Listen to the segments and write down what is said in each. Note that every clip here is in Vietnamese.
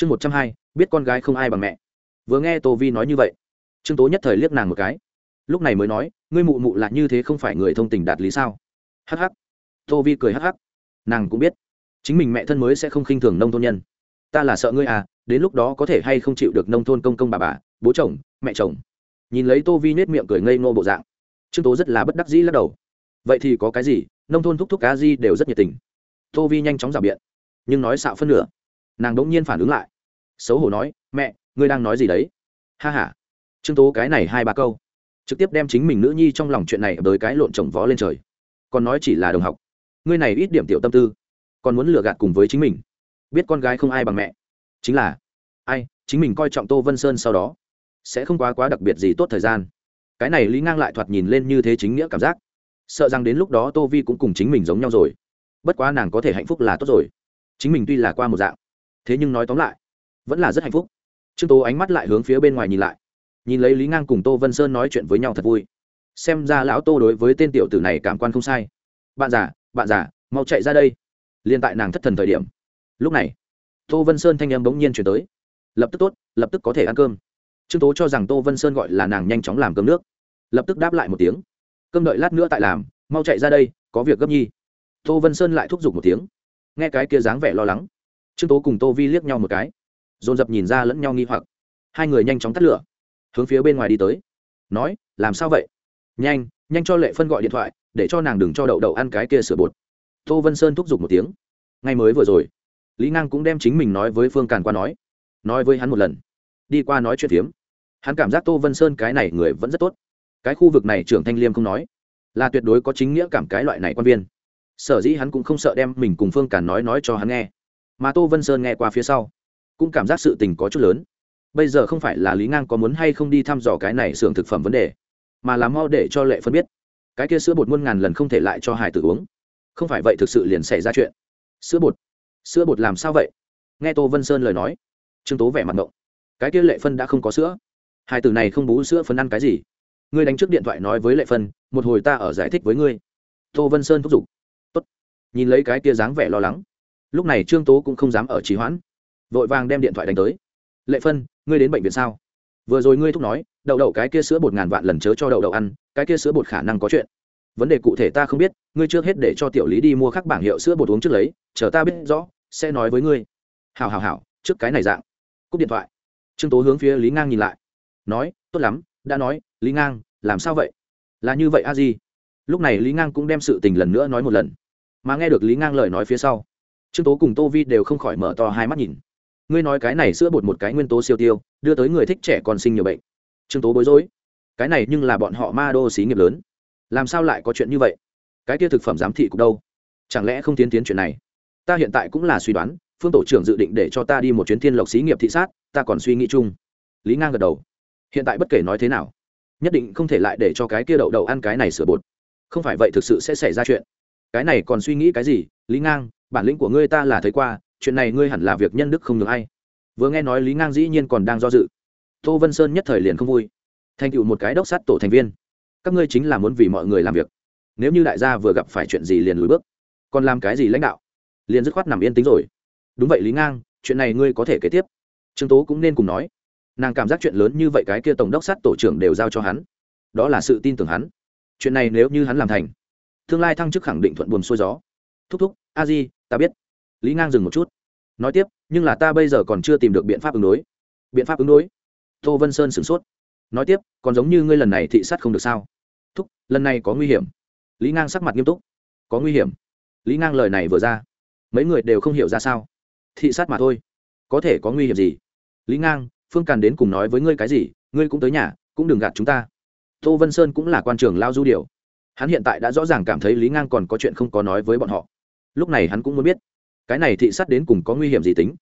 chương một trăm hai, biết con gái không ai bằng mẹ. Vừa nghe tô vi nói như vậy, trương tố nhất thời liếc nàng một cái. Lúc này mới nói, ngươi mụ mụ là như thế không phải người thông tình đạt lý sao? Hh tô vi cười hh nàng cũng biết, chính mình mẹ thân mới sẽ không khinh thường nông thôn nhân. Ta là sợ ngươi à đến lúc đó có thể hay không chịu được nông thôn công công bà bà, bố chồng, mẹ chồng. Nhìn lấy tô vi nết miệng cười ngây ngô bộ dạng, trương tố rất là bất đắc dĩ lắc đầu. Vậy thì có cái gì, nông thôn thúc thúc cá di đều rất nhiệt tình. Tô vi nhanh chóng rào biện, nhưng nói xạo phân nửa nàng đ ỗ n g nhiên phản ứng lại. Xấu hổ nói, mẹ, ngươi đang nói gì đấy? Ha h a trương tố cái này hai ba câu, trực tiếp đem chính mình nữ nhi trong lòng chuyện này tới cái lộn trồng vó lên trời. Còn nói chỉ là đồng học. Ngươi này ít điểm tiểu tâm tư, còn muốn lừa gạt cùng với chính mình. Biết con gái không ai bằng mẹ. Chính là, ai, chính mình coi trọng tô vân sơn sau đó, sẽ không quá quá đặc biệt gì tốt thời gian. Cái này lý ngang lại thoạt nhìn lên như thế chính nghĩa cảm giác. Sợ rằng đến lúc đó tô vi cũng cùng chính mình giống nhau rồi. Bất quá nàng có thể hạnh phúc là tốt rồi. Chính mình tuy là qua một dạng thế nhưng nói tóm lại, vẫn là rất hạnh phúc. Trương tố ánh mắt lại hướng phía bên ngoài nhìn lại. Nhìn lấy lý ngang cùng tô vân sơn nói chuyện với nhau thật vui. Xem ra lão tô đối với tên tiểu tử này cảm quan không sai. Bạn già bạn già, mau chạy ra đây. Liên tại nàng thất thần thời điểm. Lúc này, tô vân sơn thanh âm bỗng nhiên chuyển tới. Lập tức tốt, lập tức có thể ăn cơm. Trương tố cho rằng tô vân sơn gọi là nàng nhanh chóng làm cơm nước. Lập tức đáp lại một tiếng. Cơm đợi lát nữa tại làm, mau chạy ra đây, có việc gấp nhi. Tô vân sơn lại thúc giục một tiếng. Nghe cái kia dáng vẻ lo lắng trương tố cùng tô vi liếc nhau một cái, dồn dập nhìn ra lẫn nhau nghi hoặc. Hai người nhanh chóng tắt lửa, hướng phía bên ngoài đi tới. Nói, làm sao vậy? Nhanh nhanh cho lệ phân gọi điện thoại, để cho nàng đừng cho đậu đậu ăn cái kia sửa bột. Tô vân sơn thúc giục một tiếng. Ngay mới vừa rồi. Lý ngang cũng đem chính mình nói với phương càn qua nói nói với hắn một lần. Đi qua nói chuyện phiếm. Hắn cảm giác tô vân sơn cái này người vẫn rất tốt. Cái khu vực này trưởng thanh liêm không nói, là tuyệt đối có chính nghĩa cảm cái loại này quan viên. Sở dĩ hắn cũng không sợ đem mình cùng phương càn nói nói cho hắn nghe mà tô vân sơn nghe qua phía sau cũng cảm giác sự tình có chút lớn bây giờ không phải là lý ngang có muốn hay không đi thăm dò cái này xưởng thực phẩm vấn đề mà là mau để cho lệ phân biết cái kia sữa bột muôn ngàn lần không thể lại cho hải tử uống không phải vậy thực sự liền xảy ra chuyện sữa bột sữa bột làm sao vậy nghe tô vân sơn lời nói trương tố vẻ mặt ngộng cái kia lệ phân đã không có sữa hải tử này không bú sữa phân ăn cái gì ngươi đánh trước điện thoại nói với lệ phân một hồi ta ở giải thích với ngươi tô vân sơn thúc giục Tốt. nhìn lấy cái kia dáng vẻ lo lắng lúc này trương tố cũng không dám ở trì hoãn, vội vàng đem điện thoại đánh tới. Lệ phân, ngươi đến bệnh viện sao? Vừa rồi ngươi thúc nói, đậu đậu cái kia sữa bột ngàn vạn lần chớ cho đậu đậu ăn, cái kia sữa bột khả năng có chuyện. Vấn đề cụ thể ta không biết, ngươi trước hết để cho tiểu lý đi mua các bảng hiệu sữa bột uống trước lấy, chờ ta biết rõ, sẽ nói với ngươi. Hào hào hào trước cái này dạng. Cúp điện thoại. Trương tố hướng phía lý ngang nhìn lại. Nói, tốt lắm, đã nói, lý ngang, làm sao vậy? Là như vậy a di? Lúc này lý ngang cũng đem sự tình lần nữa nói một lần. Mà nghe được lý ngang lời nói phía sau trương tố cùng tô vi đều không khỏi mở to hai mắt nhìn. Ngươi nói cái này sữa bột một cái nguyên tố siêu tiêu, đưa tới người thích trẻ còn sinh nhiều bệnh. Trương tố bối rối. Cái này nhưng là bọn họ ma đô xí nghiệp lớn. Làm sao lại có chuyện như vậy? Cái kia thực phẩm giám thị cục đâu? Chẳng lẽ không tiến tiến chuyện này? Ta hiện tại cũng là suy đoán, phương tổ trưởng dự định để cho ta đi một chuyến thiên lộc xí nghiệp thị sát, ta còn suy nghĩ chung. Lý ngang gật đầu. Hiện tại bất kể nói thế nào, nhất định không thể lại để cho cái kia đậu đậu ăn cái này sửa bột. Không phải vậy thực sự sẽ xảy ra chuyện. Cái này còn suy nghĩ cái gì, lý ngang? Bản lĩnh của ngươi ta là thấy qua, chuyện này ngươi hẳn là việc nhân đức không được hay vừa nghe nói lý ngang dĩ nhiên còn đang do dự. Tô vân sơn nhất thời liền không vui. Thành tựu một cái đốc sát tổ thành viên. Các ngươi chính là muốn vì mọi người làm việc. Nếu như đại gia vừa gặp phải chuyện gì liền lùi bước. Còn làm cái gì lãnh đạo? Liền dứt khoát nằm yên tính rồi. Đúng vậy lý ngang, chuyện này ngươi có thể kế tiếp. Trương tố cũng nên cùng nói. Nàng cảm giác chuyện lớn như vậy cái kia tổng đốc sát tổ trưởng đều giao cho hắn. Đó là sự tin tưởng hắn. Chuyện này nếu như hắn làm thành, tương lai thăng chức khẳng định thuận buồm xuôi gió thúc thúc, a di, ta biết. Lý ngang dừng một chút. Nói tiếp, nhưng là ta bây giờ còn chưa tìm được biện pháp ứng đối. Biện pháp ứng đối? Tô vân sơn sửng sốt. Nói tiếp, còn giống như ngươi lần này thị sát không được sao? Thúc, lần này có nguy hiểm. Lý ngang sắc mặt nghiêm túc. Có nguy hiểm. Lý ngang lời này vừa ra, mấy người đều không hiểu ra sao. Thị sát mà thôi. Có thể có nguy hiểm gì? Lý ngang, phương càn đến cùng nói với ngươi cái gì, ngươi cũng tới nhà, cũng đừng gạt chúng ta. Tô vân sơn cũng là quan trường lao du điều hắn hiện tại đã rõ ràng cảm thấy lý ngang còn có chuyện không có nói với bọn họ lúc này hắn cũng muốn biết, cái này thị sát đến cùng có nguy hiểm gì tính?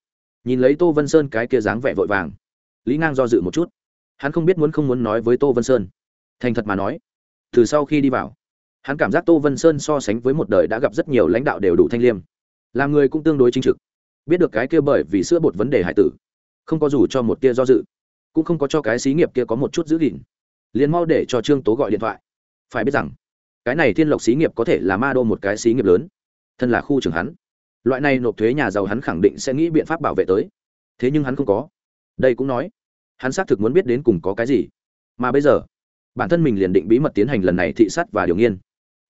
Nhìn lấy tô vân sơn cái kia dáng vẻ vội vàng, lý ngang do dự một chút. Hắn không biết muốn không muốn nói với tô vân sơn. Thành thật mà nói, từ sau khi đi vào, hắn cảm giác tô vân sơn so sánh với một đời đã gặp rất nhiều lãnh đạo đều đủ thanh liêm. Làm người cũng tương đối chính trực. Biết được cái kia bởi vì sữa bột vấn đề hải tử, không có dù cho một tia do dự, cũng không có cho cái xí nghiệp kia có một chút giữ gìn. Liền mau để cho trương tố gọi điện thoại. Phải biết rằng, cái này thiên lộc xí nghiệp có thể là ma đô một cái xí nghiệp lớn thân là khu trưởng hắn. Loại này nộp thuế nhà giàu hắn khẳng định sẽ nghĩ biện pháp bảo vệ tới. Thế nhưng hắn không có. Đây cũng nói, hắn xác thực muốn biết đến cùng có cái gì. Mà bây giờ, bản thân mình liền định bí mật tiến hành lần này thị sát và điều nghiên.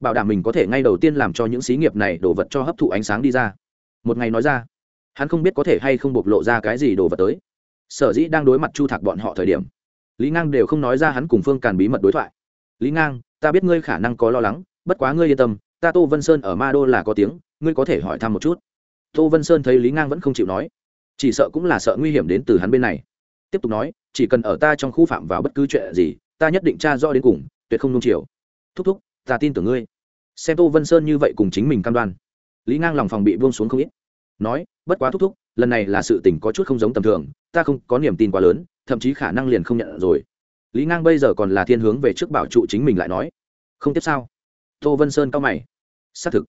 Bảo đảm mình có thể ngay đầu tiên làm cho những xí nghiệp này đổ vật cho hấp thụ ánh sáng đi ra. Một ngày nói ra, hắn không biết có thể hay không bộc lộ ra cái gì đồ vật tới. Sở dĩ đang đối mặt chu thạc bọn họ thời điểm, lý ngang đều không nói ra hắn cùng phương càn bí mật đối thoại. Lý ngang, ta biết ngươi khả năng có lo lắng, bất quá ngươi yên tâm ta tô vân sơn ở ma đô là có tiếng, ngươi có thể hỏi thăm một chút. Tô vân sơn thấy lý ngang vẫn không chịu nói, chỉ sợ cũng là sợ nguy hiểm đến từ hắn bên này. Tiếp tục nói, chỉ cần ở ta trong khu phạm vào bất cứ chuyện gì, ta nhất định tra rõ đến cùng, tuyệt không nung chiều. Thúc thúc, ta tin tưởng ngươi. Xem tô vân sơn như vậy cùng chính mình cam đoan. Lý ngang lòng phòng bị buông xuống không ít. Nói, bất quá thúc thúc, lần này là sự tình có chút không giống tầm thường, ta không có niềm tin quá lớn, thậm chí khả năng liền không nhận rồi. Lý ngang bây giờ còn là thiên hướng về trước bảo trụ chính mình lại nói. Không tiếp sao? Tô vân sơn cao mày. Xác thực,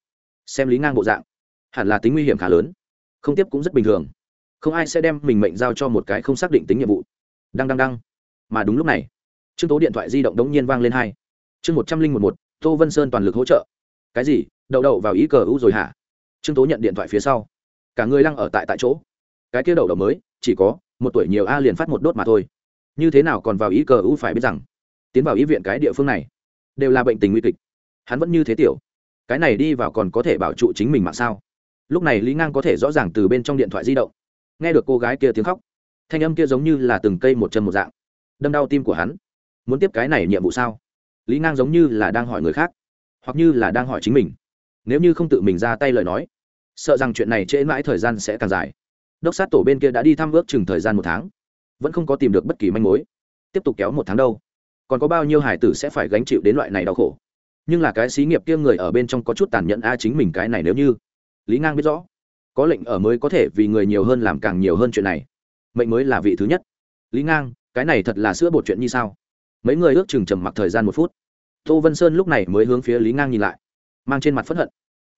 xem lý ngang bộ dạng, hẳn là tính nguy hiểm khá lớn, không tiếp cũng rất bình thường. Không ai sẽ đem mình mệnh giao cho một cái không xác định tính nhiệm vụ. Đăng đăng đăng. Mà đúng lúc này trương tố điện thoại di động đống nhiên vang lên hai. Chương một trăm linh một một tô vân sơn toàn lực hỗ trợ. Cái gì? Đậu đậu vào ý cờ u rồi hả? Trương tố nhận điện thoại phía sau. Cả người lăng ở tại tại chỗ. Cái kia đậu đậu mới, chỉ có một tuổi nhiều a liền phát một đốt mà thôi. Như thế nào còn vào ý cờ u phải biết rằng, tiến vào ý viện cái địa phương này, đều là bệnh tình nguy kịch hắn vẫn như thế tiểu. Cái này đi vào còn có thể bảo trụ chính mình mạng sao? Lúc này lý ngang có thể rõ ràng từ bên trong điện thoại di động. Nghe được cô gái kia tiếng khóc, thanh âm kia giống như là từng cây một chân một dạng. Đâm đau tim của hắn. Muốn tiếp cái này nhiệm vụ sao? Lý ngang giống như là đang hỏi người khác, hoặc như là đang hỏi chính mình. Nếu như không tự mình ra tay lời nói, sợ rằng chuyện này trễ mãi thời gian sẽ càng dài. Đốc sát tổ bên kia đã đi thăm ước chừng thời gian một tháng, vẫn không có tìm được bất kỳ manh mối. Tiếp tục kéo một tháng đâu. Còn có bao nhiêu hải tử sẽ phải gánh chịu đến loại này đau khổ? Nhưng là cái xí nghiệp kia người ở bên trong có chút tàn nhẫn a chính mình cái này nếu như. Lý ngang biết rõ, có lệnh ở mới có thể vì người nhiều hơn làm càng nhiều hơn chuyện này. Mệnh mới là vị thứ nhất. Lý ngang, cái này thật là sữa bột chuyện như sao? Mấy người ước chừng trầm mặc thời gian một phút. Tô vân sơn lúc này mới hướng phía lý ngang nhìn lại, mang trên mặt p h ấ n hận.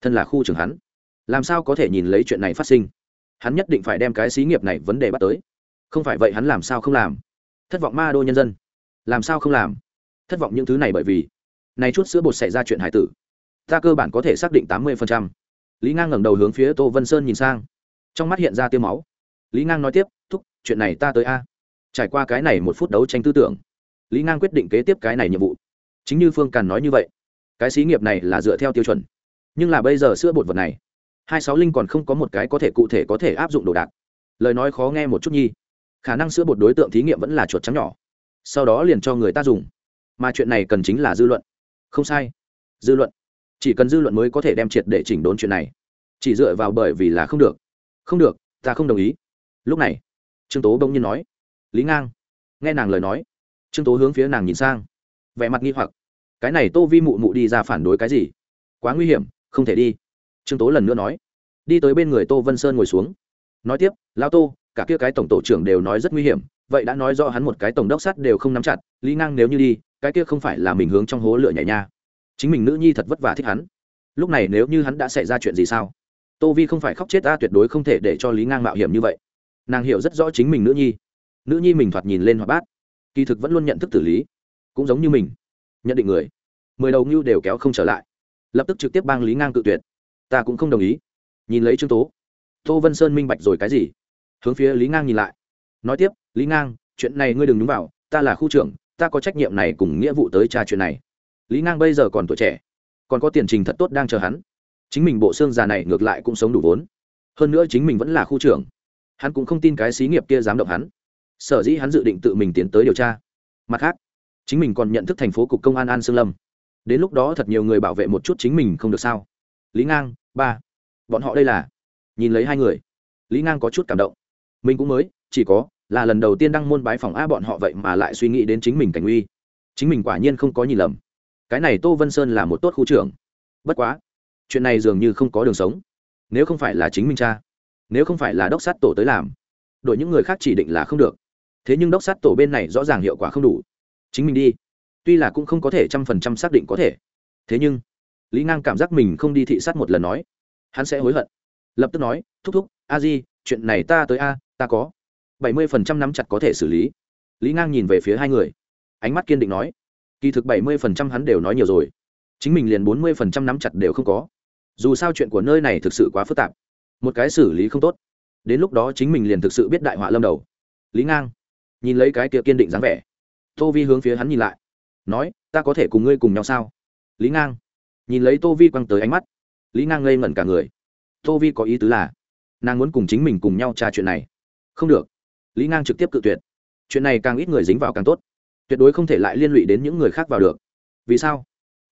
Thân là khu trưởng hắn, làm sao có thể nhìn lấy chuyện này phát sinh? Hắn nhất định phải đem cái xí nghiệp này vấn đề bắt tới. Không phải vậy hắn làm sao không làm? Thất vọng ma đô nhân dân. Làm sao không làm? Thất vọng những thứ này bởi vì này chút sữa bột xảy ra chuyện hải tử. Ta cơ bản có thể xác định tám mươi lý ngang ngẩng đầu hướng phía tô vân sơn nhìn sang. Trong mắt hiện ra tiêu máu. Lý ngang nói tiếp, thúc, chuyện này ta tới a. Trải qua cái này một phút đấu tranh tư tưởng, lý ngang quyết định kế tiếp cái này nhiệm vụ. Chính như phương càn nói như vậy, cái xí nghiệp này là dựa theo tiêu chuẩn. Nhưng là bây giờ sữa bột vật này, hai sáu linh còn không có một cái có thể cụ thể có thể áp dụng đồ đạc. Lời nói khó nghe một chút nhi. Khả năng sữa bột đối tượng thí nghiệm vẫn là chuột trắng nhỏ. Sau đó liền cho người ta dùng. Mà chuyện này cần chính là dư luận không sai. Dư luận. Chỉ cần dư luận mới có thể đem triệt để chỉnh đốn chuyện này. Chỉ dựa vào bởi vì là không được. Không được, ta không đồng ý. Lúc này, trương tố bỗng nhiên nói. Lý ngang. Nghe nàng lời nói, trương tố hướng phía nàng nhìn sang. Vẻ mặt nghi hoặc. Cái này tô vi mụ mụ đi ra phản đối cái gì? Quá nguy hiểm, không thể đi. Trương tố lần nữa nói. Đi tới bên người tô vân sơn ngồi xuống. Nói tiếp lao tô, cả kia cái tổng tổ trưởng đều nói rất nguy hiểm, vậy đã nói rõ hắn một cái tổng đốc sắt đều không nắm chặt, lý ngang nếu như đi cái kia không phải là mình hướng trong hố lửa nhảy nha. Chính mình nữ nhi thật vất vả thích hắn. Lúc này nếu như hắn đã xảy ra chuyện gì sao? Tô vi không phải khóc chết ta tuyệt đối không thể để cho lý ngang mạo hiểm như vậy. Nàng hiểu rất rõ chính mình nữ nhi. Nữ nhi mình thoạt nhìn lên hoạt bát, kỳ thực vẫn luôn nhận thức tử lý, cũng giống như mình, nhận định người. Mười đầu ngưu đều kéo không trở lại. Lập tức trực tiếp bang lý ngang cự tuyệt. Ta cũng không đồng ý. Nhìn lấy trương tố, tô vân sơn minh bạch rồi cái gì? Hướng phía lý ngang nhìn lại. Nói tiếp, lý ngang, chuyện này ngươi đừng nhúng vào, ta là khu trưởng ta có trách nhiệm này cùng nghĩa vụ tới tra chuyện này. Lý ngang bây giờ còn tuổi trẻ, còn có tiền trình thật tốt đang chờ hắn. Chính mình bộ xương già này ngược lại cũng sống đủ vốn. Hơn nữa chính mình vẫn là khu trưởng. Hắn cũng không tin cái xí nghiệp kia dám động hắn. Sở dĩ hắn dự định tự mình tiến tới điều tra. Mặt khác, chính mình còn nhận thức thành phố cục công an an sương lâm. Đến lúc đó thật nhiều người bảo vệ một chút chính mình không được sao? Lý ngang, ba, bọn họ đây là? Nhìn lấy hai người. Lý ngang có chút cảm động. Mình cũng mới, chỉ có là lần đầu tiên đăng môn bái phòng a bọn họ vậy mà lại suy nghĩ đến chính mình cảnh uy. Chính mình quả nhiên không có nhìn lầm. Cái này tô vân sơn là một tốt khu trưởng. Bất quá, chuyện này dường như không có đường sống. Nếu không phải là chính mình cha, nếu không phải là đốc sát tổ tới làm đội những người khác chỉ định là không được. Thế nhưng đốc sát tổ bên này rõ ràng hiệu quả không đủ. Chính mình đi. Tuy là cũng không có thể trăm phần trăm xác định có thể. Thế nhưng, lý ngang cảm giác mình không đi thị sát một lần nói. Hắn sẽ hối hận. Lập tức nói, thúc thúc, a di, chuyện này ta tới a, ta có bảy mươi phần trăm nắm chặt có thể xử lý. Lý ngang nhìn về phía hai người. Ánh mắt kiên định nói, kỳ thực bảy mươi phần trăm hắn đều nói nhiều rồi. Chính mình liền bốn mươi phần trăm nắm chặt đều không có. Dù sao chuyện của nơi này thực sự quá phức tạp. Một cái xử lý không tốt. Đến lúc đó chính mình liền thực sự biết đại họa lâm đầu. Lý ngang nhìn lấy cái kia kiên định dáng vẻ. Tô vi hướng phía hắn nhìn lại. Nói, ta có thể cùng ngươi cùng nhau sao? Lý ngang nhìn lấy tô vi quăng tới ánh mắt. Lý ngang ngây ngẩn cả người. Tô vi có ý tứ là, nàng muốn cùng chính mình cùng nhau tra chuyện này. Không được lý ngang trực tiếp cự tuyệt. Chuyện này càng ít người dính vào càng tốt. Tuyệt đối không thể lại liên lụy đến những người khác vào được. Vì sao?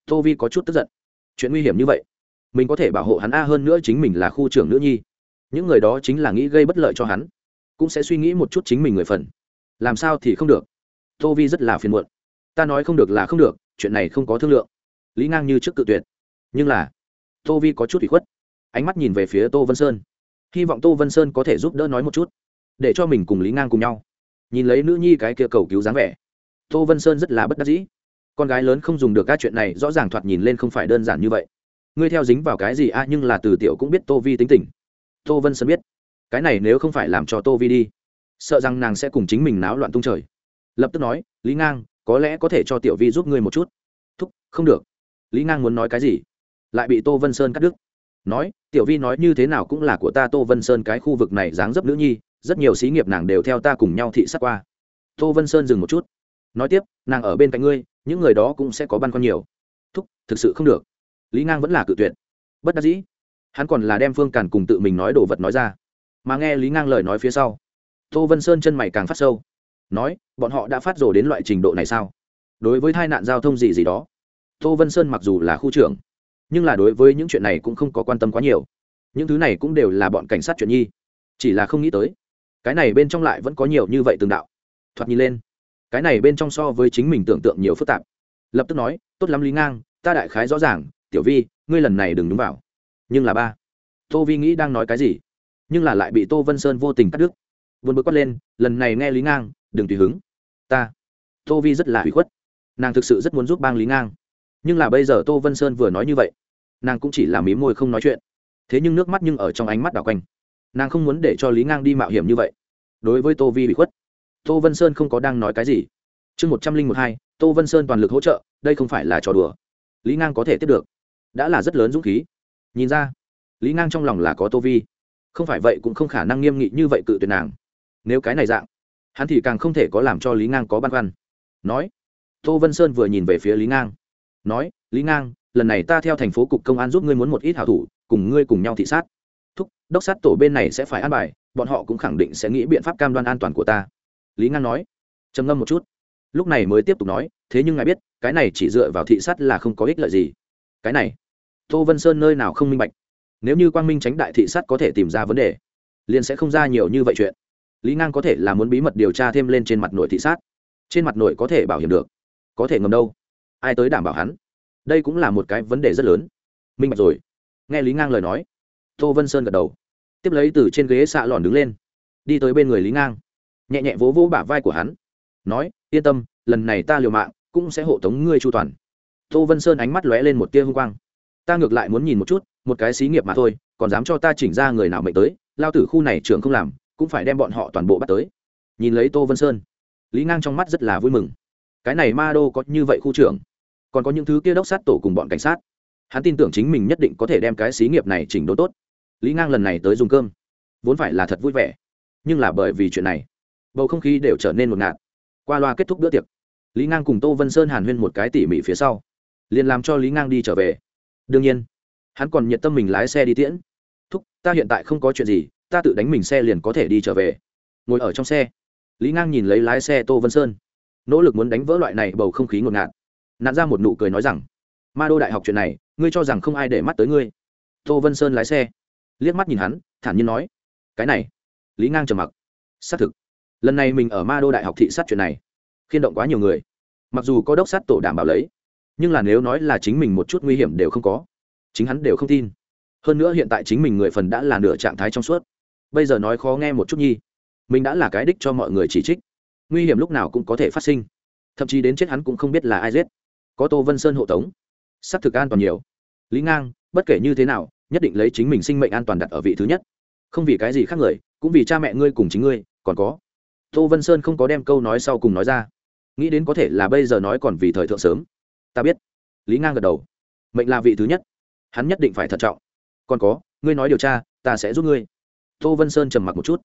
Tô vi có chút tức giận. Chuyện nguy hiểm như vậy, mình có thể bảo hộ hắn a hơn nữa chính mình là khu trưởng nữ nhi. Những người đó chính là nghĩ gây bất lợi cho hắn. Cũng sẽ suy nghĩ một chút chính mình người phần. Làm sao thì không được? Tô vi rất là phiền muộn. Ta nói không được là không được, chuyện này không có thương lượng. Lý ngang như trước cự tuyệt. Nhưng là, tô vi có chút bị khuất. Ánh mắt nhìn về phía tô vân sơn. Hy vọng tô vân sơn có thể giúp đỡ nói một chút để cho mình cùng lý ngang cùng nhau. Nhìn lấy nữ nhi cái kia cầu cứu dáng vẻ, tô vân sơn rất là bất đắc dĩ. Con gái lớn không dùng được các chuyện này, rõ ràng thoạt nhìn lên không phải đơn giản như vậy. Ngươi theo dính vào cái gì a, nhưng là từ tiểu cũng biết tô vi tính tình. Tô vân sơn biết, cái này nếu không phải làm cho tô vi đi, sợ rằng nàng sẽ cùng chính mình náo loạn tung trời. Lập tức nói, lý ngang, có lẽ có thể cho tiểu vi giúp ngươi một chút. Thúc, không được. Lý ngang muốn nói cái gì, lại bị tô vân sơn cắt đứt. Nói, tiểu vi nói như thế nào cũng là của ta, tô vân sơn cái khu vực này dáng dấp nữ nhi rất nhiều xí nghiệp nàng đều theo ta cùng nhau thị sát qua. Tô vân sơn dừng một chút, nói tiếp, nàng ở bên cạnh ngươi, những người đó cũng sẽ có băn khoăn nhiều. Thúc, thực sự không được. Lý ngang vẫn là cự tuyệt. Bất đắc dĩ, hắn còn là đem phương càn cùng tự mình nói đồ vật nói ra. Mà nghe lý ngang lời nói phía sau, tô vân sơn chân mày càng phát sâu, nói, bọn họ đã phát rồ đến loại trình độ này sao? Đối với tai nạn giao thông gì gì đó. Tô vân sơn mặc dù là khu trưởng, nhưng là đối với những chuyện này cũng không có quan tâm quá nhiều. Những thứ này cũng đều là bọn cảnh sát chuyện nhi. Chỉ là không nghĩ tới cái này bên trong lại vẫn có nhiều như vậy từng đạo. Thoạt nhìn lên, cái này bên trong so với chính mình tưởng tượng nhiều phức tạp. Lập tức nói, tốt lắm lý ngang, ta đại khái rõ ràng, tiểu vi, ngươi lần này đừng đúng vào. Nhưng là ba, tô vi nghĩ đang nói cái gì? Nhưng là lại bị tô vân sơn vô tình cắt đứt. Vốn bước quát lên, lần này nghe lý ngang, đừng tùy hứng. Ta, tô vi rất là hủy khuất. Nàng thực sự rất muốn giúp bang lý ngang. Nhưng là bây giờ tô vân sơn vừa nói như vậy, nàng cũng chỉ là mí môi không nói chuyện. Thế nhưng nước mắt nhưng ở trong ánh mắt đảo quanh nàng không muốn để cho lý ngang đi mạo hiểm như vậy đối với tô vi bị khuất tô vân sơn không có đang nói cái gì chương một trăm linh một hai tô vân sơn toàn lực hỗ trợ đây không phải là trò đùa lý ngang có thể tiếp được đã là rất lớn dũng khí nhìn ra lý ngang trong lòng là có tô vi không phải vậy cũng không khả năng nghiêm nghị như vậy cự tuyệt nàng nếu cái này dạng hắn thì càng không thể có làm cho lý ngang có băn khoăn nói tô vân sơn vừa nhìn về phía lý ngang nói lý ngang lần này ta theo thành phố cục công an giúp ngươi muốn một ít hảo thủ cùng ngươi cùng nhau thị sát thúc, đốc sát tổ bên này sẽ phải an bài, bọn họ cũng khẳng định sẽ nghĩ biện pháp cam đoan an toàn của ta. Lý ngang nói. Trầm ngâm một chút. Lúc này mới tiếp tục nói, thế nhưng ngài biết, cái này chỉ dựa vào thị sát là không có ích lợi gì. Cái này? Tô vân sơn nơi nào không minh bạch. Nếu như quang minh tránh đại thị sát có thể tìm ra vấn đề, liền sẽ không ra nhiều như vậy chuyện. Lý ngang có thể là muốn bí mật điều tra thêm lên trên mặt nội thị sát. Trên mặt nội có thể bảo hiểm được. Có thể ngầm đâu? Ai tới đảm bảo hắn? Đây cũng là một cái vấn đề rất lớn. Minh bạch rồi. Nghe lý ngang lời nói tô vân sơn gật đầu. Tiếp lấy từ trên ghế xạ lòn đứng lên. Đi tới bên người lý ngang. Nhẹ nhẹ vỗ vỗ bả vai của hắn. Nói, yên tâm, lần này ta liều mạng cũng sẽ hộ tống ngươi chu toàn. Tô vân sơn ánh mắt lóe lên một tia hung quang. Ta ngược lại muốn nhìn một chút, một cái xí nghiệp mà thôi, còn dám cho ta chỉnh ra người nào mệnh tới, lao tử khu này trưởng không làm, cũng phải đem bọn họ toàn bộ bắt tới. Nhìn lấy tô vân sơn, lý ngang trong mắt rất là vui mừng. Cái này ma đô có như vậy khu trưởng, còn có những thứ kia đốc sát tổ cùng bọn cảnh sát. Hắn tin tưởng chính mình nhất định có thể đem cái xí nghiệp này chỉnh đốn tốt lý ngang lần này tới dùng cơm. Vốn phải là thật vui vẻ, nhưng là bởi vì chuyện này, bầu không khí đều trở nên một ngạt. Qua loa kết thúc bữa tiệc, lý ngang cùng tô vân sơn hàn huyên một cái tỉ mỉ phía sau, liền làm cho lý ngang đi trở về. Đương nhiên, hắn còn nhiệt tâm mình lái xe đi tiễn. Thúc, ta hiện tại không có chuyện gì, ta tự đánh mình xe liền có thể đi trở về. Ngồi ở trong xe, lý ngang nhìn lấy lái xe tô vân sơn, nỗ lực muốn đánh vỡ loại này bầu không khí ngột ngạt. Nạn ra một nụ cười nói rằng, ma đô đại học chuyện này, ngươi cho rằng không ai để mắt tới ngươi. Tô vân sơn lái xe liếc mắt nhìn hắn, thản nhiên nói, cái này. Lý ngang trầm mặc. Xác thực. Lần này mình ở ma đô đại học thị sát chuyện này, khiên động quá nhiều người. Mặc dù có đốc sát tổ đảm bảo lấy, nhưng là nếu nói là chính mình một chút nguy hiểm đều không có. Chính hắn đều không tin. Hơn nữa hiện tại chính mình người phần đã là nửa trạng thái trong suốt. Bây giờ nói khó nghe một chút nhi, mình đã là cái đích cho mọi người chỉ trích. Nguy hiểm lúc nào cũng có thể phát sinh. Thậm chí đến chết hắn cũng không biết là ai giết. Có tô vân sơn hộ tống. S ắ c thực an toàn nhiều. Lý ngang, bất kể như thế nào nhất định lấy chính mình sinh mệnh an toàn đặt ở vị thứ nhất. Không vì cái gì khác người, cũng vì cha mẹ ngươi cùng chính ngươi, còn có. Tô vân sơn không có đem câu nói sau cùng nói ra. Nghĩ đến có thể là bây giờ nói còn vì thời thượng sớm. Ta biết. Lý ngang gật đầu. Mệnh là vị thứ nhất. Hắn nhất định phải thận trọng. Còn có, ngươi nói điều tra, ta sẽ giúp ngươi. Tô vân sơn trầm mặc một chút.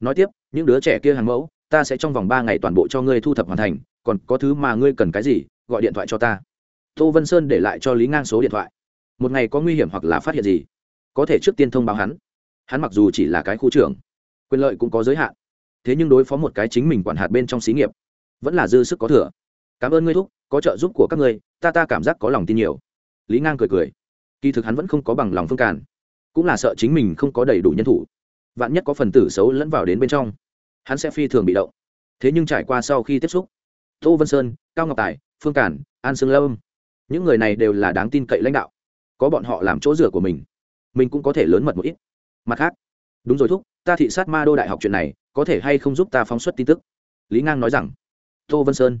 Nói tiếp, những đứa trẻ kia hàng mẫu, ta sẽ trong vòng ba ngày toàn bộ cho ngươi thu thập hoàn thành, còn có thứ mà ngươi cần cái gì, gọi điện thoại cho ta. Tô vân sơn để lại cho lý ngang số điện thoại một ngày có nguy hiểm hoặc là phát hiện gì, có thể trước tiên thông báo hắn. Hắn mặc dù chỉ là cái khu trưởng, quyền lợi cũng có giới hạn, thế nhưng đối phó một cái chính mình quản hạt bên trong xí nghiệp, vẫn là dư sức có thừa. Cảm ơn ngươi thúc, có trợ giúp của các ngươi, ta ta cảm giác có lòng tin nhiều. Lý ngang cười cười, kỳ thực hắn vẫn không có bằng lòng phương càn cũng là sợ chính mình không có đầy đủ nhân thủ. Vạn nhất có phần tử xấu lẫn vào đến bên trong, hắn sẽ phi thường bị động. Thế nhưng trải qua sau khi tiếp xúc, tô vân sơn, cao ngọc tài, phương cản, an sương lâm, những người này đều là đáng tin cậy lãnh đạo có bọn họ làm chỗ rửa của mình mình cũng có thể lớn mật một ít. Mặt khác, đúng rồi thúc, ta thị sát ma đô đại học chuyện này, có thể hay không giúp ta phóng xuất tin tức? Lý ngang nói rằng, tô vân sơn,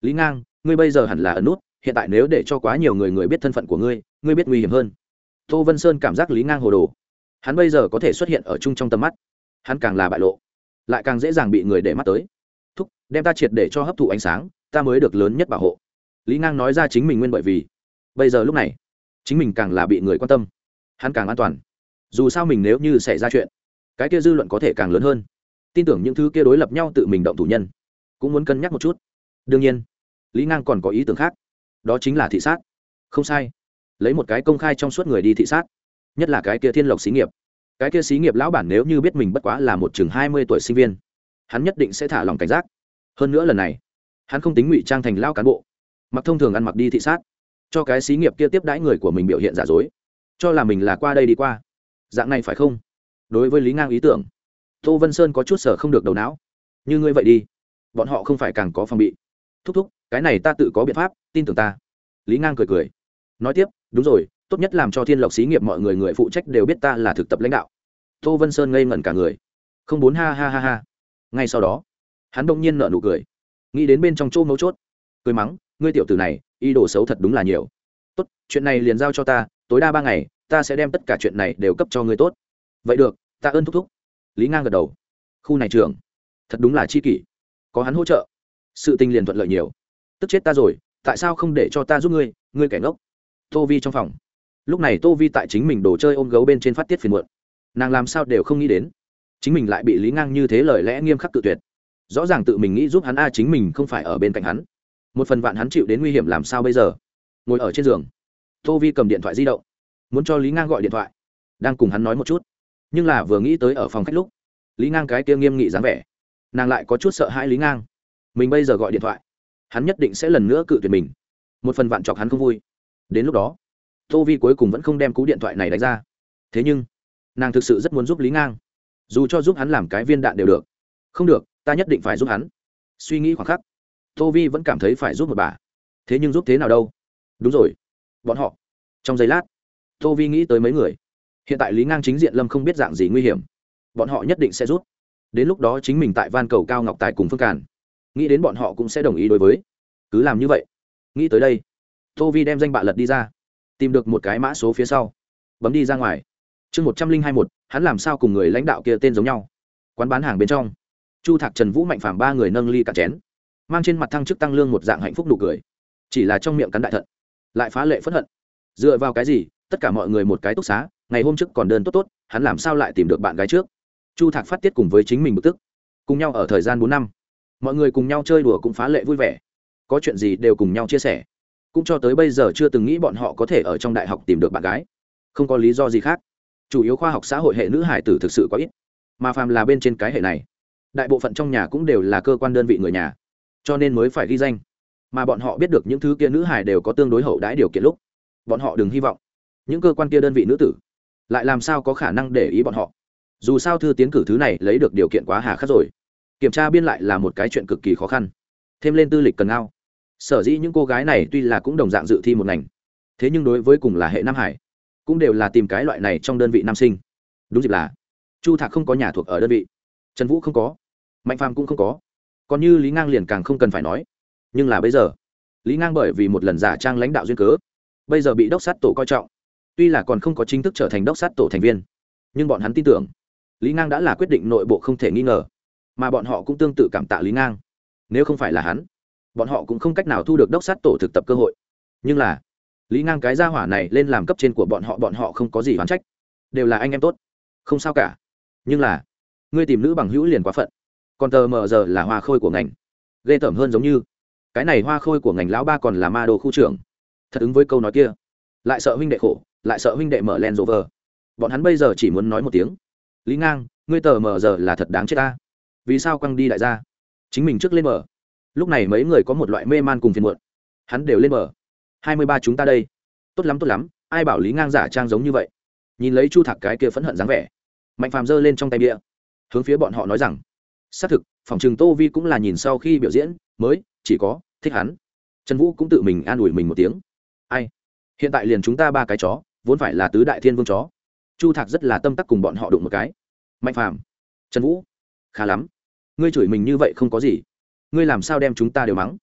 lý ngang, ngươi bây giờ hẳn là ẩn nút, hiện tại nếu để cho quá nhiều người người biết thân phận của ngươi ngươi biết nguy hiểm hơn. Tô vân sơn cảm giác lý ngang hồ đồ. Hắn bây giờ có thể xuất hiện ở chung trong tầm mắt. Hắn càng là bại lộ, lại càng dễ dàng bị người để mắt tới. Thúc, đem ta triệt để cho hấp thụ ánh sáng, ta mới được lớn nhất bảo hộ. Lý ngang nói ra chính mình nguyên bởi vì. Bây giờ lúc này chính mình càng là bị người quan tâm. Hắn càng an toàn. Dù sao mình nếu như xảy ra chuyện, cái kia dư luận có thể càng lớn hơn. Tin tưởng những thứ kia đối lập nhau tự mình động thủ nhân, cũng muốn cân nhắc một chút. Đương nhiên, lý ngang còn có ý tưởng khác. Đó chính là thị sát. Không sai. Lấy một cái công khai trong suốt người đi thị sát. Nhất là cái kia thiên lộc xí nghiệp. Cái kia xí nghiệp lão bản nếu như biết mình bất quá là một chừng hai mươi tuổi sinh viên, hắn nhất định sẽ thả lòng cảnh giác. Hơn nữa lần này, hắn không tính ngụy trang thành lao cán bộ, mặc thông thường ăn mặc đi thị sát cho cái xí nghiệp kia tiếp đãi người của mình biểu hiện giả dối, cho là mình là qua đây đi qua. Dạng này phải không? Đối với lý ngang ý tưởng, tô vân sơn có chút sở không được đầu não. Như ngươi vậy đi, bọn họ không phải càng có phòng bị. Thúc thúc, cái này ta tự có biện pháp, tin tưởng ta. Lý ngang cười cười. Nói tiếp, đúng rồi, tốt nhất làm cho thiên lộc xí nghiệp mọi người người phụ trách đều biết ta là thực tập lãnh đạo. Tô vân sơn ngây ngẩn cả người. Không bốn ha ha ha ha. Ngay sau đó, hắn đông nhiên nợ nụ cười. Nghĩ đến bên trong chỗ mấu chốt. Cười mắng, ngươi tiểu tử này ý đồ xấu thật đúng là nhiều. Tốt, chuyện này liền giao cho ta, tối đa ba ngày, ta sẽ đem tất cả chuyện này đều cấp cho ngươi tốt. Vậy được ta ơn thúc thúc. Lý ngang gật đầu. Khu này trường thật đúng là chi kỷ. Có hắn hỗ trợ, sự tình liền thuận lợi nhiều. Tức chết ta rồi, tại sao không để cho ta giúp ngươi ngươi kẻ ngốc? Tô vi trong phòng. Lúc này tô vi tại chính mình đồ chơi ôm gấu bên trên phát tiết phiền muộn. Nàng làm sao đều không nghĩ đến. Chính mình lại bị lý ngang như thế lời lẽ nghiêm khắc tự tuyệt. Rõ ràng tự mình nghĩ giúp hắn a, chính mình không phải ở bên cạnh hắn một phần vạn hắn chịu đến nguy hiểm làm sao bây giờ? Ngồi ở trên giường. Tô vi cầm điện thoại di động, muốn cho lý ngang gọi điện thoại, đang cùng hắn nói một chút. Nhưng là vừa nghĩ tới ở phòng khách lúc, lý ngang cái kia nghiêm nghị dáng vẻ, nàng lại có chút sợ hãi lý ngang. Mình bây giờ gọi điện thoại, hắn nhất định sẽ lần nữa cự tuyệt mình. Một phần vạn chọc hắn không vui. Đến lúc đó, tô vi cuối cùng vẫn không đem cú điện thoại này đánh ra. Thế nhưng, nàng thực sự rất muốn giúp lý ngang. Dù cho giúp hắn làm cái viên đạn đều được. Không được, ta nhất định phải giúp hắn. Suy nghĩ khoảng khắc tô vi vẫn cảm thấy phải giúp một bà. Thế nhưng giúp thế nào đâu? Đúng rồi. Bọn họ. Trong giây lát, tô vi nghĩ tới mấy người. Hiện tại lý ngang chính diện lâm không biết dạng gì nguy hiểm. Bọn họ nhất định sẽ rút đến lúc đó chính mình tại van cầu cao ngọc tài cùng phương càn. Nghĩ đến bọn họ cũng sẽ đồng ý đối với. Cứ làm như vậy. Nghĩ tới đây, tô vi đem danh bạ lật đi ra. Tìm được một cái mã số phía sau. Bấm đi ra ngoài. Chương một trăm linh hai một, hắn làm sao cùng người lãnh đạo kia tên giống nhau? Quán bán hàng bên trong. Chu thạc trần vũ mạnh phàm ba người nâng ly cả chén mang trên mặt thăng chức tăng lương một dạng hạnh phúc nụ cười. Chỉ là trong miệng cắn đại thận, lại phá lệ phất hận. Dựa vào cái gì, tất cả mọi người một cái túc xá, ngày hôm trước còn đơn tốt tốt, hắn làm sao lại tìm được bạn gái trước? Chu thạc phát tiết cùng với chính mình bực tức. Cùng nhau ở thời gian bốn năm, mọi người cùng nhau chơi đùa cũng phá lệ vui vẻ. Có chuyện gì đều cùng nhau chia sẻ. Cũng cho tới bây giờ chưa từng nghĩ bọn họ có thể ở trong đại học tìm được bạn gái. Không có lý do gì khác. Chủ yếu khoa học xã hội hệ nữ hải tử thực sự có ít. Mà phàm là bên trên cái hệ này, đại bộ phận trong nhà cũng đều là cơ quan đơn vị người nhà cho nên mới phải ghi danh. Mà bọn họ biết được những thứ kia nữ hải đều có tương đối hậu đãi điều kiện lúc, bọn họ đừng hy vọng những cơ quan kia đơn vị nữ tử lại làm sao có khả năng để ý bọn họ. Dù sao thư tiến cử thứ này lấy được điều kiện quá hà khắc rồi. Kiểm tra biên lại là một cái chuyện cực kỳ khó khăn. Thêm lên tư lịch cần ao sở dĩ những cô gái này tuy là cũng đồng dạng dự thi một ngành, thế nhưng đối với cùng là hệ nam hải, cũng đều là tìm cái loại này trong đơn vị nam sinh. Đúng dịp là, chu thạc không có nhà thuộc ở đơn vị, trần vũ không có, mạnh phàm cũng không có còn như lý ngang liền càng không cần phải nói. Nhưng là bây giờ, lý ngang bởi vì một lần giả trang lãnh đạo duyên cớ, bây giờ bị đốc sát tổ coi trọng. Tuy là còn không có chính thức trở thành đốc sát tổ thành viên, nhưng bọn hắn tin tưởng, lý ngang đã là quyết định nội bộ không thể nghi ngờ, mà bọn họ cũng tương tự cảm tạ lý ngang. Nếu không phải là hắn, bọn họ cũng không cách nào thu được đốc sát tổ thực tập cơ hội. Nhưng là, lý ngang cái gia hỏa này lên làm cấp trên của bọn họ bọn họ không có gì oán trách. Đều là anh em tốt. Không sao cả. Nhưng là, ngươi tìm nữ bằng hữu liền quá phận còn tờ mờ giờ là hoa khôi của ngành. Ghê tởm hơn giống như. Cái này hoa khôi của ngành lão ba còn là ma đồ khu trưởng. Thật ứng với câu nói kia. Lại sợ huynh đệ khổ, lại sợ huynh đệ mở len rộ vờ bọn hắn bây giờ chỉ muốn nói một tiếng. Lý ngang, ngươi tờ mờ giờ là thật đáng chết ta. Vì sao quăng đi đại gia? Chính mình trước lên mở lúc này mấy người có một loại mê man cùng phiền muộn. Hắn đều lên mở hai mươi ba chúng ta đây. Tốt lắm tốt lắm, ai bảo lý ngang giả trang giống như vậy? Nhìn lấy chu thạc cái kia phẫn hận dáng vẻ. Mạnh phàm giơ lên trong tay bia. Hướng phía bọn họ nói rằng xác thực, phòng trường tô vi cũng là nhìn sau khi biểu diễn, mới, chỉ có, thích hắn. Trần vũ cũng tự mình an ủi mình một tiếng. Ai? Hiện tại liền chúng ta ba cái chó, vốn phải là tứ đại thiên vương chó. Chu thạc rất là tâm tắc cùng bọn họ đụng một cái. Mạnh phàm, trần vũ, khá lắm. Ngươi chửi mình như vậy không có gì. Ngươi làm sao đem chúng ta đều mắng?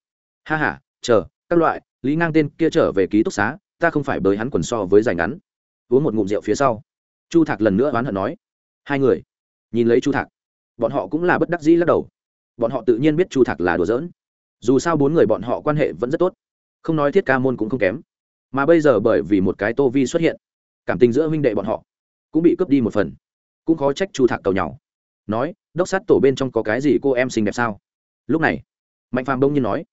Ha h a chờ, các loại, lý ngang tên kia trở về ký túc xá, ta không phải bới hắn quần so với giành ngắn. Uống một ngụm rượu phía sau. Chu thạc lần nữa oán hận nói. Hai người, nhìn lấy chu thạc bọn họ cũng là bất đắc dĩ lắc đầu. Bọn họ tự nhiên biết chu thạc là đùa giỡn. Dù sao bốn người bọn họ quan hệ vẫn rất tốt. Không nói thiết ca môn cũng không kém. Mà bây giờ bởi vì một cái tô vi xuất hiện, cảm tình giữa huynh đệ bọn họ cũng bị cướp đi một phần. Cũng khó trách chu thạc cầu nhau nói, đốc sát tổ bên trong có cái gì cô em xinh đẹp sao? Lúc này, mạnh phàm đông nhiên nói,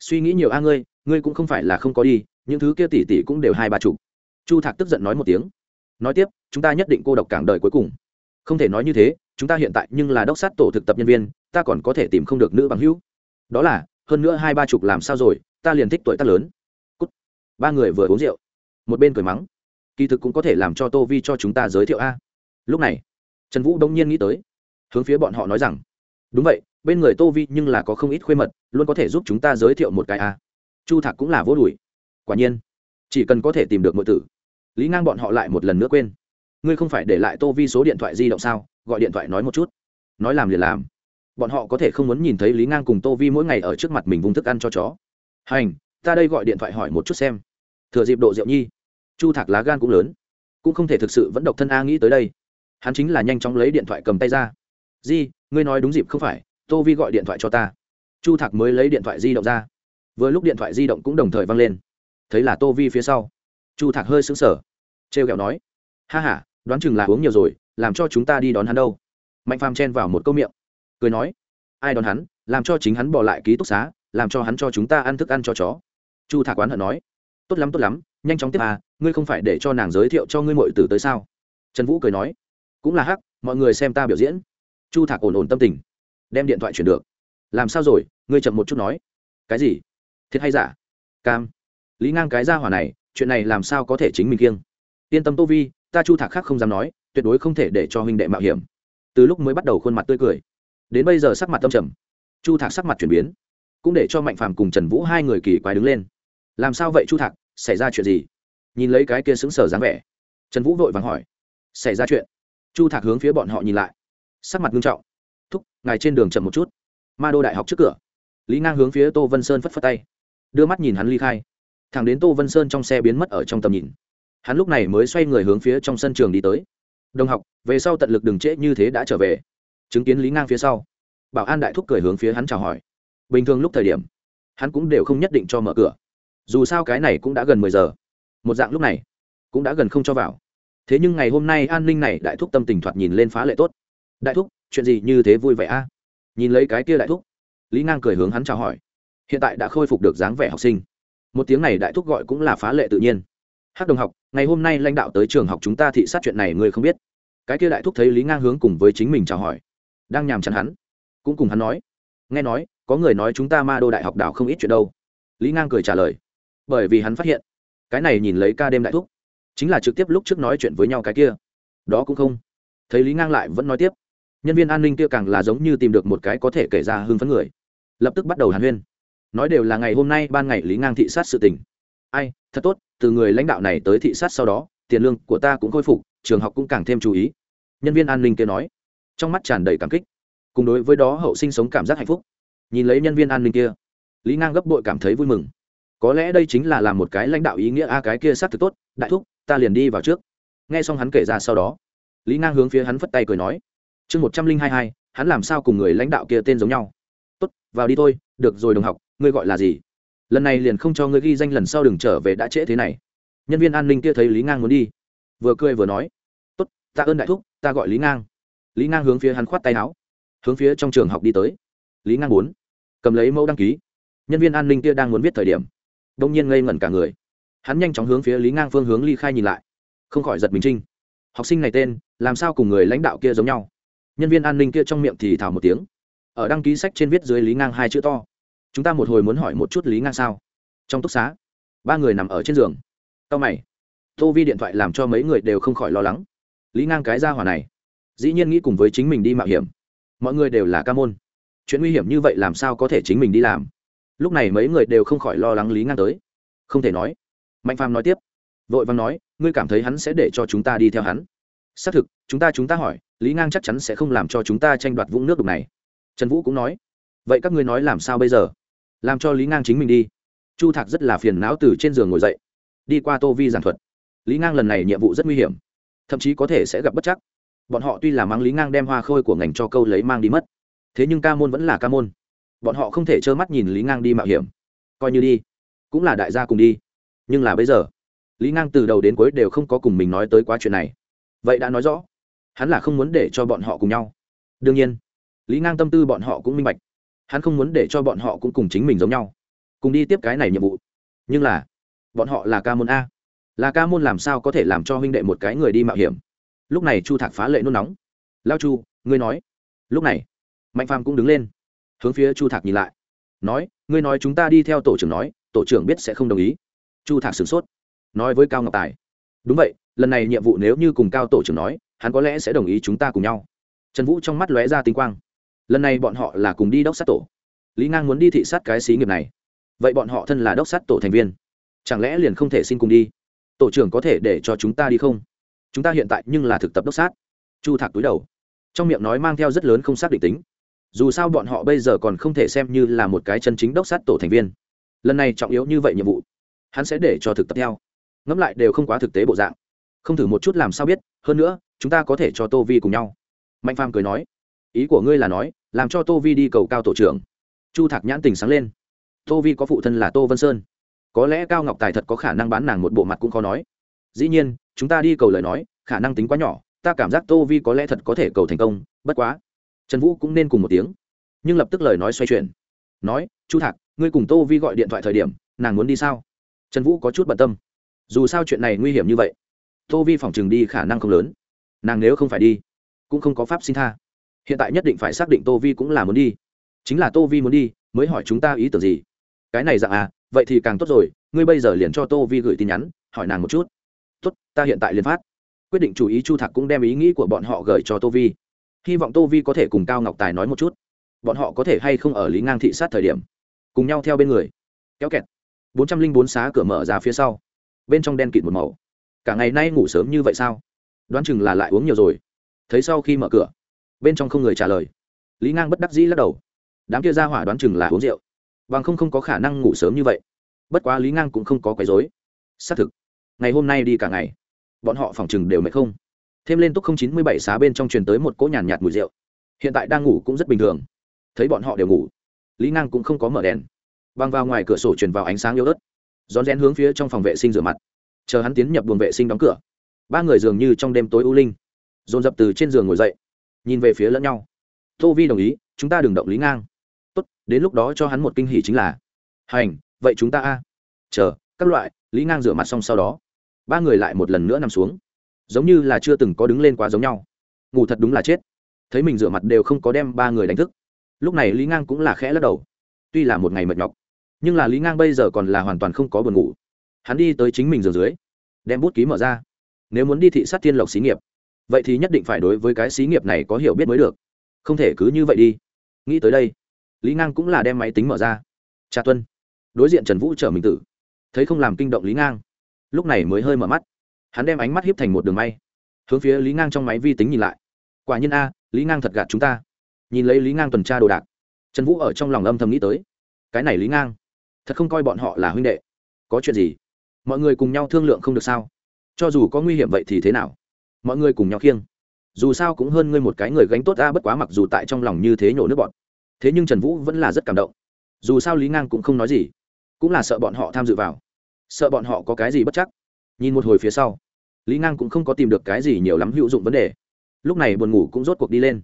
suy nghĩ nhiều a ngươi ngươi cũng không phải là không có đi, những thứ kia tỷ tỷ cũng đều hai ba chục. Chu thạc tức giận nói một tiếng. Nói tiếp, chúng ta nhất định cô độc cảng đời cuối cùng không thể nói như thế, chúng ta hiện tại nhưng là đốc sát tổ thực tập nhân viên, ta còn có thể tìm không được nữ bằng hữu. Đó là, hơn nữa hai ba chục làm sao rồi, ta liền thích tuổi tác lớn. Cút. ba người vừa uống rượu. Một bên cười mắng. Kỳ thực cũng có thể làm cho tô vi cho chúng ta giới thiệu a. Lúc này, trần vũ đông nhiên nghĩ tới. Hướng phía bọn họ nói rằng, đúng vậy, bên người tô vi nhưng là có không ít khuê mật, luôn có thể giúp chúng ta giới thiệu một cái a. Chu thạc cũng là vô đùi. Quả nhiên, chỉ cần có thể tìm được mọi tử, lý ngang bọn họ lại một lần nữa quên ngươi không phải để lại tô vi số điện thoại di động sao? Gọi điện thoại nói một chút. Nói làm liền làm. Bọn họ có thể không muốn nhìn thấy lý ngang cùng tô vi mỗi ngày ở trước mặt mình vung thức ăn cho chó. Hành, ta đây gọi điện thoại hỏi một chút xem. Thừa dịp độ rượu nhi, chu thạc lá gan cũng lớn, cũng không thể thực sự vẫn độc thân a nghĩ tới đây. Hắn chính là nhanh chóng lấy điện thoại cầm tay ra. Di, ngươi nói đúng dịp không phải, tô vi gọi điện thoại cho ta. Chu thạc mới lấy điện thoại di động ra. Vừa lúc điện thoại di động cũng đồng thời văng lên. Thấy là tô vi phía sau. Chu thạc hơi xứng sở t r e o kẹo nói, ha h a đoán chừng là uống nhiều rồi, làm cho chúng ta đi đón hắn đâu. Mạnh phàm chen vào một câu miệng, cười nói, ai đón hắn, làm cho chính hắn bỏ lại ký túc xá, làm cho hắn cho chúng ta ăn thức ăn cho chó. Chu thạc quán hận nói, tốt lắm tốt lắm, nhanh chóng tiếp à ngươi không phải để cho nàng giới thiệu cho ngươi mội tử tới sao? Trần vũ cười nói, cũng là hắc, mọi người xem ta biểu diễn. Chu thạc ổn ổn tâm tình, đem điện thoại chuyển được. Làm sao rồi, ngươi chậm một chút nói. Cái gì? Thiệt hay giả? Cam. Lý ngang cái ra hỏa này, chuyện này làm sao có thể chính mình kiêng? Yên tâm tô vi ta chu thạc khác không dám nói, tuyệt đối không thể để cho huynh đệ mạo hiểm. Từ lúc mới bắt đầu khuôn mặt tươi cười, đến bây giờ sắc mặt tâm trầm, chu thạc sắc mặt chuyển biến, cũng để cho mạnh phàm cùng trần vũ hai người kỳ quái đứng lên. Làm sao vậy chu thạc, xảy ra chuyện gì? Nhìn lấy cái kia xứng sở dáng vẻ, trần vũ vội vàng hỏi, xảy ra chuyện? Chu thạc hướng phía bọn họ nhìn lại, sắc mặt nghiêm trọng, thúc, ngài trên đường chậm một chút. Ma đô đại học trước cửa, lý ngang hướng phía tô vân sơn phất phất tay, đưa mắt nhìn hắn ly khai. Thẳng đến tô vân sơn trong xe biến mất ở trong tầm nhìn hắn lúc này mới xoay người hướng phía trong sân trường đi tới. Đồng học, về sau tận lực đừng trễ như thế đã trở về. Chứng kiến lý ngang phía sau, bảo an đại thúc cười hướng phía hắn chào hỏi. Bình thường lúc thời điểm, hắn cũng đều không nhất định cho mở cửa. Dù sao cái này cũng đã gần mười giờ. Một dạng lúc này, cũng đã gần không cho vào. Thế nhưng ngày hôm nay an ninh này, đại thúc tâm tình thoạt nhìn lên phá lệ tốt. Đại thúc, chuyện gì như thế vui vẻ a? Nhìn lấy cái kia đại thúc, lý ngang cười hướng hắn chào hỏi. Hiện tại đã khôi phục được dáng vẻ học sinh. Một tiếng này đại thúc gọi cũng là phá lệ tự nhiên hát đồng học, ngày hôm nay lãnh đạo tới trường học chúng ta thị sát chuyện này ngươi không biết. Cái kia đại thúc thấy lý ngang hướng cùng với chính mình chào hỏi, đang nhàm chán hắn, cũng cùng hắn nói, nghe nói, có người nói chúng ta ma đô đại học đảo không ít chuyện đâu. Lý ngang cười trả lời, bởi vì hắn phát hiện, cái này nhìn lấy ca đêm đại thúc, chính là trực tiếp lúc trước nói chuyện với nhau cái kia. Đó cũng không. Thấy lý ngang lại vẫn nói tiếp, nhân viên an ninh kia càng là giống như tìm được một cái có thể kể ra hưng phấn người. Lập tức bắt đầu hàn huyên. Nói đều là ngày hôm nay ban ngày lý ngang thị sát sự tình ai, thật tốt, từ người lãnh đạo này tới thị sát sau đó, tiền lương của ta cũng khôi phục, trường học cũng càng thêm chú ý. Nhân viên an ninh kia nói. Trong mắt tràn đầy cảm kích. Cùng đối với đó, hậu sinh sống cảm giác hạnh phúc. Nhìn lấy nhân viên an ninh kia, lý ngang gấp bội cảm thấy vui mừng. Có lẽ đây chính là làm một cái lãnh đạo ý nghĩa, a, cái kia sát thực tốt, đại thúc, ta liền đi vào trước. Nghe xong hắn kể ra sau đó, lý ngang hướng phía hắn phất tay cười nói. Chương một trăm linh hai hai, hắn làm sao cùng người lãnh đạo kia tên giống nhau? Tốt, vào đi thôi, được rồi đồng học, ngươi gọi là gì? Lần này liền không cho ngươi ghi danh lần sau đừng trở về đã trễ thế này. Nhân viên an ninh kia thấy lý ngang muốn đi, vừa cười vừa nói, tốt, ta ơn đại thúc, ta gọi lý ngang. Lý ngang hướng phía hắn khoát tay áo, hướng phía trong trường học đi tới. Lý ngang muốn, cầm lấy mẫu đăng ký. Nhân viên an ninh kia đang muốn viết thời điểm đông nhiên ngây ngẩn cả người. Hắn nhanh chóng hướng phía lý ngang phương hướng ly khai nhìn lại, không khỏi giật mình trinh. Học sinh này tên, làm sao cùng người lãnh đạo kia giống nhau? Nhân viên an ninh kia trong miệng thì thào một tiếng. Ở đăng ký sách trên viết dưới lý ngang hai chữ to chúng ta một hồi muốn hỏi một chút lý ngang sao? Trong túc xá, ba người nằm ở trên giường. Tao mày, tô vi điện thoại làm cho mấy người đều không khỏi lo lắng. Lý ngang cái ra hỏa này, dĩ nhiên nghĩ cùng với chính mình đi mạo hiểm. Mọi người đều là ca môn. Chuyện nguy hiểm như vậy làm sao có thể chính mình đi làm? Lúc này mấy người đều không khỏi lo lắng lý ngang tới. Không thể nói. Mạnh phàm nói tiếp. Vội vàng nói, ngươi cảm thấy hắn sẽ để cho chúng ta đi theo hắn. Xác thực, chúng ta chúng ta hỏi, lý ngang chắc chắn sẽ không làm cho chúng ta tranh đoạt vũng nước đục này. Trần vũ cũng nói. Vậy các ngươi nói làm sao bây giờ? Làm cho lý ngang chính mình đi. Chu thạc rất là phiền não từ trên giường ngồi dậy. Đi qua tô vi giảng thuật. Lý ngang lần này nhiệm vụ rất nguy hiểm. Thậm chí có thể sẽ gặp bất chắc. Bọn họ tuy là mang lý ngang đem hoa khôi của ngành cho câu lấy mang đi mất. Thế nhưng ca môn vẫn là ca môn. Bọn họ không thể trơ mắt nhìn lý ngang đi mạo hiểm. Coi như đi. Cũng là đại gia cùng đi. Nhưng là bây giờ, lý ngang từ đầu đến cuối đều không có cùng mình nói tới quá chuyện này. Vậy đã nói rõ. Hắn là không muốn để cho bọn họ cùng nhau. Đương nhiên, lý ngang tâm tư bọn họ cũng minh bạch hắn không muốn để cho bọn họ cũng cùng chính mình giống nhau, cùng đi tiếp cái này nhiệm vụ. Nhưng là, bọn họ là ca môn a. Là ca môn làm sao có thể làm cho huynh đệ một cái người đi mạo hiểm? Lúc này chu thạc phá lệ nôn nóng. Lao chu, ngươi nói. Lúc này, mạnh phàm cũng đứng lên, hướng phía chu thạc nhìn lại. Nói, ngươi nói chúng ta đi theo tổ trưởng nói, tổ trưởng biết sẽ không đồng ý. Chu thạc sửng sốt, nói với cao ngọc tài. Đúng vậy, lần này nhiệm vụ nếu như cùng cao tổ trưởng nói, hắn có lẽ sẽ đồng ý chúng ta cùng nhau. Trần vũ trong mắt lóe ra tinh quang lần này bọn họ là cùng đi đốc sát tổ. Lý ngang muốn đi thị sát cái xí nghiệp này. Vậy bọn họ thân là đốc sát tổ thành viên. Chẳng lẽ liền không thể xin cùng đi? Tổ trưởng có thể để cho chúng ta đi không? Chúng ta hiện tại nhưng là thực tập đốc sát. Chu thạc túi đầu. Trong miệng nói mang theo rất lớn không xác định tính. Dù sao bọn họ bây giờ còn không thể xem như là một cái chân chính đốc sát tổ thành viên. Lần này trọng yếu như vậy nhiệm vụ, hắn sẽ để cho thực tập theo. Ngẫm lại đều không quá thực tế bộ dạng. Không thử một chút làm sao biết, hơn nữa, chúng ta có thể cho tô vi cùng nhau. Mạnh phàm cười nói, ý của ngươi là nói làm cho tô vi đi cầu cao tổ trưởng. Chu thạc nhãn tình sáng lên. Tô vi có phụ thân là tô vân sơn. Có lẽ cao ngọc tài thật có khả năng bán nàng một bộ mặt cũng khó nói. Dĩ nhiên, chúng ta đi cầu lời nói, khả năng tính quá nhỏ, ta cảm giác tô vi có lẽ thật có thể cầu thành công, bất quá. Trần vũ cũng nên cùng một tiếng. Nhưng lập tức lời nói xoay chuyển. Nói, chu thạc, ngươi cùng tô vi gọi điện thoại thời điểm, nàng muốn đi sao? Trần vũ có chút bận tâm. Dù sao chuyện này nguy hiểm như vậy, tô vi phòng chừng đi khả năng không lớn. Nàng nếu không phải đi, cũng không có pháp xin tha hiện tại nhất định phải xác định tô vi cũng là muốn đi. Chính là tô vi muốn đi, mới hỏi chúng ta ý tưởng gì? Cái này dạng à vậy thì càng tốt rồi, ngươi bây giờ liền cho tô vi gửi tin nhắn, hỏi nàng một chút. Tốt, ta hiện tại liền phát. Quyết định chủ ý chu thạc cũng đem ý nghĩ của bọn họ gửi cho tô vi. Hy vọng tô vi có thể cùng cao ngọc tài nói một chút. Bọn họ có thể hay không ở lý ngang thị sát thời điểm, cùng nhau theo bên người. Kéo kẹt. bốn trăm linh bốn xá cửa mở ra phía sau. Bên trong đen kịt một màu. Cả ngày nay ngủ sớm như vậy sao? Đoán chừng là lại uống nhiều rồi. Thấy sau khi mở cửa bên trong không người trả lời. Lý ngang bất đắc dĩ lắc đầu. Đám kia ra hỏa đoán chừng là uống rượu. Bằng không không có khả năng ngủ sớm như vậy. Bất quá lý ngang cũng không có quấy dối xác thực ngày hôm nay đi cả ngày bọn họ phòng chừng đều mệt không. Thêm lên túc không chín mươi bảy xá bên trong truyền tới một cỗ nhàn nhạt, mùi rượu. Hiện tại đang ngủ cũng rất bình thường. Thấy bọn họ đều ngủ lý ngang cũng không có mở đèn. Băng vào ngoài cửa sổ truyền vào ánh sáng yếu ớt. Rón rén hướng phía trong phòng vệ sinh rửa mặt. Chờ hắn tiến nhập buồng vệ sinh đóng cửa. Ba người dường như trong đêm tối u linh dồn dập từ trên giường ngồi dậy nhìn về phía lẫn nhau. Tô vi đồng ý, chúng ta đừng động lý ngang. Tốt, đến lúc đó cho hắn một kinh hỉ chính là, hành, vậy chúng ta a. Chờ, các loại. Lý ngang rửa mặt xong sau đó, ba người lại một lần nữa nằm xuống. Giống như là chưa từng có đứng lên quá giống nhau. Ngủ thật đúng là chết. Thấy mình rửa mặt đều không có đem ba người đánh thức. Lúc này lý ngang cũng là khẽ lắc đầu. Tuy là một ngày mệt nhọc, nhưng là lý ngang bây giờ còn là hoàn toàn không có buồn ngủ. Hắn đi tới chính mình giường dưới, đem bút ký mở ra. Nếu muốn đi thị sát thiên lộc xí nghiệp vậy thì nhất định phải đối với cái xí nghiệp này có hiểu biết mới được. Không thể cứ như vậy đi. Nghĩ tới đây, lý ngang cũng là đem máy tính mở ra. Trà tuân. Đối diện trần vũ chở mình tử. Thấy không làm kinh động lý ngang, lúc này mới hơi mở mắt. Hắn đem ánh mắt hiếp thành một đường may. Hướng phía lý ngang trong máy vi tính nhìn lại. Quả nhiên a, lý ngang thật gạt chúng ta. Nhìn lấy lý ngang tuần tra đồ đạc, trần vũ ở trong lòng âm thầm nghĩ tới. Cái này lý ngang, thật không coi bọn họ là huynh đệ. Có chuyện gì? Mọi người cùng nhau thương lượng không được sao? Cho dù có nguy hiểm vậy thì thế nào? Mọi người cùng nhau khiêng. Dù sao cũng hơn ngươi một cái người gánh tốt ta bất quá mặc dù tại trong lòng như thế nhổ nước bọn thế nhưng trần vũ vẫn là rất cảm động. Dù sao lý ngang cũng không nói gì, cũng là sợ bọn họ tham dự vào. Sợ bọn họ có cái gì bất chắc. Nhìn một hồi phía sau, lý ngang cũng không có tìm được cái gì nhiều lắm hữu dụng vấn đề. Lúc này buồn ngủ cũng rốt cuộc đi lên.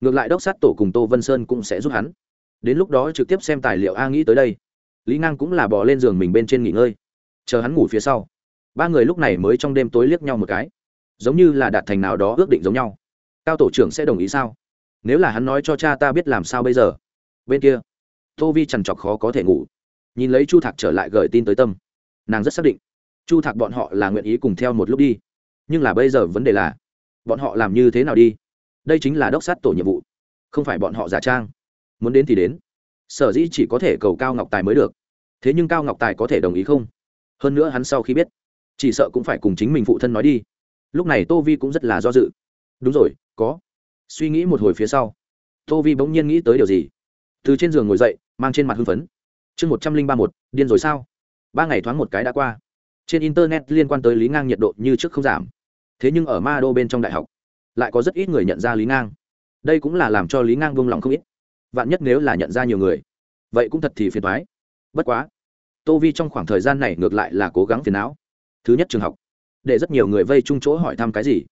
Ngược lại đốc sát tổ cùng tô vân sơn cũng sẽ giúp hắn. Đến lúc đó trực tiếp xem tài liệu a nghĩ tới đây, lý ngang cũng là bỏ lên giường mình bên trên nghỉ ngơi. Chờ hắn ngủ phía sau, ba người lúc này mới trong đêm tối liếc nhau một cái giống như là đạt thành nào đó ước định giống nhau. Cao tổ trưởng sẽ đồng ý sao? Nếu là hắn nói cho cha ta biết làm sao bây giờ? Bên kia, tô vi trằn trọc khó có thể ngủ. Nhìn lấy chu thạc trở lại gửi tin tới tâm. Nàng rất xác định, chu thạc bọn họ là nguyện ý cùng theo một lúc đi. Nhưng là bây giờ vấn đề là, bọn họ làm như thế nào đi? Đây chính là đốc sát tổ nhiệm vụ, không phải bọn họ giả trang. Muốn đến thì đến. Sở dĩ chỉ có thể cầu cao ngọc tài mới được. Thế nhưng cao ngọc tài có thể đồng ý không? Hơn nữa hắn sau khi biết, chỉ sợ cũng phải cùng chính mình phụ thân nói đi lúc này tô vi cũng rất là do dự. Đúng rồi, có. Suy nghĩ một hồi phía sau, tô vi bỗng nhiên nghĩ tới điều gì? Từ trên giường ngồi dậy, mang trên mặt hưng phấn. Chương một trăm linh ba một, điên rồi sao? Ba ngày thoáng một cái đã qua. Trên internet liên quan tới lý ngang nhiệt độ như trước không giảm. Thế nhưng ở ma đô bên trong đại học, lại có rất ít người nhận ra lý ngang. Đây cũng là làm cho lý ngang buông lòng không ít. Vạn nhất nếu là nhận ra nhiều người, vậy cũng thật thì phiền thoái bất quá, tô vi trong khoảng thời gian này ngược lại là cố gắng phiền não. Thứ nhất trường học để rất nhiều người vây chung chỗ hỏi thăm cái gì.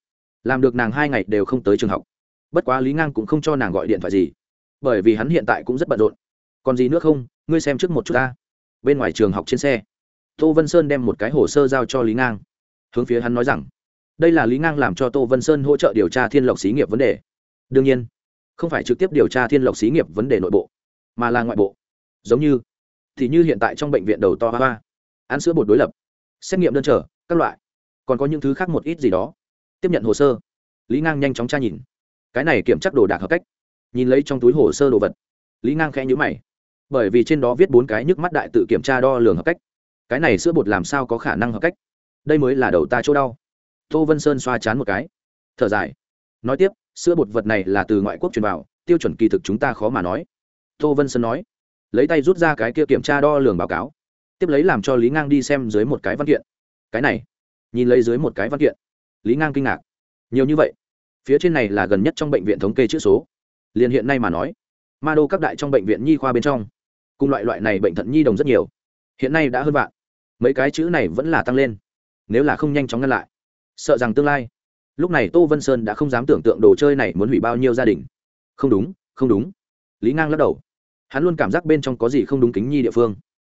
Làm được nàng hai ngày đều không tới trường học. Bất quá lý ngang cũng không cho nàng gọi điện thoại gì, bởi vì hắn hiện tại cũng rất bận rộn. Còn gì nữa không, ngươi xem trước một chút ta. Bên ngoài trường học trên xe, tô vân sơn đem một cái hồ sơ giao cho lý ngang. Hướng phía hắn nói rằng, đây là lý ngang làm cho tô vân sơn hỗ trợ điều tra thiên lộc xí nghiệp vấn đề. Đương nhiên, không phải trực tiếp điều tra thiên lộc xí nghiệp vấn đề nội bộ, mà là ngoại bộ. Giống như, thì như hiện tại trong bệnh viện đầu to hoa hoa ăn sữa bột đối lập, xét nghiệm đơn trở, các loại còn có những thứ khác một ít gì đó. Tiếp nhận hồ sơ. Lý ngang nhanh chóng tra nhìn. Cái này kiểm chắc đồ đạc hợp cách. Nhìn lấy trong túi hồ sơ đồ vật. Lý ngang khẽ nhữ mày. Bởi vì trên đó viết bốn cái nhức mắt đại tự kiểm tra đo lường hợp cách. Cái này sữa bột làm sao có khả năng hợp cách? Đây mới là đầu ta chỗ đau. Tô vân sơn xoa chán một cái. Thở dài. Nói tiếp, sữa bột vật này là từ ngoại quốc truyền vào, tiêu chuẩn kỳ thực chúng ta khó mà nói. Tô vân sơn nói. Lấy tay rút ra cái kia kiểm tra đo lường báo cáo. Tiếp lấy làm cho lý ngang đi xem dưới một cái văn kiện. Cái này nhìn lấy dưới một cái văn kiện. Lý ngang kinh ngạc. Nhiều như vậy? Phía trên này là gần nhất trong bệnh viện thống kê chữ số. Liền hiện nay mà nói, ma đô các đại trong bệnh viện nhi khoa bên trong, cùng loại loại này bệnh thận nhi đồng rất nhiều. Hiện nay đã hơn vạn. Mấy cái chữ này vẫn là tăng lên. Nếu là không nhanh chóng ngăn lại, sợ rằng tương lai, lúc này tô vân sơn đã không dám tưởng tượng đồ chơi này muốn hủy bao nhiêu gia đình. Không đúng không đúng. Lý ngang lắc đầu. Hắn luôn cảm giác bên trong có gì không đúng kính nhi địa phương.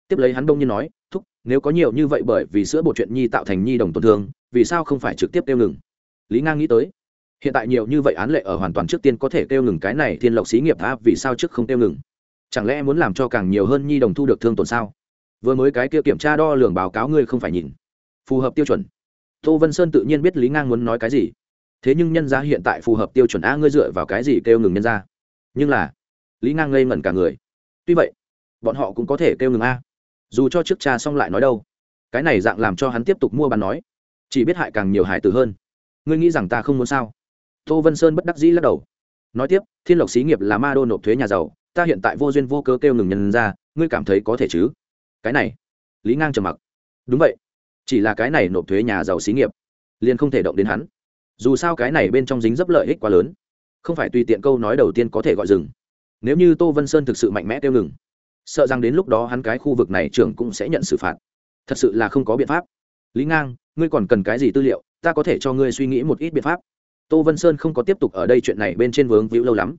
Tiếp lấy hắn đông như nói, thúc nếu có nhiều như vậy bởi vì sữa bộ chuyện nhi tạo thành nhi đồng tổn thương, vì sao không phải trực tiếp kêu ngừng? Lý ngang nghĩ tới, hiện tại nhiều như vậy án lệ ở hoàn toàn trước tiên có thể kêu ngừng cái này thiên lộc xí nghiệp tha vì sao trước không kêu ngừng? Chẳng lẽ muốn làm cho càng nhiều hơn nhi đồng thu được thương tổn sao? Vừa mới cái kia kiểm tra đo lường báo cáo ngươi không phải nhìn. Phù hợp tiêu chuẩn. Tô vân sơn tự nhiên biết lý ngang muốn nói cái gì. Thế nhưng nhân gia hiện tại phù hợp tiêu chuẩn a ngươi dựa vào cái gì kêu ngừng nhân gia? Nhưng là, lý ngang ngây ngẩn cả người. Tuy vậy, bọn họ cũng có thể kêu ngừng a dù cho trước cha xong lại nói đâu. Cái này dạng làm cho hắn tiếp tục mua bán nói. Chỉ biết hại càng nhiều hại tử hơn. Ngươi nghĩ rằng ta không muốn sao? Tô vân sơn bất đắc dĩ lắc đầu. Nói tiếp, thiên lộc xí nghiệp là ma đô nộp thuế nhà giàu, ta hiện tại vô duyên vô cớ kêu ngừng nhân ra, ngươi cảm thấy có thể chứ? Cái này, lý ngang trầm mặc. Đúng vậy, chỉ là cái này nộp thuế nhà giàu xí nghiệp, liền không thể động đến hắn. Dù sao cái này bên trong dính dấp lợi ích quá lớn, không phải tùy tiện câu nói đầu tiên có thể gọi dừng. Nếu như tô vân sơn thực sự mạnh mẽ kêu ngừng sợ rằng đến lúc đó hắn cái khu vực này trưởng cũng sẽ nhận xử phạt. Thật sự là không có biện pháp. Lý ngang, ngươi còn cần cái gì tư liệu? Ta có thể cho ngươi suy nghĩ một ít biện pháp. Tô vân sơn không có tiếp tục ở đây chuyện này bên trên vướng víu lâu lắm.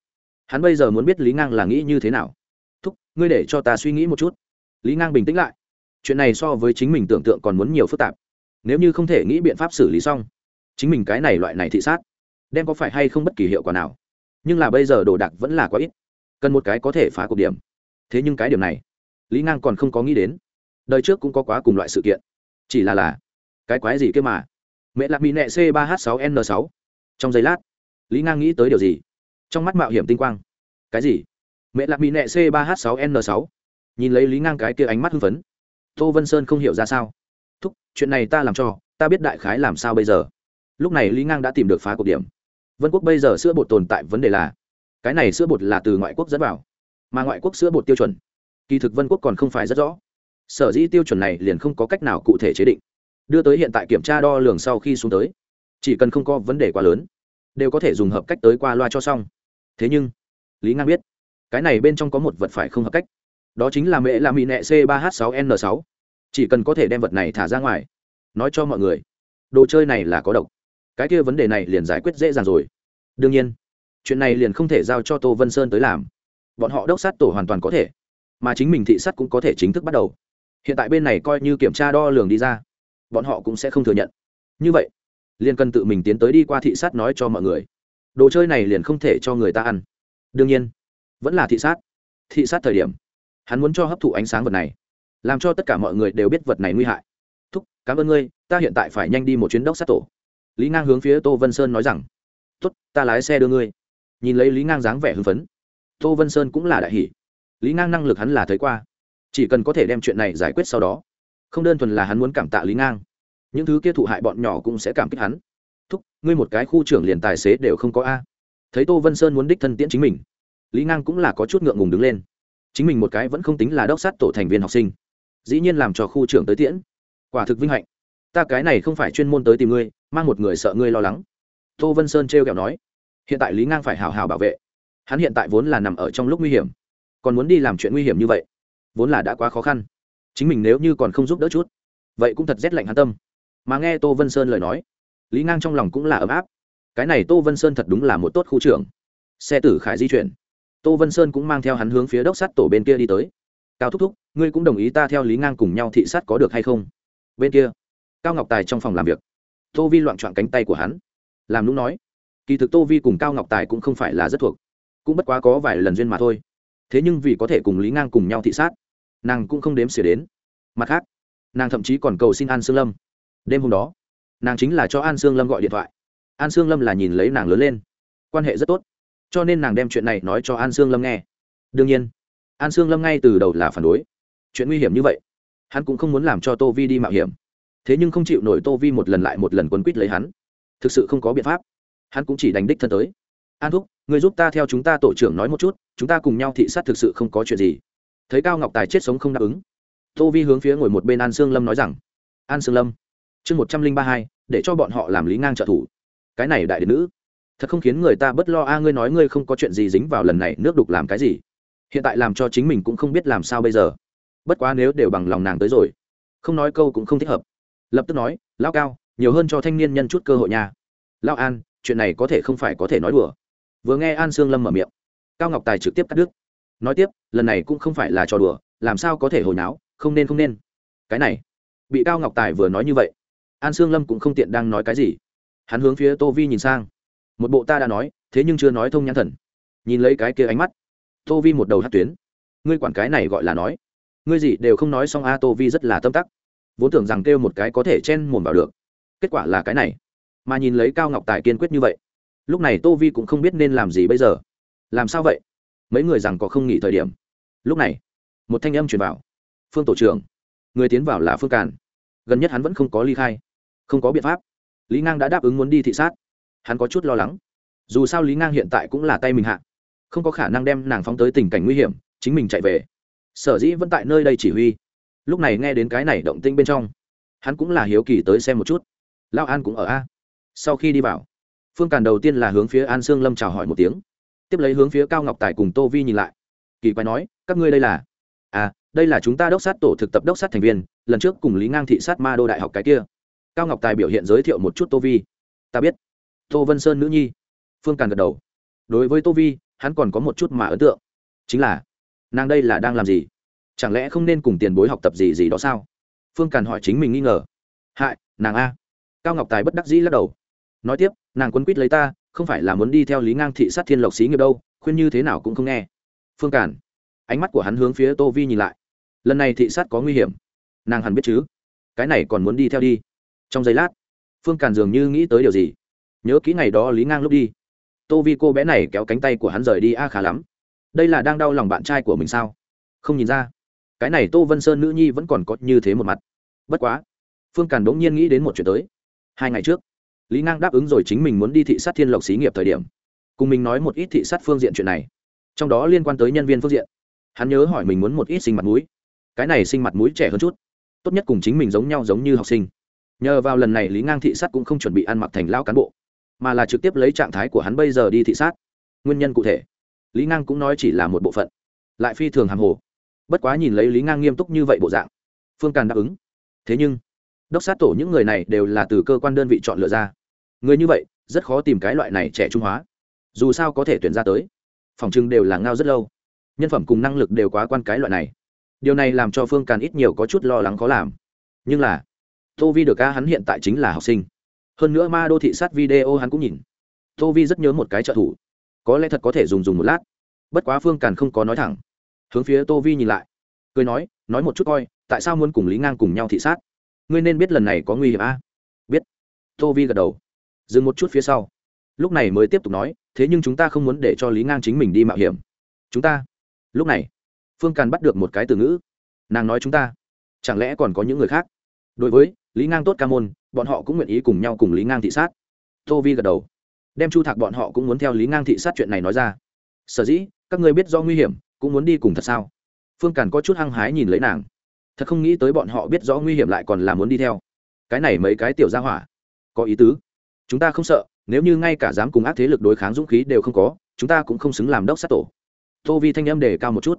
Hắn bây giờ muốn biết lý ngang là nghĩ như thế nào. Thúc, ngươi để cho ta suy nghĩ một chút. Lý ngang bình tĩnh lại. Chuyện này so với chính mình tưởng tượng còn muốn nhiều phức tạp. Nếu như không thể nghĩ biện pháp xử lý xong, chính mình cái này loại này thị sát, đem có phải hay không bất kỳ hiệu quả nào. Nhưng là bây giờ đồ đạc vẫn là quá ít. Cần một cái có thể phá cuộc điểm thế nhưng cái điểm này, lý ngang còn không có nghĩ đến. Đời trước cũng có quá cùng loại sự kiện. Chỉ là là, cái quái gì kia mà? Mẹ lạc mỹ nệ c 3 h 6 n 6 trong giây lát, lý ngang nghĩ tới điều gì? Trong mắt mạo hiểm tinh quang. Cái gì? Mẹ lạc mỹ nệ c 3 h 6 n 6 nhìn lấy lý ngang cái kia ánh mắt hưng phấn. Tô vân sơn không hiểu ra sao. Thúc, chuyện này ta làm cho, ta biết đại khái làm sao bây giờ. Lúc này lý ngang đã tìm được phá cột điểm. Vân quốc bây giờ sữa bột tồn tại vấn đề là, cái này sữa bột là từ ngoại quốc dẫn vào mà ngoại quốc sữa bột tiêu chuẩn. Kỳ thực vân quốc còn không phải rất rõ. Sở dĩ tiêu chuẩn này liền không có cách nào cụ thể chế định. Đưa tới hiện tại kiểm tra đo lường sau khi xuống tới, chỉ cần không có vấn đề quá lớn, đều có thể dùng hợp cách tới qua loa cho xong. Thế nhưng, lý ngang biết, cái này bên trong có một vật phải không hợp cách. Đó chính là mẹ là mỹ nẹ c 3 h 6 n 6 chỉ cần có thể đem vật này thả ra ngoài, nói cho mọi người, đồ chơi này là có độc. Cái kia vấn đề này liền giải quyết dễ dàng rồi. Đương nhiên, chuyện này liền không thể giao cho tô vân sơn tới làm bọn họ đốc sát tổ hoàn toàn có thể, mà chính mình thị sát cũng có thể chính thức bắt đầu. Hiện tại bên này coi như kiểm tra đo lường đi ra, bọn họ cũng sẽ không thừa nhận. Như vậy, liền cần tự mình tiến tới đi qua thị sát nói cho mọi người. Đồ chơi này liền không thể cho người ta ăn. Đương nhiên, vẫn là thị sát. Thị sát thời điểm, hắn muốn cho hấp thụ ánh sáng vật này, làm cho tất cả mọi người đều biết vật này nguy hại. Thúc, cảm ơn ngươi, ta hiện tại phải nhanh đi một chuyến đốc sát tổ. Lý ngang hướng phía tô vân sơn nói rằng, tốt, ta lái xe đưa ngươi. Nhìn lấy lý ngang dáng vẻ hưng phấn tô vân sơn cũng là đại hỷ lý ngang năng lực hắn là thấy qua. Chỉ cần có thể đem chuyện này giải quyết sau đó, không đơn thuần là hắn muốn cảm tạ lý ngang, những thứ kia thụ hại bọn nhỏ cũng sẽ cảm kích hắn. Thúc, ngươi một cái khu trưởng liền tài xế đều không có a. Thấy tô vân sơn muốn đích thân tiễn chính mình, lý ngang cũng là có chút ngượng ngùng đứng lên. Chính mình một cái vẫn không tính là đốc sát tổ thành viên học sinh, dĩ nhiên làm cho khu trưởng tới tiễn. Quả thực vinh hạnh. Ta cái này không phải chuyên môn tới tìm ngươi, mang một người sợ ngươi lo lắng. Tô vân sơn trêu kẹo nói. Hiện tại lý ngang phải hào hào bảo vệ hắn hiện tại vốn là nằm ở trong lúc nguy hiểm, còn muốn đi làm chuyện nguy hiểm như vậy, vốn là đã quá khó khăn. Chính mình nếu như còn không giúp đỡ chút, vậy cũng thật rét lạnh hắn tâm. Mà nghe tô vân sơn lời nói, lý ngang trong lòng cũng là ấm áp. Cái này tô vân sơn thật đúng là một tốt khu trưởng. Xe tử khải di chuyển. Tô vân sơn cũng mang theo hắn hướng phía đốc sắt tổ bên kia đi tới. Cao thúc thúc, ngươi cũng đồng ý ta theo lý ngang cùng nhau thị sát có được hay không? Bên kia, cao ngọc tài trong phòng làm việc. Tô vi loạn trọn cánh tay của hắn, làm lúc nói. Kỳ thực tô vi cùng cao ngọc tài cũng không phải là rất thuộc cũng bất quá có vài lần duyên mà thôi. Thế nhưng vì có thể cùng lý ngang cùng nhau thị sát, nàng cũng không đếm xỉa đến. Mặt khác, nàng thậm chí còn cầu xin an sương lâm. Đêm hôm đó, nàng chính là cho an sương lâm gọi điện thoại. An sương lâm là nhìn lấy nàng lớn lên. Quan hệ rất tốt, cho nên nàng đem chuyện này nói cho an sương lâm nghe. Đương nhiên, an sương lâm ngay từ đầu là phản đối. Chuyện nguy hiểm như vậy, hắn cũng không muốn làm cho tô vi đi mạo hiểm. Thế nhưng không chịu nổi tô vi một lần lại một lần quấn quýt lấy hắn. Thực sự không có biện pháp. Hắn cũng chỉ đánh đích thân tới. An thúc người giúp ta theo chúng ta tổ trưởng nói một chút, chúng ta cùng nhau thị sát thực sự không có chuyện gì. Thấy cao ngọc tài chết sống không đáp ứng, tô vi hướng phía ngồi một bên an sương lâm nói rằng, an sương lâm, chương một trăm linh ba hai, để cho bọn họ làm lý ngang trợ thủ. Cái này đại điện nữ, thật không khiến người ta bất lo a, ngươi nói ngươi không có chuyện gì dính vào lần này, nước đục làm cái gì? Hiện tại làm cho chính mình cũng không biết làm sao bây giờ. Bất quá nếu đều bằng lòng nàng tới rồi, không nói câu cũng không thích hợp. Lập tức nói lao cao, nhiều hơn cho thanh niên nhân chút cơ hội nha. Lao an, chuyện này có thể không phải có thể nói đùa vừa nghe an sương lâm mở miệng cao ngọc tài trực tiếp cắt đứt nói tiếp lần này cũng không phải là trò đùa làm sao có thể hồi náo không nên không nên cái này bị cao ngọc tài vừa nói như vậy an sương lâm cũng không tiện đang nói cái gì hắn hướng phía tô vi nhìn sang một bộ ta đã nói thế nhưng chưa nói thông nhãn thần nhìn lấy cái kia ánh mắt tô vi một đầu hát tuyến ngươi quản cái này gọi là nói ngươi gì đều không nói xong a à, tô vi rất là tâm tắc vốn tưởng rằng kêu một cái có thể chen mồm vào được kết quả là cái này mà nhìn lấy cao ngọc tài kiên quyết như vậy lúc này tô vi cũng không biết nên làm gì bây giờ. Làm sao vậy? Mấy người rằng có không nghỉ thời điểm. Lúc này, một thanh âm truyền vào. Phương tổ trưởng. Người tiến vào là phương càn. Gần nhất hắn vẫn không có ly khai. Không có biện pháp. Lý ngang đã đáp ứng muốn đi thị sát. Hắn có chút lo lắng. Dù sao lý ngang hiện tại cũng là tay mình hạ. Không có khả năng đem nàng phóng tới tình cảnh nguy hiểm, chính mình chạy về. Sở dĩ vẫn tại nơi đây chỉ huy. Lúc này nghe đến cái này động tinh bên trong, hắn cũng là hiếu kỳ tới xem một chút. Lao an cũng ở a. Sau khi đi vào phương càn đầu tiên là hướng phía an sương lâm chào hỏi một tiếng. Tiếp lấy hướng phía cao ngọc tài cùng tô vi nhìn lại. Kỳ quái nói, các ngươi đây là? À đây là chúng ta đốc sát tổ thực tập đốc sát thành viên, lần trước cùng lý ngang thị sát ma đô đại học cái kia. Cao ngọc tài biểu hiện giới thiệu một chút tô vi. Ta biết. Tô vân sơn nữ nhi. Phương càn gật đầu. Đối với tô vi, hắn còn có một chút mà ấn tượng. Chính là, nàng đây là đang làm gì? Chẳng lẽ không nên cùng tiền bối học tập gì gì đó sao? Phương càn hỏi chính mình nghi ngờ. Hại, nàng a. Cao ngọc tài bất đắc dĩ lắc đầu nói tiếp, nàng quấn quýt lấy ta, không phải là muốn đi theo lý ngang thị sát thiên lộc xí nghiệp đâu, khuyên như thế nào cũng không nghe. Phương càn ánh mắt của hắn hướng phía tô vi nhìn lại. Lần này thị sát có nguy hiểm. Nàng hẳn biết chứ? Cái này còn muốn đi theo đi. Trong giây lát, phương càn dường như nghĩ tới điều gì. Nhớ kỹ ngày đó lý ngang lúc đi. Tô vi cô bé này kéo cánh tay của hắn rời đi a khá lắm. Đây là đang đau lòng bạn trai của mình sao? Không nhìn ra. Cái này tô vân sơn nữ nhi vẫn còn có như thế một mặt. Bất quá, phương càn đ ỗ n g nhiên nghĩ đến một chuyện tới. Hai ngày trước lý ngang đáp ứng rồi chính mình muốn đi thị sát thiên lộc xí nghiệp thời điểm. Cùng mình nói một ít thị sát phương diện chuyện này. Trong đó liên quan tới nhân viên phương diện. Hắn nhớ hỏi mình muốn một ít sinh mặt mũi. Cái này sinh mặt mũi trẻ hơn chút. Tốt nhất cùng chính mình giống nhau giống như học sinh. Nhờ vào lần này lý ngang thị sát cũng không chuẩn bị ăn mặc thành lao cán bộ, mà là trực tiếp lấy trạng thái của hắn bây giờ đi thị sát. Nguyên nhân cụ thể. Lý ngang cũng nói chỉ là một bộ phận. Lại phi thường hàng hồ. Bất quá nhìn lấy lý ngang nghiêm túc như vậy bộ dạng, phương càn đáp ứng. Thế nhưng, đốc sát tổ những người này đều là từ cơ quan đơn vị chọn lựa ra người như vậy, rất khó tìm cái loại này trẻ trung hóa. Dù sao có thể tuyển ra tới, phòng trưng đều là ngao rất lâu. Nhân phẩm cùng năng lực đều quá quan cái loại này. Điều này làm cho phương càn ít nhiều có chút lo lắng khó làm. Nhưng là, tô vi được ca hắn hiện tại chính là học sinh. Hơn nữa ma đô thị sát video hắn cũng nhìn. Tô vi rất nhớ một cái trợ thủ. Có lẽ thật có thể dùng dùng một lát. Bất quá phương càn không có nói thẳng. Hướng phía tô vi nhìn lại. Cười nói nói một chút coi, tại sao muốn cùng lý ngang cùng nhau thị sát? Ngươi nên biết lần này có nguy hiểm a. À? biết. Tô vi gật đầu dừng một chút phía sau. Lúc này mới tiếp tục nói, thế nhưng chúng ta không muốn để cho lý ngang chính mình đi mạo hiểm. Chúng ta? Lúc này, phương càn bắt được một cái từ ngữ. Nàng nói chúng ta. Chẳng lẽ còn có những người khác? Đối với lý ngang tốt ca môn, bọn họ cũng nguyện ý cùng nhau cùng lý ngang thị sát. Tô vi gật đầu. Đem chu thạc bọn họ cũng muốn theo lý ngang thị sát chuyện này nói ra. Sở dĩ, các ngươi biết do nguy hiểm, cũng muốn đi cùng thật sao? Phương càn có chút hăng hái nhìn lấy nàng. Thật không nghĩ tới bọn họ biết rõ nguy hiểm lại còn là muốn đi theo. Cái này mấy cái tiểu gia hỏa. Có ý tứ chúng ta không sợ, nếu như ngay cả dám cùng ác thế lực đối kháng dũng khí đều không có, chúng ta cũng không xứng làm đốc sát tổ. Tô vi thanh âm đề cao một chút,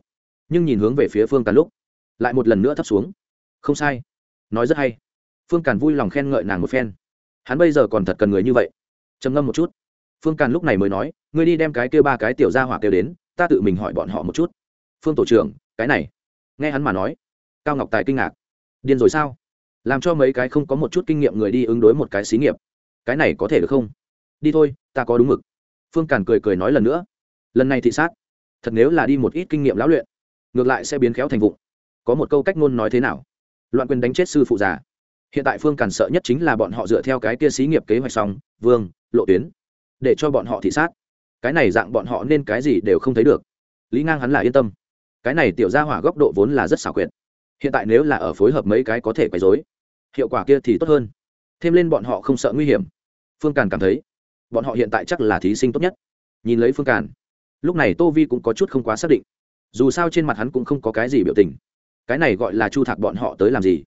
nhưng nhìn hướng về phía phương càn lúc, lại một lần nữa thấp xuống. Không sai. Nói rất hay. Phương càn vui lòng khen ngợi nàng một phen. Hắn bây giờ còn thật cần người như vậy. Trầm ngâm một chút. Phương càn lúc này mới nói, ngươi đi đem cái kêu ba cái tiểu gia hỏa kêu đến, ta tự mình hỏi bọn họ một chút. Phương tổ trưởng, cái này. Nghe hắn mà nói, cao ngọc tài kinh ngạc. Điên rồi sao? Làm cho mấy cái không có một chút kinh nghiệm người đi ứng đối một cái xí nghiệp cái này có thể được không? Đi thôi, ta có đúng mực. Phương càn cười cười nói lần nữa. Lần này thị sát. Thật nếu là đi một ít kinh nghiệm lão luyện, ngược lại sẽ biến khéo thành vụng. Có một câu cách ngôn nói thế nào? Loạn quyền đánh chết sư phụ già. Hiện tại phương càn sợ nhất chính là bọn họ dựa theo cái kia xí nghiệp kế hoạch xong, vương, lộ tuyến, để cho bọn họ thị sát. Cái này dạng bọn họ nên cái gì đều không thấy được. Lý ngang hắn là yên tâm. Cái này tiểu ra hỏa góc độ vốn là rất xảo quyệt. Hiện tại nếu là ở phối hợp mấy cái có thể quấy dối hiệu quả kia thì tốt hơn. Thêm lên bọn họ không sợ nguy hiểm phương càn cảm thấy, bọn họ hiện tại chắc là thí sinh tốt nhất. Nhìn lấy phương càn, lúc này tô vi cũng có chút không quá xác định. Dù sao trên mặt hắn cũng không có cái gì biểu tình. Cái này gọi là chu thạc bọn họ tới làm gì?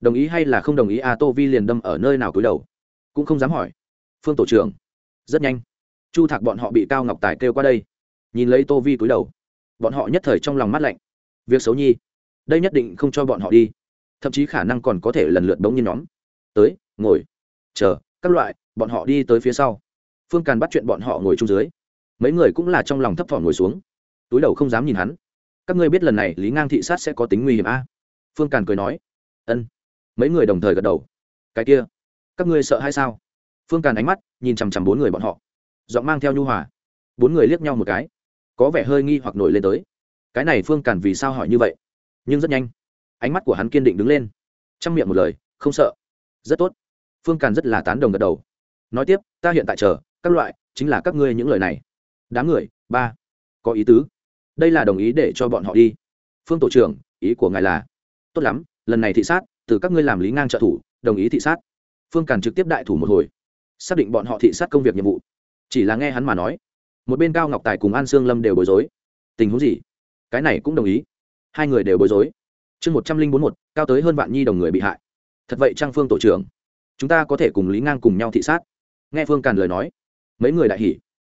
Đồng ý hay là không đồng ý? A tô vi liền đâm ở nơi nào cúi đầu? Cũng không dám hỏi. Phương tổ trưởng, rất nhanh. Chu thạc bọn họ bị cao ngọc tài kêu qua đây. Nhìn lấy tô vi cúi đầu, bọn họ nhất thời trong lòng mắt lạnh. Việc xấu nhi, đây nhất định không cho bọn họ đi. Thậm chí khả năng còn có thể lần lượt bỗng nhiên nhóm. Tới, ngồi, chờ, các loại bọn họ đi tới phía sau. Phương càn bắt chuyện bọn họ ngồi chung dưới. Mấy người cũng là trong lòng thấp thỏm ngồi xuống. Túi đầu không dám nhìn hắn. Các ngươi biết lần này lý ngang thị sát sẽ có tính nguy hiểm a? Phương càn cười nói. Ân. Mấy người đồng thời gật đầu. Cái kia, các ngươi sợ hay sao? Phương càn ánh mắt nhìn chằm chằm bốn người bọn họ. Giọng mang theo nhu hòa. Bốn người liếc nhau một cái. Có vẻ hơi nghi hoặc nổi lên tới. Cái này phương càn vì sao hỏi như vậy? Nhưng rất nhanh. Ánh mắt của hắn kiên định đứng lên. Chăm miệng một lời, không sợ. Rất tốt. Phương càn rất là tán đồng gật đầu nói tiếp, ta hiện tại chờ, các loại, chính là các ngươi những lời này. Đám người, ba. Có ý tứ. Đây là đồng ý để cho bọn họ đi. Phương tổ trưởng, ý của ngài là, tốt lắm, lần này thị sát, từ các ngươi làm lý ngang trợ thủ, đồng ý thị sát. Phương càn trực tiếp đại thủ một hồi, xác định bọn họ thị sát công việc nhiệm vụ. Chỉ là nghe hắn mà nói, một bên cao ngọc tài cùng an sương lâm đều bối rối. Tình huống gì? Cái này cũng đồng ý. Hai người đều bối rối. Chương một trăm linh bốn một, cao tới hơn vạn nhi đồng người bị hại. Thật vậy trang phương tổ trưởng? Chúng ta có thể cùng lý ngang cùng nhau thị sát nghe phương càn lời nói, mấy người đại hỉ.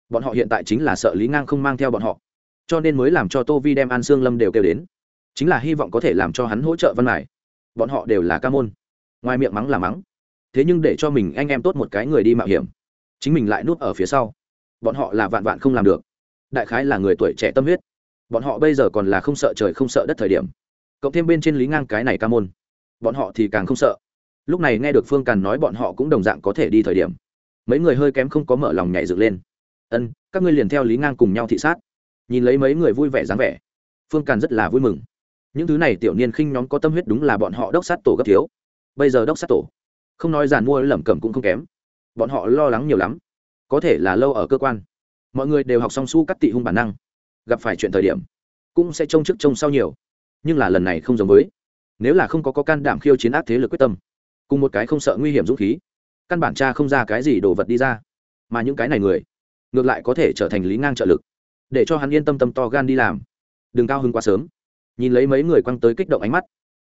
Bọn họ hiện tại chính là sợ lý ngang không mang theo bọn họ, cho nên mới làm cho tô vi đem an sương lâm đều kêu đến. Chính là hy vọng có thể làm cho hắn hỗ trợ văn mải bọn họ đều là ca môn. Ngoài miệng mắng là mắng. Thế nhưng để cho mình anh em tốt một cái người đi mạo hiểm, chính mình lại nuốt ở phía sau. Bọn họ là vạn vạn không làm được. Đại khái là người tuổi trẻ tâm huyết. Bọn họ bây giờ còn là không sợ trời không sợ đất thời điểm. Cộng thêm bên trên lý ngang cái này ca môn, bọn họ thì càng không sợ. Lúc này nghe được phương càn nói bọn họ cũng đồng dạng có thể đi thời điểm mấy người hơi kém không có mở lòng nhảy dựng lên. Ân các ngươi liền theo lý ngang cùng nhau thị sát. Nhìn lấy mấy người vui vẻ dáng vẻ phương càn rất là vui mừng. Những thứ này tiểu niên khinh nhóm có tâm huyết đúng là bọn họ đốc sát tổ gấp thiếu. Bây giờ đốc sát tổ không nói giàn mua lẩm cẩm cũng không kém. Bọn họ lo lắng nhiều lắm có thể là lâu ở cơ quan. Mọi người đều học xong su cắt tị hung bản năng gặp phải chuyện thời điểm cũng sẽ trông trước trông sau nhiều. Nhưng là lần này không giống với nếu là không có, có can đảm khiêu chiến ác thế lực quyết tâm cùng một cái không sợ nguy hiểm dũng khí căn bản cha không ra cái gì đồ vật đi ra. Mà những cái này người, ngược lại có thể trở thành lý ngang trợ lực, để cho hắn yên tâm tâm to gan đi làm. Đừng cao hứng quá sớm. Nhìn lấy mấy người quăng tới kích động ánh mắt,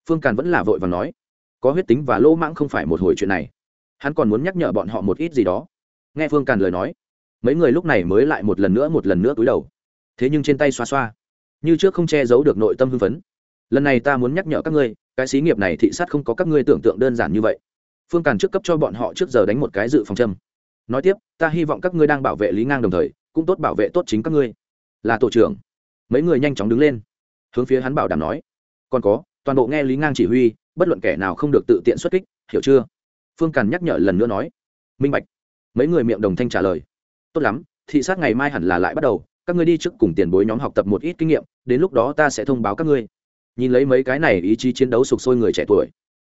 phương càn vẫn là vội và nói, có huyết tính và lỗ mãng không phải một hồi chuyện này. Hắn còn muốn nhắc nhở bọn họ một ít gì đó. Nghe phương càn lời nói, mấy người lúc này mới lại một lần nữa, một lần nữa túi đầu. Thế nhưng trên tay xoa xoa, như trước không che giấu được nội tâm hưng phấn. Lần này ta muốn nhắc nhở các ngươi, cái xí nghiệp này thị sát không có các ngươi tưởng tượng đơn giản như vậy phương càn trước cấp cho bọn họ trước giờ đánh một cái dự phòng châm. Nói tiếp, ta hy vọng các ngươi đang bảo vệ lý ngang đồng thời, cũng tốt bảo vệ tốt chính các ngươi. Là tổ trưởng. Mấy người nhanh chóng đứng lên. Hướng phía hắn bảo đảm nói. Còn có, toàn bộ nghe lý ngang chỉ huy, bất luận kẻ nào không được tự tiện xuất kích, hiểu chưa? Phương càn nhắc nhở lần nữa nói. Minh bạch. Mấy người miệng đồng thanh trả lời. Tốt lắm, thị sát ngày mai hẳn là lại bắt đầu, các ngươi đi trước cùng tiền bối nhóm học tập một ít kinh nghiệm, đến lúc đó ta sẽ thông báo các ngươi. Nhìn lấy mấy cái này ý chí chiến đấu sục sôi người trẻ tuổi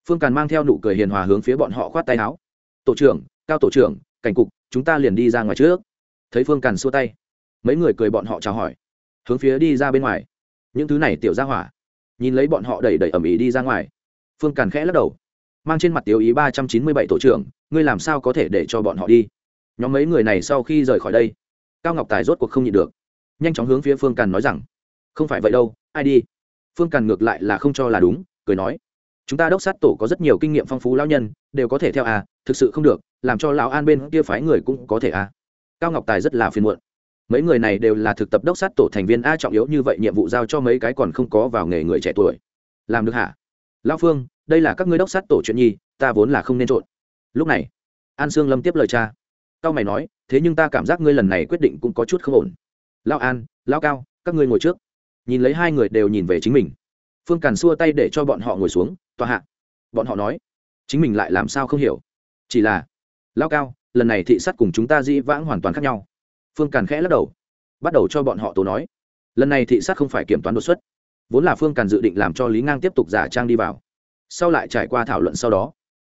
phương càn mang theo nụ cười hiền hòa hướng phía bọn họ khoát tay áo. Tổ trưởng, cao tổ trưởng, cảnh cục, chúng ta liền đi ra ngoài trước. Thấy phương càn xua tay, mấy người cười bọn họ chào hỏi, hướng phía đi ra bên ngoài. Những thứ này tiểu ra hỏa. Nhìn lấy bọn họ đẩy đẩy ẩm ý đi ra ngoài, phương càn khẽ lắc đầu, mang trên mặt tiểu ý ba trăm chín mươi bảy tổ trưởng, ngươi làm sao có thể để cho bọn họ đi? Nhóm mấy người này sau khi rời khỏi đây, cao ngọc tài rốt cuộc không nhịn được, nhanh chóng hướng phía phương càn nói rằng, không phải vậy đâu, ai đi? Phương càn ngược lại là không cho là đúng, cười nói chúng ta đốc sát tổ có rất nhiều kinh nghiệm phong phú lao nhân, đều có thể theo à thực sự không được, làm cho lão an bên kia phái người cũng có thể à. Cao ngọc tài rất là phiền muộn. Mấy người này đều là thực tập đốc sát tổ thành viên a trọng yếu như vậy, nhiệm vụ giao cho mấy cái còn không có vào nghề người trẻ tuổi. Làm được hả? Lão phương, đây là các ngươi đốc sát tổ chuyện nhi, ta vốn là không nên trộn. Lúc này, an sương lâm tiếp lời cha. Cao mày nói, thế nhưng ta cảm giác ngươi lần này quyết định cũng có chút không ổn. Lão an, lão cao, các ngươi ngồi trước. Nhìn lấy hai người đều nhìn về chính mình. Phương càn xua tay để cho bọn họ ngồi xuống tòa hạ. Bọn họ nói, chính mình lại làm sao không hiểu. Chỉ là, lão cao, lần này thị sát cùng chúng ta dĩ vãng hoàn toàn khác nhau. Phương càn khẽ lắc đầu, bắt đầu cho bọn họ tố nói, lần này thị sát không phải kiểm toán đột xuất, vốn là phương càn dự định làm cho lý ngang tiếp tục giả trang đi vào. Sau lại trải qua thảo luận sau đó,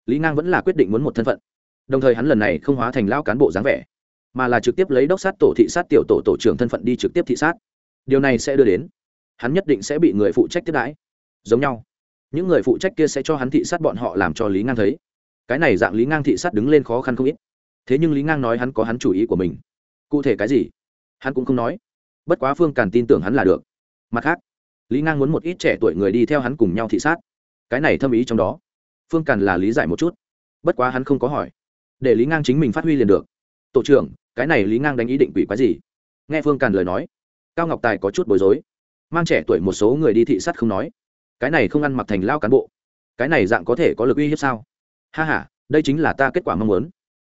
lý ngang vẫn là quyết định muốn một thân phận. Đồng thời hắn lần này không hóa thành lao cán bộ dáng vẻ, mà là trực tiếp lấy đốc sát tổ thị sát tiểu tổ tổ trưởng thân phận đi trực tiếp thị sát. Điều này sẽ đưa đến, hắn nhất định sẽ bị người phụ trách tiếp đãi. Giống nhau những người phụ trách kia sẽ cho hắn thị sát bọn họ làm cho lý ngang thấy. Cái này dạng lý ngang thị sát đứng lên khó khăn không ít. Thế nhưng lý ngang nói hắn có hắn chủ ý của mình. Cụ thể cái gì? Hắn cũng không nói. Bất quá phương càn tin tưởng hắn là được. Mặt khác, lý ngang muốn một ít trẻ tuổi người đi theo hắn cùng nhau thị sát. Cái này thâm ý trong đó. Phương càn là lý giải một chút. Bất quá hắn không có hỏi. Để lý ngang chính mình phát huy liền được. Tổ trưởng, cái này lý ngang đánh ý định quỷ quái gì? Nghe phương càn lời nói, cao ngọc tài có chút bối rối. Mang trẻ tuổi một số người đi thị sát không nói cái này không ăn mặc thành lao cán bộ. Cái này dạng có thể có lực uy hiếp sao? Ha h a đây chính là ta kết quả mong muốn.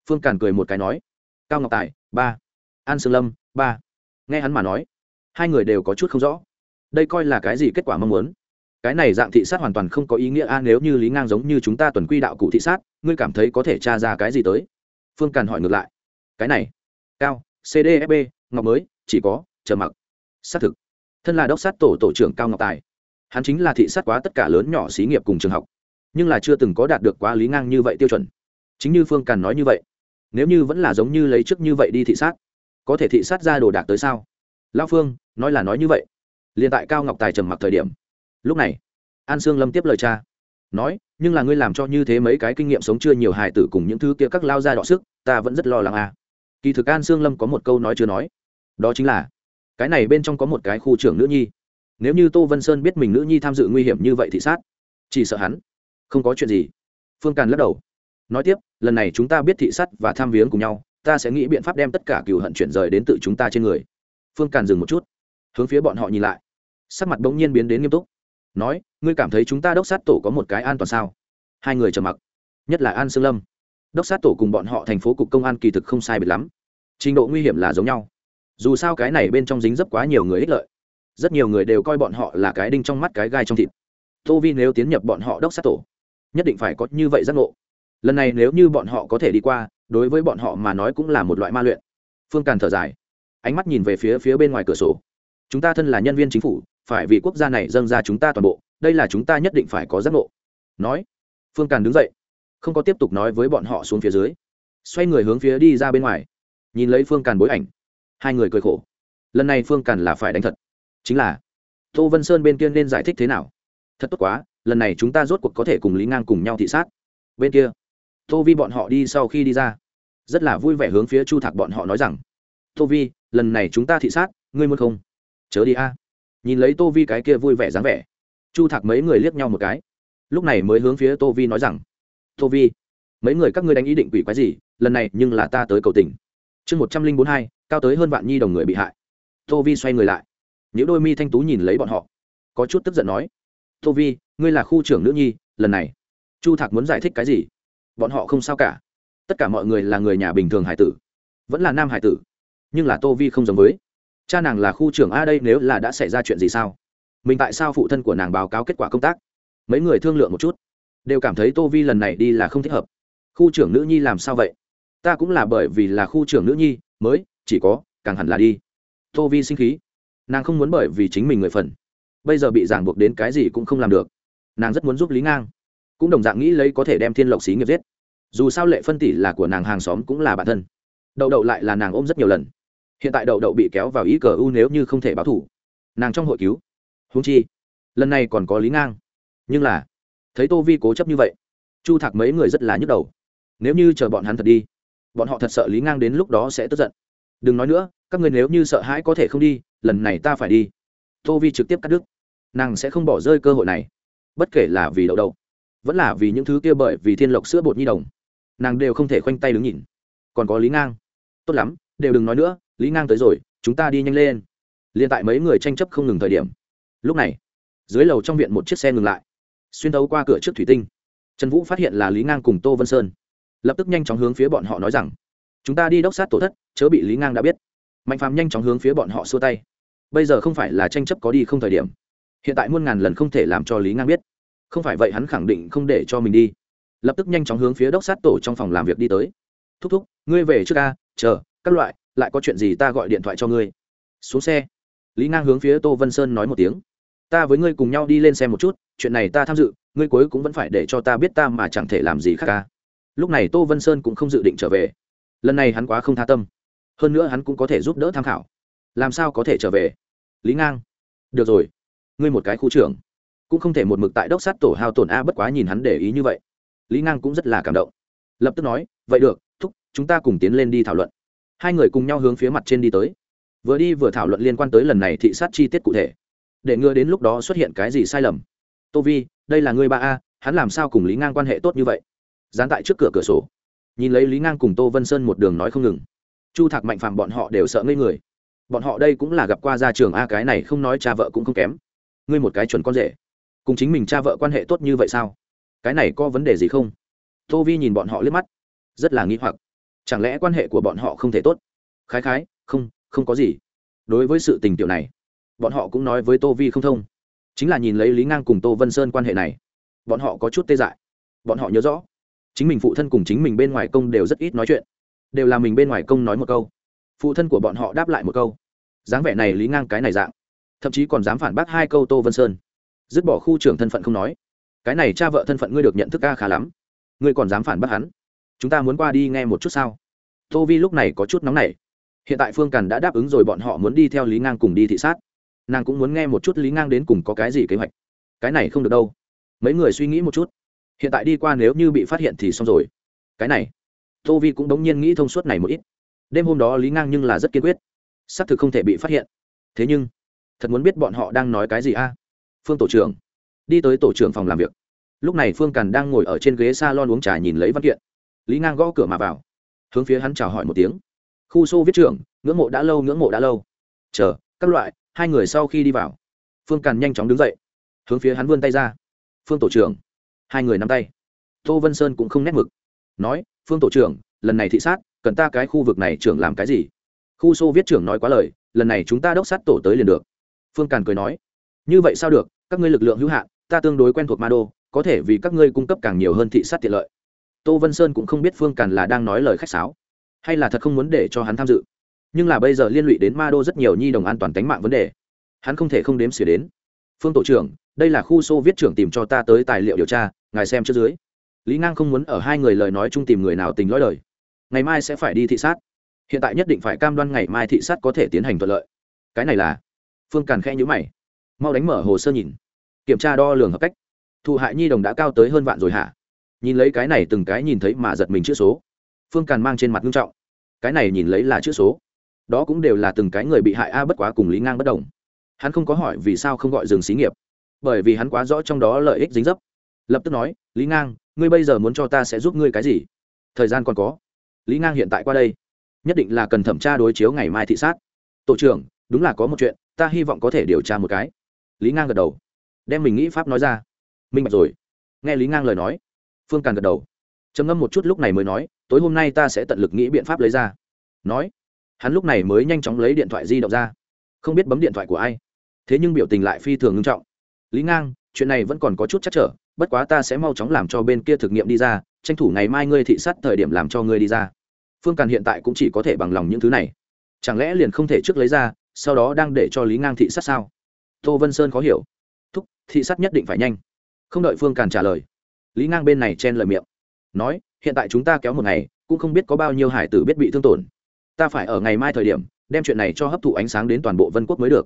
Phương càn cười một cái nói. Cao ngọc tài, ba. An sương lâm, ba. Nghe hắn mà nói, hai người đều có chút không rõ. Đây coi là cái gì kết quả mong muốn? Cái này dạng thị sát hoàn toàn không có ý nghĩa a, nếu như lý ngang giống như chúng ta tuần quy đạo cụ thị sát, ngươi cảm thấy có thể tra ra cái gì tới? Phương càn hỏi ngược lại. Cái này, cao cdfb ngọc mới, chỉ có, chờ mặc. Xác thực. Thân là đốc sát tổ tổ trưởng cao ngọc tài hắn chính là thị sát quá tất cả lớn nhỏ xí nghiệp cùng trường học, nhưng là chưa từng có đạt được quá lý ngang như vậy tiêu chuẩn. Chính như phương càn nói như vậy, nếu như vẫn là giống như lấy trước như vậy đi thị sát, có thể thị sát ra đồ đạc tới sao? Lao phương, nói là nói như vậy. Liền tại cao ngọc tài trầm mặc thời điểm, lúc này, an sương lâm tiếp lời cha, nói, nhưng là ngươi làm cho như thế mấy cái kinh nghiệm sống chưa nhiều hài tử cùng những thứ kia các lao ra đọ sức, ta vẫn rất lo lắng à. kỳ thực an sương lâm có một câu nói chưa nói, đó chính là, cái này bên trong có một cái khu trưởng nữ nhi nếu như tô vân sơn biết mình nữ nhi tham dự nguy hiểm như vậy thị sát. Chỉ sợ hắn. Không có chuyện gì. Phương càn lắc đầu. Nói tiếp, lần này chúng ta biết thị sát và tham viếng cùng nhau, ta sẽ nghĩ biện pháp đem tất cả cừu hận chuyển rời đến tự chúng ta trên người. Phương càn dừng một chút. Hướng phía bọn họ nhìn lại. Sắc mặt bỗng nhiên biến đến nghiêm túc. Nói, ngươi cảm thấy chúng ta đốc sát tổ có một cái an toàn sao? Hai người trầm mặc. Nhất là an sương lâm. Đốc sát tổ cùng bọn họ thành phố cục công an kỳ thực không sai biệt lắm. Trình độ nguy hiểm là giống nhau. Dù sao cái này bên trong dính dấp quá nhiều người ích lợi rất nhiều người đều coi bọn họ là cái đinh trong mắt cái gai trong thịt. Tô vi nếu tiến nhập bọn họ đốc sát tổ, nhất định phải có như vậy giác ngộ. Lần này nếu như bọn họ có thể đi qua, đối với bọn họ mà nói cũng là một loại ma luyện. Phương càn thở dài, ánh mắt nhìn về phía phía bên ngoài cửa sổ. Chúng ta thân là nhân viên chính phủ, phải vì quốc gia này dâng ra chúng ta toàn bộ, đây là chúng ta nhất định phải có giác ngộ. Nói, phương càn đứng dậy, không có tiếp tục nói với bọn họ xuống phía dưới. Xoay người hướng phía đi ra bên ngoài, nhìn lấy phương càn bối ảnh. Hai người cười khổ. Lần này phương càn là phải đánh thật chính là, tô vân sơn bên kia nên giải thích thế nào? Thật tốt quá, lần này chúng ta rốt cuộc có thể cùng lý ngang cùng nhau thị sát. Bên kia, tô vi bọn họ đi sau khi đi ra. Rất là vui vẻ hướng phía chu thạc bọn họ nói rằng, tô vi, lần này chúng ta thị sát, ngươi muốn không? Chớ đi a. Nhìn lấy tô vi cái kia vui vẻ dáng vẻ, chu thạc mấy người liếc nhau một cái. Lúc này mới hướng phía tô vi nói rằng, tô vi, mấy người các ngươi đánh ý định quỷ quái gì? Lần này nhưng là ta tới cầu tình chương một trăm linh bốn hai, cao tới hơn vạn nhi đồng người bị hại. Tô vi xoay người lại những đôi mi thanh tú nhìn lấy bọn họ. Có chút tức giận nói, tô vi, ngươi là khu trưởng nữ nhi, lần này, chu thạc muốn giải thích cái gì? Bọn họ không sao cả. Tất cả mọi người là người nhà bình thường hải tử, vẫn là nam hải tử, nhưng là tô vi không giống với. Cha nàng là khu trưởng a đây nếu là đã xảy ra chuyện gì sao? Mình tại sao phụ thân của nàng báo cáo kết quả công tác? Mấy người thương lượng một chút, đều cảm thấy tô vi lần này đi là không thích hợp. Khu trưởng nữ nhi làm sao vậy? Ta cũng là bởi vì là khu trưởng nữ nhi, mới, chỉ có, càng hẳn là đi. Tô vi sinh khí nàng không muốn bởi vì chính mình người phần. Bây giờ bị giảng buộc đến cái gì cũng không làm được. Nàng rất muốn giúp lý ngang. Cũng đồng dạng nghĩ lấy có thể đem thiên lộc xí nghiệp giết. Dù sao lệ phân tỷ là của nàng hàng xóm cũng là bản thân. Đậu đậu lại là nàng ôm rất nhiều lần. Hiện tại đậu đậu bị kéo vào ý cờ u nếu như không thể báo thủ. Nàng trong hội cứu. Húng chi, lần này còn có lý ngang. Nhưng là, thấy tô vi cố chấp như vậy, chu thạc mấy người rất là nhức đầu. Nếu như chờ bọn hắn thật đi, bọn họ thật sợ lý ngang đến lúc đó sẽ tức giận. Đừng nói nữa các người nếu như sợ hãi có thể không đi, lần này ta phải đi. Tô vi trực tiếp cắt đứt. Nàng sẽ không bỏ rơi cơ hội này. Bất kể là vì đậu đậu, vẫn là vì những thứ kia bởi vì thiên lộc sữa bột nhi đồng, nàng đều không thể khoanh tay đứng nhìn. Còn có lý ngang. Tốt lắm, đều đừng nói nữa, lý ngang tới rồi, chúng ta đi nhanh lên. Liên tại mấy người tranh chấp không ngừng thời điểm. Lúc này, dưới lầu trong viện một chiếc xe ngừng lại. Xuyên thấu qua cửa trước thủy tinh. Trần vũ phát hiện là lý ngang cùng tô vân sơn. Lập tức nhanh chóng hướng phía bọn họ nói rằng, chúng ta đi đốc sát tổ thất, chớ bị lý ngang đã biết mạnh phàm nhanh chóng hướng phía bọn họ xua tay. Bây giờ không phải là tranh chấp có đi không thời điểm. Hiện tại muôn ngàn lần không thể làm cho lý ngang biết. Không phải vậy hắn khẳng định không để cho mình đi. Lập tức nhanh chóng hướng phía đốc sát tổ trong phòng làm việc đi tới. Thúc thúc, ngươi về trước ca, chờ, các loại, lại có chuyện gì ta gọi điện thoại cho ngươi. Xuống xe. Lý ngang hướng phía tô vân sơn nói một tiếng. Ta với ngươi cùng nhau đi lên xem một chút, chuyện này ta tham dự, ngươi cuối cũng vẫn phải để cho ta biết ta mà chẳng thể làm gì khác ca. Lúc này tô vân sơn cũng không dự định trở về. Lần này hắn quá không tha tâm hơn nữa hắn cũng có thể giúp đỡ tham khảo. Làm sao có thể trở về? Lý ngang. Được rồi. Ngươi một cái khu trưởng. Cũng không thể một mực tại đốc sát tổ hao tổn a bất quá nhìn hắn để ý như vậy. Lý ngang cũng rất là cảm động. Lập tức nói, vậy được, thúc, chúng ta cùng tiến lên đi thảo luận. Hai người cùng nhau hướng phía mặt trên đi tới. Vừa đi vừa thảo luận liên quan tới lần này thị sát chi tiết cụ thể. Để ngừa đến lúc đó xuất hiện cái gì sai lầm. Tô vi, đây là người ba a, hắn làm sao cùng lý ngang quan hệ tốt như vậy? Dán tại trước cửa cửa sổ. Nhìn lấy lý ngang cùng tô vân sơn một đường nói không ngừng chu thạc mạnh phàm bọn họ đều sợ ngây người. Bọn họ đây cũng là gặp qua gia trường a, cái này không nói cha vợ cũng không kém. Ngươi một cái chuẩn con rể. Cùng chính mình cha vợ quan hệ tốt như vậy sao? Cái này có vấn đề gì không? Tô vi nhìn bọn họ liếc mắt, rất là nghi hoặc. Chẳng lẽ quan hệ của bọn họ không thể tốt? Khái khái, không không có gì. Đối với sự tình tiểu này, bọn họ cũng nói với tô vi không thông. Chính là nhìn lấy lý ngang cùng tô vân sơn quan hệ này, bọn họ có chút tê dại. Bọn họ nhớ rõ, chính mình phụ thân cùng chính mình bên ngoài công đều rất ít nói chuyện đều là mình bên ngoài công nói một câu. Phụ thân của bọn họ đáp lại một câu. Dáng vẻ này lý ngang cái này dạng. Thậm chí còn dám phản bác hai câu tô vân sơn. Dứt bỏ khu trưởng thân phận không nói. Cái này cha vợ thân phận ngươi được nhận thức ca khá lắm. Ngươi còn dám phản bác hắn? Chúng ta muốn qua đi nghe một chút sao? Tô vi lúc này có chút nóng nảy. Hiện tại phương càn đã đáp ứng rồi bọn họ muốn đi theo lý ngang cùng đi thị sát. Nàng cũng muốn nghe một chút lý ngang đến cùng có cái gì kế hoạch. Cái này không được đâu. Mấy người suy nghĩ một chút. Hiện tại đi qua nếu như bị phát hiện thì xong rồi. Cái này tô vi cũng đống nhiên nghĩ thông suốt này một ít. Đêm hôm đó lý ngang nhưng là rất kiên quyết. Xác thực không thể bị phát hiện. Thế nhưng, thật muốn biết bọn họ đang nói cái gì a? Phương tổ trưởng. Đi tới tổ trưởng phòng làm việc. Lúc này phương càn đang ngồi ở trên ghế s a lon uống trà nhìn lấy văn kiện. Lý ngang gõ cửa mà vào. Hướng phía hắn chào hỏi một tiếng. Khu xô viết trưởng, ngưỡng mộ đã lâu, ngưỡng mộ đã lâu. Chờ, các loại, hai người sau khi đi vào. Phương càn nhanh chóng đứng dậy. Hướng phía hắn vươn tay ra. Phương tổ trưởng. Hai người nắm tay. Tô vân sơn cũng không nét mực. Nói phương tổ trưởng, lần này thị sát, cần ta cái khu vực này trưởng làm cái gì? Khu xô viết trưởng nói quá lời, lần này chúng ta đốc sát tổ tới liền được. Phương càn cười nói, như vậy sao được, các ngươi lực lượng hữu hạn, ta tương đối quen thuộc ma đô, có thể vì các ngươi cung cấp càng nhiều hơn thị sát tiện lợi. Tô vân sơn cũng không biết phương càn là đang nói lời khách sáo, hay là thật không muốn để cho hắn tham dự. Nhưng là bây giờ liên lụy đến ma đô rất nhiều nhi đồng an toàn tính mạng vấn đề, hắn không thể không đếm xỉa đến. Phương tổ trưởng, đây là khu xô viết trưởng tìm cho ta tới tài liệu điều tra, ngài xem trước dưới lý ngang không muốn ở hai người lời nói chung tìm người nào tình lõi lời ngày mai sẽ phải đi thị sát. Hiện tại nhất định phải cam đoan ngày mai thị sát có thể tiến hành thuận lợi. Cái này là? Phương càn khẽ nhữ mày. Mau đánh mở hồ sơ nhìn. Kiểm tra đo lường hợp cách. Thụ hại nhi đồng đã cao tới hơn vạn rồi hả? Nhìn lấy cái này từng cái nhìn thấy mà giật mình chữ số. Phương càn mang trên mặt nghiêm trọng. Cái này nhìn lấy là chữ số. Đó cũng đều là từng cái người bị hại a bất quá cùng lý ngang bất đồng. Hắn không có hỏi vì sao không gọi dừng xí nghiệp. Bởi vì hắn quá rõ trong đó lợi ích dính dấp. Lập tức nói, lý ngang ngươi bây giờ muốn cho ta sẽ giúp ngươi cái gì? Thời gian còn có. Lý ngang hiện tại qua đây, nhất định là cần thẩm tra đối chiếu ngày mai thị sát. Tổ trưởng, đúng là có một chuyện, ta hy vọng có thể điều tra một cái. Lý ngang gật đầu, đem mình nghĩ pháp nói ra. Minh bạch rồi. Nghe lý ngang lời nói, phương càn gật đầu. Trầm ngâm một chút lúc này mới nói, tối hôm nay ta sẽ tận lực nghĩ biện pháp lấy ra. Nói, hắn lúc này mới nhanh chóng lấy điện thoại di động ra. Không biết bấm điện thoại của ai, thế nhưng biểu tình lại phi thường nghiêm trọng. Lý ngang, chuyện này vẫn còn có chút chắc trở bất quá ta sẽ mau chóng làm cho bên kia thực nghiệm đi ra, tranh thủ ngày mai ngươi thị sát thời điểm làm cho ngươi đi ra. Phương càn hiện tại cũng chỉ có thể bằng lòng những thứ này. Chẳng lẽ liền không thể trước lấy ra, sau đó đang để cho lý ngang thị sát sao? Tô vân sơn khó hiểu. Thúc, thị sát nhất định phải nhanh. Không đợi phương càn trả lời, lý ngang bên này chen lời miệng. Nói, hiện tại chúng ta kéo một ngày, cũng không biết có bao nhiêu hải tử biết bị thương tổn. Ta phải ở ngày mai thời điểm, đem chuyện này cho hấp thụ ánh sáng đến toàn bộ vân quốc mới được.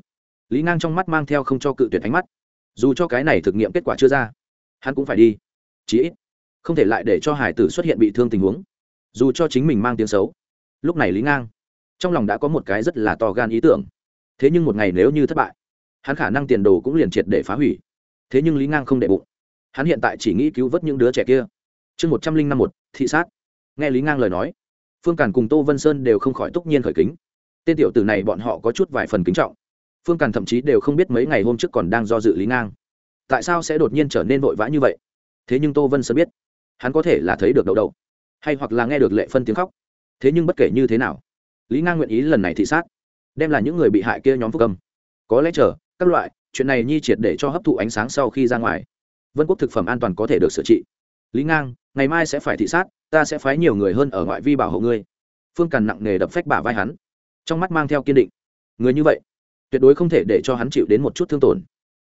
Lý ngang trong mắt mang theo không cho cự tuyệt ánh mắt. Dù cho cái này thực nghiệm kết quả chưa ra hắn cũng phải đi. Chí ít, không thể lại để cho hải tử xuất hiện bị thương tình huống. Dù cho chính mình mang tiếng xấu, lúc này lý ngang, trong lòng đã có một cái rất là to gan ý tưởng. Thế nhưng một ngày nếu như thất bại, hắn khả năng tiền đồ cũng liền triệt để phá hủy. Thế nhưng lý ngang không đệ bụng. Hắn hiện tại chỉ nghĩ cứu vớt những đứa trẻ kia. Chương một trăm linh năm một, thị sát. Nghe lý ngang lời nói, phương càn cùng tô vân sơn đều không khỏi túc nhiên khởi kính. Tên tiểu tử này bọn họ có chút vài phần kính trọng. Phương càn thậm chí đều không biết mấy ngày hôm trước còn đang do dự lý ngang tại sao sẽ đột nhiên trở nên vội vã như vậy? Thế nhưng tô vân sơn biết, hắn có thể là thấy được đậu đậu, hay hoặc là nghe được lệ phân tiếng khóc. Thế nhưng bất kể như thế nào, lý ngang nguyện ý lần này thị sát, đem là những người bị hại kia nhóm phúc cầm có lẽ chờ, các loại, chuyện này nhi triệt để cho hấp thụ ánh sáng sau khi ra ngoài. Vân quốc thực phẩm an toàn có thể được sửa trị. Lý ngang, ngày mai sẽ phải thị sát, ta sẽ phái nhiều người hơn ở ngoại vi bảo hộ ngươi. Phương càn nặng nề đập phách bả vai hắn, trong mắt mang theo kiên định. Người như vậy, tuyệt đối không thể để cho hắn chịu đến một chút thương tổn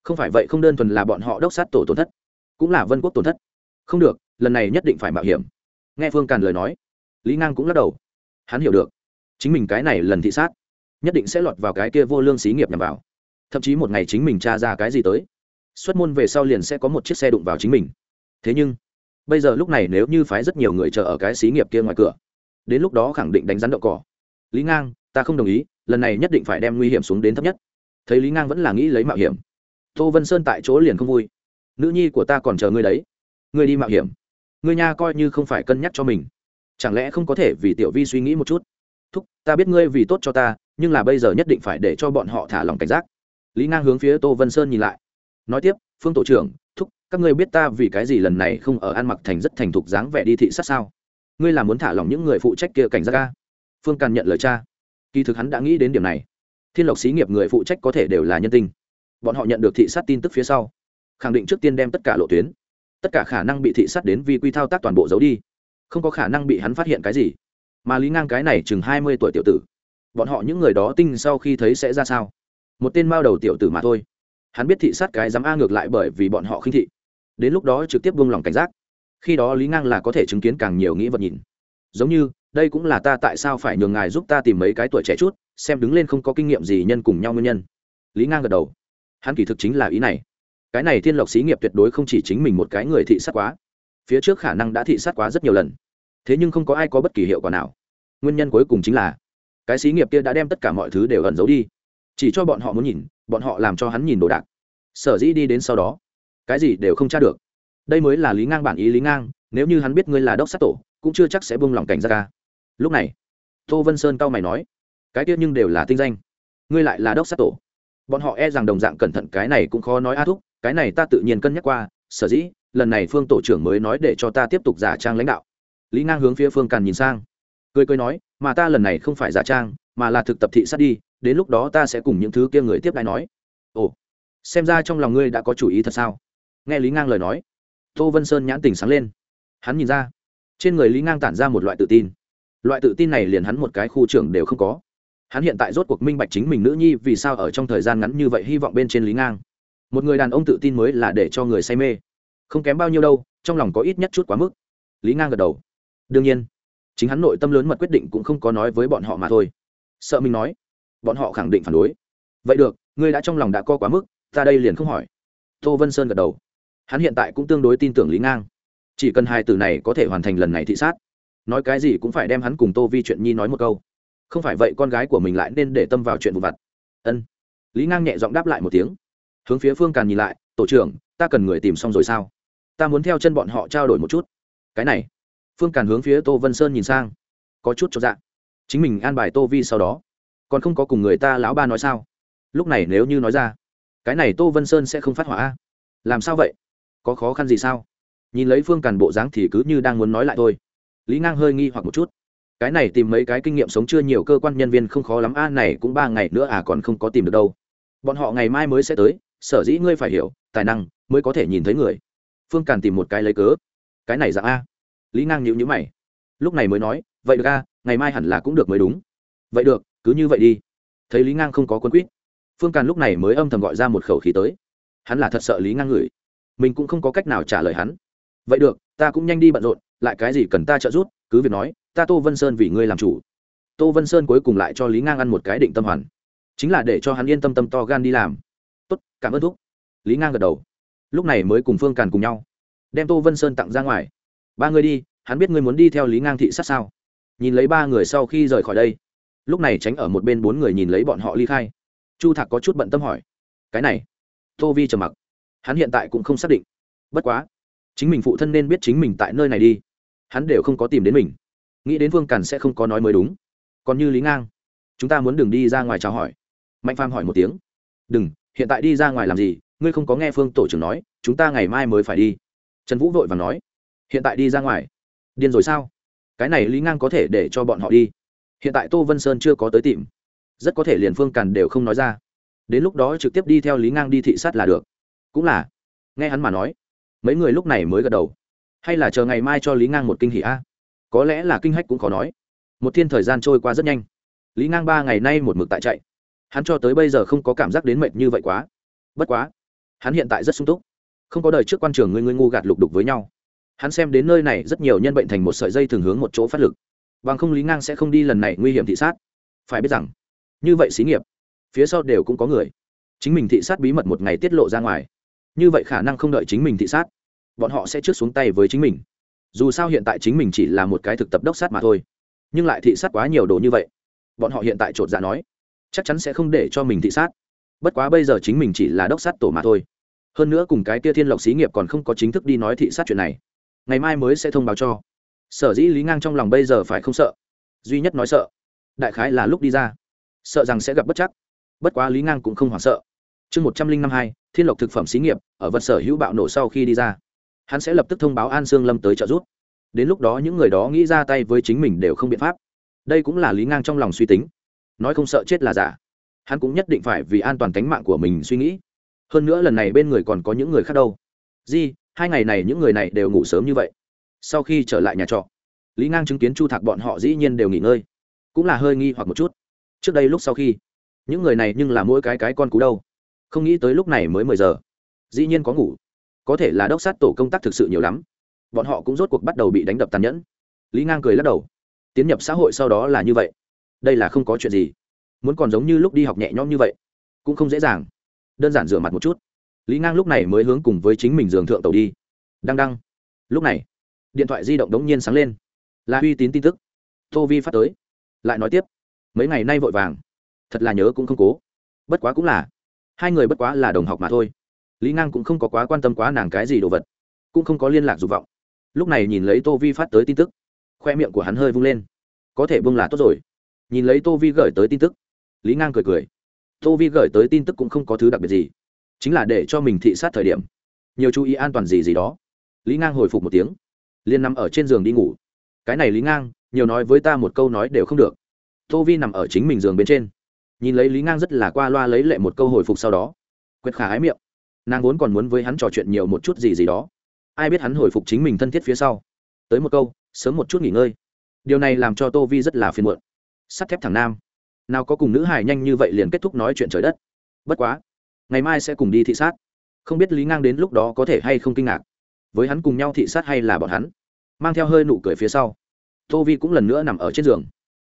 không phải vậy không đơn thuần là bọn họ đốc sát tổ tổn thất, cũng là vân quốc tổn thất. Không được, lần này nhất định phải mạo hiểm. Nghe phương càn lời nói, lý ngang cũng lắc đầu. Hắn hiểu được, chính mình cái này lần thị sát, nhất định sẽ lọt vào cái kia vô lương xí nghiệp nhằm vào. Thậm chí một ngày chính mình tra ra cái gì tới, xuất môn về sau liền sẽ có một chiếc xe đụng vào chính mình. Thế nhưng, bây giờ lúc này nếu như phái rất nhiều người chờ ở cái xí nghiệp kia ngoài cửa, đến lúc đó khẳng định đánh rắn đậu cỏ. Lý ngang, ta không đồng ý, lần này nhất định phải đem nguy hiểm xuống đến thấp nhất. Thấy lý ngang vẫn là nghĩ lấy mạo hiểm tô vân sơn tại chỗ liền không vui. Nữ nhi của ta còn chờ ngươi đấy. Ngươi đi mạo hiểm. Ngươi nha coi như không phải cân nhắc cho mình. Chẳng lẽ không có thể vì tiểu vi suy nghĩ một chút? Thúc, ta biết ngươi vì tốt cho ta, nhưng là bây giờ nhất định phải để cho bọn họ thả lòng cảnh giác. Lý ngang hướng phía tô vân sơn nhìn lại. Nói tiếp, phương tổ trưởng, thúc, các ngươi biết ta vì cái gì lần này không ở ăn mặc thành rất thành thục dáng vẻ đi thị sát sao? Ngươi là muốn thả lòng những người phụ trách kia cảnh giác ca phương càn nhận lời cha. Kỳ thực hắn đã nghĩ đến điểm này. Thiên lộc xí nghiệp người phụ trách có thể đều là nhân tình bọn họ nhận được thị sát tin tức phía sau, khẳng định trước tiên đem tất cả lộ tuyến. Tất cả khả năng bị thị sát đến vì quy thao tác toàn bộ giấu đi. Không có khả năng bị hắn phát hiện cái gì. Mà lý ngang cái này chừng hai mươi tuổi tiểu tử, bọn họ những người đó tinh sau khi thấy sẽ ra sao? Một tên mao đầu tiểu tử mà thôi. Hắn biết thị sát cái dám a ngược lại bởi vì bọn họ khinh thị. Đến lúc đó trực tiếp buông lỏng cảnh giác. Khi đó lý ngang là có thể chứng kiến càng nhiều nghĩ vật nhìn. Giống như, đây cũng là ta tại sao phải nhường ngài giúp ta tìm mấy cái tuổi trẻ chút, xem đứng lên không có kinh nghiệm gì nhân cùng nhau nguyên nhân. Lý ngang gật đầu hắn kỳ thực chính là ý này. Cái này thiên lộc xí nghiệp tuyệt đối không chỉ chính mình một cái người thị sát quá. Phía trước khả năng đã thị sát quá rất nhiều lần. Thế nhưng không có ai có bất kỳ hiệu quả nào. Nguyên nhân cuối cùng chính là, cái xí nghiệp kia đã đem tất cả mọi thứ đều ẩn giấu đi. Chỉ cho bọn họ muốn nhìn, bọn họ làm cho hắn nhìn đồ đạc. Sở dĩ đi đến sau đó, cái gì đều không tra được. Đây mới là lý ngang bản ý lý ngang, nếu như hắn biết ngươi là đốc sát tổ, cũng chưa chắc sẽ buông lòng cảnh ra ca lúc này, tô vân sơn cao mày nói, cái kia nhưng đều là tinh danh. Ngươi lại là đốc sát tổ bọn họ e rằng đồng dạng cẩn thận, cái này cũng khó nói. A thúc, cái này ta tự nhiên cân nhắc qua. Sở dĩ, lần này phương tổ trưởng mới nói để cho ta tiếp tục giả trang lãnh đạo. Lý ngang hướng phía phương càn nhìn sang. Cười cười nói, mà ta lần này không phải giả trang, mà là thực tập thị sát đi, đến lúc đó ta sẽ cùng những thứ kia người tiếp đãi nói. Ồ, xem ra trong lòng ngươi đã có chủ ý thật sao? Nghe lý ngang lời nói, tô vân sơn nhãn tình sáng lên. Hắn nhìn ra, trên người lý ngang tản ra một loại tự tin. Loại tự tin này liền hắn một cái khu trưởng đều không có hắn hiện tại rốt cuộc minh bạch chính mình nữ nhi vì sao ở trong thời gian ngắn như vậy hy vọng bên trên lý ngang. Một người đàn ông tự tin mới là để cho người say mê. Không kém bao nhiêu đâu, trong lòng có ít nhất chút quá mức. Lý ngang gật đầu. Đương nhiên, chính hắn nội tâm lớn mật quyết định cũng không có nói với bọn họ mà thôi. Sợ mình nói, bọn họ khẳng định phản đối. Vậy được, ngươi đã trong lòng đã co quá mức, ta đây liền không hỏi. Tô vân sơn gật đầu. Hắn hiện tại cũng tương đối tin tưởng lý ngang. Chỉ cần hai từ này có thể hoàn thành lần này thị sát. Nói cái gì cũng phải đem hắn cùng tô vi chuyện nhi nói một câu không phải vậy con gái của mình lại nên để tâm vào chuyện vụ vặt. Ân. Lý ngang nhẹ giọng đáp lại một tiếng. Hướng phía phương càn nhìn lại, tổ trưởng, ta cần người tìm xong rồi sao? Ta muốn theo chân bọn họ trao đổi một chút. Cái này? Phương càn hướng phía tô vân sơn nhìn sang. Có chút cho dạ. Chính mình an bài tô vi sau đó. Còn không có cùng người ta lão ba nói sao? Lúc này nếu như nói ra, cái này tô vân sơn sẽ không phát hỏa làm sao vậy? Có khó khăn gì sao? Nhìn lấy phương càn bộ dáng thì cứ như đang muốn nói lại thôi. Lý ngang hơi nghi hoặc một chút cái này tìm mấy cái kinh nghiệm sống chưa nhiều cơ quan nhân viên không khó lắm, a, này cũng ba ngày nữa à còn không có tìm được đâu. Bọn họ ngày mai mới sẽ tới, sở dĩ ngươi phải hiểu, tài năng mới có thể nhìn thấy người. Phương càn tìm một cái lấy cớ. Cái này dạng a. Lý ngang nhịu nhữ mày. Lúc này mới nói, vậy được a, ngày mai hẳn là cũng được mới đúng. Vậy được, cứ như vậy đi. Thấy lý ngang không có quân quýt, phương càn lúc này mới âm thầm gọi ra một khẩu khí tới. Hắn là thật sợ lý ngang ngửi. Mình cũng không có cách nào trả lời hắn. Vậy được, ta cũng nhanh đi bận rộn, lại cái gì cần ta trợ giúp? Cứ việc nói ta tô vân sơn vì ngươi làm chủ. tô vân sơn cuối cùng lại cho lý ngang ăn một cái định tâm hoàn. chính là để cho hắn yên tâm tâm to gan đi làm. tốt, cảm ơn thúc. lý ngang gật đầu. lúc này mới cùng phương càn cùng nhau. đem tô vân sơn tặng ra ngoài. ba người đi, hắn biết ngươi muốn đi theo lý ngang thị sát sao? nhìn lấy ba người sau khi rời khỏi đây. lúc này tránh ở một bên bốn người nhìn lấy bọn họ ly khai. chu thạc có chút bận tâm hỏi. cái này, tô vi trầm mặc. hắn hiện tại cũng không xác định. bất quá, chính mình phụ thân nên biết chính mình tại nơi này đi. hắn đều không có tìm đến mình nghĩ đến Vương càn sẽ không có nói mới đúng. Còn như lý ngang, chúng ta muốn đừng đi ra ngoài chào hỏi. Mạnh phàm hỏi một tiếng. Đừng, hiện tại đi ra ngoài làm gì? Ngươi không có nghe phương tổ trưởng nói, chúng ta ngày mai mới phải đi. Trần vũ vội và nói. Hiện tại đi ra ngoài. Điên rồi sao? Cái này lý ngang có thể để cho bọn họ đi. Hiện tại tô vân sơn chưa có tới tìm. Rất có thể liền phương càn đều không nói ra. Đến lúc đó trực tiếp đi theo lý ngang đi thị sát là được. Cũng là. Nghe hắn mà nói, mấy người lúc này mới gật đầu. Hay là chờ ngày mai cho lý ngang một kinh hỷ a? Có lẽ là kinh hách cũng khó nói. Một thiên thời gian trôi qua rất nhanh. Lý ngang ba ngày nay một mực tại chạy. Hắn cho tới bây giờ không có cảm giác đến mệt như vậy quá. Bất quá, hắn hiện tại rất sung túc. Không có đời trước quan trường người người ngu gạt lục đục với nhau. Hắn xem đến nơi này rất nhiều nhân bệnh thành một sợi dây thường hướng một chỗ phát lực. Bằng không lý ngang sẽ không đi lần này nguy hiểm thị sát. Phải biết rằng, như vậy xí nghiệp, phía sau đều cũng có người. Chính mình thị sát bí mật một ngày tiết lộ ra ngoài. Như vậy khả năng không đợi chính mình thị sát, bọn họ sẽ trước xuống tay với chính mình dù sao hiện tại chính mình chỉ là một cái thực tập đốc sát mà thôi. Nhưng lại thị sát quá nhiều đồ như vậy. Bọn họ hiện tại t r ộ t dạ nói, chắc chắn sẽ không để cho mình thị sát. Bất quá bây giờ chính mình chỉ là đốc sát tổ mà thôi. Hơn nữa cùng cái tia thiên lộc xí nghiệp còn không có chính thức đi nói thị sát chuyện này. Ngày mai mới sẽ thông báo cho. Sở dĩ lý ngang trong lòng bây giờ phải không sợ? Duy nhất nói sợ, đại khái là lúc đi ra. Sợ rằng sẽ gặp bất chắc. Bất quá lý ngang cũng không hoảng sợ. Chương một trăm linh năm hai, thiên lộc thực phẩm xí nghiệp, ở vật sở hữu bạo nổ sau khi đi ra hắn sẽ lập tức thông báo an sương lâm tới trợ giúp. Đến lúc đó những người đó nghĩ ra tay với chính mình đều không biện pháp. Đây cũng là lý ngang trong lòng suy tính. Nói không sợ chết là giả. Hắn cũng nhất định phải vì an toàn tính mạng của mình suy nghĩ. Hơn nữa lần này bên người còn có những người khác đâu. Di, hai ngày này những người này đều ngủ sớm như vậy. Sau khi trở lại nhà trọ, lý ngang chứng kiến chu thạc bọn họ dĩ nhiên đều nghỉ ngơi. Cũng là hơi nghi hoặc một chút. Trước đây lúc sau khi, những người này nhưng là mỗi cái cái con cú đâu. Không nghĩ tới lúc này mới mười giờ. Dĩ nhiên có ngủ có thể là đốc sát tổ công tác thực sự nhiều lắm. Bọn họ cũng rốt cuộc bắt đầu bị đánh đập tàn nhẫn. Lý ngang cười lắc đầu. Tiến nhập xã hội sau đó là như vậy. Đây là không có chuyện gì. Muốn còn giống như lúc đi học nhẹ nhõm như vậy, cũng không dễ dàng. Đơn giản rửa mặt một chút. Lý ngang lúc này mới hướng cùng với chính mình giường thượng tàu đi. Đăng đăng. Lúc này, điện thoại di động đống nhiên sáng lên. Là uy tín tin tức. Tô vi phát tới. Lại nói tiếp. Mấy ngày nay vội vàng. Thật là nhớ cũng không cố. Bất quá cũng là. Hai người bất quá là đồng học mà thôi lý ngang cũng không có quá quan tâm quá nàng cái gì đồ vật cũng không có liên lạc dục vọng lúc này nhìn lấy tô vi phát tới tin tức khoe miệng của hắn hơi vung lên có thể bưng là tốt rồi nhìn lấy tô vi gửi tới tin tức lý ngang cười cười tô vi gửi tới tin tức cũng không có thứ đặc biệt gì chính là để cho mình thị sát thời điểm nhiều chú ý an toàn gì gì đó lý ngang hồi phục một tiếng liên nằm ở trên giường đi ngủ cái này lý ngang nhiều nói với ta một câu nói đều không được tô vi nằm ở chính mình giường bên trên nhìn lấy lý ngang rất là qua loa lấy lệ một câu hồi phục sau đó quyết khả ái miệng nàng vốn còn muốn với hắn trò chuyện nhiều một chút gì gì đó. Ai biết hắn hồi phục chính mình thân thiết phía sau. Tới một câu, sớm một chút nghỉ ngơi. Điều này làm cho tô vi rất là phiền muộn. Sắt thép thằng nam. Nào có cùng nữ hải nhanh như vậy liền kết thúc nói chuyện trời đất. Bất quá, ngày mai sẽ cùng đi thị sát. Không biết lý ngang đến lúc đó có thể hay không kinh ngạc. Với hắn cùng nhau thị sát hay là bọn hắn? Mang theo hơi nụ cười phía sau. Tô vi cũng lần nữa nằm ở trên giường.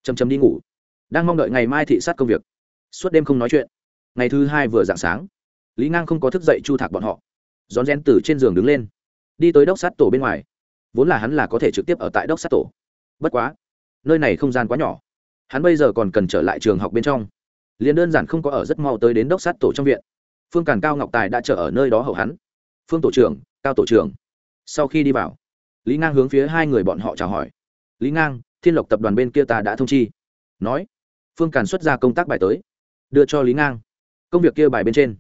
Chầm chầm đi ngủ. Đang mong đợi ngày mai thị sát công việc. Suốt đêm không nói chuyện. Ngày thứ hai vừa dạng sáng lý ngang không có thức dậy chu thạc bọn họ rón rén từ trên giường đứng lên đi tới đốc sát tổ bên ngoài vốn là hắn là có thể trực tiếp ở tại đốc sát tổ bất quá nơi này không gian quá nhỏ hắn bây giờ còn cần trở lại trường học bên trong liền đơn giản không có ở rất mau tới đến đốc sát tổ trong viện phương càn cao ngọc tài đã chờ ở nơi đó hậu hắn phương tổ trưởng cao tổ trưởng sau khi đi vào lý ngang hướng phía hai người bọn họ chào hỏi lý ngang thiên lộc tập đoàn bên kia ta đã thông chi nói phương càn xuất ra công tác bài tới đưa cho lý ngang công việc kia bài bên trên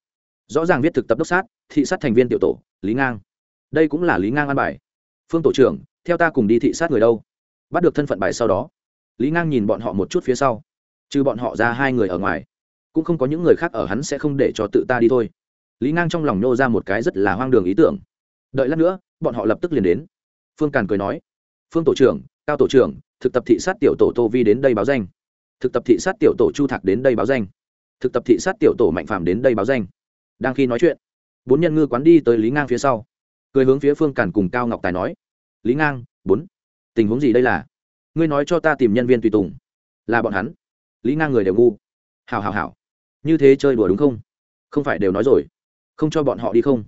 rõ ràng viết thực tập đốc sát, thị sát thành viên tiểu tổ, lý ngang. Đây cũng là lý ngang an bài. Phương tổ trưởng, theo ta cùng đi thị sát người đâu? Bắt được thân phận bài sau đó. Lý ngang nhìn bọn họ một chút phía sau. Trừ bọn họ ra hai người ở ngoài, cũng không có những người khác ở hắn sẽ không để cho tự ta đi thôi. Lý ngang trong lòng nô ra một cái rất là hoang đường ý tưởng. Đợi lát nữa, bọn họ lập tức liền đến. Phương càn cười nói. Phương tổ trưởng, cao tổ trưởng, thực tập thị sát tiểu tổ tô vi đến đây báo danh. Thực tập thị sát tiểu tổ chu thạc đến đây báo danh. Thực tập thị sát tiểu tổ mạnh phạm đến đây báo danh đang khi nói chuyện, bốn nhân ngư quán đi tới lý ngang phía sau, cười hướng phía phương càn cùng cao ngọc tài nói, lý ngang, bốn, tình huống gì đây là? Ngươi nói cho ta tìm nhân viên tùy tùng, là bọn hắn. Lý ngang người đều ngu. Hào hào hào như thế chơi đùa đúng không? Không phải đều nói rồi. Không cho bọn họ đi không?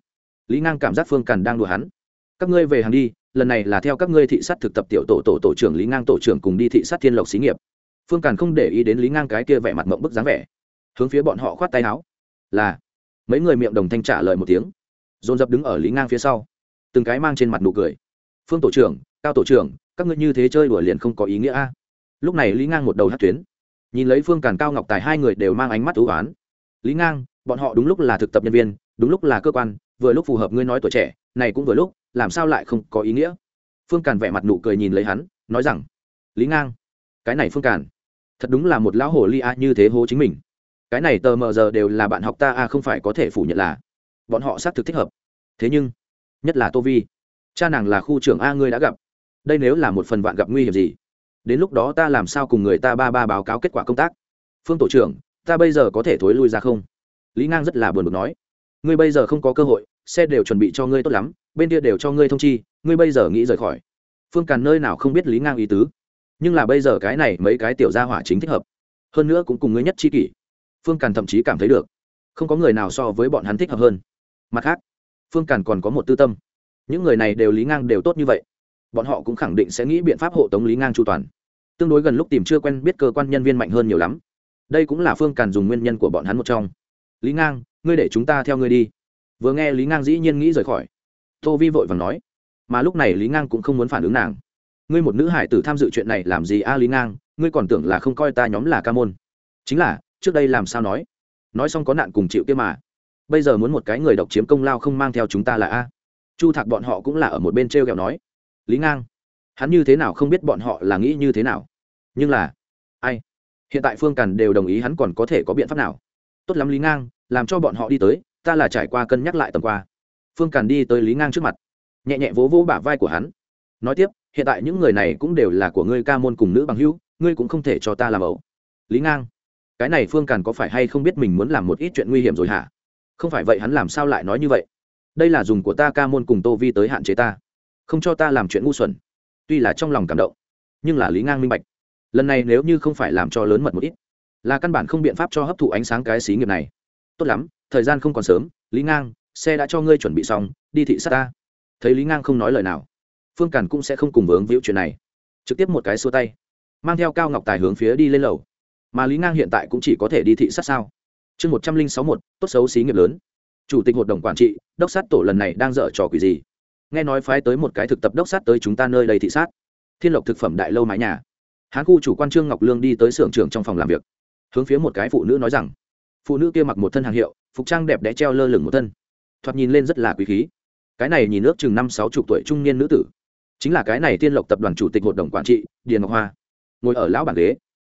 Lý ngang cảm giác phương càn đang đùa hắn. Các ngươi về hàng đi, lần này là theo các ngươi thị sát thực tập tiểu tổ tổ tổ trưởng lý ngang tổ trưởng cùng đi thị sát thiên lộc xí nghiệp. Phương càn không để ý đến lý ngang cái kia vẻ mặt mộng bức dáng vẻ, hướng phía bọn họ khoát tay áo, là mấy người miệng đồng thanh trả lời một tiếng. Dồn dập đứng ở lý ngang phía sau, từng cái mang trên mặt nụ cười. Phương tổ trưởng, cao tổ trưởng, các ngươi như thế chơi đùa liền không có ý nghĩa a. Lúc này lý ngang một đầu hát tuyến, nhìn lấy phương càn cao ngọc tài hai người đều mang ánh mắt ưu oán. Lý ngang, bọn họ đúng lúc là thực tập nhân viên, đúng lúc là cơ quan, vừa lúc phù hợp ngươi nói tuổi trẻ, này cũng vừa lúc, làm sao lại không có ý nghĩa? Phương càn vẻ mặt nụ cười nhìn lấy hắn, nói rằng, lý ngang, cái này phương càn, thật đúng là một lão hồ ly a như thế hố chính mình cái này tờ mờ giờ đều là bạn học ta a không phải có thể phủ nhận là bọn họ xác thực thích hợp. Thế nhưng, nhất là tô vi, cha nàng là khu trưởng a, ngươi đã gặp. Đây nếu là một phần vạn gặp nguy hiểm gì? Đến lúc đó ta làm sao cùng người ta ba ba báo cáo kết quả công tác? Phương tổ trưởng, ta bây giờ có thể thối lui ra không? Lý ngang rất là buồn bực nói. Ngươi bây giờ không có cơ hội, xe đều chuẩn bị cho ngươi tốt lắm, bên kia đều cho ngươi thông chi, ngươi bây giờ nghĩ rời khỏi. Phương càn nơi nào không biết lý ngang ý tứ. Nhưng là bây giờ cái này mấy cái tiểu gia hỏa chính thích hợp. Hơn nữa cũng cùng ngươi nhất chi kỷ phương càn thậm chí cảm thấy được. Không có người nào so với bọn hắn thích hợp hơn. Mặt khác, phương càn còn có một tư tâm. Những người này đều lý ngang đều tốt như vậy. Bọn họ cũng khẳng định sẽ nghĩ biện pháp hộ tống lý ngang chu toàn. Tương đối gần lúc tìm chưa quen biết cơ quan nhân viên mạnh hơn nhiều lắm. Đây cũng là phương càn dùng nguyên nhân của bọn hắn một trong. Lý ngang, ngươi để chúng ta theo ngươi đi. Vừa nghe lý ngang dĩ nhiên nghĩ rời khỏi. Tô vi vội vàng nói. Mà lúc này lý ngang cũng không muốn phản ứng nàng. Ngươi một nữ hải tử tham dự chuyện này làm gì a lý ngang? Ngươi còn tưởng là không coi ta nhóm là ca môn. Chính là trước đây làm sao nói? Nói xong có nạn cùng chịu kia mà. Bây giờ muốn một cái người độc chiếm công lao không mang theo chúng ta là a? Chu thạc bọn họ cũng là ở một bên t r e o kẹo nói. Lý ngang, hắn như thế nào không biết bọn họ là nghĩ như thế nào? Nhưng là, ai? Hiện tại phương càn đều đồng ý hắn còn có thể có biện pháp nào? Tốt lắm lý ngang, làm cho bọn họ đi tới, ta là trải qua cân nhắc lại tầm qua. Phương càn đi tới lý ngang trước mặt, nhẹ nhẹ vỗ vỗ bả vai của hắn. Nói tiếp, hiện tại những người này cũng đều là của ngươi ca môn cùng nữ bằng hữu, ngươi cũng không thể cho ta làm ẩu. Lý ngang cái này phương càn có phải hay không biết mình muốn làm một ít chuyện nguy hiểm rồi hả? Không phải vậy hắn làm sao lại nói như vậy? Đây là dùng của ta ca môn cùng tô vi tới hạn chế ta, không cho ta làm chuyện ngu xuẩn. Tuy là trong lòng cảm động, nhưng là lý ngang minh bạch. Lần này nếu như không phải làm cho lớn mật một ít, là căn bản không biện pháp cho hấp thụ ánh sáng cái xí nghiệp này. Tốt lắm, thời gian không còn sớm, lý ngang, xe đã cho ngươi chuẩn bị xong, đi thị sát ta. Thấy lý ngang không nói lời nào, phương càn cũng sẽ không cùng vướng víu chuyện này. Trực tiếp một cái xua tay, mang theo cao ngọc tài hướng phía đi lên lầu mà lý ngang hiện tại cũng chỉ có thể đi thị sát sao chương một trăm linh sáu một, tốt xấu xí nghiệp lớn. Chủ tịch hội đồng quản trị, đốc sát tổ lần này đang dở trò quỷ gì? Nghe nói phái tới một cái thực tập đốc sát tới chúng ta nơi đây thị sát. Thiên lộc thực phẩm đại lâu mái nhà. Hán khu chủ quan trương ngọc lương đi tới xưởng trưởng trong phòng làm việc. Hướng phía một cái phụ nữ nói rằng, phụ nữ kia mặc một thân hàng hiệu, phục trang đẹp đẽ treo lơ lửng một thân. Thoạt nhìn lên rất là quý khí. Cái này nhìn ước chừng năm sáu chục tuổi trung niên nữ tử. Chính là cái này tiên lộc tập đoàn chủ tịch hội đồng quản trị, điền ngọc hoa. Ngồi ở lão bản ghế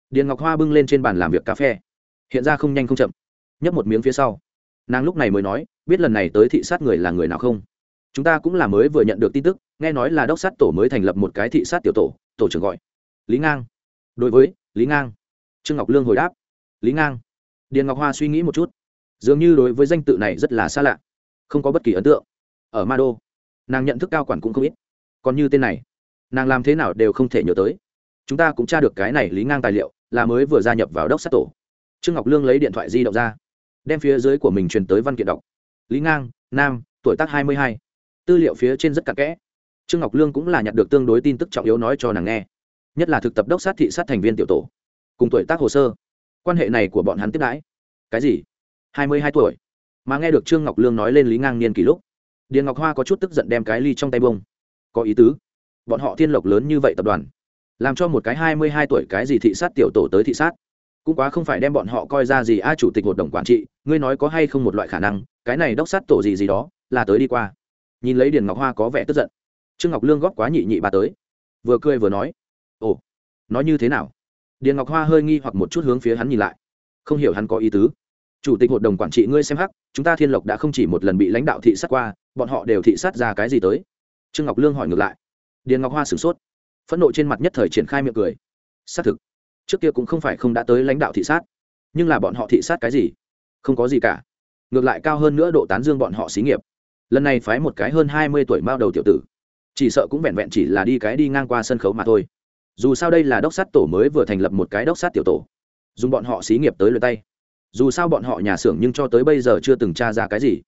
điền ngọc hoa bưng lên trên bàn làm việc cà phê. Hiện ra không nhanh không chậm. Nhấp một miếng phía sau. Nàng lúc này mới nói, biết lần này tới thị sát người là người nào không? Chúng ta cũng là mới vừa nhận được tin tức, nghe nói là đốc sát tổ mới thành lập một cái thị sát tiểu tổ tổ trưởng gọi. Lý ngang. Đối với, lý ngang. Trương ngọc lương hồi đáp. Lý ngang. Điền ngọc hoa suy nghĩ một chút. Dường như đối với danh tự này rất là xa lạ. Không có bất kỳ ấn tượng. Ở ma đô nàng nhận thức cao quản cũng không ít. Còn như tên này, nàng làm thế nào đều không thể nhớ tới chúng ta cũng tra được cái này lý ngang tài liệu, là mới vừa gia nhập vào đốc sát tổ. Trương ngọc lương lấy điện thoại di động ra, đem phía dưới của mình truyền tới văn kiện đọc. Lý ngang, nam, tuổi tác hai mươi hai. Tư liệu phía trên rất cặn kẽ. Trương ngọc lương cũng là nhận được tương đối tin tức trọng yếu nói cho nàng nghe. Nhất là thực tập đốc sát thị sát thành viên tiểu tổ, cùng tuổi tác hồ sơ. Quan hệ này của bọn hắn tiếp đãi. Cái gì? hai mươi hai tuổi. Mà nghe được trương ngọc lương nói lên lý ngang niên kỷ lúc, điền ngọc hoa có chút tức giận đem cái ly trong tay bông. Có ý tứ. Bọn họ thiên lộc lớn như vậy tập đoàn làm cho một cái hai mươi hai tuổi cái gì thị sát tiểu tổ tới thị sát. Cũng quá không phải đem bọn họ coi ra gì a chủ tịch hội đồng quản trị, ngươi nói có hay không một loại khả năng, cái này đốc sát tổ gì gì đó, là tới đi qua. Nhìn lấy điền ngọc hoa có vẻ tức giận. Trương ngọc lương góp quá nhị nhị bà tới. Vừa cười vừa nói, ồ, nói như thế nào? Điền ngọc hoa hơi nghi hoặc một chút hướng phía hắn nhìn lại. Không hiểu hắn có ý tứ. Chủ tịch hội đồng quản trị ngươi xem hắc, chúng ta thiên lộc đã không chỉ một lần bị lãnh đạo thị sát qua, bọn họ đều thị sát ra cái gì tới? Trương ngọc lương hỏi ngược lại. Điền ngọc hoa sửng sốt phẫn nộ trên mặt nhất thời triển khai miệng cười. Xác thực, trước kia cũng không phải không đã tới lãnh đạo thị sát, nhưng là bọn họ thị sát cái gì? Không có gì cả. Ngược lại cao hơn nữa độ tán dương bọn họ xí nghiệp. Lần này phái một cái hơn hai mươi tuổi mao đầu tiểu tử. Chỉ sợ cũng vẹn vẹn chỉ là đi cái đi ngang qua sân khấu mà thôi. Dù sao đây là đốc sát tổ mới vừa thành lập một cái đốc sát tiểu tổ. Dùng bọn họ xí nghiệp tới lượt tay. Dù sao bọn họ nhà xưởng nhưng cho tới bây giờ chưa từng tra ra cái gì.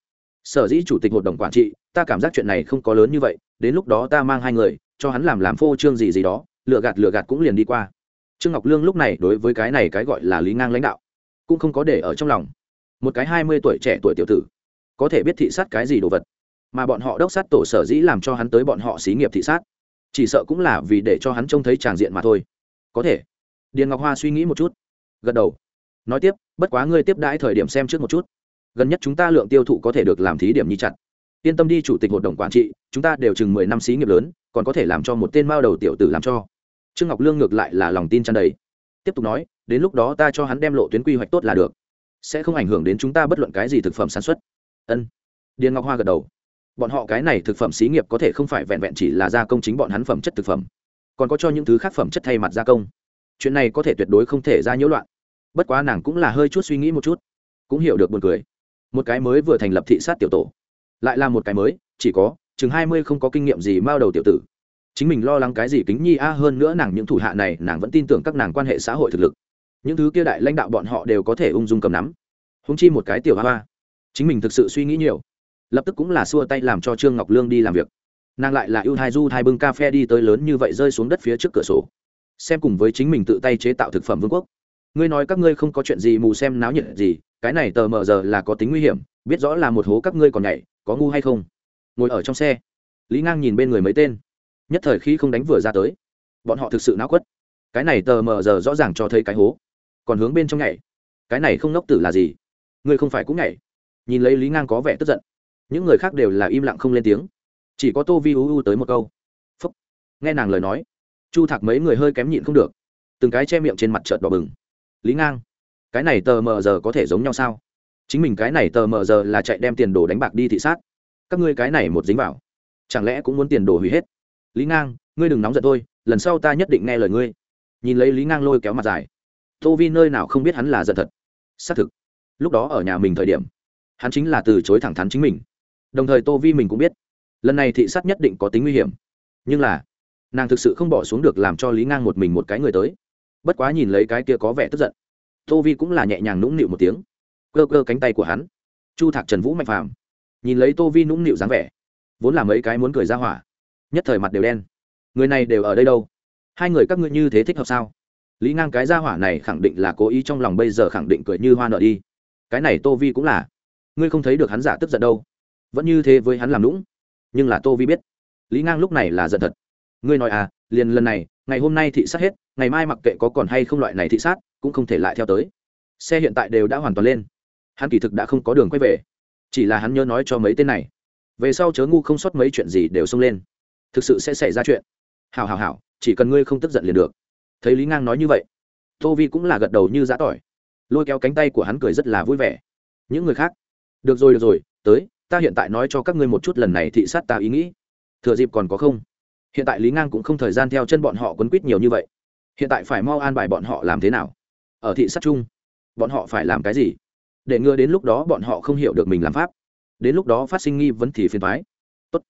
Sở dĩ chủ tịch hội đồng quản trị, ta cảm giác chuyện này không có lớn như vậy, đến lúc đó ta mang hai người cho hắn làm làm phô trương gì gì đó lựa gạt lựa gạt cũng liền đi qua. Trương ngọc lương lúc này đối với cái này cái gọi là lý ngang lãnh đạo, cũng không có để ở trong lòng. Một cái hai mươi tuổi trẻ tuổi tiểu tử, có thể biết thị sát cái gì đồ vật, mà bọn họ đốc sát tổ sở dĩ làm cho hắn tới bọn họ xí nghiệp thị sát, chỉ sợ cũng là vì để cho hắn trông thấy tràng diện mà thôi. Có thể. Điền ngọc hoa suy nghĩ một chút, gật đầu, nói tiếp, bất quá ngươi tiếp đãi thời điểm xem trước một chút. Gần nhất chúng ta lượng tiêu thụ có thể được làm thí điểm như chặt yên tâm đi chủ tịch hội đồng quản trị, chúng ta đều chừng mười năm xí nghiệp lớn, còn có thể làm cho một tên mao đầu tiểu tử làm cho. Trương ngọc lương ngược lại là lòng tin tràn đầy. Tiếp tục nói, đến lúc đó ta cho hắn đem lộ tuyến quy hoạch tốt là được. Sẽ không ảnh hưởng đến chúng ta bất luận cái gì thực phẩm sản xuất. Ân. Điền ngọc hoa gật đầu. Bọn họ cái này thực phẩm xí nghiệp có thể không phải vẹn vẹn chỉ là gia công chính bọn hắn phẩm chất thực phẩm, còn có cho những thứ khác phẩm chất thay mặt gia công. Chuyện này có thể tuyệt đối không thể ra nhiễu loạn. Bất quá nàng cũng là hơi chút suy nghĩ một chút, cũng hiểu được buồn cười. Một cái mới vừa thành lập thị sát tiểu tổ lại là một cái mới, chỉ có, chừng hai mươi không có kinh nghiệm gì mao đầu tiểu tử. Chính mình lo lắng cái gì kính nhi a, hơn nữa nàng những thủ hạ này, nàng vẫn tin tưởng các nàng quan hệ xã hội thực lực. Những thứ kia đại lãnh đạo bọn họ đều có thể ung dung cầm nắm. Húng chi một cái tiểu hoa chính mình thực sự suy nghĩ nhiều. Lập tức cũng là xua tay làm cho trương ngọc lương đi làm việc. Nàng lại là ưu thai du thai bưng cà phê đi tới lớn như vậy rơi xuống đất phía trước cửa sổ. Xem cùng với chính mình tự tay chế tạo thực phẩm vương quốc. Ngươi nói các ngươi không có chuyện gì mù xem náo nhiệt gì, cái này tờ mờ giờ là có tính nguy hiểm, biết rõ là một hố các ngươi còn nhảy có ngu hay không? Ngồi ở trong xe. Lý ngang nhìn bên người mấy tên. Nhất thời khi không đánh vừa ra tới. Bọn họ thực sự náo quất. Cái này tờ mờ giờ rõ ràng cho thấy cái hố. Còn hướng bên trong nhảy. Cái này không nốc tử là gì? Ngươi không phải cũng nhảy. Nhìn lấy lý ngang có vẻ tức giận. Những người khác đều là im lặng không lên tiếng. Chỉ có tô vi u u tới một câu. Phúc. Nghe nàng lời nói, chu thạc mấy người hơi kém nhịn không được. Từng cái che miệng trên mặt trợt đỏ bừng. Lý ngang, cái này tờ mờ giờ có thể giống nhau sao? Chính mình cái này tờ mờ giờ là chạy đem tiền đồ đánh bạc đi thị sát. Các ngươi cái này một dính vào, chẳng lẽ cũng muốn tiền đồ hủy hết? Lý ngang, ngươi đừng nóng giận tôi lần sau ta nhất định nghe lời ngươi. Nhìn lấy lý ngang lôi kéo mặt dài. Tô vi nơi nào không biết hắn là giận thật. Xác thực, lúc đó ở nhà mình thời điểm, hắn chính là từ chối thẳng thắn chính mình. Đồng thời tô vi mình cũng biết, lần này thị sát nhất định có tính nguy hiểm. Nhưng là, nàng thực sự không bỏ xuống được làm cho lý ngang một mình một cái người tới. Bất quá nhìn lấy cái kia có vẻ tức giận, tô vi cũng là nhẹ nhàng nũng nịu một tiếng cơ cơ cánh tay của hắn. Chu thạc trần vũ mạnh phàm. Nhìn lấy tô vi nũng nịu dáng vẻ, vốn là mấy cái muốn cười ra hỏa, nhất thời mặt đều đen. Người này đều ở đây đâu? Hai người các ngươi như thế thích hợp sao? Lý ngang cái ra hỏa này khẳng định là cố ý trong lòng bây giờ khẳng định cười như hoa nợ đi. Cái này tô vi cũng là. Ngươi không thấy được hắn giả tức giận đâu. Vẫn như thế với hắn làm lũng nhưng là tô vi biết. Lý ngang lúc này là giận thật. Ngươi nói à liền lần này, ngày hôm nay thị sát hết, ngày mai mặc kệ có còn hay không loại này thị sát, cũng không thể lại theo tới. Xe hiện tại đều đã hoàn toàn lên hắn kỳ thực đã không có đường quay về. Chỉ là hắn nhớ nói cho mấy tên này. Về sau chớ ngu không sót mấy chuyện gì đều xông lên. Thực sự sẽ xảy ra chuyện. Hào hào hào chỉ cần ngươi không tức giận liền được. Thấy lý ngang nói như vậy, tô vi cũng là gật đầu như giã tỏi. Lôi kéo cánh tay của hắn cười rất là vui vẻ. Những người khác. Được rồi được rồi, tới, ta hiện tại nói cho các ngươi một chút lần này thị sát ta ý nghĩ. Thừa dịp còn có không. Hiện tại lý ngang cũng không thời gian theo chân bọn họ quấn quýt nhiều như vậy. Hiện tại phải mau an bài bọn họ làm thế nào? Ở thị sát chung, bọn họ phải làm cái gì? Để ngừa đến lúc đó bọn họ không hiểu được mình làm pháp. Đến lúc đó phát sinh nghi vấn thì phiền thoái Tốt.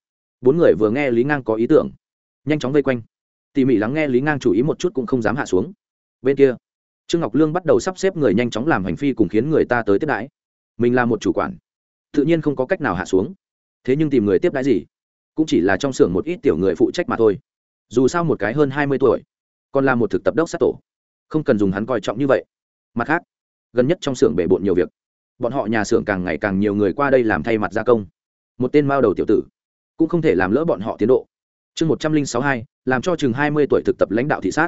bốn người vừa nghe lý ngang có ý tưởng, nhanh chóng vây quanh. Tỉ mỉ lắng nghe lý ngang chủ ý một chút cũng không dám hạ xuống. Bên kia, trương ngọc lương bắt đầu sắp xếp người nhanh chóng làm hành phi cùng khiến người ta tới tiếp đãi. Mình là một chủ quản, tự nhiên không có cách nào hạ xuống. Thế nhưng tìm người tiếp đãi gì? Cũng chỉ là trong xưởng một ít tiểu người phụ trách mà thôi. Dù sao một cái hơn hai mươi tuổi, còn là một thực tập đốc sát tổ. Không cần dùng hắn coi trọng như vậy. Mặt khác, gần nhất trong xưởng bể bộn nhiều việc bọn họ nhà xưởng càng ngày càng nhiều người qua đây làm thay mặt gia công. Một tên mao đầu tiểu tử, cũng không thể làm lỡ bọn họ tiến độ. Chương một trăm linh sáu hai, làm cho chừng hai mươi tuổi thực tập lãnh đạo thị sát.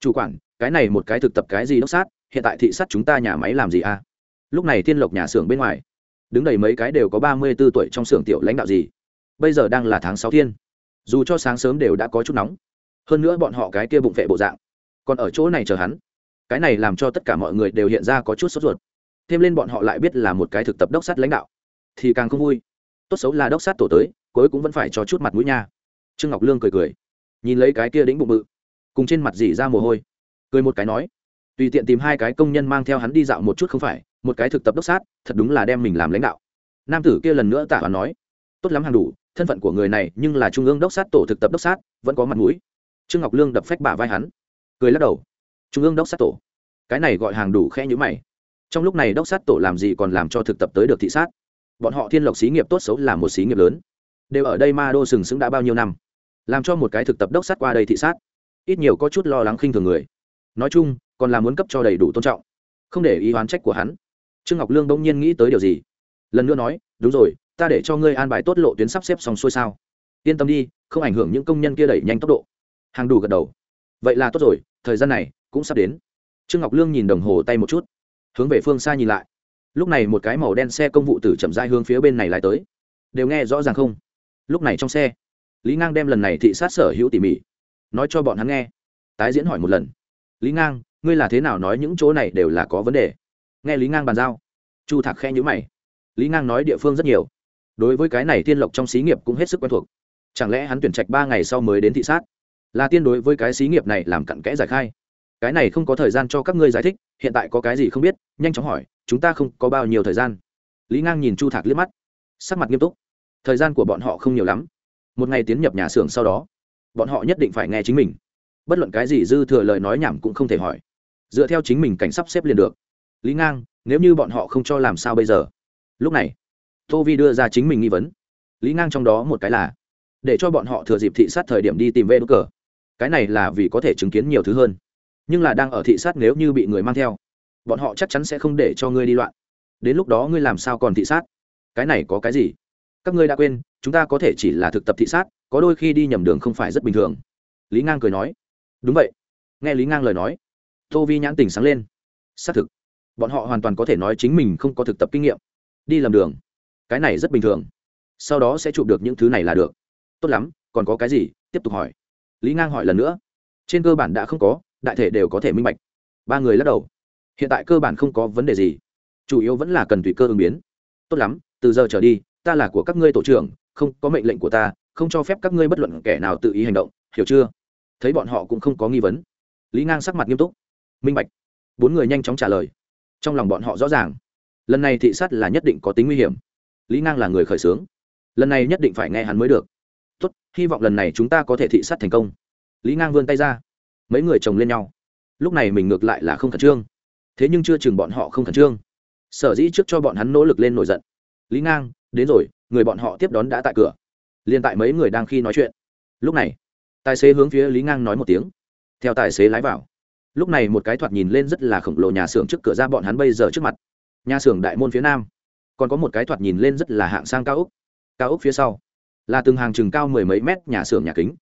Chủ quản, cái này một cái thực tập cái gì đốc sát? Hiện tại thị sát chúng ta nhà máy làm gì à? Lúc này thiên lộc nhà xưởng bên ngoài, đứng đầy mấy cái đều có ba mươi b ố tuổi trong xưởng tiểu lãnh đạo gì? Bây giờ đang là tháng sáu thiên. Dù cho sáng sớm đều đã có chút nóng, hơn nữa bọn họ cái kia bụng vệ bộ dạng, còn ở chỗ này chờ hắn. Cái này làm cho tất cả mọi người đều hiện ra có chút sốt ruột thêm lên bọn họ lại biết là một cái thực tập đốc sát lãnh đạo, thì càng không vui. Tốt xấu là đốc sát tổ tới, cuối cũng vẫn phải cho chút mặt mũi nha. Trương ngọc lương cười cười, nhìn lấy cái kia đĩnh bụng bự, cùng trên mặt dỉ ra mồ hôi, cười một cái nói, tùy tiện tìm hai cái công nhân mang theo hắn đi dạo một chút không phải, một cái thực tập đốc sát, thật đúng là đem mình làm lãnh đạo. Nam tử kia lần nữa tả và nói, tốt lắm hàng đủ, thân phận của người này nhưng là trung ương đốc sát tổ thực tập đốc sát, vẫn có mặt mũi. Trương ngọc lương đập phách bả vai hắn, cười lắc đầu, trung ương đốc sát tổ, cái này gọi hàng đủ khe nhữ mày trong lúc này đốc sát tổ làm gì còn làm cho thực tập tới được thị sát? Bọn họ thiên lộc xí nghiệp tốt xấu là một xí nghiệp lớn. Đều ở đây ma đô sừng sững đã bao nhiêu năm? Làm cho một cái thực tập đốc sát qua đây thị sát, ít nhiều có chút lo lắng khinh thường người. Nói chung, còn là muốn cấp cho đầy đủ tôn trọng. Không để ý oán trách của hắn. Trương ngọc lương bỗng nhiên nghĩ tới điều gì? Lần nữa nói, đúng rồi, ta để cho ngươi an bài tốt lộ tuyến sắp xếp xong xuôi sao? Yên tâm đi, không ảnh hưởng những công nhân kia đẩy nhanh tốc độ. Hàng đủ gật đầu. Vậy là tốt rồi, thời gian này cũng sắp đến. Trương ngọc lương nhìn đồng hồ tay một chút hướng về phương xa nhìn lại. Lúc này một cái màu đen xe công vụ tử chậm dai hướng phía bên này lại tới. Đều nghe rõ ràng không? Lúc này trong xe, lý ngang đem lần này thị sát sở hữu tỉ mỉ nói cho bọn hắn nghe. Tái diễn hỏi một lần. Lý ngang, ngươi là thế nào nói những chỗ này đều là có vấn đề? Nghe lý ngang bàn giao. Chu thạc khe nhữ mày. Lý ngang nói địa phương rất nhiều. Đối với cái này tiên lộc trong xí nghiệp cũng hết sức quen thuộc. Chẳng lẽ hắn tuyển trạch ba ngày sau mới đến thị sát? Là tiên đối với cái xí nghiệp này làm cặn kẽ giải khai. Cái này không có thời gian cho các ngươi giải thích hiện tại có cái gì không biết, nhanh chóng hỏi, chúng ta không có bao nhiêu thời gian. Lý ngang nhìn chu thạc liếc mắt. Sắc mặt nghiêm túc. Thời gian của bọn họ không nhiều lắm. Một ngày tiến nhập nhà xưởng sau đó, bọn họ nhất định phải nghe chính mình. Bất luận cái gì dư thừa lời nói nhảm cũng không thể hỏi. Dựa theo chính mình cảnh sắp xếp liền được. Lý ngang, nếu như bọn họ không cho làm sao bây giờ? Lúc này, tô vi đưa ra chính mình nghi vấn. Lý ngang trong đó một cái là, để cho bọn họ thừa dịp thị sát thời điểm đi tìm vê đ ú cờ. Cái này là vì có thể chứng kiến nhiều thứ hơn nhưng là đang ở thị sát nếu như bị người mang theo, bọn họ chắc chắn sẽ không để cho ngươi đi loạn. Đến lúc đó ngươi làm sao còn thị sát? Cái này có cái gì? Các ngươi đã quên, chúng ta có thể chỉ là thực tập thị sát, có đôi khi đi nhầm đường không phải rất bình thường. Lý ngang cười nói. Đúng vậy. Nghe lý ngang lời nói, tô vi nhãn tình sáng lên. Xác thực, bọn họ hoàn toàn có thể nói chính mình không có thực tập kinh nghiệm. Đi lầm đường, cái này rất bình thường. Sau đó sẽ chụp được những thứ này là được. Tốt lắm, còn có cái gì? Tiếp tục hỏi. Lý ngang hỏi lần nữa. Trên cơ bản đã không có đại thể đều có thể minh bạch. Ba người lắc đầu. Hiện tại cơ bản không có vấn đề gì. Chủ yếu vẫn là cần tùy cơ ứng biến. Tốt lắm, từ giờ trở đi, ta là của các ngươi tổ trưởng, không có mệnh lệnh của ta, không cho phép các ngươi bất luận kẻ nào tự ý hành động, hiểu chưa? Thấy bọn họ cũng không có nghi vấn. Lý ngang sắc mặt nghiêm túc. Minh bạch. Bốn người nhanh chóng trả lời. Trong lòng bọn họ rõ ràng. Lần này thị sát là nhất định có tính nguy hiểm. Lý ngang là người khởi xướng. Lần này nhất định phải nghe hắn mới được. Tốt, hy vọng lần này chúng ta có thể thị sát thành công. Lý ngang vươn tay ra mấy người chồng lên nhau. Lúc này mình ngược lại là không khẩn trương. Thế nhưng chưa chừng bọn họ không khẩn trương. Sở dĩ trước cho bọn hắn nỗ lực lên nổi giận. Lý ngang, đến rồi, người bọn họ tiếp đón đã tại cửa. Liền tại mấy người đang khi nói chuyện. Lúc này, tài xế hướng phía lý ngang nói một tiếng. Theo tài xế lái vào. Lúc này một cái thoạt nhìn lên rất là khổng lồ nhà xưởng trước cửa ra bọn hắn bây giờ trước mặt. Nhà xưởng đại môn phía nam. Còn có một cái thoạt nhìn lên rất là hạng sang cao ốc. Cao ốc phía sau. Là từng hàng chừng cao mười mấy mét nhà xưởng nhà kính.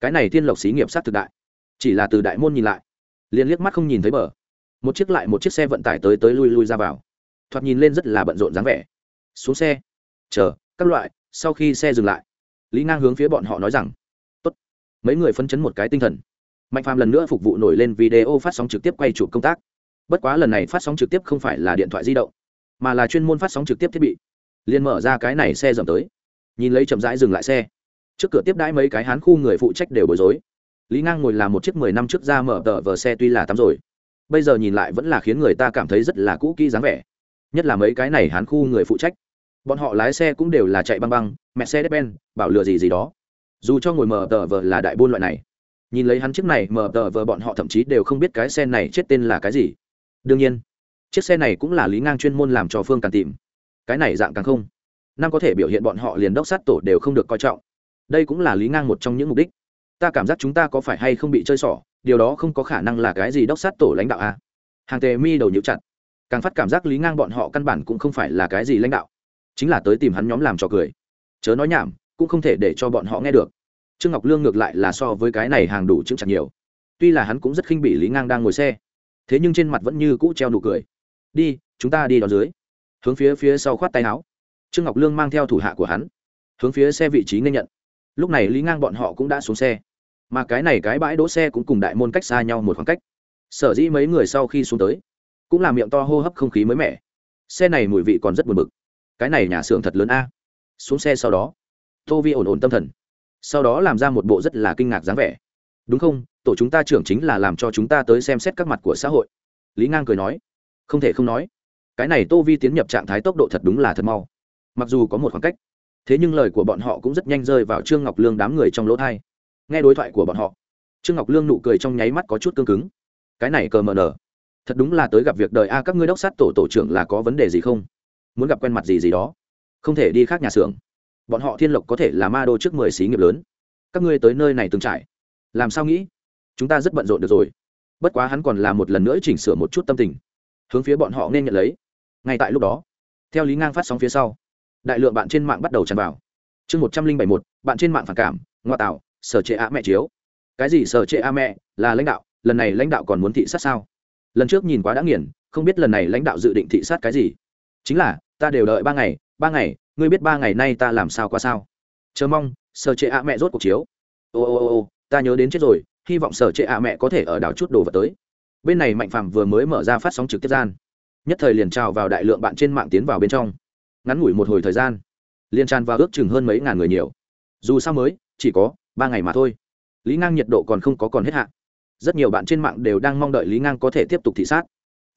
Cái này thiên lộc xí nghiệp sát thực đại chỉ là từ đại môn nhìn lại, liền liếc mắt không nhìn thấy bờ. Một chiếc lại một chiếc xe vận tải tới tới lui lui ra vào. Thoạt nhìn lên rất là bận rộn dáng vẻ. Xuống xe. Chờ, các loại, sau khi xe dừng lại, lý ngang hướng phía bọn họ nói rằng, tốt. Mấy người phấn chấn một cái tinh thần. Mạnh phàm lần nữa phục vụ nổi lên video phát sóng trực tiếp quay chụp công tác. Bất quá lần này phát sóng trực tiếp không phải là điện thoại di động, mà là chuyên môn phát sóng trực tiếp thiết bị. Liền mở ra cái này xe dầm tới. Nhìn lấy chậm rãi dừng lại xe. Trước cửa tiếp đãi mấy cái hán khu người phụ trách đều bối rối lý ngang ngồi làm một chiếc mười năm trước ra mở tờ vờ xe tuy là tắm rồi. Bây giờ nhìn lại vẫn là khiến người ta cảm thấy rất là cũ kỹ dáng vẻ. Nhất là mấy cái này hán khu người phụ trách. Bọn họ lái xe cũng đều là chạy băng băng, mẹ xe đép ben, bảo lừa gì gì đó. Dù cho ngồi mở tờ vờ là đại buôn loại này, nhìn lấy hắn chiếc này mở tờ vờ bọn họ thậm chí đều không biết cái xe này chết tên là cái gì. Đương nhiên, chiếc xe này cũng là lý ngang chuyên môn làm cho phương càng tìm. Cái này dạng càng không. Năm có thể biểu hiện bọn họ liền đốc sát tổ đều không được coi trọng. Đây cũng là lý ngang một trong những mục đích ta cảm giác chúng ta có phải hay không bị chơi xỏ, điều đó không có khả năng là cái gì đốc sát tổ lãnh đạo a. Hàng tề mi đầu nhịu chặt. Càng phát cảm giác lý ngang bọn họ căn bản cũng không phải là cái gì lãnh đạo, chính là tới tìm hắn nhóm làm trò cười. Chớ nói nhảm, cũng không thể để cho bọn họ nghe được. Trương ngọc lương ngược lại là so với cái này hàng đủ chứng chặt nhiều. Tuy là hắn cũng rất khinh bị lý ngang đang ngồi xe, thế nhưng trên mặt vẫn như cũ treo nụ cười. Đi, chúng ta đi đón dưới. Hướng phía phía sau khoát tay áo. Trương ngọc lương mang theo thủ hạ của hắn, hướng phía xe vị trí nên nhận. Lúc này lý ngang bọn họ cũng đã xuống xe mà cái này cái bãi đỗ xe cũng cùng đại môn cách xa nhau một khoảng cách. Sở dĩ mấy người sau khi xuống tới, cũng làm miệng to hô hấp không khí mới mẻ. Xe này mùi vị còn rất buồn bực. Cái này nhà xưởng thật lớn a. Xuống xe sau đó, tô vi ổn ổn tâm thần. Sau đó làm ra một bộ rất là kinh ngạc dáng vẻ. Đúng không? Tổ chúng ta trưởng chính là làm cho chúng ta tới xem xét các mặt của xã hội. Lý ngang cười nói. Không thể không nói, cái này tô vi tiến nhập trạng thái tốc độ thật đúng là thật mau. Mặc dù có một khoảng cách, thế nhưng lời của bọn họ cũng rất nhanh rơi vào trương ngọc lương đám người trong lỗ thai nghe đối thoại của bọn họ. Trương ngọc lương nụ cười trong nháy mắt có chút cương cứng. Cái này cờ mờ nở thật đúng là tới gặp việc đời a, các ngươi đốc sát tổ tổ trưởng là có vấn đề gì không? Muốn gặp quen mặt gì gì đó. Không thể đi khác nhà xưởng. Bọn họ thiên lộc có thể là ma đô trước mười xí nghiệp lớn. Các ngươi tới nơi này từng trải. Làm sao nghĩ? Chúng ta rất bận rộn được rồi. Bất quá hắn còn là một lần nữa chỉnh sửa một chút tâm tình. Hướng phía bọn họ nên nhận lấy. Ngay tại lúc đó, theo lý ngang phát sóng phía sau, đại lượng bạn trên mạng bắt đầu tràn vào. Chương một trăm linh bảy một, bạn trên mạng phản cảm, ngoa tạo sở trệ a mẹ chiếu. Cái gì sở trệ a mẹ? Là lãnh đạo. Lần này lãnh đạo còn muốn thị sát sao? Lần trước nhìn quá đã nghiền, không biết lần này lãnh đạo dự định thị sát cái gì. Chính là, ta đều đợi ba ngày ba ngày, ngươi biết ba ngày nay ta làm sao qua sao? Chờ mong, sở trệ a mẹ rốt cuộc chiếu. Ô ô ô ô, ta nhớ đến chết rồi, hy vọng sở trệ a mẹ có thể ở đảo chút đồ vật tới. Bên này mạnh phàm vừa mới mở ra phát sóng trực tiếp gian. Nhất thời liền trào vào đại lượng bạn trên mạng tiến vào bên trong. Ngắn ngủi một hồi thời gian, liền tràn vào ước chừng hơn mấy ngàn người nhiều. Dù sao mới, chỉ có ba ngày mà thôi. Lý ngang nhiệt độ còn không có còn hết hạn. Rất nhiều bạn trên mạng đều đang mong đợi lý ngang có thể tiếp tục thị sát.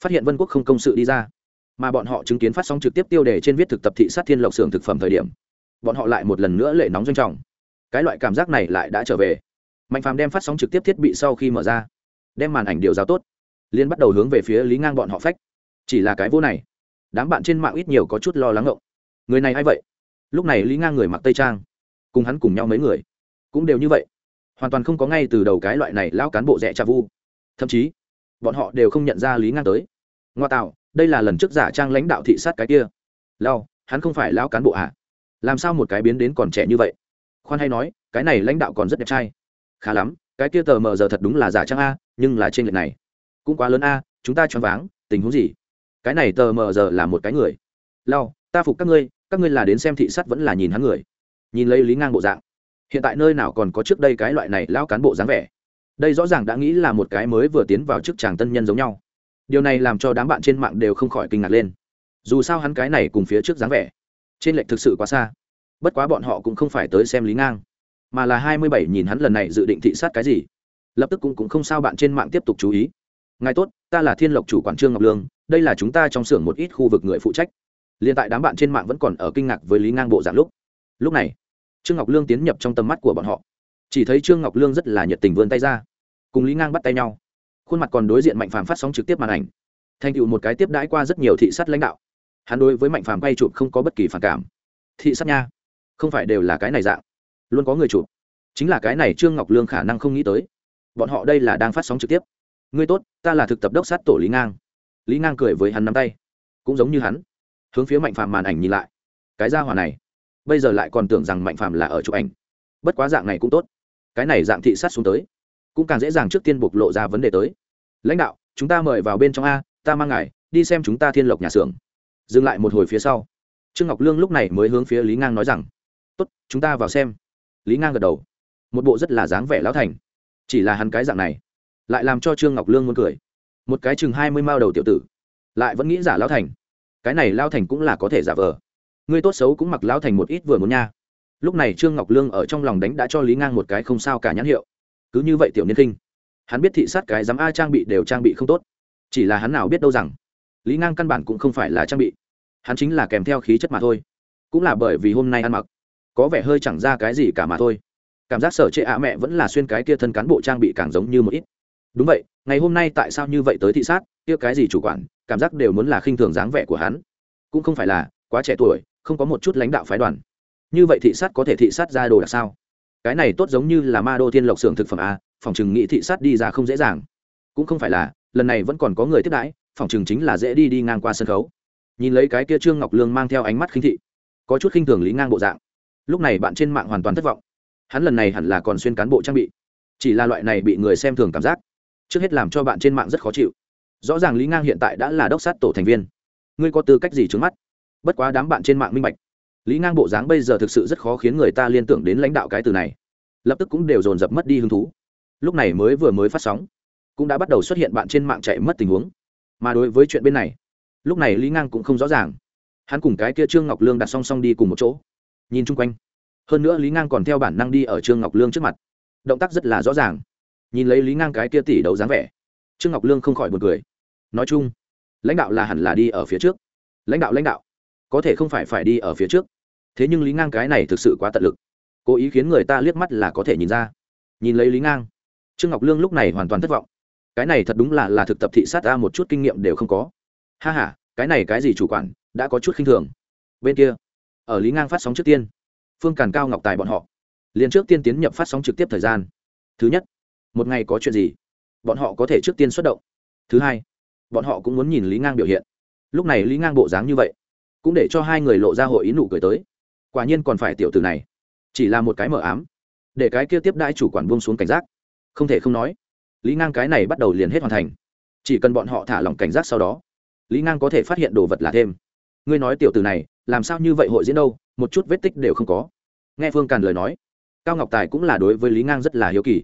Phát hiện vân quốc không công sự đi ra. Mà bọn họ chứng kiến phát sóng trực tiếp tiêu đề trên viết thực tập thị sát thiên lộc xưởng thực phẩm thời điểm, bọn họ lại một lần nữa lệ nóng doanh trọng. Cái loại cảm giác này lại đã trở về. Mạnh phàm đem phát sóng trực tiếp thiết bị sau khi mở ra, đem màn ảnh điều giáo tốt liên bắt đầu hướng về phía lý ngang bọn họ phách. Chỉ là cái vô này, đám bạn trên mạng ít nhiều có chút lo lắng ngộng. Người này a i vậy? Lúc này lý ngang người mặc tây trang, cùng hắn cùng nhau mấy người cũng đều như vậy. Hoàn toàn không có ngay từ đầu cái loại này lão cán bộ rẻ trà vu. Thậm chí, bọn họ đều không nhận ra lý ngang tới. Ngoa tạo, đây là lần trước giả trang lãnh đạo thị sát cái kia. Lao hắn không phải lão cán bộ ạ à? làm sao một cái biến đến còn trẻ như vậy? Khoan hay nói, cái này lãnh đạo còn rất đẹp trai. Khá lắm, cái kia tờ mờ giờ thật đúng là giả trang a, nhưng là trên lệch này. Cũng quá lớn a, chúng ta choáng váng, tình huống gì? Cái này tờ mờ giờ là một cái người. Lao ta phục các ngươi các ngươi là đến xem thị sát vẫn là nhìn hắn người. Nhìn lấy lý ngang bộ dạng hiện tại nơi nào còn có trước đây cái loại này lao cán bộ dáng vẻ? Đây rõ ràng đã nghĩ là một cái mới vừa tiến vào chức chàng tân nhân giống nhau. Điều này làm cho đám bạn trên mạng đều không khỏi kinh ngạc lên. Dù sao hắn cái này cùng phía trước dáng vẻ trên lệnh thực sự quá xa. Bất quá bọn họ cũng không phải tới xem lý ngang mà là hai mươi bảy nhìn hắn lần này dự định thị sát cái gì. Lập tức cũng, cũng không sao bạn trên mạng tiếp tục chú ý. Ngài tốt ta là thiên lộc chủ quản trương ngọc lương đây là chúng ta trong xưởng một ít khu vực người phụ trách. Liền tại đám bạn trên mạng vẫn còn ở kinh ngạc với lý ngang bộ dạng lúc. Lúc này trương ngọc lương tiến nhập trong tầm mắt của bọn họ. Chỉ thấy trương ngọc lương rất là nhiệt tình vươn tay ra. Cùng lý ngang bắt tay nhau. Khuôn mặt còn đối diện mạnh phàm phát sóng trực tiếp màn ảnh. Thành tựu một cái tiếp đãi qua rất nhiều thị sát lãnh đạo. Hắn đối với mạnh phàm quay chụp không có bất kỳ phản cảm. Thị sát nha, không phải đều là cái này dạng. Luôn có người chụp. Chính là cái này trương ngọc lương khả năng không nghĩ tới. Bọn họ đây là đang phát sóng trực tiếp. Ngươi tốt, ta là thực tập đốc sát tổ lý ngang. Lý ngang cười với hắn nắm tay. Cũng giống như hắn. Hướng phía mạnh phàm màn ảnh nhìn lại. Cái gia hỏa này bây giờ lại còn tưởng rằng mạnh phàm là ở chụp ảnh. Bất quá dạng này cũng tốt. Cái này dạng thị sát xuống tới, cũng càng dễ dàng trước tiên bộc lộ ra vấn đề tới. Lãnh đạo, chúng ta mời vào bên trong a, ta mang ngài, đi xem chúng ta thiên lộc nhà xưởng. Dừng lại một hồi phía sau. Trương ngọc lương lúc này mới hướng phía lý ngang nói rằng, tốt, chúng ta vào xem. Lý ngang gật đầu. Một bộ rất là dáng vẻ lão thành. Chỉ là hắn cái dạng này, lại làm cho trương ngọc lương muốn cười. Một cái chừng hai mươi mao đầu tiểu tử, lại vẫn nghĩ giả lão thành. Cái này lao thành cũng là có thể giả vờ ngươi tốt xấu cũng mặc lão thành một ít vừa muốn nha. Lúc này trương ngọc lương ở trong lòng đánh đã cho lý ngang một cái không sao cả nhãn hiệu. Cứ như vậy tiểu niên kinh hắn biết thị sát cái dám a trang bị đều trang bị không tốt. Chỉ là hắn nào biết đâu rằng, lý ngang căn bản cũng không phải là trang bị. Hắn chính là kèm theo khí chất mà thôi. Cũng là bởi vì hôm nay ăn mặc, có vẻ hơi chẳng ra cái gì cả mà thôi. Cảm giác sở trệ ạ mẹ vẫn là xuyên cái kia thân cán bộ trang bị càng giống như một ít. Đúng vậy, ngày hôm nay tại sao như vậy tới thị sát, kia cái gì chủ quản, cảm giác đều muốn là khinh thường dáng vẻ của hắn. Cũng không phải là, quá trẻ tuổi không có một chút lãnh đạo phái đoàn. Như vậy thị sát có thể thị sát ra đồ là sao? Cái này tốt giống như là ma đô thiên lộc xưởng thực phẩm a, phòng chừng nghị thị sát đi ra không dễ dàng. Cũng không phải là, lần này vẫn còn có người tiếp đãi, phòng chừng chính là dễ đi đi ngang qua sân khấu. Nhìn lấy cái kia trương ngọc lương mang theo ánh mắt khinh thị, có chút khinh thường lý ngang bộ dạng. Lúc này bạn trên mạng hoàn toàn thất vọng. Hắn lần này hẳn là còn xuyên cán bộ trang bị. Chỉ là loại này bị người xem thường cảm giác, trước hết làm cho bạn trên mạng rất khó chịu. Rõ ràng lý ngang hiện tại đã là đốc sát tổ thành viên. Ngươi có tư cách gì trứng mắt? Bất quá đám bạn trên mạng minh bạch. Lý ngang bộ dáng bây giờ thực sự rất khó khiến người ta liên tưởng đến lãnh đạo cái từ này. Lập tức cũng đều dồn dập mất đi hứng thú. Lúc này mới vừa mới phát sóng, cũng đã bắt đầu xuất hiện bạn trên mạng chạy mất tình huống. Mà đối với chuyện bên này, lúc này lý ngang cũng không rõ ràng. Hắn cùng cái kia trương ngọc lương đặt song song đi cùng một chỗ. Nhìn chung quanh, hơn nữa lý ngang còn theo bản năng đi ở trương ngọc lương trước mặt. Động tác rất là rõ ràng. Nhìn lấy lý ngang cái kia tỷ đấu dáng vẻ, trương ngọc lương không khỏi b u ồ n cười. Nói chung, lãnh đạo là hẳn là đi ở phía trước. Lãnh đạo lãnh đạo có thể không phải phải đi ở phía trước. Thế nhưng lý ngang cái này thực sự quá tận lực. Cố ý khiến người ta liếc mắt là có thể nhìn ra. Nhìn lấy lý ngang, trương ngọc lương lúc này hoàn toàn thất vọng. Cái này thật đúng là là thực tập thị sát ra một chút kinh nghiệm đều không có. Ha h a cái này cái gì chủ quản, đã có chút khinh thường. Bên kia, ở lý ngang phát sóng trước tiên, phương càn cao, ngọc tài bọn họ. Liền trước tiên tiến nhập phát sóng trực tiếp thời gian. Thứ nhất, một ngày có chuyện gì? Bọn họ có thể trước tiên xuất động. Thứ hai, bọn họ cũng muốn nhìn lý ngang biểu hiện. Lúc này lý ngang bộ dáng như vậy cũng để cho hai người lộ ra hội ý nụ cười tới. Quả nhiên còn phải tiểu từ này. Chỉ là một cái mờ ám. Để cái kia tiếp đãi chủ quản buông xuống cảnh giác. Không thể không nói, lý ngang cái này bắt đầu liền hết hoàn thành. Chỉ cần bọn họ thả lỏng cảnh giác sau đó, lý ngang có thể phát hiện đồ vật là thêm. Ngươi nói tiểu từ này, làm sao như vậy hội diễn đâu, một chút vết tích đều không có. Nghe phương càn lời nói, cao ngọc tài cũng là đối với lý ngang rất là hiếu kỳ.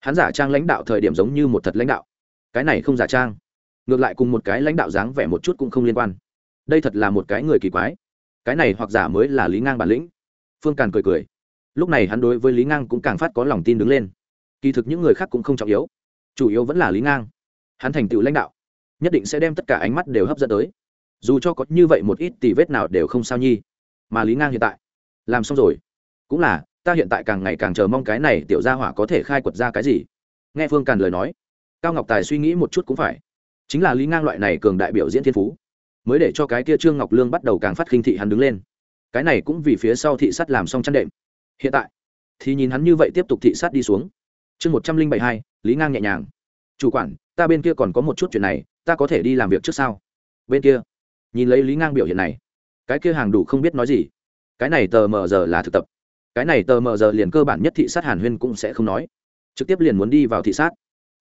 Hắn giả trang lãnh đạo thời điểm giống như một thật lãnh đạo. Cái này không giả trang. Ngược lại cùng một cái lãnh đạo dáng vẻ một chút cũng không liên quan đây thật là một cái người kỳ quái. Cái này hoặc giả mới là lý ngang bản lĩnh. Phương càn cười cười. Lúc này hắn đối với lý ngang cũng càng phát có lòng tin đứng lên. Kỳ thực những người khác cũng không trọng yếu. Chủ yếu vẫn là lý ngang. Hắn thành tựu lãnh đạo. Nhất định sẽ đem tất cả ánh mắt đều hấp dẫn tới. Dù cho có như vậy một ít tỷ vết nào đều không sao nhi. Mà lý ngang hiện tại, làm xong rồi. Cũng là, ta hiện tại càng ngày càng chờ mong cái này tiểu gia hỏa có thể khai quật ra cái gì. Nghe phương càn lời nói, cao ngọc tài suy nghĩ một chút cũng phải. Chính là lý ngang loại này cường đại biểu diễn thiên phú mới để cho cái kia trương ngọc lương bắt đầu càng phát khinh thị hắn đứng lên. Cái này cũng vì phía sau thị sát làm xong chăn đệm. Hiện tại, thì nhìn hắn như vậy tiếp tục thị sát đi xuống. Chương một trăm linh bảy hai, lý ngang nhẹ nhàng. Chủ quản, ta bên kia còn có một chút chuyện này, ta có thể đi làm việc trước sau bên kia, nhìn lấy lý ngang biểu hiện này, cái kia hàng đủ không biết nói gì. Cái này tờ mờ giờ là thực tập. Cái này tờ mờ giờ liền cơ bản nhất thị sát hàn huyên cũng sẽ không nói. Trực tiếp liền muốn đi vào thị sát,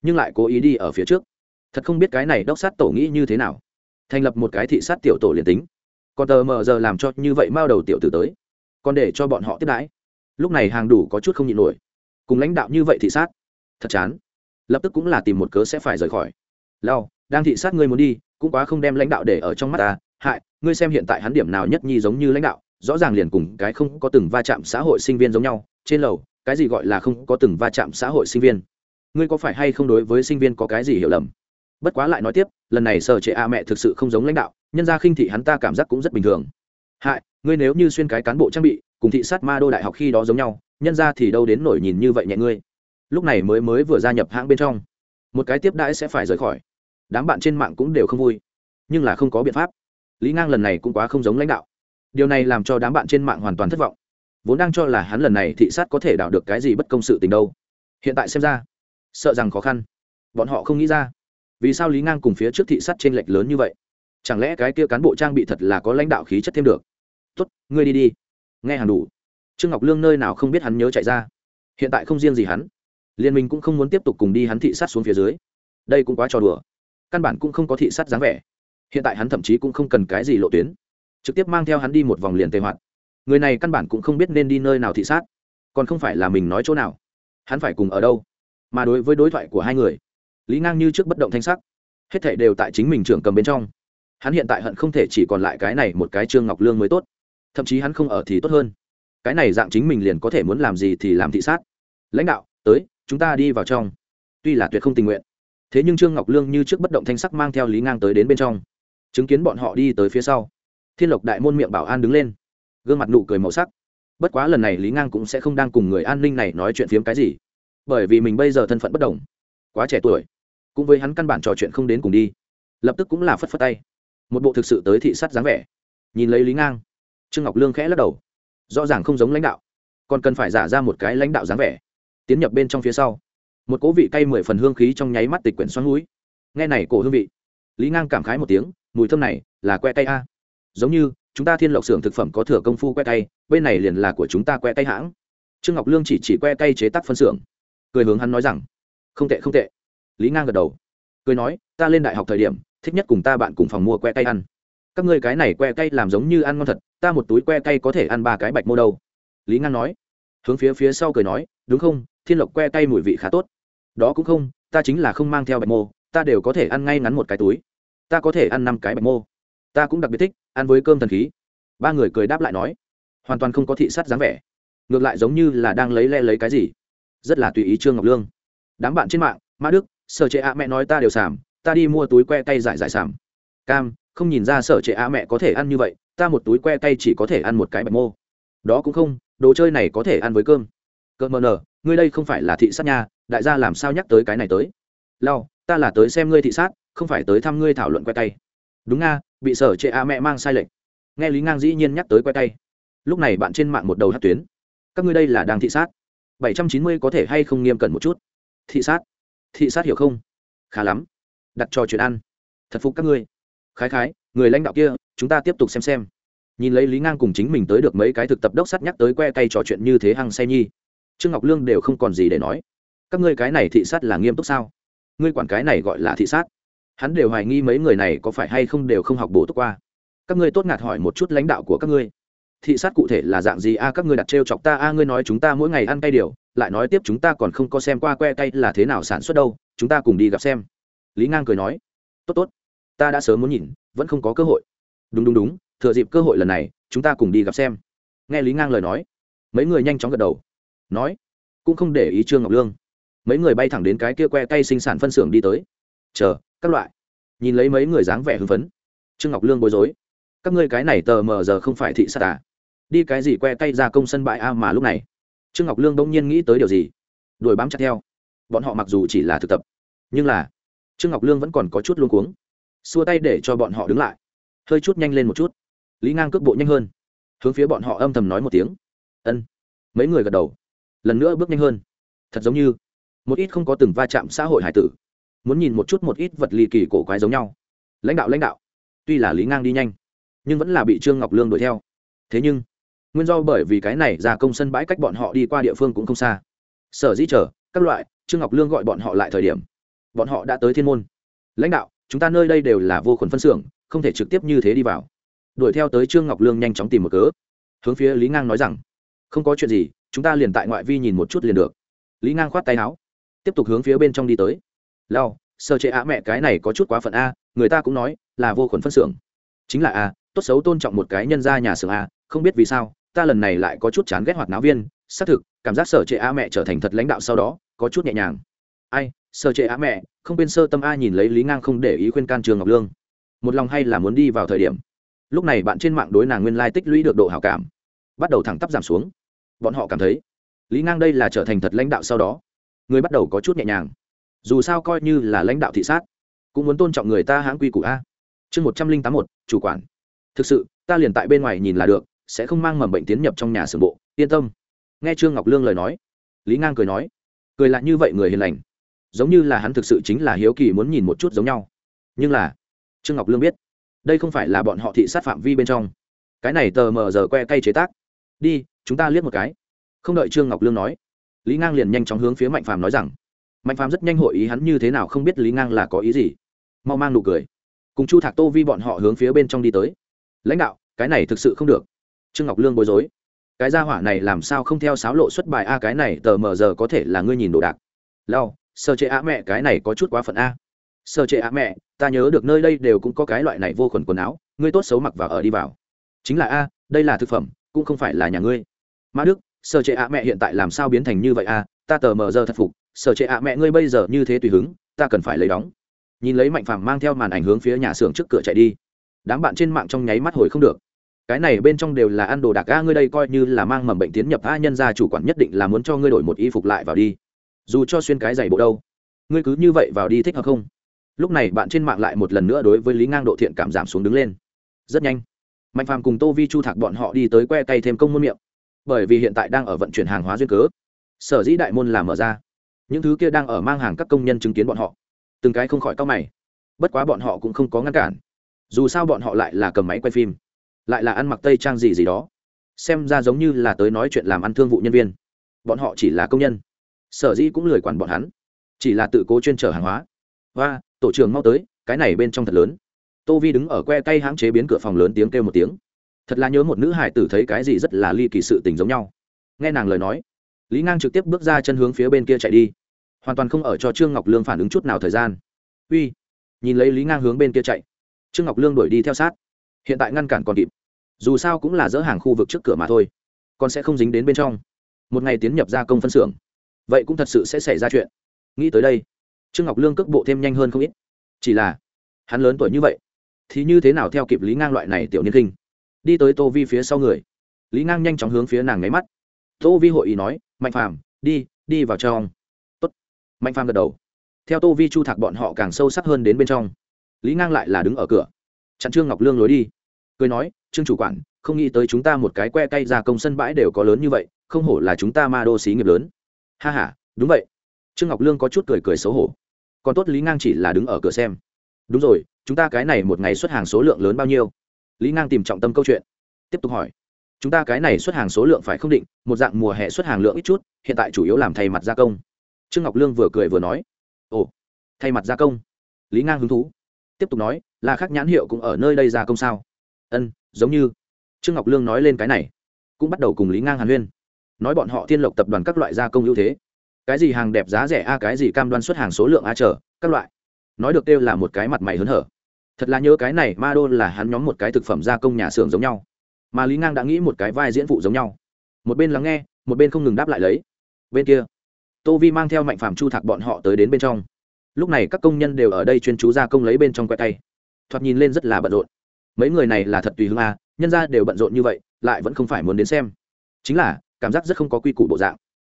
nhưng lại cố ý đi ở phía trước. Thật không biết cái này đốc sát tổ nghĩ như thế nào thành lập một cái thị sát tiểu tổ liền tính. Còn tờ mờ giờ làm cho như vậy mao đầu tiểu tử tới, còn để cho bọn họ tiếp đãi. Lúc này hàng đủ có chút không nhịn nổi. Cùng lãnh đạo như vậy thị sát, thật chán. Lập tức cũng là tìm một cớ sẽ phải rời khỏi. Lao đang thị sát ngươi muốn đi, cũng quá không đem lãnh đạo để ở trong mắt ta. Hại, ngươi xem hiện tại hắn điểm nào nhất nhi giống như lãnh đạo, rõ ràng liền cùng cái không có từng va chạm xã hội sinh viên giống nhau. Trên lầu, cái gì gọi là không có từng va chạm xã hội sinh viên? Ngươi có phải hay không đối với sinh viên có cái gì hiểu lầm? Bất quá lại nói tiếp, lần này sở trệ a mẹ thực sự không giống lãnh đạo, nhân ra khinh thị hắn ta cảm giác cũng rất bình thường. Hại, ngươi nếu như xuyên cái cán bộ trang bị, cùng thị sát ma đô đại học khi đó giống nhau, nhân ra thì đâu đến nổi nhìn như vậy nhẹ ngươi. Lúc này mới mới vừa gia nhập hãng bên trong. Một cái tiếp đãi sẽ phải rời khỏi. Đám bạn trên mạng cũng đều không vui. Nhưng là không có biện pháp. Lý ngang lần này cũng quá không giống lãnh đạo. Điều này làm cho đám bạn trên mạng hoàn toàn thất vọng. Vốn đang cho là hắn lần này thị sát có thể đào được cái gì bất công sự tình đâu. Hiện tại xem ra, sợ rằng khó khăn. Bọn họ không nghĩ ra vì sao lý ngang cùng phía trước thị sát t r ê n lệch lớn như vậy? Chẳng lẽ cái kia cán bộ trang bị thật là có lãnh đạo khí chất thêm được? Tuất ngươi đi đi. Nghe hàng đủ. Trương ngọc lương nơi nào không biết hắn nhớ chạy ra. Hiện tại không riêng gì hắn. Liên minh cũng không muốn tiếp tục cùng đi hắn thị sát xuống phía dưới. Đây cũng quá trò đùa. Căn bản cũng không có thị sát dáng vẻ. Hiện tại hắn thậm chí cũng không cần cái gì lộ tuyến. Trực tiếp mang theo hắn đi một vòng liền tề hoạt. Người này căn bản cũng không biết nên đi nơi nào thị sát. Còn không phải là mình nói chỗ nào. Hắn phải cùng ở đâu? Mà đối với đối thoại của hai người lý ngang như trước bất động thanh sắc. Hết thảy đều tại chính mình trưởng cầm bên trong. Hắn hiện tại hận không thể chỉ còn lại cái này một cái trương ngọc lương mới tốt. Thậm chí hắn không ở thì tốt hơn. Cái này dạng chính mình liền có thể muốn làm gì thì làm thị sát. Lãnh đạo, tới, chúng ta đi vào trong. Tuy là tuyệt không tình nguyện, thế nhưng trương ngọc lương như trước bất động thanh sắc mang theo lý ngang tới đến bên trong. Chứng kiến bọn họ đi tới phía sau, thiên lộc đại môn miệng bảo an đứng lên, gương mặt nụ cười màu sắc. Bất quá lần này lý ngang cũng sẽ không đang cùng người an ninh này nói chuyện phiếm cái gì, bởi vì mình bây giờ thân phận bất đồng, quá trẻ tuổi cũng với hắn căn bản trò chuyện không đến cùng đi. Lập tức cũng là phất phất tay. Một bộ thực sự tới thị sát dáng vẻ. Nhìn lấy lý ngang, trương ngọc lương khẽ lắc đầu. Rõ ràng không giống lãnh đạo, còn cần phải giả ra một cái lãnh đạo dáng vẻ. Tiến nhập bên trong phía sau, một cố vị cay mười phần hương khí trong nháy mắt tịch quyển xoắn núi. Nghe này cổ hương vị, lý ngang cảm khái một tiếng, mùi thơm này là que tay a. Giống như, chúng ta thiên lộc xưởng thực phẩm có thừa công phu que tay bên này liền là của chúng ta que tay hãng. Trương ngọc lương chỉ chỉ que tay chế tác phân xưởng. Cười hướng hắn nói rằng, không tệ không tệ lý ngang gật đầu. Cười nói, ta lên đại học thời điểm, thích nhất cùng ta bạn cùng phòng mua que cây ăn. Các ngươi cái này que cây làm giống như ăn ngon thật, ta một túi que cây có thể ăn ba cái bạch mô đâu. Lý ngang nói. Hướng phía phía sau cười nói, đúng không, thiên lộc que cây mùi vị khá tốt. Đó cũng không, ta chính là không mang theo bạch mô, ta đều có thể ăn ngay ngắn một cái túi. Ta có thể ăn năm cái bạch mô. Ta cũng đặc biệt thích ăn với cơm thần khí. Ba người cười đáp lại nói. Hoàn toàn không có thị sát dáng vẻ. Ngược lại giống như là đang lấy le lấy cái gì. Rất là tùy ý trương ngọc lương. Đám bạn trên mạng, mã đức sở trệ ạ mẹ nói ta đều sảm, ta đi mua túi que tay giải giải sảm. Cam, không nhìn ra sở trệ ạ mẹ có thể ăn như vậy, ta một túi que tay chỉ có thể ăn một cái bạch mô. Đó cũng không, đồ chơi này có thể ăn với cơm. Cơm mờ nở, ngươi đây không phải là thị sát nha, đại gia làm sao nhắc tới cái này tới? Lao ta là tới xem ngươi thị sát, không phải tới thăm ngươi thảo luận que tay đúng nga, bị sở trệ a mẹ mang sai lệch. Nghe lý ngang dĩ nhiên nhắc tới que tay lúc này bạn trên mạng một đầu hát tuyến. Các ngươi đây là đang thị sát. Bảy trăm chín mươi có thể hay không nghiêm cẩn một chút? Thị sát thị sát hiểu không? Khá lắm. Đặt trò chuyện ăn. Thật phục các ngươi. Khái khái, người lãnh đạo kia, chúng ta tiếp tục xem xem. Nhìn lấy lý ngang cùng chính mình tới được mấy cái thực tập đốc sắt nhắc tới que cây trò chuyện như thế hăng say nhi. Trương ngọc lương đều không còn gì để nói. Các ngươi cái này thị sát là nghiêm túc sao? Ngươi quản cái này gọi là thị sát. Hắn đều hoài nghi mấy người này có phải hay không đều không học bổ túc qua. Các ngươi tốt ngạt hỏi một chút lãnh đạo của các ngươi. Thị sát cụ thể là dạng gì? A, các ngươi đặt trêu chọc ta. A, ngươi nói chúng ta mỗi ngày ăn cay điều lại nói tiếp chúng ta còn không có xem qua que cay là thế nào sản xuất đâu, chúng ta cùng đi gặp xem. Lý ngang cười nói, tốt tốt, ta đã sớm muốn nhìn, vẫn không có cơ hội. Đúng đúng đúng, thừa dịp cơ hội lần này, chúng ta cùng đi gặp xem. Nghe lý ngang lời nói, mấy người nhanh chóng gật đầu, nói, cũng không để ý trương ngọc lương. Mấy người bay thẳng đến cái kia que tay sinh sản phân xưởng đi tới. Chờ, các loại. Nhìn lấy mấy người dáng vẻ hưng phấn, trương ngọc lương bối rối, các ngươi cái này tờ mờ giờ không phải thị sát à? Đi cái gì que tay ra công sân bãi a mà lúc này? Trương ngọc lương bỗng nhiên nghĩ tới điều gì? Đuổi bám chặt theo. Bọn họ mặc dù chỉ là thực tập, nhưng là trương ngọc lương vẫn còn có chút luôn cuống. Xua tay để cho bọn họ đứng lại. Hơi chút nhanh lên một chút. Lý ngang cước bộ nhanh hơn. Hướng phía bọn họ âm thầm nói một tiếng. Ân. Mấy người gật đầu. Lần nữa bước nhanh hơn. Thật giống như một ít không có từng va chạm xã hội hải tử. Muốn nhìn một chút một ít vật ly kỳ cổ quái giống nhau. Lãnh đạo lãnh đạo. Tuy là lý ngang đi nhanh, nhưng vẫn là bị trương ngọc lương đuổi theo. Thế nhưng nguyên do bởi vì cái này ra công sân bãi cách bọn họ đi qua địa phương cũng không xa. Sở dĩ chờ, các loại, trương ngọc lương gọi bọn họ lại thời điểm, bọn họ đã tới thiên môn. Lãnh đạo, chúng ta nơi đây đều là vô khuẩn phân xưởng, không thể trực tiếp như thế đi vào. Đuổi theo tới trương ngọc lương nhanh chóng tìm một cớ. Hướng phía lý ngang nói rằng, không có chuyện gì, chúng ta liền tại ngoại vi nhìn một chút liền được. Lý ngang khoát tay áo, tiếp tục hướng phía bên trong đi tới. Lao sơ chế á mẹ, cái này có chút quá phận a, người ta cũng nói là vô khuẩn phân xưởng. Chính là a, tốt xấu tôn trọng một cái nhân ra nhà xưởng a, không biết vì sao ta lần này lại có chút chán ghét hoạt náo viên, xác thực, cảm giác sở trệ á mẹ trở thành thật lãnh đạo sau đó, có chút nhẹ nhàng. Ai, sở trệ á mẹ, không bên sơ tâm a nhìn lấy lý ngang không để ý khuyên can trường ngọc lương. Một lòng hay là muốn đi vào thời điểm. Lúc này bạn trên mạng đối nàng nguyên lai tích lũy được độ hảo cảm, bắt đầu thẳng tắp giảm xuống. Bọn họ cảm thấy, lý ngang đây là trở thành thật lãnh đạo sau đó. Người bắt đầu có chút nhẹ nhàng. Dù sao coi như là lãnh đạo thị sát, cũng muốn tôn trọng người ta hãng quy củ a. Chương một trăm linh tám một, chủ quản. Thực sự, ta liền tại bên ngoài nhìn là được sẽ không mang mầm bệnh tiến nhập trong nhà xưởng bộ, yên tâm. Nghe trương ngọc lương lời nói, lý ngang cười nói, cười lại như vậy người hiền lành, giống như là hắn thực sự chính là hiếu kỳ muốn nhìn một chút giống nhau. Nhưng là, trương ngọc lương biết, đây không phải là bọn họ thị sát phạm vi bên trong. Cái này tờ mờ giờ que cây chế tác. Đi, chúng ta liếc một cái. Không đợi trương ngọc lương nói, lý ngang liền nhanh chóng hướng phía mạnh phàm nói rằng, mạnh phàm rất nhanh hội ý hắn như thế nào không biết lý ngang là có ý gì. Mau mang nụ cười. Cùng chu thạc tô vi bọn họ hướng phía bên trong đi tới. Lãnh đạo, cái này thực sự không được trương ngọc lương bối rối. Cái gia hỏa này làm sao không theo sáo lộ xuất bài a, cái này tờ mờ giờ có thể là ngươi nhìn đồ đạc. Lao sơ chế á mẹ, cái này có chút quá phận a. Sơ chế á mẹ, ta nhớ được nơi đây đều cũng có cái loại này vô khuẩn quần áo, ngươi tốt xấu mặc vào ở đi vào. Chính là a, đây là thực phẩm, cũng không phải là nhà ngươi. Mã đức sơ chế á mẹ hiện tại làm sao biến thành như vậy a? Ta tờ mờ giờ thật phục sơ chế á mẹ ngươi bây giờ như thế tùy hứng, ta cần phải lấy đóng. Nhìn lấy mạnh phàm mang theo màn ảnh hướng phía nhà xưởng trước cửa chạy đi. Đám bạn trên mạng trong nháy mắt hồi không được cái này bên trong đều là ăn đồ đạc a, ngươi đây coi như là mang mầm bệnh tiến nhập a, nhân gia chủ quản nhất định là muốn cho ngươi đổi một y phục lại vào đi. Dù cho xuyên cái giày bộ đâu, ngươi cứ như vậy vào đi thích hợp không? Lúc này bạn trên mạng lại một lần nữa đối với lý ngang độ thiện cảm giảm xuống đứng lên. Rất nhanh, mạnh phàm cùng tô vi chu thạc bọn họ đi tới que tay thêm công môn miệng. Bởi vì hiện tại đang ở vận chuyển hàng hóa duyên cớ, sở dĩ đại môn làm mở ra. Những thứ kia đang ở mang hàng các công nhân chứng kiến bọn họ. Từng cái không khỏi cao mày. Bất quá bọn họ cũng không có ngăn cản. Dù sao bọn họ lại là cầm máy quay phim lại là ăn mặc tây trang gì gì đó. Xem ra giống như là tới nói chuyện làm ăn thương vụ nhân viên. Bọn họ chỉ là công nhân. Sở dĩ cũng lười quản bọn hắn. Chỉ là tự cố chuyên trở hàng hóa. Và, tổ trưởng mau tới, cái này bên trong thật lớn. Tô vi đứng ở que cây hãng chế biến cửa phòng lớn tiếng kêu một tiếng. Thật là nhớ một nữ hải tử thấy cái gì rất là ly kỳ sự tình giống nhau. Nghe nàng lời nói, lý ngang trực tiếp bước ra chân hướng phía bên kia chạy đi. Hoàn toàn không ở cho trương ngọc lương phản ứng chút nào thời gian. Uy, nhìn lấy lý ngang hướng bên kia chạy. Trương ngọc lương đuổi đi theo sát. Hiện tại ngăn cản còn kịp dù sao cũng là dỡ hàng khu vực trước cửa mà thôi con sẽ không dính đến bên trong. Một ngày tiến nhập gia công phân xưởng, vậy cũng thật sự sẽ xảy ra chuyện. Nghĩ tới đây, trương ngọc lương cước bộ thêm nhanh hơn không ít. Chỉ là, hắn lớn tuổi như vậy, thì như thế nào theo kịp lý ngang loại này tiểu niên kinh đi tới tô vi phía sau người, lý ngang nhanh chóng hướng phía nàng nháy mắt. Tô vi hội ý nói, mạnh phàm, đi đi vào trong. Tốt. mạnh phàm gật đầu. Theo tô vi chu thạc bọn họ càng sâu sắc hơn đến bên trong, lý ngang lại là đứng ở cửa. Chặn trương ngọc lương lối đi cười nói, trương chủ quản, không nghĩ tới chúng ta một cái que cay ra công sân bãi đều có lớn như vậy, không hổ là chúng ta ma đô xí nghiệp lớn. Ha h a đúng vậy. Trương ngọc lương có chút cười cười xấu hổ. Còn tốt lý ngang chỉ là đứng ở cửa xem. Đúng rồi, chúng ta cái này một ngày xuất hàng số lượng lớn bao nhiêu? Lý ngang tìm trọng tâm câu chuyện. Tiếp tục hỏi. Chúng ta cái này xuất hàng số lượng phải không định, một dạng mùa hè xuất hàng lượng ít chút, hiện tại chủ yếu làm thay mặt gia công. Trương ngọc lương vừa cười vừa nói. Ồ, thay mặt gia công? Lý ngang hứng thú. Tiếp tục nói, là khác nhãn hiệu cũng ở nơi đây gia công sao? Ân, giống như. Trương ngọc lương nói lên cái này, cũng bắt đầu cùng lý ngang hàn huyên, nói bọn họ thiên lộc tập đoàn các loại gia công ưu thế. Cái gì hàng đẹp giá rẻ a, cái gì cam đoan xuất hàng số lượng a trở các loại. Nói được kêu là một cái mặt mày hớn hở. Thật là nhớ cái này ma đô là hắn nhóm một cái thực phẩm gia công nhà xưởng giống nhau. Mà lý ngang đã nghĩ một cái vai diễn phụ giống nhau. Một bên lắng nghe, một bên không ngừng đáp lại lấy. Bên kia, tô vi mang theo mạnh phàm chu thạc bọn họ tới đến bên trong. Lúc này các công nhân đều ở đây chuyên chú gia công lấy bên trong que tay. Thoạt nhìn lên rất là bận rộn mấy người này là thật tùy hương a à, nhân ra đều bận rộn như vậy, lại vẫn không phải muốn đến xem. Chính là, cảm giác rất không có quy củ bộ dạng.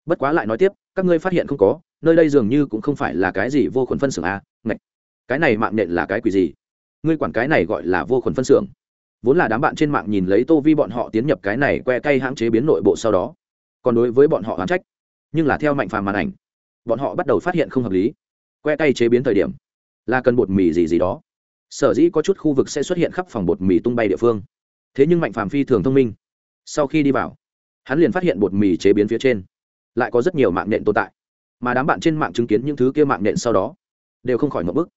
Bất quá lại nói tiếp, các ngươi phát hiện không có, nơi đây dường như cũng không phải là cái gì vô khuẩn phân xưởng a ngạch. Cái này mạng nện là cái quỷ gì? Ngươi quản cái này gọi là vô khuẩn phân xưởng. Vốn là đám bạn trên mạng nhìn lấy tô vi bọn họ tiến nhập cái này que cay hãng chế biến nội bộ sau đó. Còn đối với bọn họ hoán trách. Nhưng là theo mạnh phàm màn ảnh, bọn họ bắt đầu phát hiện không hợp lý. Que cay chế biến thời điểm, là cần bột mì gì gì đó sở dĩ có chút khu vực sẽ xuất hiện khắp phòng bột mì tung bay địa phương. Thế nhưng mạnh phàm phi thường thông minh. Sau khi đi vào, hắn liền phát hiện bột mì chế biến phía trên lại có rất nhiều mạng nện tồn tại. Mà đám bạn trên mạng chứng kiến những thứ kia mạng nện sau đó đều không khỏi ngậm bức.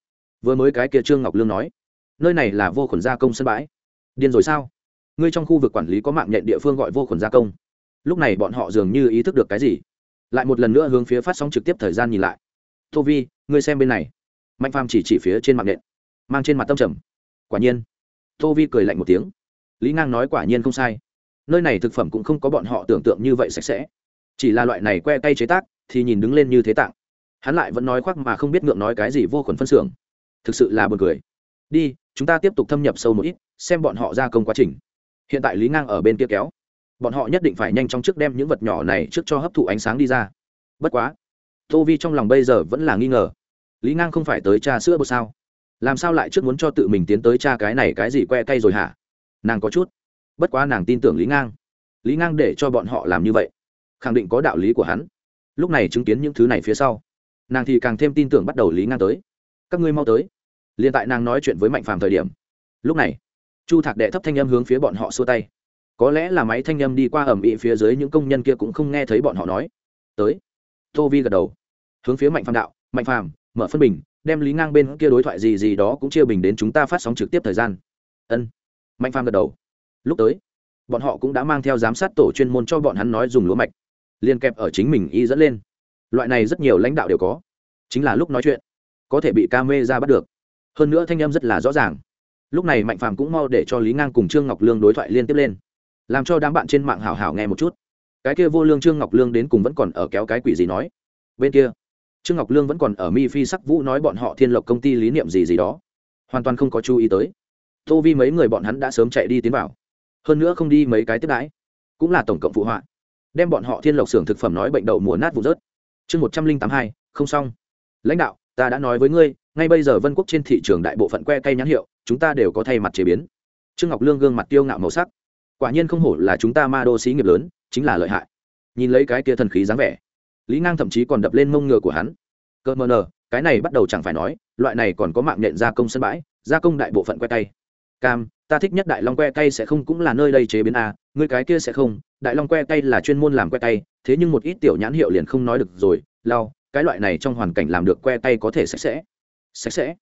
Vừa mới cái kia trương ngọc lương nói, nơi này là vô khuẩn gia công sân bãi. Điên rồi sao? Ngươi trong khu vực quản lý có mạng nhện địa phương gọi vô khuẩn gia công. Lúc này bọn họ dường như ý thức được cái gì, lại một lần nữa hướng phía phát sóng trực tiếp thời gian nhìn lại. Tô vi, ngươi xem bên này. Mạnh phàm chỉ chỉ phía trên mạng nhện mang trên mặt tâm trầm. Quả nhiên, tô vi cười lạnh một tiếng. Lý ngang nói quả nhiên không sai. Nơi này thực phẩm cũng không có bọn họ tưởng tượng như vậy sạch sẽ. Chỉ là loại này que tay chế tác thì nhìn đứng lên như thế tạng. Hắn lại vẫn nói khoác mà không biết ngượng nói cái gì vô khuẩn phân xưởng. Thực sự là buồn cười. Đi, chúng ta tiếp tục thâm nhập sâu một ít, xem bọn họ gia công quá trình. Hiện tại lý ngang ở bên kia kéo. Bọn họ nhất định phải nhanh chóng trước đem những vật nhỏ này trước cho hấp thụ ánh sáng đi ra. Bất quá, tô vi trong lòng bây giờ vẫn là nghi ngờ. Lý ngang không phải tới trà sữa bột sao? Làm sao lại trước muốn cho tự mình tiến tới cha cái này cái gì que cay rồi hả? Nàng có chút. Bất quá nàng tin tưởng lý ngang. Lý ngang để cho bọn họ làm như vậy, khẳng định có đạo lý của hắn. Lúc này chứng kiến những thứ này phía sau, nàng thì càng thêm tin tưởng bắt đầu lý ngang tới. Các ngươi mau tới. L i ê n tại nàng nói chuyện với mạnh phàm thời điểm, lúc này, chu thạc đệ thấp thanh â m hướng phía bọn họ xua tay. Có lẽ là máy thanh â m đi qua ẩm ĩ phía dưới những công nhân kia cũng không nghe thấy bọn họ nói. Tới. Tô vi gật đầu, hướng phía mạnh phàm đạo, mạnh phàm, mở phân bình đem lý ngang bên kia đối thoại gì gì đó cũng chia bình đến chúng ta phát sóng trực tiếp thời gian. Ân. Mạnh phàm gật đầu. Lúc tới, bọn họ cũng đã mang theo giám sát tổ chuyên môn cho bọn hắn nói dùng lúa mạch liên kẹp ở chính mình y dẫn lên. Loại này rất nhiều lãnh đạo đều có. Chính là lúc nói chuyện, có thể bị ca mê ra bắt được. Hơn nữa thanh âm rất là rõ ràng. Lúc này mạnh phàm cũng mau để cho lý ngang cùng trương ngọc lương đối thoại liên tiếp lên, làm cho đám bạn trên mạng hào hào nghe một chút. Cái kia vô lương trương ngọc lương đến cùng vẫn còn ở kéo cái quỷ gì nói. Bên kia trương ngọc lương vẫn còn ở mi phi sắc vũ nói bọn họ thiên lộc công ty lý niệm gì gì đó. Hoàn toàn không có chú ý tới. Tô vi mấy người bọn hắn đã sớm chạy đi tiến vào. Hơn nữa không đi mấy cái tiếp đãi. Cũng là tổng cộng phụ họa. Đem bọn họ thiên lộc xưởng thực phẩm nói bệnh đậu mùa nát vụ rớt. Chương một trăm linh tám hai, không xong. Lãnh đạo, ta đã nói với ngươi, ngay bây giờ vân quốc trên thị trường đại bộ phận que cây nhãn hiệu, chúng ta đều có thay mặt chế biến. Trương ngọc lương gương mặt tiêu ngạo màu sắc. Quả nhiên không hổ là chúng ta ma đô xí nghiệp lớn, chính là lợi hại. Nhìn lấy cái kia thần khí dáng vẻ lý ngang thậm chí còn đập lên mông ngựa của hắn. Cơ mờ nờ, cái này bắt đầu chẳng phải nói, loại này còn có mạng nhện gia công sân bãi, gia công đại bộ phận que tay. Cam, ta thích nhất đại long que tay sẽ không cũng là nơi đây chế biến à, a người cái kia sẽ không, đại long que tay là chuyên môn làm que tay, thế nhưng một ít tiểu nhãn hiệu liền không nói được rồi lau cái loại này trong hoàn cảnh làm được que tay có thể sạch sẽ. Sạch sẽ.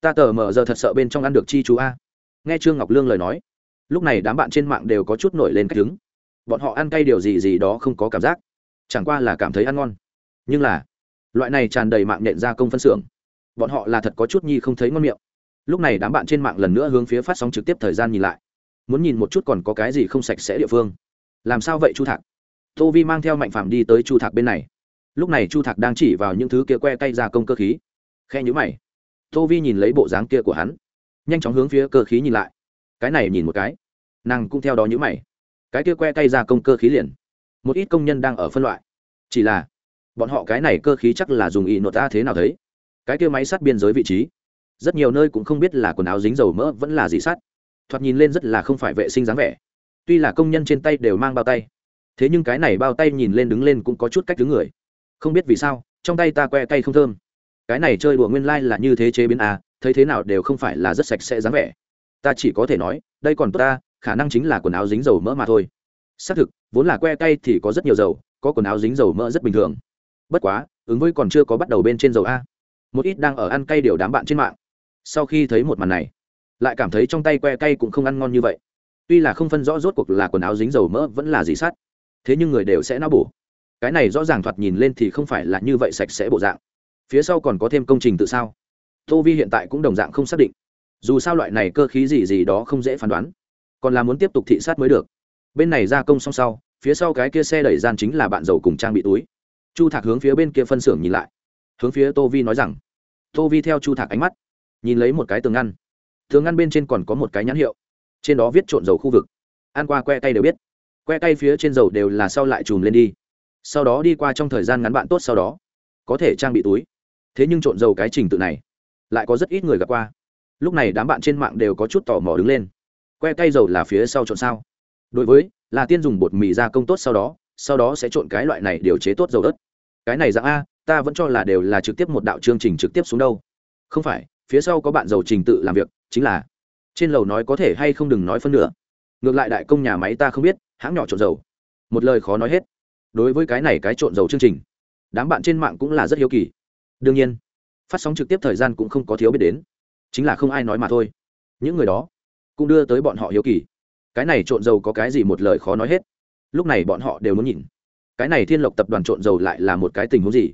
Ta tờ mở giờ thật sợ bên trong ăn được chi chú a. Nghe trương ngọc lương lời nói, lúc này đám bạn trên mạng đều có chút nổi lên cách đứng bọn họ ăn cay điều gì gì đó không có cảm giác chẳng qua là cảm thấy ăn ngon. Nhưng là, loại này tràn đầy mạng nhện gia công phân xưởng, bọn họ là thật có chút nhi không thấy ngon miệng. Lúc này đám bạn trên mạng lần nữa hướng phía phát sóng trực tiếp thời gian nhìn lại. Muốn nhìn một chút còn có cái gì không sạch sẽ địa phương. Làm sao vậy chu thạc? Tô vi mang theo mạnh phạm đi tới chu thạc bên này. Lúc này chu thạc đang chỉ vào những thứ kia que tay gia công cơ khí. Khe nhữ mày. Tô vi nhìn lấy bộ dáng kia của hắn, nhanh chóng hướng phía cơ khí nhìn lại. Cái này nhìn một cái, nàng cũng theo đó nhữ mày. Cái kia que tay gia công cơ khí liền một ít công nhân đang ở phân loại. Chỉ là, bọn họ cái này cơ khí chắc là dùng y nột ta thế nào thấy? Cái kia máy sắt biên giới vị trí. Rất nhiều nơi cũng không biết là quần áo dính dầu mỡ vẫn là gì sắt. Thoạt nhìn lên rất là không phải vệ sinh dáng vẻ. Tuy là công nhân trên tay đều mang bao tay. Thế nhưng cái này bao tay nhìn lên đứng lên cũng có chút cách đứng người. Không biết vì sao, trong tay ta que tay không thơm. Cái này chơi đùa nguyên lai、like、là như thế chế biến à thấy thế nào đều không phải là rất sạch sẽ dáng vẻ. Ta chỉ có thể nói, đây còn tốt ta khả năng chính là quần áo dính dầu mỡ mà thôi xác thực vốn là que tay thì có rất nhiều dầu có quần áo dính dầu mỡ rất bình thường. Bất quá ứng với còn chưa có bắt đầu bên trên dầu a. Một ít đang ở ăn cay điều đám bạn trên mạng. Sau khi thấy một màn này lại cảm thấy trong tay que cay cũng không ăn ngon như vậy. Tuy là không phân rõ rốt cuộc là quần áo dính dầu mỡ vẫn là gì sát, thế nhưng người đều sẽ não bổ. Cái này rõ ràng thoạt nhìn lên thì không phải là như vậy sạch sẽ bộ dạng. Phía sau còn có thêm công trình tự sao. Tô vi hiện tại cũng đồng dạng không xác định. Dù sao loại này cơ khí gì gì đó không dễ phán đoán. Còn là muốn tiếp tục thị sát mới được bên này gia công xong sau, phía sau cái kia xe đẩy gian chính là bạn giàu cùng trang bị túi. Chu thạc hướng phía bên kia phân xưởng nhìn lại. Hướng phía tô vi nói rằng, tô vi theo chu thạc ánh mắt, nhìn lấy một cái tường ngăn. Tường ngăn bên trên còn có một cái nhãn hiệu. Trên đó viết trộn dầu khu vực. Ăn qua que tay đều biết. Que tay phía trên dầu đều là sau lại chùm lên đi. Sau đó đi qua trong thời gian ngắn bạn tốt sau đó, có thể trang bị túi. Thế nhưng trộn dầu cái trình tự này, lại có rất ít người gặp qua. Lúc này đám bạn trên mạng đều có chút tò mò đứng lên. Que tay dầu là phía sau trộn sao? Đối với, là tiên dùng bột mì gia công tốt sau đó sau đó sẽ trộn cái loại này điều chế tốt dầu đất cái này dạng a, ta vẫn cho là đều là trực tiếp một đạo chương trình trực tiếp xuống đâu. Không phải, phía sau có bạn giàu trình tự làm việc, chính là, trên lầu nói có thể hay không đừng nói phân nữa ngược lại đại công nhà máy ta không biết, hãng nhỏ trộn dầu. Một lời khó nói hết. Đối với cái này cái trộn dầu chương trình, đám bạn trên mạng cũng là rất hiếu kỳ. Đương nhiên, phát sóng trực tiếp thời gian cũng không có thiếu biết đến. Chính là không ai nói mà thôi. Những người đó cũng đưa tới bọn họ hiếu kỳ cái này trộn dầu có cái gì một lời khó nói hết. Lúc này bọn họ đều muốn nhìn. Cái này thiên lộc tập đoàn trộn dầu lại là một cái tình huống gì?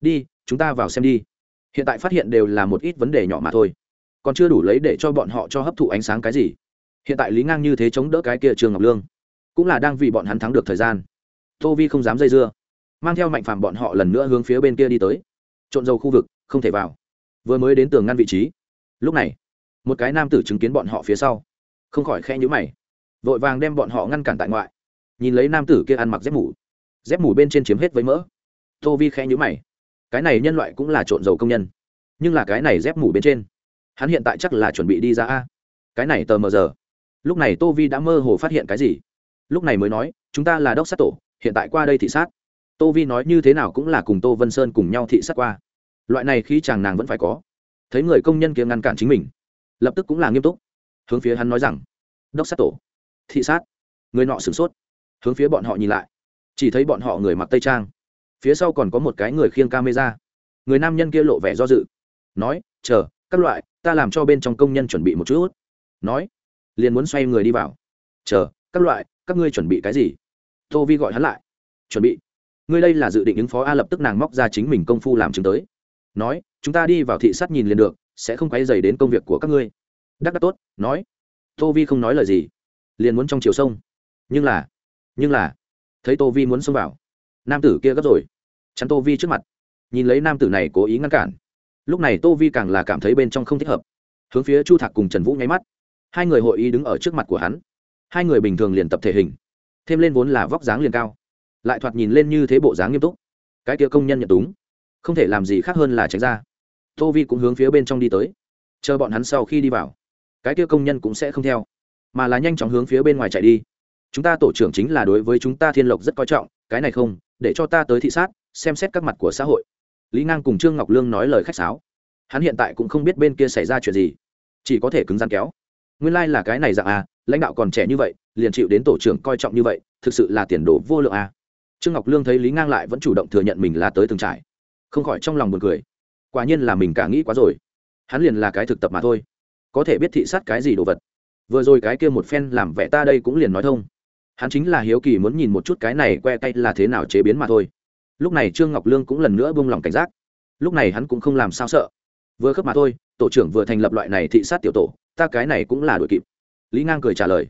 Đi, chúng ta vào xem đi. Hiện tại phát hiện đều là một ít vấn đề nhỏ mà thôi. Còn chưa đủ lấy để cho bọn họ cho hấp thụ ánh sáng cái gì. Hiện tại lý ngang như thế chống đỡ cái kia trường ngọc lương, cũng là đang vì bọn hắn thắng được thời gian. Tô vi không dám dây dưa, mang theo mạnh phàm bọn họ lần nữa hướng phía bên kia đi tới. Trộn dầu khu vực, không thể vào. Vừa mới đến tường ngăn vị trí. Lúc này, một cái nam tử chứng kiến bọn họ phía sau. Không khỏi khe nhữ mày vội vàng đem bọn họ ngăn cản tại ngoại. Nhìn lấy nam tử kia ăn mặc dép mủ dép mủ bên trên chiếm hết với mỡ. Tô vi khẽ nhữ mày. Cái này nhân loại cũng là trộn dầu công nhân, nhưng là cái này dép mủ bên trên, hắn hiện tại chắc là chuẩn bị đi ra a. Cái này tờ mờ giờ. Lúc này tô vi đã mơ hồ phát hiện cái gì? Lúc này mới nói, chúng ta là đốc sát tổ, hiện tại qua đây thị sát. Tô vi nói như thế nào cũng là cùng tô vân sơn cùng nhau thị sát qua. Loại này khi chàng nàng vẫn phải có. Thấy người công nhân kia ngăn cản chính mình, lập tức cũng là nghiêm túc. Hướng phía hắn nói rằng, đốc sát tổ thị sát. Người nọ sửng sốt, hướng phía bọn họ nhìn lại. Chỉ thấy bọn họ người mặc tây trang, phía sau còn có một cái người khiêng camera. Người nam nhân kia lộ vẻ do dự, nói, chờ, các loại, ta làm cho bên trong công nhân chuẩn bị một chút. Nói, liền muốn xoay người đi vào. Chờ, các loại, các ngươi chuẩn bị cái gì? Tô vi gọi hắn lại, chuẩn bị. Ngươi đây là dự định ứng phó a lập tức nàng móc ra chính mình công phu làm chứng tới. Nói, chúng ta đi vào thị sát nhìn liền được, sẽ không quay dày đến công việc của các ngươi. Đắc đắc tốt, nói. Tô vi không nói lời gì liền muốn trong chiều sông. Nhưng là nhưng là, thấy tô vi muốn xông vào, nam tử kia gấp rồi, chắn tô vi trước mặt, nhìn lấy nam tử này cố ý ngăn cản. Lúc này tô vi càng là cảm thấy bên trong không thích hợp. Hướng phía chu thạc cùng trần vũ nháy mắt, hai người hội ý đứng ở trước mặt của hắn. Hai người bình thường liền tập thể hình, thêm lên vốn là vóc dáng liền cao, lại thoạt nhìn lên như thế bộ dáng nghiêm túc. Cái kia công nhân nhận túng, không thể làm gì khác hơn là tránh ra. Tô vi cũng hướng phía bên trong đi tới, chờ bọn hắn sau khi đi vào, cái kia công nhân cũng sẽ không theo mà là nhanh chóng hướng phía bên ngoài chạy đi. Chúng ta tổ trưởng chính là đối với chúng ta thiên lộc rất coi trọng, cái này không, để cho ta tới thị sát, xem xét các mặt của xã hội. Lý ngang cùng trương ngọc lương nói lời khách sáo. Hắn hiện tại cũng không biết bên kia xảy ra chuyện gì, chỉ có thể cứng rắn kéo. Nguyên lai、like、là cái này dạng à lãnh đạo còn trẻ như vậy, liền chịu đến tổ trưởng coi trọng như vậy, thực sự là tiền đồ vô lượng à. Trương ngọc lương thấy lý ngang lại vẫn chủ động thừa nhận mình là tới từng trải, không khỏi trong lòng buồn cười. Quả nhiên là mình cả nghĩ quá rồi. Hắn liền là cái thực tập mà thôi, có thể biết thị sát cái gì đồ vật vừa rồi cái kia một phen làm vẻ ta đây cũng liền nói thông. Hắn chính là hiếu kỳ muốn nhìn một chút cái này que tay là thế nào chế biến mà thôi. Lúc này trương ngọc lương cũng lần nữa buông lỏng cảnh giác. Lúc này hắn cũng không làm sao sợ. Vừa khớp mà thôi, tổ trưởng vừa thành lập loại này thị sát tiểu tổ, ta cái này cũng là đội kịp. Lý ngang cười trả lời.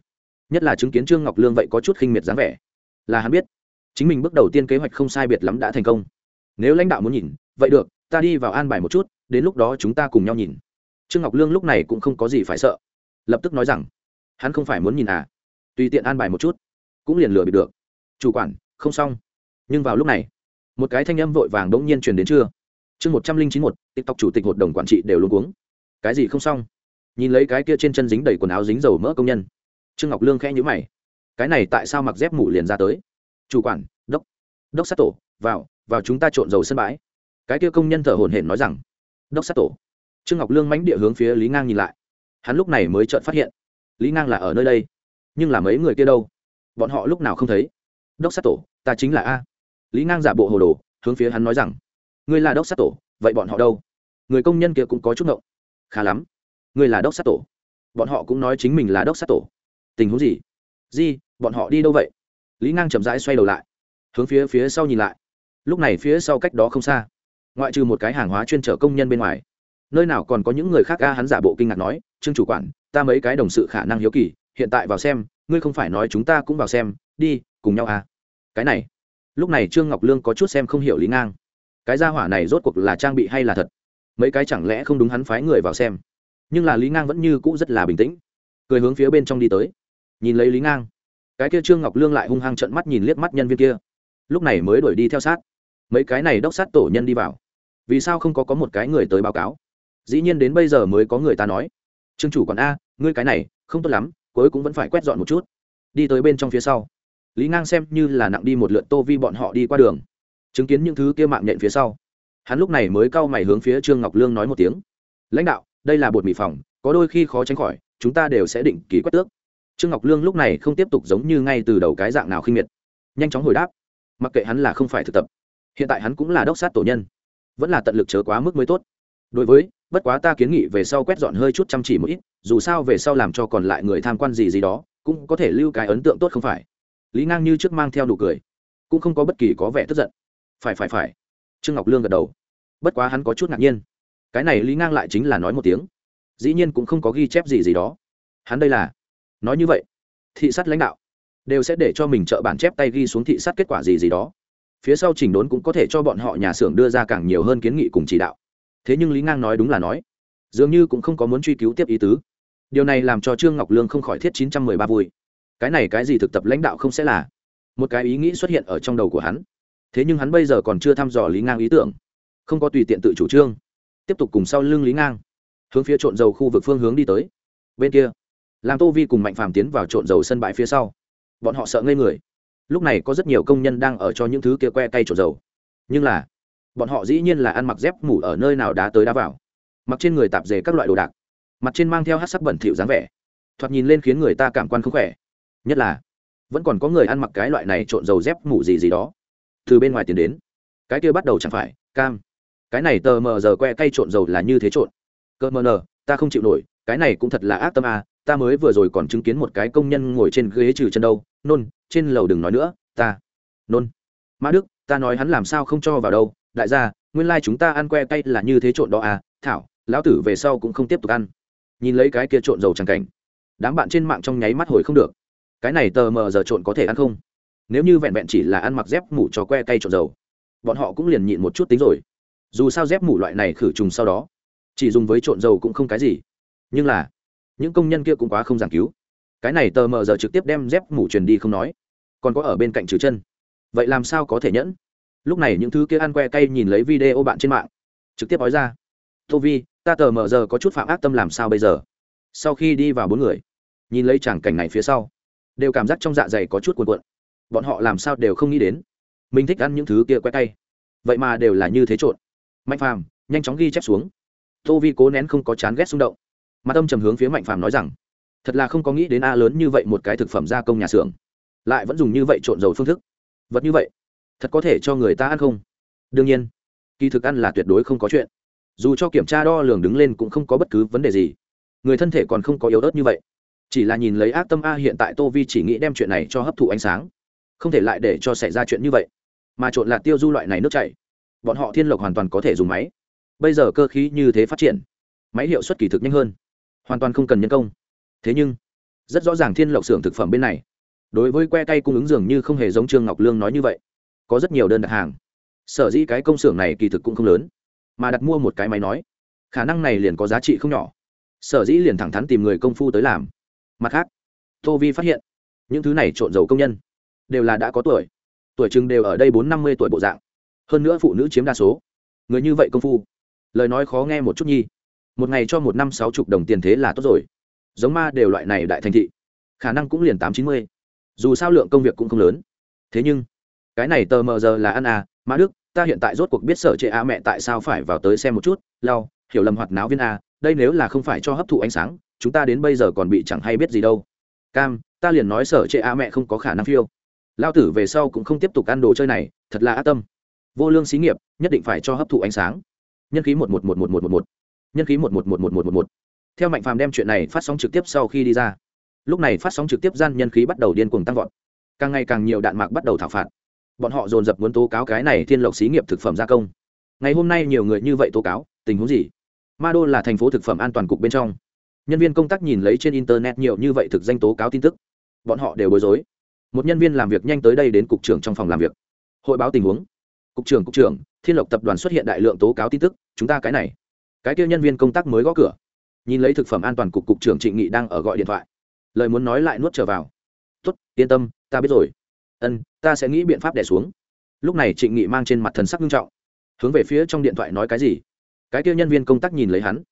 Nhất là chứng kiến trương ngọc lương vậy có chút khinh miệt dáng vẻ. Là hắn biết, chính mình bước đầu tiên kế hoạch không sai biệt lắm đã thành công. Nếu lãnh đạo muốn nhìn, vậy được, ta đi vào an bài một chút, đến lúc đó chúng ta cùng nhau nhìn. Trương ngọc lương lúc này cũng không có gì phải sợ lập tức nói rằng, hắn không phải muốn nhìn à? Tùy tiện an bài một chút, cũng liền lừa bị được. Chủ quản, không xong. Nhưng vào lúc này, một cái thanh âm vội vàng đỗng nhiên truyền đến chưa? Chương một trăm linh chín một, tiktok chủ tịch hội đồng quản trị đều luôn cuống. Cái gì không xong? Nhìn lấy cái kia trên chân dính đầy quần áo dính dầu mỡ công nhân. Trương ngọc lương khẽ nhữ mày. Cái này tại sao mặc dép mủ liền ra tới? Chủ quản, đốc đốc sát tổ, vào vào chúng ta trộn dầu sân bãi. Cái kia công nhân thở hổn hển nói rằng, đốc sát tổ. Trương ngọc lương mánh địa hướng phía lý ngang nhìn lại hắn lúc này mới chợt phát hiện, lý ngang là ở nơi đây, nhưng là mấy người kia đâu? Bọn họ lúc nào không thấy? Đốc sát tổ, ta chính là a. Lý ngang giả bộ hồ đồ, hướng phía hắn nói rằng, ngươi là đốc sát tổ, vậy bọn họ đâu? Người công nhân kia cũng có chút ngộng. Khá lắm. Ngươi là đốc sát tổ. Bọn họ cũng nói chính mình là đốc sát tổ. Tình huống gì? Di, bọn họ đi đâu vậy? Lý ngang chậm rãi xoay đầu lại, hướng phía phía sau nhìn lại. Lúc này phía sau cách đó không xa, ngoại trừ một cái hàng hóa chuyên chở công nhân bên ngoài nơi nào còn có những người khác a hắn giả bộ kinh ngạc nói, trương chủ quản, ta mấy cái đồng sự khả năng hiếu kỳ, hiện tại vào xem, ngươi không phải nói chúng ta cũng vào xem, đi, cùng nhau à. Cái này, lúc này trương ngọc lương có chút xem không hiểu lý ngang. Cái gia hỏa này rốt cuộc là trang bị hay là thật? Mấy cái chẳng lẽ không đúng hắn phái người vào xem? Nhưng là lý ngang vẫn như cũ rất là bình tĩnh. Cười hướng phía bên trong đi tới. Nhìn lấy lý ngang, cái kia trương ngọc lương lại hung hăng trận mắt nhìn liếc mắt nhân viên kia. Lúc này mới đuổi đi theo sát. Mấy cái này đốc sát tổ nhân đi vào. Vì sao không có có một cái người tới báo cáo? Dĩ nhiên đến bây giờ mới có người ta nói. Trương chủ còn a, ngươi cái này, không tốt lắm, cuối cũng vẫn phải quét dọn một chút. Đi tới bên trong phía sau. Lý ngang xem như là nặng đi một lượt tô vi bọn họ đi qua đường. Chứng kiến những thứ kia mạng nhện phía sau. Hắn lúc này mới cau mày hướng phía trương ngọc lương nói một tiếng. Lãnh đạo, đây là bột mì phòng, có đôi khi khó tránh khỏi, chúng ta đều sẽ định kỳ quét tước. Trương ngọc lương lúc này không tiếp tục giống như ngay từ đầu cái dạng nào khinh miệt. Nhanh chóng hồi đáp. Mặc kệ hắn là không phải thực tập, hiện tại hắn cũng là đốc sát tổ nhân. Vẫn là tận lực chớ quá mức mới tốt. Đối với bất quá ta kiến nghị về sau quét dọn hơi chút chăm chỉ một ít, dù sao về sau làm cho còn lại người tham quan gì gì đó, cũng có thể lưu cái ấn tượng tốt không phải? Lý ngang như trước mang theo nụ cười, cũng không có bất kỳ có vẻ tức giận. Phải phải phải. Trương ngọc lương gật đầu. Bất quá hắn có chút ngạc nhiên. Cái này lý ngang lại chính là nói một tiếng. Dĩ nhiên cũng không có ghi chép gì gì đó. Hắn đây là nói như vậy. Thị sát lãnh đạo đều sẽ để cho mình trợ bản chép tay ghi xuống thị sát kết quả gì gì đó. Phía sau chỉnh đốn cũng có thể cho bọn họ nhà xưởng đưa ra càng nhiều hơn kiến nghị cùng chỉ đạo thế nhưng lý ngang nói đúng là nói. Dường như cũng không có muốn truy cứu tiếp ý tứ. Điều này làm cho trương ngọc lương không khỏi thiết chín trăm mười ba vui. Cái này cái gì thực tập lãnh đạo không sẽ là một cái ý nghĩ xuất hiện ở trong đầu của hắn. Thế nhưng hắn bây giờ còn chưa thăm dò lý ngang ý tưởng. Không có tùy tiện tự chủ trương. Tiếp tục cùng sau lưng lý ngang. Hướng phía trộn dầu khu vực phương hướng đi tới. Bên kia làm tô vi cùng mạnh phàm tiến vào trộn dầu sân bãi phía sau. Bọn họ sợ ngây người. Lúc này có rất nhiều công nhân đang ở cho những thứ kia que cay trộn dầu. Nhưng là bọn họ dĩ nhiên là ăn mặc dép mủ ở nơi nào đá tới đá vào. Mặc trên người tạp dề các loại đồ đạc mặt trên mang theo hát sắc bẩn thỉu dáng vẻ. Thoạt nhìn lên khiến người ta cảm quan không khỏe. Nhất là, vẫn còn có người ăn mặc cái loại này trộn dầu dép mủ gì gì đó. Từ bên ngoài tiến đến. Cái kia bắt đầu chẳng phải, cam. Cái này tờ mờ giờ que cay trộn dầu là như thế trộn. Cơ mờ nờ, ta không chịu nổi, cái này cũng thật là ác tâm à ta mới vừa rồi còn chứng kiến một cái công nhân ngồi trên ghế trừ chân đâu. Nôn, trên lầu đừng nói nữa, ta. Nôn. Mã đức, ta nói hắn làm sao không cho vào đâu đại gia, nguyên lai、like、chúng ta ăn que cay là như thế trộn đó à thảo, lão tử về sau cũng không tiếp tục ăn. Nhìn lấy cái kia trộn dầu trắng cảnh, đám bạn trên mạng trong nháy mắt hồi không được. Cái này tờ mờ giờ trộn có thể ăn không? Nếu như vẹn vẹn chỉ là ăn mặc dép mủ cho que cay trộn dầu, bọn họ cũng liền nhịn một chút tính rồi. Dù sao dép mủ loại này khử trùng sau đó, chỉ dùng với trộn dầu cũng không cái gì. Nhưng là, những công nhân kia cũng quá không giảng cứu. Cái này tờ mờ giờ trực tiếp đem dép mủ truyền đi không nói, còn có ở bên cạnh trừ chân. Vậy làm sao có thể nhẫn? Lúc này những thứ kia ăn que cay nhìn lấy video bạn trên mạng. Trực tiếp nói ra. Tô vi, ta tờ mờ giờ có chút phạm ác tâm làm sao bây giờ? Sau khi đi vào bốn người, nhìn lấy tràng cảnh này phía sau, đều cảm giác trong dạ dày có chút cuộn cuộn. Bọn họ làm sao đều không nghĩ đến, mình thích ăn những thứ kia que cay. Vậy mà đều là như thế trộn. Mạnh phàm, nhanh chóng ghi chép xuống. Tô vi cố nén không có chán ghét xung động. Mà tâm trầm hướng phía mạnh phàm nói rằng, thật là không có nghĩ đến a lớn như vậy một cái thực phẩm gia công nhà xưởng, lại vẫn dùng như vậy trộn dầu phương thức. Vật như vậy thật có thể cho người ta ăn không? Đương nhiên, kỳ thực ăn là tuyệt đối không có chuyện. Dù cho kiểm tra đo lường đứng lên cũng không có bất cứ vấn đề gì. Người thân thể còn không có yếu ớt như vậy. Chỉ là nhìn lấy ác tâm a hiện tại tô vi chỉ nghĩ đem chuyện này cho hấp thụ ánh sáng. Không thể lại để cho xảy ra chuyện như vậy. Mà trộn lạt tiêu du loại này nước chảy. Bọn họ thiên lộc hoàn toàn có thể dùng máy. Bây giờ cơ khí như thế phát triển, máy hiệu suất kỳ thực nhanh hơn. Hoàn toàn không cần nhân công. Thế nhưng, rất rõ ràng thiên lộc xưởng thực phẩm bên này, đối với que tay cung ứng dường như không hề giống trương ngọc lương nói như vậy có rất nhiều đơn đặt hàng. Sở dĩ cái công xưởng này kỳ thực cũng không lớn, mà đặt mua một cái máy nói, khả năng này liền có giá trị không nhỏ. Sở dĩ liền thẳng thắn tìm người công phu tới làm. Mặt khác, tô vi phát hiện, những thứ này trộn dầu công nhân, đều là đã có tuổi tuổi chừng đều ở đây bốn năm mươi tuổi bộ dạng. Hơn nữa phụ nữ chiếm đa số. Người như vậy công phu, lời nói khó nghe một chút nhi. Một ngày cho một năm sáu chục đồng tiền thế là tốt rồi. Giống ma đều loại này đại thành thị, khả năng cũng liền tám chín mươi. Dù sao lượng công việc cũng không lớn. Thế nhưng cái này tờ mờ giờ là ăn à mã đức ta hiện tại rốt cuộc biết sở trệ a mẹ tại sao phải vào tới xem một chút lau hiểu lầm hoạt náo viên a đây nếu là không phải cho hấp thụ ánh sáng chúng ta đến bây giờ còn bị chẳng hay biết gì đâu cam ta liền nói sở trệ a mẹ không có khả năng phiêu lao tử về sau cũng không tiếp tục ăn đồ chơi này thật là ác tâm vô lương xí nghiệp nhất định phải cho hấp thụ ánh sáng nhân khí một một một một một một một nhân khí một một một một một một một theo mạnh phàm đem chuyện này phát sóng trực tiếp sau khi đi ra lúc này phát sóng trực tiếp gian nhân khí bắt đầu điên cuồng tăng vọt càng ngày càng nhiều đạn mạc bắt đầu thảo phạt bọn họ dồn dập muốn tố cáo cái này thiên lộc xí nghiệp thực phẩm gia công. Ngày hôm nay nhiều người như vậy tố cáo, tình huống gì? Ma đô là thành phố thực phẩm an toàn cục bên trong. Nhân viên công tác nhìn lấy trên internet nhiều như vậy thực danh tố cáo tin tức. Bọn họ đều bối rối. Một nhân viên làm việc nhanh tới đây đến cục trưởng trong phòng làm việc. Hội báo tình huống. Cục trưởng cục trưởng, thiên lộc tập đoàn xuất hiện đại lượng tố cáo tin tức, chúng ta cái này. Cái kia nhân viên công tác mới gõ cửa. Nhìn lấy thực phẩm an toàn cục cục trưởng trịnh nghị đang ở gọi điện thoại. Lời muốn nói lại nuốt trở vào. Tốt, yên tâm, ta biết rồi ân, ta sẽ nghĩ biện pháp đẻ xuống. Lúc này trịnh nghị mang trên mặt thần sắc nghiêm trọng, hướng về phía trong điện thoại nói cái gì? Cái kia nhân viên công tác nhìn lấy hắn.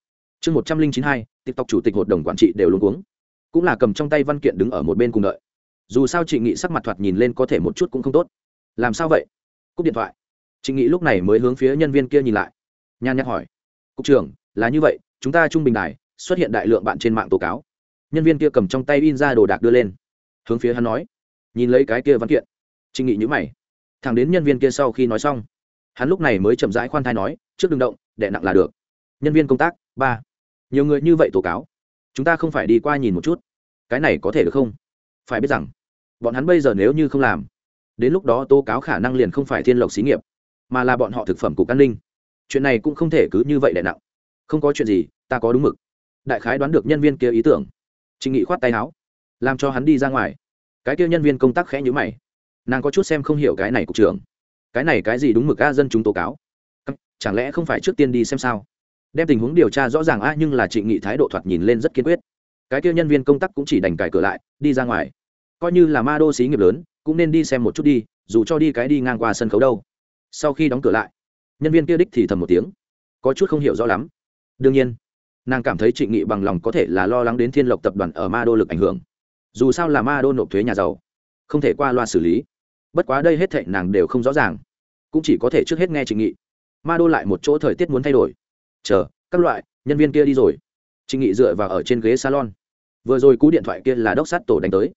Chương một trăm linh chín hai, tiktok chủ tịch hội đồng quản trị đều luôn cuống. Cũng là cầm trong tay văn kiện đứng ở một bên cùng đợi. Dù sao trịnh nghị sắc mặt thoạt nhìn lên có thể một chút cũng không tốt. Làm sao vậy? Cúp điện thoại. Trịnh nghị lúc này mới hướng phía nhân viên kia nhìn lại. Nhàn nhạc hỏi. Cục trưởng, là như vậy, chúng ta trung bình đài, xuất hiện đại lượng bạn trên mạng tố cáo. Nhân viên kia cầm trong tay in ra đồ đạc đưa lên. Hướng phía hắn nói nhìn lấy cái kia văn kiện. Trịnh nghị nhữ mày. Thẳng đến nhân viên kia sau khi nói xong, hắn lúc này mới chậm rãi khoan thai nói, trước đừng động đệ nặng là được. Nhân viên công tác, ba. Nhiều người như vậy tố cáo, chúng ta không phải đi qua nhìn một chút. Cái này có thể được không? Phải biết rằng, bọn hắn bây giờ nếu như không làm, đến lúc đó tố cáo khả năng liền không phải thiên lộc xí nghiệp, mà là bọn họ thực phẩm cục an ninh. Chuyện này cũng không thể cứ như vậy đệ nặng. Không có chuyện gì, ta có đúng mực. Đại khái đoán được nhân viên kia ý tưởng. Trịnh nghị khoát tay áo, làm cho hắn đi ra ngoài cái kia nhân viên công tác khẽ nhữ mày. Nàng có chút xem không hiểu cái này cục trưởng. Cái này cái gì đúng mực a dân chúng tố cáo? Chẳng lẽ không phải trước tiên đi xem sao? Đem tình huống điều tra rõ ràng a, nhưng là trịnh nghị thái độ thoạt nhìn lên rất kiên quyết. Cái kia nhân viên công tác cũng chỉ đành cài cửa lại, đi ra ngoài. Coi như là ma đô xí nghiệp lớn, cũng nên đi xem một chút đi, dù cho đi cái đi ngang qua sân khấu đâu. Sau khi đóng cửa lại, nhân viên kia đích thì thầm một tiếng. Có chút không hiểu rõ lắm. Đương nhiên, nàng cảm thấy trịnh nghị bằng lòng có thể là lo lắng đến thiên lộc tập đoàn ở ma đô lực ảnh hưởng dù sao là ma đô nộp thuế nhà giàu, không thể qua loa xử lý. Bất quá đây hết thệ nàng đều không rõ ràng, cũng chỉ có thể trước hết nghe trịnh nghị. Ma đô lại một chỗ thời tiết muốn thay đổi. Chờ, các loại, nhân viên kia đi rồi. Trịnh nghị dựa vào ở trên ghế salon. Vừa rồi cú điện thoại kia là đốc sát tổ đánh tới.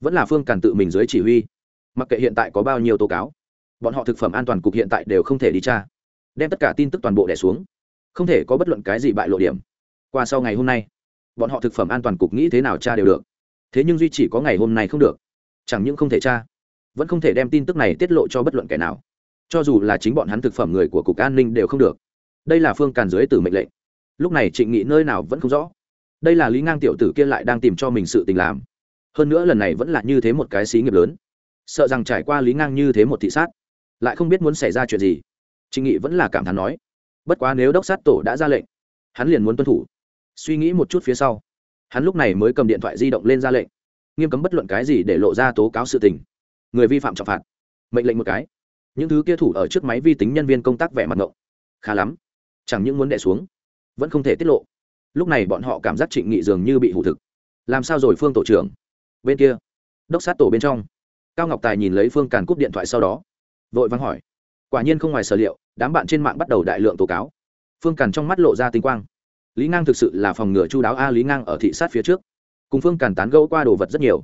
Vẫn là phương càn tự mình dưới chỉ huy. Mặc kệ hiện tại có bao nhiêu tố cáo, bọn họ thực phẩm an toàn cục hiện tại đều không thể đi tra. Đem tất cả tin tức toàn bộ đẻ xuống. Không thể có bất luận cái gì bại lộ điểm. Qua sau ngày hôm nay, bọn họ thực phẩm an toàn cục nghĩ thế nào tra đều được thế nhưng duy chỉ có ngày hôm nay không được. Chẳng những không thể tra, vẫn không thể đem tin tức này tiết lộ cho bất luận kẻ nào. Cho dù là chính bọn hắn thực phẩm người của cục an ninh đều không được. Đây là phương càn dưới từ mệnh lệnh. Lúc này trịnh nghị nơi nào vẫn không rõ. Đây là lý ngang tiểu tử kia lại đang tìm cho mình sự tình làm. Hơn nữa lần này vẫn là như thế một cái xí nghiệp lớn. Sợ rằng trải qua lý ngang như thế một thị sát, lại không biết muốn xảy ra chuyện gì. Trịnh nghị vẫn là cảm thán nói, bất quá nếu đốc sát tổ đã ra lệnh, hắn liền muốn tuân thủ. Suy nghĩ một chút phía sau hắn lúc này mới cầm điện thoại di động lên ra lệnh. Nghiêm cấm bất luận cái gì để lộ ra tố cáo sự tình. Người vi phạm trọng phạt. Mệnh lệnh một cái. Những thứ kia thủ ở trước máy vi tính nhân viên công tác vẻ mặt ngộng. Khá lắm. Chẳng những muốn đẻ xuống, vẫn không thể tiết lộ. Lúc này bọn họ cảm giác trịnh nghị dường như bị hủ thực. Làm sao rồi, phương tổ trưởng? Bên kia, đốc sát tổ bên trong. Cao ngọc tài nhìn lấy phương càn cúp điện thoại sau đó, vội vắng hỏi. Quả nhiên không ngoài sở liệu, đám bạn trên mạng bắt đầu đại lượng tố cáo. Phương càn trong mắt lộ ra tinh quang lý ngang thực sự là phòng ngừa chu đáo a, lý ngang ở thị sát phía trước. Cùng phương càn tán gẫu qua đồ vật rất nhiều.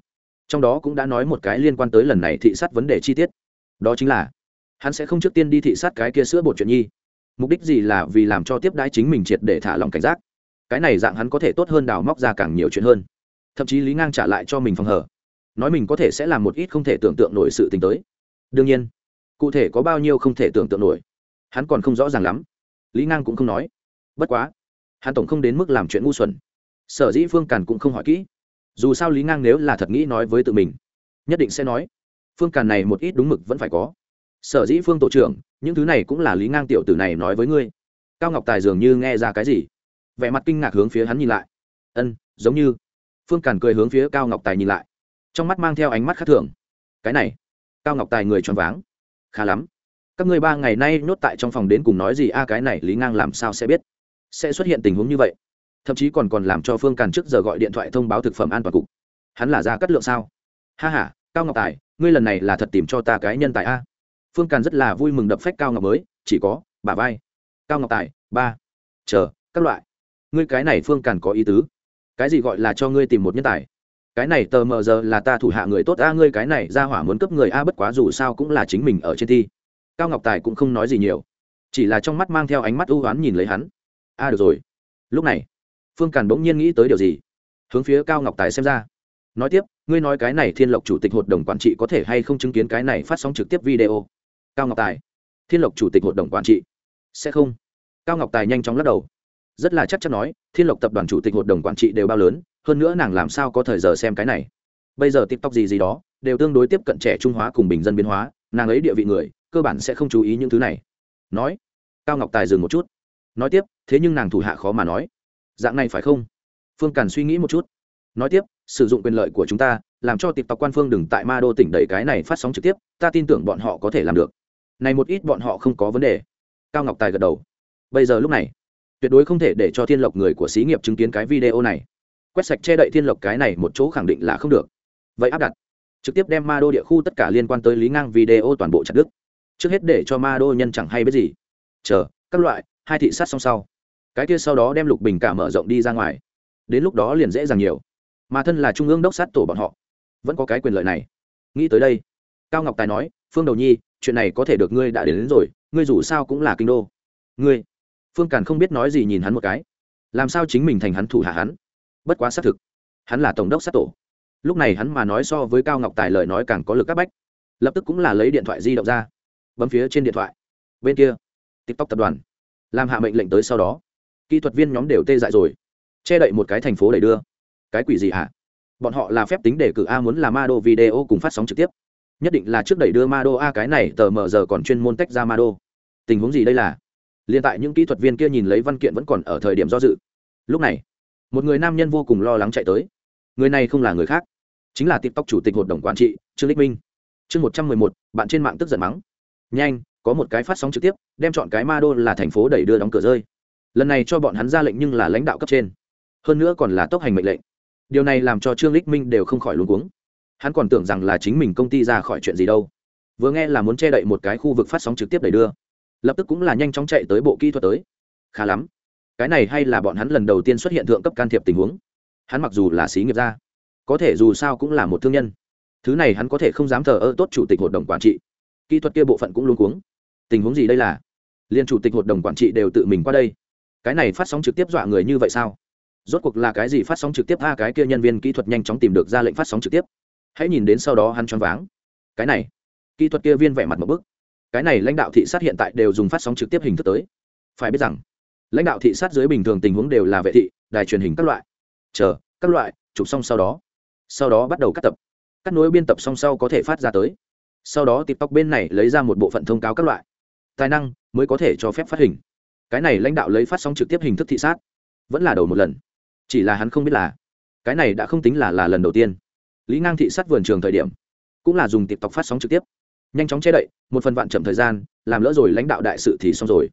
Trong đó cũng đã nói một cái liên quan tới lần này thị sát vấn đề chi tiết. Đó chính là, hắn sẽ không trước tiên đi thị sát cái kia sữa bột chuyện nhi. Mục đích gì là vì làm cho tiếp đái chính mình triệt để thả lòng cảnh giác. Cái này dạng hắn có thể tốt hơn đào móc ra càng nhiều chuyện hơn. Thậm chí lý ngang trả lại cho mình phòng hở nói mình có thể sẽ làm một ít không thể tưởng tượng nổi sự t ì n h tới. Đương nhiên, cụ thể có bao nhiêu không thể tưởng tượng nổi. Hắn còn không rõ ràng lắm. Lý ngang cũng không nói. Bất quá hắn tổng không đến mức làm chuyện ngu xuẩn. Sở dĩ phương càn cũng không hỏi kỹ. Dù sao lý ngang nếu là thật nghĩ nói với tự mình, nhất định sẽ nói. Phương càn này một ít đúng mực vẫn phải có. Sở dĩ phương tổ trưởng, những thứ này cũng là lý ngang tiểu tử này nói với ngươi. Cao ngọc tài dường như nghe ra cái gì. Vẻ mặt kinh ngạc hướng phía hắn nhìn lại. Ân, giống như. Phương càn cười hướng phía cao ngọc tài nhìn lại. Trong mắt mang theo ánh mắt khác thường. Cái này, cao ngọc tài người choáng váng. Khá lắm. Các ngươi ba ngày nay nhốt tại trong phòng đến cùng nói gì? A, cái này lý ngang làm sao sẽ biết? Sẽ xuất hiện tình huống như vậy. Thậm chí còn còn làm cho phương càn trước giờ gọi điện thoại thông báo thực phẩm an toàn cục. Hắn là ra cắt lượng sao? Ha h a cao ngọc tài, ngươi lần này là thật tìm cho ta cái nhân tài a. Phương càn rất là vui mừng đập phách cao ngọc mới, chỉ có bà vai. Cao ngọc tài, ba. Chờ, các loại. Ngươi cái này phương càn có ý tứ. Cái gì gọi là cho ngươi tìm một nhân tài? Cái này tờ mờ giờ là ta thủ hạ người tốt a, ngươi cái này ra hỏa muốn cấp người a, bất quá dù sao cũng là chính mình ở trên thi. Cao ngọc tài cũng không nói gì nhiều. Chỉ là trong mắt mang theo ánh mắt ưu oán nhìn lấy hắn a được rồi. Lúc này, phương càn bỗng nhiên nghĩ tới điều gì? Hướng phía cao ngọc tài xem ra. Nói tiếp, ngươi nói cái này thiên lộc chủ tịch hội đồng quản trị có thể hay không chứng kiến cái này phát sóng trực tiếp video? Cao ngọc tài. Thiên lộc chủ tịch hội đồng quản trị. Sẽ không. Cao ngọc tài nhanh chóng lắc đầu. Rất là chắc chắn nói, thiên lộc tập đoàn chủ tịch hội đồng quản trị đều bao lớn, hơn nữa nàng làm sao có thời giờ xem cái này? Bây giờ tiktok gì gì đó, đều tương đối tiếp cận trẻ trung hóa cùng bình dân biến hóa, nàng ấy địa vị người, cơ bản sẽ không chú ý những thứ này. Nói, cao ngọc tài dừng một chút nói tiếp, thế nhưng nàng thủ hạ khó mà nói. Dạng này phải không? Phương càn suy nghĩ một chút. Nói tiếp, sử dụng quyền lợi của chúng ta, làm cho tịp tộc quan phương đừng tại ma đô tỉnh đẩy cái này phát sóng trực tiếp, ta tin tưởng bọn họ có thể làm được. Này một ít bọn họ không có vấn đề. Cao ngọc tài gật đầu. Bây giờ lúc này, tuyệt đối không thể để cho thiên lộc người của xí nghiệp chứng kiến cái video này. Quét sạch che đậy thiên lộc cái này một chỗ khẳng định là không được. Vậy áp đặt. Trực tiếp đem ma đô địa khu tất cả liên quan tới lý ngang video toàn bộ chặt đức trước hết để cho ma đô nhân chẳng hay biết gì. Chờ, các loại hai thị sát song sau. Cái kia sau đó đem lục bình cả mở rộng đi ra ngoài. Đến lúc đó liền dễ dàng nhiều. Mà thân là trung ương đốc sát tổ bọn họ vẫn có cái quyền lợi này. Nghĩ tới đây cao ngọc tài nói phương đầu nhi chuyện này có thể được ngươi đã đến, đến rồi ngươi dù sao cũng là kinh đô. Ngươi phương càn không biết nói gì nhìn hắn một cái. Làm sao chính mình thành hắn thủ hạ hắn? Bất quá xác thực hắn là tổng đốc sát tổ. Lúc này hắn mà nói so với cao ngọc tài lời nói càng có lực các bách. Lập tức cũng là lấy điện thoại di động ra bấm phía trên điện thoại. Bên kia tiktok tập đoàn làm hạ mệnh lệnh tới sau đó. Kỹ thuật viên nhóm đều tê dại rồi. Che đậy một cái thành phố đẩy đưa. Cái quỷ gì hả? Bọn họ là phép tính để cử a muốn là ma đô video cùng phát sóng trực tiếp. Nhất định là trước đẩy đưa ma đô a cái này tờ mờ giờ còn chuyên môn tách ra ma đô tình huống gì đây là? Liền tại những kỹ thuật viên kia nhìn lấy văn kiện vẫn còn ở thời điểm do dự. Lúc này, một người nam nhân vô cùng lo lắng chạy tới. Người này không là người khác, chính là tiktok chủ tịch hội đồng quản trị, trương lích minh. Chương một trăm mười một, bạn trên mạng tức giận mắng. Nhanh có một cái phát sóng trực tiếp, đem chọn cái ma đô là thành phố đẩy đưa đóng cửa rơi. Lần này cho bọn hắn ra lệnh nhưng là lãnh đạo cấp trên. Hơn nữa còn là tốc hành mệnh lệnh. Điều này làm cho trương lích minh đều không khỏi luống cuống. Hắn còn tưởng rằng là chính mình công ty ra khỏi chuyện gì đâu. Vừa nghe là muốn che đậy một cái khu vực phát sóng trực tiếp đẩy đưa. Lập tức cũng là nhanh chóng chạy tới bộ kỹ thuật tới. Khá lắm. Cái này hay là bọn hắn lần đầu tiên xuất hiện thượng cấp can thiệp tình huống. Hắn mặc dù là xí nghiệp gia, có thể dù sao cũng là một thương nhân. Thứ này hắn có thể không dám thờ ơ tốt chủ tịch hội đồng quản trị kỹ thuật kia bộ phận cũng luôn cuống. Tình huống gì đây là? Liên chủ tịch hội đồng quản trị đều tự mình qua đây. Cái này phát sóng trực tiếp dọa người như vậy sao? Rốt cuộc là cái gì phát sóng trực tiếp? A, cái kia nhân viên kỹ thuật nhanh chóng tìm được ra lệnh phát sóng trực tiếp. Hãy nhìn đến sau đó hắn choáng váng. Cái này, kỹ thuật kia viên vẻ mặt một bức. Cái này lãnh đạo thị sát hiện tại đều dùng phát sóng trực tiếp hình thức tới. Phải biết rằng, lãnh đạo thị sát dưới bình thường tình huống đều là vệ thị, đài truyền hình các loại. Chờ, các loại, chụp xong sau đó. Sau đó bắt đầu cắt tập. Cắt nối biên tập xong sau có thể phát ra tới sau đó tiktok bên này lấy ra một bộ phận thông cáo các loại. Tài năng mới có thể cho phép phát hình. Cái này lãnh đạo lấy phát sóng trực tiếp hình thức thị sát. Vẫn là đầu một lần. Chỉ là hắn không biết là, cái này đã không tính là là lần đầu tiên. Lý ngang thị sát vườn trường thời điểm, cũng là dùng tiktok phát sóng trực tiếp. Nhanh chóng che đậy, một phần vạn chậm thời gian, làm lỡ rồi lãnh đạo đại sự thì xong rồi.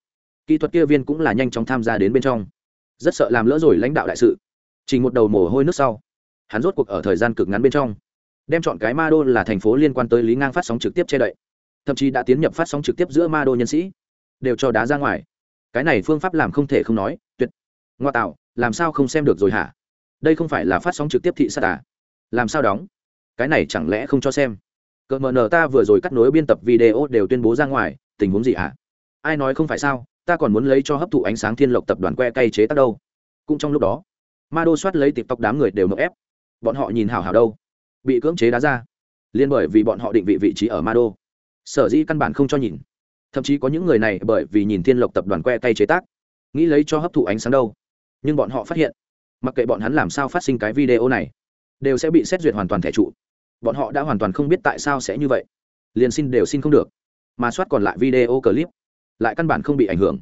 Kỹ thuật kia viên cũng là nhanh chóng tham gia đến bên trong. Rất sợ làm lỡ rồi lãnh đạo đại sự. Chỉ một đầu mồ hôi nước sau, hắn rốt cuộc ở thời gian cực ngắn bên trong đem chọn cái ma đô là thành phố liên quan tới lý ngang phát sóng trực tiếp che đậy. Thậm chí đã tiến nhập phát sóng trực tiếp giữa ma đô nhân sĩ. Đều cho đá ra ngoài. Cái này phương pháp làm không thể không nói, tuyệt. Ngoa tạo, làm sao không xem được rồi hả? Đây không phải là phát sóng trực tiếp thị sát à? Làm sao đóng? Cái này chẳng lẽ không cho xem? Cờ mờ nờ ta vừa rồi cắt nối biên tập video đều tuyên bố ra ngoài, tình huống gì hả? Ai nói không phải sao? Ta còn muốn lấy cho hấp thụ ánh sáng thiên lộc tập đoàn que cay chế tác đâu. Cũng trong lúc đó, ma đô soát lấy tịp tóc đám người đều nộp ép. Bọn họ nhìn hào hào đâu bị cưỡng chế đá ra. Liên bởi vì bọn họ định vị vị trí ở ma đô sở dĩ căn bản không cho nhìn. Thậm chí có những người này bởi vì nhìn thiên lộc tập đoàn que tay chế tác, nghĩ lấy cho hấp thụ ánh sáng đâu. Nhưng bọn họ phát hiện, mặc kệ bọn hắn làm sao phát sinh cái video này, đều sẽ bị xét duyệt hoàn toàn thẻ trụ. Bọn họ đã hoàn toàn không biết tại sao sẽ như vậy. Liền xin đều xin không được. Mà soát còn lại video clip, lại căn bản không bị ảnh hưởng.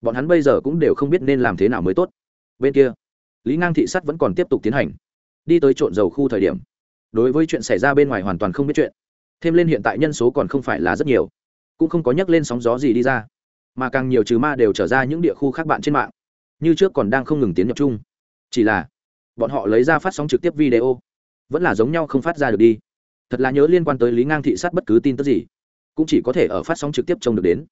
Bọn hắn bây giờ cũng đều không biết nên làm thế nào mới tốt. Bên kia, lý ngang thị sát vẫn còn tiếp tục tiến hành. Đi tới trộn dầu khu thời điểm đối với chuyện xảy ra bên ngoài hoàn toàn không biết chuyện. Thêm lên hiện tại nhân số còn không phải là rất nhiều, cũng không có nhắc lên sóng gió gì đi ra, mà càng nhiều trừ ma đều trở ra những địa khu khác bạn trên mạng, như trước còn đang không ngừng tiến nhập chung. Chỉ là, bọn họ lấy ra phát sóng trực tiếp video, vẫn là giống nhau không phát ra được đi. Thật là nhớ liên quan tới lý ngang thị sát bất cứ tin tức gì, cũng chỉ có thể ở phát sóng trực tiếp trông được đến.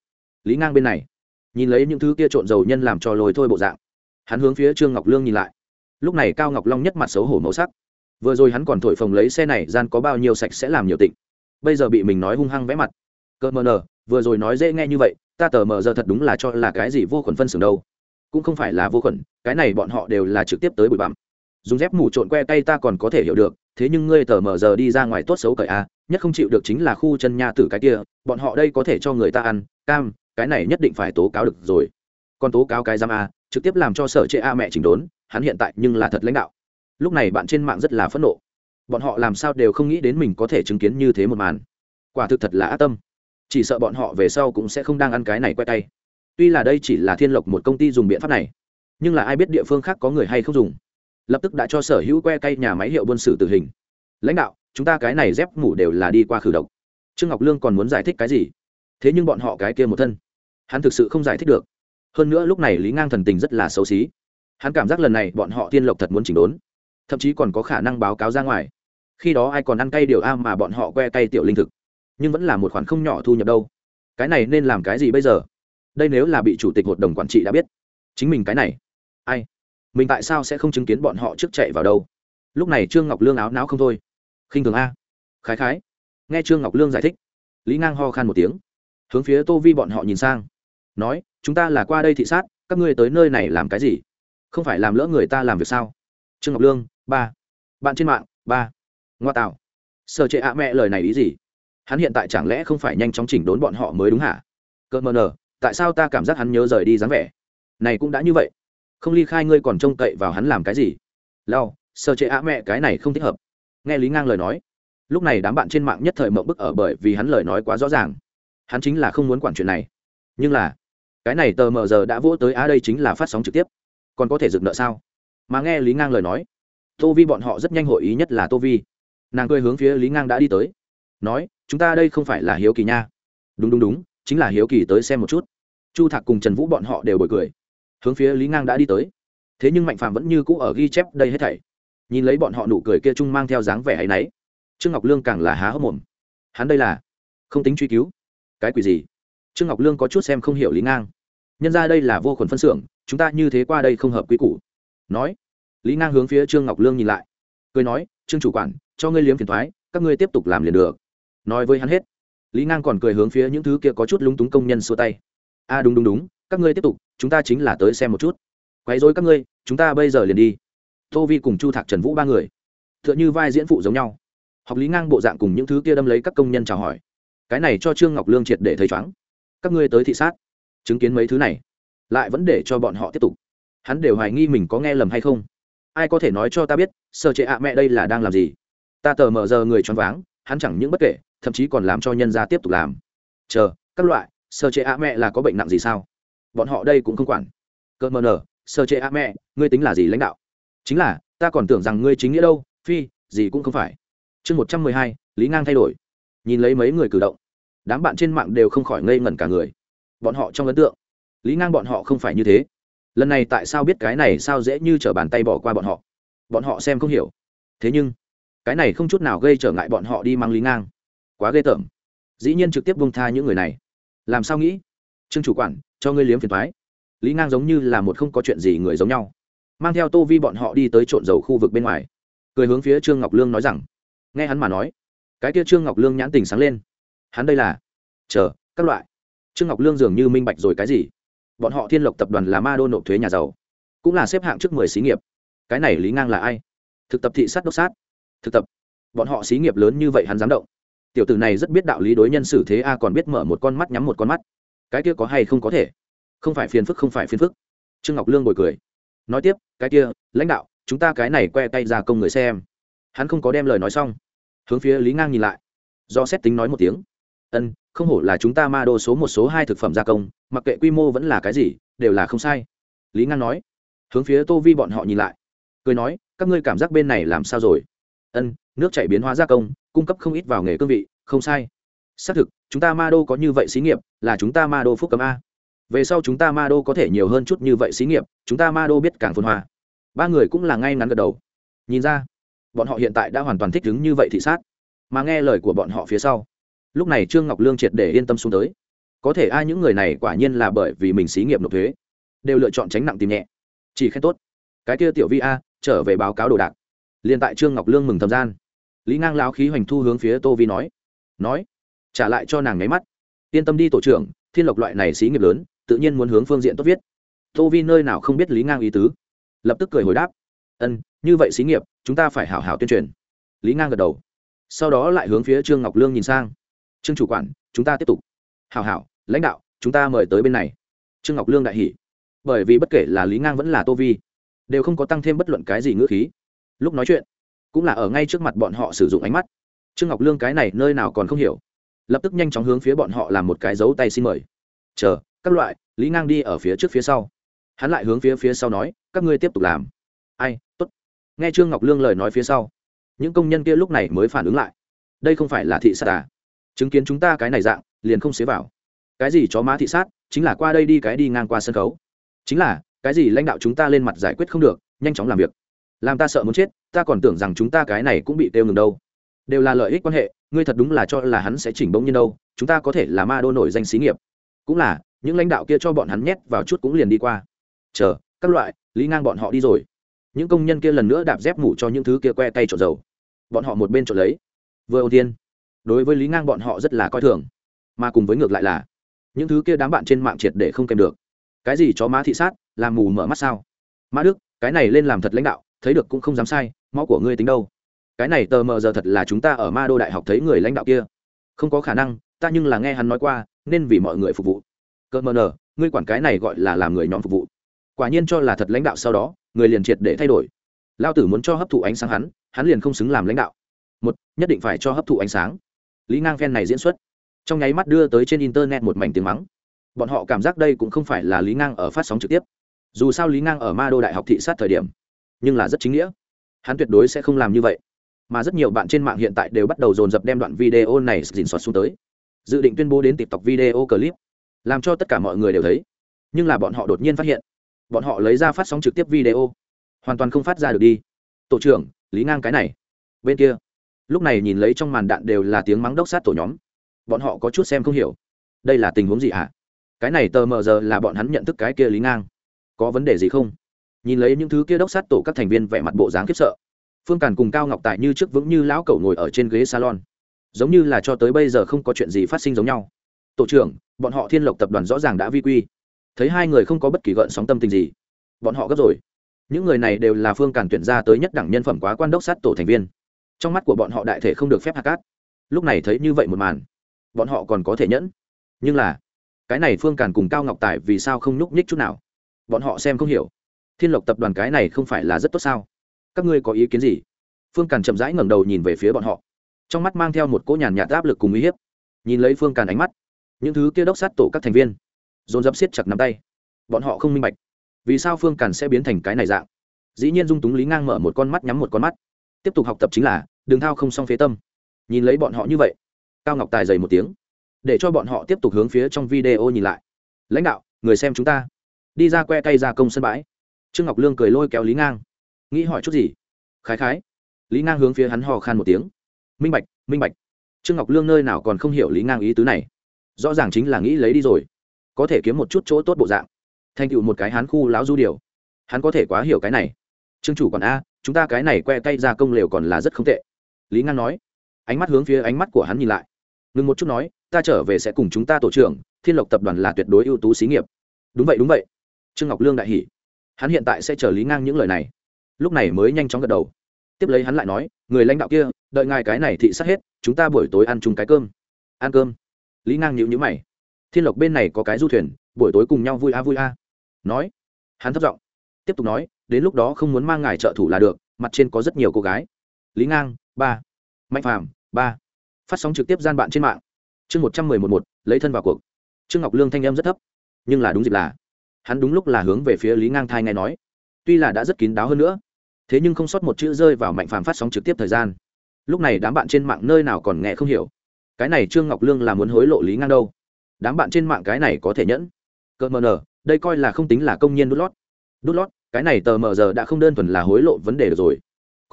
Lý ngang bên này, nhìn lấy những thứ kia trộn dầu nhân làm cho lồi thôi bộ dạng, hắn hướng phía trương ngọc lương nhìn lại. Lúc này cao ngọc long nhất mặt xấu hổ màu sắc vừa rồi hắn còn thổi phồng lấy xe này, gian có bao nhiêu sạch sẽ làm nhiều tịnh. Bây giờ bị mình nói hung hăng vẽ mặt. Cơ mờ nờ, vừa rồi nói dễ nghe như vậy, ta tờ mờ giờ thật đúng là cho là cái gì vô khuẩn phân xưởng đâu. Cũng không phải là vô khuẩn, cái này bọn họ đều là trực tiếp tới bụi bặm. Dùng dép mủ trộn que tay ta còn có thể hiểu được, thế nhưng ngươi tờ mờ giờ đi ra ngoài tốt xấu cởi a nhất không chịu được chính là khu chân nha tử cái kia, bọn họ đây có thể cho người ta ăn, cam, cái này nhất định phải tố cáo được rồi. Còn tố cáo cái giam a à, trực tiếp làm cho sở trệ a mẹ chỉnh đốn, hắn hiện tại nhưng là thật lãnh đạo lúc này bạn trên mạng rất là phẫn nộ. Bọn họ làm sao đều không nghĩ đến mình có thể chứng kiến như thế một màn. Quả thực thật là ác tâm. Chỉ sợ bọn họ về sau cũng sẽ không đang ăn cái này quay tay. Tuy là đây chỉ là thiên lộc một công ty dùng biện pháp này, nhưng là ai biết địa phương khác có người hay không dùng. Lập tức đã cho sở hữu que cây nhà máy hiệu buôn sử tử hình. Lãnh đạo, chúng ta cái này dép mủ đều là đi qua khử độc. Trương ngọc lương còn muốn giải thích cái gì? Thế nhưng bọn họ cái kia một thân, hắn thực sự không giải thích được. Hơn nữa lúc này lý ngang thần tình rất là xấu xí. Hắn cảm giác lần này bọn họ tiên lộc thật muốn chỉnh đốn thậm chí còn có khả năng báo cáo ra ngoài. Khi đó ai còn ăn cay điều a mà bọn họ que cay tiểu linh thực. Nhưng vẫn là một khoản không nhỏ thu nhập đâu. Cái này nên làm cái gì bây giờ? Đây nếu là bị chủ tịch hội đồng quản trị đã biết. Chính mình cái này. Ai? Mình tại sao sẽ không chứng kiến bọn họ trước chạy vào đâu? Lúc này trương ngọc lương áo não không thôi. Khinh thường a. Khái khái. Nghe trương ngọc lương giải thích. Lý ngang ho khan một tiếng. Hướng phía tô vi bọn họ nhìn sang. Nói, chúng ta là qua đây thị sát, các ngươi tới nơi này làm cái gì? Không phải làm lỡ người ta làm việc sao? Trương ngọc lương, ba. Bạn trên mạng, ba. Ngoa tạo sợ trệ ạ mẹ lời này ý gì? Hắn hiện tại chẳng lẽ không phải nhanh chóng chỉnh đốn bọn họ mới đúng hả? Cợt mờ nờ, tại sao ta cảm giác hắn nhớ rời đi dáng vẻ? Này cũng đã như vậy. Không ly khai ngươi còn trông cậy vào hắn làm cái gì? Lao sợ trệ ạ mẹ cái này không thích hợp. Nghe lý ngang lời nói, lúc này đám bạn trên mạng nhất thời mộng bức ở bởi vì hắn lời nói quá rõ ràng. Hắn chính là không muốn quản chuyện này. Nhưng là, cái này tờ mờ giờ đã vỗ tới á đây chính là phát sóng trực tiếp. Còn có thể dựng nợ sao? Mà nghe lý ngang lời nói, tô vi bọn họ rất nhanh hội ý nhất là tô vi. Nàng cười hướng phía lý ngang đã đi tới, nói, chúng ta đây không phải là hiếu kỳ nha. Đúng đúng đúng, chính là hiếu kỳ tới xem một chút. Chu thạc cùng trần vũ bọn họ đều bồi cười, hướng phía lý ngang đã đi tới. Thế nhưng mạnh phàm vẫn như cũ ở ghi chép đây hết thảy. Nhìn lấy bọn họ nụ cười kia chung mang theo dáng vẻ hay náy trương ngọc lương càng là há hốc mồm. Hắn đây là không tính truy cứu. Cái quỷ gì? Trương ngọc lương có chút xem không hiểu lý ngang. Nhân ra đây là vô khuẩn phân xưởng, chúng ta như thế qua đây không hợp quy củ nói. Lý ngang hướng phía trương ngọc lương nhìn lại. Cười nói, trương chủ quản, cho ngươi liếm phiền thoái, các ngươi tiếp tục làm liền được. Nói với hắn hết, lý ngang còn cười hướng phía những thứ kia có chút lúng túng công nhân xua tay. A à đúng đúng đúng, các ngươi tiếp tục, chúng ta chính là tới xem một chút. Quấy dối các ngươi, chúng ta bây giờ liền đi. Tô vi cùng chu thạc trần vũ ba người t h ư ợ n h ư vai diễn phụ giống nhau. Học lý ngang bộ dạng cùng những thứ kia đâm lấy các công nhân chào hỏi. Cái này cho trương ngọc lương triệt để thấy chóng. Các ngươi tới thị sát, chứng kiến mấy thứ này, lại vẫn để cho bọn họ tiếp tục hắn đều hoài nghi mình có nghe lầm hay không. Ai có thể nói cho ta biết sợ trệ ạ mẹ đây là đang làm gì? Ta tờ mờ giờ người choáng váng, hắn chẳng những bất kể, thậm chí còn làm cho nhân gia tiếp tục làm. Chờ, các loại sợ trệ ạ mẹ là có bệnh nặng gì sao? Bọn họ đây cũng không quản. Cơn mờ nở sợ trệ ạ mẹ, ngươi tính là gì lãnh đạo? Chính là, ta còn tưởng rằng ngươi chính nghĩa đâu, phi, gì cũng không phải. Chương một trăm mười hai, lý ngang thay đổi. Nhìn lấy mấy người cử động, đám bạn trên mạng đều không khỏi ngây ngẩn cả người. Bọn họ trong ấn tượng, lý ngang bọn họ không phải như thế lần này tại sao biết cái này sao dễ như t r ở bàn tay bỏ qua bọn họ? Bọn họ xem không hiểu. Thế nhưng, cái này không chút nào gây trở ngại bọn họ đi mang lý ngang. Quá ghê tởm. Dĩ nhiên trực tiếp bông tha những người này. Làm sao nghĩ? Trương chủ quản, cho ngươi liếm phiền thoái lý ngang giống như là một không có chuyện gì người giống nhau. Mang theo tô vi bọn họ đi tới trộn dầu khu vực bên ngoài. Cười hướng phía trương ngọc lương nói rằng, nghe hắn mà nói, cái kia trương ngọc lương nhãn tình sáng lên. Hắn đây là, chờ, các loại. Trương ngọc lương dường như minh bạch rồi cái gì bọn họ thiên lộc tập đoàn là ma đô nộp thuế nhà giàu, cũng là xếp hạng trước mười xí nghiệp. Cái này lý ngang là ai? Thực tập thị sát đốc sát. Thực tập. Bọn họ xí nghiệp lớn như vậy hắn dám động. Tiểu tử này rất biết đạo lý đối nhân xử thế a, còn biết mở một con mắt nhắm một con mắt. Cái kia có hay không có thể? Không phải phiền phức, không phải phiền phức. Trương ngọc lương bồi cười. Nói tiếp, cái kia, lãnh đạo, chúng ta cái này que tay ra công người xem. Hắn không có đem lời nói xong. Hướng phía lý ngang nhìn lại. Do xét tính nói một tiếng ân, không hổ là chúng ta ma đô số một số hai thực phẩm gia công, mặc kệ quy mô vẫn là cái gì, đều là không sai. Lý ngang nói. Hướng phía tô vi bọn họ nhìn lại. Cười nói, các ngươi cảm giác bên này làm sao rồi? Ân, nước chảy biến hóa gia công, cung cấp không ít vào nghề cương vị, không sai. Xác thực, chúng ta ma đô có như vậy xí nghiệp, là chúng ta ma đô phúc cấm a. Về sau chúng ta ma đô có thể nhiều hơn chút như vậy xí nghiệp, chúng ta ma đô biết càng phân hoa. Ba người cũng là ngay ngắn gật đầu. Nhìn ra, bọn họ hiện tại đã hoàn toàn thích ứng như vậy thị sát. Mà nghe lời của bọn họ phía sau lúc này trương ngọc lương triệt để yên tâm xuống tới. Có thể ai những người này quả nhiên là bởi vì mình xí nghiệp nộp thuế, đều lựa chọn tránh nặng tìm nhẹ. Chỉ khen tốt. Cái kia tiểu vi a, trở về báo cáo đồ đạc. Liền tại trương ngọc lương mừng thầm gian, lý ngang lao khí hoành thu hướng phía tô vi nói nói, trả lại cho nàng nháy mắt. Yên tâm đi tổ trưởng, thiên lộc loại này xí nghiệp lớn, tự nhiên muốn hướng phương diện tốt viết. Tô vi nơi nào không biết lý ngang ý tứ, lập tức cười hồi đáp, ân, như vậy xí nghiệp, chúng ta phải hảo hảo tuyên truyền. Lý ngang gật đầu, sau đó lại hướng phía trương ngọc lương nhìn sang trương chủ quản, chúng ta tiếp tục. Hảo hảo, lãnh đạo, chúng ta mời tới bên này. Trương ngọc lương đại hỉ. Bởi vì bất kể là lý ngang vẫn là tô vi, đều không có tăng thêm bất luận cái gì ngữ khí. Lúc nói chuyện, cũng là ở ngay trước mặt bọn họ sử dụng ánh mắt. Trương ngọc lương cái này nơi nào còn không hiểu. Lập tức nhanh chóng hướng phía bọn họ làm một cái dấu tay xin mời. Chờ, các loại, lý ngang đi ở phía trước phía sau. Hắn lại hướng phía phía sau nói, các ngươi tiếp tục làm. Ai t ố t nghe trương ngọc lương lời nói phía sau, những công nhân kia lúc này mới phản ứng lại. Đây không phải là thị sát à? Chứng kiến chúng ta cái này dạng, liền không xế vào. Cái gì chó má thị sát, chính là qua đây đi cái đi ngang qua sân khấu. Chính là, cái gì lãnh đạo chúng ta lên mặt giải quyết không được, nhanh chóng làm việc. Làm ta sợ muốn chết, ta còn tưởng rằng chúng ta cái này cũng bị tiêu ngừng đâu. Đều là lợi ích quan hệ, ngươi thật đúng là cho là hắn sẽ chỉnh bỗng nhiên đâu, chúng ta có thể là ma đô nổi danh xí nghiệp. Cũng là, những lãnh đạo kia cho bọn hắn nhét vào chút cũng liền đi qua. Chờ, các loại, lý ngang bọn họ đi rồi. Những công nhân kia lần nữa đạp dép mủ cho những thứ kia que tay trộn dầu. Bọn họ một bên trộn lấy. Vừa ưu tiên đối với lý ngang bọn họ rất là coi thường mà cùng với ngược lại là những thứ kia đám bạn trên mạng triệt để không kèm được cái gì chó má thị sát làm mù mở mắt sao mã đức cái này lên làm thật lãnh đạo thấy được cũng không dám sai máu của ngươi tính đâu cái này tờ mờ giờ thật là chúng ta ở ma đô đại học thấy người lãnh đạo kia không có khả năng ta nhưng là nghe hắn nói qua nên vì mọi người phục vụ cơ mờ nờ, ngươi quản cái này gọi là làm người nhóm phục vụ quả nhiên cho là thật lãnh đạo sau đó người liền triệt để thay đổi lao tử muốn cho hấp thụ ánh sáng hắn hắn liền không xứng làm lãnh đạo một nhất định phải cho hấp thụ ánh sáng lý ngang phen này diễn xuất, trong nháy mắt đưa tới trên internet một mảnh tiếng mắng. Bọn họ cảm giác đây cũng không phải là lý ngang ở phát sóng trực tiếp. Dù sao lý ngang ở ma đô đại học thị sát thời điểm, nhưng là rất chính nghĩa. Hắn tuyệt đối sẽ không làm như vậy. Mà rất nhiều bạn trên mạng hiện tại đều bắt đầu dồn dập đem đoạn video này dình soạt xuống tới. Dự định tuyên bố đến tiktok video clip, làm cho tất cả mọi người đều thấy. Nhưng là bọn họ đột nhiên phát hiện, bọn họ lấy ra phát sóng trực tiếp video, hoàn toàn không phát ra được đi. Tổ trưởng, lý ngang cái này, bên kia lúc này nhìn lấy trong màn đạn đều là tiếng mắng đốc sát tổ nhóm. Bọn họ có chút xem không hiểu. Đây là tình huống gì hả cái này tờ mờ giờ là bọn hắn nhận thức cái kia lý ngang. Có vấn đề gì không? Nhìn lấy những thứ kia đốc sát tổ các thành viên vẻ mặt bộ dáng khiếp sợ. Phương càn cùng cao ngọc tài như trước vững như lão cẩu ngồi ở trên ghế salon. Giống như là cho tới bây giờ không có chuyện gì phát sinh giống nhau. Tổ trưởng, bọn họ thiên lộc tập đoàn rõ ràng đã vi quy. Thấy hai người không có bất kỳ gợn sóng tâm tình gì, bọn họ gấp rồi. Những người này đều là phương càn tuyển ra tới nhất đẳng nhân phẩm quá quan đốc sát tổ thành viên trong mắt của bọn họ đại thể không được phép hạt cát. Lúc này thấy như vậy một màn, bọn họ còn có thể nhẫn. Nhưng là, cái này phương càn cùng cao ngọc tài vì sao không nhúc nhích chút nào? Bọn họ xem không hiểu. Thiên lộc tập đoàn cái này không phải là rất tốt sao? Các ngươi có ý kiến gì? Phương càn chậm rãi ngẩng đầu nhìn về phía bọn họ. Trong mắt mang theo một cỗ nhàn nhạt áp lực cùng uy hiếp. Nhìn lấy phương càn ánh mắt, những thứ kia đốc sát tổ các thành viên, dồn dập siết chặt nắm tay. Bọn họ không minh bạch, vì sao phương càn sẽ biến thành cái này dạng? Dĩ nhiên dung túng lý ngang mở một con mắt nhắm một con mắt. Tiếp tục học tập chính là đừng thao không xong phế tâm. Nhìn lấy bọn họ như vậy, cao ngọc tài dày một tiếng, để cho bọn họ tiếp tục hướng phía trong video nhìn lại. Lãnh đạo, người xem chúng ta. Đi ra que tay ra công sân bãi. Trương ngọc lương cười lôi kéo lý ngang. Nghĩ hỏi chút gì? Khái khái. Lý ngang hướng phía hắn hò khan một tiếng. Minh bạch minh bạch. Trương ngọc lương nơi nào còn không hiểu lý ngang ý tứ này. Rõ ràng chính là nghĩ lấy đi rồi. Có thể kiếm một chút chỗ tốt bộ dạng. Thành tựu một cái hắn khu lão du điều. Hắn có thể quá hiểu cái này. Trương chủ còn a, chúng ta cái này que tay ra công lều còn là rất không tệ lý ngang nói. Ánh mắt hướng phía ánh mắt của hắn nhìn lại. Ngừng một chút nói, ta trở về sẽ cùng chúng ta tổ trưởng, thiên lộc tập đoàn là tuyệt đối ưu tú xí nghiệp. Đúng vậy đúng vậy. Trương ngọc lương đại hỉ. Hắn hiện tại sẽ chờ lý ngang những lời này. Lúc này mới nhanh chóng gật đầu. Tiếp lấy hắn lại nói, người lãnh đạo kia, đợi ngài cái này thị sát hết, chúng ta buổi tối ăn chung cái cơm. Ăn cơm. Lý ngang nhịu nhữ mày. Thiên lộc bên này có cái du thuyền, buổi tối cùng nhau vui a vui a. Nói. Hắn thất giọng. Tiếp tục nói, đến lúc đó không muốn mang ngài trợ thủ là được, mặt trên có rất nhiều cô gái. Lý ngang ba. Mạnh phàm, ba. Phát sóng trực tiếp gian bạn trên mạng. Chương một trăm mười một một lấy thân vào cuộc. Trương ngọc lương thanh em rất thấp. Nhưng là đúng dịp là, hắn đúng lúc là hướng về phía lý ngang thai nghe nói. Tuy là đã rất kín đáo hơn nữa, thế nhưng không sót một chữ rơi vào mạnh phàm phát sóng trực tiếp thời gian. Lúc này đám bạn trên mạng nơi nào còn nghe không hiểu. Cái này trương ngọc lương là muốn hối lộ lý ngang đâu. Đám bạn trên mạng cái này có thể nhẫn. Cợt mờ nở đây coi là không tính là công nhân đút lót. Đút lót, cái này tờ mờ giờ đã không đơn thuần là hối lộ vấn đề được rồi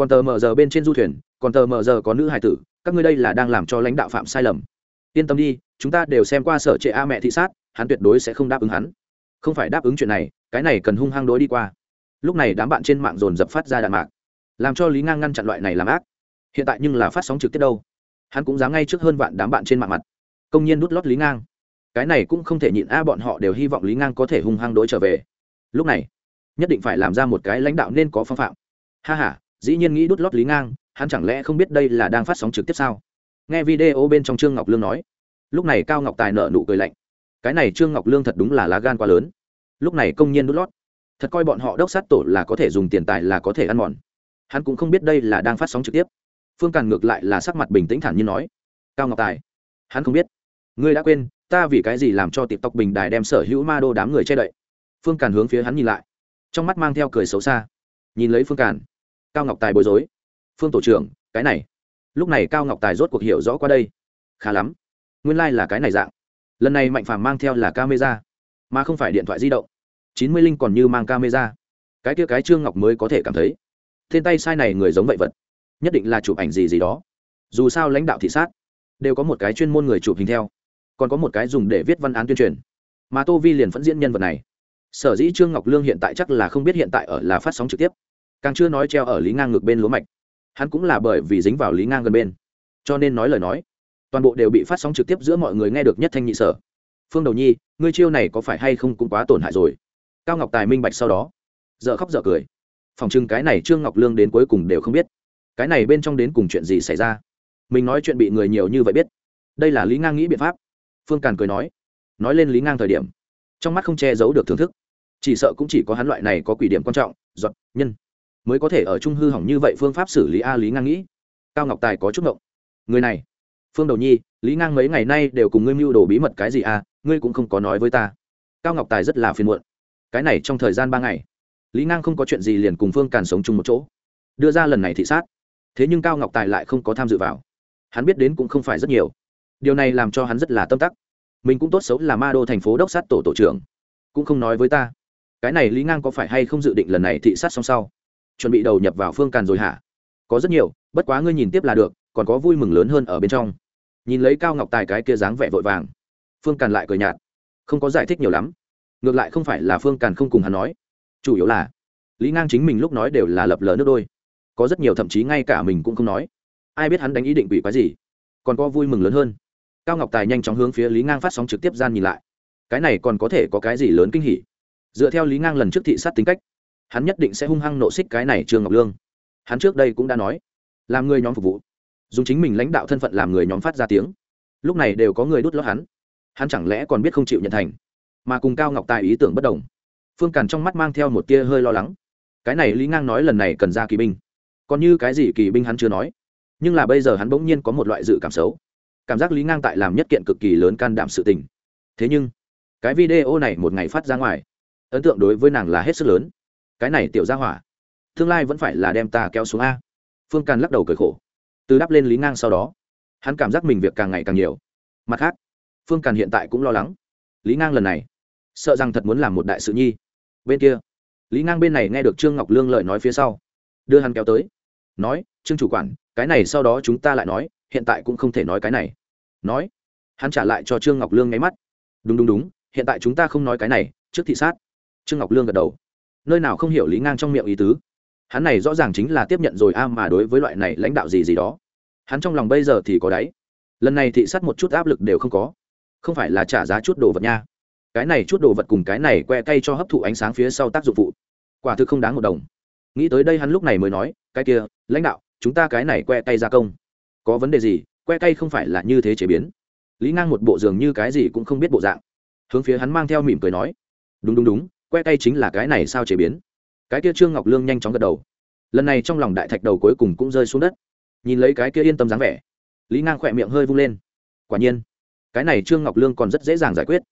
còn tờ mờ giờ bên trên du thuyền, còn tờ mờ giờ có nữ hải tử, các ngươi đây là đang làm cho lãnh đạo phạm sai lầm. Yên tâm đi, chúng ta đều xem qua sở trệ a mẹ thị sát, hắn tuyệt đối sẽ không đáp ứng hắn. Không phải đáp ứng chuyện này, cái này cần hung hăng đối đi qua. Lúc này đám bạn trên mạng dồn dập phát ra đạn mạc, làm cho lý ngang ngăn chặn loại này làm ác. Hiện tại nhưng là phát sóng trực tiếp đâu. Hắn cũng dám ngay trước hơn vạn đám bạn trên mạng mặt. Công nhiên đút lót lý ngang. Cái này cũng không thể nhịn a, bọn họ đều hy vọng lý ngang có thể hung hăng đối trở về. Lúc này, nhất định phải làm ra một cái lãnh đạo nên có phong phạm. Ha h a dĩ nhiên nghĩ đút lót lý ngang, hắn chẳng lẽ không biết đây là đang phát sóng trực tiếp sao? Nghe video bên trong trương ngọc lương nói, lúc này cao ngọc tài nợ nụ cười lạnh. Cái này trương ngọc lương thật đúng là lá gan quá lớn. Lúc này công nhiên đút lót. Thật coi bọn họ đốc sát tổ là có thể dùng tiền tài là có thể ăn mòn. Hắn cũng không biết đây là đang phát sóng trực tiếp. Phương càn ngược lại là sắc mặt bình tĩnh thản như nói, cao ngọc tài, hắn không biết. Ngươi đã quên, ta vì cái gì làm cho tiệp tộc bình đài đem sở hữu ma đô đám người che đậy? Phương càn hướng phía hắn nhìn lại, trong mắt mang theo cười xấu xa. Nhìn lấy phương càn cao ngọc tài bối rối. Phương tổ trưởng, cái này. Lúc này cao ngọc tài rốt cuộc hiểu rõ qua đây. Khá lắm. Nguyên lai、like、là cái này dạng. Lần này mạnh phàm mang theo là camera, mà không phải điện thoại di động. Chín mươi linh còn như mang camera. Cái kia cái trương ngọc mới có thể cảm thấy. Tên tay sai này người giống vậy vật. Nhất định là chụp ảnh gì gì đó. Dù sao lãnh đạo thị sát, đều có một cái chuyên môn người chụp hình theo. Còn có một cái dùng để viết văn án tuyên truyền. Mà tô vi liền phẫn diễn nhân vật này. Sở dĩ trương ngọc lương hiện tại chắc là không biết hiện tại ở là phát sóng trực tiếp càng chưa nói treo ở lý ngang ngược bên lúa mạch. Hắn cũng là bởi vì dính vào lý ngang gần bên. Cho nên nói lời nói, toàn bộ đều bị phát sóng trực tiếp giữa mọi người nghe được nhất thanh nhị sở. Phương đầu nhi, ngươi chiêu này có phải hay không cũng quá tổn hại rồi. Cao ngọc tài minh bạch sau đó dợ khóc dợ cười. Phòng chừng cái này trương ngọc lương đến cuối cùng đều không biết. Cái này bên trong đến cùng chuyện gì xảy ra? Mình nói chuyện bị người nhiều như vậy biết. Đây là lý ngang nghĩ biện pháp. Phương càn cười nói. Nói lên lý ngang thời điểm, trong mắt không che giấu được thưởng thức. Chỉ sợ cũng chỉ có hắn loại này có quỷ điểm quan trọng, giọt, nhân mới có thể ở trung hư hỏng như vậy phương pháp xử lý a lý ngang nghĩ. Cao ngọc tài có chút ngộng. Người này, phương đầu nhi, lý ngang mấy ngày nay đều cùng ngươi mưu đồ bí mật cái gì à ngươi cũng không có nói với ta. Cao ngọc tài rất là phiền muộn. Cái này trong thời gian ba ngày, lý ngang không có chuyện gì liền cùng phương càn sống chung một chỗ. Đưa ra lần này thị sát. Thế nhưng cao ngọc tài lại không có tham dự vào. Hắn biết đến cũng không phải rất nhiều. Điều này làm cho hắn rất là tâm tắc. Mình cũng tốt xấu là ma đô thành phố đốc sát tổ tổ trưởng. Cũng không nói với ta. Cái này lý ngang có phải hay không dự định lần này thị sát xong sau? Chuẩn bị đầu nhập vào phương càn rồi hả? Có rất nhiều, bất quá ngươi nhìn tiếp là được, còn có vui mừng lớn hơn ở bên trong. Nhìn lấy cao ngọc tài cái kia dáng vẻ vội vàng, phương càn lại cười nhạt. Không có giải thích nhiều lắm. Ngược lại không phải là phương càn không cùng hắn nói. Chủ yếu là, lý ngang chính mình lúc nói đều là lập lờ nước đôi. Có rất nhiều thậm chí ngay cả mình cũng không nói. Ai biết hắn đánh ý định quỷ quái gì? Còn có vui mừng lớn hơn. Cao ngọc tài nhanh chóng hướng phía lý ngang phát sóng trực tiếp gian nhìn lại. Cái này còn có thể có cái gì lớn kinh hỉ? Dựa theo lý ngang lần trước thị sát tính cách hắn nhất định sẽ hung hăng nộ xích cái này trương ngọc lương. Hắn trước đây cũng đã nói, làm người nhóm phục vụ, dùng chính mình lãnh đạo thân phận làm người nhóm phát ra tiếng. Lúc này đều có người đút lót hắn. Hắn chẳng lẽ còn biết không chịu nhận thành? Mà cùng cao ngọc tài ý tưởng bất đồng, phương càn trong mắt mang theo một tia hơi lo lắng. Cái này lý ngang nói lần này cần ra kỳ binh. Còn như cái gì kỳ binh hắn chưa nói. Nhưng là bây giờ hắn bỗng nhiên có một loại dự cảm xấu. Cảm giác lý ngang tại làm nhất kiện cực kỳ lớn can đảm sự tình. Thế nhưng, cái video này một ngày phát ra ngoài, ấn tượng đối với nàng là hết sức lớn cái này tiểu ra hỏa, tương lai vẫn phải là đem ta kéo xuống a. Phương càn lắc đầu cười khổ, từ đắp lên lý ngang sau đó, hắn cảm giác mình việc càng ngày càng nhiều. Mặt khác, phương càn hiện tại cũng lo lắng. Lý ngang lần này, sợ rằng thật muốn làm một đại sự nhi. Bên kia, lý ngang bên này nghe được trương ngọc lương lời nói phía sau, đưa hắn kéo tới, nói, trương chủ quản, cái này sau đó chúng ta lại nói, hiện tại cũng không thể nói cái này. Nói, hắn trả lại cho trương ngọc lương nháy mắt. Đúng đúng đúng, hiện tại chúng ta không nói cái này, trước thị sát. Trương ngọc lương gật đầu nơi nào không hiểu lý ngang trong miệng ý tứ. Hắn này rõ ràng chính là tiếp nhận rồi a mà đối với loại này lãnh đạo gì gì đó. Hắn trong lòng bây giờ thì có đáy. Lần này thị sát một chút áp lực đều không có. Không phải là trả giá chút đồ vật nha. Cái này chút đồ vật cùng cái này que cay cho hấp thụ ánh sáng phía sau tác dụng phụ. Quả thực không đáng một đồng. Nghĩ tới đây hắn lúc này mới nói, cái kia, lãnh đạo, chúng ta cái này que cay gia công. Có vấn đề gì, que cay không phải là như thế chế biến. Lý ngang một bộ giường như cái gì cũng không biết bộ dạng. Hướng phía hắn mang theo mỉm cười nói, đúng đúng đúng que tay chính là cái này sao chế biến. Cái kia trương ngọc lương nhanh chóng gật đầu. Lần này trong lòng đại thạch đầu cuối cùng cũng rơi xuống đất. Nhìn lấy cái kia yên tâm dáng vẻ, lý ngang khỏe miệng hơi vung lên. Quả nhiên, cái này trương ngọc lương còn rất dễ dàng giải quyết.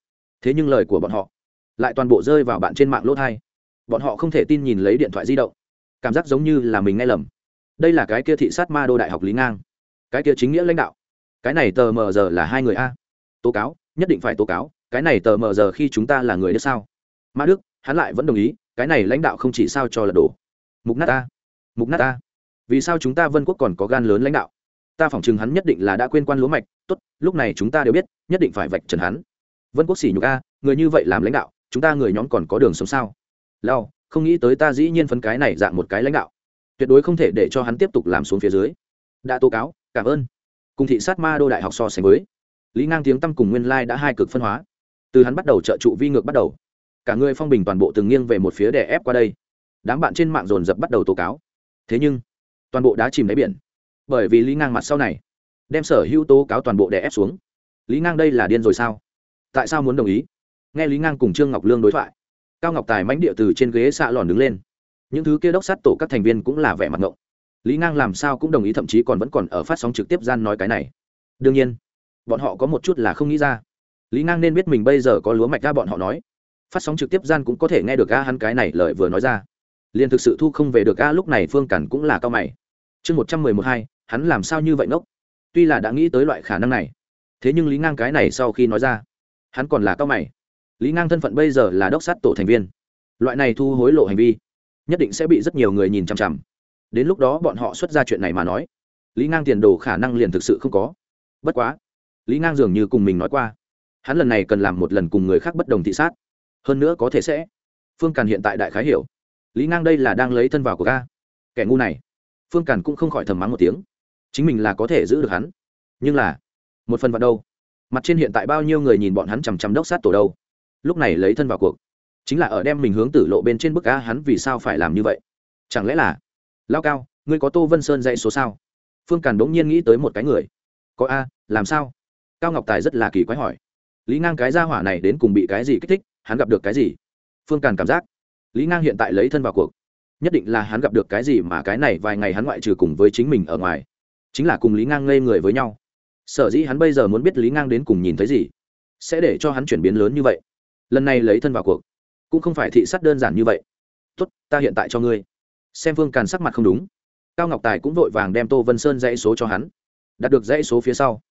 Thế nhưng lời của bọn họ lại toàn bộ rơi vào bạn trên mạng lỗ thai bọn họ không thể tin nhìn lấy điện thoại di động. Cảm giác giống như là mình nghe lầm. Đây là cái kia thị sát ma đô đại học lý ngang. Cái kia chính nghĩa lãnh đạo. Cái này tờ mờ giờ là hai người a. Tố cáo, nhất định phải tố cáo, cái này tờ mờ giờ khi chúng ta là người đức sao? Ma đức hắn lại vẫn đồng ý, cái này lãnh đạo không chỉ sao cho là đổ. Mục nát ta. Mục nát ta. Vì sao chúng ta vân quốc còn có gan lớn lãnh đạo? Ta phỏng chừng hắn nhất định là đã quên quan lúa mạch. Tốt, lúc này chúng ta đều biết, nhất định phải vạch trần hắn. Vân quốc xỉ nhục a, người như vậy làm lãnh đạo, chúng ta người nhóm còn có đường sống sao? Lao không nghĩ tới ta dĩ nhiên phấn cái này dạng một cái lãnh đạo. Tuyệt đối không thể để cho hắn tiếp tục làm xuống phía dưới. Đã tố cáo, cảm ơn. Cùng thị sát ma đô đại học so sánh với, lý ngang tiếng tăm cùng nguyên lai đã hai cực phân hóa. Từ hắn bắt đầu trợ trụ vi ngược bắt đầu cả người phong bình toàn bộ từng nghiêng về một phía để ép qua đây. Đám bạn trên mạng dồn dập bắt đầu tố cáo. Thế nhưng, toàn bộ đã chìm đáy biển. Bởi vì lý ngang mặt sau này, đem sở hữu tố cáo toàn bộ đè ép xuống. Lý ngang đây là điên rồi sao? Tại sao muốn đồng ý? Nghe lý ngang cùng trương ngọc lương đối thoại, cao ngọc tài mãnh địa từ trên ghế xạ lòn đứng lên. Những thứ kia đốc sát tổ các thành viên cũng là vẻ mặt ngộng. Lý ngang làm sao cũng đồng ý, thậm chí còn vẫn còn ở phát sóng trực tiếp gian nói cái này. Đương nhiên, bọn họ có một chút là không nghĩ ra. Lý ngang nên biết mình bây giờ có lúa mạch ra, bọn họ nói phát sóng trực tiếp gian cũng có thể nghe được a hắn cái này lời vừa nói ra. Liền thực sự thu không về được a lúc này phương cản cũng là cao mày. Chương một trăm mười một hai, hắn làm sao như vậy ngốc? Tuy là đã nghĩ tới loại khả năng này, thế nhưng lý ngang cái này sau khi nói ra, hắn còn là cao mày. Lý ngang thân phận bây giờ là đốc sát tổ thành viên. Loại này thu hối lộ hành vi, nhất định sẽ bị rất nhiều người nhìn chằm chằm. Đến lúc đó bọn họ xuất ra chuyện này mà nói, lý ngang tiền đồ khả năng liền thực sự không có. Bất quá, lý ngang dường như cùng mình nói qua, hắn lần này cần làm một lần cùng người khác bất đồng thị sát hơn nữa có thể sẽ. Phương càn hiện tại đại khái hiểu. Lý ngang đây là đang lấy thân vào của ga. Kẻ ngu này. Phương càn cũng không khỏi thầm mắng một tiếng. Chính mình là có thể giữ được hắn. Nhưng là, một phần vào đâu? Mặt trên hiện tại bao nhiêu người nhìn bọn hắn chằm chằm đốc sát tổ đâu? Lúc này lấy thân vào cuộc. Chính là ở đem mình hướng tử lộ bên trên bức ca hắn vì sao phải làm như vậy? Chẳng lẽ là, lao cao, ngươi có tô vân sơn dạy số sao? Phương càn đống nhiên nghĩ tới một cái người. Có a, làm sao? Cao ngọc tài rất là kỳ quái hỏi. Lý ngang cái gia hỏa này đến cùng bị cái gì kích thích? Hắn gặp được cái gì? Phương càn cảm giác, lý ngang hiện tại lấy thân vào cuộc, nhất định là hắn gặp được cái gì mà cái này vài ngày hắn ngoại trừ cùng với chính mình ở ngoài, chính là cùng lý ngang ngây người với nhau. Sở dĩ hắn bây giờ muốn biết lý ngang đến cùng nhìn thấy gì, sẽ để cho hắn chuyển biến lớn như vậy. Lần này lấy thân vào cuộc, cũng không phải thị sát đơn giản như vậy. Tốt, ta hiện tại cho ngươi. Xem phương càn sắc mặt không đúng, cao ngọc tài cũng vội vàng đem tô vân sơn dãy số cho hắn. Đạt được dãy số phía sau,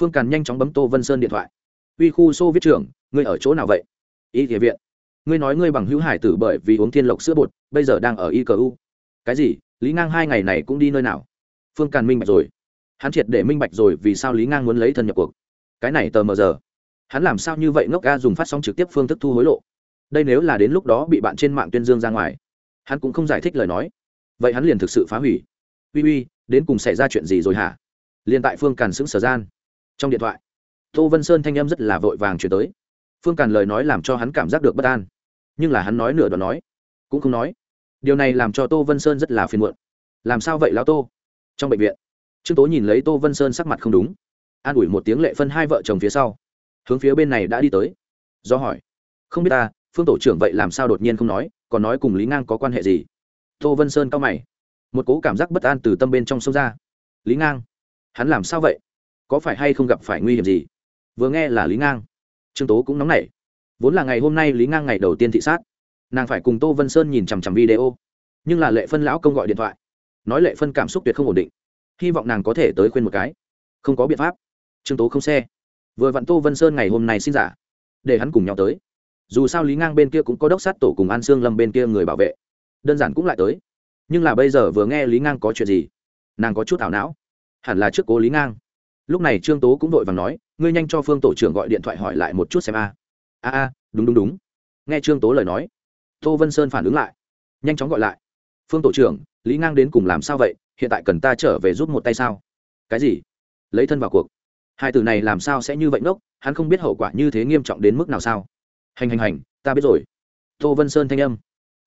phương càn nhanh chóng bấm tô vân sơn điện thoại. Uy khu xô viết trưởng, ngươi ở chỗ nào vậy? Y địa viện. Ngươi nói ngươi bằng hữu hải tử bởi vì uống thiên lộc sữa bột, bây giờ đang ở y cờ u. Cái gì? Lý ngang hai ngày này cũng đi nơi nào? Phương càn minh bạch rồi. Hắn triệt để minh bạch rồi vì sao lý ngang muốn lấy thân nhập cuộc. Cái này tờ mờ giờ. Hắn làm sao như vậy ngốc ga dùng phát sóng trực tiếp phương thức thu hối lộ? Đây nếu là đến lúc đó bị bạn trên mạng tuyên dương ra ngoài. Hắn cũng không giải thích lời nói. Vậy hắn liền thực sự phá hủy. Uy uy, đến cùng xảy ra chuyện gì rồi hả? Liền tại phương càn xứng sở gian. Trong điện thoại, tô vân sơn thanh âm rất là vội vàng chuyển tới phương càn lời nói làm cho hắn cảm giác được bất an. Nhưng là hắn nói nửa đoạn nói, cũng không nói. Điều này làm cho tô vân sơn rất là phiền muộn. Làm sao vậy, lão tô? Trong bệnh viện, trương tố nhìn lấy tô vân sơn sắc mặt không đúng. An ủi một tiếng lệ phân hai vợ chồng phía sau. Hướng phía bên này đã đi tới. Do hỏi, không biết ta, phương tổ trưởng vậy làm sao đột nhiên không nói, còn nói cùng lý ngang có quan hệ gì? Tô vân sơn cao mày, một cố cảm giác bất an từ tâm bên trong sâu ra. Lý ngang, hắn làm sao vậy? Có phải hay không gặp phải nguy hiểm gì? Vừa nghe là lý ngang trương tố cũng nóng nảy. Vốn là ngày hôm nay lý ngang ngày đầu tiên thị sát. Nàng phải cùng tô vân sơn nhìn chằm chằm video. Nhưng là lệ phân lão công gọi điện thoại. Nói lệ phân cảm xúc tuyệt không ổn định. Hy vọng nàng có thể tới khuyên một cái. Không có biện pháp. Trương tố không xe. Vừa vặn tô vân sơn ngày hôm nay xin giả. Để hắn cùng nhau tới. Dù sao lý ngang bên kia cũng có đốc sát tổ cùng an sương lâm bên kia người bảo vệ. Đơn giản cũng lại tới. Nhưng là bây giờ vừa nghe lý ngang có chuyện gì, nàng có chút ảo não. Hẳn là trước cố lý ngang. Lúc này trương tố cũng vội và nói ngươi nhanh cho phương tổ trưởng gọi điện thoại hỏi lại một chút xem a. A a, đúng đúng đúng. Nghe trương tố lời nói, tô vân sơn phản ứng lại, nhanh chóng gọi lại. Phương tổ trưởng, lý ngang đến cùng làm sao vậy? Hiện tại cần ta trở về giúp một tay sao? Cái gì? Lấy thân vào cuộc. Hai từ này làm sao sẽ như vậy ngốc? Hắn không biết hậu quả như thế nghiêm trọng đến mức nào sao? Hành hành hành, ta biết rồi. Tô vân sơn thanh âm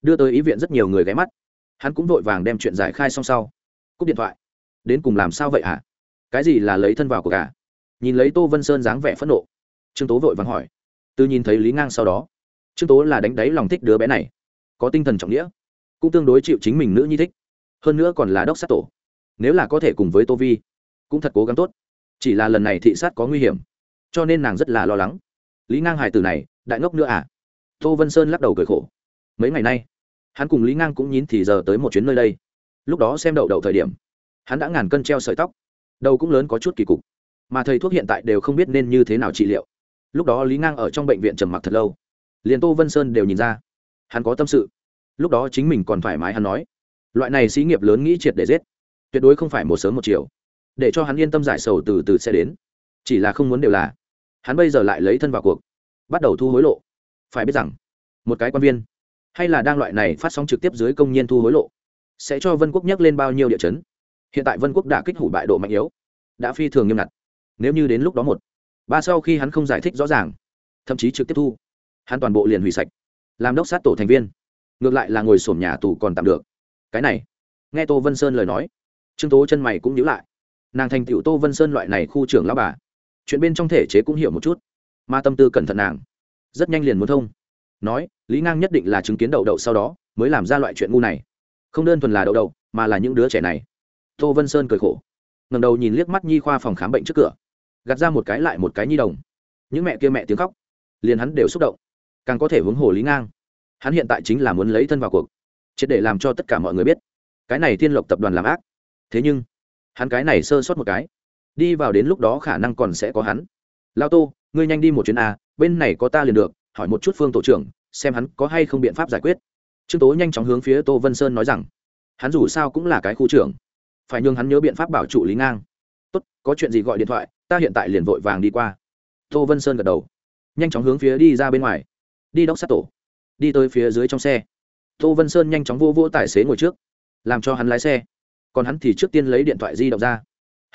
đưa tới ý viện rất nhiều người ghé mắt. Hắn cũng vội vàng đem chuyện giải khai xong sau. Cúp điện thoại. Đến cùng làm sao vậy hả? Cái gì là lấy thân vào của cả à? Nhìn lấy tô vân sơn dáng vẻ phẫn nộ. Trương tố vội vàng hỏi. Từ nhìn thấy lý ngang sau đó, trương tố là đánh đáy lòng thích đứa bé này. Có tinh thần trọng nghĩa, cũng tương đối chịu chính mình nữ nhi thích. Hơn nữa còn là đốc sát tổ. Nếu là có thể cùng với tô vi, cũng thật cố gắng tốt. Chỉ là lần này thị sát có nguy hiểm, cho nên nàng rất là lo lắng. Lý ngang hài tử này, đại ngốc nữa à? Tô vân sơn lắc đầu cười khổ. Mấy ngày nay, hắn cùng lý ngang cũng nhín thì giờ tới một chuyến nơi đây. Lúc đó xem đậu đậu thời điểm, hắn đã ngàn cân treo sợi tóc. Đầu cũng lớn có chút kỳ cục mà thầy thuốc hiện tại đều không biết nên như thế nào trị liệu. Lúc đó lý ngang ở trong bệnh viện trầm mặc thật lâu. Liền tô vân sơn đều nhìn ra. Hắn có tâm sự. Lúc đó chính mình còn thoải mái, hắn nói, loại này xí nghiệp lớn nghĩ triệt để giết. Tuyệt đối không phải một sớm một chiều. Để cho hắn yên tâm giải sầu từ từ sẽ đến. Chỉ là không muốn đều là. Hắn bây giờ lại lấy thân vào cuộc. Bắt đầu thu hối lộ. Phải biết rằng, một cái quan viên, hay là đang loại này phát sóng trực tiếp dưới công nhân thu hối lộ, sẽ cho vân quốc nhắc lên bao nhiêu địa chấn. Hiện tại vân quốc đã kích hủ bại độ mạnh yếu, đã phi thường nghiêm ngặt nếu như đến lúc đó một, ba sau khi hắn không giải thích rõ ràng, thậm chí trực tiếp thu, hắn toàn bộ liền hủy sạch. Làm đốc sát tổ thành viên, ngược lại là ngồi sổm nhà tù còn tạm được. Cái này, nghe tô vân sơn lời nói, trương tố chân mày cũng nhíu lại. Nàng thành tựu tô vân sơn loại này khu trưởng lao bà, chuyện bên trong thể chế cũng hiểu một chút, mà tâm tư cẩn thận nàng, rất nhanh liền muốn thông. Nói, lý ngang nhất định là chứng kiến đậu đậu sau đó, mới làm ra loại chuyện ngu này. Không đơn thuần là đậu đậu, mà là những đứa trẻ này. Tô vân sơn cười khổ ngầm đầu nhìn liếc mắt nhi khoa phòng khám bệnh trước cửa gạt ra một cái lại một cái nhi đồng. Những mẹ kia mẹ tiếng khóc, liền hắn đều xúc động. Càng có thể hướng hồ lý ngang, hắn hiện tại chính là muốn lấy thân vào cuộc, triệt để làm cho tất cả mọi người biết, cái này thiên lộc tập đoàn làm ác. Thế nhưng, hắn cái này sơ sót một cái, đi vào đến lúc đó khả năng còn sẽ có hắn. Lao tô, ngươi nhanh đi một chuyến a, bên này có ta liền được, hỏi một chút phương tổ trưởng, xem hắn có hay không biện pháp giải quyết. Trương tố nhanh chóng hướng phía tô vân sơn nói rằng, hắn dù sao cũng là cái khu trưởng, phải nhường hắn nhớ biện pháp bảo trụ lý ngang có chuyện gì gọi điện thoại, ta hiện tại liền vội vàng đi qua. Tô vân sơn gật đầu, nhanh chóng hướng phía đi ra bên ngoài. Đi đốc sát tổ, đi tới phía dưới trong xe. Tô vân sơn nhanh chóng vô vô tài xế ngồi trước, làm cho hắn lái xe. Còn hắn thì trước tiên lấy điện thoại di động ra,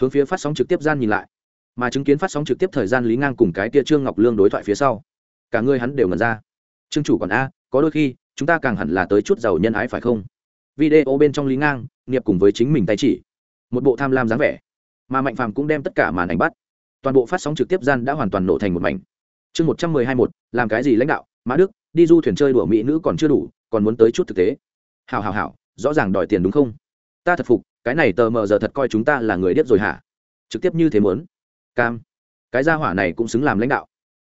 hướng phía phát sóng trực tiếp gian nhìn lại. Mà chứng kiến phát sóng trực tiếp thời gian lý ngang cùng cái tia trương ngọc lương đối thoại phía sau, cả người hắn đều ngần ra. Trương chủ còn a, có đôi khi, chúng ta càng hẳn là tới chút giàu nhân ái phải không? Video bên trong lý ngang nghiệp cùng với chính mình tay chỉ. Một bộ tham lam dáng vẻ mà mạnh phàm cũng đem tất cả màn ảnh bắt. Toàn bộ phát sóng trực tiếp gian đã hoàn toàn nổ thành một mảnh. Chương một trăm mười hai một làm cái gì lãnh đạo? Mã đức, đi du thuyền chơi đùa mỹ nữ còn chưa đủ, còn muốn tới chút thực tế. Hào hào hào rõ ràng đòi tiền đúng không? Ta thật phục, cái này tờ mờ giờ thật coi chúng ta là người điếc rồi hả? Trực tiếp như thế muốn. Cam. Cái gia hỏa này cũng xứng làm lãnh đạo.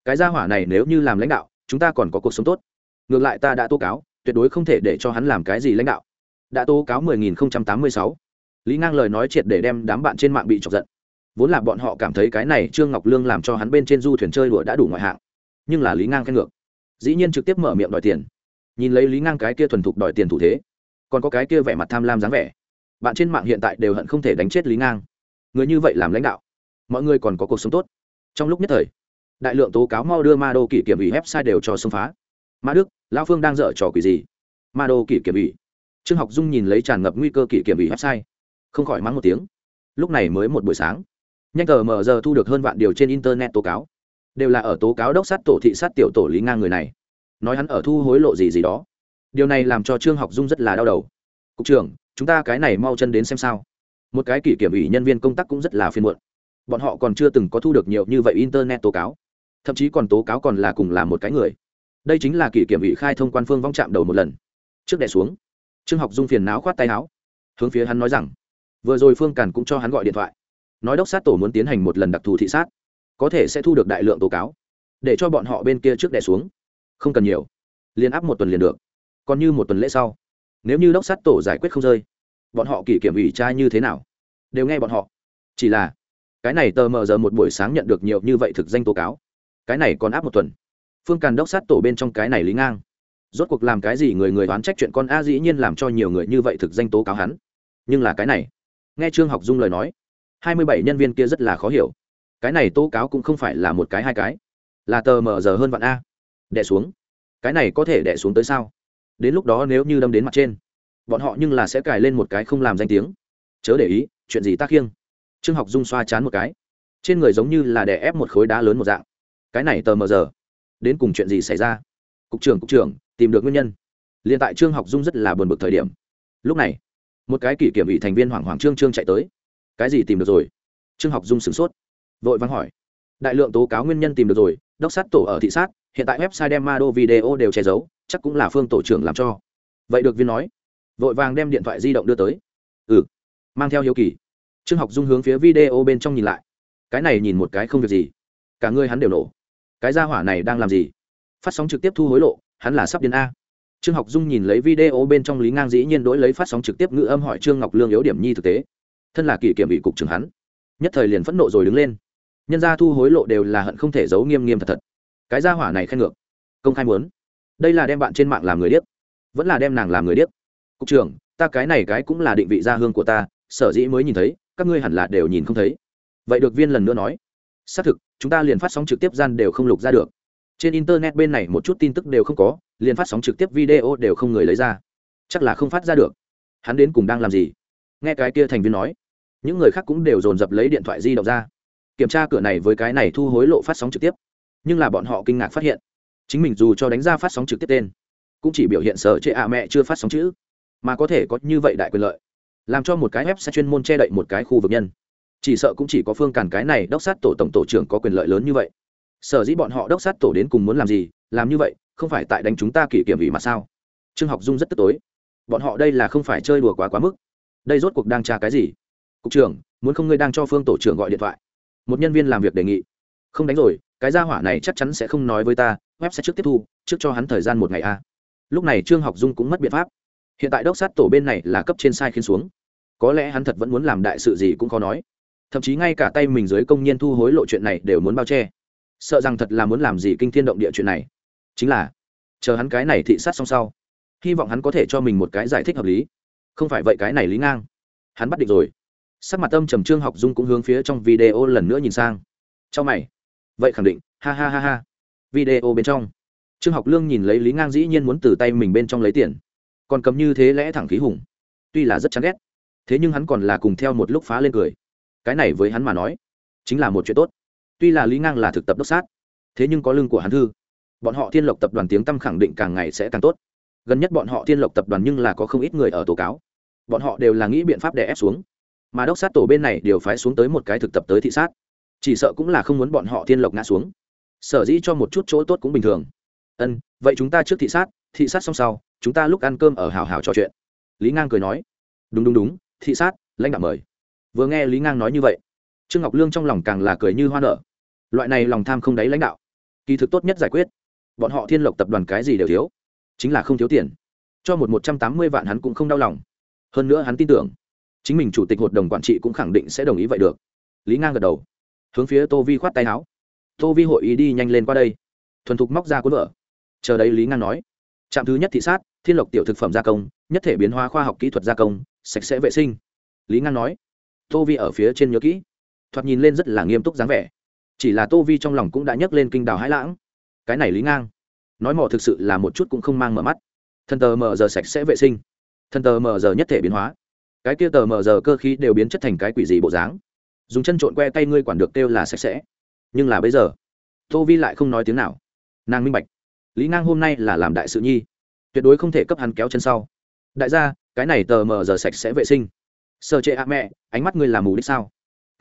Cái gia hỏa này nếu như làm lãnh đạo, chúng ta còn có cuộc sống tốt. Ngược lại ta đã tố cáo, tuyệt đối không thể để cho hắn làm cái gì lãnh đạo. Đã tố cáo 10.086 lý ngang lời nói triệt để đem đám bạn trên mạng bị chọc giận. Vốn là bọn họ cảm thấy cái này trương ngọc lương làm cho hắn bên trên du thuyền chơi đùa đã đủ ngoại hạng. Nhưng là lý ngang khen ngược. Dĩ nhiên trực tiếp mở miệng đòi tiền. Nhìn lấy lý ngang cái kia thuần thục đòi tiền thủ thế, còn có cái kia vẻ mặt tham lam dáng vẻ, bạn trên mạng hiện tại đều hận không thể đánh chết lý ngang. Người như vậy làm lãnh đạo, mọi người còn có cuộc sống tốt. Trong lúc nhất thời, đại lượng tố cáo mau đưa ma đô kỷ kiểm ủy website đều cho xông phá. Ma đức, lão phương đang dở trò quỷ gì? Ma đô kỷ kiểm ủy. Trương học dung nhìn lấy tràn ngập nguy cơ kỷ kiểm ủy website không khỏi mắng một tiếng. Lúc này mới một buổi sáng, nhanh tờ mở giờ thu được hơn vạn điều trên internet tố cáo. Đều là ở tố cáo đốc sát tổ thị sát tiểu tổ lý ngang người này. Nói hắn ở thu hối lộ gì gì đó. Điều này làm cho trương học dung rất là đau đầu. Cục trưởng, chúng ta cái này mau chân đến xem sao. Một cái kỷ kiểm ủy nhân viên công tác cũng rất là phiên muộn. Bọn họ còn chưa từng có thu được nhiều như vậy internet tố cáo. Thậm chí còn tố cáo còn là cùng là một cái người. Đây chính là kỷ kiểm ủy khai thông quan phương vong chạm đầu một lần. Trước đẻ xuống, trương học dung phiền náo khoát tay áo. Hướng phía hắn nói rằng vừa rồi phương càn cũng cho hắn gọi điện thoại. Nói đốc sát tổ muốn tiến hành một lần đặc thù thị sát, có thể sẽ thu được đại lượng tố cáo. Để cho bọn họ bên kia trước đẻ xuống. Không cần nhiều. Liền áp một tuần liền được. Còn như một tuần lễ sau. Nếu như đốc sát tổ giải quyết không rơi, bọn họ kỷ kiểm ủy tra như thế nào? Đều nghe bọn họ. Chỉ là, cái này tờ mờ giờ một buổi sáng nhận được nhiều như vậy thực danh tố cáo. Cái này còn áp một tuần. Phương càn đốc sát tổ bên trong cái này lý ngang. Rốt cuộc làm cái gì người người đoán trách chuyện con a dĩ nhiên làm cho nhiều người như vậy thực danh tố cáo hắn. Nhưng là cái này nghe trương học dung lời nói, hai mươi bảy nhân viên kia rất là khó hiểu. Cái này tố cáo cũng không phải là một cái hai cái, là tờ mờ giờ hơn vạn a. Đẻ xuống. Cái này có thể đẻ xuống tới sao? Đến lúc đó nếu như đâm đến mặt trên, bọn họ nhưng là sẽ cài lên một cái không làm danh tiếng. Chớ để ý, chuyện gì tác khiêng? Trương học dung xoa chán một cái. Trên người giống như là đè ép một khối đá lớn một dạng. Cái này tờ mờ giờ. Đến cùng chuyện gì xảy ra? Cục trưởng cục trưởng, tìm được nguyên nhân. Liền tại trương học dung rất là buồn bực thời điểm. Lúc này một cái kỷ kiểm ủy thành viên hoảng hoảng trương trương chạy tới. Cái gì tìm được rồi? Trương học dung sửng sốt, vội vắng hỏi. Đại lượng tố cáo nguyên nhân tìm được rồi, đốc sát tổ ở thị sát, hiện tại website đem ma đô video đều che giấu, chắc cũng là phương tổ trưởng làm cho. Vậy được viên nói. Vội vàng đem điện thoại di động đưa tới. Ừ mang theo hiếu kỳ. Trương học dung hướng phía video bên trong nhìn lại. Cái này nhìn một cái không việc gì. Cả người hắn đều nổ. Cái gia hỏa này đang làm gì? Phát sóng trực tiếp thu hối lộ, hắn là sắp đến a trương học dung nhìn lấy video bên trong lý ngang dĩ nhiên đối lấy phát sóng trực tiếp ngữ âm hỏi trương ngọc lương yếu điểm nhi thực tế. Thân là kỷ kiểm bị cục trưởng hắn, nhất thời liền phẫn nộ rồi đứng lên. Nhân gia thu hối lộ đều là hận không thể giấu nghiêm nghiêm thật thật. Cái gia hỏa này khen ngược. Công khai muốn. Đây là đem bạn trên mạng làm người điếc. Vẫn là đem nàng làm người điếc. Cục trưởng, ta cái này cái cũng là định vị gia hương của ta, sở dĩ mới nhìn thấy, các ngươi hẳn là đều nhìn không thấy. Vậy được viên lần nữa nói. Xác thực, chúng ta liền phát sóng trực tiếp gian đều không lục ra được trên internet bên này một chút tin tức đều không có, liền phát sóng trực tiếp video đều không người lấy ra. Chắc là không phát ra được. Hắn đến cùng đang làm gì? Nghe cái kia thành viên nói. Những người khác cũng đều dồn dập lấy điện thoại di động ra. Kiểm tra cửa này với cái này thu hối lộ phát sóng trực tiếp. Nhưng là bọn họ kinh ngạc phát hiện. Chính mình dù cho đánh ra phát sóng trực tiếp tên, cũng chỉ biểu hiện sở chệ ạ mẹ chưa phát sóng chữ. Mà có thể có như vậy đại quyền lợi. Làm cho một cái web sẽ chuyên môn che đậy một cái khu vực nhân. Chỉ sợ cũng chỉ có phương càn cái này đốc sát tổ tổng tổ trưởng có quyền lợi lớn như vậy sở dĩ bọn họ đốc sát tổ đến cùng muốn làm gì, làm như vậy, không phải tại đánh chúng ta kỷ kiểm ủy mà sao? Trương học dung rất tức tối. Bọn họ đây là không phải chơi đùa quá quá mức. Đây rốt cuộc đang tra cái gì? Cục trưởng, muốn không ngươi đang cho phương tổ trưởng gọi điện thoại. Một nhân viên làm việc đề nghị. Không đánh rồi, cái gia hỏa này chắc chắn sẽ không nói với ta, web sẽ trước tiếp thu, trước cho hắn thời gian một ngày a. Lúc này trương học dung cũng mất biện pháp. Hiện tại đốc sát tổ bên này là cấp trên sai khiến xuống. Có lẽ hắn thật vẫn muốn làm đại sự gì cũng khó nói. Thậm chí ngay cả tay mình dưới công nhân thu hối lộ chuyện này đều muốn bao che sợ rằng thật là muốn làm gì kinh thiên động địa chuyện này. Chính là, chờ hắn cái này thị sát xong sau, hy vọng hắn có thể cho mình một cái giải thích hợp lý. Không phải vậy cái này lý ngang. Hắn bắt địch rồi. Sắc mặt tâm trầm trương học dung cũng hướng phía trong video lần nữa nhìn sang. Cho mày. Vậy khẳng định, ha ha ha ha. Video bên trong. Trương học lương nhìn lấy lý ngang dĩ nhiên muốn từ tay mình bên trong lấy tiền. Còn cầm như thế lẽ thẳng khí hùng. Tuy là rất chán ghét, thế nhưng hắn còn là cùng theo một lúc phá lên cười. Cái này với hắn mà nói, chính là một chuyện tốt tuy là lý ngang là thực tập đốc sát, thế nhưng có lưng của hắn thư. Bọn họ thiên lộc tập đoàn tiếng tăm khẳng định càng ngày sẽ càng tốt. Gần nhất bọn họ thiên lộc tập đoàn nhưng là có không ít người ở tố cáo. Bọn họ đều là nghĩ biện pháp để ép xuống. Mà đốc sát tổ bên này đều phái xuống tới một cái thực tập tới thị sát. Chỉ sợ cũng là không muốn bọn họ thiên lộc ngã xuống. Sở dĩ cho một chút chỗ tốt cũng bình thường. Ân, vậy chúng ta trước thị sát thị sát xong sau, chúng ta lúc ăn cơm ở hào hào trò chuyện. Lý ngang cười nói. Đúng đúng đúng, thị sát, lãnh đạo mời. Vừa nghe lý ngang nói như vậy trương ngọc lương trong lòng càng là cười như hoa nở. Loại này lòng tham không đáy lãnh đạo, kỳ thực tốt nhất giải quyết. Bọn họ thiên lộc tập đoàn cái gì đều thiếu, chính là không thiếu tiền. Cho một một trăm tám mươi vạn hắn cũng không đau lòng. Hơn nữa hắn tin tưởng, chính mình chủ tịch hội đồng quản trị cũng khẳng định sẽ đồng ý vậy được. Lý ngang gật đầu, hướng phía tô vi khoát tay áo. Tô vi hội ý đi nhanh lên qua đây. Thuần thục móc ra cuốn vợ chờ đấy lý ngang nói, trạm thứ nhất thị sát, thiên lộc tiểu thực phẩm gia công, nhất thể biến hóa khoa học kỹ thuật gia công, sạch sẽ vệ sinh. Lý ngang nói, tô vi ở phía trên nhớ kỹ thoạt nhìn lên rất là nghiêm túc dáng vẻ. Chỉ là tô vi trong lòng cũng đã nhấc lên kinh đào hãi lãng. Cái này lý ngang. Nói mò thực sự là một chút cũng không mang mở mắt. Thân tờ mờ giờ sạch sẽ vệ sinh. Thân tờ mờ giờ nhất thể biến hóa. Cái kia tờ mờ giờ cơ khí đều biến chất thành cái quỷ gì bộ dáng. Dùng chân trộn que tay ngươi quản được kêu là sạch sẽ. Nhưng là bây giờ, tô vi lại không nói tiếng nào. Nàng minh bạch. Lý ngang hôm nay là làm đại sự nhi. Tuyệt đối không thể cấp hắn kéo chân sau. Đại gia, cái này tờ mờ giờ sạch sẽ vệ sinh. Sơ trệ ạ mẹ, ánh mắt ngươi làm mù đích sao?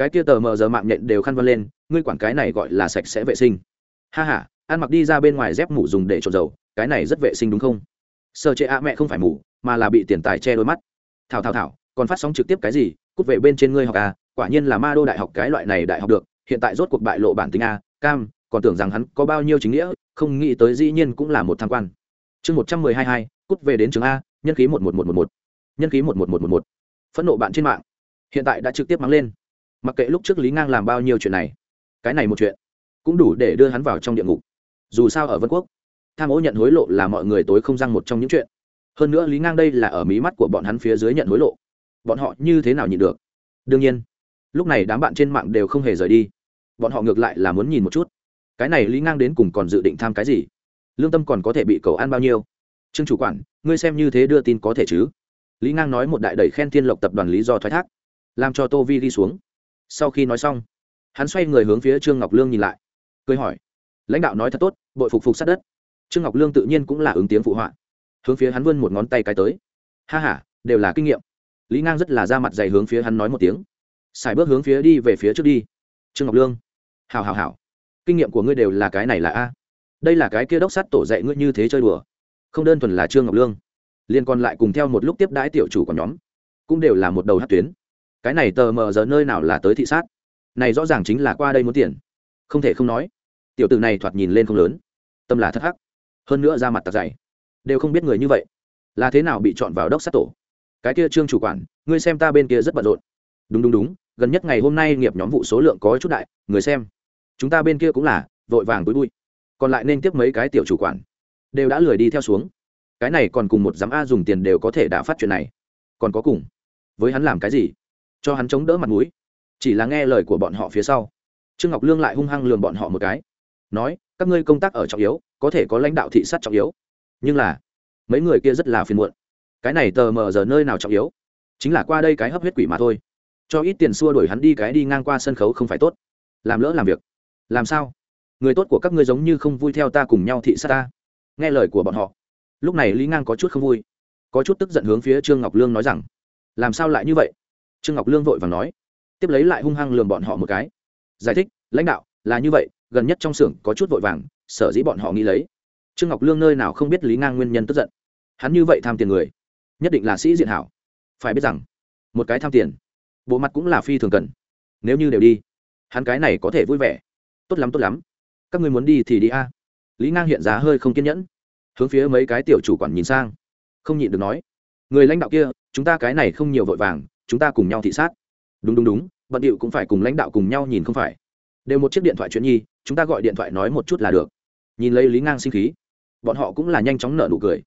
Cái kia tờ mờ giờ mạng nhện đều khăn vân lên, ngươi quản cái này gọi là sạch sẽ vệ sinh. Ha h a ăn mặc đi ra bên ngoài dép mủ dùng để trộn dầu, cái này rất vệ sinh đúng không? Sơ chệ ạ mẹ không phải mủ, mà là bị tiền tài che đôi mắt. Thảo thảo thảo, còn phát sóng trực tiếp cái gì? Cút về bên trên ngươi học à quả nhiên là ma đô đại học cái loại này đại học được, hiện tại rốt cuộc bại lộ bản tính a, cam, còn tưởng rằng hắn có bao nhiêu chính nghĩa, không nghĩ tới dĩ nhiên cũng là một tham quan. Chương một trăm mười hai hai, cút về đến trường a, nhân khí một một một một một. Nhân khí một một một một một. Phẫn nộ bạn trên mạng. Hiện tại đã trực tiếp mắng lên mặc kệ lúc trước lý ngang làm bao nhiêu chuyện này cái này một chuyện cũng đủ để đưa hắn vào trong địa ngục dù sao ở vân quốc tham ô nhận hối lộ là mọi người tối không răng một trong những chuyện hơn nữa lý ngang đây là ở mí mắt của bọn hắn phía dưới nhận hối lộ bọn họ như thế nào nhịn được đương nhiên lúc này đám bạn trên mạng đều không hề rời đi bọn họ ngược lại là muốn nhìn một chút cái này lý ngang đến cùng còn dự định tham cái gì lương tâm còn có thể bị cầu ăn bao nhiêu trương chủ quản ngươi xem như thế đưa tin có thể chứ lý ngang nói một đại đầy khen thiên lộc tập đoàn lý do thoái thác làm cho tô vi đi xuống sau khi nói xong, hắn xoay người hướng phía trương ngọc lương nhìn lại. Cười hỏi, lãnh đạo nói thật tốt, bội phục phục sát đất. Trương ngọc lương tự nhiên cũng là ứng tiếng phụ họa. Hướng phía hắn vươn một ngón tay cái tới. Ha h a đều là kinh nghiệm. Lý ngang rất là ra mặt dày hướng phía hắn nói một tiếng. Xài bước hướng phía đi về phía trước đi. Trương ngọc lương hào hào hào kinh nghiệm của ngươi đều là cái này là a. Đây là cái kia đốc sắt tổ dạy ngươi như thế chơi đùa. Không đơn thuần là trương ngọc lương. Liên còn lại cùng theo một lúc tiếp đãi tiểu chủ của nhóm, cũng đều là một đầu hát tuyến cái này tờ mờ giờ nơi nào là tới thị sát? Này rõ ràng chính là qua đây muốn tiền. Không thể không nói, tiểu tử này thoạt nhìn lên không lớn, tâm là thất hắc. Hơn nữa ra mặt tặc dày, đều không biết người như vậy, là thế nào bị chọn vào đốc sát tổ? Cái kia trương chủ quản, ngươi xem ta bên kia rất bận rộn. Đúng đúng đúng, gần nhất ngày hôm nay nghiệp nhóm vụ số lượng có chút đại, người xem. Chúng ta bên kia cũng là, vội vàng túi bụi. Còn lại nên tiếp mấy cái tiểu chủ quản, đều đã lười đi theo xuống. Cái này còn cùng một giám a dùng tiền đều có thể đã phát chuyện này. Còn có cùng với hắn làm cái gì? Cho hắn chống đỡ mặt mũi. Chỉ là nghe lời của bọn họ phía sau. Trương ngọc lương lại hung hăng lường bọn họ một cái. Nói, các ngươi công tác ở trọng yếu, có thể có lãnh đạo thị sát trọng yếu. Nhưng là, mấy người kia rất là phiền muộn. Cái này tờ mờ giờ nơi nào trọng yếu? Chính là qua đây cái hấp huyết quỷ mà thôi. Cho ít tiền xua đuổi hắn đi cái đi ngang qua sân khấu không phải tốt. Làm lỡ làm việc. Làm sao? Người tốt của các ngươi giống như không vui theo ta cùng nhau thị sát ta. Nghe lời của bọn họ. Lúc này lý ngang có chút không vui. Có chút tức giận hướng phía trương ngọc lương nói rằng, làm sao lại như vậy? Trương ngọc lương vội và nói, tiếp lấy lại hung hăng lường bọn họ một cái. Giải thích, lãnh đạo, là như vậy, gần nhất trong xưởng có chút vội vàng, sở dĩ bọn họ nghĩ lấy. Trương ngọc lương nơi nào không biết lý ngang nguyên nhân tức giận. Hắn như vậy tham tiền người, nhất định là sĩ diện hảo. Phải biết rằng, một cái tham tiền, bộ mặt cũng là phi thường cần. Nếu như đều đi, hắn cái này có thể vui vẻ. Tốt lắm tốt lắm. Các người muốn đi thì đi a. Lý ngang hiện giá hơi không kiên nhẫn. Hướng phía mấy cái tiểu chủ quản nhìn sang. Không nhịn được nói, người lãnh đạo kia, chúng ta cái này không nhiều vội vàng chúng ta cùng nhau thị sát. Đúng đúng đúng, bận điệu cũng phải cùng lãnh đạo cùng nhau nhìn không phải. Đều một chiếc điện thoại chuyện nhi, chúng ta gọi điện thoại nói một chút là được. Nhìn lấy lý ngang sinh khí, bọn họ cũng là nhanh chóng nợ nụ cười.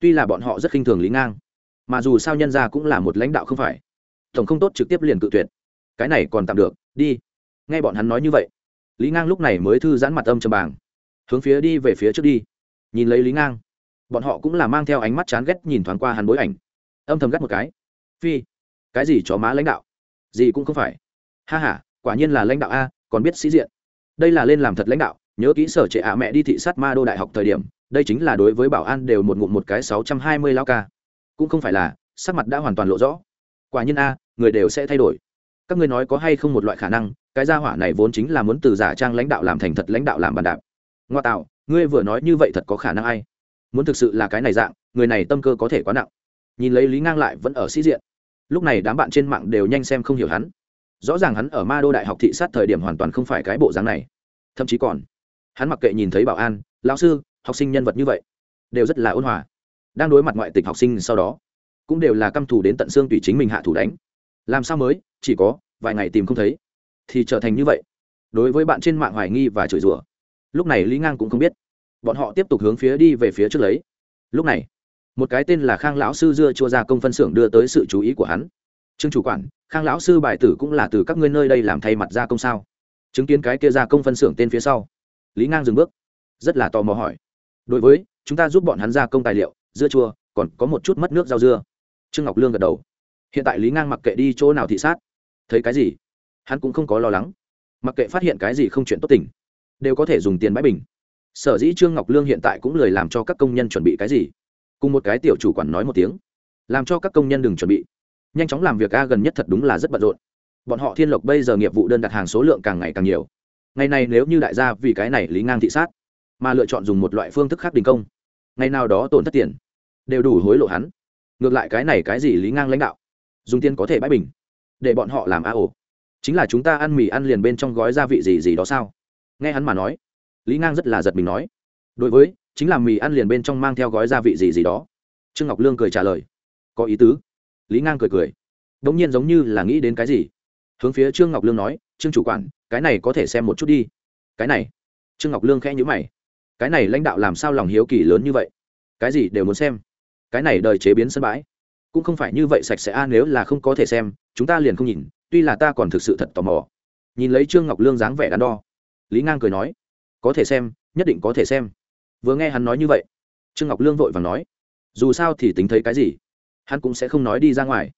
Tuy là bọn họ rất khinh thường lý ngang, mà dù sao nhân ra cũng là một lãnh đạo không phải. Tổng không tốt trực tiếp liền cự tuyệt. Cái này còn tạm được, đi. Nghe bọn hắn nói như vậy, lý ngang lúc này mới thư giãn mặt âm trầm bàng. Hướng phía đi về phía trước đi. Nhìn lấy lý ngang, bọn họ cũng là mang theo ánh mắt chán ghét nhìn thoáng qua hắn bối ảnh. Âm thầm gắt một cái. Phi cái gì chó má lãnh đạo? Gì cũng không phải. Ha h a quả nhiên là lãnh đạo a, còn biết sĩ diện. Đây là lên làm thật lãnh đạo, nhớ kỹ sở trệ ạ mẹ đi thị sát ma đô đại học thời điểm, đây chính là đối với bảo an đều một ngụm một cái sáu trăm hai mươi lao ca. Cũng không phải là, sắc mặt đã hoàn toàn lộ rõ. Quả nhiên a, người đều sẽ thay đổi. Các ngươi nói có hay không một loại khả năng, cái gia hỏa này vốn chính là muốn từ giả trang lãnh đạo làm thành thật lãnh đạo làm bàn đạp. Ngoa tạo, ngươi vừa nói như vậy thật có khả năng ai? Muốn thực sự là cái này dạng, người này tâm cơ có thể quá nặng. Nhìn lấy lý ngang lại vẫn ở sĩ diện lúc này đám bạn trên mạng đều nhanh xem không hiểu hắn. Rõ ràng hắn ở ma đô đại học thị sát thời điểm hoàn toàn không phải cái bộ dáng này. Thậm chí còn, hắn mặc kệ nhìn thấy bảo an, lão sư, học sinh nhân vật như vậy, đều rất là ôn hòa. Đang đối mặt ngoại tịch học sinh sau đó, cũng đều là căm thù đến tận xương tùy chính mình hạ thủ đánh. Làm sao mới, chỉ có vài ngày tìm không thấy, thì trở thành như vậy. Đối với bạn trên mạng hoài nghi và chửi rủa. Lúc này lý ngang cũng không biết. Bọn họ tiếp tục hướng phía đi về phía trước lấy. Lúc này một cái tên là khang lão sư dưa chua ra công phân xưởng đưa tới sự chú ý của hắn. Trương chủ quản, khang lão sư bài tử cũng là từ các ngươi nơi đây làm thay mặt gia công sao? Chứng kiến cái kia gia công phân xưởng tên phía sau, lý ngang dừng bước, rất là tò mò hỏi. Đối với, chúng ta giúp bọn hắn gia công tài liệu, dưa chua, còn có một chút mất nước rau dưa. Trương ngọc lương gật đầu. Hiện tại lý ngang mặc kệ đi chỗ nào thị sát. Thấy cái gì? Hắn cũng không có lo lắng. Mặc kệ phát hiện cái gì không chuyện tốt tình, đều có thể dùng tiền bãi bình. Sở dĩ trương ngọc lương hiện tại cũng lời làm cho các công nhân chuẩn bị cái gì cùng một cái tiểu chủ quản nói một tiếng, làm cho các công nhân đừng chuẩn bị. Nhanh chóng làm việc a gần nhất thật đúng là rất bận rộn. Bọn họ thiên lộc bây giờ nghiệp vụ đơn đặt hàng số lượng càng ngày càng nhiều. Ngày này nếu như đại gia vì cái này lý ngang thị sát, mà lựa chọn dùng một loại phương thức khác đình công, ngày nào đó tổn thất tiền, đều đủ hối lộ hắn. Ngược lại cái này cái gì lý ngang lãnh đạo? Dùng tiền có thể bãi bình, để bọn họ làm a ổ. Chính là chúng ta ăn mì ăn liền bên trong gói gia vị gì gì đó sao? Nghe hắn mà nói, lý ngang rất là giật mình nói đối với, chính là mì ăn liền bên trong mang theo gói gia vị gì gì đó. Trương ngọc lương cười trả lời. Có ý tứ. Lý ngang cười cười. Đ ỗ n g nhiên giống như là nghĩ đến cái gì. Hướng phía trương ngọc lương nói, trương chủ quản, cái này có thể xem một chút đi. Cái này? Trương ngọc lương khẽ nhữ mày. Cái này lãnh đạo làm sao lòng hiếu kỳ lớn như vậy? Cái gì đều muốn xem. Cái này đời chế biến sân bãi. Cũng không phải như vậy sạch sẽ a, nếu là không có thể xem, chúng ta liền không nhìn, tuy là ta còn thực sự thật tò mò. Nhìn lấy trương ngọc lương dáng vẻ đắn đo, lý ngang cười nói, có thể xem, nhất định có thể xem vừa nghe hắn nói như vậy, trương ngọc lương vội và nói, dù sao thì tính thấy cái gì, hắn cũng sẽ không nói đi ra ngoài.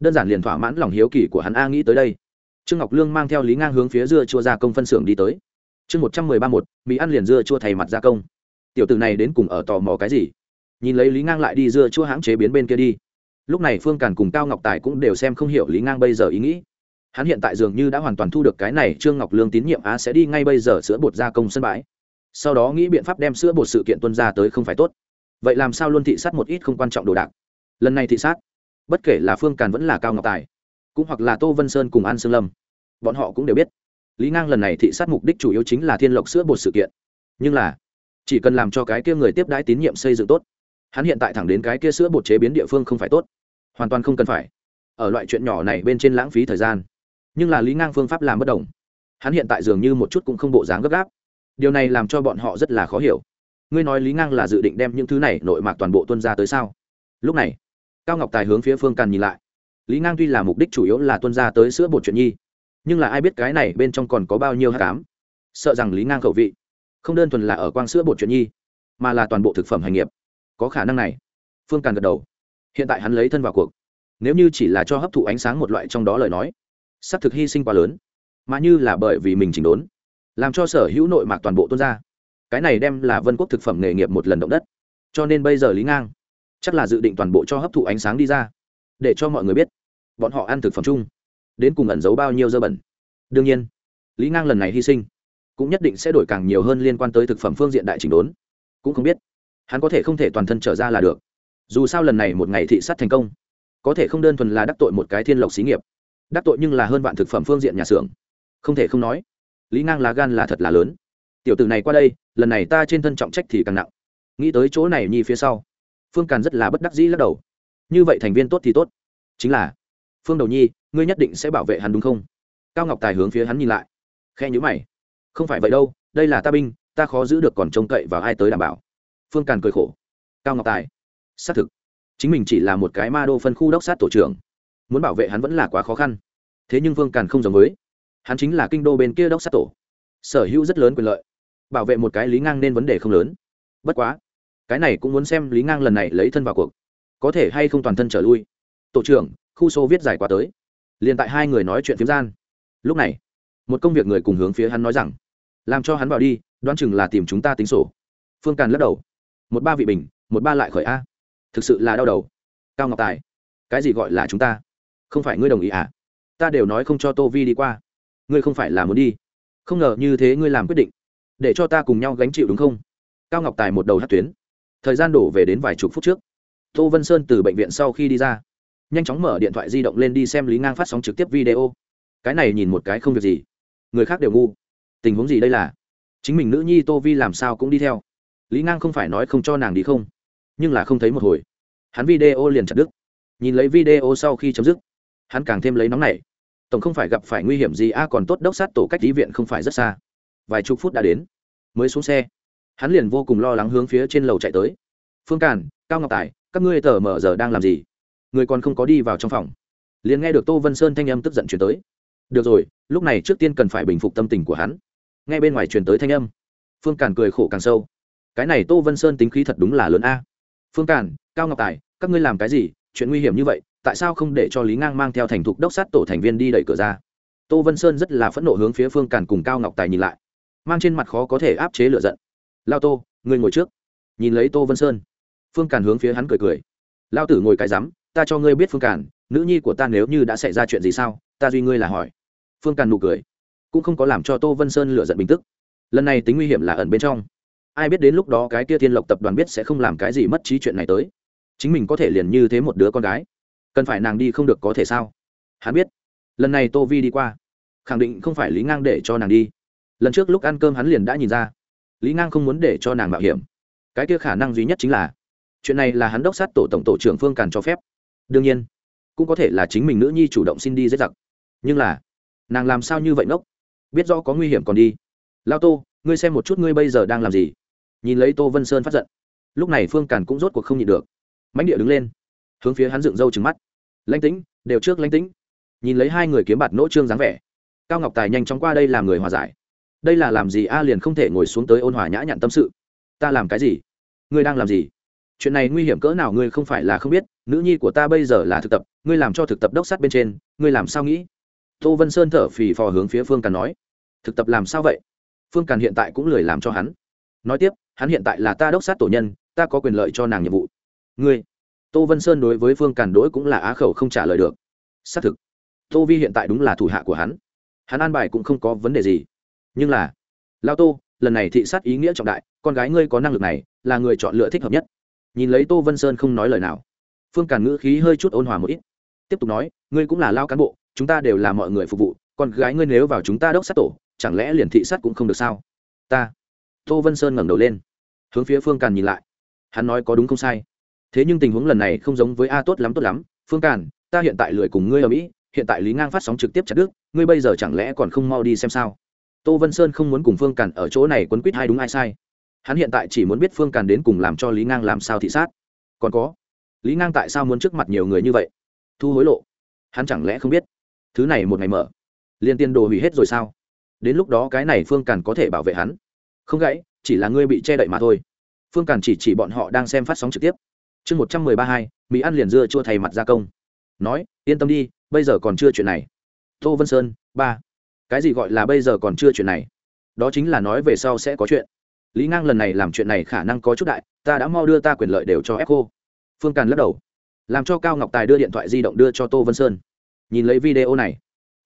Đơn giản liền thỏa mãn lòng hiếu kỳ của hắn a nghĩ tới đây. Trương ngọc lương mang theo lý ngang hướng phía dưa chua gia công phân xưởng đi tới. Chương một trăm mười ba một mỹ ăn liền dưa chua thầy mặt gia công. Tiểu t ử này đến cùng ở tò mò cái gì? Nhìn lấy lý ngang lại đi dưa chua hãng chế biến bên kia đi. Lúc này phương càn cùng cao ngọc tài cũng đều xem không hiểu lý ngang bây giờ ý nghĩ. Hắn hiện tại dường như đã hoàn toàn thu được cái này, trương ngọc lương tín nhiệm á sẽ đi ngay bây giờ sữa bột gia công sân bãi sau đó nghĩ biện pháp đem sữa bột sự kiện tuân ra tới không phải tốt. Vậy làm sao luôn thị sát một ít không quan trọng đồ đạc? Lần này thị sát, bất kể là phương càn vẫn là cao ngọc tài, cũng hoặc là tô vân sơn cùng an sương lâm, bọn họ cũng đều biết, lý ngang lần này thị sát mục đích chủ yếu chính là thiên lộc sữa bột sự kiện. Nhưng là, chỉ cần làm cho cái kia người tiếp đãi tín nhiệm xây dựng tốt, hắn hiện tại thẳng đến cái kia sữa bột chế biến địa phương không phải tốt. Hoàn toàn không cần phải. Ở loại chuyện nhỏ này bên trên lãng phí thời gian. Nhưng là lý ngang phương pháp làm bất đồng. Hắn hiện tại dường như một chút cũng không bộ dáng gấp gáp điều này làm cho bọn họ rất là khó hiểu. Ngươi nói lý ngang là dự định đem những thứ này nội mạc toàn bộ tuân ra tới sao? Lúc này, cao ngọc tài hướng phía phương càn nhìn lại. Lý ngang tuy là mục đích chủ yếu là tuân ra tới sữa bột chuyện nhi, nhưng là ai biết cái này bên trong còn có bao nhiêu hát cám sợ rằng lý ngang khẩu vị, không đơn thuần là ở quang sữa bột chuyện nhi, mà là toàn bộ thực phẩm hành nghiệp. Có khả năng này, phương càn gật đầu. Hiện tại hắn lấy thân vào cuộc. Nếu như chỉ là cho hấp thụ ánh sáng một loại trong đó lời nói s ắ c thực hy sinh quá lớn. Mà như là bởi vì mình chỉnh đốn làm cho sở hữu nội mạc toàn bộ tuôn ra. Cái này đem là vân quốc thực phẩm nghề nghiệp một lần động đất. Cho nên bây giờ lý ngang, chắc là dự định toàn bộ cho hấp thụ ánh sáng đi ra, để cho mọi người biết bọn họ ăn thực phẩm chung, đến cùng ẩn giấu bao nhiêu dơ bẩn. Đương nhiên, lý ngang lần này hy sinh, cũng nhất định sẽ đổi càng nhiều hơn liên quan tới thực phẩm phương diện đại chỉnh đốn. Cũng không biết, hắn có thể không thể toàn thân trở ra là được. Dù sao lần này một ngày thị sát thành công, có thể không đơn thuần là đắc tội một cái thiên lộc xí nghiệp, đắc tội nhưng là hơn vạn thực phẩm phương diện nhà xưởng. Không thể không nói lý ngang lá gan là thật là lớn. Tiểu tử này qua đây, lần này ta trên thân trọng trách thì càng nặng. Nghĩ tới chỗ này nhi phía sau, phương càn rất là bất đắc dĩ lắc đầu. Như vậy thành viên tốt thì tốt. Chính là, phương đầu nhi, ngươi nhất định sẽ bảo vệ hắn đúng không? Cao ngọc tài hướng phía hắn nhìn lại khe nhữ mày. Không phải vậy đâu, đây là ta binh, ta khó giữ được còn trông cậy vào ai tới đảm bảo. Phương càn cười khổ. Cao ngọc tài, xác thực, chính mình chỉ là một cái ma đô phân khu đốc sát tổ trưởng. Muốn bảo vệ hắn vẫn là quá khó khăn. Thế nhưng phương càn không giống với hắn chính là kinh đô bên kia đốc sát tổ. Sở hữu rất lớn quyền lợi. Bảo vệ một cái lý ngang nên vấn đề không lớn. Bất quá, cái này cũng muốn xem lý ngang lần này lấy thân vào cuộc. Có thể hay không toàn thân trở lui. Tổ trưởng, khu xô viết giải quá tới. Liền tại hai người nói chuyện phiếm gian. Lúc này, một công việc người cùng hướng phía hắn nói rằng, làm cho hắn vào đi, đoán chừng là tìm chúng ta tính sổ. Phương càn lắc đầu. Một ba vị bình, một ba lại khởi a. Thực sự là đau đầu. Cao ngọc tài, cái gì gọi là chúng ta? Không phải ngươi đồng ý à? Ta đều nói không cho tô vi đi qua ngươi không phải là muốn đi. Không ngờ như thế ngươi làm quyết định, để cho ta cùng nhau gánh chịu đúng không? Cao ngọc tài một đầu hát tuyến. Thời gian đổ về đến vài chục phút trước. Tô vân sơn từ bệnh viện sau khi đi ra, nhanh chóng mở điện thoại di động lên đi xem lý ngang phát sóng trực tiếp video. Cái này nhìn một cái không việc gì. Người khác đều ngu. Tình huống gì đây là? Chính mình nữ nhi tô vi làm sao cũng đi theo. Lý ngang không phải nói không cho nàng đi không, nhưng là không thấy một hồi. Hắn video liền chặt đứt. Nhìn lấy video sau khi chấm dứt, hắn càng thêm lấy nóng này tổng không phải gặp phải nguy hiểm gì, a, còn tốt đốc sát tổ cách lý viện không phải rất xa. Vài chục phút đã đến. Mới xuống xe, hắn liền vô cùng lo lắng hướng phía trên lầu chạy tới. Phương càn, cao ngọc tài, các ngươi tờ mở giờ đang làm gì? Người còn không có đi vào trong phòng. Liền nghe được tô vân sơn thanh âm tức giận chuyển tới. Được rồi, lúc này trước tiên cần phải bình phục tâm tình của hắn. Nghe bên ngoài truyền tới thanh âm, phương càn cười khổ càng sâu. Cái này tô vân sơn tính khí thật đúng là lớn a. Phương càn, cao ngọc tài, các ngươi làm cái gì? Chuyện nguy hiểm như vậy, tại sao không để cho lý ngang mang theo thành thục đốc sát tổ thành viên đi đẩy cửa ra? Tô vân sơn rất là phẫn nộ hướng phía phương càn cùng cao ngọc tài nhìn lại. Mang trên mặt khó có thể áp chế lựa giận. Lao tô người ngồi trước. Nhìn lấy tô vân sơn, phương càn hướng phía hắn cười cười. Lao tử ngồi cái rắm, ta cho ngươi biết phương càn, nữ nhi của ta nếu như đã xảy ra chuyện gì sao, ta duy ngươi là hỏi. Phương càn nụ cười, cũng không có làm cho tô vân sơn lựa giận bình tức. Lần này tính nguy hiểm là ẩn bên trong. Ai biết đến lúc đó cái kia thiên lộc tập đoàn biết sẽ không làm cái gì mất trí chuyện này tới chính mình có thể liền như thế một đứa con gái. Cần phải nàng đi không được có thể sao? Hắn biết. Lần này tô vi đi qua, khẳng định không phải lý ngang để cho nàng đi. Lần trước lúc ăn cơm hắn liền đã nhìn ra. Lý ngang không muốn để cho nàng mạo hiểm. Cái kia khả năng duy nhất chính là, chuyện này là hắn đốc sát tổ tổng tổ trưởng phương càn cho phép. Đương nhiên, cũng có thể là chính mình nữ nhi chủ động xin đi dễ giặc. Nhưng là, nàng làm sao như vậy ngốc? Biết rõ có nguy hiểm còn đi. Lao tô, ngươi xem một chút ngươi bây giờ đang làm gì. Nhìn lấy tô vân sơn phát giận. Lúc này phương càn cũng rốt cuộc không nhịn được mãnh địa đứng lên, hướng phía hắn dựng râu trứng mắt. Lãnh tĩnh, đều trước lãnh tĩnh. Nhìn lấy hai người kiếm bạt nỗ trương dáng vẻ, cao ngọc tài nhanh chóng qua đây làm người hòa giải. Đây là làm gì? A liền không thể ngồi xuống tới ôn hòa nhã nhặn tâm sự. Ta làm cái gì? Ngươi đang làm gì? Chuyện này nguy hiểm cỡ nào ngươi không phải là không biết, nữ nhi của ta bây giờ là thực tập, ngươi làm cho thực tập đốc sát bên trên, ngươi làm sao nghĩ? Tô vân sơn thở phì phò hướng phía phương càn nói. Thực tập làm sao vậy? Phương càn hiện tại cũng lười làm cho hắn. Nói tiếp, hắn hiện tại là ta đốc sát tổ nhân, ta có quyền lợi cho nàng nhiệm vụ ngươi, tô vân sơn đối với phương càn đỗi cũng là á khẩu không trả lời được. Xác thực, tô vi hiện tại đúng là thủ hạ của hắn. Hắn an bài cũng không có vấn đề gì. Nhưng là, lao tô, lần này thị sát ý nghĩa trọng đại, con gái ngươi có năng lực này, là người chọn lựa thích hợp nhất. Nhìn lấy tô vân sơn không nói lời nào, phương càn ngữ khí hơi chút ôn hòa một ít. Tiếp tục nói, ngươi cũng là lao cán bộ, chúng ta đều là mọi người phục vụ, con gái ngươi nếu vào chúng ta đốc sát tổ, chẳng lẽ liền thị sát cũng không được sao? Ta. Tô vân sơn ngẩng đầu lên, hướng phía phương càn nhìn lại. Hắn nói có đúng không sai? Thế nhưng tình huống lần này không giống với a tốt lắm tốt lắm. Phương càn, ta hiện tại lười cùng ngươi ở mỹ, hiện tại lý ngang phát sóng trực tiếp chặt đức ngươi bây giờ chẳng lẽ còn không mau đi xem sao? Tô vân sơn không muốn cùng phương càn ở chỗ này quấn quýt hai đúng ai sai. Hắn hiện tại chỉ muốn biết phương càn đến cùng làm cho lý ngang làm sao thị sát. Còn có, lý ngang tại sao muốn trước mặt nhiều người như vậy? Thu hối lộ. Hắn chẳng lẽ không biết? Thứ này một ngày mở. Liền tiền đồ hủy hết rồi sao? Đến lúc đó cái này phương càn có thể bảo vệ hắn. Không gãy, chỉ là ngươi bị che đậy mà thôi. Phương càn chỉ chỉ bọn họ đang xem phát sóng trực tiếp chương một trăm mười ba hai, mỹ ăn liền dưa chua thay mặt gia công. Nói, yên tâm đi, bây giờ còn chưa chuyện này. Tô vân sơn, ba. Cái gì gọi là bây giờ còn chưa chuyện này? Đó chính là nói về sau sẽ có chuyện. Lý ngang lần này làm chuyện này khả năng có chút đại, ta đã mau đưa ta quyền lợi đều cho ép cô. Phương càn lắc đầu. Làm cho cao ngọc tài đưa điện thoại di động đưa cho tô vân sơn. Nhìn lấy video này,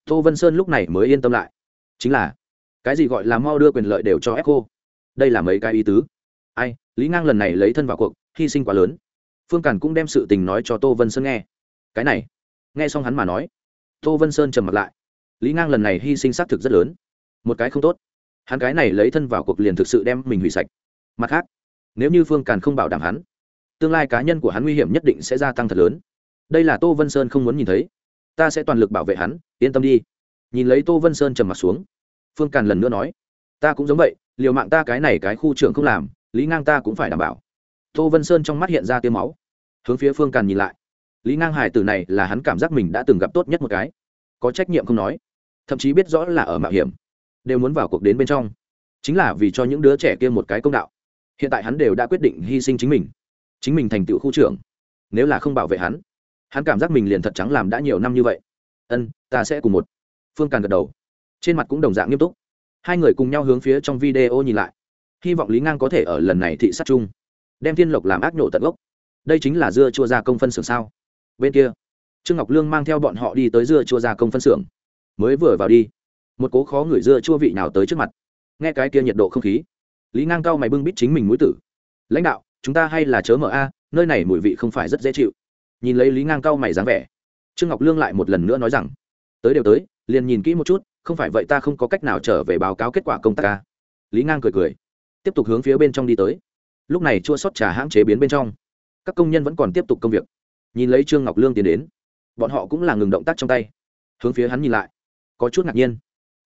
tô vân sơn lúc này mới yên tâm lại. Chính là, cái gì gọi là mau đưa quyền lợi đều cho ép cô? Đây là mấy cái ý tứ. Ai, lý ngang lần này lấy thân vào cuộc, hy sinh quá lớn phương càn cũng đem sự tình nói cho tô vân sơn nghe. Cái này, nghe xong hắn mà nói, tô vân sơn trầm mặt lại. Lý ngang lần này hy sinh xác thực rất lớn. Một cái không tốt. Hắn cái này lấy thân vào cuộc liền thực sự đem mình hủy sạch. Mặt khác, nếu như phương càn không bảo đảm hắn, tương lai cá nhân của hắn nguy hiểm nhất định sẽ gia tăng thật lớn. Đây là tô vân sơn không muốn nhìn thấy. Ta sẽ toàn lực bảo vệ hắn, yên tâm đi. Nhìn lấy tô vân sơn trầm mặt xuống, phương càn lần nữa nói, ta cũng giống vậy, liều mạng ta cái này cái khu trưởng không làm, lý ngang ta cũng phải đảm bảo tô vân sơn trong mắt hiện ra tiêm máu. Hướng phía phương càn nhìn lại. Lý ngang hải tử này là hắn cảm giác mình đã từng gặp tốt nhất một cái. Có trách nhiệm không nói, thậm chí biết rõ là ở mạo hiểm, đều muốn vào cuộc đến bên trong. Chính là vì cho những đứa trẻ kia một cái công đạo. Hiện tại hắn đều đã quyết định hy sinh chính mình. Chính mình thành tựu khu trưởng. Nếu là không bảo vệ hắn hắn cảm giác mình liền thật trắng làm đã nhiều năm như vậy. Ân, ta sẽ cùng một. Phương càn gật đầu. Trên mặt cũng đồng dạng nghiêm túc. Hai người cùng nhau hướng phía trong video nhìn lại. Hy vọng lý ngang có thể ở lần này thị sát chung đem thiên lộc làm ác nhổ tận gốc. Đây chính là dưa chua gia công phân xưởng sao? Bên kia, trương ngọc lương mang theo bọn họ đi tới dưa chua gia công phân xưởng. Mới vừa vào đi, một cố khó ngửi dưa chua vị nào tới trước mặt. Nghe cái kia nhiệt độ không khí, lý ngang cao mày bưng bít chính mình mũi tử. Lãnh đạo, chúng ta hay là chớ mở a, nơi này mùi vị không phải rất dễ chịu. Nhìn lấy lý ngang cao mày dáng vẻ, trương ngọc lương lại một lần nữa nói rằng, tới đều tới, liền nhìn kỹ một chút, không phải vậy ta không có cách nào trở về báo cáo kết quả công tác ca lý ngang cười cười, tiếp tục hướng phía bên trong đi tới lúc này chua sót trà hãng chế biến bên trong. Các công nhân vẫn còn tiếp tục công việc. Nhìn lấy trương ngọc lương tiến đến, bọn họ cũng là ngừng động tác trong tay. Hướng phía hắn nhìn lại, có chút ngạc nhiên.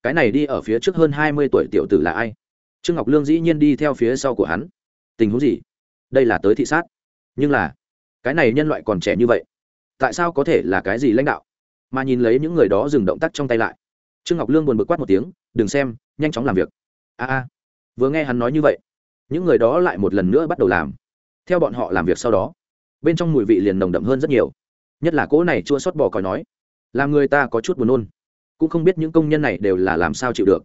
Cái này đi ở phía trước hơn hai mươi tuổi tiểu tử là ai? Trương ngọc lương dĩ nhiên đi theo phía sau của hắn. Tình huống gì? Đây là tới thị sát. Nhưng là, cái này nhân loại còn trẻ như vậy, tại sao có thể là cái gì lãnh đạo? Mà nhìn lấy những người đó dừng động tác trong tay lại, trương ngọc lương buồn bực quát một tiếng, đừng xem, nhanh chóng làm việc. A a, vừa nghe hắn nói như vậy những người đó lại một lần nữa bắt đầu làm. Theo bọn họ làm việc sau đó, bên trong mùi vị liền nồng đậm hơn rất nhiều. Nhất là cỗ này chua xót bò còi nói, làm người ta có chút buồn nôn. Cũng không biết những công nhân này đều là làm sao chịu được.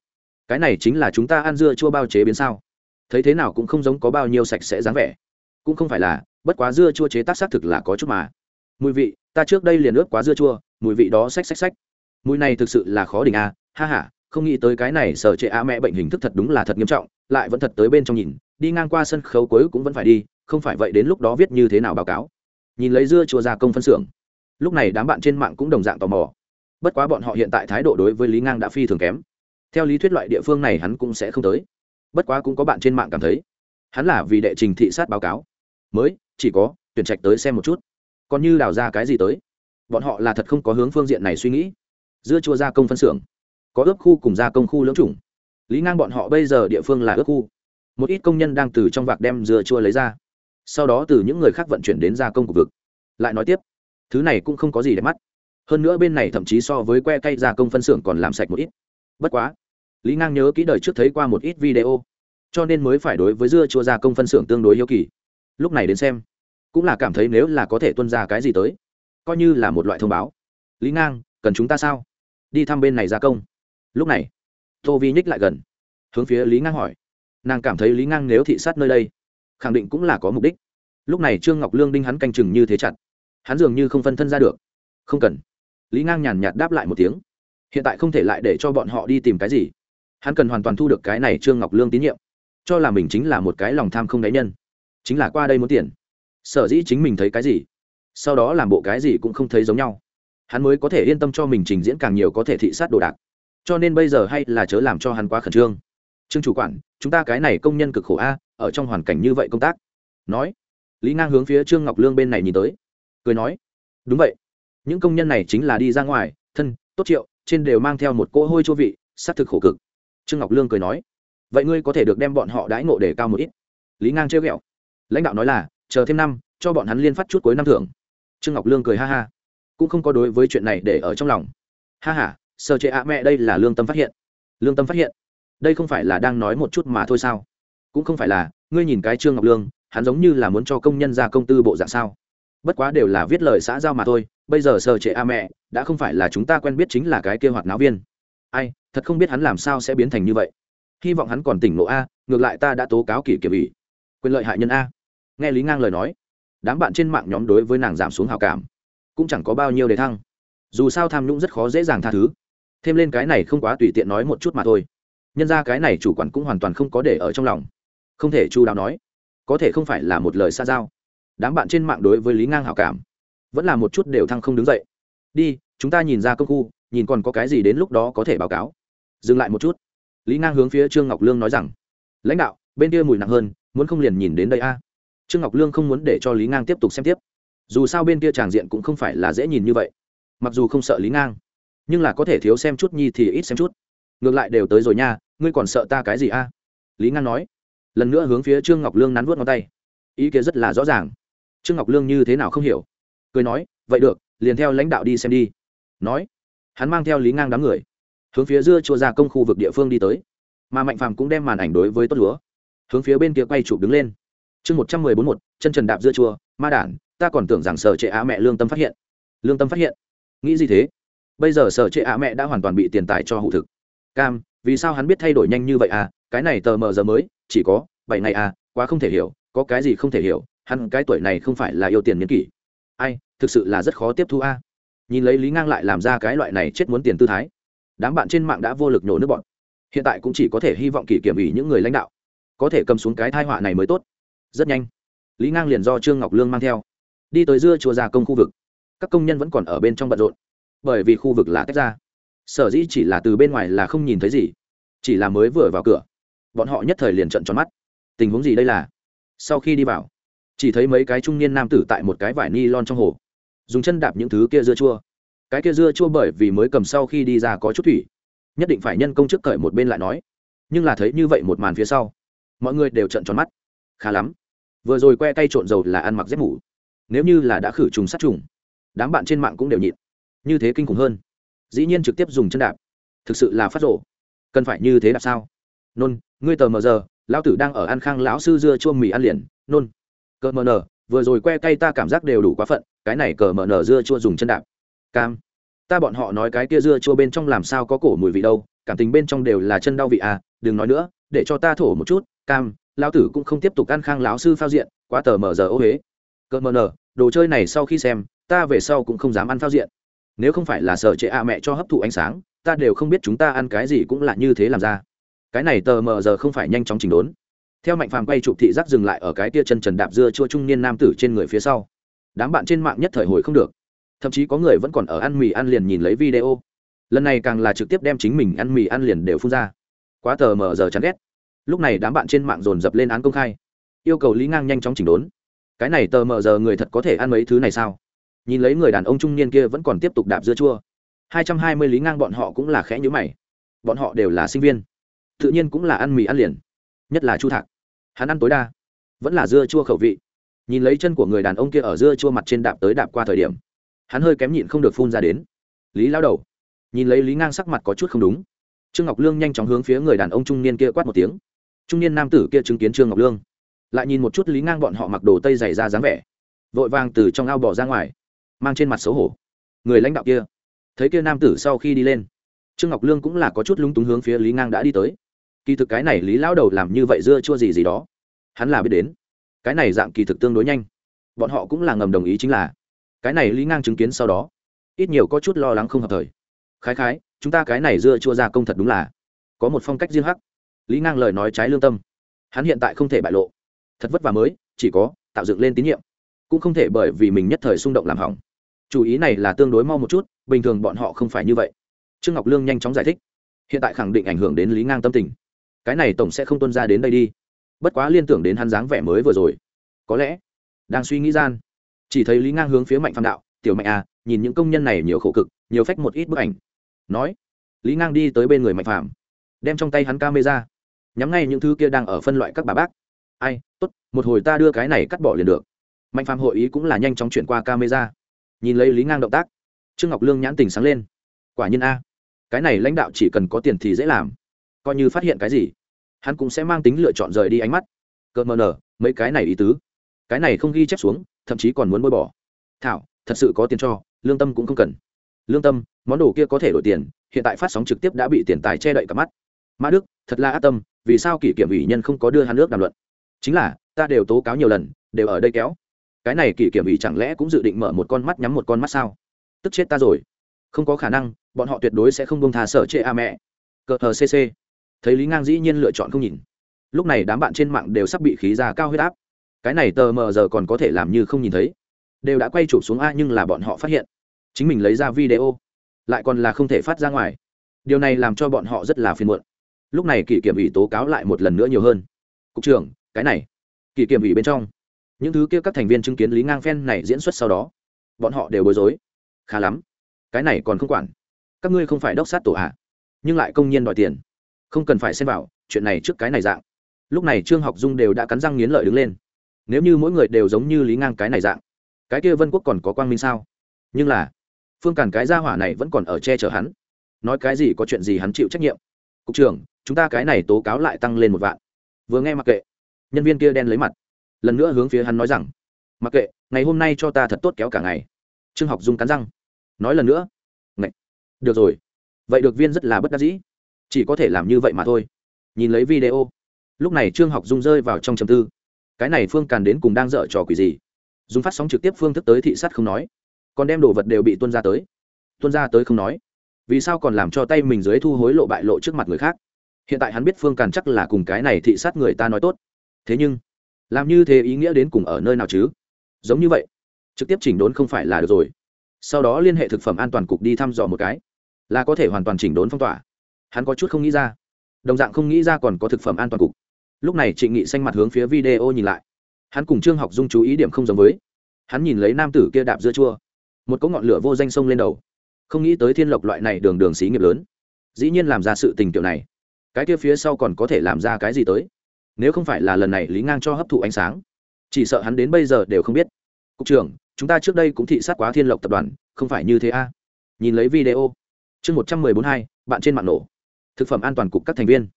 Cái này chính là chúng ta ăn dưa chua bao chế biến sao? Thấy thế nào cũng không giống có bao nhiêu sạch sẽ dáng vẻ. Cũng không phải là, bất quá dưa chua chế tác xác thực là có chút mà. Mùi vị, ta trước đây liền ướp quá dưa chua, mùi vị đó xách xách xách. Mùi này thực sự là khó đỉnh a ha ha, không nghĩ tới cái này sở trệ a mẹ bệnh hình thức thật đúng là thật nghiêm trọng, lại vẫn thật tới bên trong nhìn đi ngang qua sân khấu cuối cũng vẫn phải đi, không phải vậy đến lúc đó viết như thế nào báo cáo. Nhìn lấy dưa chùa ra công phân xưởng. Lúc này đám bạn trên mạng cũng đồng dạng tò mò. Bất quá bọn họ hiện tại thái độ đối với lý ngang đã phi thường kém. Theo lý thuyết loại địa phương này hắn cũng sẽ không tới. Bất quá cũng có bạn trên mạng cảm thấy, hắn là vì đệ trình thị sát báo cáo. Mới, chỉ có, tuyển trạch tới xem một chút. Còn như đào ra cái gì tới? Bọn họ là thật không có hướng phương diện này suy nghĩ. Dưa chua gia công phân xưởng. Có ướp khu cùng gia công khu lưỡng chủng. Lý ngang bọn họ bây giờ địa phương là ướp khu một ít công nhân đang từ trong vạc đem dưa chua lấy ra. Sau đó từ những người khác vận chuyển đến gia công của vực. Lại nói tiếp, thứ này cũng không có gì để mắt. Hơn nữa bên này thậm chí so với que cây gia công phân xưởng còn làm sạch một ít. Bất quá, lý ngang nhớ kỹ đời trước thấy qua một ít video, cho nên mới phải đối với dưa chua gia công phân xưởng tương đối hiếu kỳ. Lúc này đến xem, cũng là cảm thấy nếu là có thể tuân ra cái gì tới, coi như là một loại thông báo. Lý ngang, cần chúng ta sao? Đi thăm bên này gia công. Lúc này, tô vi nhích lại gần. Hướng phía lý ngang hỏi nàng cảm thấy lý ngang nếu thị sát nơi đây, khẳng định cũng là có mục đích. Lúc này trương ngọc lương đinh hắn canh chừng như thế chặt. Hắn dường như không phân thân ra được. Không cần. Lý ngang nhàn nhạt đáp lại một tiếng. Hiện tại không thể lại để cho bọn họ đi tìm cái gì. Hắn cần hoàn toàn thu được cái này trương ngọc lương tín nhiệm. Cho là mình chính là một cái lòng tham không đáy nhân. Chính là qua đây muốn tiền. Sở dĩ chính mình thấy cái gì, sau đó làm bộ cái gì cũng không thấy giống nhau. Hắn mới có thể yên tâm cho mình trình diễn càng nhiều có thể thị sát đồ đạc. Cho nên bây giờ hay là chớ làm cho hắn quá khẩn trương. Trương chủ quản chúng ta cái này công nhân cực khổ a, ở trong hoàn cảnh như vậy công tác. Nói, lý ngang hướng phía trương ngọc lương bên này nhìn tới. Cười nói, đúng vậy. Những công nhân này chính là đi ra ngoài, thân, tốt triệu, trên đều mang theo một cỗ hôi chua vị s á c thực khổ cực. Trương ngọc lương cười nói, vậy ngươi có thể được đem bọn họ đãi ngộ để cao một ít. Lý ngang trêu ghẹo. Lãnh đạo nói là, chờ thêm năm, cho bọn hắn liên phát chút cuối năm thưởng. Trương ngọc lương cười ha ha. Cũng không có đối với chuyện này để ở trong lòng. Ha h a sơ chế ạ mẹ đây là lương tâm phát hiện. Lương tâm phát hiện đây không phải là đang nói một chút mà thôi sao? Cũng không phải là, ngươi nhìn cái trương ngọc lương, hắn giống như là muốn cho công nhân ra công tư bộ dạng sao? Bất quá đều là viết lời xã giao mà thôi, bây giờ sơ trệ a mẹ, đã không phải là chúng ta quen biết chính là cái kia hoạt náo viên. Ai, thật không biết hắn làm sao sẽ biến thành như vậy. Hy vọng hắn còn tỉnh lộ a, ngược lại ta đã tố cáo kỷ kiểm ủy. Quyền lợi hại nhân a. Nghe lý ngang lời nói, đám bạn trên mạng nhóm đối với nàng giảm xuống hào cảm. Cũng chẳng có bao nhiêu để thăng. Dù sao tham nhũng rất khó dễ dàng tha thứ. Thêm lên cái này không quá tùy tiện nói một chút mà thôi nhân ra cái này chủ quản cũng hoàn toàn không có để ở trong lòng. Không thể chu đáo nói. Có thể không phải là một lời xa giao. Đám bạn trên mạng đối với lý ngang hảo cảm. Vẫn là một chút đều thăng không đứng dậy. Đi, chúng ta nhìn ra công khu nhìn còn có cái gì đến lúc đó có thể báo cáo. Dừng lại một chút. Lý ngang hướng phía trương ngọc lương nói rằng, lãnh đạo, bên kia mùi nặng hơn, muốn không liền nhìn đến đây a. Trương ngọc lương không muốn để cho lý ngang tiếp tục xem tiếp. Dù sao bên kia tràng diện cũng không phải là dễ nhìn như vậy. Mặc dù không sợ lý ngang, nhưng là có thể thiếu xem chút nhi thì ít xem chút ngược lại đều tới rồi nha, ngươi còn sợ ta cái gì a? Lý ngang nói. Lần nữa hướng phía trương ngọc lương nắn vút ngón tay. Ý kiến rất là rõ ràng. Trương ngọc lương như thế nào không hiểu. Cười nói, vậy được, liền theo lãnh đạo đi xem đi. Nói, hắn mang theo lý ngang đám người, hướng phía dưa chua ra công khu vực địa phương đi tới. Mà mạnh phàm cũng đem màn ảnh đối với tốt lúa, hướng phía bên kia quay chụp đứng lên. Chương một trăm mười bốn một, chân trần đạp dưa chua, ma đản, ta còn tưởng rằng sở trệ á mẹ lương tâm phát hiện. Lương tâm phát hiện. Nghĩ gì thế? Bây giờ sở trệ á mẹ đã hoàn toàn bị tiền tài cho hụ thực cam, vì sao hắn biết thay đổi nhanh như vậy à? Cái này tờ mờ giờ mới, chỉ có bảy ngày à quá không thể hiểu, có cái gì không thể hiểu, hắn cái tuổi này không phải là yêu tiền nhân kỷ. Ai, thực sự là rất khó tiếp thu a. Nhìn lấy lý ngang lại làm ra cái loại này chết muốn tiền tư thái, đám bạn trên mạng đã vô lực nhổ nước bọn. Hiện tại cũng chỉ có thể hy vọng kỷ kiểm ủy những người lãnh đạo có thể cầm xuống cái thai họa này mới tốt. Rất nhanh, lý ngang liền do trương ngọc lương mang theo, đi tới dưa chùa gia công khu vực. Các công nhân vẫn còn ở bên trong bận rộn, bởi vì khu vực là tách ra sở dĩ chỉ là từ bên ngoài là không nhìn thấy gì, chỉ là mới vừa vào cửa, bọn họ nhất thời liền trận tròn mắt. Tình huống gì đây là? Sau khi đi vào, chỉ thấy mấy cái trung niên nam tử tại một cái vải ni lon trong hồ, dùng chân đạp những thứ kia dưa chua. Cái kia dưa chua bởi vì mới cầm sau khi đi ra có chút thủy, nhất định phải nhân công trước cởi một bên lại nói. Nhưng là thấy như vậy một màn phía sau, mọi người đều trận tròn mắt. Khá lắm. Vừa rồi que tay trộn dầu là ăn mặc dép mủ nếu như là đã khử trùng sát trùng, đám bạn trên mạng cũng đều nhịn. Như thế kinh khủng hơn dĩ nhiên trực tiếp dùng chân đạp. Thực sự là phát rộ cần phải như thế đạp sao? Nôn, ngươi tờ mờ giờ, lão tử đang ở ăn khang lão sư dưa chua mì ăn liền. Nôn. Cờ mờ nờ, vừa rồi que tay ta cảm giác đều đủ quá phận, cái này cờ mờ nờ dưa chua dùng chân đạp. Cam. Ta bọn họ nói cái kia dưa chua bên trong làm sao có cổ mùi vị đâu, cảm tình bên trong đều là chân đau vị à đừng nói nữa, để cho ta thổ một chút. Cam, lão tử cũng không tiếp tục ăn khang lão sư phao diện, quá tờ mờ giờ ô huế cờ mờ nờ, đồ chơi này sau khi xem, ta về sau cũng không dám ăn phao diện nếu không phải là sợ trệ a mẹ cho hấp thụ ánh sáng, ta đều không biết chúng ta ăn cái gì cũng là như thế làm ra. Cái này tờ mờ giờ không phải nhanh chóng chỉnh đốn. Theo mạnh phàm quay chụp thị giác dừng lại ở cái tia chân trần đạp dưa chua trung niên nam tử trên người phía sau. Đám bạn trên mạng nhất thời hồi không được. Thậm chí có người vẫn còn ở ăn mì ăn liền nhìn lấy video. Lần này càng là trực tiếp đem chính mình ăn mì ăn liền đều phun ra. Quá tờ mờ giờ chán ghét. Lúc này đám bạn trên mạng dồn dập lên án công khai. Yêu cầu lý ngang nhanh chóng chỉnh đốn. Cái này tờ mờ giờ người thật có thể ăn mấy thứ này sao? Nhìn lấy người đàn ông trung niên kia vẫn còn tiếp tục đạp dưa chua. Hai trăm hai mươi lý ngang bọn họ cũng là khẽ nhữ mày. Bọn họ đều là sinh viên. Tự nhiên cũng là ăn mì ăn liền. Nhất là chu thạc. Hắn ăn tối đa. Vẫn là dưa chua khẩu vị. Nhìn lấy chân của người đàn ông kia ở dưa chua mặt trên đạp tới đạp qua thời điểm, hắn hơi kém nhịn không được phun ra đến. Lý lao đầu. Nhìn lấy lý ngang sắc mặt có chút không đúng. Trương ngọc lương nhanh chóng hướng phía người đàn ông trung niên kia quát một tiếng. Trung niên nam tử kia chứng kiến trương ngọc lương. Lại nhìn một chút lý ngang bọn họ mặc đồ tây dày ra dáng vẻ. Vội vàng từ trong ao bỏ ra ngoài mang trên mặt xấu hổ. Người lãnh đạo kia, thấy kia nam tử sau khi đi lên, trương ngọc lương cũng là có chút lúng túng hướng phía lý ngang đã đi tới. Kỳ thực cái này lý lão đầu làm như vậy dưa chua gì gì đó, hắn là biết đến. Cái này dạng kỳ thực tương đối nhanh. Bọn họ cũng là ngầm đồng ý chính là, cái này lý ngang chứng kiến sau đó, ít nhiều có chút lo lắng không hợp thời. Khái khái, chúng ta cái này dưa chua ra công thật đúng là, có một phong cách riêng hắc. Lý ngang lời nói trái lương tâm. Hắn hiện tại không thể bại lộ. Thật vất vả mới, chỉ có tạo dựng lên tín nhiệm. Cũng không thể bởi vì mình nhất thời xung động làm hỏng chủ ý này là tương đối mau một chút, bình thường bọn họ không phải như vậy. Trương ngọc lương nhanh chóng giải thích. Hiện tại khẳng định ảnh hưởng đến lý ngang tâm tình. Cái này tổng sẽ không tuân ra đến đây đi. Bất quá liên tưởng đến hắn dáng vẻ mới vừa rồi. Có lẽ, đang suy nghĩ gian. Chỉ thấy lý ngang hướng phía mạnh phạm đạo, tiểu mạnh à nhìn những công nhân này nhiều khổ cực, nhiều phách một ít bức ảnh. Nói, lý ngang đi tới bên người mạnh phạm đem trong tay hắn camera. Nhắm ngay những thứ kia đang ở phân loại các bà bác. Ai, tốt, một hồi ta đưa cái này cắt bỏ liền được. Mạnh phạm hội ý cũng là nhanh chóng chuyển qua camera nhìn lấy lý ngang động tác. Trương ngọc lương nhãn tình sáng lên. Quả nhiên a, cái này lãnh đạo chỉ cần có tiền thì dễ làm. Coi như phát hiện cái gì, hắn cũng sẽ mang tính lựa chọn rời đi ánh mắt. Cợt mờ nở, mấy cái này ý tứ. Cái này không ghi chép xuống, thậm chí còn muốn bôi bỏ. Thảo, thật sự có tiền cho, lương tâm cũng không cần. Lương tâm, món đồ kia có thể đổi tiền, hiện tại phát sóng trực tiếp đã bị tiền tài che đậy cả mắt. Mã đức, thật là ác tâm, vì sao kỷ kiểm ủy nhân không có đưa hắn nước đàm luận? Chính là, ta đều tố cáo nhiều lần, đều ở đây kéo cái này kỷ kiểm ủy chẳng lẽ cũng dự định mở một con mắt nhắm một con mắt sao? Tức chết ta rồi. Không có khả năng, bọn họ tuyệt đối sẽ không bông tha sở chệ a mẹ. Cờ hờ cc thấy lý ngang dĩ nhiên lựa chọn không nhìn. Lúc này đám bạn trên mạng đều sắp bị khí ra cao huyết áp. Cái này tờ mờ giờ còn có thể làm như không nhìn thấy. Đều đã quay chụp xuống a nhưng là bọn họ phát hiện. Chính mình lấy ra video. Lại còn là không thể phát ra ngoài. Điều này làm cho bọn họ rất là phiền muộn. Lúc này kỷ kiểm ủy tố cáo lại một lần nữa nhiều hơn. Cục trưởng, cái này. Kỷ kiểm ủy bên trong những thứ kia các thành viên chứng kiến lý ngang phen này diễn xuất sau đó, bọn họ đều bối rối. Khá lắm, cái này còn không quản. Các ngươi không phải đốc sát tổ hạ nhưng lại công nhiên đòi tiền. Không cần phải xem vào, chuyện này trước cái này dạng. Lúc này trương học dung đều đã cắn răng nghiến lợi đứng lên. Nếu như mỗi người đều giống như lý ngang cái này dạng, cái kia vân quốc còn có quang minh sao? Nhưng là, phương càn cái gia hỏa này vẫn còn ở che chở hắn. Nói cái gì có chuyện gì hắn chịu trách nhiệm. Cục trưởng, chúng ta cái này tố cáo lại tăng lên một vạn. Vừa nghe mặc kệ, nhân viên kia đen lấy mặt lần nữa hướng phía hắn nói rằng, mặc kệ, ngày hôm nay cho ta thật tốt kéo cả ngày. Trương học dung cắn răng, nói lần nữa. Ngậy. được rồi. Vậy được viên rất là bất đắc dĩ. Chỉ có thể làm như vậy mà thôi. Nhìn lấy video, lúc này trương học dung rơi vào trong chầm tư. Cái này phương càn đến cùng đang dở trò quỷ gì? Dùng phát sóng trực tiếp phương thức tới thị sát không nói. Còn đem đồ vật đều bị tuân ra tới. Tuân ra tới không nói. Vì sao còn làm cho tay mình dưới thu hối lộ bại lộ trước mặt người khác? Hiện tại hắn biết phương càn chắc là cùng cái này thị sát người ta nói tốt. Thế nhưng làm như thế ý nghĩa đến cùng ở nơi nào chứ? Giống như vậy. Trực tiếp chỉnh đốn không phải là được rồi. Sau đó liên hệ thực phẩm an toàn cục đi thăm dò một cái. Là có thể hoàn toàn chỉnh đốn phong tỏa. Hắn có chút không nghĩ ra. Đồng dạng không nghĩ ra còn có thực phẩm an toàn cục. Lúc này trịnh nghị xanh mặt hướng phía video nhìn lại. Hắn cùng trương học dung chú ý điểm không giống với. Hắn nhìn lấy nam tử kia đạp dưa chua. Một cỗ ngọn lửa vô danh sông lên đầu. Không nghĩ tới thiên lộc loại này đường đường xí nghiệp lớn. Dĩ nhiên làm ra sự tình kiểu này. Cái kia phía sau còn có thể làm ra cái gì tới? Nếu không phải là lần này lý ngang cho hấp thụ ánh sáng chỉ sợ hắn đến bây giờ đều không biết cục trưởng chúng ta trước đây cũng thị sát quá thiên lộc tập đoàn không phải như thế a nhìn lấy video chương một trăm mười bốn hai bạn trên mạng nổ thực phẩm an toàn cục các thành viên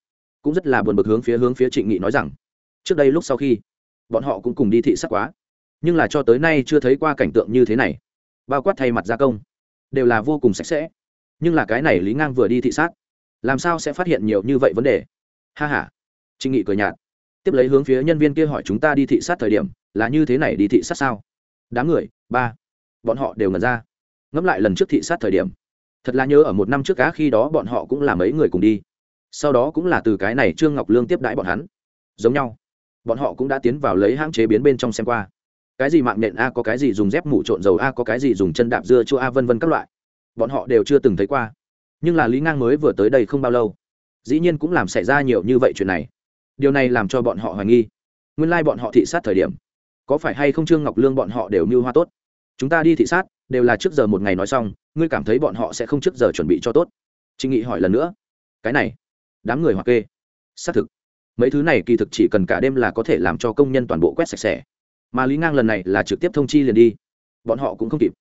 cũng rất là buồn bực hướng phía hướng phía trịnh nghị nói rằng trước đây lúc sau khi bọn họ cũng cùng đi thị sát quá nhưng là cho tới nay chưa thấy qua cảnh tượng như thế này bao quát thay mặt gia công đều là vô cùng sạch sẽ nhưng là cái này lý ngang vừa đi thị sát làm sao sẽ phát hiện nhiều như vậy vấn đề ha h a trịnh nghị cười nhạt tiếp lấy hướng phía nhân viên kia hỏi chúng ta đi thị sát thời điểm, là như thế này đi thị sát sao? Đám người, ba. Bọn họ đều ngần ra. Ngẫm lại lần trước thị sát thời điểm. Thật là nhớ ở một năm trước cá khi đó bọn họ cũng là mấy người cùng đi. Sau đó cũng là từ cái này trương ngọc lương tiếp đãi bọn hắn. Giống nhau. Bọn họ cũng đã tiến vào lấy hãng chế biến bên trong xem qua. Cái gì mạng nện a, có cái gì dùng dép mủ trộn dầu a, có cái gì dùng chân đạp dưa chua a, vân vân các loại. Bọn họ đều chưa từng thấy qua. Nhưng là lý ngang mới vừa tới đây không bao lâu. Dĩ nhiên cũng làm xảy ra nhiều như vậy chuyện này điều này làm cho bọn họ hoài nghi. Nguyên lai、like、bọn họ thị sát thời điểm, có phải hay không trương ngọc lương bọn họ đều mưu hoa tốt? Chúng ta đi thị sát, đều là trước giờ một ngày nói xong, ngươi cảm thấy bọn họ sẽ không trước giờ chuẩn bị cho tốt. Trịnh nghị hỏi lần nữa. Cái này, đám người hoặc kê. Xác thực, mấy thứ này kỳ thực chỉ cần cả đêm là có thể làm cho công nhân toàn bộ quét sạch sẽ. Mà lý ngang lần này là trực tiếp thông chi liền đi. Bọn họ cũng không kịp.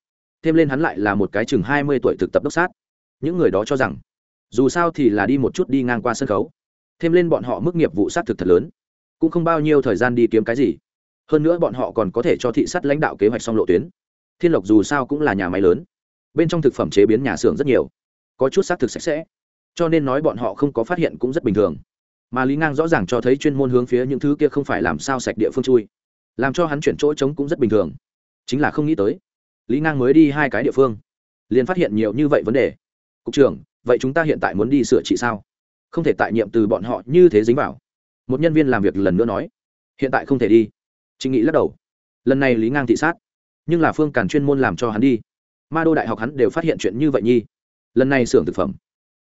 Thêm lên hắn lại là một cái chừng hai mươi tuổi thực tập đốc sát. Những người đó cho rằng, dù sao thì là đi một chút đi ngang qua sân khấu thêm lên bọn họ mức nghiệp vụ sát thực thật lớn, cũng không bao nhiêu thời gian đi kiếm cái gì. Hơn nữa bọn họ còn có thể cho thị sát lãnh đạo kế hoạch xong lộ tuyến. Thiên lộc dù sao cũng là nhà máy lớn, bên trong thực phẩm chế biến nhà xưởng rất nhiều, có chút xác thực sạch sẽ, cho nên nói bọn họ không có phát hiện cũng rất bình thường. Mà lý ngang rõ ràng cho thấy chuyên môn hướng phía những thứ kia không phải làm sao sạch địa phương chui, làm cho hắn chuyển chỗ trống cũng rất bình thường. Chính là không nghĩ tới, lý ngang mới đi hai cái địa phương, liền phát hiện nhiều như vậy vấn đề. Cục trưởng, vậy chúng ta hiện tại muốn đi sửa trị sao? Không thể tại nhiệm từ bọn họ như thế dính vào. Một nhân viên làm việc lần nữa nói, hiện tại không thể đi. Trịnh nghị lắc đầu, lần này lý ngang thị sát, nhưng là phương càn chuyên môn làm cho hắn đi. Ma đô đại học hắn đều phát hiện chuyện như vậy nhi. Lần này xưởng thực phẩm,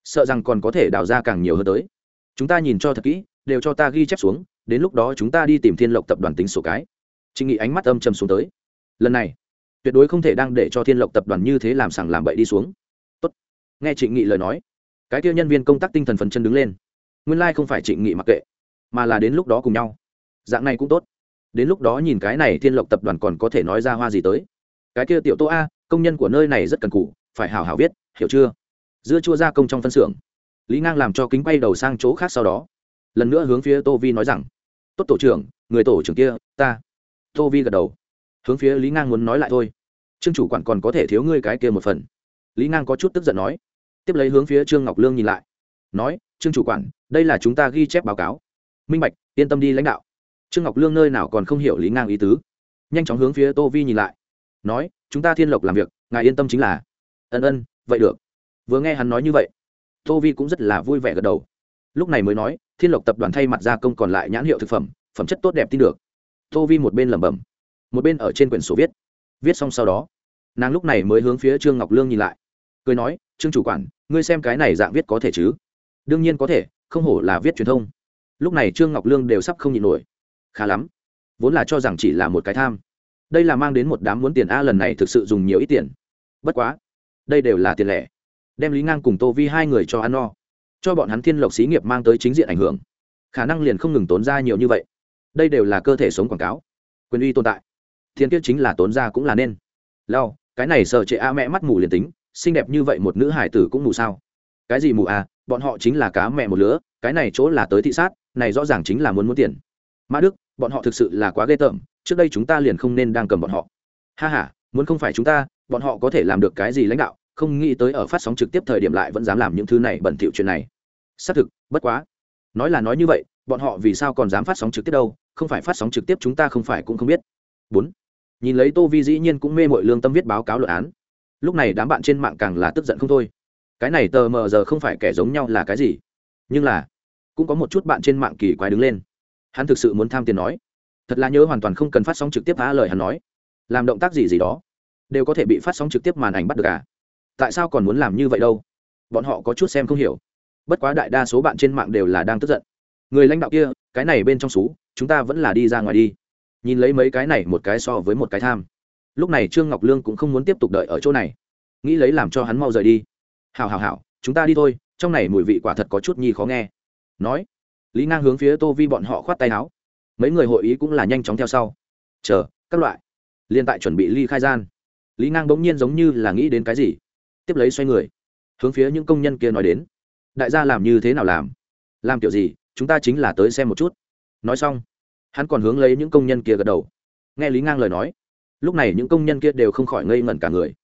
sợ rằng còn có thể đào ra càng nhiều hơn tới. Chúng ta nhìn cho thật kỹ, đều cho ta ghi chép xuống, đến lúc đó chúng ta đi tìm thiên lộc tập đoàn tính sổ cái. Trịnh nghị ánh mắt âm trầm xuống tới, lần này, tuyệt đối không thể đang để cho thiên lộc tập đoàn như thế làm sàng làm bậy đi xuống. Tốt. nghe trịnh nghị lời nói cái kia nhân viên công tác tinh thần phần chân đứng lên. Nguyên lai、like、không phải trịnh nghị mặc kệ, mà là đến lúc đó cùng nhau. Dạng này cũng tốt. Đến lúc đó nhìn cái này thiên lộc tập đoàn còn có thể nói ra hoa gì tới. Cái kia tiểu tô a, công nhân của nơi này rất cần cũ phải hào hào viết, hiểu chưa? Dưa chua gia công trong phân xưởng. Lý ngang làm cho kính bay đầu sang chỗ khác sau đó. Lần nữa hướng phía tô vi nói rằng, tốt tổ trưởng, người tổ trưởng kia, ta. Tô vi gật đầu. Hướng phía lý ngang muốn nói lại thôi. Trương chủ quản còn có thể thiếu ngươi cái kia một phần. Lý ngang có chút tức giận nói tiếp lấy hướng phía trương ngọc lương nhìn lại. Nói, trương chủ quản, đây là chúng ta ghi chép báo cáo. Minh bạch, yên tâm đi lãnh đạo. Trương ngọc lương nơi nào còn không hiểu lý ngang ý tứ. Nhanh chóng hướng phía tô vi nhìn lại. Nói, chúng ta thiên lộc làm việc, ngài yên tâm chính là. Ân ân, vậy được. Vừa nghe hắn nói như vậy, tô vi cũng rất là vui vẻ gật đầu. Lúc này mới nói, thiên lộc tập đoàn thay mặt gia công còn lại nhãn hiệu thực phẩm phẩm chất tốt đẹp tin được. Tô vi một bên lẩm bẩm, một bên ở trên quyển sổ viết. Viết xong sau đó, nàng lúc này mới hướng phía trương ngọc lương nhìn lại cười nói, trương chủ quản, ngươi xem cái này dạng viết có thể chứ? Đương nhiên có thể, không hổ là viết truyền thông. Lúc này trương ngọc lương đều sắp không nhịn nổi. Khá lắm, vốn là cho rằng chỉ là một cái tham. Đây là mang đến một đám muốn tiền a lần này thực sự dùng nhiều ít tiền. Bất quá, đây đều là tiền lẻ. Đem lý ngang cùng tô vi hai người cho ăn no, cho bọn hắn thiên lộc xí nghiệp mang tới chính diện ảnh hưởng. Khả năng liền không ngừng tốn ra nhiều như vậy. Đây đều là cơ thể sống quảng cáo, quyền uy tồn tại. Thiên kiếp chính là tốn ra cũng là nên. Lao cái này sợ trệ a mẹ mắt mù liền tính xinh đẹp như vậy một nữ hải tử cũng mù sao? Cái gì mù à? Bọn họ chính là cá mẹ một lứa, cái này chỗ là tới thị sát, này rõ ràng chính là muốn muốn tiền. Mã đức, bọn họ thực sự là quá ghê tởm, trước đây chúng ta liền không nên đang cầm bọn họ. Ha h a muốn không phải chúng ta, bọn họ có thể làm được cái gì lãnh đạo, không nghĩ tới ở phát sóng trực tiếp thời điểm lại vẫn dám làm những thứ này bẩn thỉu chuyện này. Xác thực, bất quá. Nói là nói như vậy, bọn họ vì sao còn dám phát sóng trực tiếp đâu, không phải phát sóng trực tiếp chúng ta không phải cũng không biết. Bốn. Nhìn lấy tô vi dĩ nhiên cũng mê mội lương tâm viết báo cáo luận án lúc này đám bạn trên mạng càng là tức giận không thôi. Cái này tờ mờ giờ không phải kẻ giống nhau là cái gì? Nhưng là, cũng có một chút bạn trên mạng kỳ quái đứng lên. Hắn thực sự muốn tham tiền nói. Thật là nhớ hoàn toàn không cần phát sóng trực tiếp phá lời hắn nói. Làm động tác gì gì đó, đều có thể bị phát sóng trực tiếp màn ảnh bắt được à? Tại sao còn muốn làm như vậy đâu? Bọn họ có chút xem không hiểu. Bất quá đại đa số bạn trên mạng đều là đang tức giận. Người lãnh đạo kia, cái này bên trong xú, chúng ta vẫn là đi ra ngoài đi. Nhìn lấy mấy cái này một cái so với một cái tham lúc này trương ngọc lương cũng không muốn tiếp tục đợi ở chỗ này. Nghĩ lấy làm cho hắn mau rời đi. Hào hào hào chúng ta đi thôi, trong này mùi vị quả thật có chút nhi khó nghe. Nói, lý ngang hướng phía tô vi bọn họ khoát tay áo. Mấy người hội ý cũng là nhanh chóng theo sau. Chờ, các loại liên tại chuẩn bị ly khai gian. Lý ngang bỗng nhiên giống như là nghĩ đến cái gì, tiếp lấy xoay người, hướng phía những công nhân kia nói đến. Đại gia làm như thế nào làm? Làm kiểu gì? Chúng ta chính là tới xem một chút. Nói xong, hắn còn hướng lấy những công nhân kia gật đầu. Nghe lý ngang lời nói lúc này những công nhân kia đều không khỏi ngây ngẩn cả người.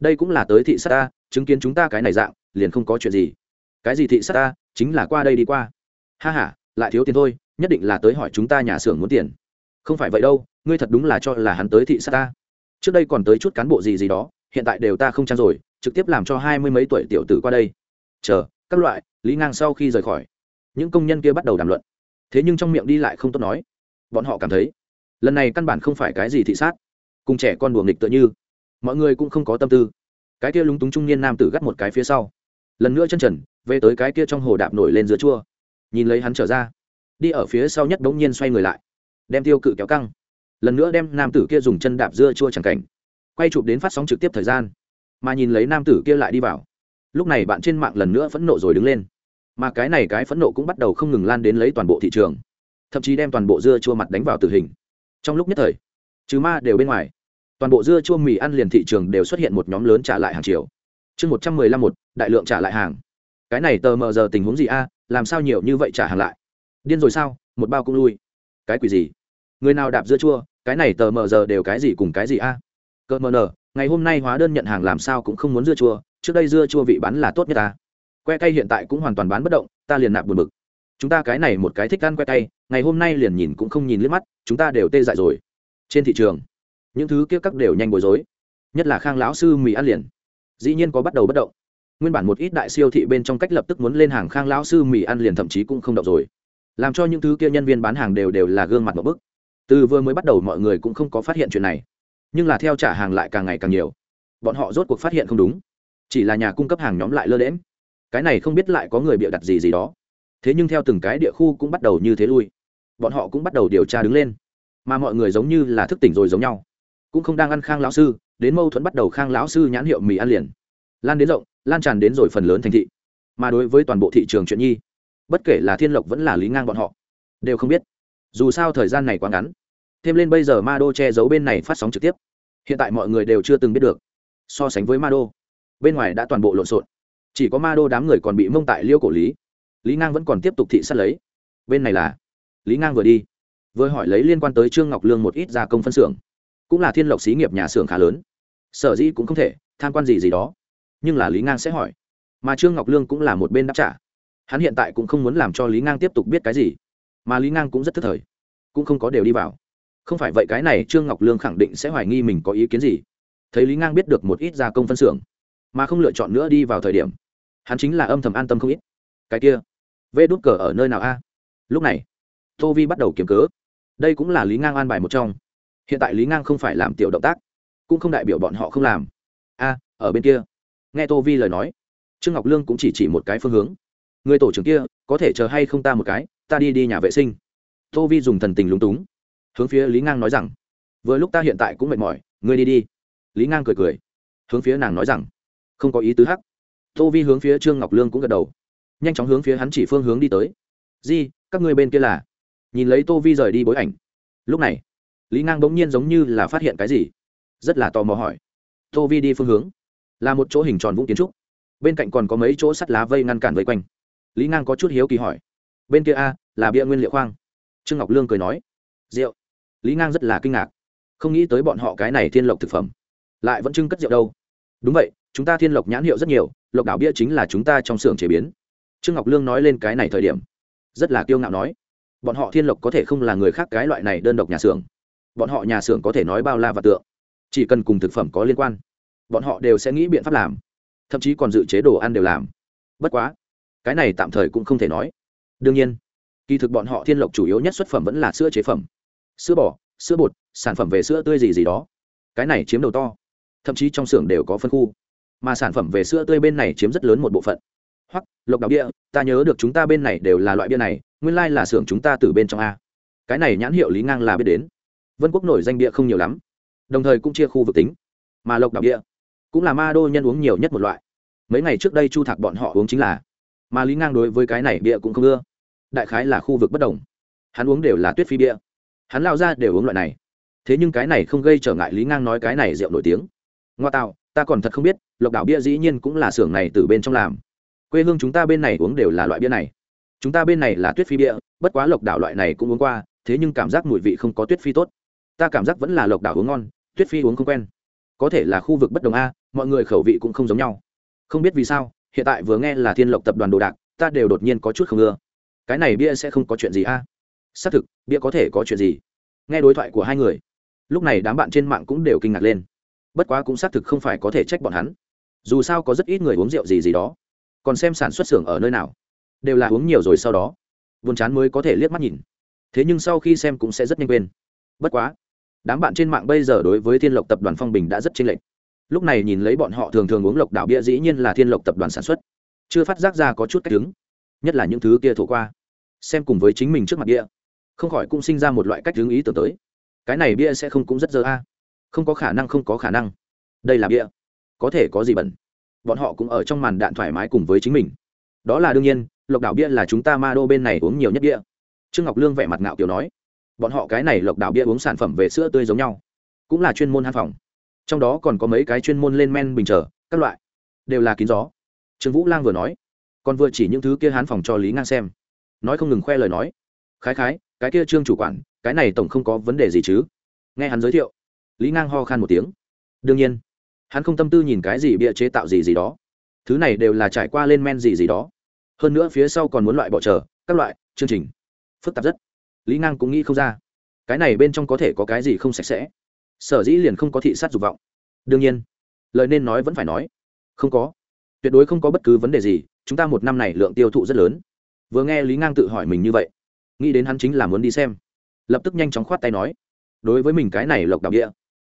Đây cũng là tới thị sát ta, chứng kiến chúng ta cái này dạng, liền không có chuyện gì. Cái gì thị sát ta, chính là qua đây đi qua. Ha h a lại thiếu tiền thôi, nhất định là tới hỏi chúng ta nhà xưởng muốn tiền. Không phải vậy đâu, ngươi thật đúng là cho là hắn tới thị sát ta. Trước đây còn tới chút cán bộ gì gì đó, hiện tại đều ta không trang rồi, trực tiếp làm cho hai mươi mấy tuổi tiểu tử qua đây. Chờ, các loại, lý ngang sau khi rời khỏi, những công nhân kia bắt đầu đàm luận. Thế nhưng trong miệng đi lại không tốt nói. Bọn họ cảm thấy, lần này căn bản không phải cái gì thị sát cùng trẻ con đùa nghịch tựa như. Mọi người cũng không có tâm tư. Cái kia lúng túng trung niên nam tử gắt một cái phía sau. Lần nữa chân trần, về tới cái kia trong hồ đạp nổi lên giữa chua. Nhìn lấy hắn trở ra. Đi ở phía sau nhất đống nhiên xoay người lại. Đem tiêu cự kéo căng. Lần nữa đem nam tử kia dùng chân đạp dưa chua chẳng cảnh. Quay chụp đến phát sóng trực tiếp thời gian. Mà nhìn lấy nam tử kia lại đi vào. Lúc này bạn trên mạng lần nữa phẫn nộ rồi đứng lên. Mà cái này cái phẫn nộ cũng bắt đầu không ngừng lan đến lấy toàn bộ thị trường. Thậm chí đem toàn bộ dưa chua mặt đánh vào tử hình. Trong lúc nhất thời, trừ ma đều bên ngoài toàn bộ dưa chua mì ăn liền thị trường đều xuất hiện một nhóm lớn trả lại hàng chiều chương một trăm mười lăm một, đại lượng trả lại hàng. Cái này tờ mờ giờ tình huống gì a, làm sao nhiều như vậy trả hàng lại? Điên rồi sao, một bao cũng lui. Cái quỷ gì? Người nào đạp dưa chua, cái này tờ mờ giờ đều cái gì cùng cái gì a? À? mờ nờ ngày hôm nay hóa đơn nhận hàng làm sao cũng không muốn dưa chua, trước đây dưa chua vị bán là tốt nhất ta que cay hiện tại cũng hoàn toàn bán bất động, ta liền nạp buồn bực. Chúng ta cái này một cái thích ăn que cay, ngày hôm nay liền nhìn cũng không nhìn liếc mắt, chúng ta đều tê dại rồi. Trên thị trường những thứ kia các đều nhanh bối rối. Nhất là khang lão sư mì ăn liền. Dĩ nhiên có bắt đầu bất động. Nguyên bản một ít đại siêu thị bên trong cách lập tức muốn lên hàng khang lão sư mì ăn liền thậm chí cũng không động rồi. Làm cho những thứ kia nhân viên bán hàng đều đều là gương mặt một bức. Từ vừa mới bắt đầu mọi người cũng không có phát hiện chuyện này. Nhưng là theo trả hàng lại càng ngày càng nhiều. Bọn họ rốt cuộc phát hiện không đúng. Chỉ là nhà cung cấp hàng nhóm lại lơ lễm cái này không biết lại có người bịa đặt gì gì đó. Thế nhưng theo từng cái địa khu cũng bắt đầu như thế lui. Bọn họ cũng bắt đầu điều tra đứng lên. Mà mọi người giống như là thức tỉnh rồi giống nhau cũng không đang ăn khang lão sư, đến mâu thuẫn bắt đầu khang lão sư nhãn hiệu mì ăn liền. Lan đến rộng, lan tràn đến rồi phần lớn thành thị. Mà đối với toàn bộ thị trường chuyện nhi, bất kể là thiên lộc vẫn là lý ngang bọn họ, đều không biết. Dù sao thời gian này quá ngắn. Thêm lên bây giờ ma đô che giấu bên này phát sóng trực tiếp. Hiện tại mọi người đều chưa từng biết được. So sánh với ma đô, bên ngoài đã toàn bộ lộn xộn. Chỉ có ma đô đám người còn bị mông tại liêu cổ lý. Lý ngang vẫn còn tiếp tục thị sát lấy. Bên này là, lý ngang vừa đi, vừa hỏi lấy liên quan tới trương ngọc lương một ít gia công phân xưởng cũng là thiên lộc xí nghiệp nhà xưởng khá lớn. Sở dĩ cũng không thể tham quan gì gì đó. Nhưng là lý ngang sẽ hỏi. Mà trương ngọc lương cũng là một bên đáp trả. Hắn hiện tại cũng không muốn làm cho lý ngang tiếp tục biết cái gì. Mà lý ngang cũng rất thất thời. Cũng không có đều đi vào. Không phải vậy cái này trương ngọc lương khẳng định sẽ hoài nghi mình có ý kiến gì. Thấy lý ngang biết được một ít gia công phân xưởng, mà không lựa chọn nữa đi vào thời điểm, hắn chính là âm thầm an tâm không ít. Cái kia, vê đốt cờ ở nơi nào a? Lúc này, tô vi bắt đầu kiếm cớ. Đây cũng là lý ngang an bài một trong hiện tại lý ngang không phải làm tiểu động tác, cũng không đại biểu bọn họ không làm. A, ở bên kia. Nghe tô vi lời nói, trương ngọc lương cũng chỉ chỉ một cái phương hướng. Người tổ trưởng kia, có thể chờ hay không ta một cái, ta đi đi nhà vệ sinh. Tô vi dùng thần tình lúng túng. Hướng phía lý ngang nói rằng, vừa lúc ta hiện tại cũng mệt mỏi, ngươi đi đi. Lý ngang cười cười. Hướng phía nàng nói rằng, không có ý tứ hắc. Tô vi hướng phía trương ngọc lương cũng gật đầu. Nhanh chóng hướng phía hắn chỉ phương hướng đi tới. Di, các ngươi bên kia là. Nhìn lấy tô vi rời đi bối ảnh. Lúc này lý ngang bỗng nhiên giống như là phát hiện cái gì. Rất là tò mò hỏi. Tô vi đi phương hướng. Là một chỗ hình tròn vũng kiến trúc. Bên cạnh còn có mấy chỗ sắt lá vây ngăn cản vây quanh. Lý ngang có chút hiếu kỳ hỏi. Bên kia a, là bia nguyên liệu khoang. Trương ngọc lương cười nói. Rượu. Lý ngang rất là kinh ngạc. Không nghĩ tới bọn họ cái này thiên lộc thực phẩm. Lại vẫn trưng cất rượu đâu. Đúng vậy, chúng ta thiên lộc nhãn hiệu rất nhiều, lộc đảo bia chính là chúng ta trong xưởng chế biến. Trương ngọc lương nói lên cái này thời điểm. Rất là kiêu ngạo nói. Bọn họ thiên lộc có thể không là người khác cái loại này đơn độc nhà xưởng bọn họ nhà xưởng có thể nói bao la và tượng, chỉ cần cùng thực phẩm có liên quan, bọn họ đều sẽ nghĩ biện pháp làm, thậm chí còn dự chế đồ ăn đều làm. Bất quá, cái này tạm thời cũng không thể nói. Đương nhiên, kỳ thực bọn họ thiên lộc chủ yếu nhất xuất phẩm vẫn là sữa chế phẩm. Sữa bò, sữa bột, sản phẩm về sữa tươi gì gì đó. Cái này chiếm đầu to, thậm chí trong xưởng đều có phân khu. Mà sản phẩm về sữa tươi bên này chiếm rất lớn một bộ phận. Hoặc, lộc đạo bia, ta nhớ được chúng ta bên này đều là loại bia này, nguyên lai là xưởng chúng ta từ bên trong a. Cái này nhãn hiệu lý ngang là biết đến vân quốc nổi danh bia không nhiều lắm, đồng thời cũng chia khu vực tính, mà lộc đạo bia cũng là ma đô nhân uống nhiều nhất một loại. Mấy ngày trước đây chu thạc bọn họ uống chính là, mà lý ngang đối với cái này bia cũng không ưa. Đại khái là khu vực bất đồng, hắn uống đều là tuyết phi bia, hắn lao ra đều uống loại này. Thế nhưng cái này không gây trở ngại lý ngang nói cái này rượu nổi tiếng. Ngoa tạo, ta còn thật không biết, lộc đảo bia dĩ nhiên cũng là xưởng này từ bên trong làm. Quê hương chúng ta bên này uống đều là loại bia này. Chúng ta bên này là tuyết phi bia, bất quá lộc đảo loại này cũng uống qua, thế nhưng cảm giác mùi vị không có tuyết phi tốt ta cảm giác vẫn là lộc đảo uống ngon, tuyết phi uống không quen. Có thể là khu vực bất đồng a, mọi người khẩu vị cũng không giống nhau. Không biết vì sao, hiện tại vừa nghe là thiên lộc tập đoàn đồ đạc, ta đều đột nhiên có chút không ưa. Cái này bia sẽ không có chuyện gì a. Xác thực, bia có thể có chuyện gì? Nghe đối thoại của hai người, lúc này đám bạn trên mạng cũng đều kinh ngạc lên. Bất quá cũng xác thực không phải có thể trách bọn hắn. Dù sao có rất ít người uống rượu gì gì đó. Còn xem sản xuất xưởng ở nơi nào. Đều là uống nhiều rồi sau đó. Buồn chán mới có thể liếc mắt nhìn. Thế nhưng sau khi xem cũng sẽ rất nhanh quên. Bất quá đám bạn trên mạng bây giờ đối với thiên lộc tập đoàn phong bình đã rất chênh lệch. Lúc này nhìn lấy bọn họ thường thường uống lộc đảo bia dĩ nhiên là thiên lộc tập đoàn sản xuất. Chưa phát giác ra có chút cách đứng, nhất là những thứ kia thổ qua. Xem cùng với chính mình trước mặt bia, không khỏi cũng sinh ra một loại cách hướng ý tưởng tới. Cái này bia sẽ không cũng rất dơ a. Không có khả năng, không có khả năng. Đây là bia. Có thể có gì bẩn. Bọn họ cũng ở trong màn đạn thoải mái cùng với chính mình. Đó là đương nhiên, lộc đảo bia là chúng ta ma đô bên này uống nhiều nhất bia. Trương ngọc lương vẻ mặt ngạo kiểu nói bọn họ cái này lộc đảo bia uống sản phẩm về sữa tươi giống nhau, cũng là chuyên môn hàn phòng. Trong đó còn có mấy cái chuyên môn lên men bình trở các loại, đều là kín gió. Trương vũ lang vừa nói, còn vừa chỉ những thứ kia hán phòng cho lý ngang xem. Nói không ngừng khoe lời nói. Khái khái, cái kia trương chủ quản, cái này tổng không có vấn đề gì chứ? Nghe hắn giới thiệu, lý ngang ho khan một tiếng. Đương nhiên, hắn không tâm tư nhìn cái gì bịa chế tạo gì gì đó. Thứ này đều là trải qua lên men gì gì đó. Hơn nữa phía sau còn muốn loại bỏ chờ, các loại, chương trình. Phức tạp rất lý ngang cũng nghĩ không ra. Cái này bên trong có thể có cái gì không sạch sẽ? Sở dĩ liền không có thị sát dục vọng. Đương nhiên, lời nên nói vẫn phải nói. Không có. Tuyệt đối không có bất cứ vấn đề gì, chúng ta một năm này lượng tiêu thụ rất lớn. Vừa nghe lý ngang tự hỏi mình như vậy, nghĩ đến hắn chính là muốn đi xem. Lập tức nhanh chóng khoát tay nói, đối với mình cái này lộc đạo địa,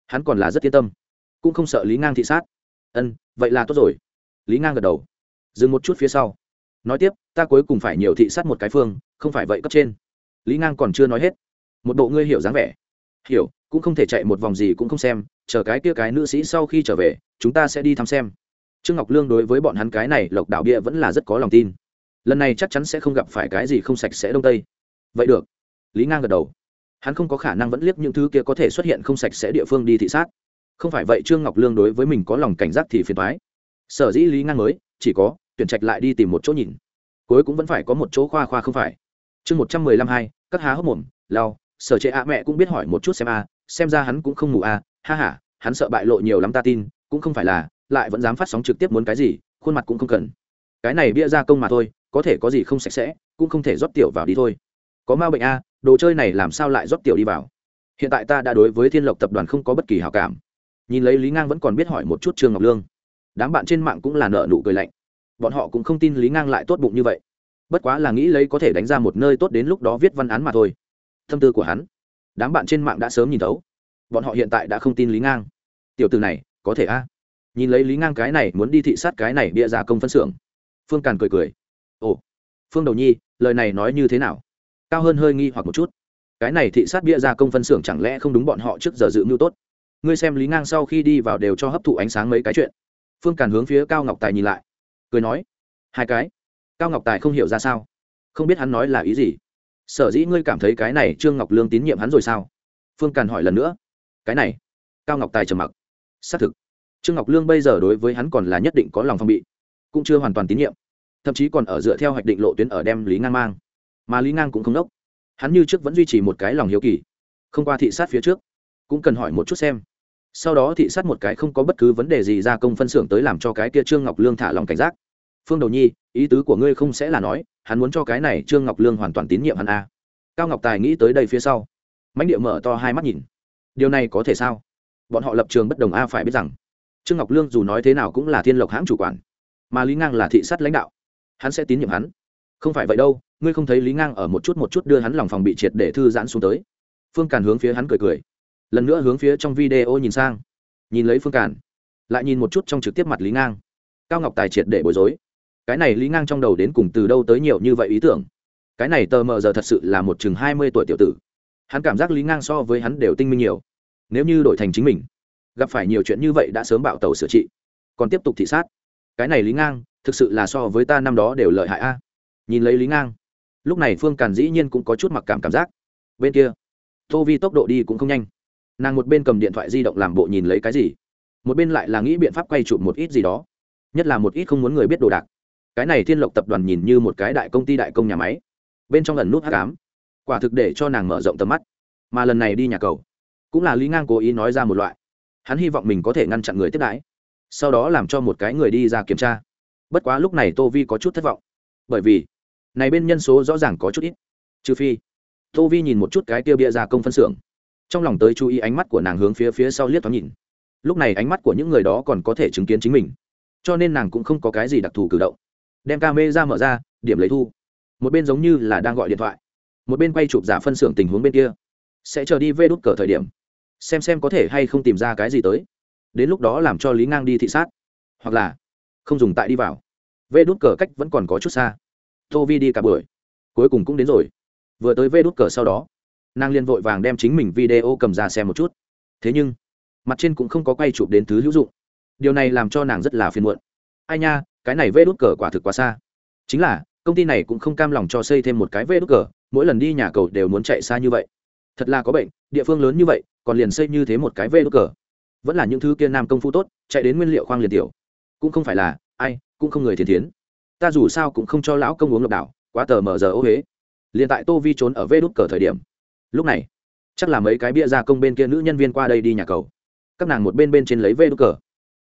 hắn còn là rất yên tâm, cũng không sợ lý ngang thị sát. Ân, vậy là tốt rồi. Lý ngang gật đầu. Dừng một chút phía sau, nói tiếp, ta cuối cùng phải nhiều thị sát một cái phương, không phải vậy cấp trên lý ngang còn chưa nói hết. Một bộ ngươi hiểu dáng vẻ. Hiểu, cũng không thể chạy một vòng gì cũng không xem, chờ cái kia cái nữ sĩ sau khi trở về, chúng ta sẽ đi thăm xem. Trương ngọc lương đối với bọn hắn cái này lộc đạo bia vẫn là rất có lòng tin. Lần này chắc chắn sẽ không gặp phải cái gì không sạch sẽ đông tây. Vậy được. Lý ngang gật đầu. Hắn không có khả năng vẫn liếc những thứ kia có thể xuất hiện không sạch sẽ địa phương đi thị sát. Không phải vậy trương ngọc lương đối với mình có lòng cảnh giác thì phiền thoái sở dĩ lý ngang mới, chỉ có tuyển trạch lại đi tìm một chỗ nhìn. Cuối cũng vẫn phải có một chỗ khoa khoa không phải chương một trăm mười lăm hai, các há hốc mồm, lao, sở chế a mẹ cũng biết hỏi một chút xem a, xem ra hắn cũng không ngủ a, ha h a hắn sợ bại lộ nhiều lắm ta tin, cũng không phải là, lại vẫn dám phát sóng trực tiếp muốn cái gì, khuôn mặt cũng không cần. Cái này bia ra công mà thôi, có thể có gì không sạch sẽ, cũng không thể rót tiểu vào đi thôi. Có ma bệnh a, đồ chơi này làm sao lại rót tiểu đi vào? Hiện tại ta đã đối với thiên lộc tập đoàn không có bất kỳ hào cảm. Nhìn lấy lý ngang vẫn còn biết hỏi một chút trương ngọc lương. Đám bạn trên mạng cũng là nợ nụ cười lạnh. Bọn họ cũng không tin lý ngang lại tốt bụng như vậy bất quá là nghĩ lấy có thể đánh ra một nơi tốt đến lúc đó viết văn án mà thôi. Tâm tư của hắn, đám bạn trên mạng đã sớm nhìn thấu. Bọn họ hiện tại đã không tin lý ngang. Tiểu từ này, có thể a? Nhìn lấy lý ngang cái này, muốn đi thị sát cái này bịa ra công phân xưởng. Phương càn cười cười. Ồ, phương đầu nhi, lời này nói như thế nào? Cao hơn hơi nghi hoặc một chút. Cái này thị sát bịa ra công phân xưởng chẳng lẽ không đúng bọn họ trước giờ dự mưu tốt? Ngươi xem lý ngang sau khi đi vào đều cho hấp thụ ánh sáng mấy cái chuyện. Phương càn hướng phía cao ngọc tài nhìn lại. Cười nói, hai cái cao ngọc tài không hiểu ra sao. Không biết hắn nói là ý gì. Sở dĩ ngươi cảm thấy cái này trương ngọc lương tín nhiệm hắn rồi sao? Phương càn hỏi lần nữa. Cái này. Cao ngọc tài trầm mặc. Xác thực. Trương ngọc lương bây giờ đối với hắn còn là nhất định có lòng phong bị. Cũng chưa hoàn toàn tín nhiệm. Thậm chí còn ở dựa theo hoạch định lộ tuyến ở đem lý ngang mang. Mà lý ngang cũng không đốc. Hắn như trước vẫn duy trì một cái lòng hiếu kỳ. Không qua thị sát phía trước. Cũng cần hỏi một chút xem. Sau đó thị sát một cái không có bất cứ vấn đề gì ra công phân xưởng tới làm cho cái kia trương ngọc lương thả lòng cảnh giác phương đầu nhi, ý tứ của ngươi không sẽ là nói, hắn muốn cho cái này trương ngọc lương hoàn toàn tín nhiệm hắn a à. cao ngọc tài nghĩ tới đây phía sau. Mãnh địa mở to hai mắt nhìn. Điều này có thể sao? Bọn họ lập trường bất đồng a, phải biết rằng, trương ngọc lương dù nói thế nào cũng là thiên lộc hãng chủ quản, mà lý ngang là thị sát lãnh đạo. Hắn sẽ tín nhiệm hắn. Không phải vậy đâu, ngươi không thấy lý ngang ở một chút một chút đưa hắn lòng phòng bị triệt để thư giãn xuống tới. Phương càn hướng phía hắn cười cười. Lần nữa hướng phía trong video nhìn sang. Nhìn lấy phương càn. Lại nhìn một chút trong trực tiếp mặt lý ngang. Cao ngọc tài triệt để bối rối cái này lý ngang trong đầu đến cùng từ đâu tới nhiều như vậy ý tưởng? Cái này tờ mờ giờ thật sự là một chừng hai mươi tuổi tiểu tử. Hắn cảm giác lý ngang so với hắn đều tinh minh nhiều. Nếu như đổi thành chính mình, gặp phải nhiều chuyện như vậy đã sớm bạo tàu sửa trị. Còn tiếp tục thị sát. Cái này lý ngang, thực sự là so với ta năm đó đều lợi hại a. Nhìn lấy lý ngang, lúc này phương càn dĩ nhiên cũng có chút mặc cảm cảm giác. Bên kia, tô vi tốc độ đi cũng không nhanh. Nàng một bên cầm điện thoại di động làm bộ nhìn lấy cái gì, một bên lại là nghĩ biện pháp quay chụp một ít gì đó. Nhất là một ít không muốn người biết đồ đạc cái này thiên lộc tập đoàn nhìn như một cái đại công ty đại công nhà máy, bên trong lần nút hát cám, quả thực để cho nàng mở rộng tầm mắt. Mà lần này đi nhà cầu, cũng là lý ngang cố ý nói ra một loại, hắn hy vọng mình có thể ngăn chặn người tiếp đãi, sau đó làm cho một cái người đi ra kiểm tra. Bất quá lúc này tô vi có chút thất vọng, bởi vì, này bên nhân số rõ ràng có chút ít, trừ phi, tô vi nhìn một chút cái tiêu bia ra công phân xưởng. Trong lòng tới chú ý ánh mắt của nàng hướng phía phía sau liếc thoáng nhìn. Lúc này ánh mắt của những người đó còn có thể chứng kiến chính mình, cho nên nàng cũng không có cái gì đặc thù cử động đem ca mê ra mở ra, điểm lấy thu. Một bên giống như là đang gọi điện thoại. Một bên quay chụp giả phân xưởng tình huống bên kia. Sẽ chờ đi vê đút cờ thời điểm. Xem xem có thể hay không tìm ra cái gì tới. Đến lúc đó làm cho lý ngang đi thị sát. Hoặc là không dùng tại đi vào. Vê đút cờ cách vẫn còn có chút xa. Tô vi đi cả buổi. Cuối cùng cũng đến rồi. Vừa tới vê đút cờ sau đó, nàng liền vội vàng đem chính mình video cầm ra xem một chút. Thế nhưng, mặt trên cũng không có quay chụp đến thứ hữu dụng. Điều này làm cho nàng rất là phiền muộn. Ai nha cái này vê đút cờ quả thực quá xa. Chính là, công ty này cũng không cam lòng cho xây thêm một cái vê đút cờ, mỗi lần đi nhà cầu đều muốn chạy xa như vậy. Thật là có bệnh, địa phương lớn như vậy, còn liền xây như thế một cái vê đút cờ. Vẫn là những thứ kia nam công phu tốt, chạy đến nguyên liệu khoang liền tiểu. Cũng không phải là ai, cũng không người thiền thiến. Ta dù sao cũng không cho lão công uống lộc đảo, quá tờ mờ giờ ô huế. Liền tại tô vi trốn ở vê đút cờ thời điểm. Lúc này, chắc là mấy cái bia ra công bên kia nữ nhân viên qua đây đi nhà cầu. Các nàng một bên bên trên lấy vê đút cờ.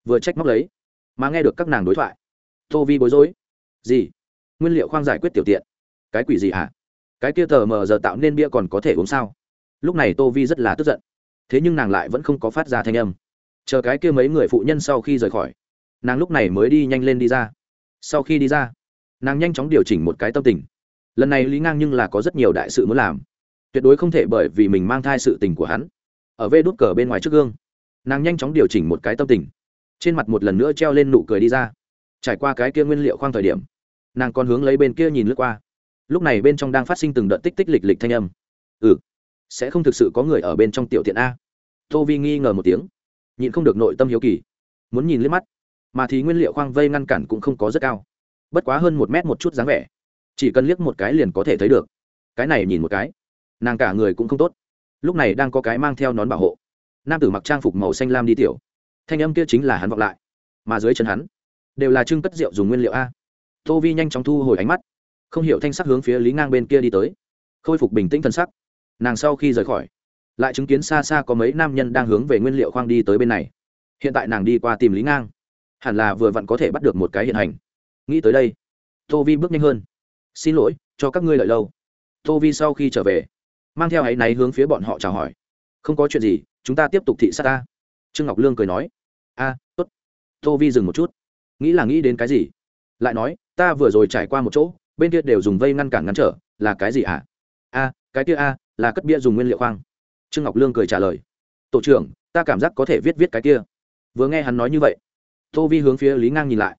Vừa trách móc lấy, mà nghe được các nàng đối thoại tô vi bối rối. Gì? Nguyên liệu khoang giải quyết tiểu tiện. Cái quỷ gì hả? Cái kia tờ mờ giờ tạo nên bia còn có thể uống sao? Lúc này tô vi rất là tức giận. Thế nhưng nàng lại vẫn không có phát ra thanh âm. Chờ cái kia mấy người phụ nhân sau khi rời khỏi, nàng lúc này mới đi nhanh lên đi ra. Sau khi đi ra, nàng nhanh chóng điều chỉnh một cái tâm tình. Lần này lý ngang nhưng là có rất nhiều đại sự muốn làm. Tuyệt đối không thể bởi vì mình mang thai sự tình của hắn, ở vê đút cờ bên ngoài trước gương. Nàng nhanh chóng điều chỉnh một cái tâm tình. Trên mặt một lần nữa treo lên nụ cười đi ra trải qua cái kia nguyên liệu khoang thời điểm, nàng còn hướng lấy bên kia nhìn lướt qua. Lúc này bên trong đang phát sinh từng đợt tích tích lịch lịch thanh âm. Ừ sẽ không thực sự có người ở bên trong tiểu tiện a. Tô vi nghi ngờ một tiếng, nhịn không được nội tâm hiếu kỳ. Muốn nhìn liếc mắt, mà thì nguyên liệu khoang vây ngăn cản cũng không có rất cao. Bất quá hơn một mét một chút dáng vẻ, chỉ cần liếc một cái liền có thể thấy được. Cái này nhìn một cái, nàng cả người cũng không tốt. Lúc này đang có cái mang theo nón bảo hộ. Nam tử mặc trang phục màu xanh lam đi tiểu. Thanh âm kia chính là hắn vọng lại, mà dưới chân hắn đều là trưng cất rượu dùng nguyên liệu a. Tô vi nhanh chóng thu hồi ánh mắt, không hiểu thanh sắc hướng phía lý ngang bên kia đi tới. Khôi phục bình tĩnh thân sắc. Nàng sau khi rời khỏi, lại chứng kiến xa xa có mấy nam nhân đang hướng về nguyên liệu khoang đi tới bên này. Hiện tại nàng đi qua tìm lý ngang, hẳn là vừa vặn có thể bắt được một cái hiện hành. Nghĩ tới đây, tô vi bước nhanh hơn. Xin lỗi, cho các ngươi lợi lâu. Tô vi sau khi trở về, mang theo áy náy hướng phía bọn họ chào hỏi. Không có chuyện gì, chúng ta tiếp tục thị sát ta. Trương ngọc lương cười nói. A, tốt. Tô vi dừng một chút nghĩ là nghĩ đến cái gì? Lại nói, ta vừa rồi trải qua một chỗ, bên kia đều dùng vây ngăn cản ngăn trở, là cái gì ạ? À? a, cái kia a, là cất bia dùng nguyên liệu khoang. Trương ngọc lương cười trả lời. Tổ trưởng, ta cảm giác có thể viết viết cái kia. Vừa nghe hắn nói như vậy, tô vi hướng phía lý ngang nhìn lại.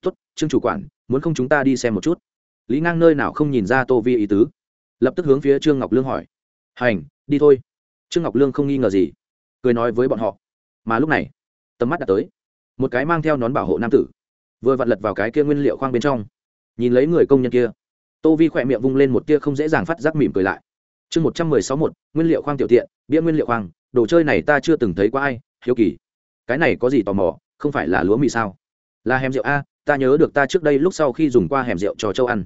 Tốt, trương chủ quản, muốn không chúng ta đi xem một chút? Lý ngang nơi nào không nhìn ra tô vi ý tứ? Lập tức hướng phía trương ngọc lương hỏi. Hành, đi thôi. Trương ngọc lương không nghi ngờ gì. Cười nói với bọn họ. Mà lúc này, tầm mắt đã tới. Một cái mang theo nón bảo hộ nam tử vừa vặn lật vào cái kia nguyên liệu khoang bên trong. Nhìn lấy người công nhân kia, tô vi khỏe miệng vung lên một tia không dễ dàng phát giác mỉm cười lại. Chương một trăm mười sáu một, nguyên liệu khoang tiểu tiện, bia nguyên liệu khoang, đồ chơi này ta chưa từng thấy qua ai, hiếu kỳ. Cái này có gì tò mò, không phải là lúa mì sao? Là hèm rượu a, ta nhớ được ta trước đây lúc sau khi dùng qua hèm rượu cho châu ăn.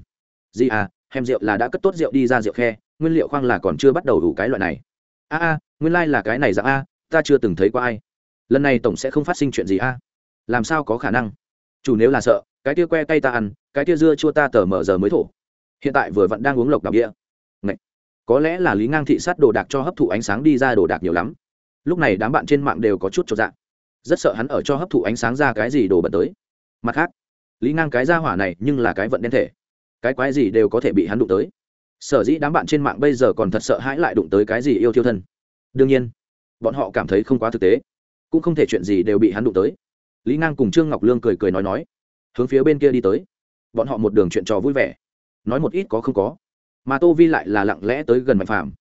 Gì à hèm rượu là đã cất tốt rượu đi ra rượu khe, nguyên liệu khoang là còn chưa bắt đầu đủ cái loại này. A a, nguyên lai、like、là cái này dạng a, ta chưa từng thấy qua ai. Lần này tổng sẽ không phát sinh chuyện gì a. Làm sao có khả năng? Chủ nếu là sợ, cái tia que tay ta ăn, cái tia dưa chua ta tờ mở giờ mới thổ. Hiện tại vừa vẫn đang uống lộc đặc địa có lẽ là lý ngang thị sát đồ đạc cho hấp thụ ánh sáng đi ra đồ đạc nhiều lắm. Lúc này đám bạn trên mạng đều có chút cho dạng rất sợ hắn ở cho hấp thụ ánh sáng ra cái gì đồ bật tới. Mặt khác, lý ngang cái ra hỏa này nhưng là cái vận đen thể. Cái quái gì đều có thể bị hắn đụng tới. Sở dĩ đám bạn trên mạng bây giờ còn thật sợ hãi lại đụng tới cái gì yêu thiêu thân. Đương nhiên, bọn họ cảm thấy không quá thực tế. Cũng không thể chuyện gì đều bị hắn đụng tới lý ngang cùng trương ngọc lương cười cười nói nói, hướng phía bên kia đi tới. Bọn họ một đường chuyện trò vui vẻ. Nói một ít có không có. Mà tô vi lại là lặng lẽ tới gần mạnh phàm.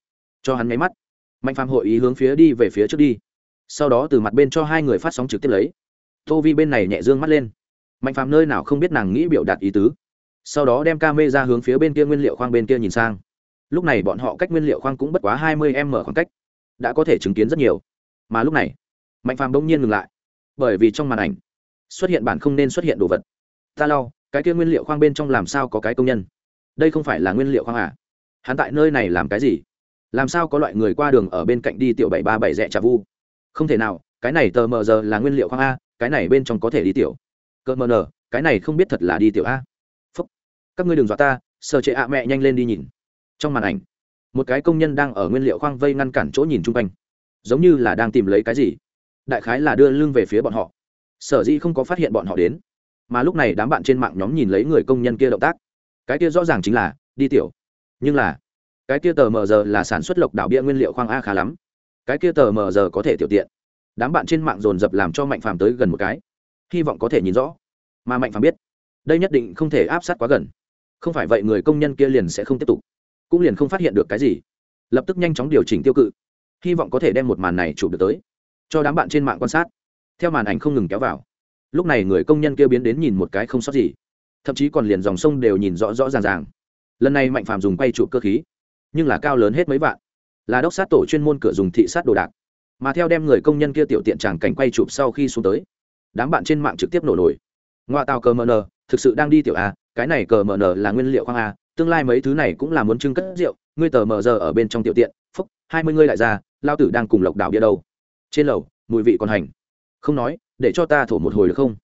Cho hắn máy mắt. Mạnh phàm hội ý hướng phía đi về phía trước đi. Sau đó từ mặt bên cho hai người phát sóng trực tiếp lấy. Tô vi bên này nhẹ dương mắt lên. Mạnh phàm nơi nào không biết nàng nghĩ biểu đạt ý tứ. Sau đó đem ca mê ra hướng phía bên kia nguyên liệu khoang bên kia nhìn sang. Lúc này bọn họ cách nguyên liệu khoang cũng bất quá hai mươi m khoảng cách. Đã có thể chứng kiến rất nhiều. Mà lúc này, mạnh phàm bỗng nhiên ngừng lại bởi vì trong màn ảnh xuất hiện bản không nên xuất hiện đồ vật. Ta lau cái kia nguyên liệu khoang bên trong làm sao có cái công nhân? Đây không phải là nguyên liệu khoang à? Hắn tại nơi này làm cái gì? Làm sao có loại người qua đường ở bên cạnh đi tiểu bảy ba bảy rẽ trà vu? Không thể nào, cái này tờ mờ giờ là nguyên liệu khoang a, cái này bên trong có thể đi tiểu. Cơ mờ nờ, cái này không biết thật là đi tiểu a. Phúc. Các ngươi đừng dọa ta sợ trệ ạ mẹ nhanh lên đi nhìn. Trong màn ảnh, một cái công nhân đang ở nguyên liệu khoang vây ngăn cản chỗ nhìn chung quanh. Giống như là đang tìm lấy cái gì đại khái là đưa lưng về phía bọn họ. Sở dĩ không có phát hiện bọn họ đến, mà lúc này đám bạn trên mạng nhóm nhìn lấy người công nhân kia động tác. Cái kia rõ ràng chính là, đi tiểu. Nhưng là, cái kia tờ mờ giờ là sản xuất lộc đảo bia nguyên liệu khoang a khá lắm. Cái kia tờ mờ giờ có thể tiểu tiện. Đám bạn trên mạng dồn dập làm cho mạnh phàm tới gần một cái. Hy vọng có thể nhìn rõ. Mà mạnh phàm biết, đây nhất định không thể áp sát quá gần. Không phải vậy người công nhân kia liền sẽ không tiếp tục. Cũng liền không phát hiện được cái gì. Lập tức nhanh chóng điều chỉnh tiêu cự. Hy vọng có thể đem một màn này chụp được tới cho đám bạn trên mạng quan sát. Theo màn ảnh không ngừng kéo vào. Lúc này người công nhân kia biến đến nhìn một cái không sót gì. Thậm chí còn liền dòng sông đều nhìn rõ rõ ràng ràng. Lần này mạnh phàm dùng quay trụ cơ khí, nhưng là cao lớn hết mấy vạn. Là đốc sát tổ chuyên môn cửa dùng thị sát đồ đạc. Mà theo đem người công nhân kia tiểu tiện tràng cảnh quay chụp sau khi xuống tới, đám bạn trên mạng trực tiếp nổ nổi. Ngoa tàu cờ mn thực sự đang đi tiểu a, cái này cờ mn là nguyên liệu khoang a, tương lai mấy thứ này cũng là muốn trưng cất rượu, ngươi tờ mờ giờ ở bên trong tiểu tiện, phúc, hai mươi ngươi lại ra, lao tử đang cùng lộc đảo bia đâu trên lầu, mùi vị còn hành. Không nói, để cho ta thổ một hồi được không?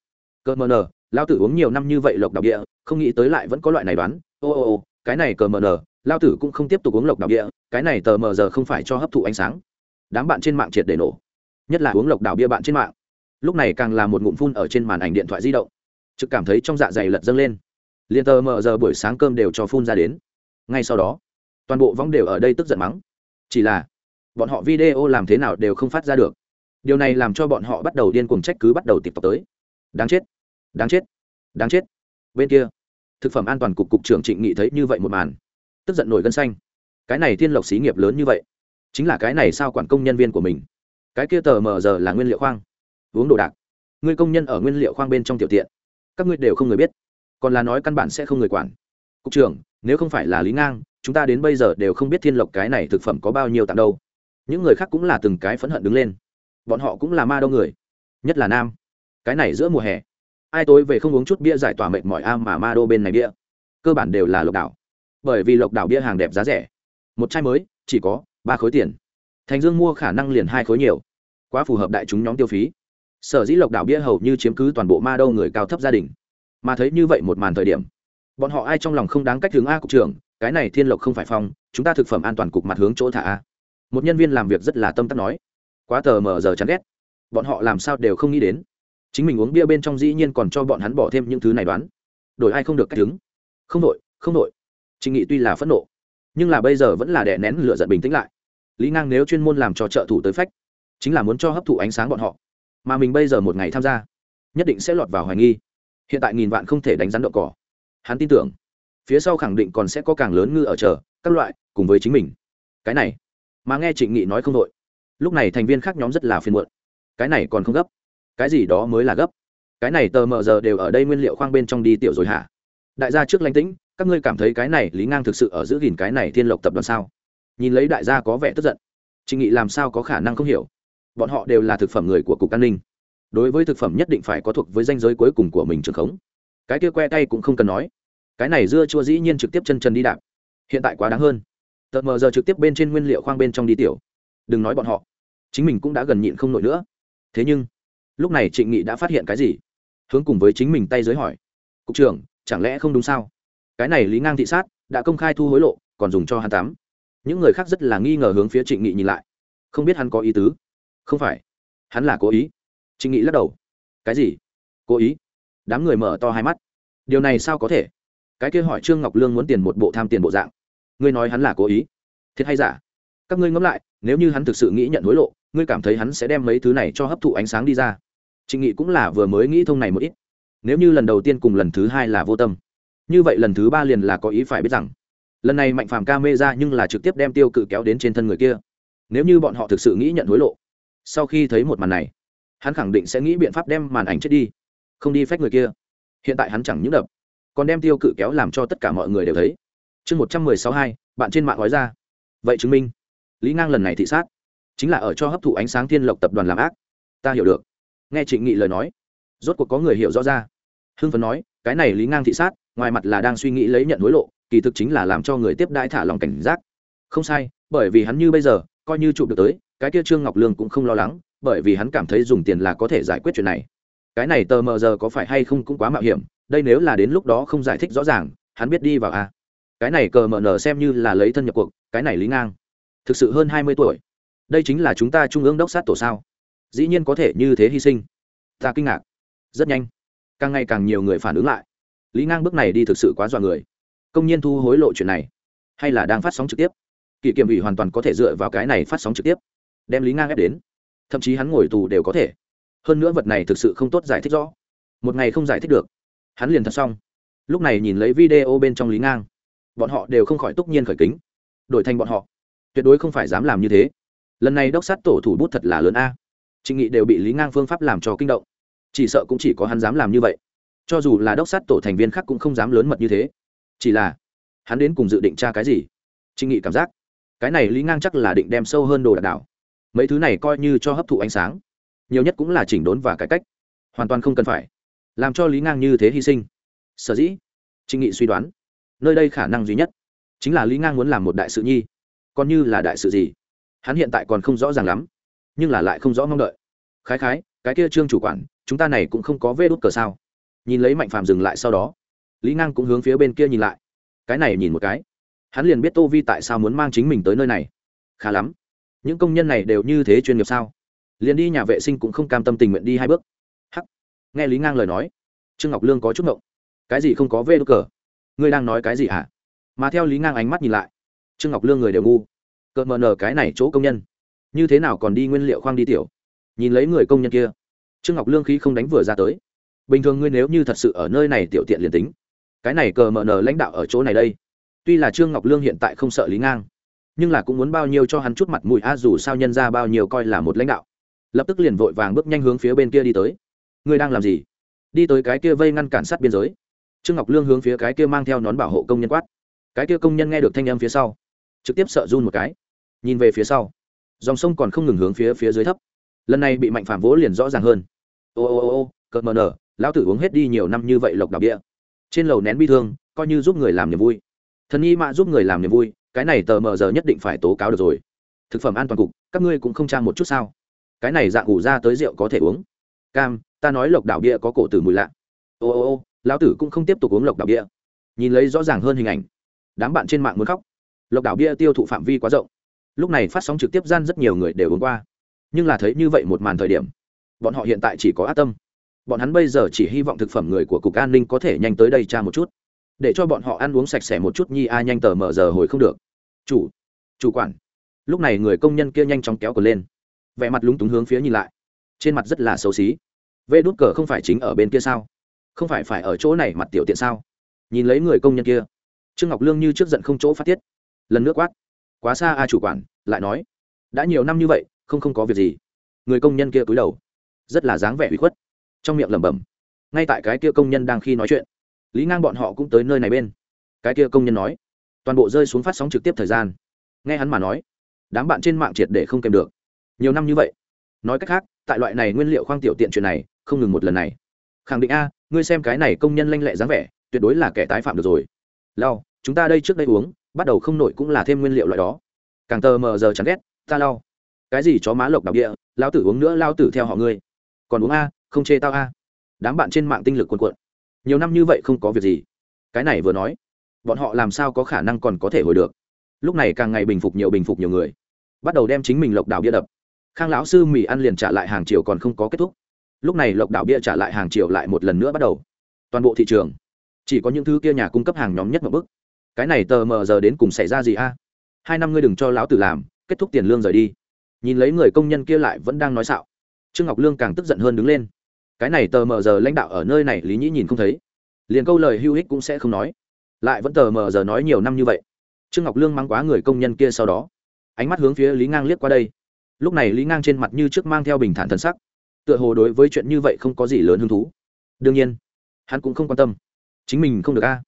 Cờ mờ nờ lao tử uống nhiều năm như vậy lộc đảo địa, không nghĩ tới lại vẫn có loại này đoán. Ô ô ô, cái này cờ mờ nờ lao tử cũng không tiếp tục uống lộc đảo địa, cái này tờ mờ giờ không phải cho hấp thụ ánh sáng. Đám bạn trên mạng triệt để nổ. Nhất là uống lộc đảo bia bạn trên mạng. Lúc này càng là một ngụm phun ở trên màn ảnh điện thoại di động. Trực cảm thấy trong dạ dày lật dâng lên. Liền tờ mờ giờ buổi sáng cơm đều cho phun ra đến. Ngay sau đó, toàn bộ võng đều ở đây tức giận mắng. Chỉ là, bọn họ video làm thế nào đều không phát ra được điều này làm cho bọn họ bắt đầu điên cuồng trách cứ bắt đầu tiếp tục tới. Đáng chết đáng chết đáng chết. Bên kia, thực phẩm an toàn cục cục trưởng trịnh nghị thấy như vậy một màn, tức giận nổi gân xanh. Cái này thiên lộc xí nghiệp lớn như vậy, chính là cái này sao quản công nhân viên của mình? Cái kia tờ mờ giờ là nguyên liệu khoang. Uống đồ đạc. Người công nhân ở nguyên liệu khoang bên trong tiểu tiện. Các ngươi đều không người biết. Còn là nói căn bản sẽ không người quản. Cục trưởng, nếu không phải là lý ngang, chúng ta đến bây giờ đều không biết thiên lộc cái này thực phẩm có bao nhiêu tặng đâu. Những người khác cũng là từng cái phẫn hận đứng lên bọn họ cũng là ma đông người, nhất là nam. Cái này giữa mùa hè, ai tối về không uống chút bia giải tỏa mệt mỏi am mà ma đô bên này bia. Cơ bản đều là lộc đảo. Bởi vì lộc đảo bia hàng đẹp giá rẻ. Một chai mới, chỉ có ba khối tiền. Thành dương mua khả năng liền hai khối nhiều. Quá phù hợp đại chúng nhóm tiêu phí. Sở dĩ lộc đảo bia hầu như chiếm cứ toàn bộ ma đô người cao thấp gia đình. Mà thấy như vậy một màn thời điểm, bọn họ ai trong lòng không đáng cách hướng a cục trưởng, cái này thiên lộc không phải phong, chúng ta thực phẩm an toàn cục mặt hướng chỗ thả a. Một nhân viên làm việc rất là tâm tắc nói quá tờ mờ giờ chán ghét. Bọn họ làm sao đều không nghĩ đến. Chính mình uống bia bên trong dĩ nhiên còn cho bọn hắn bỏ thêm những thứ này đoán. Đổi ai không được cách đứng. Không đội không đội trịnh nghị tuy là phẫn nộ, nhưng là bây giờ vẫn là đè nén lửa giận bình tĩnh lại. Lý ngang nếu chuyên môn làm cho trợ thủ tới phách, chính là muốn cho hấp thụ ánh sáng bọn họ. Mà mình bây giờ một ngày tham gia, nhất định sẽ lọt vào hoài nghi. Hiện tại nghìn vạn không thể đánh rắn đậu cỏ. Hắn tin tưởng, phía sau khẳng định còn sẽ có càng lớn ngư ở chờ, các loại, cùng với chính mình. Cái này, mà nghe trịnh nghị nói không đội lúc này thành viên khác nhóm rất là phiền muộn. Cái này còn không gấp. Cái gì đó mới là gấp. Cái này tờ mờ giờ đều ở đây nguyên liệu khoang bên trong đi tiểu rồi hả? Đại gia trước lánh tĩnh, các ngươi cảm thấy cái này lý ngang thực sự ở giữ gìn cái này thiên lộc tập đoàn sao? Nhìn lấy đại gia có vẻ tức giận. Trịnh nghị làm sao có khả năng không hiểu? Bọn họ đều là thực phẩm người của cục an ninh. Đối với thực phẩm nhất định phải có thuộc với danh giới cuối cùng của mình trường khống. Cái kia que tay cũng không cần nói. Cái này dưa chua dĩ nhiên trực tiếp chân chân đi đạp. Hiện tại quá đáng hơn. Tờ mờ giờ trực tiếp bên trên nguyên liệu khoang bên trong đi tiểu. Đừng nói bọn họ chính mình cũng đã gần nhịn không nổi nữa. Thế nhưng, lúc này trịnh nghị đã phát hiện cái gì? Hướng cùng với chính mình tay giới hỏi. Cục trưởng, chẳng lẽ không đúng sao? Cái này lý ngang thị sát, đã công khai thu hối lộ, còn dùng cho hắn tám. Những người khác rất là nghi ngờ hướng phía trịnh nghị nhìn lại. Không biết hắn có ý tứ? Không phải. Hắn là cố ý. Trịnh nghị lắc đầu. Cái gì? Cố ý? Đám người mở to hai mắt. Điều này sao có thể? Cái kia hỏi trương ngọc lương muốn tiền một bộ tham tiền bộ dạng. Ngươi nói hắn là cố ý. Thiệt hay giả? Các ngươi ngẫm lại, nếu như hắn thực sự nghĩ nhận hối lộ ngươi cảm thấy hắn sẽ đem mấy thứ này cho hấp thụ ánh sáng đi ra. Trịnh nghị cũng là vừa mới nghĩ thông này một ít. Nếu như lần đầu tiên cùng lần thứ hai là vô tâm, như vậy lần thứ ba liền là có ý phải biết rằng, lần này mạnh phàm ca mê ra nhưng là trực tiếp đem tiêu cự kéo đến trên thân người kia. Nếu như bọn họ thực sự nghĩ nhận hối lộ, sau khi thấy một màn này, hắn khẳng định sẽ nghĩ biện pháp đem màn ảnh chết đi, không đi phách người kia. Hiện tại hắn chẳng những đập, còn đem tiêu cự kéo làm cho tất cả mọi người đều thấy. Chương một trăm mười sáu hai, bạn trên mạng nói ra. Vậy chứng minh, lý ngang lần này thị sát chính là ở cho hấp thụ ánh sáng thiên lộc tập đoàn làm ác. Ta hiểu được. Nghe trịnh nghị lời nói, rốt cuộc có người hiểu rõ ra. Hưng phấn nói, cái này lý ngang thị sát, ngoài mặt là đang suy nghĩ lấy nhận hối lộ, kỳ thực chính là làm cho người tiếp đãi thả lòng cảnh giác. Không sai, bởi vì hắn như bây giờ, coi như chụp được tới, cái kia trương ngọc lương cũng không lo lắng, bởi vì hắn cảm thấy dùng tiền là có thể giải quyết chuyện này. Cái này tờ mờ giờ có phải hay không cũng quá mạo hiểm, đây nếu là đến lúc đó không giải thích rõ ràng, hắn biết đi vào à cái này cờ mờ nở xem như là lấy thân nhập cuộc, cái này lý ngang, thực sự hơn hai mươi tuổi đây chính là chúng ta trung ương đốc sát tổ sao? Dĩ nhiên có thể như thế hy sinh. Ta kinh ngạc. Rất nhanh. Càng ngày càng nhiều người phản ứng lại. Lý ngang bước này đi thực sự quá dọa người. Công nhân thu hối lộ chuyện này. Hay là đang phát sóng trực tiếp? Kỷ kiểm ủy hoàn toàn có thể dựa vào cái này phát sóng trực tiếp. Đem lý ngang ép đến. Thậm chí hắn ngồi tù đều có thể. Hơn nữa vật này thực sự không tốt giải thích rõ. Một ngày không giải thích được. Hắn liền thật xong. Lúc này nhìn lấy video bên trong lý ngang. Bọn họ đều không khỏi túc nhiên khởi kính. Đổi thành bọn họ. Tuyệt đối không phải dám làm như thế lần này đốc sát tổ thủ bút thật là lớn a. Trịnh nghị đều bị lý ngang phương pháp làm cho kinh động. Chỉ sợ cũng chỉ có hắn dám làm như vậy. Cho dù là đốc sát tổ thành viên khác cũng không dám lớn mật như thế. Chỉ là, hắn đến cùng dự định tra cái gì? Trịnh nghị cảm giác, cái này lý ngang chắc là định đem sâu hơn đồ đạc đảo. Mấy thứ này coi như cho hấp thụ ánh sáng. Nhiều nhất cũng là chỉnh đốn và cải cách. Hoàn toàn không cần phải làm cho lý ngang như thế hy sinh. Sở dĩ, trịnh nghị suy đoán, nơi đây khả năng duy nhất chính là lý ngang muốn làm một đại sự nhi. Còn như là đại sự gì? Hắn hiện tại còn không rõ ràng lắm, nhưng là lại không rõ mong đợi. Khái khái, cái kia trương chủ quản, chúng ta này cũng không có vê đốt cờ sao? Nhìn lấy mạnh phàm dừng lại sau đó, lý ngang cũng hướng phía bên kia nhìn lại. Cái này nhìn một cái, hắn liền biết tô vi tại sao muốn mang chính mình tới nơi này. Khá lắm, những công nhân này đều như thế chuyên nghiệp sao? Liền đi nhà vệ sinh cũng không cam tâm tình nguyện đi hai bước. Hắc. Nghe lý ngang lời nói, trương ngọc lương có chút ngộng. Cái gì không có vê đốt cờ? Ngươi đang nói cái gì hả? Mà theo lý ngang ánh mắt nhìn lại, trương ngọc lương người đều ngu cợt mờ nở cái này chỗ công nhân. Như thế nào còn đi nguyên liệu khoang đi tiểu? Nhìn lấy người công nhân kia, trương ngọc lương khí không đánh vừa ra tới. Bình thường ngươi nếu như thật sự ở nơi này tiểu tiện liền tính. Cái này cờ mờ nở lãnh đạo ở chỗ này đây. Tuy là trương ngọc lương hiện tại không sợ lý ngang, nhưng là cũng muốn bao nhiêu cho hắn chút mặt mũi, a, dù sao nhân ra bao nhiêu coi là một lãnh đạo. Lập tức liền vội vàng bước nhanh hướng phía bên kia đi tới. Ngươi đang làm gì? Đi tới cái kia vây ngăn cản sát biên giới. Trương ngọc lương hướng phía cái kia mang theo nón bảo hộ công nhân quát. Cái kia công nhân nghe được thanh âm phía sau, trực tiếp sợ run một cái nhìn về phía sau. Dòng sông còn không ngừng hướng phía phía dưới thấp. Lần này bị mạnh phạm vỗ liền rõ ràng hơn. Ô ô ô ô, cợt mờ nở, lão tử uống hết đi nhiều năm như vậy lộc đạo địa. Trên lầu nén bi thương, coi như giúp người làm niềm vui. Thần y mạ giúp người làm niềm vui, cái này tờ mờ giờ nhất định phải tố cáo được rồi. Thực phẩm an toàn cục, các ngươi cũng không trang một chút sao? Cái này dạng ủ ra tới rượu có thể uống. Cam, ta nói lộc đạo bia có cổ từ mùi lạ. Ô ô ô, lão tử cũng không tiếp tục uống lộc đạo bia nhìn lấy rõ ràng hơn hình ảnh. Đám bạn trên mạng muốn khóc. Lộc đạo bia tiêu thụ phạm vi quá rộng lúc này phát sóng trực tiếp gian rất nhiều người đều uống qua. Nhưng là thấy như vậy một màn thời điểm, bọn họ hiện tại chỉ có ác tâm. Bọn hắn bây giờ chỉ hy vọng thực phẩm người của cục an ninh có thể nhanh tới đây tra một chút. Để cho bọn họ ăn uống sạch sẽ một chút nhi a nhanh tờ mở giờ hồi không được. Chủ chủ quản. Lúc này người công nhân kia nhanh chóng kéo cờ lên. Vẻ mặt lúng túng hướng phía nhìn lại. Trên mặt rất là xấu xí. Vê đút cờ không phải chính ở bên kia sao? Không phải phải ở chỗ này mặt tiểu tiện sao? Nhìn lấy người công nhân kia. Trương ngọc lương như trước giận không chỗ phát tiết. Lần nước quát quá xa a chủ quản, lại nói, đã nhiều năm như vậy, không không có việc gì. Người công nhân kia cúi đầu, rất là dáng vẻ bị khuất, trong miệng lẩm bẩm, ngay tại cái kia công nhân đang khi nói chuyện. Lý ngang bọn họ cũng tới nơi này bên. Cái kia công nhân nói, toàn bộ rơi xuống phát sóng trực tiếp thời gian. Nghe hắn mà nói, đám bạn trên mạng triệt để không kèm được. Nhiều năm như vậy. Nói cách khác, tại loại này nguyên liệu khoang tiểu tiện chuyện này, không ngừng một lần này. Khẳng định a, ngươi xem cái này công nhân lanh lẹ dáng vẻ, tuyệt đối là kẻ tái phạm được rồi. Lao chúng ta đây trước đây uống bắt đầu không nổi cũng là thêm nguyên liệu loại đó. Càng tờ mờ giờ chán ghét, ta lau. Cái gì chó má lộc đặc địa lao tử uống nữa lao tử theo họ ngươi. Còn uống a, không chê tao a. Đám bạn trên mạng tinh lực cuồn cuộn. Nhiều năm như vậy không có việc gì. Cái này vừa nói, bọn họ làm sao có khả năng còn có thể hồi được? Lúc này càng ngày bình phục nhiều, bình phục nhiều người. Bắt đầu đem chính mình lộc đảo bia đập. Khang lão sư mì ăn liền trả lại hàng triệu còn không có kết thúc. Lúc này lộc đảo bia trả lại hàng triệu lại một lần nữa bắt đầu. Toàn bộ thị trường. Chỉ có những thứ kia nhà cung cấp hàng nhóm nhất một bức cái này tờ mờ giờ đến cùng xảy ra gì a? Hai năm ngươi đừng cho lão tử làm, kết thúc tiền lương rời đi. Nhìn lấy người công nhân kia lại vẫn đang nói xạo. Trương ngọc lương càng tức giận hơn đứng lên. Cái này tờ mờ giờ lãnh đạo ở nơi này lý nhĩ nhìn không thấy. Liền câu lời hưu hích cũng sẽ không nói. Lại vẫn tờ mờ giờ nói nhiều năm như vậy. Trương ngọc lương mang quá người công nhân kia sau đó. Ánh mắt hướng phía lý ngang liếc qua đây. Lúc này lý ngang trên mặt như trước mang theo bình thản thần sắc. Tựa hồ đối với chuyện như vậy không có gì lớn hứng thú. Đương nhiên, hắn cũng không quan tâm. Chính mình không được a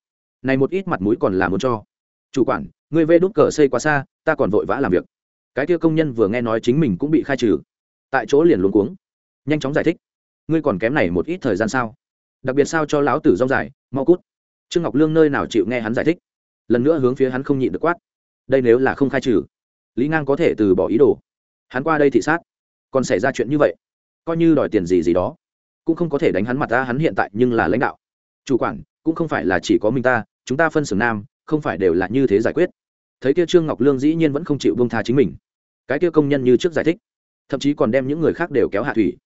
này một ít mặt mũi còn là muốn cho. Chủ quản người vê đút cờ xây quá xa, ta còn vội vã làm việc. Cái kia công nhân vừa nghe nói chính mình cũng bị khai trừ. Tại chỗ liền luống cuống. Nhanh chóng giải thích. Ngươi còn kém này một ít thời gian sao? Đặc biệt sao cho lão tử rong dài, mau cút. Trương ngọc lương nơi nào chịu nghe hắn giải thích. Lần nữa hướng phía hắn không nhịn được quát. Đây nếu là không khai trừ, lý ngang có thể từ bỏ ý đồ. Hắn qua đây thị sát. Còn xảy ra chuyện như vậy, coi như đòi tiền gì gì đó, cũng không có thể đánh hắn mặt ta hắn hiện tại nhưng là lãnh đạo. Chủ quản, cũng không phải là chỉ có mình ta chúng ta phân xưởng nam, không phải đều là như thế giải quyết. Thấy kia trương ngọc lương dĩ nhiên vẫn không chịu bông tha chính mình. Cái kia công nhân như trước giải thích, thậm chí còn đem những người khác đều kéo hạ thủy.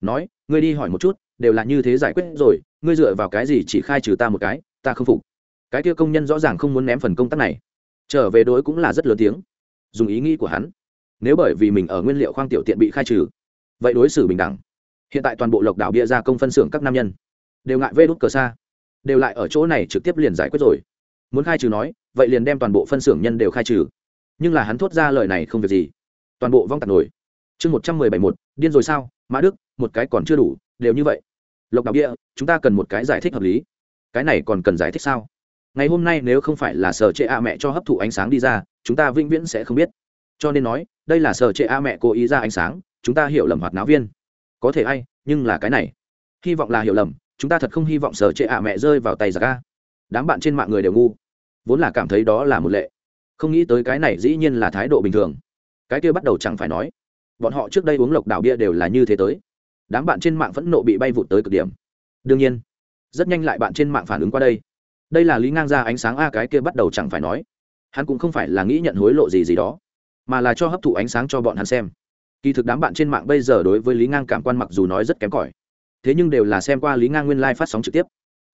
Nói, ngươi đi hỏi một chút, đều là như thế giải quyết rồi, ngươi dựa vào cái gì chỉ khai trừ ta một cái, ta không phục? Cái kia công nhân rõ ràng không muốn ném phần công tác này. Trở về đối cũng là rất lớn tiếng. Dùng ý nghĩ của hắn, nếu bởi vì mình ở nguyên liệu khoang tiểu tiện bị khai trừ, vậy đối xử bình đẳng. Hiện tại toàn bộ lộc đảo bia ra công phân xưởng các nam nhân, đều ngại vê đốt cờ xa đều lại ở chỗ này trực tiếp liền giải quyết rồi. Muốn khai trừ nói, vậy liền đem toàn bộ phân xưởng nhân đều khai trừ. Nhưng là hắn thốt ra lời này không việc gì. Toàn bộ vong tạc nổi. Chương một trăm mười bảy một, điên rồi sao? Mã đức, một cái còn chưa đủ, đều như vậy. Lộc đạo địa chúng ta cần một cái giải thích hợp lý. Cái này còn cần giải thích sao? Ngày hôm nay nếu không phải là sở trệ a mẹ cho hấp thụ ánh sáng đi ra, chúng ta vĩnh viễn sẽ không biết. Cho nên nói, đây là sở trệ a mẹ cố ý ra ánh sáng, chúng ta hiểu lầm hoạt náo viên. Có thể ai, nhưng là cái này. Hy vọng là hiểu lầm chúng ta thật không hy vọng sở trệ a mẹ rơi vào tay giặc a. Đám bạn trên mạng người đều ngu. Vốn là cảm thấy đó là một lệ. Không nghĩ tới cái này dĩ nhiên là thái độ bình thường. Cái kia bắt đầu chẳng phải nói. Bọn họ trước đây uống lộc đảo bia đều là như thế tới. Đám bạn trên mạng phẫn nộ bị bay vụt tới cực điểm. Đương nhiên, rất nhanh lại bạn trên mạng phản ứng qua đây. Đây là lý ngang ra ánh sáng a, cái kia bắt đầu chẳng phải nói. Hắn cũng không phải là nghĩ nhận hối lộ gì gì đó, mà là cho hấp thụ ánh sáng cho bọn hắn xem. Kỳ thực đám bạn trên mạng bây giờ đối với lý ngang cảm quan mặc dù nói rất kém cỏi thế nhưng đều là xem qua lý ngang nguyên lai、like、phát sóng trực tiếp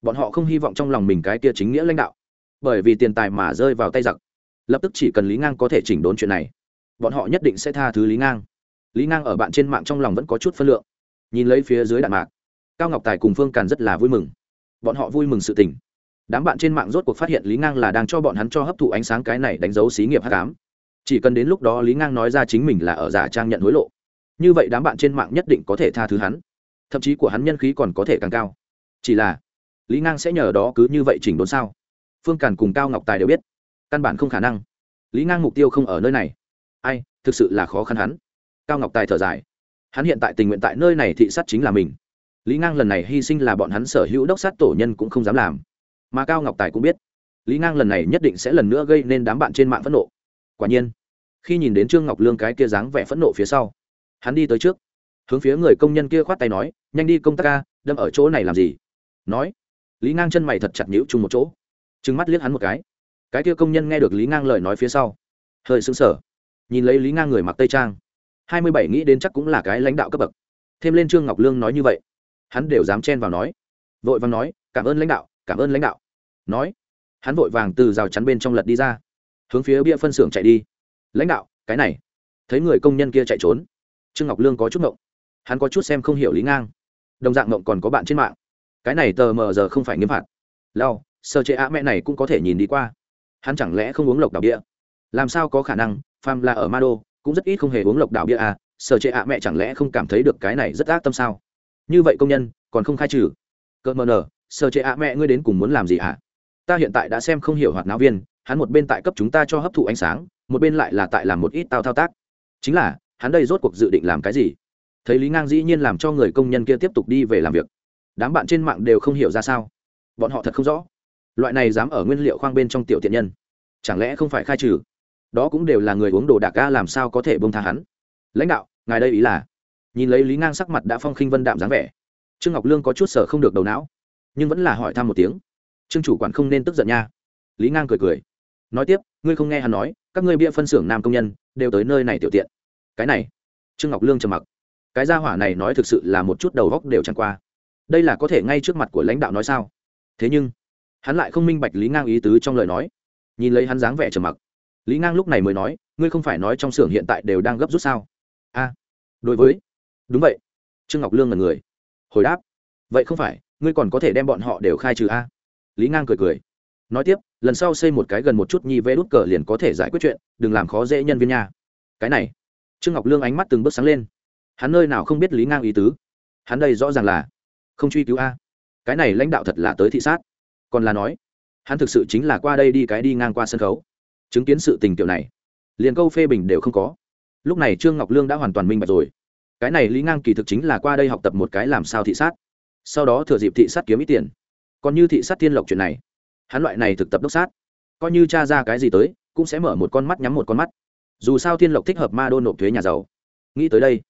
bọn họ không hy vọng trong lòng mình cái kia chính nghĩa lãnh đạo bởi vì tiền tài mà rơi vào tay giặc lập tức chỉ cần lý ngang có thể chỉnh đốn chuyện này bọn họ nhất định sẽ tha thứ lý ngang lý ngang ở bạn trên mạng trong lòng vẫn có chút phân lượng nhìn lấy phía dưới đạn mạc cao ngọc tài cùng phương càn rất là vui mừng bọn họ vui mừng sự tình đám bạn trên mạng rốt cuộc phát hiện lý ngang là đang cho bọn hắn cho hấp thụ ánh sáng cái này đánh dấu xí nghiệp h tám chỉ cần đến lúc đó lý ngang nói ra chính mình là ở giả trang nhận hối lộ như vậy đám bạn trên mạng nhất định có thể tha thứ hắn thậm chí của hắn nhân khí còn có thể càng cao. Chỉ là, lý ngang sẽ nhờ đó cứ như vậy chỉnh đốn sao? Phương càn cùng cao ngọc tài đều biết. Căn bản không khả năng. Lý ngang mục tiêu không ở nơi này. Ai, thực sự là khó khăn hắn. Cao ngọc tài thở dài. Hắn hiện tại tình nguyện tại nơi này thị sát chính là mình. Lý ngang lần này hy sinh là bọn hắn sở hữu đốc sát tổ nhân cũng không dám làm. Mà cao ngọc tài cũng biết, lý ngang lần này nhất định sẽ lần nữa gây nên đám bạn trên mạng phẫn nộ. Quả nhiên, khi nhìn đến trương ngọc lương cái kia dáng vẻ phẫn nộ phía sau, hắn đi tới trước hướng phía người công nhân kia khoát tay nói, nhanh đi công tác ca, đâm ở chỗ này làm gì? Nói, lý ngang chân mày thật chặt nhữ chung một chỗ, trừng mắt liếc hắn một cái. Cái kia công nhân nghe được lý ngang lời nói phía sau, hơi sững sờ, nhìn lấy lý ngang người mặc tây trang. Hai mươi bảy nghĩ đến chắc cũng là cái lãnh đạo cấp bậc. Thêm lên trương ngọc lương nói như vậy, hắn đều dám chen vào nói. Vội vàng nói, cảm ơn lãnh đạo, cảm ơn lãnh đạo. Nói, hắn vội vàng từ rào chắn bên trong lật đi ra, hướng phía bia phân xưởng chạy đi. Lãnh đạo, cái này. Thấy người công nhân kia chạy trốn, trương ngọc lương có chút ngộng hắn có chút xem không hiểu lý ngang. Đồng dạng ngộng còn có bạn trên mạng. Cái này tờ mờ giờ không phải nghiêm phạt. Lao sơ chế á mẹ này cũng có thể nhìn đi qua. Hắn chẳng lẽ không uống lộc đảo bia? Làm sao có khả năng? Pham là ở ma đô cũng rất ít không hề uống lộc đảo bia à? Sơ chế ạ mẹ chẳng lẽ không cảm thấy được cái này rất ác tâm sao? Như vậy công nhân, còn không khai trừ. Cỡ mờ nở sơ chế ạ mẹ ngươi đến cùng muốn làm gì ạ à? ta hiện tại đã xem không hiểu hoạt náo viên, hắn một bên tại cấp chúng ta cho hấp thụ ánh sáng, một bên lại là tại làm một ít tao thao tác. Chính là, hắn đây rốt cuộc dự định làm cái gì? Thấy lý ngang dĩ nhiên làm cho người công nhân kia tiếp tục đi về làm việc. Đám bạn trên mạng đều không hiểu ra sao. Bọn họ thật không rõ. Loại này dám ở nguyên liệu khoang bên trong tiểu tiện nhân. Chẳng lẽ không phải khai trừ? Đó cũng đều là người uống đồ đạc ca làm sao có thể bông tha hắn? Lãnh đạo, ngài đây ý là? Nhìn lấy lý ngang sắc mặt đã phong khinh vân đạm dáng vẻ. Trương ngọc lương có chút sở không được đầu não, nhưng vẫn là hỏi thăm một tiếng. Trương chủ quản không nên tức giận nha. Lý ngang cười cười. Nói tiếp, ngươi không nghe hắn nói, các ngươi bia phân xưởng nam công nhân đều tới nơi này tiểu tiện. Cái này, trương ngọc lương trầm mặc cái gia hỏa này nói thực sự là một chút đầu góc đều chẳng qua. Đây là có thể ngay trước mặt của lãnh đạo nói sao? Thế nhưng, hắn lại không minh bạch lý ngang ý tứ trong lời nói. Nhìn lấy hắn dáng vẻ trầm mặc, lý ngang lúc này mới nói, ngươi không phải nói trong xưởng hiện tại đều đang gấp rút sao? A, đối với. Đúng vậy. Trương ngọc lương là người. Hồi đáp, vậy không phải, ngươi còn có thể đem bọn họ đều khai trừ a. Lý ngang cười cười. Nói tiếp, lần sau xây một cái gần một chút nhi vê đút cờ liền có thể giải quyết chuyện, đừng làm khó dễ nhân viên nha. Cái này. Trương ngọc lương ánh mắt từng bước sáng lên hắn nơi nào không biết lý ngang ý tứ? Hắn đây rõ ràng là không truy cứu a. Cái này lãnh đạo thật là tới thị sát. Còn là nói, hắn thực sự chính là qua đây đi cái đi ngang qua sân khấu. Chứng kiến sự tình kiểu này, liền câu phê bình đều không có. Lúc này trương ngọc lương đã hoàn toàn minh bạch rồi. Cái này lý ngang kỳ thực chính là qua đây học tập một cái làm sao thị sát. Sau đó thừa dịp thị sát kiếm ít tiền. Còn như thị sát thiên lộc chuyện này, hắn loại này thực tập đốc sát, coi như cha ra cái gì tới, cũng sẽ mở một con mắt nhắm một con mắt. Dù sao thiên lộc thích hợp ma đô nộp thuế nhà giàu. Nghĩ tới đây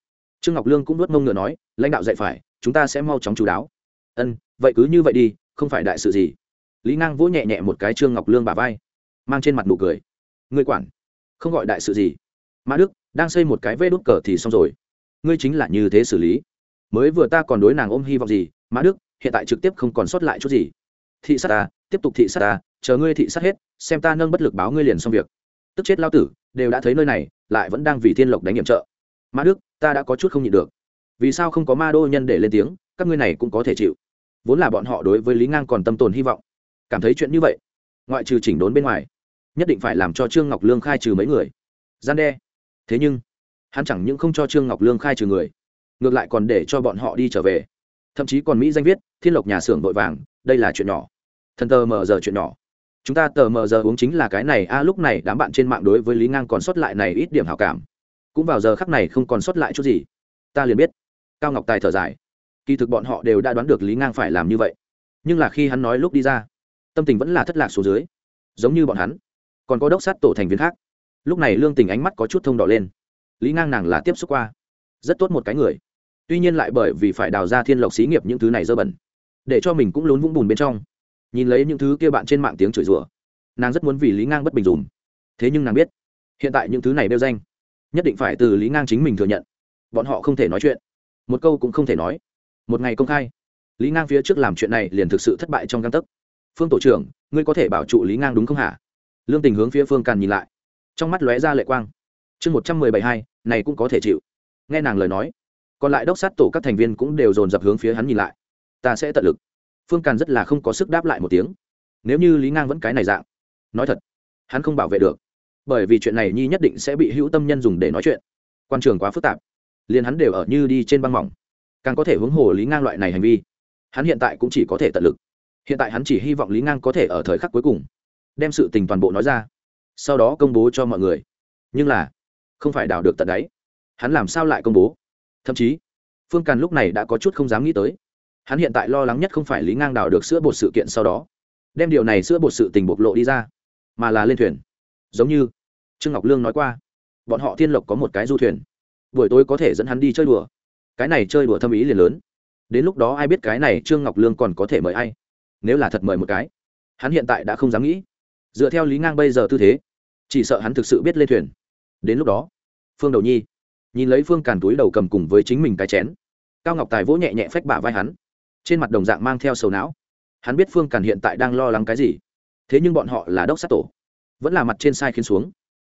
trương ngọc lương cũng nuốt mông ngựa nói, lãnh đạo dạy phải, chúng ta sẽ mau chóng chú đáo. Ân, vậy cứ như vậy đi, không phải đại sự gì. Lý ngang vỗ nhẹ nhẹ một cái trương ngọc lương bà vai, mang trên mặt nụ cười. Ngươi quản, không gọi đại sự gì. Mã đức, đang xây một cái vê đốt cờ thì xong rồi. Ngươi chính là như thế xử lý. Mới vừa ta còn đối nàng ôm hy vọng gì, mã đức, hiện tại trực tiếp không còn sót lại chút gì. Thị sát ta, tiếp tục thị sát ta, chờ ngươi thị sát hết, xem ta nâng bất lực báo ngươi liền xong việc. Tức chết lao tử, đều đã thấy nơi này, lại vẫn đang vì thiên lộc đánh nhiệm trợ mã đức, ta đã có chút không nhịn được. Vì sao không có ma đô nhân để lên tiếng? Các ngươi này cũng có thể chịu. Vốn là bọn họ đối với lý ngang còn tâm tồn hy vọng. Cảm thấy chuyện như vậy, ngoại trừ chỉnh đốn bên ngoài, nhất định phải làm cho trương ngọc lương khai trừ mấy người. Gian đe. Thế nhưng, hắn chẳng những không cho trương ngọc lương khai trừ người, ngược lại còn để cho bọn họ đi trở về. Thậm chí còn mỹ danh viết, thiên lộc nhà xưởng vội vàng, đây là chuyện nhỏ. Thần tờ mờ giờ chuyện nhỏ. Chúng ta tờ mờ giờ uống chính là cái này. A, lúc này đám bạn trên mạng đối với lý ngang còn sót lại này ít điểm hảo cảm cũng vào giờ khắc này không còn sót lại chút gì. Ta liền biết. Cao ngọc tài thở dài. Kỳ thực bọn họ đều đã đoán được lý ngang phải làm như vậy. Nhưng là khi hắn nói lúc đi ra, tâm tình vẫn là thất lạc xuống dưới. Giống như bọn hắn. Còn có đốc sát tổ thành viên khác. Lúc này lương tình ánh mắt có chút thông đỏ lên. Lý ngang nàng là tiếp xúc qua. Rất tốt một cái người. Tuy nhiên lại bởi vì phải đào ra thiên lộc xí nghiệp những thứ này dơ bẩn. Để cho mình cũng lún vũng bùn bên trong. Nhìn lấy những thứ kia bạn trên mạng tiếng chửi rủa. Nàng rất muốn vì lý ngang bất bình dùm. Thế nhưng nàng biết, hiện tại những thứ này đeo danh nhất định phải từ lý ngang chính mình thừa nhận. Bọn họ không thể nói chuyện. Một câu cũng không thể nói. Một ngày công khai, lý ngang phía trước làm chuyện này liền thực sự thất bại trong găng tấc. Phương tổ trưởng, ngươi có thể bảo trụ lý ngang đúng không hả? Lương tình hướng phía phương càn nhìn lại. Trong mắt lóe ra lệ quang. Chương một trăm mười bảy hai, này cũng có thể chịu. Nghe nàng lời nói, còn lại đốc sát tổ các thành viên cũng đều dồn dập hướng phía hắn nhìn lại. Ta sẽ tận lực. Phương càn rất là không có sức đáp lại một tiếng. Nếu như lý ngang vẫn cái này dạng, nói thật, hắn không bảo vệ được bởi vì chuyện này nhi nhất định sẽ bị hữu tâm nhân dùng để nói chuyện. Quan trường quá phức tạp, liền hắn đều ở như đi trên băng mỏng, càng có thể hướng hồ lý ngang loại này hành vi. Hắn hiện tại cũng chỉ có thể tận lực. Hiện tại hắn chỉ hy vọng lý ngang có thể ở thời khắc cuối cùng, đem sự tình toàn bộ nói ra, sau đó công bố cho mọi người. Nhưng là, không phải đào được tận đáy. Hắn làm sao lại công bố? Thậm chí, phương càn lúc này đã có chút không dám nghĩ tới. Hắn hiện tại lo lắng nhất không phải lý ngang đào được sữa bột sự kiện sau đó, đem điều này sữa bột sự tình bộc lộ đi ra, mà là lên thuyền giống như trương ngọc lương nói qua bọn họ thiên lộc có một cái du thuyền buổi tối có thể dẫn hắn đi chơi đùa cái này chơi đùa thâm ý liền lớn đến lúc đó ai biết cái này trương ngọc lương còn có thể mời ai nếu là thật mời một cái hắn hiện tại đã không dám nghĩ dựa theo lý ngang bây giờ tư thế chỉ sợ hắn thực sự biết lên thuyền đến lúc đó phương đầu nhi nhìn lấy phương càn túi đầu cầm cùng với chính mình cái chén cao ngọc tài vỗ nhẹ nhẹ phách bả vai hắn trên mặt đồng dạng mang theo sầu não hắn biết phương càn hiện tại đang lo lắng cái gì thế nhưng bọn họ là đốc sát tổ vẫn là mặt trên sai khiến xuống.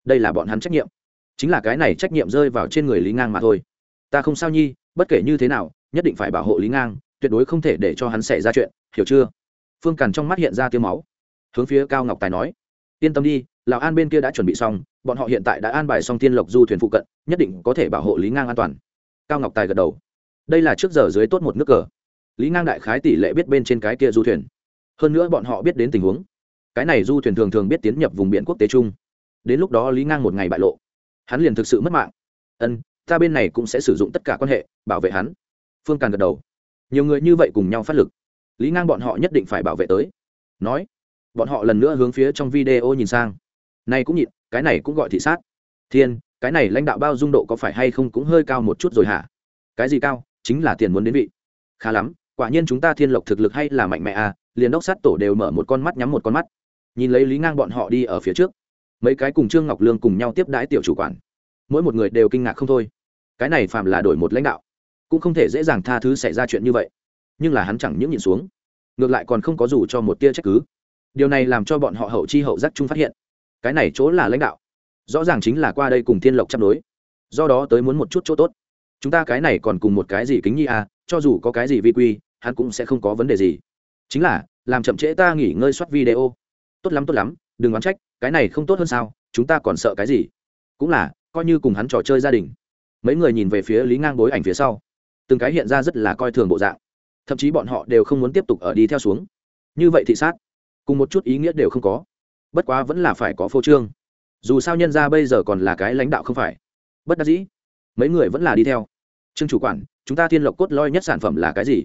Đây là bọn hắn trách nhiệm. Chính là cái này trách nhiệm rơi vào trên người lý ngang mà thôi. Ta không sao nhi, bất kể như thế nào, nhất định phải bảo hộ lý ngang, tuyệt đối không thể để cho hắn xảy ra chuyện, hiểu chưa? Phương càn trong mắt hiện ra tiêu máu. Hướng phía cao ngọc tài nói, yên tâm đi, lào an bên kia đã chuẩn bị xong, bọn họ hiện tại đã an bài xong tiên lộc du thuyền phụ cận, nhất định có thể bảo hộ lý ngang an toàn. Cao ngọc tài gật đầu. Đây là trước giờ dưới tốt một nước cờ. Lý ngang đại khái tỷ lệ biết bên trên cái kia du thuyền. Hơn nữa bọn họ biết đến tình huống cái này du thuyền thường thường biết tiến nhập vùng biển quốc tế chung. Đến lúc đó lý ngang một ngày bại lộ, hắn liền thực sự mất mạng. Ân, ta bên này cũng sẽ sử dụng tất cả quan hệ, bảo vệ hắn. Phương càn gật đầu. Nhiều người như vậy cùng nhau phát lực. Lý ngang bọn họ nhất định phải bảo vệ tới. Nói, bọn họ lần nữa hướng phía trong video nhìn sang. Này cũng nhịn, cái này cũng gọi thị sát. Thiên, cái này lãnh đạo bao dung độ có phải hay không cũng hơi cao một chút rồi hả? Cái gì cao? Chính là tiền muốn đến vị. Khá lắm, quả nhiên chúng ta thiên lộc thực lực hay là mạnh mẽ à liền đốc sát tổ đều mở một con mắt nhắm một con mắt nhìn lấy lý ngang bọn họ đi ở phía trước. Mấy cái cùng trương ngọc lương cùng nhau tiếp đãi tiểu chủ quản. Mỗi một người đều kinh ngạc không thôi. Cái này phạm là đổi một lãnh đạo, cũng không thể dễ dàng tha thứ xảy ra chuyện như vậy. Nhưng là hắn chẳng những nhìn xuống, ngược lại còn không có dù cho một tia trách cứ. Điều này làm cho bọn họ hậu chi hậu giác chung phát hiện, cái này chỗ là lãnh đạo, rõ ràng chính là qua đây cùng thiên lộc chấp đối. Do đó tới muốn một chút chỗ tốt. Chúng ta cái này còn cùng một cái gì kính nhi à cho dù có cái gì vi quy, hắn cũng sẽ không có vấn đề gì. Chính là, làm chậm trễ ta nghỉ ngơi soát video tốt lắm tốt lắm, đừng oán trách, cái này không tốt hơn sao, chúng ta còn sợ cái gì? Cũng là, coi như cùng hắn trò chơi gia đình. Mấy người nhìn về phía lý ngang bối ảnh phía sau. Từng cái hiện ra rất là coi thường bộ dạng. Thậm chí bọn họ đều không muốn tiếp tục ở đi theo xuống. Như vậy thị sát. Cùng một chút ý nghĩa đều không có. Bất quá vẫn là phải có phô trương. Dù sao nhân ra bây giờ còn là cái lãnh đạo không phải. Bất đắc dĩ. Mấy người vẫn là đi theo. Trương chủ quản, chúng ta thiên lộc cốt loi nhất sản phẩm là cái gì?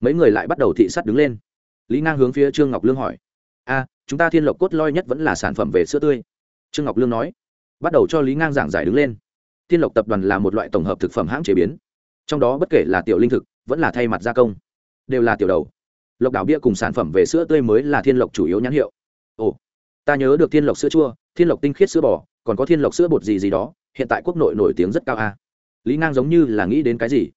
Mấy người lại bắt đầu thị sát đứng lên. Lý ngang hướng phía trương ngọc lương hỏi a chúng ta thiên lộc cốt loi nhất vẫn là sản phẩm về sữa tươi. Trương ngọc lương nói. Bắt đầu cho lý ngang giảng giải đứng lên. Thiên lộc tập đoàn là một loại tổng hợp thực phẩm hãng chế biến. Trong đó bất kể là tiểu linh thực, vẫn là thay mặt gia công, đều là tiểu đầu. Lộc đảo bia cùng sản phẩm về sữa tươi mới là thiên lộc chủ yếu nhãn hiệu. Ồ, ta nhớ được thiên lộc sữa chua, thiên lộc tinh khiết sữa bò, còn có thiên lộc sữa bột gì gì đó, hiện tại quốc nội nổi tiếng rất cao a. Lý ngang giống như là nghĩ đến cái gì?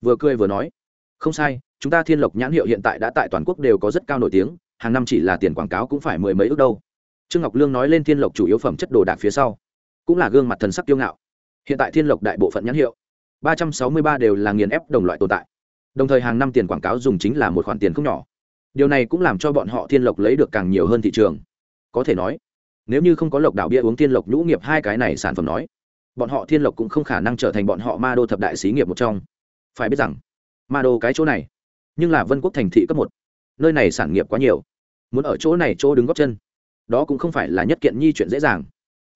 Vừa cười vừa nói. Không sai, chúng ta thiên lộc nhãn hiệu hiện tại đã tại toàn quốc đều có rất cao nổi tiếng hàng năm chỉ là tiền quảng cáo cũng phải mười mấy ước đâu. Trương ngọc lương nói lên thiên lộc chủ yếu phẩm chất đồ đạc phía sau, cũng là gương mặt thần sắc kiêu ngạo. Hiện tại thiên lộc đại bộ phận nhãn hiệu, ba trăm sáu mươi ba đều là nghiền ép đồng loại tồn tại. Đồng thời hàng năm tiền quảng cáo dùng chính là một khoản tiền không nhỏ. Điều này cũng làm cho bọn họ thiên lộc lấy được càng nhiều hơn thị trường. Có thể nói, nếu như không có lộc đạo bia uống thiên lộc nhũ nghiệp hai cái này sản phẩm nói, bọn họ thiên lộc cũng không khả năng trở thành bọn họ ma đô thập đại xí nghiệp một trong. Phải biết rằng, ma đô cái chỗ này, nhưng là vân quốc thành thị cấp một nơi này sản nghiệp quá nhiều. Muốn ở chỗ này chỗ đứng góp chân, đó cũng không phải là nhất kiện nhi chuyện dễ dàng.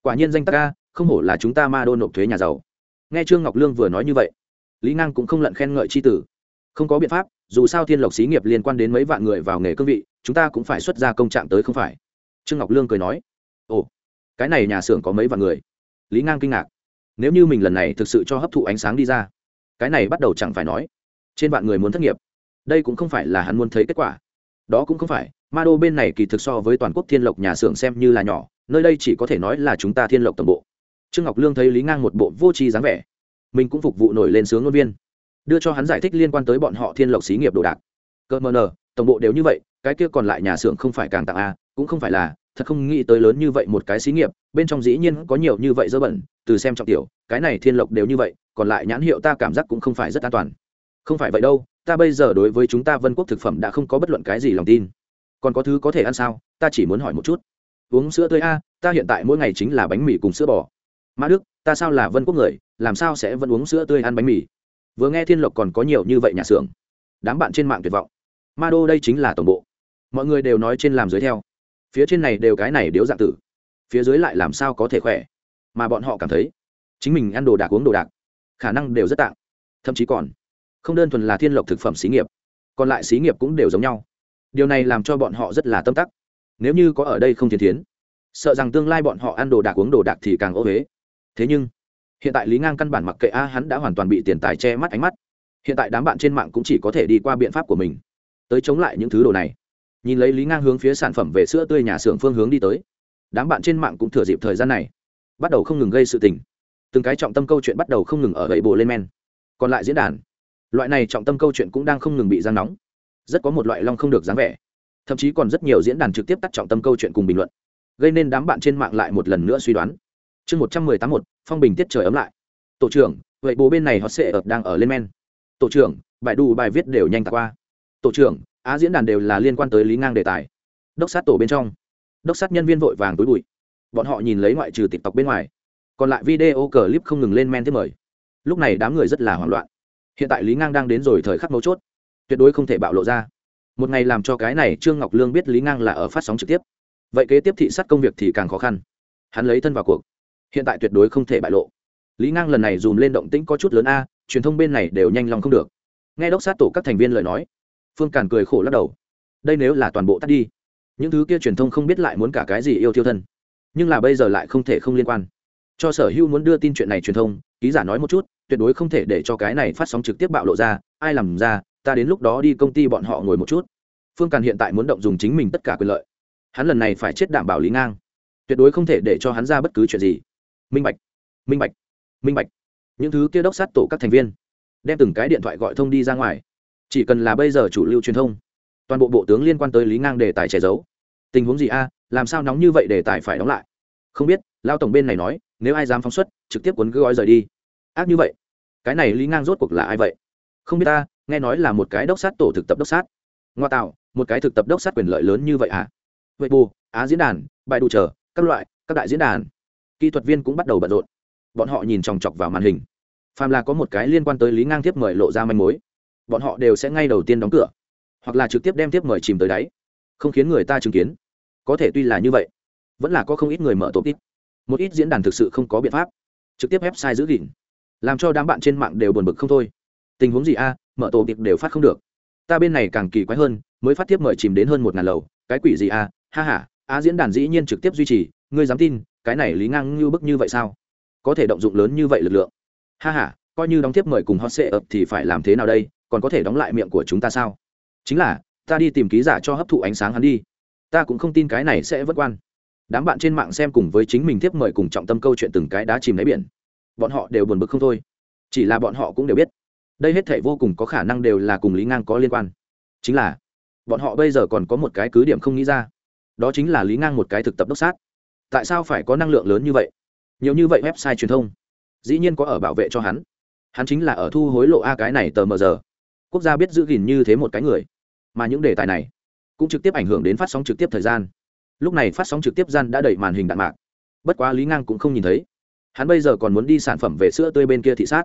Quả nhiên danh tắc ca không hổ là chúng ta ma đô nộp thuế nhà giàu. Nghe trương ngọc lương vừa nói như vậy, lý ngang cũng không lận khen ngợi c h i tử. Không có biện pháp, dù sao thiên lộc xí nghiệp liên quan đến mấy vạn người vào nghề cương vị, chúng ta cũng phải xuất ra công trạng tới không phải. Trương ngọc lương cười nói, ồ, cái này nhà xưởng có mấy vạn người? Lý ngang kinh ngạc, nếu như mình lần này thực sự cho hấp thụ ánh sáng đi ra, cái này bắt đầu chẳng phải nói, trên vạn người muốn thất nghiệp. Đây cũng không phải là hắn muốn thấy kết quả đó cũng không phải, ma đô bên này kỳ thực so với toàn quốc thiên lộc nhà xưởng xem như là nhỏ, nơi đây chỉ có thể nói là chúng ta thiên lộc tổng bộ. Trương ngọc lương thấy lý ngang một bộ vô tri dáng vẻ, mình cũng phục vụ nổi lên sướng ngôn viên, đưa cho hắn giải thích liên quan tới bọn họ thiên lộc xí nghiệp đồ đạc. Cơ mờ nờ, tổng bộ đều như vậy, cái kia còn lại nhà xưởng không phải càng tặng a cũng không phải là, thật không nghĩ tới lớn như vậy một cái xí nghiệp, bên trong dĩ nhiên có nhiều như vậy dơ bẩn, từ xem trọng tiểu, cái này thiên lộc đều như vậy, còn lại nhãn hiệu ta cảm giác cũng không phải rất an toàn. Không phải vậy đâu ta bây giờ đối với chúng ta vân quốc thực phẩm đã không có bất luận cái gì lòng tin. Còn có thứ có thể ăn sao? Ta chỉ muốn hỏi một chút. Uống sữa tươi a, ta hiện tại mỗi ngày chính là bánh mì cùng sữa bò. Mã đức, ta sao là vân quốc người, làm sao sẽ vẫn uống sữa tươi ăn bánh mì? Vừa nghe thiên lộc còn có nhiều như vậy nhà xưởng. Đám bạn trên mạng tuyệt vọng. Ma đô đây chính là tổng bộ. Mọi người đều nói trên làm dưới theo. Phía trên này đều cái này điếu dạng tử. Phía dưới lại làm sao có thể khỏe? Mà bọn họ cảm thấy, chính mình ăn đồ đạc uống đồ đạc, khả năng đều rất tạng thậm chí còn không đơn thuần là thiên lộc thực phẩm xí nghiệp, còn lại xí nghiệp cũng đều giống nhau. Điều này làm cho bọn họ rất là tâm tắc. Nếu như có ở đây không thiên thiến, sợ rằng tương lai bọn họ ăn đồ đạc uống đồ đạc thì càng ô huế thế nhưng, hiện tại lý ngang căn bản mặc kệ a, hắn đã hoàn toàn bị tiền tài che mắt ánh mắt. Hiện tại đám bạn trên mạng cũng chỉ có thể đi qua biện pháp của mình, tới chống lại những thứ đồ này. Nhìn lấy lý ngang hướng phía sản phẩm về sữa tươi nhà xưởng phương hướng đi tới, đám bạn trên mạng cũng thừa dịp thời gian này, bắt đầu không ngừng gây sự tình. Từng cái trọng tâm câu chuyện bắt đầu không ngừng ở gậy bộ lên men. Còn lại diễn đàn loại này trọng tâm câu chuyện cũng đang không ngừng bị giang nóng. Rất có một loại long không được dáng vẻ. Thậm chí còn rất nhiều diễn đàn trực tiếp tắt trọng tâm câu chuyện cùng bình luận. Gây nên đám bạn trên mạng lại một lần nữa suy đoán. Chương một trăm mười tám một, phong bình tiết trời ấm lại. Tổ trưởng, vậy bố bên này họ sẽ ập đang ở lên men. Tổ trưởng, bài đủ bài viết đều nhanh tạc qua. Tổ trưởng, á diễn đàn đều là liên quan tới lý ngang đề tài. Đốc sát tổ bên trong. Đốc sát nhân viên vội vàng túi bụi. Bọn họ nhìn lấy ngoại trừ tộc bên ngoài. Còn lại video clip không ngừng lên men tiếp mời. Lúc này đám người rất là hoảng loạn hiện tại lý ngang đang đến rồi thời khắc mấu chốt. Tuyệt đối không thể bạo lộ ra. Một ngày làm cho cái này trương ngọc lương biết lý ngang là ở phát sóng trực tiếp. Vậy kế tiếp thị sát công việc thì càng khó khăn. Hắn lấy thân vào cuộc. Hiện tại tuyệt đối không thể bại lộ. Lý ngang lần này dùm lên động tĩnh có chút lớn a, truyền thông bên này đều nhanh lòng không được. Nghe đốc sát tổ các thành viên lời nói, phương càn cười khổ lắc đầu. Đây nếu là toàn bộ tắt đi, những thứ kia truyền thông không biết lại muốn cả cái gì yêu thiêu thân. Nhưng là bây giờ lại không thể không liên quan. Cho sở hữu muốn đưa tin chuyện này truyền thông, ký giả nói một chút tuyệt đối không thể để cho cái này phát sóng trực tiếp bạo lộ ra, ai làm ra, ta đến lúc đó đi công ty bọn họ ngồi một chút. Phương càn hiện tại muốn động dùng chính mình tất cả quyền lợi. Hắn lần này phải chết đảm bảo lý ngang. Tuyệt đối không thể để cho hắn ra bất cứ chuyện gì. Minh bạch minh bạch minh bạch. Những thứ kia đốc sát tổ các thành viên, đem từng cái điện thoại gọi thông đi ra ngoài. Chỉ cần là bây giờ chủ lưu truyền thông, toàn bộ bộ tướng liên quan tới lý ngang đề tài che giấu. Tình huống gì a, làm sao nóng như vậy đề tài phải đóng lại? Không biết, lao tổng bên này nói, nếu ai dám phóng xuất, trực tiếp cuốn cứ gói rời đi ác như vậy? Cái này lý ngang rốt cuộc là ai vậy? Không biết ta, nghe nói là một cái đốc sát tổ thực tập đốc sát. Ngoa tạo, một cái thực tập đốc sát quyền lợi lớn như vậy à vậy bù, á diễn đàn, bài đủ chờ, các loại, các đại diễn đàn. Kỹ thuật viên cũng bắt đầu bận rộn. Bọn họ nhìn chòng chọc vào màn hình. Phàm là có một cái liên quan tới lý ngang tiếp mời lộ ra manh mối, bọn họ đều sẽ ngay đầu tiên đóng cửa, hoặc là trực tiếp đem tiếp mời chìm tới đáy. Không khiến người ta chứng kiến. Có thể tuy là như vậy, vẫn là có không ít người mở tổ ít một ít diễn đàn thực sự không có biện pháp. Trực tiếp website giữ gìn làm cho đám bạn trên mạng đều buồn bực không thôi. Tình huống gì a, mở tổ tiệc đều phát không được. Ta bên này càng kỳ quái hơn, mới phát tiếp mời chìm đến hơn một ngàn lầu, cái quỷ gì a? Ha h a á diễn đàn dĩ nhiên trực tiếp duy trì, ngươi dám tin, cái này lý ngang như bức như vậy sao? Có thể động dụng lớn như vậy lực lượng. Ha h a coi như đóng tiếp mời cùng hot sệ ập thì phải làm thế nào đây? Còn có thể đóng lại miệng của chúng ta sao? Chính là, ta đi tìm ký giả cho hấp thụ ánh sáng hắn đi. Ta cũng không tin cái này sẽ vất quan. Đám bạn trên mạng xem cùng với chính mình tiếp mời cùng trọng tâm câu chuyện từng cái đá chìm lấy biển bọn họ đều buồn bực không thôi. Chỉ là bọn họ cũng đều biết, đây hết thể vô cùng có khả năng đều là cùng lý ngang có liên quan. Chính là, bọn họ bây giờ còn có một cái cứ điểm không nghĩ ra, đó chính là lý ngang một cái thực tập đốc sát. Tại sao phải có năng lượng lớn như vậy? Nhiều như vậy website truyền thông, dĩ nhiên có ở bảo vệ cho hắn. Hắn chính là ở thu hối lộ a cái này tờ mờ giờ. Quốc gia biết giữ gìn như thế một cái người, mà những đề tài này cũng trực tiếp ảnh hưởng đến phát sóng trực tiếp thời gian. Lúc này phát sóng trực tiếp gian đã đẩy màn hình đạn mạc. Bất quá lý ngang cũng không nhìn thấy hắn bây giờ còn muốn đi sản phẩm về sữa tươi bên kia thị sát,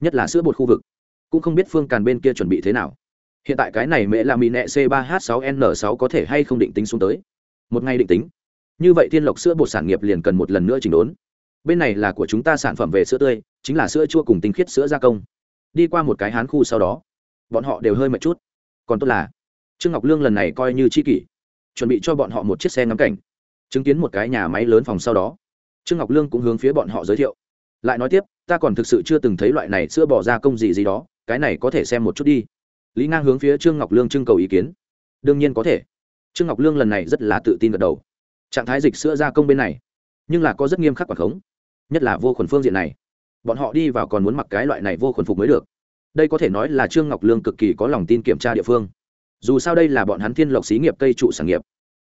nhất là sữa bột khu vực. Cũng không biết phương càn bên kia chuẩn bị thế nào. Hiện tại cái này mẹ là mì nẹ c 3 h 6 n 6 có thể hay không định tính xuống tới. Một ngày định tính. Như vậy thiên lộc sữa bột sản nghiệp liền cần một lần nữa chỉnh đốn. Bên này là của chúng ta sản phẩm về sữa tươi, chính là sữa chua cùng tinh khiết sữa gia công. Đi qua một cái hán khu sau đó, bọn họ đều hơi mệt chút. Còn tốt là, trương ngọc lương lần này coi như chi kỷ, chuẩn bị cho bọn họ một chiếc xe ngắm cảnh. Chứng kiến một cái nhà máy lớn phòng sau đó trương ngọc lương cũng hướng phía bọn họ giới thiệu. Lại nói tiếp, ta còn thực sự chưa từng thấy loại này sữa bỏ ra công gì gì đó, cái này có thể xem một chút đi. Lý ngang hướng phía trương ngọc lương trưng cầu ý kiến. Đương nhiên có thể. Trương ngọc lương lần này rất là tự tin gật đầu. Trạng thái dịch sữa gia công bên này, nhưng là có rất nghiêm khắc quản khống. Nhất là vô khuẩn phương diện này. Bọn họ đi vào còn muốn mặc cái loại này vô khuẩn phục mới được. Đây có thể nói là trương ngọc lương cực kỳ có lòng tin kiểm tra địa phương. Dù sao đây là bọn hắn thiên lộc xí nghiệp cây trụ sản nghiệp,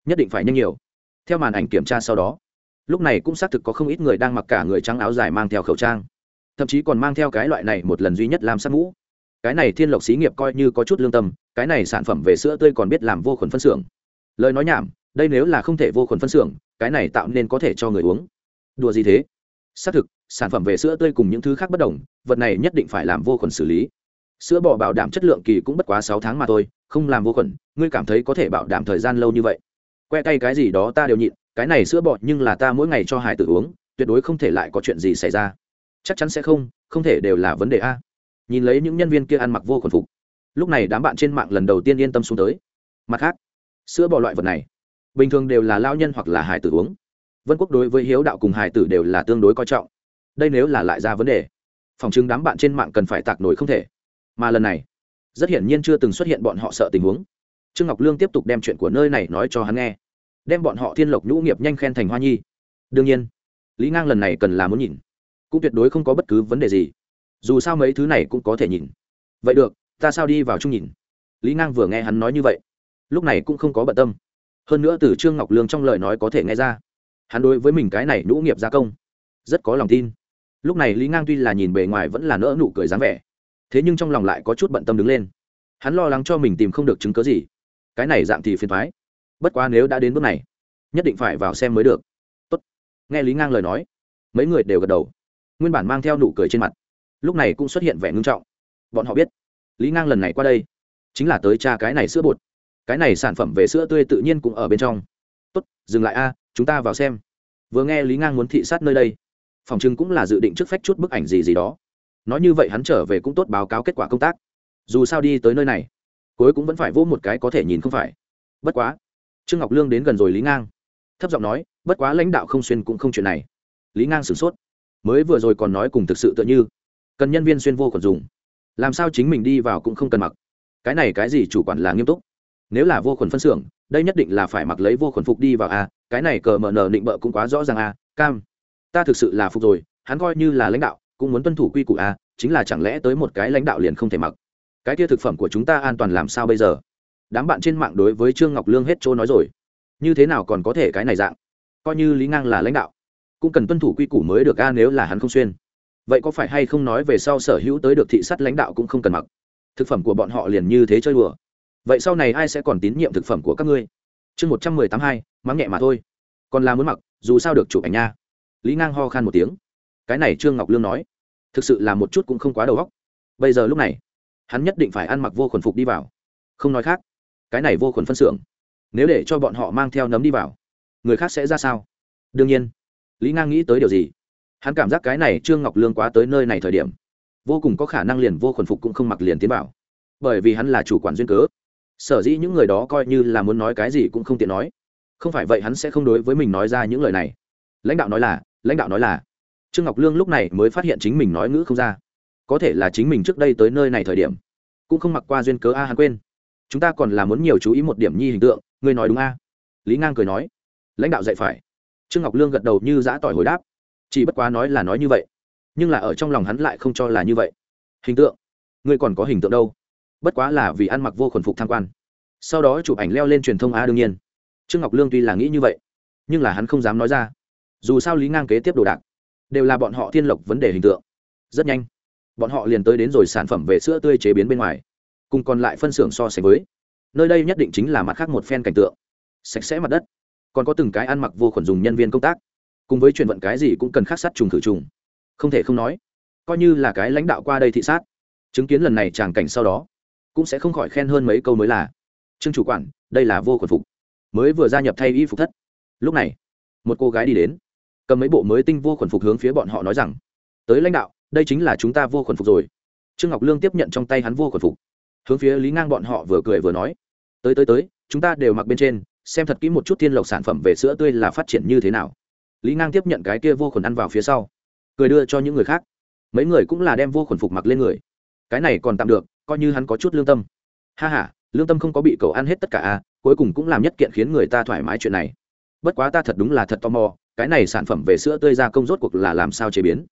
nhất định phải nhanh nhiều. Theo màn ảnh kiểm tra sau đó lúc này cũng xác thực có không ít người đang mặc cả người trắng áo dài mang theo khẩu trang. Thậm chí còn mang theo cái loại này một lần duy nhất làm sắc mũ. Cái này thiên lộc xí nghiệp coi như có chút lương tâm, cái này sản phẩm về sữa tươi còn biết làm vô khuẩn phân xưởng. Lời nói nhảm, đây nếu là không thể vô khuẩn phân xưởng, cái này tạo nên có thể cho người uống. Đùa gì thế? Xác thực, sản phẩm về sữa tươi cùng những thứ khác bất đồng, vật này nhất định phải làm vô khuẩn xử lý. Sữa bò bảo đảm chất lượng kỳ cũng bất quá sáu tháng mà thôi, không làm vô khuẩn, ngươi cảm thấy có thể bảo đảm thời gian lâu như vậy. Que tay cái gì đó ta đều nhịn cái này sữa bò nhưng là ta mỗi ngày cho hải tử uống, tuyệt đối không thể lại có chuyện gì xảy ra. Chắc chắn sẽ không không thể đều là vấn đề a. Nhìn lấy những nhân viên kia ăn mặc vô khuẩn phục. Lúc này đám bạn trên mạng lần đầu tiên yên tâm xuống tới. Mặt khác, sữa bò loại vật này, bình thường đều là lao nhân hoặc là hải tử uống. Vân quốc đối với hiếu đạo cùng hải tử đều là tương đối coi trọng. Đây nếu là lại ra vấn đề, phòng chứng đám bạn trên mạng cần phải tạc nổi không thể. Mà lần này, rất hiển nhiên chưa từng xuất hiện bọn họ sợ tình huống. Trương ngọc lương tiếp tục đem chuyện của nơi này nói cho hắn nghe đem bọn họ thiên lộc nhũ nghiệp nhanh khen thành hoa nhi. Đương nhiên, lý ngang lần này cần là muốn nhìn, cũng tuyệt đối không có bất cứ vấn đề gì. Dù sao mấy thứ này cũng có thể nhìn. Vậy được, ta sao đi vào chung nhìn? Lý ngang vừa nghe hắn nói như vậy, lúc này cũng không có bận tâm. Hơn nữa từ trương ngọc lương trong lời nói có thể nghe ra, hắn đối với mình cái này nhũ nghiệp gia công, rất có lòng tin. Lúc này lý ngang tuy là nhìn bề ngoài vẫn là nỡ nụ cười dáng vẻ, thế nhưng trong lòng lại có chút bận tâm đứng lên. Hắn lo lắng cho mình tìm không được chứng cớ gì. Cái này dạng thì phiền thoái bất quá nếu đã đến bước này, nhất định phải vào xem mới được. Tốt. nghe lý ngang lời nói, mấy người đều gật đầu. Nguyên bản mang theo nụ cười trên mặt, lúc này cũng xuất hiện vẻ ngưng trọng. Bọn họ biết, lý ngang lần này qua đây, chính là tới cha cái này sữa bột. Cái này sản phẩm về sữa tươi tự nhiên cũng ở bên trong. Tốt, dừng lại a, chúng ta vào xem. Vừa nghe lý ngang muốn thị sát nơi đây, phòng chừng cũng là dự định trước phách chút bức ảnh gì gì đó. Nói như vậy hắn trở về cũng tốt báo cáo kết quả công tác. Dù sao đi tới nơi này, cuối cũng vẫn phải vô một cái có thể nhìn không phải. Bất quá trương ngọc lương đến gần rồi lý ngang. Thấp giọng nói, bất quá lãnh đạo không xuyên cũng không chuyện này. Lý ngang sửng sốt. Mới vừa rồi còn nói cùng thực sự tựa như, cần nhân viên xuyên vô còn dùng. Làm sao chính mình đi vào cũng không cần mặc. Cái này cái gì chủ quản là nghiêm túc? Nếu là vô khuẩn phân xưởng, đây nhất định là phải mặc lấy vô khuẩn phục đi vào a, cái này cờ mờ nờ định bợ cũng quá rõ ràng a, cam. Ta thực sự là phục rồi, hắn coi như là lãnh đạo, cũng muốn tuân thủ quy củ a, chính là chẳng lẽ tới một cái lãnh đạo liền không thể mặc. Cái kia thực phẩm của chúng ta an toàn làm sao bây giờ? Đám bạn trên mạng đối với trương ngọc lương hết chỗ nói rồi. Như thế nào còn có thể cái này dạng? Coi như lý ngang là lãnh đạo, cũng cần tuân thủ quy củ mới được a nếu là hắn không xuyên. Vậy có phải hay không nói về sau sở hữu tới được thị sát lãnh đạo cũng không cần mặc? Thực phẩm của bọn họ liền như thế chơi đùa. Vậy sau này ai sẽ còn tín nhiệm thực phẩm của các ngươi? Chương một trăm mười tám hai, mắng nhẹ mà thôi. Còn là muốn mặc, dù sao được chụp ảnh nha. Lý ngang ho khan một tiếng. Cái này trương ngọc lương nói, thực sự là một chút cũng không quá đầu óc. Bây giờ lúc này, hắn nhất định phải ăn mặc vô khuẩn phục đi vào. Không nói khác cái này vô khuẩn phân xưởng, nếu để cho bọn họ mang theo nấm đi vào, người khác sẽ ra sao? Đương nhiên, lý ngang nghĩ tới điều gì? Hắn cảm giác cái này trương ngọc lương quá tới nơi này thời điểm, vô cùng có khả năng liền vô khuẩn phục cũng không mặc liền tiến vào. Bởi vì hắn là chủ quản duyên cớ, sở dĩ những người đó coi như là muốn nói cái gì cũng không tiện nói. Không phải vậy hắn sẽ không đối với mình nói ra những lời này. Lãnh đạo nói là, lãnh đạo nói là. Trương ngọc lương lúc này mới phát hiện chính mình nói ngữ không ra. Có thể là chính mình trước đây tới nơi này thời điểm, cũng không mặc qua duyên cớ a hắn quên chúng ta còn là muốn nhiều chú ý một điểm nhi hình tượng, ngươi nói đúng a? Lý ngang cười nói. Lãnh đạo dạy phải. Trương ngọc lương gật đầu như giã tỏi hồi đáp. Chỉ bất quá nói là nói như vậy, nhưng là ở trong lòng hắn lại không cho là như vậy. Hình tượng? Ngươi còn có hình tượng đâu? Bất quá là vì ăn mặc vô khuẩn phục tham quan. Sau đó chụp ảnh leo lên truyền thông a đương nhiên. Trương ngọc lương tuy là nghĩ như vậy, nhưng là hắn không dám nói ra. Dù sao lý ngang kế tiếp đồ đạc, đều là bọn họ thiên lộc vấn đề hình tượng. Rất nhanh, bọn họ liền tới đến rồi sản phẩm về sữa tươi chế biến bên ngoài cùng còn lại phân xưởng so sánh với. Nơi đây nhất định chính là mặt khác một phen cảnh tượng. Sạch sẽ mặt đất. Còn có từng cái ăn mặc vô khuẩn dùng nhân viên công tác. Cùng với chuyển vận cái gì cũng cần khắc sát trùng khử trùng. Không thể không nói, coi như là cái lãnh đạo qua đây thị sát, chứng kiến lần này tràng cảnh sau đó, cũng sẽ không khỏi khen hơn mấy câu mới là, trương chủ quản, đây là vô khuẩn phục. Mới vừa gia nhập thay y phục thất. Lúc này, một cô gái đi đến, cầm mấy bộ mới tinh vô khuẩn phục hướng phía bọn họ nói rằng, tới lãnh đạo, đây chính là chúng ta vô khuẩn phục rồi. Trương ngọc lương tiếp nhận trong tay hắn vô khuẩn phục hướng phía lý ngang bọn họ vừa cười vừa nói, tới tới tới, chúng ta đều mặc bên trên, xem thật kỹ một chút thiên lộc sản phẩm về sữa tươi là phát triển như thế nào. Lý ngang tiếp nhận cái kia vô khuẩn ăn vào phía sau, cười đưa cho những người khác. Mấy người cũng là đem vô khuẩn phục mặc lên người. Cái này còn tạm được, coi như hắn có chút lương tâm. Ha h a lương tâm không có bị cậu ăn hết tất cả a cuối cùng cũng làm nhất kiện khiến người ta thoải mái chuyện này. Bất quá ta thật đúng là thật tò mò, cái này sản phẩm về sữa tươi gia công rốt cuộc là làm sao chế biến?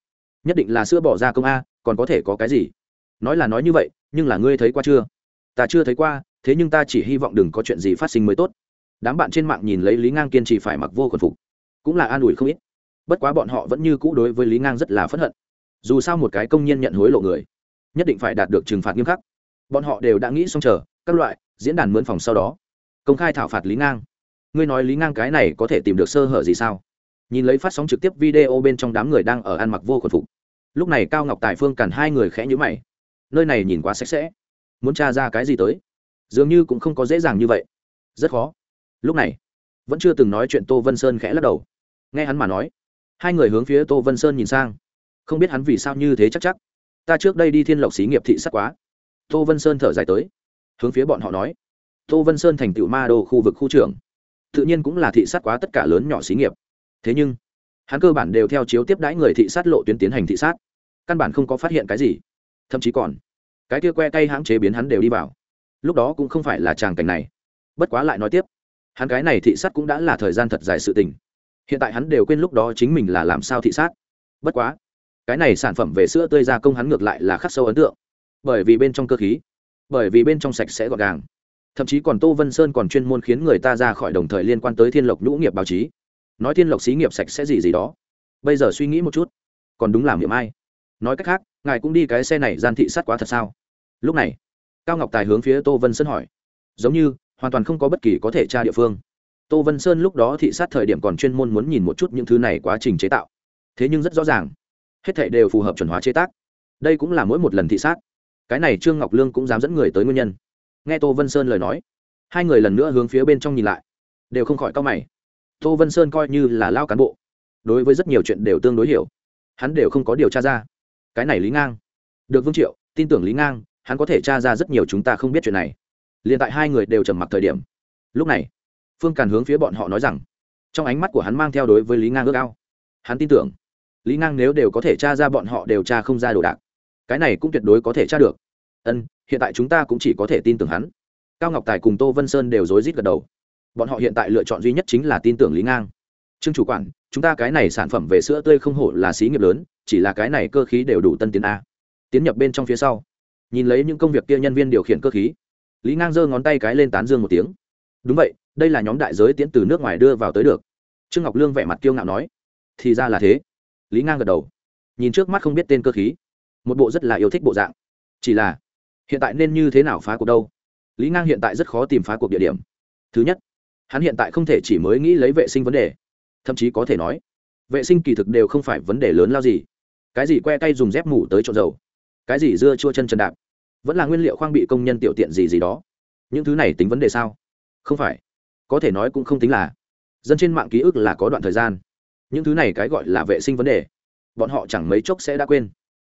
Nhất định là sữa bỏ gia công a, còn có thể có cái gì? Nói là nói như vậy, nhưng là ngươi thấy qua chưa? Ta chưa thấy qua, thế nhưng ta chỉ hy vọng đừng có chuyện gì phát sinh mới tốt. Đám bạn trên mạng nhìn lấy lý ngang kiên trì phải mặc vô quần phục. Cũng là an ủi không ít. Bất quá bọn họ vẫn như cũ đối với lý ngang rất là phẫn hận. Dù sao một cái công nhân nhận hối lộ người, nhất định phải đạt được trừng phạt nghiêm khắc. Bọn họ đều đã nghĩ xong chờ, các loại, diễn đàn mướn phòng sau đó. Công khai thảo phạt lý ngang. Ngươi nói lý ngang cái này có thể tìm được sơ hở gì sao? Nhìn lấy phát sóng trực tiếp video bên trong đám người đang ở ăn mặc vô quần phục. Lúc này cao ngọc tài phương cản hai người khẽ nhữ mày nơi này nhìn quá sạch sẽ. Muốn tra ra cái gì tới? Dường như cũng không có dễ dàng như vậy. Rất khó. Lúc này, vẫn chưa từng nói chuyện tô vân sơn khẽ lắc đầu. Nghe hắn mà nói, hai người hướng phía tô vân sơn nhìn sang. Không biết hắn vì sao như thế chắc chắc. Ta trước đây đi thiên lộc xí nghiệp thị sát quá. Tô vân sơn thở dài tới, hướng phía bọn họ nói. Tô vân sơn thành tựu ma đô khu vực khu trưởng. Tự nhiên cũng là thị sát quá tất cả lớn nhỏ xí nghiệp. Thế nhưng, hắn cơ bản đều theo chiếu tiếp đãi người thị sát lộ tuyến tiến hành thị sát. Căn bản không có phát hiện cái gì thậm chí còn cái kia que tay hãng chế biến hắn đều đi vào. Lúc đó cũng không phải là tràng cảnh này. Bất quá lại nói tiếp, hắn cái này thị sát cũng đã là thời gian thật dài sự tình. Hiện tại hắn đều quên lúc đó chính mình là làm sao thị sát. Bất quá, cái này sản phẩm về sữa tươi gia công hắn ngược lại là khắc sâu ấn tượng. Bởi vì bên trong cơ khí, bởi vì bên trong sạch sẽ gọn gàng. Thậm chí còn tô vân sơn còn chuyên môn khiến người ta ra khỏi đồng thời liên quan tới thiên lộc nhũ nghiệp báo chí. Nói thiên lộc xí nghiệp sạch sẽ gì gì đó. Bây giờ suy nghĩ một chút, còn đúng làm miệng ai. Nói cách khác ngài cũng đi cái xe này gian thị sát quá thật sao? Lúc này, cao ngọc tài hướng phía tô vân sơn hỏi. Giống như, hoàn toàn không có bất kỳ có thể tra địa phương. Tô vân sơn lúc đó thị sát thời điểm còn chuyên môn muốn nhìn một chút những thứ này quá trình chế tạo. Thế nhưng rất rõ ràng, hết thảy đều phù hợp chuẩn hóa chế tác. Đây cũng là mỗi một lần thị sát. Cái này trương ngọc lương cũng dám dẫn người tới nguyên nhân. Nghe tô vân sơn lời nói, hai người lần nữa hướng phía bên trong nhìn lại, đều không khỏi cao mày. Tô vân sơn coi như là lao cán bộ, đối với rất nhiều chuyện đều tương đối hiểu. Hắn đều không có điều tra ra cái này lý ngang. Được vương triệu, tin tưởng lý ngang, hắn có thể tra ra rất nhiều chúng ta không biết chuyện này. Liền tại hai người đều trầm mặc thời điểm. Lúc này, phương càn hướng phía bọn họ nói rằng, trong ánh mắt của hắn mang theo đối với lý ngang ước ao. Hắn tin tưởng, lý ngang nếu đều có thể tra ra bọn họ đều tra không ra đồ đạc. Cái này cũng tuyệt đối có thể tra được. Ân, hiện tại chúng ta cũng chỉ có thể tin tưởng hắn. Cao ngọc tài cùng tô vân sơn đều rối rít gật đầu. Bọn họ hiện tại lựa chọn duy nhất chính là tin tưởng lý ngang trương chủ quản, chúng ta cái này sản phẩm về sữa tươi không hổ là xí nghiệp lớn, chỉ là cái này cơ khí đều đủ tân tiến a. Tiến nhập bên trong phía sau. Nhìn lấy những công việc kia nhân viên điều khiển cơ khí, lý ngang giơ ngón tay cái lên tán dương một tiếng. Đúng vậy, đây là nhóm đại giới tiến từ nước ngoài đưa vào tới được. Trương ngọc lương vẻ mặt kiêu ngạo nói. Thì ra là thế. Lý ngang gật đầu. Nhìn trước mắt không biết tên cơ khí. Một bộ rất là yêu thích bộ dạng. Chỉ là, hiện tại nên như thế nào phá cuộc đâu? Lý ngang hiện tại rất khó tìm phá cuộc địa điểm. Thứ nhất, hắn hiện tại không thể chỉ mới nghĩ lấy vệ sinh vấn đề thậm chí có thể nói, vệ sinh kỳ thực đều không phải vấn đề lớn lao gì. Cái gì que tay dùng dép mủ tới trộn dầu, cái gì dưa chua chân chân đạp, vẫn là nguyên liệu khoang bị công nhân tiểu tiện gì gì đó. Những thứ này tính vấn đề sao? Không phải. Có thể nói cũng không tính là. Dân trên mạng ký ức là có đoạn thời gian. Những thứ này cái gọi là vệ sinh vấn đề, bọn họ chẳng mấy chốc sẽ đã quên.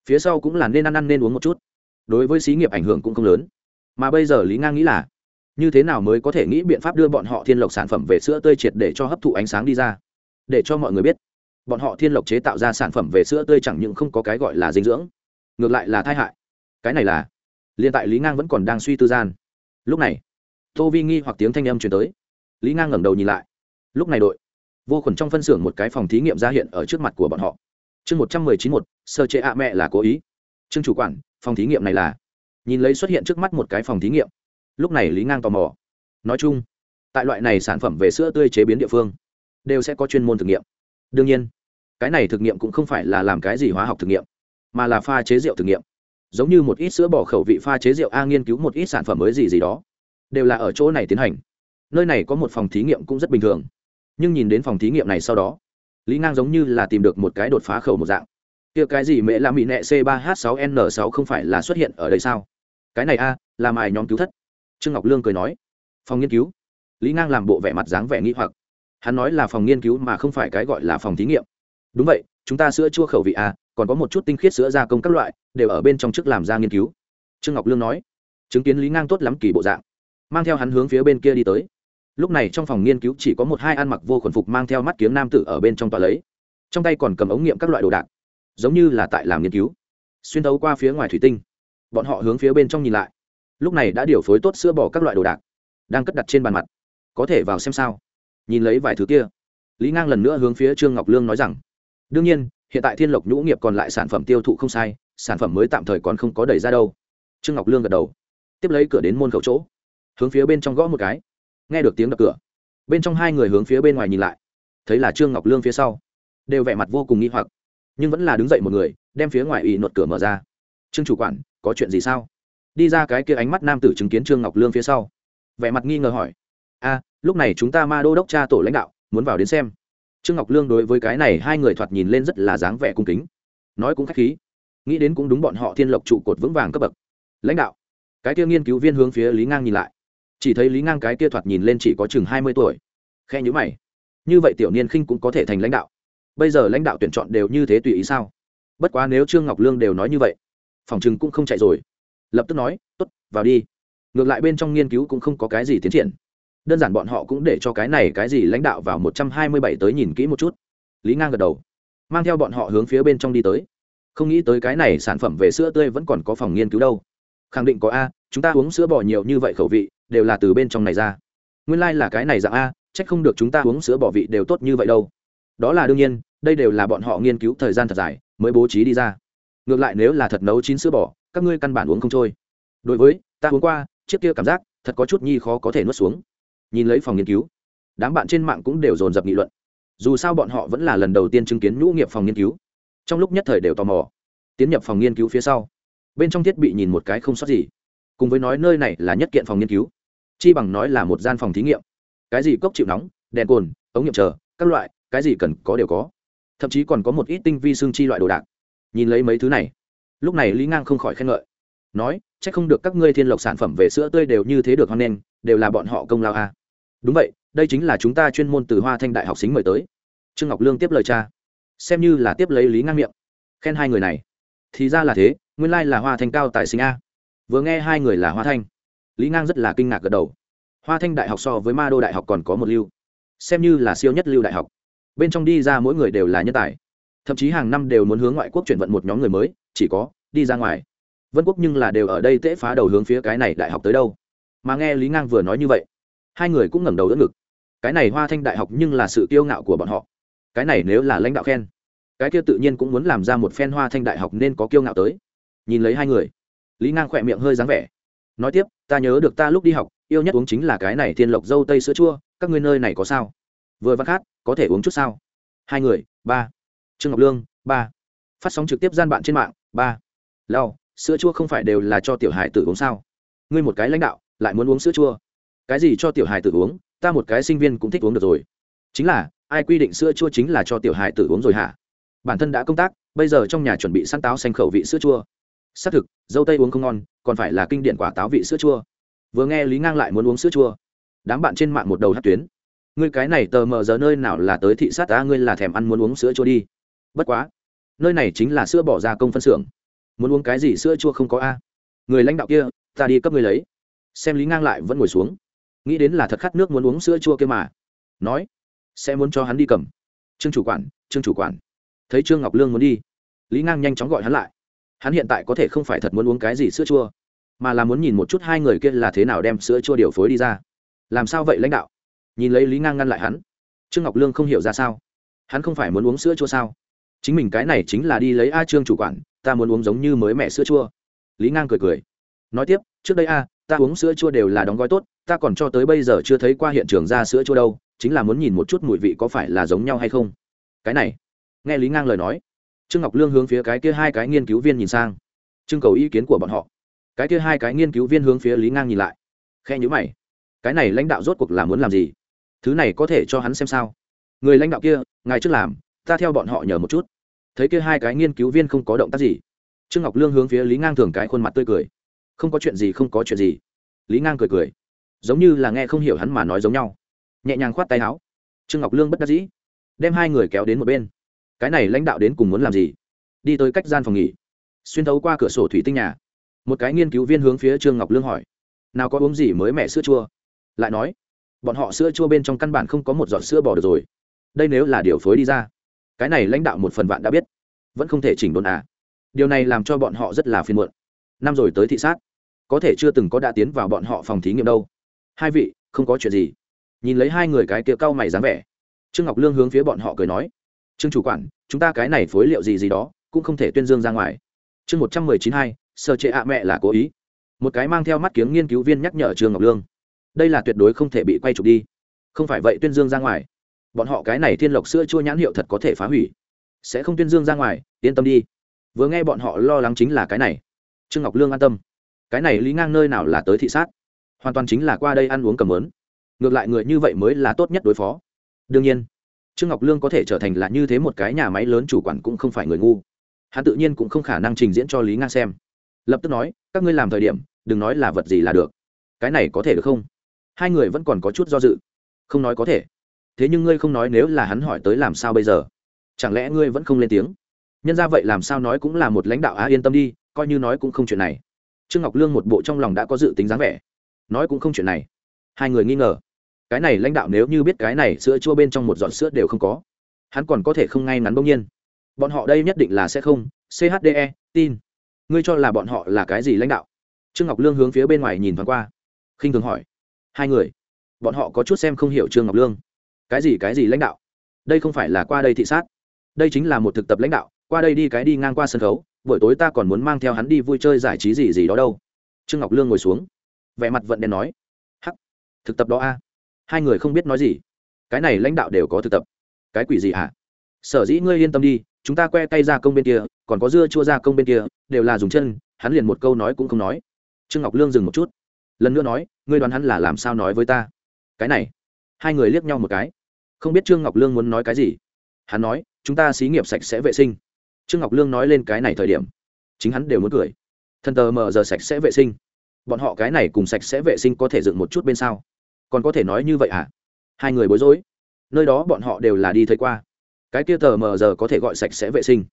Phía sau cũng là nên ăn ăn nên uống một chút. Đối với xí nghiệp ảnh hưởng cũng không lớn. Mà bây giờ lý ngang nghĩ là, như thế nào mới có thể nghĩ biện pháp đưa bọn họ thiên lộc sản phẩm về sữa tươi triệt để cho hấp thụ ánh sáng đi ra? Để cho mọi người biết. Bọn họ thiên lộc chế tạo ra sản phẩm về sữa tươi chẳng những không có cái gọi là dinh dưỡng, ngược lại là thai hại. Cái này là liên tại lý ngang vẫn còn đang suy tư gian. Lúc này, tô vi nghi hoặc tiếng thanh âm chuyển tới. Lý ngang ngẩng đầu nhìn lại. Lúc này đội, vô khuẩn trong phân xưởng một cái phòng thí nghiệm ra hiện ở trước mặt của bọn họ. Chương một trăm mười chín một, sơ chế ạ mẹ là cố ý. Chương chủ quản, phòng thí nghiệm này là, nhìn lấy xuất hiện trước mắt một cái phòng thí nghiệm. Lúc này lý ngang tò mò. Nói chung, tại loại này sản phẩm về sữa tươi chế biến địa phương đều sẽ có chuyên môn thực nghiệm. Đương nhiên, cái này thực nghiệm cũng không phải là làm cái gì hóa học thực nghiệm, mà là pha chế rượu thực nghiệm. Giống như một ít sữa bỏ khẩu vị pha chế rượu a nghiên cứu một ít sản phẩm mới gì gì đó, đều là ở chỗ này tiến hành. Nơi này có một phòng thí nghiệm cũng rất bình thường. Nhưng nhìn đến phòng thí nghiệm này sau đó, lý ngang giống như là tìm được một cái đột phá khẩu một dạng. Kia cái gì mẹ là mỹ nẹ c 3 h 6 n 6 không phải là xuất hiện ở đây sao? Cái này a làm ai nhóm cứu thất. Trương ngọc lương cười nói. Phòng nghiên cứu. Lý ngang làm bộ vẻ mặt dáng vẻ nghĩ hoặc hắn nói là phòng nghiên cứu mà không phải cái gọi là phòng thí nghiệm. Đúng vậy chúng ta sữa chua khẩu vị à, còn có một chút tinh khiết sữa gia công các loại đều ở bên trong chức làm ra nghiên cứu. Trương ngọc lương nói chứng kiến lý ngang tốt lắm kỳ bộ dạng. Mang theo hắn hướng phía bên kia đi tới. Lúc này trong phòng nghiên cứu chỉ có một hai ăn mặc vô khuẩn phục mang theo mắt kiếm nam tử ở bên trong tòa lấy. Trong tay còn cầm ống nghiệm các loại đồ đạc. Giống như là tại làm nghiên cứu. Xuyên tấu qua phía ngoài thủy tinh. Bọn họ hướng phía bên trong nhìn lại. Lúc này đã điều phối tốt sữa bỏ các loại đồ đạc. Đang cất đặt trên bàn mặt. Có thể vào xem sao nhìn lấy vài thứ kia. Lý ngang lần nữa hướng phía trương ngọc lương nói rằng, đương nhiên, hiện tại thiên lộc nhũ nghiệp còn lại sản phẩm tiêu thụ không sai, sản phẩm mới tạm thời còn không có đẩy ra đâu. Trương ngọc lương gật đầu, tiếp lấy cửa đến môn khẩu chỗ, hướng phía bên trong gõ một cái. Nghe được tiếng đập cửa, bên trong hai người hướng phía bên ngoài nhìn lại, thấy là trương ngọc lương phía sau, đều vẻ mặt vô cùng nghi hoặc, nhưng vẫn là đứng dậy một người, đem phía ngoài ủy nột cửa mở ra. Trương chủ quản, có chuyện gì sao? Đi ra cái kia ánh mắt nam tử chứng kiến trương ngọc lương phía sau, vẻ mặt nghi ngờ hỏi, a lúc này chúng ta ma đô đốc cha tổ lãnh đạo, muốn vào đến xem. Trương ngọc lương đối với cái này hai người thoạt nhìn lên rất là dáng vẻ cung kính. Nói cũng k h á c h khí. Nghĩ đến cũng đúng bọn họ thiên lộc trụ cột vững vàng cấp bậc. Lãnh đạo, cái kia nghiên cứu viên hướng phía lý ngang nhìn lại. Chỉ thấy lý ngang cái kia thoạt nhìn lên chỉ có chừng hai mươi tuổi. Khe nhữ mày. Như vậy tiểu niên khinh cũng có thể thành lãnh đạo. Bây giờ lãnh đạo tuyển chọn đều như thế tùy ý sao? Bất quá nếu trương ngọc lương đều nói như vậy, phòng chừng cũng không chạy rồi. Lập tức nói t ố t vào đi. Ngược lại bên trong nghiên cứu cũng không có cái gì tiến triển đơn giản bọn họ cũng để cho cái này cái gì lãnh đạo vào một trăm hai mươi bảy tới nhìn kỹ một chút. Lý ngang gật đầu, mang theo bọn họ hướng phía bên trong đi tới. Không nghĩ tới cái này sản phẩm về sữa tươi vẫn còn có phòng nghiên cứu đâu. Khẳng định có a, chúng ta uống sữa bò nhiều như vậy khẩu vị, đều là từ bên trong này ra. Nguyên lai、like、là cái này dạng a c h ắ c không được chúng ta uống sữa bò vị đều tốt như vậy đâu. Đó là đương nhiên, đây đều là bọn họ nghiên cứu thời gian thật dài, mới bố trí đi ra. Ngược lại nếu là thật nấu chín sữa bò, các ngươi căn bản uống không trôi. Đối với, ta uống qua, chiếc kia cảm giác, thật có chút nhi khó có thể nuốt xuống nhìn lấy phòng nghiên cứu, đám bạn trên mạng cũng đều dồn dập nghị luận. Dù sao bọn họ vẫn là lần đầu tiên chứng kiến nhũ nghiệp phòng nghiên cứu. Trong lúc nhất thời đều tò mò, tiến nhập phòng nghiên cứu phía sau, bên trong thiết bị nhìn một cái không sót gì. Cùng với nói nơi này là nhất kiện phòng nghiên cứu, chi bằng nói là một gian phòng thí nghiệm. Cái gì cốc chịu nóng, đèn cồn, ống nghiệm chờ, các loại, cái gì cần có đều có. Thậm chí còn có một ít tinh vi xương chi loại đồ đạc. Nhìn lấy mấy thứ này, lúc này lý ngang không khỏi khen ngợi. Nói c h ắ c không được các ngươi thiên lộc sản phẩm về sữa tươi đều như thế được hoan nghênh, đều là bọn họ công lao a đúng vậy, đây chính là chúng ta chuyên môn từ hoa thanh đại học xính mời tới. Trương ngọc lương tiếp lời cha. Xem như là tiếp lấy lý ngang miệng. Khen hai người này. Thì ra là thế, nguyên lai là hoa thanh cao tài sinh a. Vừa nghe hai người là hoa thanh, lý ngang rất là kinh ngạc gật đầu. Hoa thanh đại học so với ma đô đại học còn có một lưu. Xem như là siêu nhất lưu đại học. Bên trong đi ra mỗi người đều là nhân tài. Thậm chí hàng năm đều muốn hướng ngoại quốc chuyển vận một nhóm người mới, chỉ có đi ra ngoài. Vân quốc nhưng là đều ở đây tễ phá đầu hướng phía cái này đại học tới đâu. Mà nghe lý ngang vừa nói như vậy hai người cũng ngẩng đầu đỡ ngực. Cái này hoa thanh đại học nhưng là sự kiêu ngạo của bọn họ. Cái này nếu là lãnh đạo khen, cái kia tự nhiên cũng muốn làm ra một phen hoa thanh đại học nên có kiêu ngạo tới. Nhìn lấy hai người, lý ngang khỏe miệng hơi dáng vẻ. Nói tiếp, ta nhớ được ta lúc đi học, yêu nhất uống chính là cái này thiên lộc dâu tây sữa chua, các ngươi nơi này có sao? Vừa vắt khát, có thể uống chút sao? Hai người, ba. Trương ngọc lương, ba. Phát sóng trực tiếp gian bạn trên mạng, ba. Lao sữa chua không phải đều là cho tiểu hải tử uống sao? Ngươi một cái lãnh đạo, lại muốn uống sữa chua cái gì cho tiểu hài tử uống, ta một cái sinh viên cũng thích uống được rồi. Chính là, ai quy định sữa chua chính là cho tiểu hài tử uống rồi hả? Bản thân đã công tác, bây giờ trong nhà chuẩn bị săn táo xanh khẩu vị sữa chua. Xác thực, dâu tây uống không ngon, còn phải là kinh điển quả táo vị sữa chua. Vừa nghe lý ngang lại muốn uống sữa chua. Đám bạn trên mạng một đầu hát tuyến. Ngươi cái này tờ mờ giờ nơi nào là tới thị sát ta ngươi là thèm ăn muốn uống sữa chua đi. Bất quá, nơi này chính là sữa bỏ ra công phân xưởng. Muốn uống cái gì sữa chua không có a? Người lãnh đạo kia, ta đi cấp người lấy. Xem lý ngang lại vẫn ngồi xuống nghĩ đến là thật khát nước muốn uống sữa chua kia mà. Nói, sẽ muốn cho hắn đi cầm. Trương chủ quản, trương chủ quản. Thấy trương ngọc lương muốn đi, lý ngang nhanh chóng gọi hắn lại. Hắn hiện tại có thể không phải thật muốn uống cái gì sữa chua, mà là muốn nhìn một chút hai người kia là thế nào đem sữa chua điều phối đi ra. Làm sao vậy lãnh đạo? Nhìn lấy lý ngang ngăn lại hắn, trương ngọc lương không hiểu ra sao. Hắn không phải muốn uống sữa chua sao? Chính mình cái này chính là đi lấy a trương chủ quản, ta muốn uống giống như mới mẹ sữa chua. Lý ngang cười cười, nói tiếp, trước đây a ta uống sữa chua đều là đóng gói tốt, ta còn cho tới bây giờ chưa thấy qua hiện trường ra sữa chua đâu, chính là muốn nhìn một chút mùi vị có phải là giống nhau hay không. Cái này, nghe lý ngang lời nói, trương ngọc lương hướng phía cái kia hai cái nghiên cứu viên nhìn sang. Trưng cầu ý kiến của bọn họ. Cái kia hai cái nghiên cứu viên hướng phía lý ngang nhìn lại. Khe nhữ mày. Cái này lãnh đạo rốt cuộc là muốn làm gì? Thứ này có thể cho hắn xem sao? Người lãnh đạo kia, ngài trước làm, ta theo bọn họ nhờ một chút. Thấy kia hai cái nghiên cứu viên không có động tác gì, trương ngọc lương hướng phía lý ngang thường cái khuôn mặt tươi cười không có chuyện gì, không có chuyện gì. Lý ngang cười cười. Giống như là nghe không hiểu hắn mà nói giống nhau. Nhẹ nhàng khoát tay áo. Trương ngọc lương bất đắc dĩ. Đem hai người kéo đến một bên. Cái này lãnh đạo đến cùng muốn làm gì? Đi tới cách gian phòng nghỉ. Xuyên thấu qua cửa sổ thủy tinh nhà. Một cái nghiên cứu viên hướng phía trương ngọc lương hỏi. Nào có uống gì mới mẻ sữa chua? Lại nói. Bọn họ sữa chua bên trong căn bản không có một giọt sữa bò được rồi. Đây nếu là điều phối đi ra. Cái này lãnh đạo một phần vạn đã biết. Vẫn không thể chỉnh đốn à. Điều này làm cho bọn họ rất là phiền muộn năm rồi tới thị sát. Có thể chưa từng có đã tiến vào bọn họ phòng thí nghiệm đâu. Hai vị, không có chuyện gì. Nhìn lấy hai người cái kia cau mày dáng vẻ. Trương ngọc lương hướng phía bọn họ cười nói. Trương chủ quản, chúng ta cái này phối liệu gì gì đó, cũng không thể tuyên dương ra ngoài. Chương một trăm mười chín hai, sơ chế ạ mẹ là cố ý. Một cái mang theo mắt kiếng nghiên cứu viên nhắc nhở trương ngọc lương. Đây là tuyệt đối không thể bị quay chụp đi. Không phải vậy tuyên dương ra ngoài. Bọn họ cái này thiên lộc sữa chua nhãn hiệu thật có thể phá hủy. Sẽ không tuyên dương ra ngoài, yên tâm đi. Vừa nghe bọn họ lo lắng chính là cái này trương ngọc lương an tâm. Cái này lý ngang nơi nào là tới thị sát? Hoàn toàn chính là qua đây ăn uống cầm lớn ngược lại người như vậy mới là tốt nhất đối phó. Đương nhiên, trương ngọc lương có thể trở thành là như thế một cái nhà máy lớn chủ quản cũng không phải người ngu. Hắn tự nhiên cũng không khả năng trình diễn cho lý ngang xem. Lập tức nói, các ngươi làm thời điểm, đừng nói là vật gì là được. Cái này có thể được không? Hai người vẫn còn có chút do dự. Không nói có thể. Thế nhưng ngươi không nói nếu là hắn hỏi tới làm sao bây giờ? Chẳng lẽ ngươi vẫn không lên tiếng? Nhân ra vậy làm sao nói cũng là một lãnh đạo á yên tâm đi coi như nói cũng không chuyện này. Trương ngọc lương một bộ trong lòng đã có dự tính dáng vẻ. Nói cũng không chuyện này. Hai người nghi ngờ. Cái này lãnh đạo nếu như biết cái này, sữa chua bên trong một giọt sữa đều không có. Hắn còn có thể không ngay ngắn bỗng nhiên. Bọn họ đây nhất định là sẽ không. Chde tin. Ngươi cho là bọn họ là cái gì lãnh đạo? Trương ngọc lương hướng phía bên ngoài nhìn thoáng qua. Khinh thường hỏi. Hai người. Bọn họ có chút xem không hiểu trương ngọc lương. Cái gì cái gì lãnh đạo? Đây không phải là qua đây thị sát. Đây chính là một thực tập lãnh đạo. Qua đây đi cái đi ngang qua sân khấu buổi tối ta còn muốn mang theo hắn đi vui chơi giải trí gì gì đó đâu. Trương ngọc lương ngồi xuống, vẻ mặt vận đen nói, hắc, thực tập đó a. Hai người không biết nói gì. Cái này lãnh đạo đều có thực tập. Cái quỷ gì hả? Sở dĩ ngươi yên tâm đi, chúng ta que tay ra công bên kia, còn có dưa chua ra công bên kia, đều là dùng chân. Hắn liền một câu nói cũng không nói. Trương ngọc lương dừng một chút, lần nữa nói, ngươi đoán hắn là làm sao nói với ta? Cái này, hai người liếc nhau một cái. Không biết trương ngọc lương muốn nói cái gì. Hắn nói, chúng ta xí nghiệp sạch sẽ vệ sinh trương ngọc lương nói lên cái này thời điểm, chính hắn đều muốn cười. Thần tờ mờ giờ sạch sẽ vệ sinh. Bọn họ cái này cùng sạch sẽ vệ sinh có thể dựng một chút bên sau còn có thể nói như vậy à? Hai người bối rối. Nơi đó bọn họ đều là đi thấy qua. Cái kia tờ mờ giờ có thể gọi sạch sẽ vệ sinh.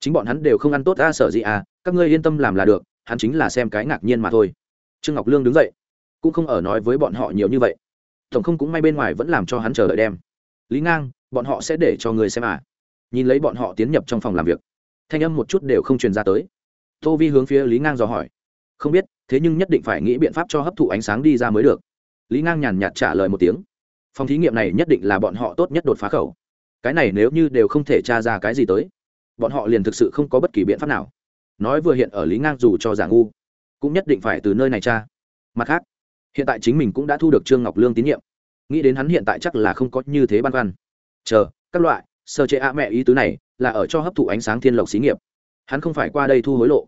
Chính bọn hắn đều không ăn tốt a sở gì à? Các ngươi yên tâm làm là được, hắn chính là xem cái ngạc nhiên mà thôi. Trương ngọc lương đứng dậy, cũng không ở nói với bọn họ nhiều như vậy. Tổng không cũng may bên ngoài vẫn làm cho hắn chờ đợi đem. Lý ngang, bọn họ sẽ để cho người xem à? Nhìn lấy bọn họ tiến nhập trong phòng làm việc thanh âm một chút đều không truyền ra tới. Tô vi hướng phía lý ngang dò hỏi. Không biết, thế nhưng nhất định phải nghĩ biện pháp cho hấp thụ ánh sáng đi ra mới được. Lý ngang nhàn nhạt trả lời một tiếng. Phòng thí nghiệm này nhất định là bọn họ tốt nhất đột phá khẩu. Cái này nếu như đều không thể tra ra cái gì tới, bọn họ liền thực sự không có bất kỳ biện pháp nào. Nói vừa hiện ở lý ngang dù cho giả ngu, cũng nhất định phải từ nơi này tra. Mặt khác, hiện tại chính mình cũng đã thu được trương ngọc lương tín nhiệm. Nghĩ đến hắn hiện tại chắc là không có như thế băn khoăn. Chờ, các loại, sơ chế a mẹ ý tứ này là ở cho hấp thụ ánh sáng thiên lộc xí nghiệp. Hắn không phải qua đây thu hối lộ.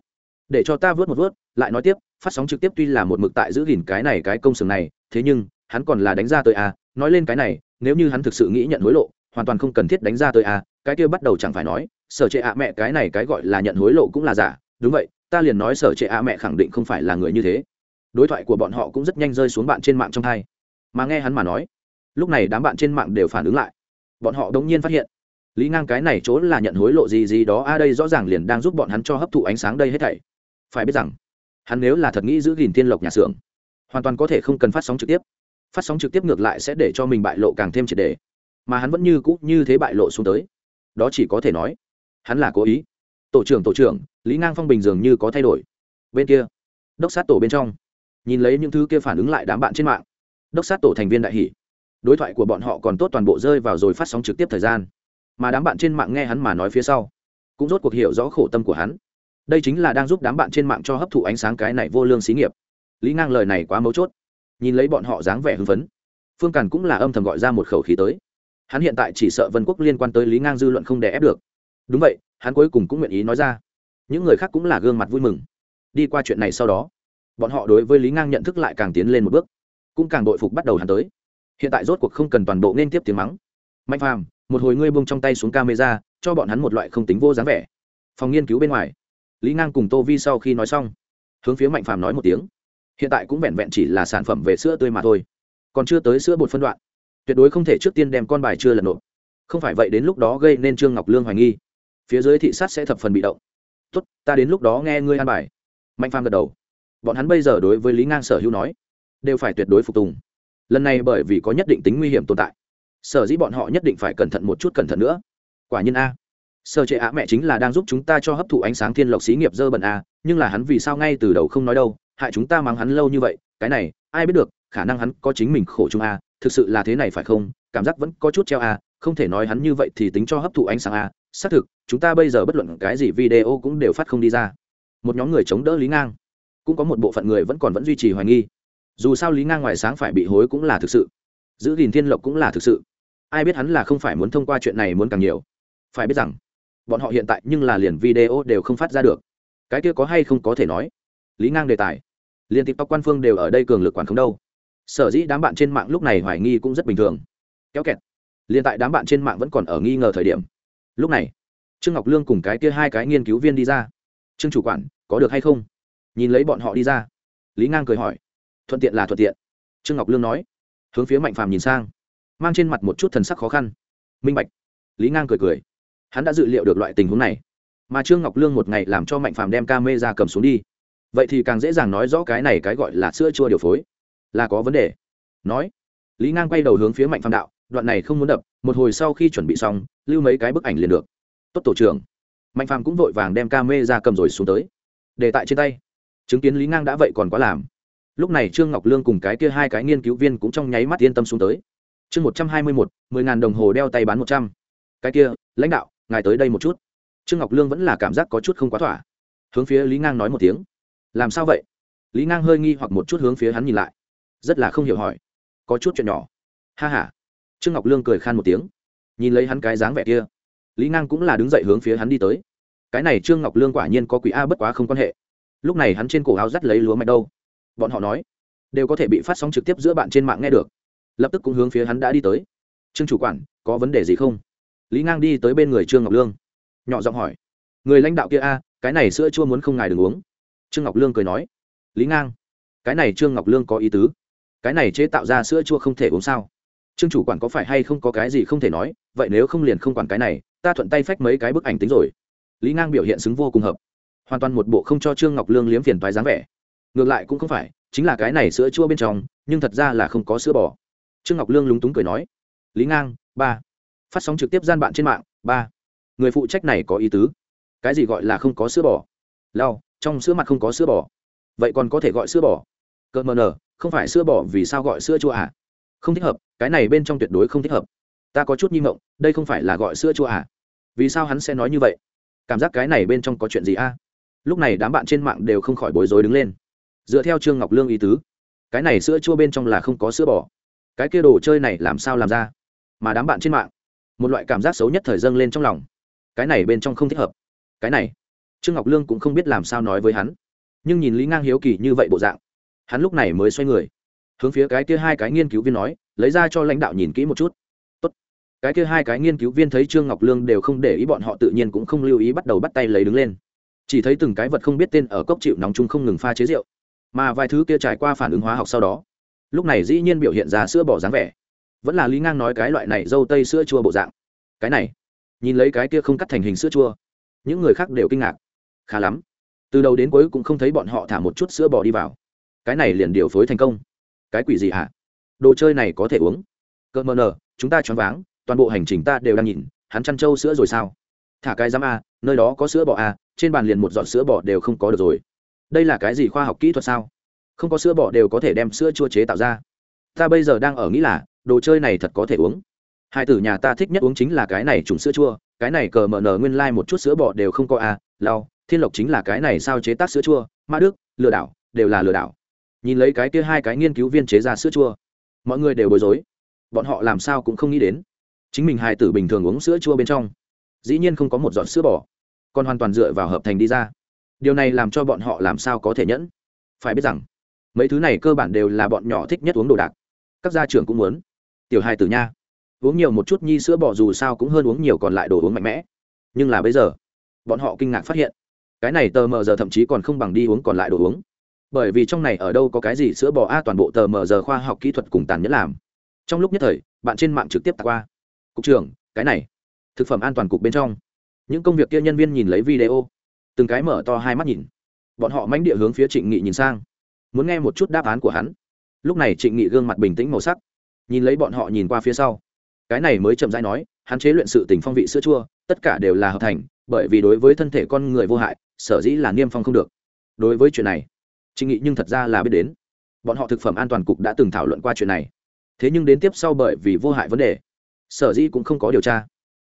Để cho ta vớt một vớt, lại nói tiếp, phát sóng trực tiếp tuy là một mực tại giữ gìn cái này cái công xưởng này, thế nhưng, hắn còn là đánh ra tới a nói lên cái này, nếu như hắn thực sự nghĩ nhận hối lộ, hoàn toàn không cần thiết đánh ra tới a cái kia bắt đầu chẳng phải nói, sở trệ ạ mẹ cái này cái gọi là nhận hối lộ cũng là giả, đúng vậy, ta liền nói sở trệ ạ mẹ khẳng định không phải là người như thế. Đối thoại của bọn họ cũng rất nhanh rơi xuống bạn trên mạng trong thai mà nghe hắn mà nói, lúc này đám bạn trên mạng đều phản ứng lại. Bọn họ đống nhiên phát hiện lý ngang cái này chỗ là nhận hối lộ gì gì đó a đây rõ ràng liền đang giúp bọn hắn cho hấp thụ ánh sáng đây hết thảy. Phải biết rằng, hắn nếu là thật nghĩ giữ gìn tiên lộc nhà xưởng, hoàn toàn có thể không cần phát sóng trực tiếp. Phát sóng trực tiếp ngược lại sẽ để cho mình bại lộ càng thêm triệt đề. Mà hắn vẫn như cũ như thế bại lộ xuống tới. Đó chỉ có thể nói, hắn là cố ý. Tổ trưởng tổ trưởng, lý ngang phong bình dường như có thay đổi. Bên kia, đốc sát tổ bên trong, nhìn lấy những thứ kia phản ứng lại đám bạn trên mạng. Đốc sát tổ thành viên đại hỷ đối thoại của bọn họ còn tốt toàn bộ rơi vào rồi phát sóng trực tiếp thời gian mà đám bạn trên mạng nghe hắn mà nói phía sau, cũng rốt cuộc hiểu rõ khổ tâm của hắn. Đây chính là đang giúp đám bạn trên mạng cho hấp thụ ánh sáng cái này vô lương xí nghiệp. Lý ngang lời này quá mấu chốt. Nhìn lấy bọn họ dáng vẻ hưng phấn, phương càn cũng là âm thầm gọi ra một khẩu khí tới. Hắn hiện tại chỉ sợ vân quốc liên quan tới lý ngang dư luận không đè ép được. Đúng vậy, hắn cuối cùng cũng nguyện ý nói ra. Những người khác cũng là gương mặt vui mừng. Đi qua chuyện này sau đó, bọn họ đối với lý ngang nhận thức lại càng tiến lên một bước, cũng càng đội phục bắt đầu hắn tới. Hiện tại rốt cuộc không cần toàn bộ nên tiếp tiếng mắng. Mạnh phàm một hồi ngươi bông trong tay xuống camera, cho bọn hắn một loại không tính vô dáng vẻ. Phòng nghiên cứu bên ngoài, lý ngang cùng tô vi sau khi nói xong, hướng phía mạnh phàm nói một tiếng. Hiện tại cũng vẹn vẹn chỉ là sản phẩm về sữa tươi mà thôi. Còn chưa tới sữa bột phân đoạn, tuyệt đối không thể trước tiên đem con bài chưa lần nộp. Không phải vậy đến lúc đó gây nên trương ngọc lương hoài nghi. Phía dưới thị sát sẽ thập phần bị động. Tốt, ta đến lúc đó nghe ngươi an bài. Mạnh phàm gật đầu. Bọn hắn bây giờ đối với lý ngang sở hữu nói, đều phải tuyệt đối phục tùng. Lần này bởi vì có nhất định tính nguy hiểm tồn tại sở dĩ bọn họ nhất định phải cẩn thận một chút cẩn thận nữa. Quả nhiên a. Sở chế ạ, mẹ chính là đang giúp chúng ta cho hấp thụ ánh sáng thiên lộc xí nghiệp dơ bẩn a, nhưng là hắn vì sao ngay từ đầu không nói đâu, hại chúng ta mắng hắn lâu như vậy, cái này, ai biết được, khả năng hắn có chính mình khổ chung a, thực sự là thế này phải không? Cảm giác vẫn có chút treo a, không thể nói hắn như vậy thì tính cho hấp thụ ánh sáng a. Xác thực, chúng ta bây giờ bất luận cái gì video cũng đều phát không đi ra. Một nhóm người chống đỡ lý ngang. Cũng có một bộ phận người vẫn còn vẫn duy trì hoài nghi. Dù sao lý ngang ngoài sáng phải bị hối cũng là thực sự. Giữ gìn thiên lộc cũng là thực sự ai biết hắn là không phải muốn thông qua chuyện này muốn càng nhiều. Phải biết rằng, bọn họ hiện tại nhưng là liền video đều không phát ra được. Cái kia có hay không có thể nói? Lý ngang đề tài. Liên tiktok quan phương đều ở đây cường lực quản không đâu. Sở dĩ đám bạn trên mạng lúc này hoài nghi cũng rất bình thường. Kéo kẹt. Liên tại đám bạn trên mạng vẫn còn ở nghi ngờ thời điểm. Lúc này, trương ngọc lương cùng cái kia hai cái nghiên cứu viên đi ra. Trương chủ quản, có được hay không? Nhìn lấy bọn họ đi ra. Lý ngang cười hỏi. Thuận tiện là thuận tiện. Trương ngọc lương nói. Hướng phía mạnh phàm nhìn sang mang trên mặt một chút thần sắc khó khăn. Minh bạch. Lý ngang cười cười. Hắn đã dự liệu được loại tình huống này. Mà trương ngọc lương một ngày làm cho mạnh phàm đem ca mê ra cầm xuống đi. Vậy thì càng dễ dàng nói rõ cái này cái gọi là sữa chua điều phối. Là có vấn đề. Nói. Lý ngang quay đầu hướng phía mạnh phàm đạo, đoạn này không muốn đập, một hồi sau khi chuẩn bị xong, lưu mấy cái bức ảnh liền được. Tốt tổ trưởng. Mạnh phàm cũng vội vàng đem ca mê ra cầm rồi xuống tới. Để tại trên tay. Chứng kiến lý ngang đã vậy còn quá làm. Lúc này trương ngọc lương cùng cái kia hai cái nghiên cứu viên cũng trong nháy mắt yên tâm xuống tới chương một trăm hai mươi một mười ngàn đồng hồ đeo tay bán một trăm. Cái kia, lãnh đạo, ngài tới đây một chút. Trương ngọc lương vẫn là cảm giác có chút không quá thỏa. Hướng phía lý ngang nói một tiếng. Làm sao vậy? Lý ngang hơi nghi hoặc một chút hướng phía hắn nhìn lại. Rất là không hiểu hỏi. Có chút chuyện nhỏ. Ha h a trương ngọc lương cười khan một tiếng. Nhìn lấy hắn cái dáng vẻ kia, lý ngang cũng là đứng dậy hướng phía hắn đi tới. Cái này trương ngọc lương quả nhiên có quỷ a bất quá không quan hệ. Lúc này hắn trên cổ áo dắt lấy lúa mạch đâu. Bọn họ nói, đều có thể bị phát sóng trực tiếp giữa bạn trên mạng nghe được lập tức cũng hướng phía hắn đã đi tới. Trương chủ quản, có vấn đề gì không? Lý ngang đi tới bên người trương ngọc lương, nhỏ giọng hỏi. Người lãnh đạo kia a, cái này sữa chua muốn không ngài đừng uống. Trương ngọc lương cười nói. Lý ngang, cái này trương ngọc lương có ý tứ. Cái này chế tạo ra sữa chua không thể uống sao? Trương chủ quản có phải hay không có cái gì không thể nói? Vậy nếu không liền không quản cái này, ta thuận tay phách mấy cái bức ảnh tính rồi. Lý ngang biểu hiện xứng vô cùng hợp. Hoàn toàn một bộ không cho trương ngọc lương liếm phiền toái dáng vẻ. Ngược lại cũng không phải, chính là cái này sữa chua bên trong, nhưng thật ra là không có sữa bò trương ngọc lương lúng túng cười nói lý ngang ba phát sóng trực tiếp gian bạn trên mạng ba người phụ trách này có ý tứ. Cái gì gọi là không có sữa bò? Lau, trong sữa mặt không có sữa bò. Vậy còn có thể gọi sữa bò? Cợt mờ nở không phải sữa bò vì sao gọi sữa chua à? Không thích hợp cái này bên trong tuyệt đối không thích hợp. Ta có chút nghi ngộng đây không phải là gọi sữa chua à? Vì sao hắn sẽ nói như vậy? Cảm giác cái này bên trong có chuyện gì a à? lúc này đám bạn trên mạng đều không khỏi bối rối đứng lên. Dựa theo trương ngọc lương ý tứ cái này sữa chua bên trong là không có sữa bò cái kia đồ chơi này làm sao làm ra? Mà đám bạn trên mạng, một loại cảm giác xấu nhất thời dâng lên trong lòng. Cái này bên trong không thích hợp. Cái này, trương ngọc lương cũng không biết làm sao nói với hắn. Nhưng nhìn lý ngang hiếu kỳ như vậy bộ dạng, hắn lúc này mới xoay người, hướng phía cái kia hai cái nghiên cứu viên nói, lấy ra cho lãnh đạo nhìn kỹ một chút. Tốt. cái kia hai cái nghiên cứu viên thấy trương ngọc lương đều không để ý bọn họ tự nhiên cũng không lưu ý bắt đầu bắt tay lấy đứng lên. Chỉ thấy từng cái vật không biết tên ở cốc chịu nóng chung không ngừng pha chế rượu. Mà vài thứ kia trải qua phản ứng hóa học sau đó lúc này dĩ nhiên biểu hiện ra sữa bỏ dáng vẻ. Vẫn là lý ngang nói cái loại này dâu tây sữa chua bộ dạng. Cái này, nhìn lấy cái kia không cắt thành hình sữa chua, những người khác đều kinh ngạc. Khá lắm. Từ đầu đến cuối cũng không thấy bọn họ thả một chút sữa bò đi vào. Cái này liền điều phối thành công. Cái quỷ gì hả? Đồ chơi này có thể uống. Cơ mờ nờ, chúng ta choáng váng, toàn bộ hành trình ta đều đang nhìn, hắn chăn trâu sữa rồi sao? Thả cái giám a, nơi đó có sữa bò a, trên bàn liền một giọt sữa bò đều không có được rồi. Đây là cái gì khoa học kỹ thuật sao? Không có sữa bò đều có thể đem sữa chua chế tạo ra. Ta bây giờ đang ở nghĩ là, đồ chơi này thật có thể uống. Hai tử nhà ta thích nhất uống chính là cái này trùng sữa chua, cái này cờ mờ nờ nguyên lai、like、một chút sữa bò đều không có à, a lao thiên lộc chính là cái này sao chế tác sữa chua, ma đức, lừa đảo, đều là lừa đảo. Nhìn lấy cái kia hai cái nghiên cứu viên chế ra sữa chua, mọi người đều bối rối. Bọn họ làm sao cũng không nghĩ đến. Chính mình hài tử bình thường uống sữa chua bên trong, dĩ nhiên không có một giọt sữa bò, còn hoàn toàn dựa vào hợp thành đi ra. Điều này làm cho bọn họ làm sao có thể nhẫn. Phải biết rằng mấy thứ này cơ bản đều là bọn nhỏ thích nhất uống đồ đạc. Các gia trưởng cũng muốn. Tiểu hai tử nha, uống nhiều một chút nhi sữa bò dù sao cũng hơn uống nhiều còn lại đồ uống mạnh mẽ. Nhưng là bây giờ, bọn họ kinh ngạc phát hiện, cái này tờ mờ giờ thậm chí còn không bằng đi uống còn lại đồ uống. Bởi vì trong này ở đâu có cái gì sữa bò a, toàn bộ tờ mờ giờ khoa học kỹ thuật cùng tàn nhẫn làm. Trong lúc nhất thời, bạn trên mạng trực tiếp tạc qua. Cục trưởng, cái này, thực phẩm an toàn cục bên trong. Những công việc kia nhân viên nhìn lấy video, từng cái mở to hai mắt nhìn. Bọn họ mánh địa hướng phía trịnh nghị nhìn sang muốn nghe một chút đáp án của hắn. Lúc này trịnh nghị gương mặt bình tĩnh màu sắc, nhìn lấy bọn họ nhìn qua phía sau. Cái này mới chậm rãi nói, hắn chế luyện sự tình phong vị sữa chua, tất cả đều là hợp thành, bởi vì đối với thân thể con người vô hại, sở dĩ là niêm phong không được. Đối với chuyện này, trịnh nghị nhưng thật ra là biết đến. Bọn họ thực phẩm an toàn cục đã từng thảo luận qua chuyện này. Thế nhưng đến tiếp sau bởi vì vô hại vấn đề, sở dĩ cũng không có điều tra.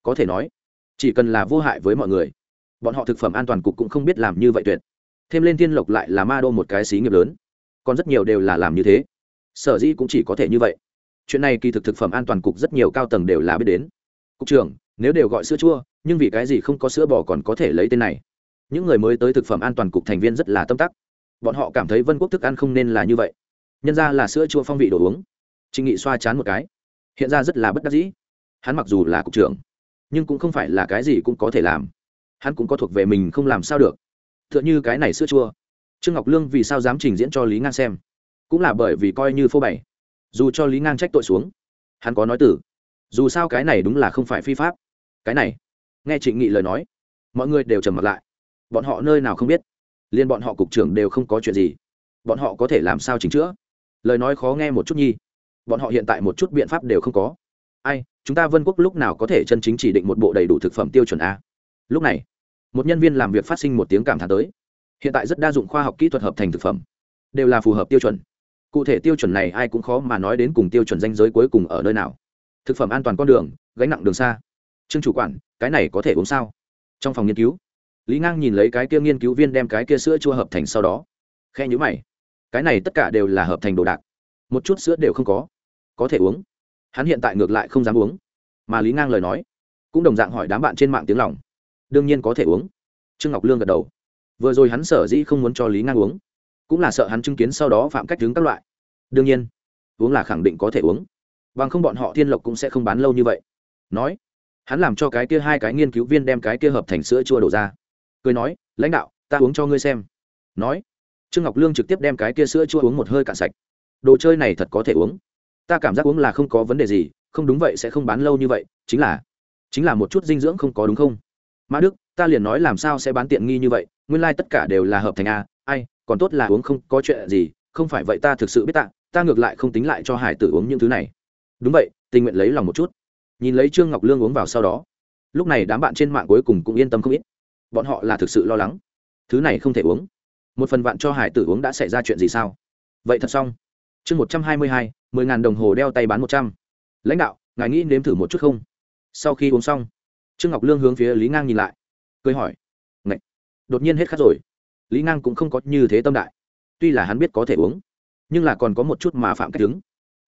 Có thể nói, chỉ cần là vô hại với mọi người, bọn họ thực phẩm an toàn cục cũng không biết làm như vậy tuyệt. Thêm lên thiên lộc lại là ma đô một cái xí nghiệp lớn còn rất nhiều đều là làm như thế. Sở dĩ cũng chỉ có thể như vậy. Chuyện này kỳ thực thực phẩm an toàn cục rất nhiều cao tầng đều là biết đến. Cục trưởng, nếu đều gọi sữa chua, nhưng vì cái gì không có sữa bò còn có thể lấy tên này? Những người mới tới thực phẩm an toàn cục thành viên rất là tâm tắc. Bọn họ cảm thấy vân quốc thức ăn không nên là như vậy. Nhân ra là sữa chua phong vị đồ uống. Trịnh nghị xoa chán một cái. Hiện ra rất là bất đắc dĩ. Hắn mặc dù là cục trưởng, nhưng cũng không phải là cái gì cũng có thể làm. Hắn cũng có thuộc về mình không làm sao được. T h ư ợ n h ư cái này sữa chua trương ngọc lương vì sao dám trình diễn cho lý ngang xem? Cũng là bởi vì coi như phô bày. Dù cho lý ngang trách tội xuống, hắn có nói từ. Dù sao cái này đúng là không phải phi pháp. Cái này, nghe trịnh nghị lời nói, mọi người đều trầm mặt lại. Bọn họ nơi nào không biết liên bọn họ cục trưởng đều không có chuyện gì. Bọn họ có thể làm sao chỉnh chữa? Lời nói khó nghe một chút nhi. Bọn họ hiện tại một chút biện pháp đều không có. Ai, chúng ta vân quốc lúc nào có thể chân chính chỉ định một bộ đầy đủ thực phẩm tiêu chuẩn a? Lúc này, một nhân viên làm việc phát sinh một tiếng cảm thán tới hiện tại rất đa dụng khoa học kỹ thuật hợp thành thực phẩm, đều là phù hợp tiêu chuẩn. Cụ thể tiêu chuẩn này ai cũng khó mà nói đến cùng tiêu chuẩn danh giới cuối cùng ở nơi nào. Thực phẩm an toàn con đường, gánh nặng đường xa. Trương chủ quản, cái này có thể uống sao? Trong phòng nghiên cứu, lý ngang nhìn lấy cái kia nghiên cứu viên đem cái kia sữa chua hợp thành sau đó khe nhữ mày. Cái này tất cả đều là hợp thành đồ đạc. Một chút sữa đều không có. Có thể uống. Hắn hiện tại ngược lại không dám uống. Mà lý ngang lời nói, cũng đồng dạng hỏi đám bạn trên mạng tiếng lòng. Đương nhiên có thể uống. Trương ngọc lương gật đầu vừa rồi hắn sở dĩ không muốn cho lý ngang uống, cũng là sợ hắn chứng kiến sau đó phạm cách đứng các loại. Đương nhiên, uống là khẳng định có thể uống. Bằng không bọn họ thiên lộc cũng sẽ không bán lâu như vậy. Nói, hắn làm cho cái kia hai cái nghiên cứu viên đem cái kia hợp thành sữa chua đổ ra. Cười nói, lãnh đạo, ta uống cho ngươi xem. Nói, trương ngọc lương trực tiếp đem cái kia sữa chua uống một hơi cạn sạch. Đồ chơi này thật có thể uống. Ta cảm giác uống là không có vấn đề gì, không đúng vậy sẽ không bán lâu như vậy, chính là chính là một chút dinh dưỡng không có đúng không? Mã đức ta liền nói làm sao sẽ bán tiện nghi như vậy, nguyên lai、like、tất cả đều là hợp thành a, ai, còn tốt là uống không có chuyện gì, không phải vậy ta thực sự biết tạ, ta ngược lại không tính lại cho hải tử uống những thứ này. Đúng vậy, tình nguyện lấy lòng một chút. Nhìn lấy trương ngọc lương uống vào sau đó, lúc này đám bạn trên mạng cuối cùng cũng yên tâm không ít. Bọn họ là thực sự lo lắng. Thứ này không thể uống. Một phần bạn cho hải tử uống đã xảy ra chuyện gì sao? Vậy thật xong. Chương một trăm hai mươi hai, mười ngàn đồng hồ đeo tay bán một trăm. Lãnh đạo, ngài nghĩ nếm thử một chút không? Sau khi uống xong, trương ngọc lương hướng phía lý ngang nhìn lại cười hỏi. Ngậy! đột nhiên hết khát rồi. Lý ngang cũng không có như thế tâm đại. Tuy là hắn biết có thể uống, nhưng là còn có một chút mà phạm cách đứng.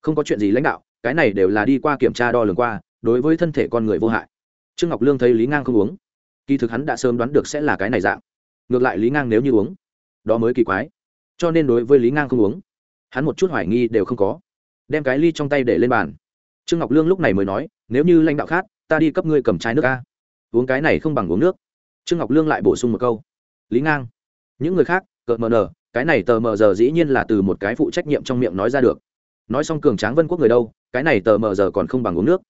Không có chuyện gì lãnh đạo, cái này đều là đi qua kiểm tra đo lường qua, đối với thân thể con người vô hại. Trương ngọc lương thấy lý ngang không uống, kỳ thực hắn đã sớm đoán được sẽ là cái này dạng. Ngược lại lý ngang nếu như uống, đó mới kỳ quái. Cho nên đối với lý ngang không uống, hắn một chút hoài nghi đều không có. Đem cái ly trong tay để lên bàn. Trương ngọc lương lúc này mới nói, nếu như lãnh đạo khác, ta đi cấp ngươi cầm chai nước ca uống cái này không bằng uống nước trương ngọc lương lại bổ sung một câu. Lý ngang. Những người khác, cợt mờ nờ cái này tờ mờ giờ dĩ nhiên là từ một cái phụ trách nhiệm trong miệng nói ra được. Nói xong cường tráng vân quốc người đâu, cái này tờ mờ giờ còn không bằng uống nước.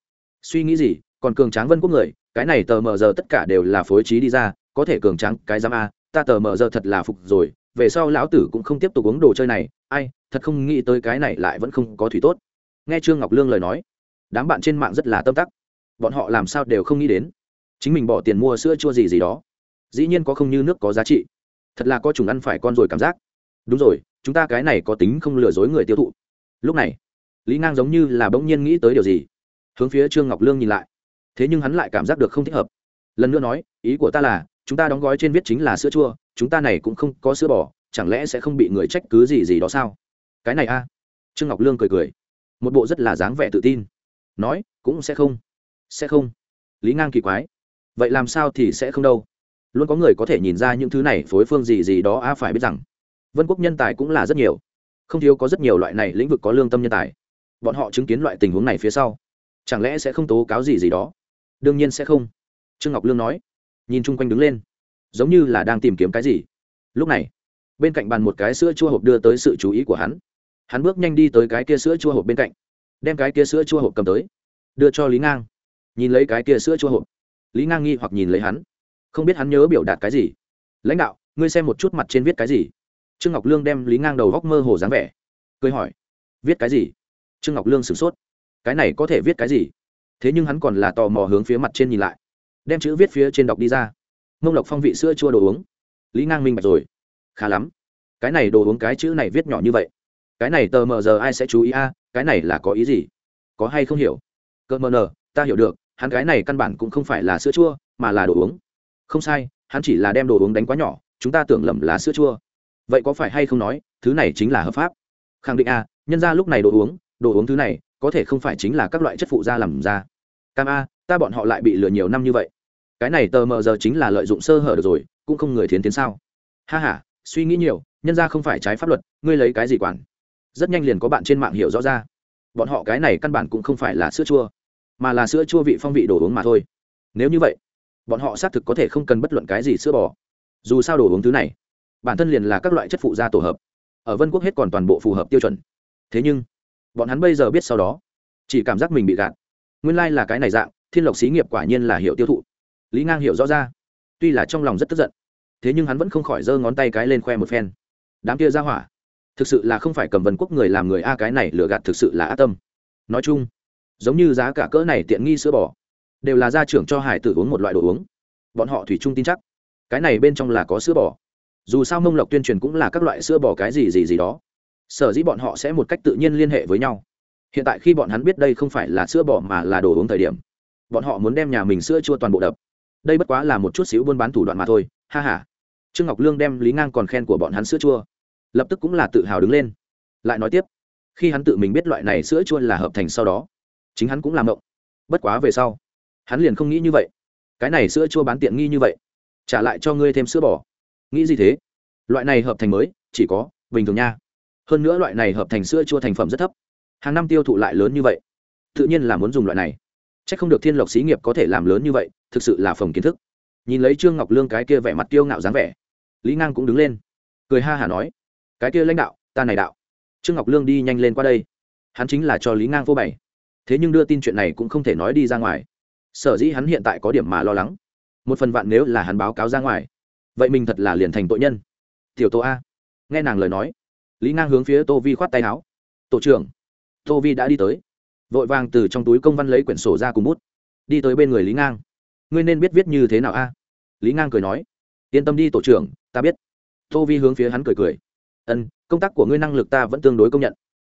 Suy nghĩ gì, còn cường tráng vân quốc người, cái này tờ mờ giờ tất cả đều là phối trí đi ra, có thể cường tráng, cái giám a, ta tờ mờ giờ thật là phục rồi, về sau lão tử cũng không tiếp tục uống đồ chơi này, ai, thật không nghĩ tới cái này lại vẫn không có thủy tốt. Nghe trương ngọc lương lời nói, đám bạn trên mạng rất là tâm tắc. Bọn họ làm sao đều không nghĩ đến chính mình bỏ tiền mua sữa chua gì gì đó. Dĩ nhiên có không như nước có giá trị. Thật là có chúng ăn phải con rồi cảm giác. Đúng rồi, chúng ta cái này có tính không lừa dối người tiêu thụ. Lúc này, lý ngang giống như là bỗng nhiên nghĩ tới điều gì. Hướng phía trương ngọc lương nhìn lại. Thế nhưng hắn lại cảm giác được không thích hợp. Lần nữa nói, ý của ta là, chúng ta đóng gói trên viết chính là sữa chua, chúng ta này cũng không có sữa bò, chẳng lẽ sẽ không bị người trách cứ gì gì đó sao? Cái này a. Trương ngọc lương cười cười. Một bộ rất là dáng vẻ tự tin. Nói, cũng sẽ không. Sẽ không. Lý ngang kỳ quái vậy làm sao thì sẽ không đâu? Luôn có người có thể nhìn ra những thứ này phối phương gì gì đó a phải biết rằng, vân quốc nhân tài cũng là rất nhiều. Không thiếu có rất nhiều loại này lĩnh vực có lương tâm nhân tài. Bọn họ chứng kiến loại tình huống này phía sau, chẳng lẽ sẽ không tố cáo gì gì đó? Đương nhiên sẽ không. Trương ngọc lương nói, nhìn chung quanh đứng lên, giống như là đang tìm kiếm cái gì. Lúc này, bên cạnh bàn một cái sữa chua hộp đưa tới sự chú ý của hắn. Hắn bước nhanh đi tới cái kia sữa chua hộp bên cạnh, đem cái kia sữa chua hộp cầm tới, đưa cho lý ngang. Nhìn lấy cái kia sữa chua hộp lý ngang nghi hoặc nhìn lấy hắn không biết hắn nhớ biểu đạt cái gì lãnh đạo ngươi xem một chút mặt trên viết cái gì trương ngọc lương đem lý ngang đầu góc mơ hồ dáng vẻ cười hỏi viết cái gì trương ngọc lương sửng sốt cái này có thể viết cái gì thế nhưng hắn còn là tò mò hướng phía mặt trên nhìn lại đem chữ viết phía trên đọc đi ra mông lộc phong vị sữa chua đồ uống lý ngang minh bạch rồi khá lắm cái này đồ uống cái chữ này viết nhỏ như vậy cái này tờ mờ giờ ai sẽ chú ý a cái này là có ý gì có hay không hiểu cỡ mờ nờ, ta hiểu được hắn gái này căn bản cũng không phải là sữa chua, mà là đồ uống. Không sai, hắn chỉ là đem đồ uống đánh quá nhỏ, chúng ta tưởng lầm là sữa chua. Vậy có phải hay không nói, thứ này chính là hợp pháp? Khẳng định a nhân ra lúc này đồ uống đồ uống thứ này, có thể không phải chính là các loại chất phụ da làm ra. Cam a, ta bọn họ lại bị lừa nhiều năm như vậy. Cái này tờ mờ giờ chính là lợi dụng sơ hở được rồi, cũng không người thiến tiến sao? Ha h a suy nghĩ nhiều, nhân ra không phải trái pháp luật, ngươi lấy cái gì quản? Rất nhanh liền có bạn trên mạng hiểu rõ ra. Bọn họ cái này căn bản cũng không phải là sữa chua mà là sữa chua vị phong vị đồ uống mà thôi. Nếu như vậy, bọn họ xác thực có thể không cần bất luận cái gì sữa bò. Dù sao đồ uống thứ này, bản thân liền là các loại chất phụ gia tổ hợp. Ở vân quốc hết còn toàn bộ phù hợp tiêu chuẩn. Thế nhưng, bọn hắn bây giờ biết sau đó, chỉ cảm giác mình bị gạt. Nguyên lai、like、là cái này dạng, thiên lộc xí nghiệp quả nhiên là hiệu tiêu thụ. Lý ngang hiểu rõ ra, tuy là trong lòng rất tức giận, thế nhưng hắn vẫn không khỏi giơ ngón tay cái lên khoe một phen. Đám kia ra hỏa, thực sự là không phải cầm vân quốc người làm người a, cái này lừa gạt thực sự là ác tâm. Nói chung giống như giá cả cỡ này tiện nghi sữa bò. Đều là gia trưởng cho hải tử uống một loại đồ uống. Bọn họ thủy chung tin chắc. Cái này bên trong là có sữa bò. Dù sao mông lộc tuyên truyền cũng là các loại sữa bò cái gì gì gì đó. Sở dĩ bọn họ sẽ một cách tự nhiên liên hệ với nhau. Hiện tại khi bọn hắn biết đây không phải là sữa bò mà là đồ uống thời điểm, bọn họ muốn đem nhà mình sữa chua toàn bộ đập. Đây bất quá là một chút xíu buôn bán thủ đoạn mà thôi. Ha h a trương ngọc lương đem lý ngang còn khen của bọn hắn sữa chua. Lập tức cũng là tự hào đứng lên. Lại nói tiếp, khi hắn tự mình biết loại này sữa chua là hợp thành sau đó chính hắn cũng làm động bất quá về sau, hắn liền không nghĩ như vậy. Cái này sữa chua bán tiện nghi như vậy, trả lại cho ngươi thêm sữa bò. Nghĩ gì thế? Loại này hợp thành mới, chỉ có bình thường nha. Hơn nữa loại này hợp thành sữa chua thành phẩm rất thấp. Hàng năm tiêu thụ lại lớn như vậy. Tự nhiên là muốn dùng loại này. C h ắ c không được thiên lộc xí nghiệp có thể làm lớn như vậy, thực sự là phòng kiến thức. Nhìn lấy trương ngọc lương cái kia vẻ mặt tiêu ngạo dáng vẻ, lý ngang cũng đứng lên, cười ha hả nói, cái kia lãnh đạo, ta này đạo. Trương ngọc lương đi nhanh lên qua đây. Hắn chính là cho lý ngang vô bày thế nhưng đưa tin chuyện này cũng không thể nói đi ra ngoài. Sở dĩ hắn hiện tại có điểm mà lo lắng. Một phần vạn nếu là hắn báo cáo ra ngoài, vậy mình thật là liền thành tội nhân. Tiểu tô a, nghe nàng lời nói, lý ngang hướng phía tô vi khoát tay áo. Tổ trưởng, tô vi đã đi tới. Vội vàng từ trong túi công văn lấy quyển sổ ra cùng bút. Đi tới bên người lý ngang. Ngươi nên biết viết như thế nào a? Lý ngang cười nói. Yên tâm đi, tổ trưởng, ta biết. Tô vi hướng phía hắn cười cười. Ân, công tác của ngươi năng lực ta vẫn tương đối công nhận.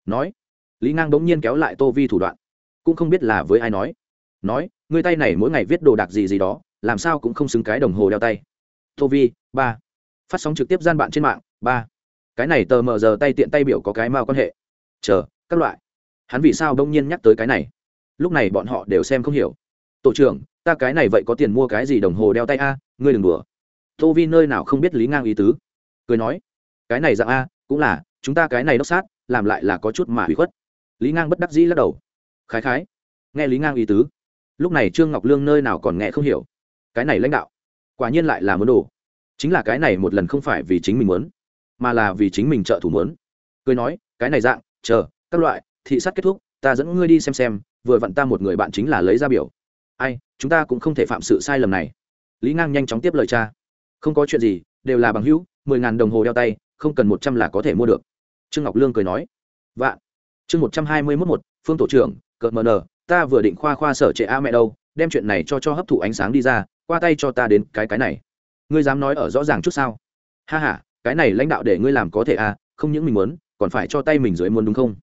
Nói, lý ngang bỗng nhiên kéo lại tô vi thủ đoạn cũng không biết là với ai nói. Nói, ngươi tay này mỗi ngày viết đồ đạc gì gì đó, làm sao cũng không xứng cái đồng hồ đeo tay. Tô vi, ba. Phát sóng trực tiếp gian bạn trên mạng, ba. Cái này tờ mờ giờ tay tiện tay biểu có cái mao quan hệ. Chờ, các loại. Hắn vì sao đông nhiên nhắc tới cái này? Lúc này bọn họ đều xem không hiểu. Tổ trưởng, ta cái này vậy có tiền mua cái gì đồng hồ đeo tay a? Ngươi đừng đùa. Tô vi nơi nào không biết lý ngang ý tứ. Cười nói. Cái này dạng a, cũng là, chúng ta cái này đốc sát, làm lại là có chút mà hủy khuất. Lý ngang bất đắc dĩ lắc đầu khái khái. Nghe lý ngang ý tứ. Lúc này trương ngọc lương nơi nào còn nghe không hiểu. Cái này lãnh đạo, quả nhiên lại là muốn đồ chính là cái này một lần không phải vì chính mình muốn, mà là vì chính mình trợ thủ muốn. Cười nói, cái này dạng, chờ, các loại, thị sát kết thúc, ta dẫn ngươi đi xem xem, vừa vặn ta một người bạn chính là lấy ra biểu. Ai, chúng ta cũng không thể phạm sự sai lầm này. Lý ngang nhanh chóng tiếp lời cha. Không có chuyện gì, đều là bằng hữu, mười ngàn đồng hồ đeo tay, không cần một trăm là có thể mua được. Trương ngọc lương cười nói. Vạn. Chương một trăm hai mươi mốt một, phương tổ trưởng cợt mờ nờ, ta vừa định khoa khoa sở trệ a mẹ đâu, đem chuyện này cho cho hấp thụ ánh sáng đi ra, qua tay cho ta đến cái cái này. Ngươi dám nói ở rõ ràng chút sao? Ha h a cái này lãnh đạo để ngươi làm có thể à? không những mình muốn, còn phải cho tay mình dưới muốn đúng không?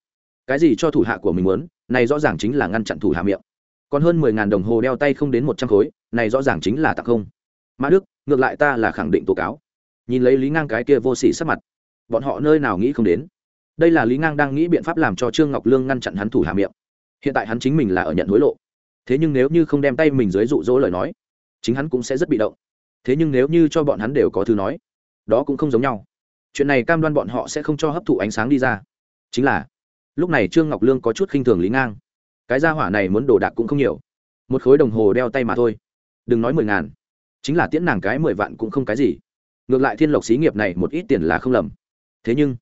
Cái gì cho thủ hạ của mình muốn, này rõ ràng chính là ngăn chặn thủ hạ miệng. Còn hơn mười ngàn đồng hồ đeo tay không đến một trăm khối, này rõ ràng chính là tặng không. Mã đức, ngược lại ta là khẳng định tố cáo. Nhìn lấy lý ngang cái kia vô s ỉ sắc mặt, bọn họ nơi nào nghĩ không đến. Đây là lý ngang đang nghĩ biện pháp làm cho trương ngọc lương ngăn chặn hắn thủ hạ miệng hiện tại hắn chính mình là ở nhận hối lộ. Thế nhưng nếu như không đem tay mình dưới dụ dỗ lời nói, chính hắn cũng sẽ rất bị động. Thế nhưng nếu như cho bọn hắn đều có thứ nói, đó cũng không giống nhau. Chuyện này cam đoan bọn họ sẽ không cho hấp thụ ánh sáng đi ra. Chính là, lúc này trương ngọc lương có chút khinh thường lý ngang. Cái gia hỏa này muốn đồ đạc cũng không nhiều. Một khối đồng hồ đeo tay mà thôi. Đừng nói mười ngàn. Chính là tiễn nàng cái mười vạn cũng không cái gì. Ngược lại thiên lộc xí nghiệp này một ít tiền là không lầm. Thế nhưng,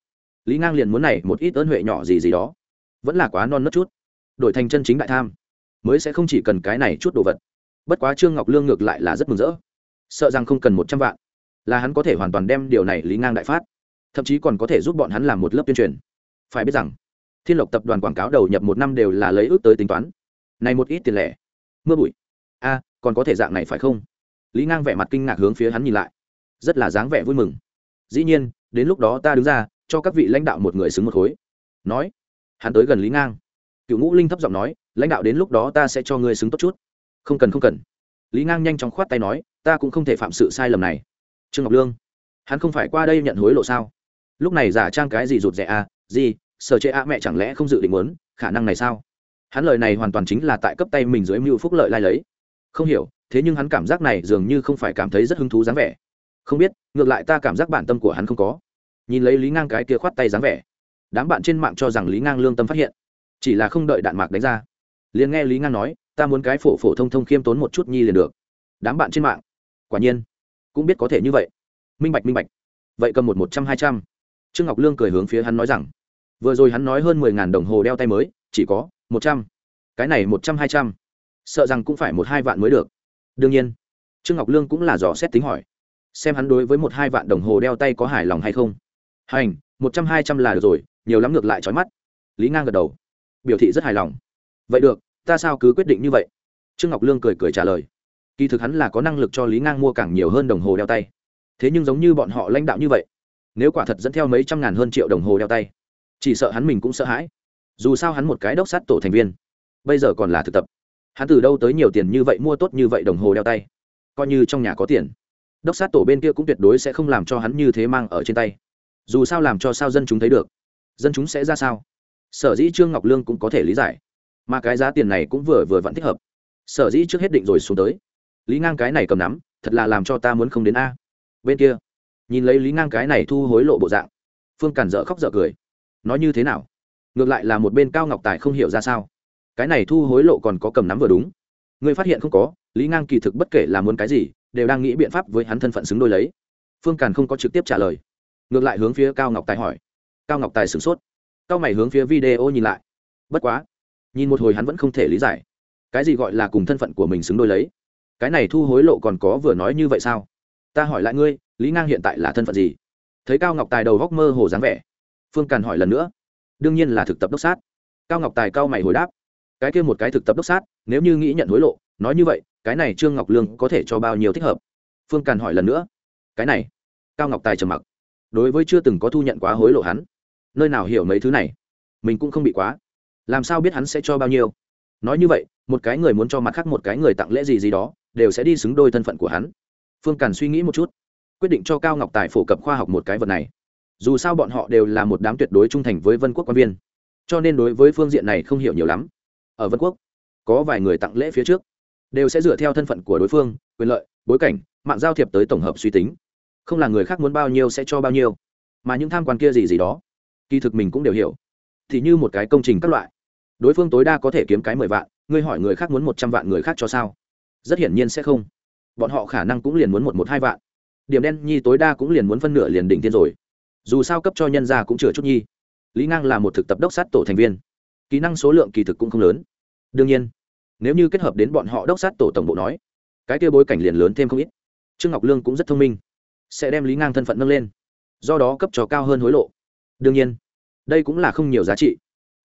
lý ngang liền muốn này một ít ơn huệ nhỏ gì gì đó. Vẫn là quá non nớt chút đổi thành chân chính đại tham, mới sẽ không chỉ cần cái này chút đồ vật. Bất quá trương ngọc lương ngược lại là rất mừng rỡ. Sợ rằng không cần một trăm vạn, là hắn có thể hoàn toàn đem điều này lý ngang đại phát, thậm chí còn có thể giúp bọn hắn làm một lớp tuyên truyền. Phải biết rằng, thiên lộc tập đoàn quảng cáo đầu nhập một năm đều là lấy ước tới tính toán. Này một ít tiền lẻ, mưa bụi. A, còn có thể dạng này phải không? Lý ngang vẻ mặt kinh ngạc hướng phía hắn nhìn lại. Rất là dáng vẻ vui mừng. Dĩ nhiên, đến lúc đó ta đứng ra, cho các vị lãnh đạo một người xứng một khối. Nói, hắn tới gần lý ngang cựu ngũ linh thấp giọng nói, lãnh đạo đến lúc đó ta sẽ cho ngươi xứng tốt chút. Không cần không cần. Lý ngang nhanh chóng khoát tay nói, ta cũng không thể phạm sự sai lầm này. Trương ngọc lương, hắn không phải qua đây nhận hối lộ sao? Lúc này giả trang cái gì rụt rẻ à? Gì? Sở chế a mẹ chẳng lẽ không dự định muốn? Khả năng này sao? Hắn lời này hoàn toàn chính là tại cấp tay mình dưới mưu phúc lợi lai lấy. Không hiểu, thế nhưng hắn cảm giác này dường như không phải cảm thấy rất hứng thú dáng vẻ. Không biết, ngược lại ta cảm giác bản tâm của hắn không có. Nhìn lấy lý ngang cái kia khoát tay dáng vẻ, đám bạn trên mạng cho rằng lý ngang lương tâm phát hiện chỉ là không đợi đạn mạc đánh ra. Liền nghe lý ngang nói, ta muốn cái phổ phổ thông thông khiêm tốn một chút nhi liền được. Đám bạn trên mạng, quả nhiên, cũng biết có thể như vậy. Minh bạch minh bạch. Vậy cầm một một trăm, hai trăm. Trương ngọc lương cười hướng phía hắn nói rằng, vừa rồi hắn nói hơn mười ngàn đồng hồ đeo tay mới, chỉ có một trăm. Cái này một trăm, hai trăm. Sợ rằng cũng phải một hai vạn mới được. Đương nhiên, trương ngọc lương cũng là dò xét tính hỏi, xem hắn đối với một hai vạn đồng hồ đeo tay có hài lòng hay không. Hành, một trăm, hai trăm là được rồi, nhiều lắm ngược lại trói mắt. Lý ngang gật đầu biểu thị rất hài lòng. Vậy được, ta sao cứ quyết định như vậy? Trương ngọc lương cười cười trả lời. Kỳ thực hắn là có năng lực cho lý ngang mua càng nhiều hơn đồng hồ đeo tay. Thế nhưng giống như bọn họ lãnh đạo như vậy, nếu quả thật dẫn theo mấy trăm ngàn hơn triệu đồng hồ đeo tay, chỉ sợ hắn mình cũng sợ hãi. Dù sao hắn một cái đốc sát tổ thành viên, bây giờ còn là thực tập. Hắn từ đâu tới nhiều tiền như vậy mua tốt như vậy đồng hồ đeo tay? Coi như trong nhà có tiền, đốc sát tổ bên kia cũng tuyệt đối sẽ không làm cho hắn như thế mang ở trên tay. Dù sao làm cho sao dân chúng thấy được, dân chúng sẽ ra sao? Sở dĩ trương ngọc lương cũng có thể lý giải, mà cái giá tiền này cũng vừa vừa vẫn thích hợp. Sở dĩ trước hết định rồi xuống tới. Lý ngang cái này cầm nắm, thật là làm cho ta muốn không đến a. Bên kia, nhìn lấy lý ngang cái này thu hối lộ bộ dạng, phương cản dở khóc dở cười. Nói như thế nào? Ngược lại là một bên cao ngọc tài không hiểu ra sao. Cái này thu hối lộ còn có cầm nắm vừa đúng. Người phát hiện không có, lý ngang kỳ thực bất kể là muốn cái gì, đều đang nghĩ biện pháp với hắn thân phận xứng đôi lấy. Phương càn không có trực tiếp trả lời. Ngược lại hướng phía cao ngọc tài hỏi. Cao ngọc tài sửng sốt cao mày hướng phía video nhìn lại. Bất quá, nhìn một hồi hắn vẫn không thể lý giải. Cái gì gọi là cùng thân phận của mình xứng đôi lấy? Cái này thu hối lộ còn có vừa nói như vậy sao? Ta hỏi lại ngươi, lý ngang hiện tại là thân phận gì? Thấy cao ngọc tài đầu góc mơ hồ dáng vẻ, phương càn hỏi lần nữa. Đương nhiên là thực tập đốc sát. Cao ngọc tài cao mày hồi đáp. Cái kia một cái thực tập đốc sát, nếu như nghĩ nhận hối lộ, nói như vậy, cái này trương ngọc lương có thể cho bao nhiêu thích hợp? Phương càn hỏi lần nữa. Cái này, cao ngọc tài trầm mặc. Đối với chưa từng có thu nhận quá hối lộ hắn nơi nào hiểu mấy thứ này? Mình cũng không bị quá. Làm sao biết hắn sẽ cho bao nhiêu? Nói như vậy, một cái người muốn cho mặt khác một cái người tặng lễ gì gì đó, đều sẽ đi xứng đôi thân phận của hắn. Phương càn suy nghĩ một chút, quyết định cho cao ngọc tài phổ cập khoa học một cái vật này. Dù sao bọn họ đều là một đám tuyệt đối trung thành với vân quốc quan viên, cho nên đối với phương diện này không hiểu nhiều lắm. Ở vân quốc, có vài người tặng lễ phía trước, đều sẽ dựa theo thân phận của đối phương, quyền lợi, bối cảnh, mạng giao thiệp tới tổng hợp suy tính. Không là người khác muốn bao nhiêu sẽ cho bao nhiêu, mà những tham quan kia gì gì đó kỳ thực mình cũng đều hiểu. Thì như một cái công trình các loại. Đối phương tối đa có thể kiếm cái mười vạn, ngươi hỏi người khác muốn một trăm vạn người khác cho sao? Rất hiển nhiên sẽ không. Bọn họ khả năng cũng liền muốn một một hai vạn. Điểm đen nhi tối đa cũng liền muốn phân nửa liền đỉnh tiên rồi. Dù sao cấp cho nhân gia cũng chừa chút nhi. Lý ngang là một thực tập đốc sát tổ thành viên. Kỹ năng số lượng kỳ thực cũng không lớn. Đương nhiên, nếu như kết hợp đến bọn họ đốc sát tổ tổng bộ nói, cái kia bối cảnh liền lớn thêm không ít. Trương ngọc lương cũng rất thông minh, sẽ đem lý ngang thân phận nâng lên. Do đó cấp cho cao hơn hối lộ đương nhiên, đây cũng là không nhiều giá trị.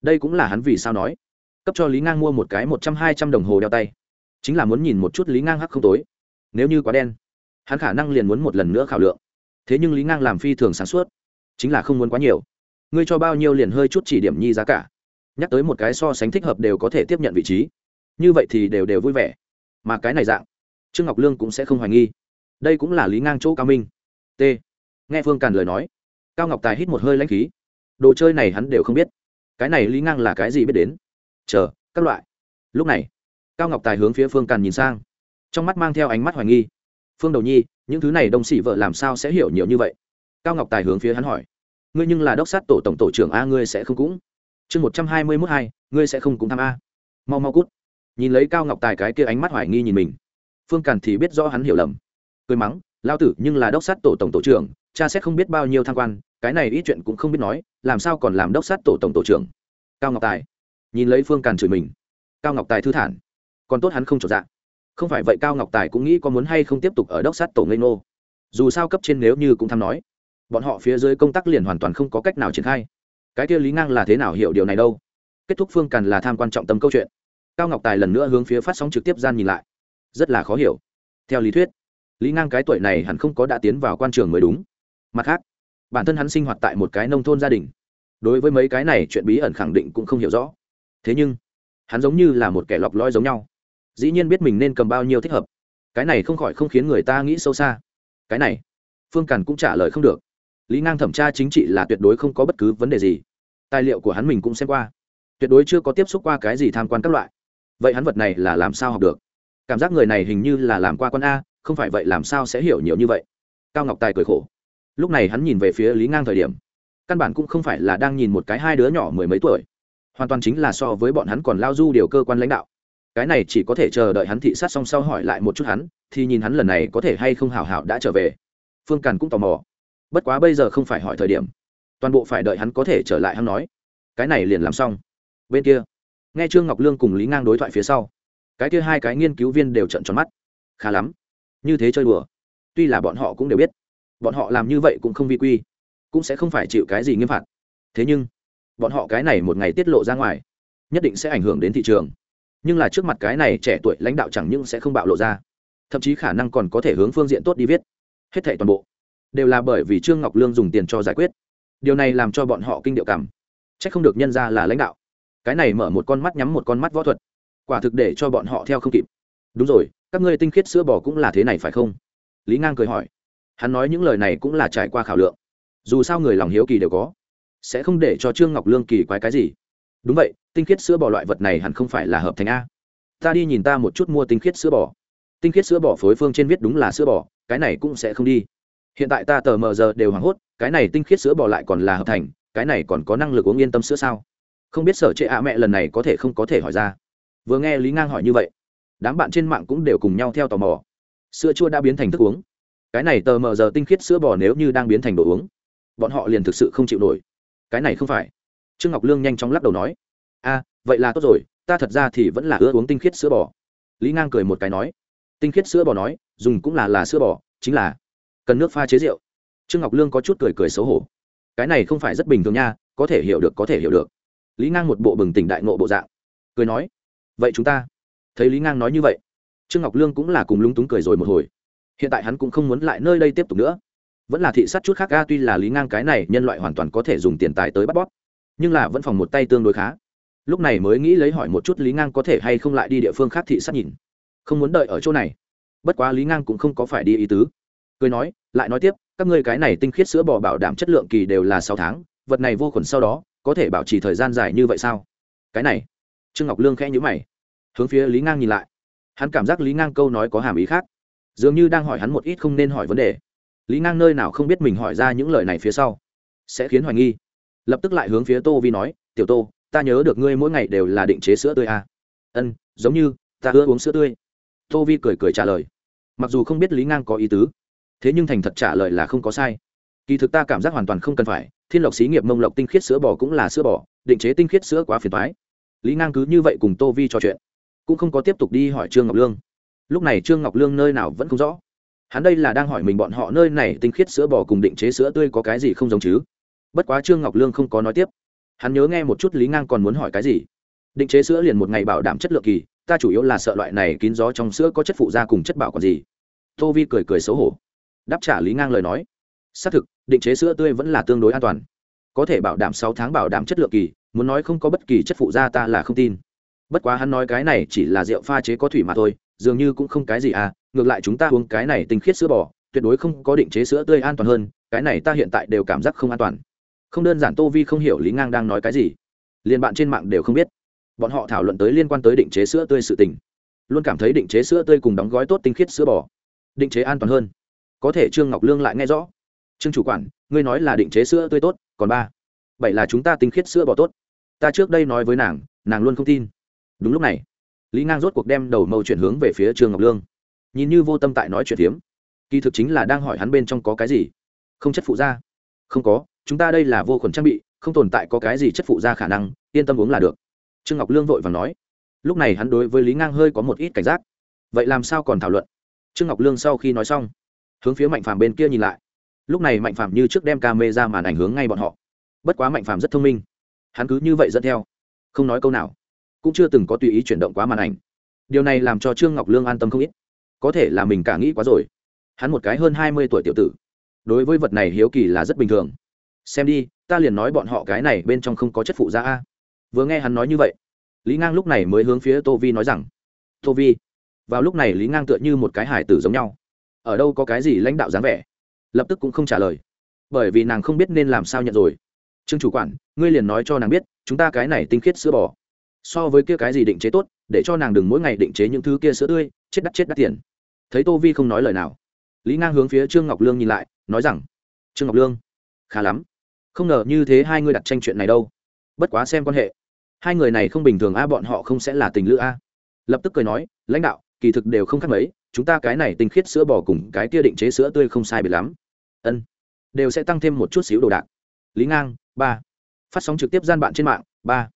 Đây cũng là hắn vì sao nói, cấp cho lý ngang mua một cái một trăm hai trăm đồng hồ đeo tay. Chính là muốn nhìn một chút lý ngang hắc không tối. Nếu như quá đen, hắn khả năng liền muốn một lần nữa khảo lượng. Thế nhưng lý ngang làm phi thường sáng suốt, chính là không muốn quá nhiều. Ngươi cho bao nhiêu liền hơi chút chỉ điểm nhi giá cả. Nhắc tới một cái so sánh thích hợp đều có thể tiếp nhận vị trí. Như vậy thì đều đều vui vẻ. Mà cái này dạng, trương ngọc lương cũng sẽ không hoài nghi. Đây cũng là lý ngang chỗ cao minh. T. Nghe phương càn lời nói cao ngọc tài hít một hơi lãnh khí. Đồ chơi này hắn đều không biết. Cái này lý ngang là cái gì biết đến? Chờ, các loại. Lúc này, cao ngọc tài hướng phía phương càn nhìn sang. Trong mắt mang theo ánh mắt hoài nghi. Phương đầu nhi, những thứ này đông sĩ vợ làm sao sẽ hiểu nhiều như vậy? Cao ngọc tài hướng phía hắn hỏi. Ngươi nhưng là đốc sát tổ tổng tổ trưởng a, ngươi sẽ không cũng. Chương một trăm hai mươi mốt hai, ngươi sẽ không cũng tham a. Mau mau cút. Nhìn lấy cao ngọc tài cái kia ánh mắt hoài nghi nhìn mình. Phương càn thì biết rõ hắn hiểu lầm. Cười mắng lao tử, nhưng là đốc sát tổ tổng tổ trưởng, cha xét không biết bao nhiêu tham quan, cái này ít chuyện cũng không biết nói, làm sao còn làm đốc sát tổ tổng tổ trưởng? Cao ngọc tài, nhìn lấy phương càn chửi mình. Cao ngọc tài thư thản, còn tốt hắn không trọn dạng không phải vậy cao ngọc tài cũng nghĩ có muốn hay không tiếp tục ở đốc sát tổ ngây ngô. Dù sao cấp trên nếu như cũng tham nói, bọn họ phía dưới công tác liền hoàn toàn không có cách nào triển khai. Cái kia lý ngang là thế nào hiểu điều này đâu? Kết thúc phương càn là tham quan trọng tâm câu chuyện. Cao ngọc tài lần nữa hướng phía phát sóng trực tiếp gian nhìn lại. Rất là khó hiểu. Theo lý thuyết lý ngang cái tuổi này hẳn không có đã tiến vào quan trường mới đúng. Mặt khác, bản thân hắn sinh hoạt tại một cái nông thôn gia đình. Đối với mấy cái này chuyện bí ẩn khẳng định cũng không hiểu rõ. Thế nhưng, hắn giống như là một kẻ lọc lõi giống nhau. Dĩ nhiên biết mình nên cầm bao nhiêu thích hợp. Cái này không khỏi không khiến người ta nghĩ sâu xa. Cái này, phương càn cũng trả lời không được. Lý ngang thẩm tra chính trị là tuyệt đối không có bất cứ vấn đề gì. Tài liệu của hắn mình cũng xem qua. Tuyệt đối chưa có tiếp xúc qua cái gì tham quan các loại. Vậy hắn vật này là làm sao học được? Cảm giác người này hình như là làm qua con a không phải vậy làm sao sẽ hiểu nhiều như vậy? Cao ngọc tài cười khổ. Lúc này hắn nhìn về phía lý ngang thời điểm, căn bản cũng không phải là đang nhìn một cái hai đứa nhỏ mười mấy tuổi, hoàn toàn chính là so với bọn hắn còn lao du điều cơ quan lãnh đạo. Cái này chỉ có thể chờ đợi hắn thị sát xong sau hỏi lại một chút hắn, thì nhìn hắn lần này có thể hay không hào hào đã trở về. Phương càn cũng tò mò. Bất quá bây giờ không phải hỏi thời điểm, toàn bộ phải đợi hắn có thể trở lại hắn nói. Cái này liền làm xong. Bên kia, nghe trương ngọc lương cùng lý ngang đối thoại phía sau, cái kia hai cái nghiên cứu viên đều trận tròn mắt. Khá lắm như thế chơi đùa. Tuy là bọn họ cũng đều biết, bọn họ làm như vậy cũng không vi quy, cũng sẽ không phải chịu cái gì nghiêm phạt. Thế nhưng, bọn họ cái này một ngày tiết lộ ra ngoài, nhất định sẽ ảnh hưởng đến thị trường. Nhưng là trước mặt cái này trẻ tuổi lãnh đạo chẳng những sẽ không bạo lộ ra, thậm chí khả năng còn có thể hướng phương diện tốt đi viết. Hết thảy toàn bộ đều là bởi vì trương ngọc lương dùng tiền cho giải quyết. Điều này làm cho bọn họ kinh điệu cảm. C h ắ c không được nhân ra là lãnh đạo. Cái này mở một con mắt nhắm một con mắt võ thuật, quả thực để cho bọn họ theo không kịp đúng rồi, các ngươi tinh khiết sữa bò cũng là thế này phải không? Lý ngang cười hỏi. Hắn nói những lời này cũng là trải qua khảo lượng. Dù sao người lòng hiếu kỳ đều có. Sẽ không để cho trương ngọc lương kỳ quái cái gì. Đúng vậy, tinh khiết sữa bò loại vật này hẳn không phải là hợp thành a. Ta đi nhìn ta một chút mua tinh khiết sữa bò. Tinh khiết sữa bò phối phương trên viết đúng là sữa bò, cái này cũng sẽ không đi. Hiện tại ta tờ mờ giờ đều hoảng hốt, cái này tinh khiết sữa bò lại còn là hợp thành, cái này còn có năng lực uống yên tâm sữa sao? Không biết sở trệ ạ mẹ lần này có thể không có thể hỏi ra. Vừa nghe lý ngang hỏi như vậy đám bạn trên mạng cũng đều cùng nhau theo tò mò. Sữa chua đã biến thành thức uống. Cái này tờ mờ giờ tinh khiết sữa bò nếu như đang biến thành đồ uống, bọn họ liền thực sự không chịu nổi. Cái này không phải. Trương ngọc lương nhanh chóng lắc đầu nói, a, vậy là tốt rồi, ta thật ra thì vẫn là ưa uống tinh khiết sữa bò. Lý ngang cười một cái nói, tinh khiết sữa bò nói, dùng cũng là là sữa bò, chính là cần nước pha chế rượu. Trương ngọc lương có chút cười cười xấu hổ. Cái này không phải rất bình thường nha, có thể hiểu được, có thể hiểu được. Lý ngang một bộ bừng tỉnh đại ngộ bộ dạng, cười nói, vậy chúng ta thấy lý ngang nói như vậy, trương ngọc lương cũng là cùng lúng túng cười rồi một hồi. Hiện tại hắn cũng không muốn lại nơi đây tiếp tục nữa. Vẫn là thị sát chút khác ga tuy là lý ngang cái này nhân loại hoàn toàn có thể dùng tiền tài tới bắt bóp, nhưng là vẫn phòng một tay tương đối khá. Lúc này mới nghĩ lấy hỏi một chút lý ngang có thể hay không lại đi địa phương khác thị sát nhìn. Không muốn đợi ở chỗ này. Bất quá lý ngang cũng không có phải đi ý tứ. Cười nói, lại nói tiếp, các ngươi cái này tinh khiết sữa bò bảo đảm chất lượng kỳ đều là sáu tháng, vật này vô khuẩn sau đó, có thể bảo trì thời gian dài như vậy sao? Cái này, trương ngọc lương khẽ nhữ mày hướng phía lý ngang nhìn lại hắn cảm giác lý ngang câu nói có hàm ý khác dường như đang hỏi hắn một ít không nên hỏi vấn đề lý ngang nơi nào không biết mình hỏi ra những lời này phía sau sẽ khiến hoài nghi lập tức lại hướng phía tô vi nói tiểu tô ta nhớ được ngươi mỗi ngày đều là định chế sữa tươi à. ân giống như ta ưa uống sữa tươi tô vi cười cười trả lời mặc dù không biết lý ngang có ý tứ thế nhưng thành thật trả lời là không có sai kỳ thực ta cảm giác hoàn toàn không cần phải thiên lộc xí nghiệp mông lộc tinh khiết sữa bò cũng là sữa bò định chế tinh khiết sữa quá phiền thoái lý ngang cứ như vậy cùng tô vi trò chuyện cũng không có tiếp tục đi hỏi trương ngọc lương. Lúc này trương ngọc lương nơi nào vẫn không rõ. Hắn đây là đang hỏi mình bọn họ nơi này tinh khiết sữa bò cùng định chế sữa tươi có cái gì không giống chứ? Bất quá trương ngọc lương không có nói tiếp. Hắn nhớ nghe một chút lý ngang còn muốn hỏi cái gì. Định chế sữa liền một ngày bảo đảm chất lượng kỳ, ta chủ yếu là sợ loại này kín gió trong sữa có chất phụ da cùng chất bảo còn gì. Tô vi cười cười xấu hổ. Đáp trả lý ngang lời nói. Xác thực, định chế sữa tươi vẫn là tương đối an toàn. Có thể bảo đảm sáu tháng bảo đảm chất lượng kỳ, muốn nói không có bất kỳ chất phụ da ta là không tin bất quá hắn nói cái này chỉ là rượu pha chế có thủy mà thôi, dường như cũng không cái gì à ngược lại chúng ta uống cái này tinh khiết sữa bò, tuyệt đối không có định chế sữa tươi an toàn hơn, cái này ta hiện tại đều cảm giác không an toàn. Không đơn giản tô vi không hiểu lý ngang đang nói cái gì. Liền bạn trên mạng đều không biết. Bọn họ thảo luận tới liên quan tới định chế sữa tươi sự tình. Luôn cảm thấy định chế sữa tươi cùng đóng gói tốt tinh khiết sữa bò, định chế an toàn hơn. Có thể trương ngọc lương lại nghe rõ. Trương chủ quản, ngươi nói là định chế sữa tươi tốt, còn ba. Bảy là chúng ta tinh khiết sữa bò tốt. Ta trước đây nói với nàng nàng luôn không tin đúng lúc này, lý ngang rốt cuộc đem đầu mâu chuyển hướng về phía trương ngọc lương. Nhìn như vô tâm tại nói chuyện phiếm, kỳ thực chính là đang hỏi hắn bên trong có cái gì. Không chất phụ da. Không có, chúng ta đây là vô khuẩn trang bị, không tồn tại có cái gì chất phụ da khả năng, yên tâm uống là được. Trương ngọc lương vội và nói. Lúc này hắn đối với lý ngang hơi có một ít cảnh giác. Vậy làm sao còn thảo luận? Trương ngọc lương sau khi nói xong, hướng phía mạnh phàm bên kia nhìn lại. Lúc này mạnh phàm như trước đem ca mê ra màn ảnh hướng ngay bọn họ. Bất quá mạnh phàm rất thông minh. Hắn cứ như vậy dẫn theo. Không nói câu nào cũng chưa từng có tùy ý chuyển động quá màn ảnh. Điều này làm cho trương ngọc lương an tâm không ít. Có thể là mình cả nghĩ quá rồi. Hắn một cái hơn hai mươi tuổi tiểu tử. Đối với vật này hiếu kỳ là rất bình thường. Xem đi, ta liền nói bọn họ cái này bên trong không có chất phụ da a. Vừa nghe hắn nói như vậy, lý ngang lúc này mới hướng phía tô vi nói rằng, tô vi. Vào lúc này lý ngang tựa như một cái hải tử giống nhau. Ở đâu có cái gì lãnh đạo dáng vẻ. Lập tức cũng không trả lời. Bởi vì nàng không biết nên làm sao nhận rồi. Trương chủ quản, ngươi liền nói cho nàng biết, chúng ta cái này tinh khiết sữa bò so với kia cái gì định chế tốt, để cho nàng đừng mỗi ngày định chế những thứ kia sữa tươi, chết đắt chết đắt tiền. Thấy tô vi không nói lời nào, lý ngang hướng phía trương ngọc lương nhìn lại, nói rằng, trương ngọc lương, khá lắm. Không ngờ như thế hai người đặt tranh chuyện này đâu. Bất quá xem quan hệ. Hai người này không bình thường a, bọn họ không sẽ là tình lữ a. Lập tức cười nói, lãnh đạo, kỳ thực đều không khác mấy, chúng ta cái này tinh khiết sữa bò cùng cái kia định chế sữa tươi không sai biệt lắm. Ân, đều sẽ tăng thêm một chút xíu đồ đạc. Lý ngang, ba. Phát sóng trực tiếp gian bạn trên mạng, ba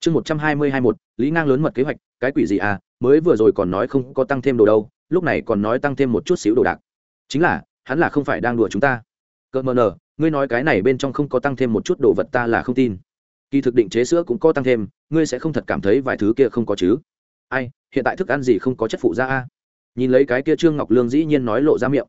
chương một trăm hai mươi hai một, lý ngang lớn mật kế hoạch, cái quỷ gì à mới vừa rồi còn nói không có tăng thêm đồ đâu, lúc này còn nói tăng thêm một chút xíu đồ đạc. Chính là, hắn là không phải đang đùa chúng ta. Cợt mờ nờ, ngươi nói cái này bên trong không có tăng thêm một chút đồ vật ta là không tin. Kỳ thực định chế sữa cũng có tăng thêm, ngươi sẽ không thật cảm thấy vài thứ kia không có chứ. Ai, hiện tại thức ăn gì không có chất phụ da a? Nhìn lấy cái kia trương ngọc lương dĩ nhiên nói lộ ra miệng.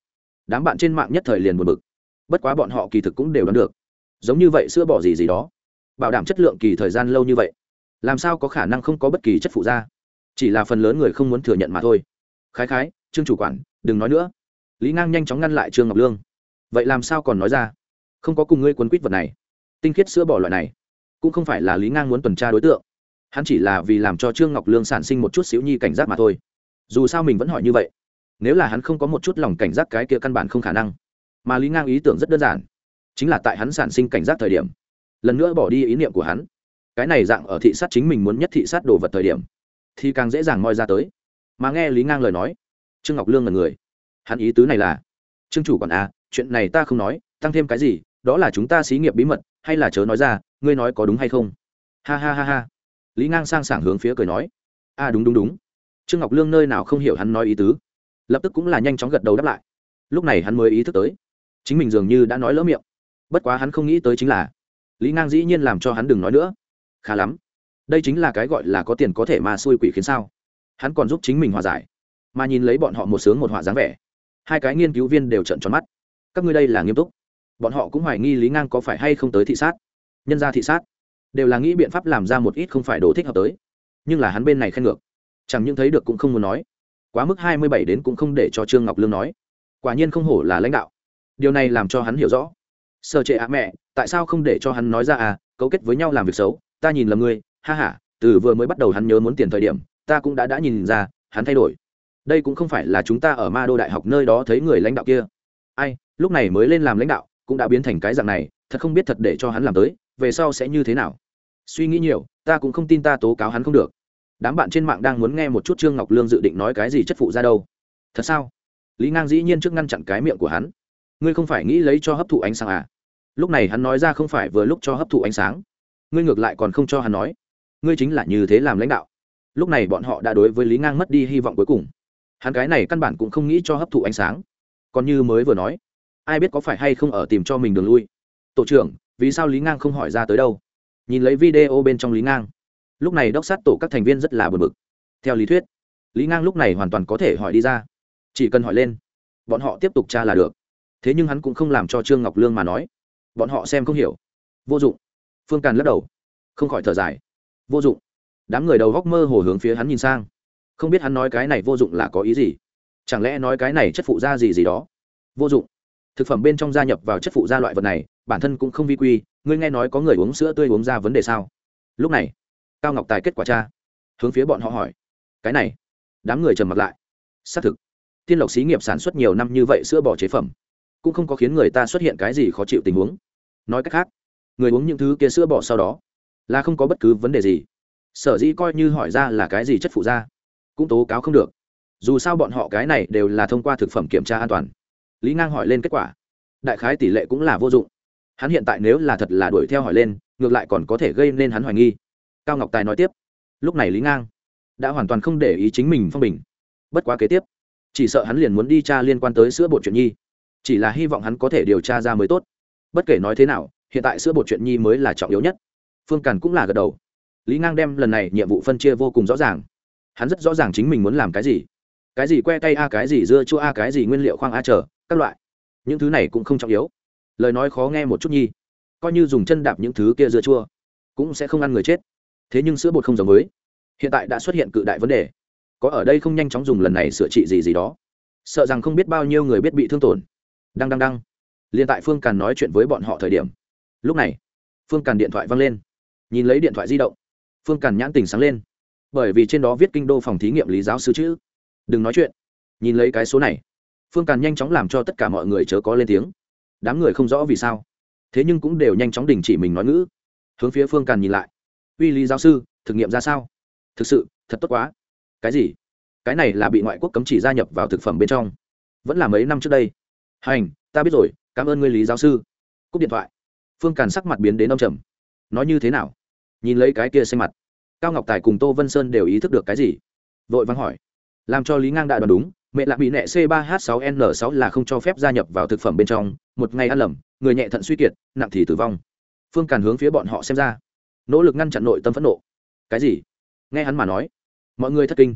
Đám bạn trên mạng nhất thời liền buồn bực. Bất quá bọn họ kỳ thực cũng đều đoán được. Giống như vậy sữa bỏ gì gì đó. Bảo đảm chất lượng kỳ thời gian lâu như vậy làm sao có khả năng không có bất kỳ chất phụ da? Chỉ là phần lớn người không muốn thừa nhận mà thôi. Khái khái, trương chủ quản, đừng nói nữa. Lý ngang nhanh chóng ngăn lại trương ngọc lương. Vậy làm sao còn nói ra? Không có cùng ngươi quấn quýt vật này. Tinh khiết sữa bỏ loại này, cũng không phải là lý ngang muốn tuần tra đối tượng. Hắn chỉ là vì làm cho trương ngọc lương sản sinh một chút xíu nhi cảnh giác mà thôi. Dù sao mình vẫn hỏi như vậy. Nếu là hắn không có một chút lòng cảnh giác cái kia căn bản không khả năng. Mà lý ngang ý tưởng rất đơn giản, chính là tại hắn sản sinh cảnh giác thời điểm, lần nữa bỏ đi ý niệm của hắn cái này dạng ở thị sát chính mình muốn nhất thị sát đồ vật thời điểm thì càng dễ dàng moi ra tới. Mà nghe lý ngang lời nói trương ngọc lương là người. Hắn ý tứ này là trương chủ quản à chuyện này ta không nói tăng thêm cái gì đó là chúng ta xí nghiệp bí mật hay là chớ nói ra ngươi nói có đúng hay không? Ha ha ha ha. Lý ngang sang sảng hướng phía cười nói a à, đúng đúng đúng. Trương ngọc lương nơi nào không hiểu hắn nói ý tứ lập tức cũng là nhanh chóng gật đầu đáp lại. Lúc này hắn mới ý thức tới chính mình dường như đã nói lỡ miệng. Bất quá hắn không nghĩ tới chính là lý ngang dĩ nhiên làm cho hắn đừng nói nữa khá lắm. Đây chính là cái gọi là có tiền có thể mà xui quỷ khiến sao. Hắn còn giúp chính mình hòa giải, mà nhìn lấy bọn họ một sướng một họa dáng vẻ, hai cái nghiên cứu viên đều trận tròn mắt. Các ngươi đây là nghiêm túc. Bọn họ cũng hoài nghi lý ngang có phải hay không tới thị sát. Nhân ra thị sát, đều là nghĩ biện pháp làm ra một ít không phải đồ thích hợp tới. Nhưng là hắn bên này khen ngược, chẳng những thấy được cũng không muốn nói. Quá mức hai mươi bảy đến cũng không để cho trương ngọc lương nói. Quả nhiên không hổ là lãnh đạo. Điều này làm cho hắn hiểu rõ. Sợ trệ ạ mẹ, tại sao không để cho hắn nói ra à cấu kết với nhau làm việc xấu? Ta nhìn lầm ngươi, ha h a từ vừa mới bắt đầu hắn nhớ muốn tiền thời điểm, ta cũng đã đã nhìn ra, hắn thay đổi. Đây cũng không phải là chúng ta ở ma đô đại học nơi đó thấy người lãnh đạo kia. Ai, lúc này mới lên làm lãnh đạo, cũng đã biến thành cái dạng này, thật không biết thật để cho hắn làm tới, về sau sẽ như thế nào? Suy nghĩ nhiều, ta cũng không tin ta tố cáo hắn không được. Đám bạn trên mạng đang muốn nghe một chút trương ngọc lương dự định nói cái gì chất phụ ra đâu. Thật sao? Lý ngang dĩ nhiên trước ngăn chặn cái miệng của hắn. Ngươi không phải nghĩ lấy cho hấp thụ ánh sáng à? Lúc này hắn nói ra không phải vừa lúc cho hấp thụ ánh sáng ngươi ngược lại còn không cho hắn nói. Ngươi chính là như thế làm lãnh đạo. Lúc này bọn họ đã đối với lý ngang mất đi hy vọng cuối cùng. Hắn cái này căn bản cũng không nghĩ cho hấp thụ ánh sáng. Còn như mới vừa nói, ai biết có phải hay không ở tìm cho mình đường lui. Tổ trưởng, vì sao lý ngang không hỏi ra tới đâu? Nhìn lấy video bên trong lý ngang. Lúc này đốc sát tổ các thành viên rất là bật bực. Theo lý thuyết, lý ngang lúc này hoàn toàn có thể hỏi đi ra. Chỉ cần hỏi lên, bọn họ tiếp tục tra là được. Thế nhưng hắn cũng không làm cho trương ngọc lương mà nói. Bọn họ xem không hiểu. Vô dụng phương càn lắc đầu. Không khỏi thở dài. Vô dụng. Đám người đầu góc mơ hồ hướng phía hắn nhìn sang. Không biết hắn nói cái này vô dụng là có ý gì. Chẳng lẽ nói cái này chất phụ da gì gì đó? Vô dụng. Thực phẩm bên trong gia nhập vào chất phụ da loại vật này, bản thân cũng không vi quy. Ngươi nghe nói có người uống sữa tươi uống ra vấn đề sao? Lúc này, cao ngọc tài kết quả cha hướng phía bọn họ hỏi. Cái này. Đám người trầm mặt lại. Xác thực. Tiên lộc xí nghiệp sản xuất nhiều năm như vậy sữa bò chế phẩm. Cũng không có khiến người ta xuất hiện cái gì khó chịu tình huống. Nói cách khác người uống những thứ kia sữa bò sau đó, là không có bất cứ vấn đề gì. Sở dĩ coi như hỏi ra là cái gì chất phụ da cũng tố cáo không được. Dù sao bọn họ cái này đều là thông qua thực phẩm kiểm tra an toàn. Lý ngang hỏi lên kết quả. Đại khái tỷ lệ cũng là vô dụng. Hắn hiện tại nếu là thật là đuổi theo hỏi lên, ngược lại còn có thể gây nên hắn hoài nghi. Cao ngọc tài nói tiếp. Lúc này lý ngang đã hoàn toàn không để ý chính mình phong bình. Bất quá kế tiếp, chỉ sợ hắn liền muốn đi tra liên quan tới sữa bột chuyện nhi. Chỉ là hy vọng hắn có thể điều tra ra mới tốt. Bất kể nói thế nào hiện tại sữa bột chuyện nhi mới là trọng yếu nhất. Phương càn cũng là gật đầu. Lý ngang đem lần này nhiệm vụ phân chia vô cùng rõ ràng. Hắn rất rõ ràng chính mình muốn làm cái gì. Cái gì que tay a, cái gì dưa chua a, cái gì nguyên liệu khoang a, chờ, các loại. Những thứ này cũng không trọng yếu. Lời nói khó nghe một chút nhi. Coi như dùng chân đạp những thứ kia dưa chua, cũng sẽ không ăn người chết. Thế nhưng sữa bột không giống với. Hiện tại đã xuất hiện cự đại vấn đề. Có ở đây không nhanh chóng dùng lần này sửa trị gì gì đó. Sợ rằng không biết bao nhiêu người biết bị thương tổn. Đăng đăng đăng. Liền tại phương càn nói chuyện với bọn họ thời điểm lúc này, phương càn điện thoại văng lên. Nhìn lấy điện thoại di động, phương càn nhãn tình sáng lên. Bởi vì trên đó viết kinh đô phòng thí nghiệm lý giáo sư chữ. Đừng nói chuyện. Nhìn lấy cái số này, phương càn nhanh chóng làm cho tất cả mọi người chớ có lên tiếng. Đám người không rõ vì sao. Thế nhưng cũng đều nhanh chóng đình chỉ mình nói ngữ. Hướng phía phương càn nhìn lại. Uy lý giáo sư, thực nghiệm ra sao? Thực sự, thật tốt quá. Cái gì? Cái này là bị ngoại quốc cấm chỉ gia nhập vào thực phẩm bên trong. Vẫn là mấy năm trước đây. Hành, ta biết rồi, cảm ơn ngươi lý giáo sư. Cúp điện thoại phương càn sắc mặt biến đến ông trầm. Nói như thế nào? Nhìn lấy cái kia xanh mặt, cao ngọc tài cùng tô vân sơn đều ý thức được cái gì? Vội vắng hỏi. Làm cho lý ngang đã đoán đúng, mẹ lạ bị nẹ c 3 h 6 n 6 là không cho phép gia nhập vào thực phẩm bên trong, một ngày ăn lầm, người nhẹ thận suy kiệt, nặng thì tử vong. Phương càn hướng phía bọn họ xem ra. Nỗ lực ngăn chặn nội tâm phẫn nộ. Cái gì? Nghe hắn mà nói, mọi người thất kinh.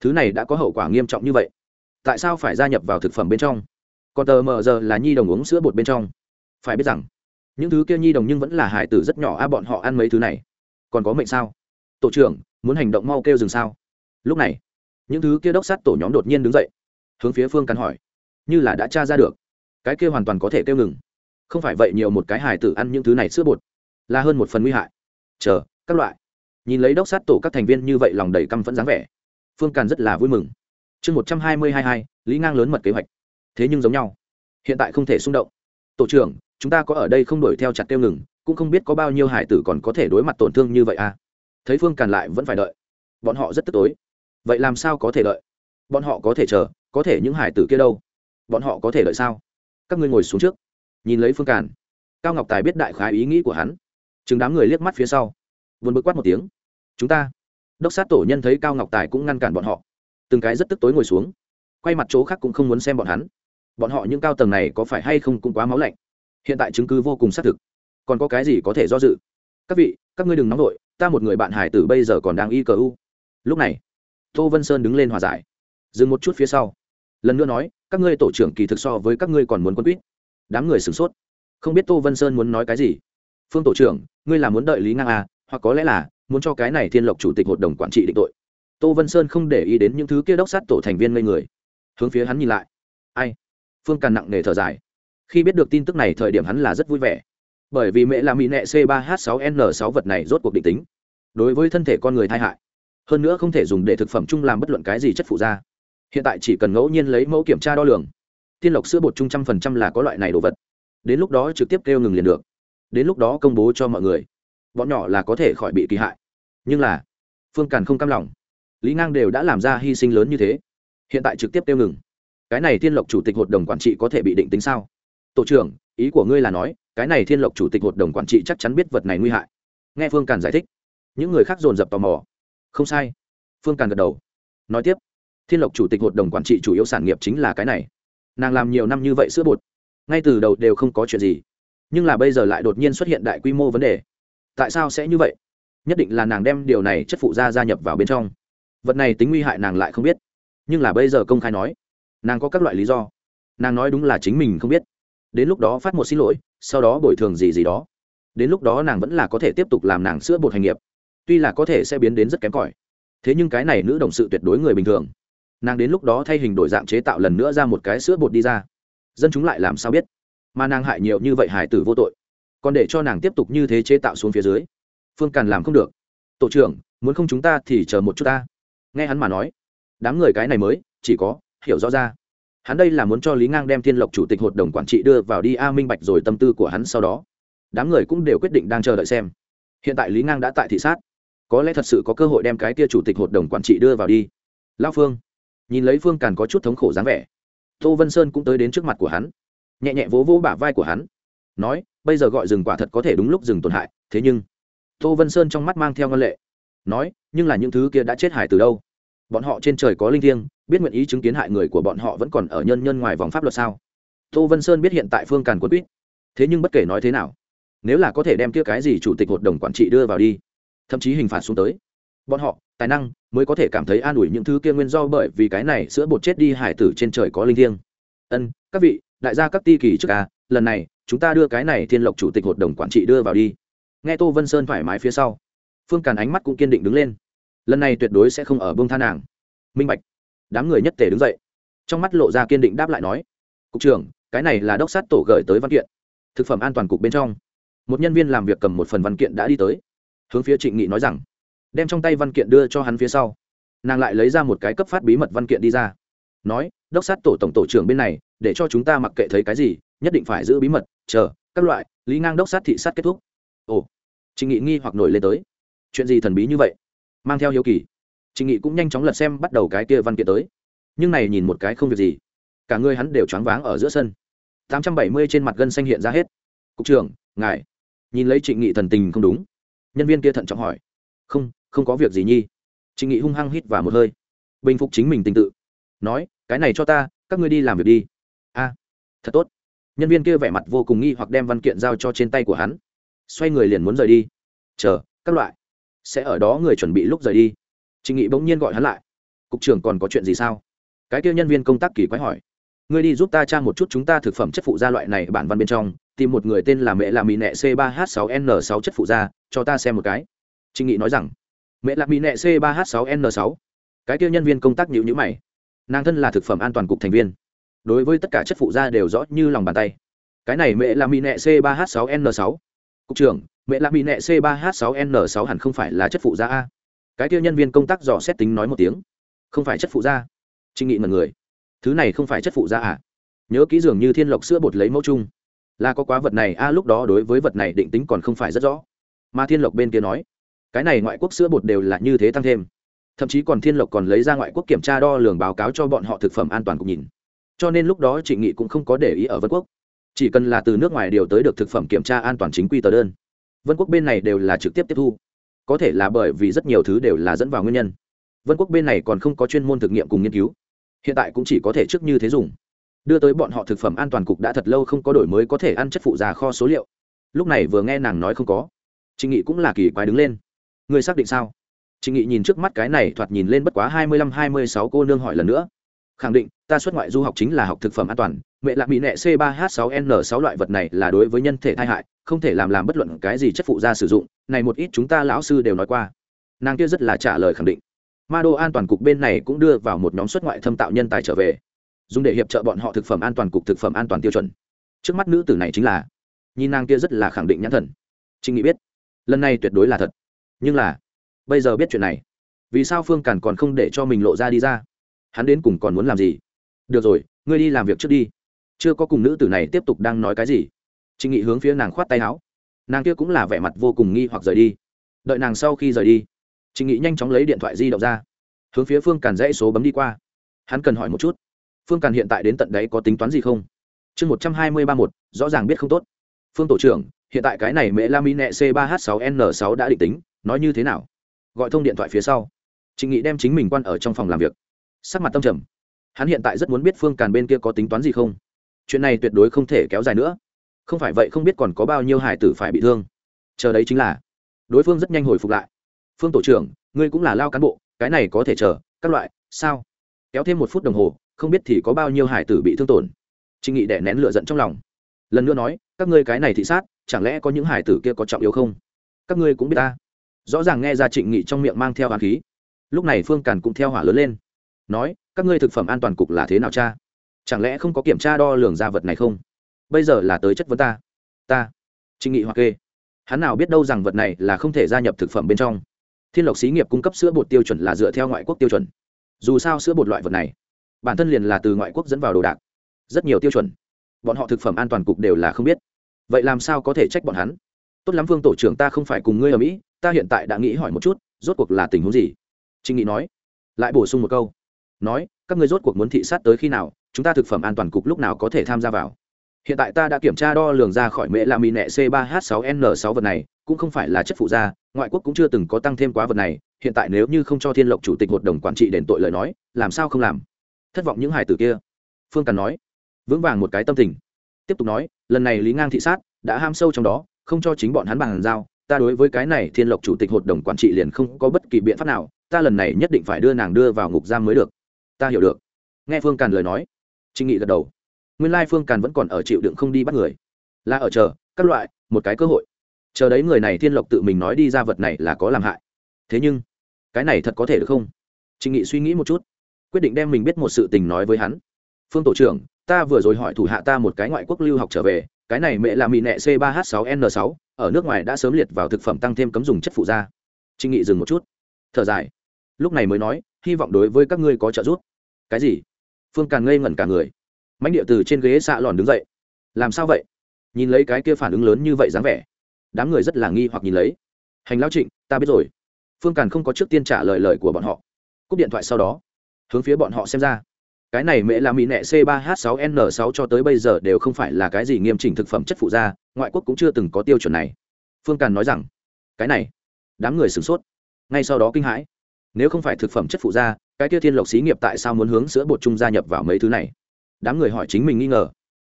Thứ này đã có hậu quả nghiêm trọng như vậy. Tại sao phải gia nhập vào thực phẩm bên trong? Còn tờ mờ giờ là nhi đồng uống sữa bột bên trong. Phải biết rằng những thứ kia nhi đồng nhưng vẫn là hải tử rất nhỏ, a, bọn họ ăn mấy thứ này? Còn có mệnh sao? Tổ trưởng, muốn hành động mau kêu dừng sao? Lúc này, những thứ kia đốc sát tổ nhóm đột nhiên đứng dậy, hướng phía phương cắn hỏi. Như là đã tra ra được, cái kia hoàn toàn có thể kêu ngừng. Không phải vậy nhiều một cái hải tử ăn những thứ này sữa bột, là hơn một phần nguy hại. Chờ, các loại. Nhìn lấy đốc sát tổ các thành viên như vậy lòng đầy căm phẫn dáng vẻ, phương càn rất là vui mừng. Chương một trăm hai mươi hai hai, lý ngang lớn mật kế hoạch. Thế nhưng giống nhau, hiện tại không thể xung động. Tổ trưởng chúng ta có ở đây không đuổi theo chặt tiêu ngừng, cũng không biết có bao nhiêu hải tử còn có thể đối mặt tổn thương như vậy à. Thấy phương càn lại vẫn phải đợi. Bọn họ rất tức tối. Vậy làm sao có thể đợi? Bọn họ có thể chờ, có thể những hải tử kia đâu? Bọn họ có thể đợi sao? Các ngươi ngồi xuống trước. Nhìn lấy phương càn. Cao ngọc tài biết đại khái ý nghĩ của hắn. Chứng đám người liếc mắt phía sau. Vươn bực quát một tiếng. Chúng ta. Đốc sát tổ nhân thấy cao ngọc tài cũng ngăn cản bọn họ. Từng cái rất tức tối ngồi xuống. Quay mặt chỗ khác cũng không muốn xem bọn hắn. Bọn họ những cao tầng này có phải hay không cũng quá máu lạnh hiện tại chứng cứ vô cùng xác thực. Còn có cái gì có thể do dự? Các vị, các ngươi đừng nóng vội, ta một người bạn hải tử bây giờ còn đang y cờ u lúc này, tô vân sơn đứng lên hòa giải. Dừng một chút phía sau. Lần nữa nói, các ngươi tổ trưởng kỳ thực so với các ngươi còn muốn quân quýt. Đám người sửng sốt. Không biết tô vân sơn muốn nói cái gì. Phương tổ trưởng, ngươi là muốn đợi lý ngang à hoặc có lẽ là muốn cho cái này thiên lộc chủ tịch hội đồng quản trị định tội. Tô vân sơn không để ý đến những thứ kia đốc sát tổ thành viên ngây người. Hướng phía hắn nhìn lại. Ai? Phương càn nặng nề thở dài khi biết được tin tức này thời điểm hắn là rất vui vẻ. Bởi vì mẹ là mỹ nệ c 3 h 6 n 6 vật này rốt cuộc định tính. Đối với thân thể con người tai hại. Hơn nữa không thể dùng để thực phẩm chung làm bất luận cái gì chất phụ da. Hiện tại chỉ cần ngẫu nhiên lấy mẫu kiểm tra đo lường. Tiên lộc sữa bột chung trăm phần trăm là có loại này đồ vật. Đến lúc đó trực tiếp kêu ngừng liền được. Đến lúc đó công bố cho mọi người. Bọn nhỏ là có thể khỏi bị kỳ hại. Nhưng là, phương càn không cam lòng. Lý ngang đều đã làm ra hy sinh lớn như thế. Hiện tại trực tiếp kêu ngừng. Cái này thiên lộc chủ tịch hội đồng quản trị có thể bị định tính sao? Tổ trưởng, ý của ngươi là nói, cái này thiên lộc chủ tịch hội đồng quản trị chắc chắn biết vật này nguy hại. Nghe phương càn giải thích, những người khác dồn dập tò mò. Không sai. Phương càn gật đầu. Nói tiếp, thiên lộc chủ tịch hội đồng quản trị chủ yếu sản nghiệp chính là cái này. Nàng làm nhiều năm như vậy sữa bột, ngay từ đầu đều không có chuyện gì. Nhưng là bây giờ lại đột nhiên xuất hiện đại quy mô vấn đề. Tại sao sẽ như vậy? Nhất định là nàng đem điều này chất phụ gia gia nhập vào bên trong. Vật này tính nguy hại nàng lại không biết. Nhưng là bây giờ công khai nói, nàng có các loại lý do. Nàng nói đúng là chính mình không biết đến lúc đó phát một xin lỗi, sau đó bồi thường gì gì đó. Đến lúc đó nàng vẫn là có thể tiếp tục làm nàng sữa bột hành nghiệp. Tuy là có thể sẽ biến đến rất kém cỏi. Thế nhưng cái này nữ đồng sự tuyệt đối người bình thường. Nàng đến lúc đó thay hình đổi dạng chế tạo lần nữa ra một cái sữa bột đi ra. Dân chúng lại làm sao biết? Mà nàng hại nhiều như vậy hải tử vô tội. Còn để cho nàng tiếp tục như thế chế tạo xuống phía dưới. Phương càn làm không được. Tổ trưởng, muốn không chúng ta thì chờ một chút ta. Nghe hắn mà nói, đám người cái này mới, chỉ có, hiểu rõ ra hắn đây là muốn cho lý ngang đem thiên lộc chủ tịch hội đồng quản trị đưa vào đi a minh bạch rồi tâm tư của hắn sau đó. Đám người cũng đều quyết định đang chờ đợi xem. Hiện tại lý ngang đã tại thị sát. Có lẽ thật sự có cơ hội đem cái kia chủ tịch hội đồng quản trị đưa vào đi. Lao phương. Nhìn lấy phương càn có chút thống khổ dáng vẻ. Tô vân sơn cũng tới đến trước mặt của hắn. Nhẹ nhẹ vỗ vỗ bả vai của hắn. Nói, bây giờ gọi rừng quả thật có thể đúng lúc rừng tổn hại. Thế nhưng, tô vân sơn trong mắt mang theo ngân lệ. Nói, nhưng là những thứ kia đã chết hải từ đâu? Bọn họ trên trời có linh thiêng, biết nguyện ý chứng kiến hại người của bọn họ vẫn còn ở nhân nhân ngoài vòng pháp luật sao? Tô vân sơn biết hiện tại phương càn quân quýt. Thế nhưng bất kể nói thế nào, nếu là có thể đem kia cái gì chủ tịch hội đồng quản trị đưa vào đi, thậm chí hình phạt xuống tới, bọn họ, tài năng mới có thể cảm thấy an ủi những thứ kia nguyên do bởi vì cái này sữa bột chết đi hải tử trên trời có linh thiêng. Ân, các vị, đại gia các ti kỳ trước à lần này, chúng ta đưa cái này thiên lộc chủ tịch hội đồng quản trị đưa vào đi. Nghe tô vân sơn thoải mái phía sau, phương càn ánh mắt cũng kiên định đứng lên lần này tuyệt đối sẽ không ở bông tha nàng. Minh bạch, đám người nhất tề đứng dậy. Trong mắt lộ ra kiên định đáp lại nói, cục trưởng, cái này là đốc sát tổ gửi tới văn kiện. Thực phẩm an toàn cục bên trong. Một nhân viên làm việc cầm một phần văn kiện đã đi tới. Hướng phía trịnh nghị nói rằng, đem trong tay văn kiện đưa cho hắn phía sau. Nàng lại lấy ra một cái cấp phát bí mật văn kiện đi ra. Nói, đốc sát tổ tổng tổ trưởng bên này, để cho chúng ta mặc kệ thấy cái gì, nhất định phải giữ bí mật, chờ, các loại, lý ngang đốc sát thị sát kết thúc. Ồ, trịnh nghị nghi hoặc nổi lên tới. Chuyện gì thần bí như vậy? Mang theo hiếu kỳ. Trịnh nghị cũng nhanh chóng lật xem bắt đầu cái kia văn kiện tới. Nhưng này nhìn một cái không việc gì. Cả người hắn đều choáng váng ở giữa sân. Tám trăm bảy mươi trên mặt gân xanh hiện ra hết. Cục trưởng, ngài. Nhìn lấy trịnh nghị thần tình không đúng. Nhân viên kia thận trọng hỏi. Không không có việc gì nhi. Trịnh nghị hung hăng hít vào một hơi. Bình phục chính mình tình tự. Nói, cái này cho ta, các ngươi đi làm việc đi. A, thật tốt. Nhân viên kia vẻ mặt vô cùng nghi hoặc đem văn kiện giao cho trên tay của hắn. Xoay người liền muốn rời đi. Chờ, các loại sẽ ở đó người chuẩn bị lúc rời đi. Trịnh nghị bỗng nhiên gọi hắn lại. Cục trưởng còn có chuyện gì sao? Cái kia nhân viên công tác kỳ quái hỏi. Ngươi đi giúp ta tra một chút chúng ta thực phẩm chất phụ gia loại này bản văn bên trong, tìm một người tên là mẹ là mỹ nẹ c 3 h 6 n 6 chất phụ gia, cho ta xem một cái. Trịnh nghị nói rằng, mẹ là mỹ nẹ c 3 h 6 n 6 cái kia nhân viên công tác nhịu nhữ mày. Nàng thân là thực phẩm an toàn cục thành viên. Đối với tất cả chất phụ gia đều rõ như lòng bàn tay. Cái này mẹ là mỹ nẹ c 3 h 6 n 6 cục trưởng mẹ là bị nẹ c 3 h 6 n 6 hẳn không phải là chất phụ gia a. Cái kia nhân viên công tác dò xét tính nói một tiếng. Không phải chất phụ gia trinh nghị mật người. Thứ này không phải chất phụ gia à? Nhớ kỹ dường như thiên lộc sữa bột lấy mẫu chung. Là có quá vật này a, lúc đó đối với vật này định tính còn không phải rất rõ. Mà thiên lộc bên kia nói, cái này ngoại quốc sữa bột đều là như thế tăng thêm. Thậm chí còn thiên lộc còn lấy ra ngoại quốc kiểm tra đo lường báo cáo cho bọn họ thực phẩm an toàn cũng nhìn. Cho nên lúc đó trịnh nghị cũng không có để ý ở vân quốc. Chỉ cần là từ nước ngoài điều tới được thực phẩm kiểm tra an toàn chính quy tờ đơn vân quốc bên này đều là trực tiếp tiếp thu. Có thể là bởi vì rất nhiều thứ đều là dẫn vào nguyên nhân. Vân quốc bên này còn không có chuyên môn thực nghiệm cùng nghiên cứu. Hiện tại cũng chỉ có thể trước như thế dùng. Đưa tới bọn họ thực phẩm an toàn cục đã thật lâu không có đổi mới có thể ăn chất phụ già kho số liệu. Lúc này vừa nghe nàng nói không có, trịnh nghị cũng là kỳ quái đứng lên. Người xác định sao? Trịnh nghị nhìn trước mắt cái này, thoạt nhìn lên bất quá hai mươi lăm, hai mươi sáu cô nương hỏi lần nữa. Khẳng định, ta xuất ngoại du học chính là học thực phẩm an toàn mẹ lạc mỹ nẹ c 3 h 6 n 6 loại vật này là đối với nhân thể tai hại, không thể làm làm bất luận cái gì chất phụ da sử dụng, này một ít chúng ta lão sư đều nói qua. Nàng kia rất là trả lời khẳng định. Ma đô an toàn cục bên này cũng đưa vào một nhóm xuất ngoại thâm tạo nhân tài trở về, dùng để hiệp trợ bọn họ thực phẩm an toàn cục thực phẩm an toàn tiêu chuẩn. Trước mắt nữ tử này chính là, nhìn nàng kia rất là khẳng định nhãn thần. Trinh nghĩ biết, lần này tuyệt đối là thật. Nhưng là, bây giờ biết chuyện này, vì sao phương càn còn không để cho mình lộ ra đi ra? Hắn đến cùng còn muốn làm gì? Được rồi, ngươi đi làm việc trước đi chưa có cùng nữ tử này tiếp tục đang nói cái gì. Trịnh nghị hướng phía nàng khoát tay áo. Nàng kia cũng là vẻ mặt vô cùng nghi hoặc rời đi. Đợi nàng sau khi rời đi, trịnh nghị nhanh chóng lấy điện thoại di động ra, hướng phía phương càn dãy số bấm đi qua. Hắn cần hỏi một chút, phương càn hiện tại đến tận đấy có tính toán gì không? Chương một trăm hai mươi ba một, rõ ràng biết không tốt. Phương tổ trưởng, hiện tại cái này mẹ la mi nẹ c ba h sáu n sáu đã định tính, nói như thế nào? Gọi thông điện thoại phía sau. Trịnh nghị đem chính mình quan ở trong phòng làm việc. Sắc mặt tâm trầm. Hắn hiện tại rất muốn biết phương càn bên kia có tính toán gì không? Chuyện này tuyệt đối không thể kéo dài nữa. Không phải vậy không biết còn có bao nhiêu hải tử phải bị thương. Chờ đấy chính là đối phương rất nhanh hồi phục lại. Phương tổ trưởng, ngươi cũng là lao cán bộ, cái này có thể chờ, các loại, sao? Kéo thêm một phút đồng hồ, không biết thì có bao nhiêu hải tử bị thương tổn. Trịnh nghị đẻ nén lựa giận trong lòng. Lần nữa nói, các ngươi cái này thị sát, chẳng lẽ có những hải tử kia có trọng yếu không? Các ngươi cũng biết ta. Rõ ràng nghe ra trịnh nghị trong miệng mang theo hàn khí. Lúc này phương càn cũng theo hỏa lớn lên. Nói, các ngươi thực phẩm an toàn cục là thế nào cha? Chẳng lẽ không có kiểm tra đo lường ra vật này không? Bây giờ là tới chất vấn ta. Ta. Trịnh nghị hoặc kê hắn nào biết đâu rằng vật này là không thể gia nhập thực phẩm bên trong. Thiên lộc xí nghiệp cung cấp sữa bột tiêu chuẩn là dựa theo ngoại quốc tiêu chuẩn. Dù sao sữa bột loại vật này, bản thân liền là từ ngoại quốc dẫn vào đồ đạc. Rất nhiều tiêu chuẩn, bọn họ thực phẩm an toàn cục đều là không biết. Vậy làm sao có thể trách bọn hắn? Tốt lắm vương tổ trưởng ta không phải cùng ngươi ở mỹ, ta hiện tại đã nghĩ hỏi một chút, rốt cuộc là tình huống gì? Trinh nghị nói. Lại bổ sung một câu. Nói, các ngươi rốt cuộc muốn thị sát tới khi nào? Chúng ta thực phẩm an toàn cục lúc nào có thể tham gia vào? Hiện tại ta đã kiểm tra đo lường ra khỏi mễ là mì nẹ c 3 h 6 n 6 vật này, cũng không phải là chất phụ da, ngoại quốc cũng chưa từng có tăng thêm quá vật này, hiện tại nếu như không cho thiên lộc chủ tịch hội đồng quản trị đền tội lời nói, làm sao không làm? Thất vọng những hải tử kia. Phương càn nói. Vững vàng một cái tâm tình. Tiếp tục nói, lần này lý ngang thị sát, đã ham sâu trong đó, không cho chính bọn hắn bàn giao, ta đối với cái này thiên lộc chủ tịch hội đồng quản trị liền không có bất kỳ biện pháp nào, ta lần này nhất định phải đưa nàng đưa vào ngục giam mới được. Ta hiểu được. Nghe phương càn lời nói trịnh nghị gật đầu. Nguyên lai phương càn vẫn còn ở chịu đựng không đi bắt người. Là ở chờ, các loại, một cái cơ hội. Chờ đấy người này thiên lộc tự mình nói đi ra vật này là có làm hại. Thế nhưng, cái này thật có thể được không? Trịnh nghị suy nghĩ một chút, quyết định đem mình biết một sự tình nói với hắn. Phương tổ trưởng, ta vừa rồi hỏi thủ hạ ta một cái ngoại quốc lưu học trở về, cái này mẹ là mì nẹ c 3 h 6 n 6 ở nước ngoài đã sớm liệt vào thực phẩm tăng thêm cấm dùng chất phụ da. Trịnh nghị dừng một chút, thở dài. Lúc này mới nói, hy vọng đối với các ngươi có trợ giúp. Cái gì? Phương càng ngây ngẩn cả người. Mánh địa từ trên ghế xạ lòn đứng dậy. Làm sao vậy? Nhìn lấy cái kia phản ứng lớn như vậy dáng vẻ, đám người rất là nghi hoặc nhìn lấy. Hành lão trịnh, ta biết rồi. Phương càn không có trước tiên trả lời lời của bọn họ. Cúp điện thoại sau đó, hướng phía bọn họ xem ra. Cái này mẹ là mỹ nẹ c 3 h 6 n 6 cho tới bây giờ đều không phải là cái gì nghiêm chỉnh thực phẩm chất phụ da ngoại quốc cũng chưa từng có tiêu chuẩn này. Phương càn nói rằng, cái này, đám người sửng sốt. Ngay sau đó kinh hãi. Nếu không phải thực phẩm chất phụ da cái kia thiên lộc xí nghiệp tại sao muốn hướng sữa bột chung gia nhập vào mấy thứ này? Đám người hỏi chính mình nghi ngờ.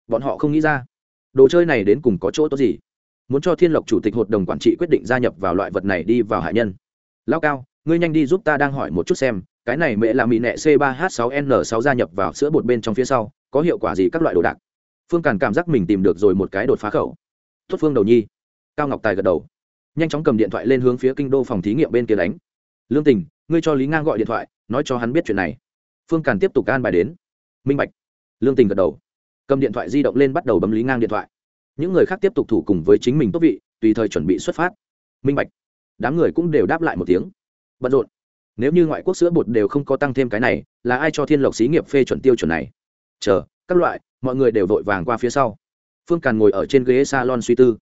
Bọn họ không nghĩ ra. Đồ chơi này đến cùng có chỗ tốt gì? Muốn cho thiên lộc chủ tịch hội đồng quản trị quyết định gia nhập vào loại vật này đi vào hạ nhân. Lao cao, ngươi nhanh đi giúp ta đang hỏi một chút xem, cái này mẹ là mỹ nẹ c 3 h 6 n 6 gia nhập vào sữa bột bên trong phía sau, có hiệu quả gì các loại đồ đạc? Phương càn cảm giác mình tìm được rồi một cái đột phá khẩu. Tuất phương đầu nhi. Cao ngọc tài gật đầu. Nhanh chóng cầm điện thoại lên hướng phía kinh đô phòng thí nghiệm bên kia đánh. Lương tình ngươi cho lý ngang gọi điện thoại, nói cho hắn biết chuyện này. Phương càn tiếp tục an bài đến. Minh bạch. Lương tình gật đầu. Cầm điện thoại di động lên bắt đầu bấm lý ngang điện thoại. Những người khác tiếp tục thủ cùng với chính mình tốt vị, tùy thời chuẩn bị xuất phát. Minh bạch. Đám người cũng đều đáp lại một tiếng. Bận rộn. Nếu như ngoại quốc sữa bột đều không có tăng thêm cái này, là ai cho thiên lộc xí nghiệp phê chuẩn tiêu chuẩn này? Chờ, các loại, mọi người đều vội vàng qua phía sau. Phương càn ngồi ở trên ghế salon suy tư.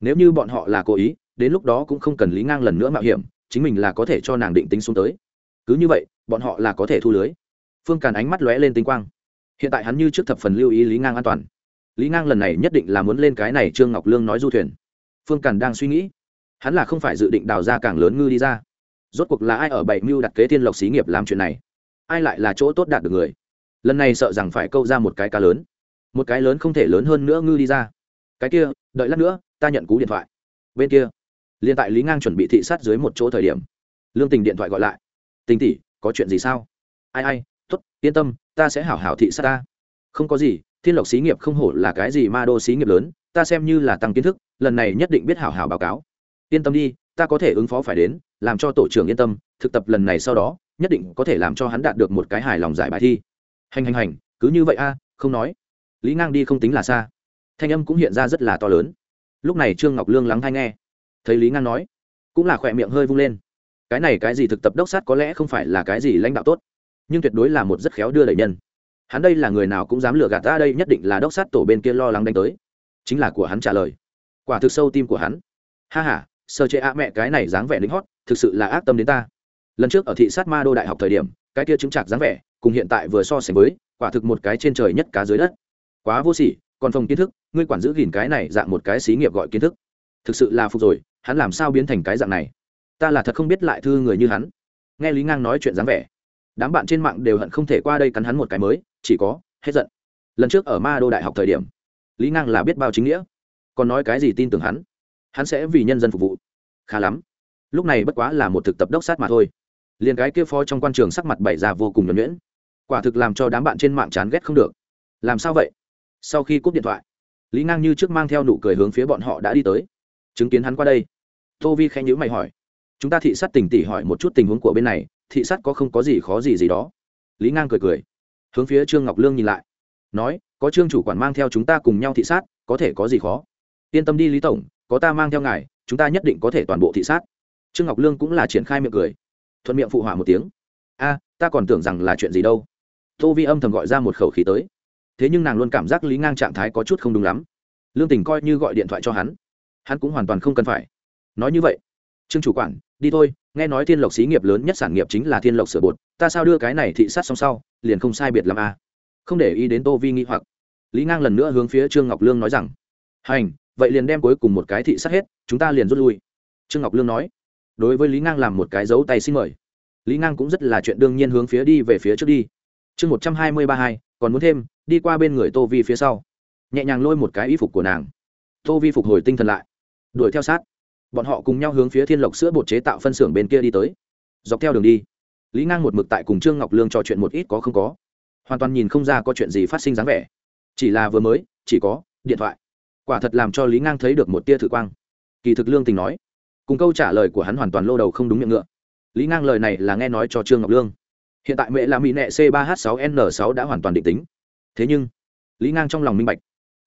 Nếu như bọn họ là cố ý, đến lúc đó cũng không cần lý ngang lần nữa mạo hiểm chính mình là có thể cho nàng định tính xuống tới. Cứ như vậy, bọn họ là có thể thu lưới. Phương càn ánh mắt lóe lên tinh quang. Hiện tại hắn như trước thập phần lưu ý lý ngang an toàn. Lý ngang lần này nhất định là muốn lên cái này trương ngọc lương nói du thuyền. Phương càn đang suy nghĩ. Hắn là không phải dự định đào ra càng lớn ngư đi ra. Rốt cuộc là ai ở bảy mưu đặt kế thiên lộc xí nghiệp làm chuyện này? Ai lại là chỗ tốt đạt được người? Lần này sợ rằng phải câu ra một cái cá lớn. Một cái lớn không thể lớn hơn nữa ngư đi ra. Cái kia, đợi lát nữa, ta nhận cú điện thoại. Bên kia liền tại lý ngang chuẩn bị thị sát dưới một chỗ thời điểm, lương tình điện thoại gọi lại. Tình tỷ, có chuyện gì sao? Ai ai t ố t yên tâm, ta sẽ hảo hảo thị sát ta. Không có gì, thiên lộc xí nghiệp không hổ là cái gì ma đô xí nghiệp lớn, ta xem như là tăng kiến thức, lần này nhất định biết hảo hảo báo cáo. Yên tâm đi, ta có thể ứng phó phải đến, làm cho tổ trưởng yên tâm, thực tập lần này sau đó, nhất định có thể làm cho hắn đạt được một cái hài lòng giải bài thi. Hành hành hành, cứ như vậy a, không nói. Lý ngang đi không tính là xa. Thanh âm cũng hiện ra rất là to lớn. Lúc này trương ngọc lương lắng hay nghe thấy lý ngang nói, cũng là khỏe miệng hơi vung lên. Cái này cái gì thực tập đốc sát có lẽ không phải là cái gì lãnh đạo tốt, nhưng tuyệt đối là một rất khéo đưa đẩy nhân. Hắn đây là người nào cũng dám lừa gạt ta đây, nhất định là đốc sát tổ bên kia lo lắng đánh tới. Chính là của hắn trả lời. Quả thực sâu tim của hắn. Ha h a sơ chế a mẹ, cái này dáng vẻ lính hót, thực sự là ác tâm đến ta. Lần trước ở thị sát ma đô đại học thời điểm, cái kia chứng chạc dáng vẻ, cùng hiện tại vừa so sánh với, quả thực một cái trên trời nhất cá dưới đất. Quá vô sỉ, còn phòng kiến thức, ngươi quản giữ gìn cái này dạng một cái xí nghiệp gọi kiến thức thực sự là phục rồi, hắn làm sao biến thành cái dạng này? Ta là thật không biết lại thư người như hắn. Nghe lý ngang nói chuyện dáng vẻ, đám bạn trên mạng đều hận không thể qua đây cắn hắn một cái mới, chỉ có hết giận. Lần trước ở ma đô đại học thời điểm, lý ngang là biết bao chính nghĩa, còn nói cái gì tin tưởng hắn hắn sẽ vì nhân dân phục vụ. Khá lắm. Lúc này bất quá là một thực tập đốc sát mà thôi. Liền cái kia phó trong quan trường sắc mặt bày ra vô cùng nhuẩn nhuyễn. Quả thực làm cho đám bạn trên mạng chán ghét không được. Làm sao vậy? Sau khi cúp điện thoại, lý ngang như trước mang theo nụ cười hướng phía bọn họ đã đi tới chứng kiến hắn qua đây. Tô vi khen nhữ mày hỏi. Chúng ta thị sát tỉnh tỉ hỏi một chút tình huống của bên này, thị sát có không có gì khó gì gì đó? Lý ngang cười cười. Hướng phía trương ngọc lương nhìn lại. Nói, có trương chủ quản mang theo chúng ta cùng nhau thị sát, có thể có gì khó? Yên tâm đi lý tổng, có ta mang theo ngài, chúng ta nhất định có thể toàn bộ thị sát. Trương ngọc lương cũng là triển khai miệng cười. Thuận miệng phụ họa một tiếng. A, ta còn tưởng rằng là chuyện gì đâu. Tô vi âm thầm gọi ra một khẩu khí tới. Thế nhưng nàng luôn cảm giác lý ngang trạng thái có chút không đúng lắm. Lương tình coi như gọi điện thoại cho hắn hắn cũng hoàn toàn không cần phải. Nói như vậy, trương chủ quản, đi thôi, nghe nói thiên lộc xí nghiệp lớn nhất sản nghiệp chính là thiên lộc sửa bột, ta sao đưa cái này thị sát xong sau, liền không sai biệt làm a à? không để ý đến tô vi nghi hoặc. Lý ngang lần nữa hướng phía trương ngọc lương nói rằng, hành, vậy liền đem cuối cùng một cái thị sát hết, chúng ta liền rút lui. Trương ngọc lương nói. Đối với lý ngang làm một cái dấu tay xin mời. Lý ngang cũng rất là chuyện đương nhiên hướng phía đi về phía trước đi. Chương một trăm hai mươi ba hai, còn muốn thêm, đi qua bên người tô vi phía sau. Nhẹ nhàng lôi một cái y phục của nàng. Tô vi phục hồi tinh thần lại đuổi theo sát. Bọn họ cùng nhau hướng phía thiên lộc sữa bột chế tạo phân xưởng bên kia đi tới. Dọc theo đường đi, lý ngang một mực tại cùng trương ngọc lương trò chuyện một ít có không có. Hoàn toàn nhìn không ra có chuyện gì phát sinh dáng vẻ. Chỉ là vừa mới, chỉ có điện thoại. Quả thật làm cho lý ngang thấy được một tia thử quang. Kỳ thực lương tình nói, cùng câu trả lời của hắn hoàn toàn lô đầu không đúng miệng ngựa. Lý ngang lời này là nghe nói cho trương ngọc lương. Hiện tại mẹ là mỹ nệ c 3 h 6 n 6 đã hoàn toàn định tính. Thế nhưng, lý ngang trong lòng minh bạch,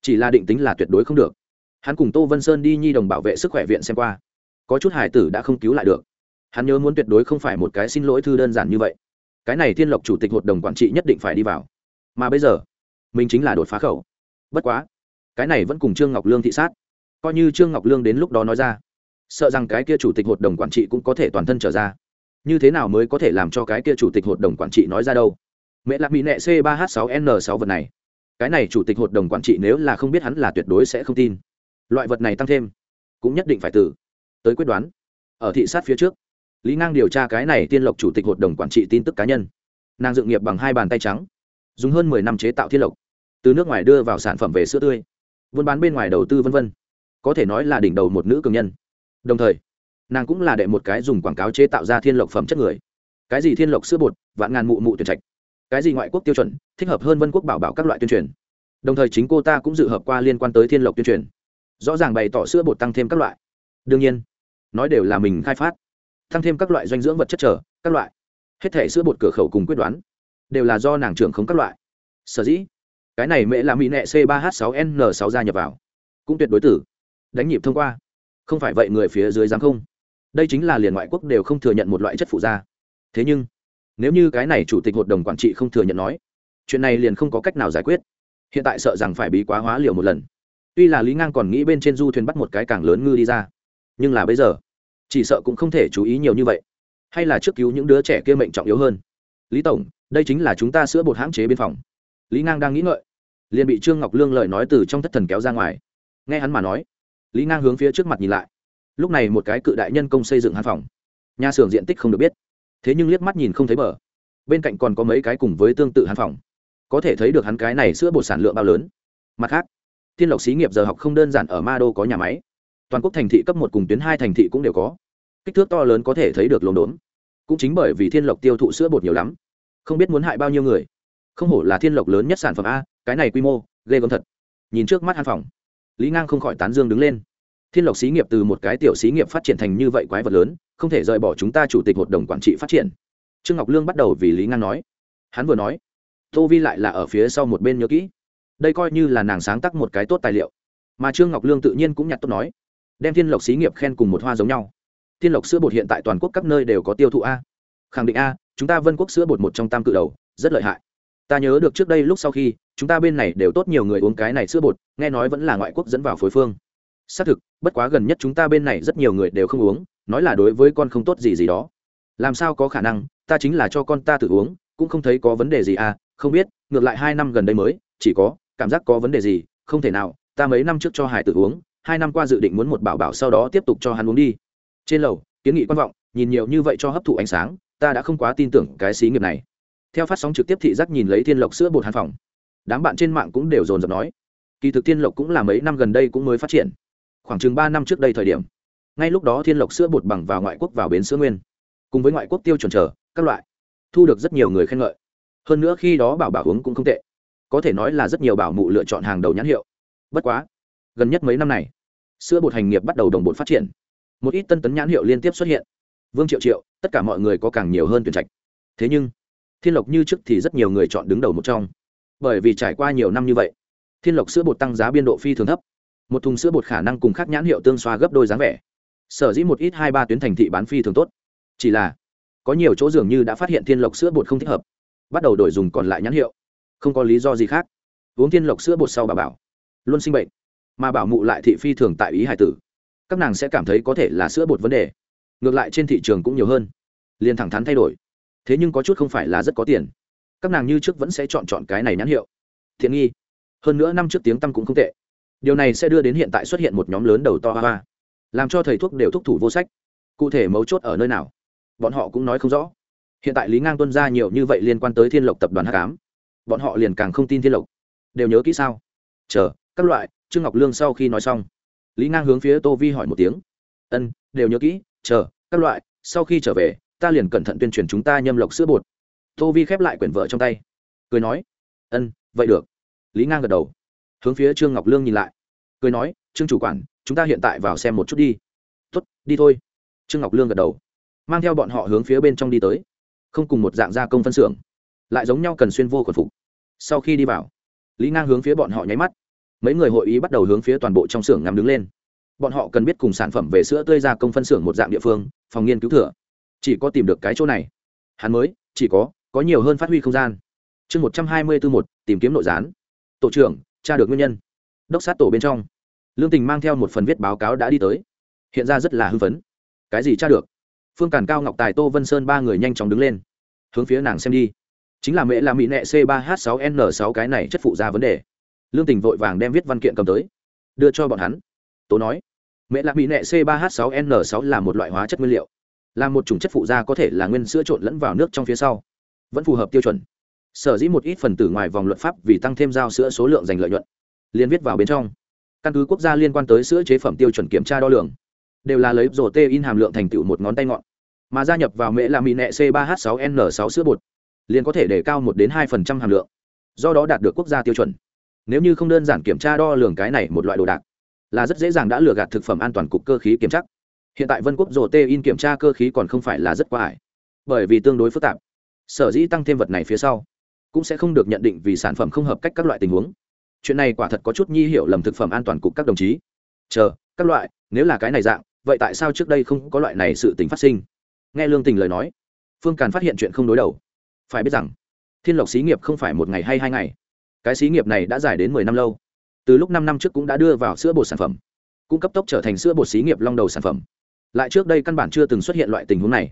chỉ là định tính là tuyệt đối không được hắn cùng tô vân sơn đi nhi đồng bảo vệ sức khỏe viện xem qua. Có chút hải tử đã không cứu lại được. Hắn nhớ muốn tuyệt đối không phải một cái xin lỗi thư đơn giản như vậy. Cái này thiên lộc chủ tịch hội đồng quản trị nhất định phải đi vào. Mà bây giờ, mình chính là đột phá khẩu. Bất quá, cái này vẫn cùng trương ngọc lương thị sát. Coi như trương ngọc lương đến lúc đó nói ra, sợ rằng cái kia chủ tịch hội đồng quản trị cũng có thể toàn thân trở ra. Như thế nào mới có thể làm cho cái kia chủ tịch hội đồng quản trị nói ra đâu? Mẹ lạc mỹ nệ c 3 h 6 n 6 vật này. Cái này chủ tịch hội đồng quản trị nếu là không biết hắn là tuyệt đối sẽ không tin loại vật này tăng thêm, cũng nhất định phải từ, tới quyết đoán. Ở thị sát phía trước, lý ngang điều tra cái này tiên lộc chủ tịch hội đồng quản trị tin tức cá nhân. Nàng dựng nghiệp bằng hai bàn tay trắng, dùng hơn mười năm chế tạo thiên lộc, từ nước ngoài đưa vào sản phẩm về sữa tươi, buôn bán bên ngoài đầu tư v v có thể nói là đỉnh đầu một nữ cường nhân. Đồng thời, nàng cũng là đệ một cái dùng quảng cáo chế tạo ra thiên lộc phẩm chất người. Cái gì thiên lộc sữa bột, vạn ngàn mụ mụ tuyển trạch. Cái gì ngoại quốc tiêu chuẩn, thích hợp hơn vân quốc bảo bảo các loại tuyên truyền. Đồng thời chính cô ta cũng dự hợp qua liên quan tới thiên lộc tuyên truyền rõ ràng bày tỏ sữa bột tăng thêm các loại. Đương nhiên, nói đều là mình khai phát. Tăng thêm các loại dinh dưỡng vật chất trở, các loại. Hết thể sữa bột cửa khẩu cùng quyết đoán, đều là do nàng trưởng không các loại. Sở dĩ, cái này mẹ là mỹ nệ c 3 h 6 n 6 gia nhập vào. Cũng tuyệt đối tử. Đánh nhịp thông qua. Không phải vậy người phía dưới dám không. Đây chính là liền ngoại quốc đều không thừa nhận một loại chất phụ da thế nhưng, nếu như cái này chủ tịch hội đồng quản trị không thừa nhận nói, chuyện này liền không có cách nào giải quyết. Hiện tại sợ rằng phải bí quá hóa liều một lần tuy là lý ngang còn nghĩ bên trên du thuyền bắt một cái càng lớn ngư đi ra, nhưng là bây giờ, chỉ sợ cũng không thể chú ý nhiều như vậy. Hay là trước cứu những đứa trẻ kia mệnh trọng yếu hơn. Lý tổng, đây chính là chúng ta sữa bột hãm chế biên phòng. Lý ngang đang nghĩ ngợi, liền bị trương ngọc lương lời nói từ trong thất thần kéo ra ngoài. Nghe hắn mà nói, lý ngang hướng phía trước mặt nhìn lại. Lúc này một cái cự đại nhân công xây dựng hàn phòng. Nhà xưởng diện tích không được biết. Thế nhưng liếc mắt nhìn không thấy bờ. Bên cạnh còn có mấy cái cùng với tương tự hàn phòng. Có thể thấy được hắn cái này sữa bột sản lượng bao lớn. Mặt khác thiên lộc xí nghiệp giờ học không đơn giản ở ma đô có nhà máy. Toàn quốc thành thị cấp một cùng tuyến hai thành thị cũng đều có. Kích thước to lớn có thể thấy được lồn đốn cũng chính bởi vì thiên lộc tiêu thụ sữa bột nhiều lắm. Không biết muốn hại bao nhiêu người. Không hổ là thiên lộc lớn nhất sản phẩm a, cái này quy mô, ghê gớm thật. Nhìn trước mắt hàn phòng, lý ngang không khỏi tán dương đứng lên. Thiên lộc xí nghiệp từ một cái tiểu xí nghiệp phát triển thành như vậy quái vật lớn, không thể rời bỏ chúng ta chủ tịch hội đồng quản trị phát triển. Trương ngọc lương bắt đầu vì lý ngang nói. Hắn vừa nói, tô vi lại là ở phía sau một bên nhớ kỹ đây coi như là nàng sáng tác một cái tốt tài liệu. Mà trương ngọc lương tự nhiên cũng nhặt tốt nói, đem thiên lộc xí nghiệp khen cùng một hoa giống nhau. Thiên lộc sữa bột hiện tại toàn quốc các nơi đều có tiêu thụ a. Khẳng định a, chúng ta vân quốc sữa bột một trong tam cự đầu, rất lợi hại. Ta nhớ được trước đây lúc sau khi, chúng ta bên này đều tốt nhiều người uống cái này sữa bột, nghe nói vẫn là ngoại quốc dẫn vào phối phương. Xác thực, bất quá gần nhất chúng ta bên này rất nhiều người đều không uống, nói là đối với con không tốt gì gì đó. Làm sao có khả năng, ta chính là cho con ta tự uống, cũng không thấy có vấn đề gì à không biết, ngược lại hai năm gần đây mới, chỉ có cảm giác có vấn đề gì, không thể nào, ta mấy năm trước cho hải tử uống, hai năm qua dự định muốn một bảo bảo sau đó tiếp tục cho hắn uống đi. Trên lầu, kiến nghị quan vọng, nhìn nhiều như vậy cho hấp thụ ánh sáng, ta đã không quá tin tưởng cái xí nghiệp này. Theo phát sóng trực tiếp thị giác nhìn lấy thiên lộc sữa bột hàn phòng, đám bạn trên mạng cũng đều dồn dập nói, kỳ thực thiên lộc cũng là mấy năm gần đây cũng mới phát triển. Khoảng chừng ba năm trước đây thời điểm, ngay lúc đó thiên lộc sữa bột bằng vào ngoại quốc vào bến sữa nguyên, cùng với ngoại quốc tiêu chuẩn trở, các loại, thu được rất nhiều người khen ngợi. Hơn nữa khi đó bảo bảo uống cũng không tệ có thể nói là rất nhiều bảo mụ lựa chọn hàng đầu nhãn hiệu. Bất quá, gần nhất mấy năm này, sữa bột hành nghiệp bắt đầu đồng bộ phát triển. Một ít tân tấn nhãn hiệu liên tiếp xuất hiện. Vương triệu triệu, tất cả mọi người có càng nhiều hơn tuyển trạch. Thế nhưng, thiên lộc như trước thì rất nhiều người chọn đứng đầu một trong. Bởi vì trải qua nhiều năm như vậy, thiên lộc sữa bột tăng giá biên độ phi thường thấp. Một thùng sữa bột khả năng cùng khác nhãn hiệu tương xoa gấp đôi dáng vẻ. Sở dĩ một ít hai ba tuyến thành thị bán phi thường tốt. Chỉ là, có nhiều chỗ dường như đã phát hiện thiên lộc sữa bột không thích hợp. Bắt đầu đổi dùng còn lại nhãn hiệu không có lý do gì khác. Uống thiên lộc sữa bột sau bà bảo, luôn sinh bệnh, mà bảo mụ lại thị phi thường tại ý hải tử. Các nàng sẽ cảm thấy có thể là sữa bột vấn đề, ngược lại trên thị trường cũng nhiều hơn. Liền thẳng thắn thay đổi, thế nhưng có chút không phải là rất có tiền. Các nàng như trước vẫn sẽ chọn chọn cái này nhãn hiệu. Thiện nghi, hơn nữa năm trước tiếng tăm cũng không tệ. Điều này sẽ đưa đến hiện tại xuất hiện một nhóm lớn đầu to hoa làm cho thầy thuốc đều thúc thủ vô sách. Cụ thể mấu chốt ở nơi nào, bọn họ cũng nói không rõ. Hiện tại lý ngang tuân ra nhiều như vậy liên quan tới thiên lộc tập đoàn h tám bọn họ liền càng không tin thiên lộc. Đều nhớ kỹ sao? Chờ, các loại, trương ngọc lương sau khi nói xong, lý ngang hướng phía tô vi hỏi một tiếng. Ân, đều nhớ kỹ, chờ, các loại, sau khi trở về, ta liền cẩn thận tuyên truyền chúng ta nhâm lộc sữa bột. Tô vi khép lại quyển vợ trong tay, cười nói, ân, vậy được. Lý ngang gật đầu, hướng phía trương ngọc lương nhìn lại, cười nói, trương chủ quản, chúng ta hiện tại vào xem một chút đi. Tuất đi thôi. Trương ngọc lương gật đầu, mang theo bọn họ hướng phía bên trong đi tới, không cùng một dạng gia công phân xưởng lại giống nhau cần xuyên vô quần phục. Sau khi đi vào, lý ngang hướng phía bọn họ nháy mắt. Mấy người hội ý bắt đầu hướng phía toàn bộ trong xưởng ngắm đứng lên. Bọn họ cần biết cùng sản phẩm về sữa tươi ra công phân xưởng một dạng địa phương, phòng nghiên cứu thừa. Chỉ có tìm được cái chỗ này. Hắn mới, chỉ có có nhiều hơn phát huy không gian. Chương một trăm hai mươi bốn một, tìm kiếm nội gián. Tổ trưởng, tra được nguyên nhân. Đốc sát tổ bên trong. Lương tình mang theo một phần viết báo cáo đã đi tới. Hiện ra rất là hưng phấn. Cái gì tra được? Phương càn cao, ngọc tài, tô vân sơn ba người nhanh chóng đứng lên. Hướng phía nàng xem đi chính là mẹ là mỹ nệ c 3 h 6 n 6 cái này chất phụ ra vấn đề. Lương tình vội vàng đem viết văn kiện cầm tới. Đưa cho bọn hắn. Tố nói, mẹ là mỹ nệ c 3 h 6 n 6 là một loại hóa chất nguyên liệu. Là một chủng chất phụ da có thể là nguyên sữa trộn lẫn vào nước trong phía sau. Vẫn phù hợp tiêu chuẩn. Sở dĩ một ít phần tử ngoài vòng luật pháp vì tăng thêm giao sữa số lượng giành lợi nhuận. Liên viết vào bên trong. Căn cứ quốc gia liên quan tới sữa chế phẩm tiêu chuẩn kiểm tra đo lường. Đều là lấy rổ tê in hàm lượng thành tựu một ngón tay ngọn. Mà gia nhập vào mễ là mỹ nệ c 3 h 6 n 6 sữa bột liền có thể để cao một đến hai phần trăm hàm lượng, do đó đạt được quốc gia tiêu chuẩn. Nếu như không đơn giản kiểm tra đo lường cái này một loại đồ đạc, là rất dễ dàng đã lừa gạt thực phẩm an toàn cục cơ khí kiểm tra. Hiện tại vân quốc rổ tê in kiểm tra cơ khí còn không phải là rất quá ải, bởi vì tương đối phức tạp. Sở dĩ tăng thêm vật này phía sau, cũng sẽ không được nhận định vì sản phẩm không hợp cách các loại tình huống. Chuyện này quả thật có chút nhi hiểu lầm thực phẩm an toàn cục các đồng chí. Chờ, các loại, nếu là cái này dạng, vậy tại sao trước đây không có loại này sự tình phát sinh? Nghe lương tình lời nói, phương càn phát hiện chuyện không đối đầu phải biết rằng, thiên lộc xí nghiệp không phải một ngày hay hai ngày. Cái xí nghiệp này đã dài đến mười năm lâu. Từ lúc năm năm trước cũng đã đưa vào sữa bột sản phẩm cũng cấp tốc trở thành sữa bột xí nghiệp long đầu sản phẩm. Lại trước đây căn bản chưa từng xuất hiện loại tình huống này.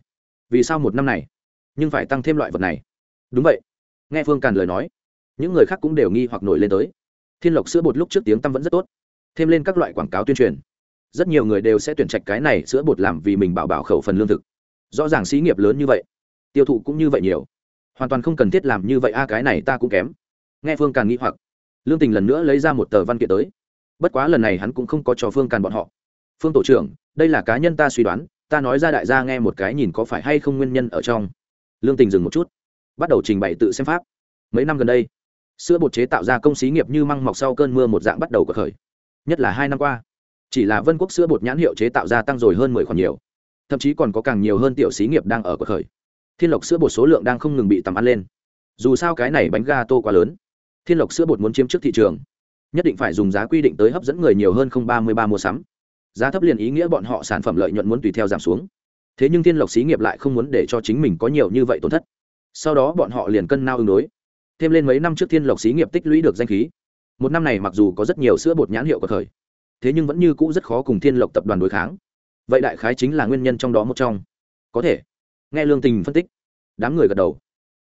Vì sao một năm này? Nhưng phải tăng thêm loại vật này. Đúng vậy. Nghe phương càn lời nói, những người khác cũng đều nghi hoặc nổi lên tới. Thiên lộc sữa bột lúc trước tiếng tăm vẫn rất tốt, thêm lên các loại quảng cáo tuyên truyền. Rất nhiều người đều sẽ tuyển trạch cái này sữa bột làm vì mình bảo bảo khẩu phần lương thực. Rõ ràng xí nghiệp lớn như vậy, tiêu thụ cũng như vậy nhiều hoàn toàn không cần thiết làm như vậy a, cái này ta cũng kém. Nghe phương càn nghĩ hoặc, lương tình lần nữa lấy ra một tờ văn kiện tới. Bất quá lần này hắn cũng không có cho phương càn bọn họ. Phương tổ trưởng, đây là cá nhân ta suy đoán, ta nói ra đại gia nghe một cái nhìn có phải hay không nguyên nhân ở trong. Lương tình dừng một chút, bắt đầu trình bày tự xem pháp. Mấy năm gần đây, sữa bột chế tạo ra công xí nghiệp như măng mọc sau cơn mưa một dạng bắt đầu cuộc khởi. Nhất là hai năm qua, chỉ là vân quốc sữa bột nhãn hiệu chế tạo ra tăng rồi hơn mười khoản nhiều, thậm chí còn có càng nhiều hơn tiểu xí nghiệp đang ở cuộc khởi thiên lộc sữa bột số lượng đang không ngừng bị tầm ăn lên. Dù sao cái này bánh ga tô quá lớn. Thiên lộc sữa bột muốn chiếm trước thị trường, nhất định phải dùng giá quy định tới hấp dẫn người nhiều hơn không ba mươi ba mua sắm. Giá thấp liền ý nghĩa bọn họ sản phẩm lợi nhuận muốn tùy theo giảm xuống. Thế nhưng thiên lộc xí nghiệp lại không muốn để cho chính mình có nhiều như vậy tổn thất. Sau đó bọn họ liền cân nao ứng đối. Thêm lên mấy năm trước thiên lộc xí nghiệp tích lũy được danh khí, một năm này mặc dù có rất nhiều sữa bột nhãn hiệu của thời, thế nhưng vẫn như cũ rất khó cùng thiên lộc tập đoàn đối kháng. Vậy đại khái chính là nguyên nhân trong đó một trong. Có thể nghe lương tình phân tích. Đám người gật đầu.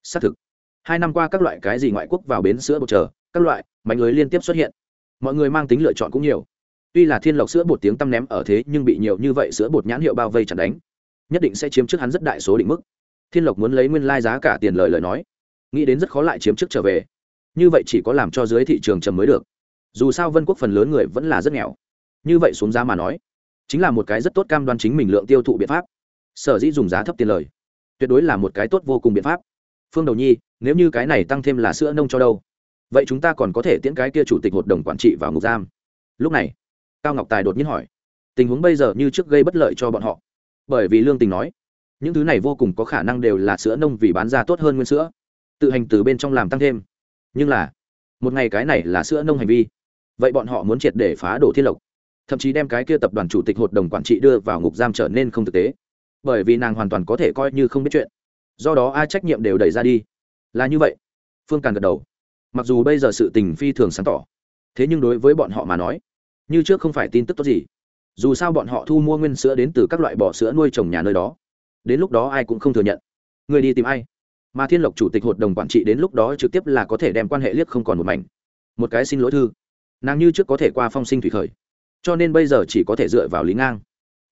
Xác thực. Hai năm qua các loại cái gì ngoại quốc vào bến sữa bột chờ, các loại, mánh lưới liên tiếp xuất hiện. Mọi người mang tính lựa chọn cũng nhiều. Tuy là thiên lộc sữa bột tiếng tăm ném ở thế, nhưng bị nhiều như vậy sữa bột nhãn hiệu bao vây chặt đánh, nhất định sẽ chiếm trước hắn rất đại số định mức. Thiên lộc muốn lấy nguyên lai giá cả tiền lời lời nói, nghĩ đến rất khó lại chiếm trước trở về. Như vậy chỉ có làm cho dưới thị trường trầm mới được. Dù sao vân quốc phần lớn người vẫn là rất nghèo. Như vậy xuống giá mà nói, chính là một cái rất tốt cam đoan chính mình lượng tiêu thụ biện pháp. Sở dĩ dùng giá thấp tiền lời tuyệt đối là một cái tốt vô cùng biện pháp. Phương đầu nhi, nếu như cái này tăng thêm là sữa nông cho đâu? Vậy chúng ta còn có thể tiễn cái kia chủ tịch hội đồng quản trị vào ngục giam. Lúc này, cao ngọc tài đột nhiên hỏi, tình huống bây giờ như trước gây bất lợi cho bọn họ. Bởi vì lương tình nói, những thứ này vô cùng có khả năng đều là sữa nông vì bán ra tốt hơn nguyên sữa, tự hành từ bên trong làm tăng thêm. Nhưng là, một ngày cái này là sữa nông hành vi. Vậy bọn họ muốn triệt để phá đổ thiên lộc. Thậm chí đem cái kia tập đoàn chủ tịch hội đồng quản trị đưa vào ngục giam trở nên không thực tế bởi vì nàng hoàn toàn có thể coi như không biết chuyện. Do đó ai trách nhiệm đều đẩy ra đi. Là như vậy. Phương càn gật đầu. Mặc dù bây giờ sự tình phi thường sáng tỏ, thế nhưng đối với bọn họ mà nói, như trước không phải tin tức tốt gì. Dù sao bọn họ thu mua nguyên sữa đến từ các loại bò sữa nuôi trồng nhà nơi đó. Đến lúc đó ai cũng không thừa nhận. Người đi tìm ai? Mà thiên lộc chủ tịch hội đồng quản trị đến lúc đó trực tiếp là có thể đem quan hệ liếc không còn một mảnh. Một cái xin lỗi thư. Nàng như trước có thể qua phong sinh thủy khởi. Cho nên bây giờ chỉ có thể dựa vào lý ngang.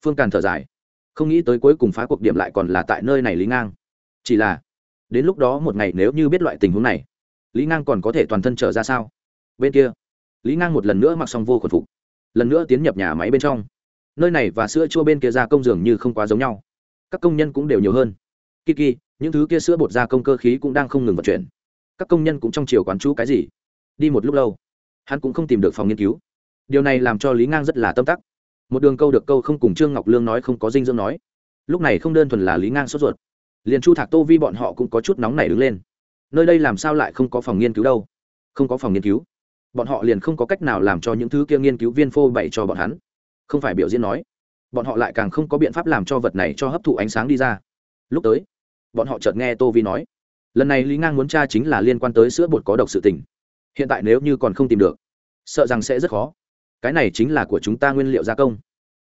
Phương càn thở dài không nghĩ tới cuối cùng phá cuộc điểm lại còn là tại nơi này lý ngang chỉ là đến lúc đó một ngày nếu như biết loại tình huống này lý ngang còn có thể toàn thân trở ra sao bên kia lý ngang một lần nữa mặc xong vô khuẩn phục lần nữa tiến nhập nhà máy bên trong nơi này và sữa chua bên kia ra công dường như không quá giống nhau các công nhân cũng đều nhiều hơn kiki, những thứ kia sữa bột ra công cơ khí cũng đang không ngừng vận chuyển. Các công nhân cũng trong chiều quán chú cái gì? Đi một lúc lâu, hắn cũng không tìm được phòng nghiên cứu. Điều này làm cho lý ngang rất là tâm tắc một đường câu được câu không cùng trương ngọc lương nói không có dinh dưỡng nói. Lúc này không đơn thuần là lý ngang sốt ruột. Liền chu thạc tô vi bọn họ cũng có chút nóng nảy đứng lên. Nơi đây làm sao lại không có phòng nghiên cứu đâu? Không có phòng nghiên cứu. Bọn họ liền không có cách nào làm cho những thứ kia nghiên cứu viên phô bày cho bọn hắn. Không phải biểu diễn nói. Bọn họ lại càng không có biện pháp làm cho vật này cho hấp thụ ánh sáng đi ra. Lúc tới, bọn họ chợt nghe tô vi nói. Lần này lý ngang muốn tra chính là liên quan tới sữa bột có độc sự tình. Hiện tại nếu như còn không tìm được, sợ rằng sẽ rất khó cái này chính là của chúng ta nguyên liệu gia công.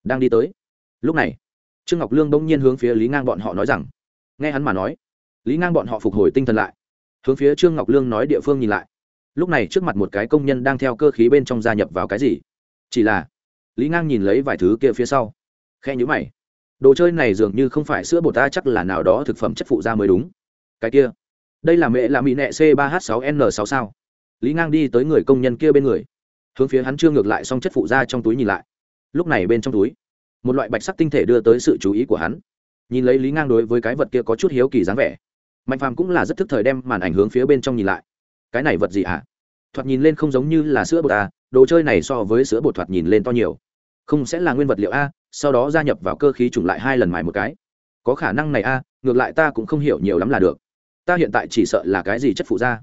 Đang đi tới. Lúc này, trương ngọc lương bỗng nhiên hướng phía lý ngang bọn họ nói rằng, nghe hắn mà nói, lý ngang bọn họ phục hồi tinh thần lại, hướng phía trương ngọc lương nói địa phương nhìn lại. Lúc này trước mặt một cái công nhân đang theo cơ khí bên trong gia nhập vào cái gì? Chỉ là, lý ngang nhìn lấy vài thứ kia phía sau khe nhữ mày. Đồ chơi này dường như không phải sữa bột ta, chắc là nào đó thực phẩm chất phụ da mới đúng. Cái kia, đây là mẹ là mỹ nẹ c 3 h 6 n 6 sao? Lý ngang đi tới người công nhân kia bên người hướng phía hắn chưa ngược lại xong chất phụ da trong túi nhìn lại. Lúc này bên trong túi, một loại bạch sắc tinh thể đưa tới sự chú ý của hắn. Nhìn lấy lý ngang đối với cái vật kia có chút hiếu kỳ dáng vẻ, mạnh phàm cũng là rất thức thời đem màn ảnh hướng phía bên trong nhìn lại. Cái này vật gì ạ? À? thoạt nhìn lên không giống như là sữa bột à đồ chơi này so với sữa bột thoạt nhìn lên to nhiều. Không sẽ là nguyên vật liệu a, sau đó gia nhập vào cơ khí trùng lại hai lần mài một cái. Có khả năng này a, ngược lại ta cũng không hiểu nhiều lắm là được. Ta hiện tại chỉ sợ là cái gì chất phụ da?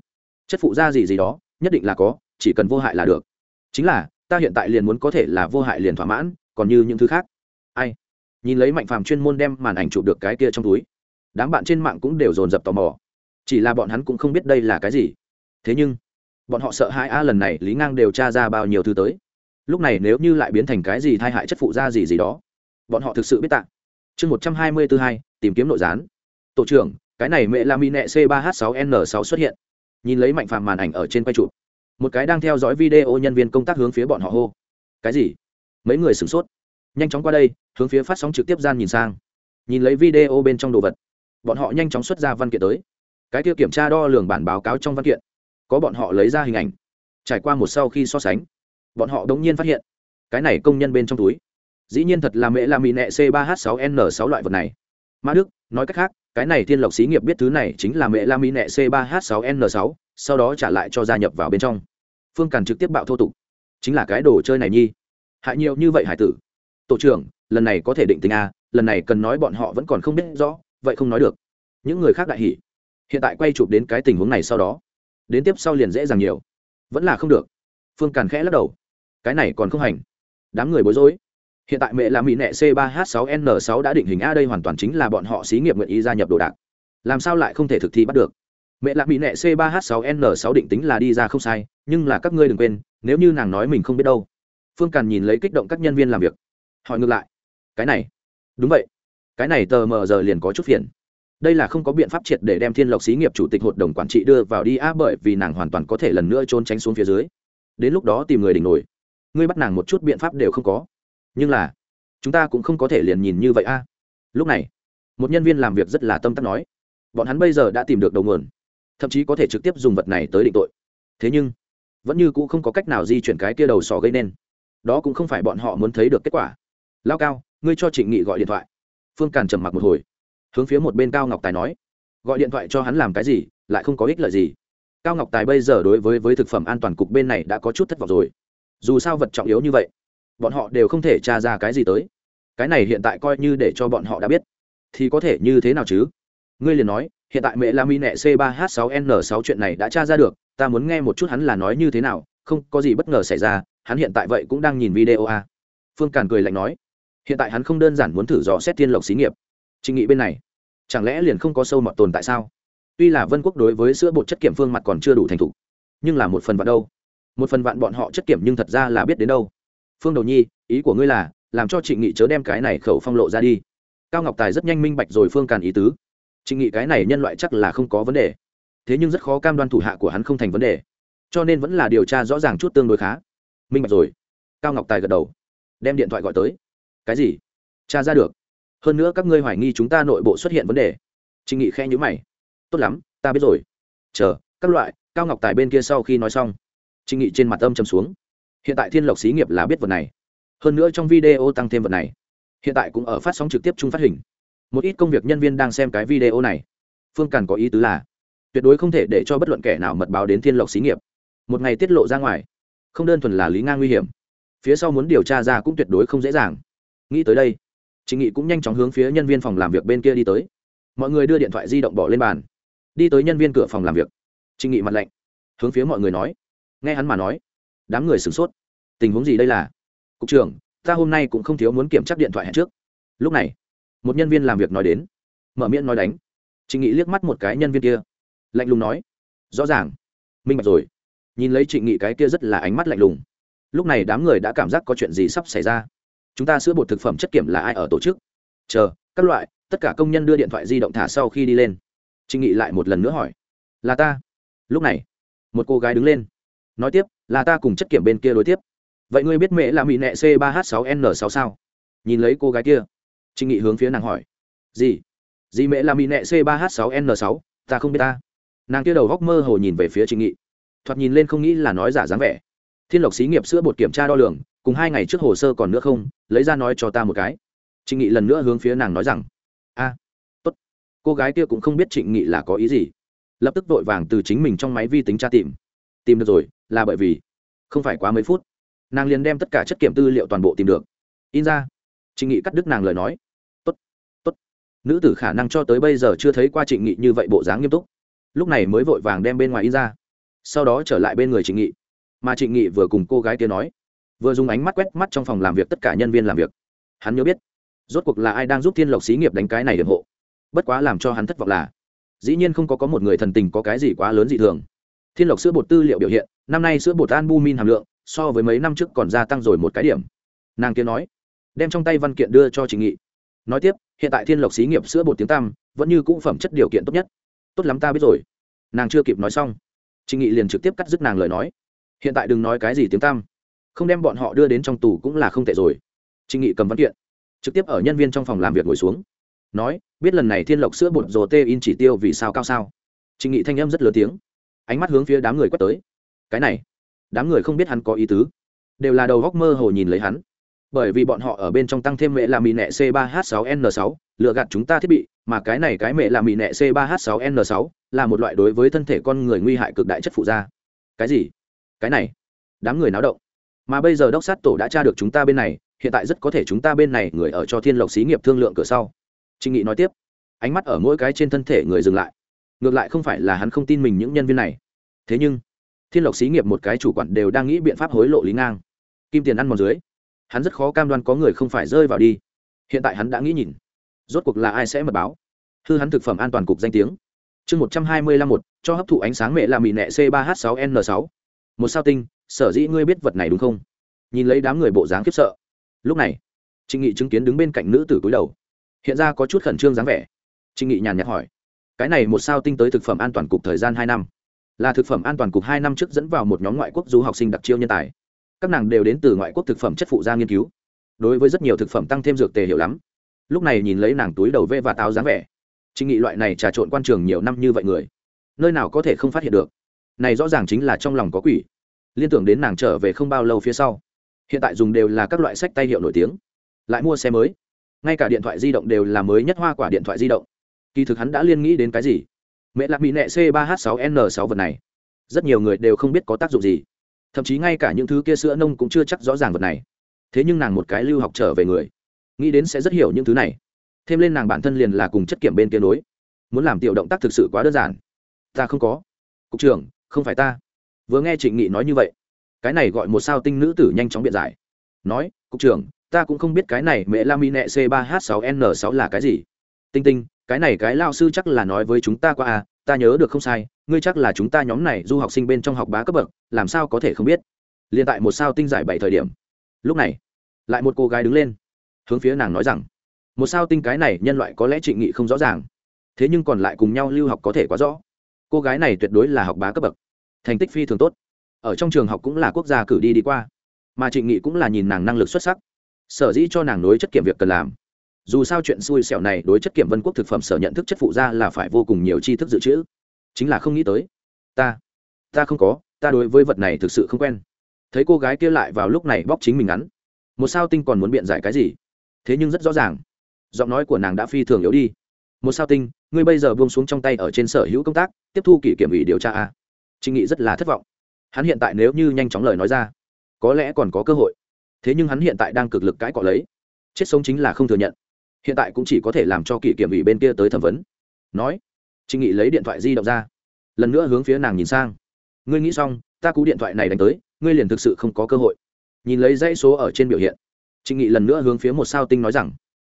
Chất phụ da gì gì đó, nhất định là có, chỉ cần vô hại là được chính là, ta hiện tại liền muốn có thể là vô hại liền thỏa mãn, còn như những thứ khác. Ai? Nhìn lấy mạnh phàm chuyên môn đem màn ảnh chụp được cái kia trong túi, đám bạn trên mạng cũng đều dồn dập tò mò. Chỉ là bọn hắn cũng không biết đây là cái gì. Thế nhưng, bọn họ sợ hai a lần này lý ngang đều tra ra bao nhiêu thứ tới. Lúc này nếu như lại biến thành cái gì thai hại chất phụ da gì gì đó, bọn họ thực sự biết tạ chương một trăm hai mươi thứ hai, tìm kiếm nội gián. Tổ trưởng, cái này mẹ là mi nẹ c ba h sáu n sáu xuất hiện. Nhìn lấy mạnh phàm màn ảnh ở trên quay chụp một cái đang theo dõi video nhân viên công tác hướng phía bọn họ hô. Cái gì? Mấy người sửng sốt. Nhanh chóng qua đây, hướng phía phát sóng trực tiếp gian nhìn sang. Nhìn lấy video bên trong đồ vật. Bọn họ nhanh chóng xuất ra văn kiện tới. Cái kia kiểm tra đo lường bản báo cáo trong văn kiện. Có bọn họ lấy ra hình ảnh. Trải qua một sau khi so sánh, bọn họ đống nhiên phát hiện, cái này công nhân bên trong túi. Dĩ nhiên thật là mẹ là mì nẹ c 3 h 6 n 6 loại vật này. Mã đức, nói cách khác, cái này thiên lộc xí nghiệp biết thứ này chính là mẹ la mỹ nẹ c 3 h 6 n 6 sau đó trả lại cho gia nhập vào bên trong. Phương càn trực tiếp bạo thô tục. Chính là cái đồ chơi này nhi. Hại nhiều như vậy hải tử. Tổ trưởng, lần này có thể định tính a, lần này cần nói bọn họ vẫn còn không biết rõ, vậy không nói được. Những người khác đại hỉ. Hiện tại quay chụp đến cái tình huống này sau đó. Đến tiếp sau liền dễ dàng nhiều. Vẫn là không được. Phương càn khẽ lắc đầu. Cái này còn không hành. Đám người bối rối. Hiện tại mẹ là mỹ nẹ c 3 h 6 n 6 đã định hình a đây hoàn toàn chính là bọn họ xí nghiệp nguyện ý gia nhập đồ đạc. Làm sao lại không thể thực thi bắt được? Mẹ lạ mỹ nẹ c 3 h 6 n 6 định tính là đi ra không sai, nhưng là các ngươi đừng quên, nếu như nàng nói mình không biết đâu. Phương càn nhìn lấy kích động các nhân viên làm việc. Hỏi ngược lại. Cái này. Đúng vậy. Cái này tờ mờ giờ liền có chút phiền. Đây là không có biện pháp triệt để đem thiên lộc xí nghiệp chủ tịch hội đồng quản trị đưa vào đi a bởi vì nàng hoàn toàn có thể lần nữa trốn tránh xuống phía dưới. Đến lúc đó tìm người đỉnh nổi. Ngươi bắt nàng một chút biện pháp đều không có. Nhưng là, chúng ta cũng không có thể liền nhìn như vậy a. Lúc này, một nhân viên làm việc rất là tâm tắc nói. Bọn hắn bây giờ đã tìm được đầu nguồn thậm chí có thể trực tiếp dùng vật này tới định tội. Thế nhưng, vẫn như cũ không có cách nào di chuyển cái kia đầu sò gây nên. Đó cũng không phải bọn họ muốn thấy được kết quả. Lao cao, ngươi cho trịnh nghị gọi điện thoại. Phương càn trầm mặc một hồi. Hướng phía một bên cao ngọc tài nói. Gọi điện thoại cho hắn làm cái gì, lại không có ích lợi gì. Cao ngọc tài bây giờ đối với với thực phẩm an toàn cục bên này đã có chút thất vọng rồi. Dù sao vật trọng yếu như vậy, bọn họ đều không thể tra ra cái gì tới. Cái này hiện tại coi như để cho bọn họ đã biết. Thì có thể như thế nào chứ? Ngươi liền nói hiện tại mẹ la mi nẹ c 3 h 6 n 6 chuyện này đã tra ra được, ta muốn nghe một chút hắn là nói như thế nào, không có gì bất ngờ xảy ra, hắn hiện tại vậy cũng đang nhìn video a phương càn cười lạnh nói, hiện tại hắn không đơn giản muốn thử dò xét thiên lộc xí nghiệp. Trình nghị bên này, chẳng lẽ liền không có sâu mọt tồn tại sao? Tuy là vân quốc đối với sữa bột chất kiểm phương mặt còn chưa đủ thành thục, nhưng là một phần vạn đâu? Một phần vạn bọn họ chất kiểm nhưng thật ra là biết đến đâu. Phương đầu nhi, ý của ngươi là, làm cho trịnh nghị chớ đem cái này khẩu phong lộ ra đi. Cao ngọc tài rất nhanh minh bạch rồi phương càn ý tứ trịnh nghị cái này nhân loại chắc là không có vấn đề. Thế nhưng rất khó cam đoan thủ hạ của hắn không thành vấn đề. Cho nên vẫn là điều tra rõ ràng chút tương đối khá. Minh bạch rồi. Cao ngọc tài gật đầu. Đem điện thoại gọi tới. Cái gì? Cha ra được. Hơn nữa các ngươi hoài nghi chúng ta nội bộ xuất hiện vấn đề. Trịnh nghị khe nhữ mày. Tốt lắm, ta biết rồi. Chờ, các loại, cao ngọc tài bên kia sau khi nói xong, trịnh nghị trên mặt âm chầm xuống. Hiện tại thiên lộc xí nghiệp là biết vật này. Hơn nữa trong video tăng thêm vật này. Hiện tại cũng ở phát sóng trực tiếp chung phát hình một ít công việc nhân viên đang xem cái video này. Phương càn có ý tứ là, tuyệt đối không thể để cho bất luận kẻ nào mật báo đến thiên lộc xí nghiệp. Một ngày tiết lộ ra ngoài, không đơn thuần là lý ngang nguy hiểm. Phía sau muốn điều tra ra cũng tuyệt đối không dễ dàng. Nghĩ tới đây chị nghị cũng nhanh chóng hướng phía nhân viên phòng làm việc bên kia đi tới. Mọi người đưa điện thoại di động bỏ lên bàn. Đi tới nhân viên cửa phòng làm việc. Chị nghị mặt lạnh, hướng phía mọi người nói. Nghe hắn mà nói, đám người sửng sốt. Tình huống gì đây là? Cục trưởng, ta hôm nay cũng không thiếu muốn kiểm tra điện thoại hẹn trước. Lúc này một nhân viên làm việc nói đến. Mở miệng nói đánh. Trịnh nghị liếc mắt một cái nhân viên kia. Lạnh lùng nói. Rõ ràng. Minh bạch rồi. Nhìn lấy trịnh nghị cái kia rất là ánh mắt lạnh lùng. Lúc này đám người đã cảm giác có chuyện gì sắp xảy ra. Chúng ta sữa bột thực phẩm chất kiểm là ai ở tổ chức? Chờ, các loại, tất cả công nhân đưa điện thoại di động thả sau khi đi lên. Trịnh nghị lại một lần nữa hỏi. Là ta. Lúc này, một cô gái đứng lên. Nói tiếp, là ta cùng chất kiểm bên kia đối tiếp. Vậy ngươi biết mẹ là mỹ nẹ c ba h sáu n sáu sao? Nhìn lấy cô gái kia trịnh nghị hướng phía nàng hỏi. Gì? Gì mẹ là mỹ nẹ c 3 h 6 n 6 ta không biết ta. Nàng kia đầu góc mơ hồ nhìn về phía trịnh nghị. Thoạt nhìn lên không nghĩ là nói giả dáng vẻ. Thiên lộc xí nghiệp sữa bột kiểm tra đo lường, cùng hai ngày trước hồ sơ còn nữa không, lấy ra nói cho ta một cái. Trịnh nghị lần nữa hướng phía nàng nói rằng, a, tốt. Cô gái kia cũng không biết trịnh nghị là có ý gì. Lập tức vội vàng từ chính mình trong máy vi tính tra tìm. Tìm được rồi, là bởi vì không phải quá mấy phút. Nàng liền đem tất cả chất kiểm tư liệu toàn bộ tìm được. In ra. Trịnh nghị cắt đứt nàng lời nói nữ tử khả năng cho tới bây giờ chưa thấy qua trịnh nghị như vậy bộ dáng nghiêm túc. Lúc này mới vội vàng đem bên ngoài in ra. Sau đó trở lại bên người trịnh nghị. Mà trịnh nghị vừa cùng cô gái kia nói, vừa dùng ánh mắt quét mắt trong phòng làm việc tất cả nhân viên làm việc. Hắn nhớ biết, rốt cuộc là ai đang giúp thiên lộc xí nghiệp đánh cái này điểm hộ. Bất quá làm cho hắn thất vọng là, dĩ nhiên không có có một người thần tình có cái gì quá lớn dị thường. Thiên lộc sữa bột tư liệu biểu hiện, năm nay sữa bột albumin hàm lượng, so với mấy năm trước còn gia tăng rồi một cái điểm. Nàng kia nói, đem trong tay văn kiện đưa cho trịnh nghị. Nói tiếp hiện tại thiên lộc xí nghiệp sữa bột tiếng tăm, vẫn như cũ phẩm chất điều kiện tốt nhất. Tốt lắm ta biết rồi. Nàng chưa kịp nói xong trịnh nghị liền trực tiếp cắt dứt nàng lời nói. Hiện tại đừng nói cái gì tiếng tăm, không đem bọn họ đưa đến trong tù cũng là không tệ rồi. Trịnh nghị cầm văn kiện, trực tiếp ở nhân viên trong phòng làm việc ngồi xuống. Nói, biết lần này thiên lộc sữa bột rồ tê in chỉ tiêu vì sao cao sao? Trịnh nghị thanh âm rất lớn tiếng. Ánh mắt hướng phía đám người quét tới. Cái này, đám người không biết hắn có ý tứ. Đều là đầu góc mơ hồ nhìn lấy hắn bởi vì bọn họ ở bên trong tăng thêm mẹ là mì nẹ c 3 h 6 n 6 lựa gạt chúng ta thiết bị, mà cái này cái mẹ là mì nẹ c 3 h 6 n 6 là một loại đối với thân thể con người nguy hại cực đại chất phụ da. Cái gì? Cái này? Đám người náo động. Mà bây giờ đốc sát tổ đã tra được chúng ta bên này, hiện tại rất có thể chúng ta bên này người ở cho thiên lộc xí nghiệp thương lượng cửa sau. Trinh nghị nói tiếp. Ánh mắt ở mỗi cái trên thân thể người dừng lại. Ngược lại không phải là hắn không tin mình những nhân viên này. Thế nhưng, thiên lộc xí nghiệp một cái chủ quản đều đang nghĩ biện pháp hối lộ lý ngang. Kim tiền ăn mòn dưới hắn rất khó cam đoan có người không phải rơi vào đi. Hiện tại hắn đã nghĩ nhìn. Rốt cuộc là ai sẽ mật báo? Hư hắn thực phẩm an toàn cục danh tiếng. Chương một trăm hai mươi lăm một, cho hấp thụ ánh sáng mẹ là mì nẹ c ba h sáu n sáu. Một sao tinh, sở dĩ ngươi biết vật này đúng không? Nhìn lấy đám người bộ dáng khiếp sợ. Lúc này, trịnh nghị chứng kiến đứng bên cạnh nữ tử cúi đầu. Hiện ra có chút khẩn trương dáng vẻ. Trịnh nghị nhàn nhạt hỏi, cái này một sao tinh tới thực phẩm an toàn cục thời gian hai năm? Là thực phẩm an toàn cục hai năm trước dẫn vào một nhóm ngoại quốc du học sinh đặc chiêu nhân tài các nàng đều đến từ ngoại quốc thực phẩm chất phụ gia nghiên cứu. Đối với rất nhiều thực phẩm tăng thêm dược tề hiểu lắm. Lúc này nhìn lấy nàng túi đầu vê và táo dáng vẻ. Trịnh nghị loại này trà trộn quan trường nhiều năm như vậy người, nơi nào có thể không phát hiện được. Này rõ ràng chính là trong lòng có quỷ. Liên tưởng đến nàng trở về không bao lâu phía sau, hiện tại dùng đều là các loại sách tay hiệu nổi tiếng. Lại mua xe mới. Ngay cả điện thoại di động đều là mới nhất hoa quả điện thoại di động. Kỳ thực hắn đã liên nghĩ đến cái gì? Mẹ lạc mỹ nẹ c 3 h 6 n 6 vật này. Rất nhiều người đều không biết có tác dụng gì thậm chí ngay cả những thứ kia sữa nông cũng chưa chắc rõ ràng vật này. Thế nhưng nàng một cái lưu học trở về người, nghĩ đến sẽ rất hiểu những thứ này. Thêm lên nàng bản thân liền là cùng chất kiểm bên kia đối muốn làm tiểu động tác thực sự quá đơn giản. Ta không có. Cục trưởng, không phải ta. Vừa nghe trịnh nghị nói như vậy, cái này gọi một sao tinh nữ tử nhanh chóng biện giải. Nói, cục trưởng, ta cũng không biết cái này mẹ la mi nẹ c 3 h 6 n 6 là cái gì. Tinh tinh, cái này cái lao sư chắc là nói với chúng ta qua à ta nhớ được không sai, ngươi chắc là chúng ta nhóm này du học sinh bên trong học bá cấp bậc, làm sao có thể không biết? Liền tại một sao tinh giải bảy thời điểm. Lúc này, lại một cô gái đứng lên, hướng phía nàng nói rằng, một sao tinh cái này nhân loại có lẽ trịnh nghị không rõ ràng, thế nhưng còn lại cùng nhau lưu học có thể quá rõ. Cô gái này tuyệt đối là học bá cấp bậc, thành tích phi thường tốt. Ở trong trường học cũng là quốc gia cử đi đi qua, mà trịnh nghị cũng là nhìn nàng năng lực xuất sắc, sở dĩ cho nàng nối chất kiểm việc cần làm dù sao chuyện xui xẻo này đối chất kiểm vân quốc thực phẩm sở nhận thức chất phụ ra là phải vô cùng nhiều tri thức dự trữ. Chính là không nghĩ tới. Ta ta không có, ta đối với vật này thực sự không quen. Thấy cô gái kia lại vào lúc này bóc chính mình ngắn. Một sao tinh còn muốn biện giải cái gì? Thế nhưng rất rõ ràng. Giọng nói của nàng đã phi thường yếu đi. Một sao tinh, ngươi bây giờ buông xuống trong tay ở trên sở hữu công tác, tiếp thu kỷ kiểm ủy điều tra a. Trịnh nghị rất là thất vọng. Hắn hiện tại nếu như nhanh chóng lời nói ra, có lẽ còn có cơ hội. Thế nhưng hắn hiện tại đang cực lực cãi cọ lấy. Chết sống chính là không thừa nhận hiện tại cũng chỉ có thể làm cho kỷ kiểm ủy bên kia tới thẩm vấn. Nói, trịnh nghị lấy điện thoại di động ra, lần nữa hướng phía nàng nhìn sang. Ngươi nghĩ xong, ta cú điện thoại này đánh tới, ngươi liền thực sự không có cơ hội. Nhìn lấy dãy số ở trên biểu hiện, trịnh nghị lần nữa hướng phía một sao tinh nói rằng,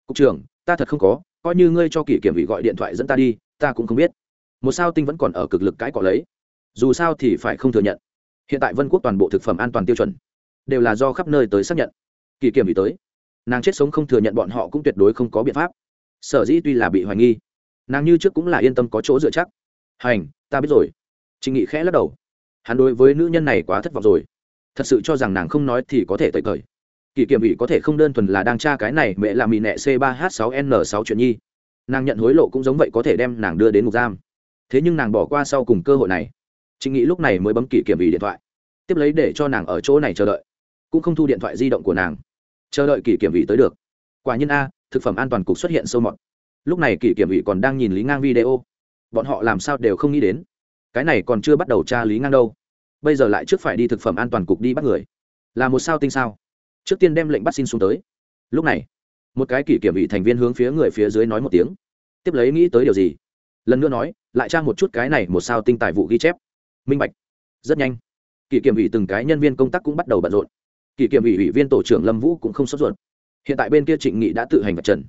cục trưởng, ta thật không có, coi như ngươi cho kỷ kiểm ủy gọi điện thoại dẫn ta đi, ta cũng không biết. Một sao tinh vẫn còn ở cực lực cãi cọ lấy. Dù sao thì phải không thừa nhận, hiện tại vân quốc toàn bộ thực phẩm an toàn tiêu chuẩn, đều là do khắp nơi tới xác nhận. Kỷ kiểm ủy tới nàng chết sống không thừa nhận bọn họ cũng tuyệt đối không có biện pháp. Sở dĩ tuy là bị hoài nghi, nàng như trước cũng là yên tâm có chỗ dựa chắc. Hành, ta biết rồi. Trịnh nghị khẽ lắc đầu. Hắn đối với nữ nhân này quá thất vọng rồi. Thật sự cho rằng nàng không nói thì có thể tẩy cởi. Kỳ kiểm ủy có thể không đơn thuần là đang tra cái này mẹ là mì nẹ c 3 h 6 n 6 chuyện nhi. Nàng nhận hối lộ cũng giống vậy có thể đem nàng đưa đến ngục giam. Thế nhưng nàng bỏ qua sau cùng cơ hội này. Trịnh nghị lúc này mới bấm kỳ kiểm ủy điện thoại. Tiếp lấy để cho nàng ở chỗ này chờ đợi. Cũng không thu điện thoại di động của nàng chờ đợi kỷ kiểm ủy tới được. Quả nhiên a, thực phẩm an toàn cục xuất hiện sâu mọt. Lúc này kỷ kiểm ủy còn đang nhìn lý ngang video. Bọn họ làm sao đều không nghĩ đến. Cái này còn chưa bắt đầu tra lý ngang đâu. Bây giờ lại trước phải đi thực phẩm an toàn cục đi bắt người. Là một sao tinh sao? Trước tiên đem lệnh bắt xin xuống tới. Lúc này, một cái kỷ kiểm ủy thành viên hướng phía người phía dưới nói một tiếng. Tiếp lấy nghĩ tới điều gì? Lần nữa nói, lại trang một chút cái này một sao tinh tài vụ ghi chép. Minh bạch. Rất nhanh. Kỷ kiểm ủy từng cái nhân viên công tác cũng bắt đầu bận rộn kỷ kiểm ủy ủy viên tổ trưởng lâm vũ cũng không sốt ruột. Hiện tại bên kia trịnh nghị đã tự hành vật trần.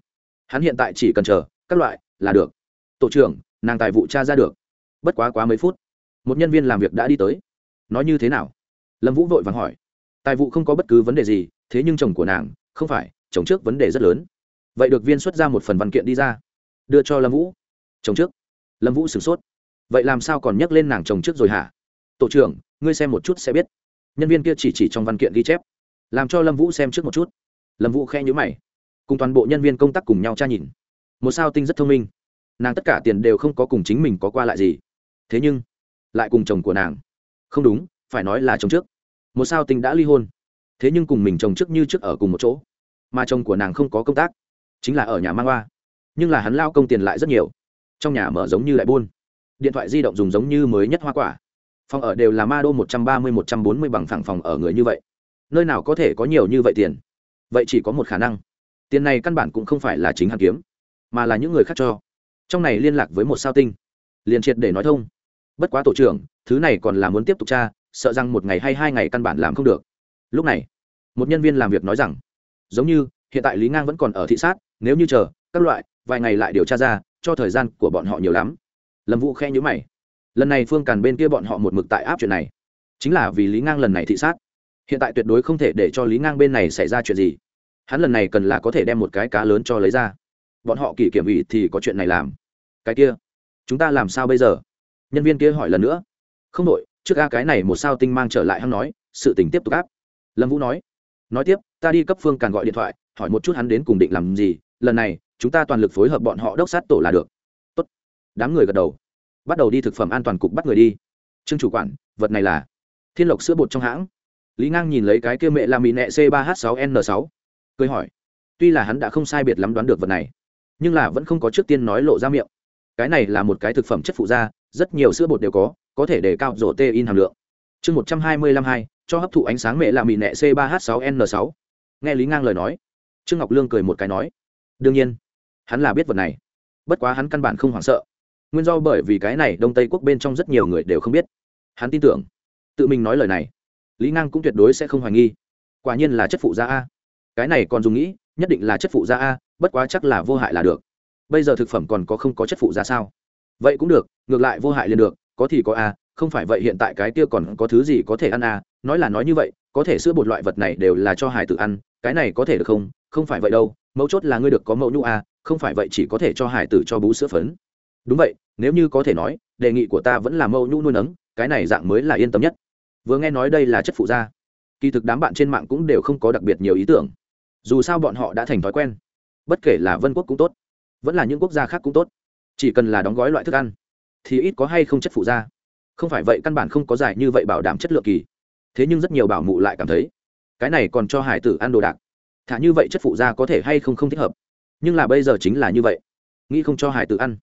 Hắn hiện tại chỉ cần chờ, các loại, là được. Tổ trưởng, nàng tài vụ tra ra được. Bất quá quá mấy phút, một nhân viên làm việc đã đi tới. Nói như thế nào? Lâm vũ vội vàng hỏi. Tài vụ không có bất cứ vấn đề gì, thế nhưng chồng của nàng, không phải, chồng trước vấn đề rất lớn. Vậy được viên xuất ra một phần văn kiện đi ra. Đưa cho lâm vũ. Chồng trước. Lâm vũ sửng sốt. Vậy làm sao còn nhắc lên nàng chồng trước rồi hả? Tổ trưởng, ngươi xem một chút sẽ biết. Nhân viên kia chỉ chỉ trong văn kiện ghi chép làm cho lâm vũ xem trước một chút lâm vũ khe nhữ mày cùng toàn bộ nhân viên công tác cùng nhau tra nhìn một sao tinh rất thông minh nàng tất cả tiền đều không có cùng chính mình có qua lại gì thế nhưng lại cùng chồng của nàng không đúng phải nói là chồng trước một sao tinh đã ly hôn thế nhưng cùng mình chồng trước như trước ở cùng một chỗ mà chồng của nàng không có công tác chính là ở nhà mang hoa nhưng là hắn lao công tiền lại rất nhiều trong nhà mở giống như lại buôn điện thoại di động dùng giống như mới nhất hoa quả phòng ở đều là ma đô một trăm ba mươi, một trăm bốn mươi bằng phẳng phòng ở người như vậy nơi nào có thể có nhiều như vậy tiền? Vậy chỉ có một khả năng. Tiền này căn bản cũng không phải là chính hắn kiếm, mà là những người khác cho. Trong này liên lạc với một sao tinh. Liền triệt để nói thông. Bất quá tổ trưởng, thứ này còn là muốn tiếp tục tra, sợ rằng một ngày hay hai ngày căn bản làm không được. Lúc này, một nhân viên làm việc nói rằng, giống như, hiện tại lý ngang vẫn còn ở thị sát, nếu như chờ, các loại, vài ngày lại điều tra ra, cho thời gian của bọn họ nhiều lắm. Lâm vũ khe nhữ mày. Lần này phương càn bên kia bọn họ một mực tại áp chuyện này. Chính là vì lý ngang lần này thị sát hiện tại tuyệt đối không thể để cho lý ngang bên này xảy ra chuyện gì. Hắn lần này cần là có thể đem một cái cá lớn cho lấy ra. Bọn họ kỷ kiểm ủy thì có chuyện này làm. Cái kia, chúng ta làm sao bây giờ? Nhân viên kia hỏi lần nữa. Không đội trước a cái này một sao tinh mang trở lại hắn nói, sự tình tiếp tục áp. Lâm vũ nói. Nói tiếp, ta đi cấp phương càng gọi điện thoại, hỏi một chút hắn đến cùng định làm gì, lần này, chúng ta toàn lực phối hợp bọn họ đốc sát tổ là được. Tốt. đám người gật đầu. Bắt đầu đi thực phẩm an toàn cục bắt người đi. Trương chủ quản, vật này là thiên lộc sữa bột trong hãng lý ngang nhìn lấy cái kia mẹ làm mì nẹ c 3 h 6 n 6 cười hỏi, tuy là hắn đã không sai biệt lắm đoán được vật này, nhưng là vẫn không có trước tiên nói lộ ra miệng. Cái này là một cái thực phẩm chất phụ da rất nhiều sữa bột đều có có thể để cao rổ tê in hàm lượng. Chương một trăm hai mươi lăm hai, cho hấp thụ ánh sáng mẹ làm mì nẹ c 3 h 6 n 6 nghe lý ngang lời nói, trương ngọc lương cười một cái nói, đương nhiên, hắn là biết vật này. Bất quá hắn căn bản không hoảng sợ. Nguyên do bởi vì cái này đông tây quốc bên trong rất nhiều người đều không biết. Hắn tin tưởng, tự mình nói lời này lý ngang cũng tuyệt đối sẽ không hoài nghi. Quả nhiên là chất phụ da a. Cái này còn dùng nghĩ, nhất định là chất phụ da a, bất quá chắc là vô hại là được. Bây giờ thực phẩm còn có không có chất phụ da sao? Vậy cũng được, ngược lại vô hại liền được, có thì có a, không phải vậy hiện tại cái kia còn có thứ gì có thể ăn a, nói là nói như vậy, có thể sữa bột loại vật này đều là cho hải tử ăn, cái này có thể được không? Không phải vậy đâu, mấu chốt là ngươi được có mẫu nhu a, không phải vậy chỉ có thể cho hải tử cho bú sữa phấn. Đúng vậy, nếu như có thể nói, đề nghị của ta vẫn là mẫu nhu nuôi nấng, cái này dạng mới là yên tâm nhất vừa nghe nói đây là chất phụ da kỳ thực đám bạn trên mạng cũng đều không có đặc biệt nhiều ý tưởng. Dù sao bọn họ đã thành thói quen. Bất kể là vân quốc cũng tốt, vẫn là những quốc gia khác cũng tốt. Chỉ cần là đóng gói loại thức ăn, thì ít có hay không chất phụ da không phải vậy căn bản không có giải như vậy bảo đảm chất lượng kỳ. Thế nhưng rất nhiều bảo mụ lại cảm thấy, cái này còn cho hải tử ăn đồ đạc. Thả như vậy chất phụ da có thể hay không không thích hợp. Nhưng là bây giờ chính là như vậy. Nghĩ không cho hải tử ăn,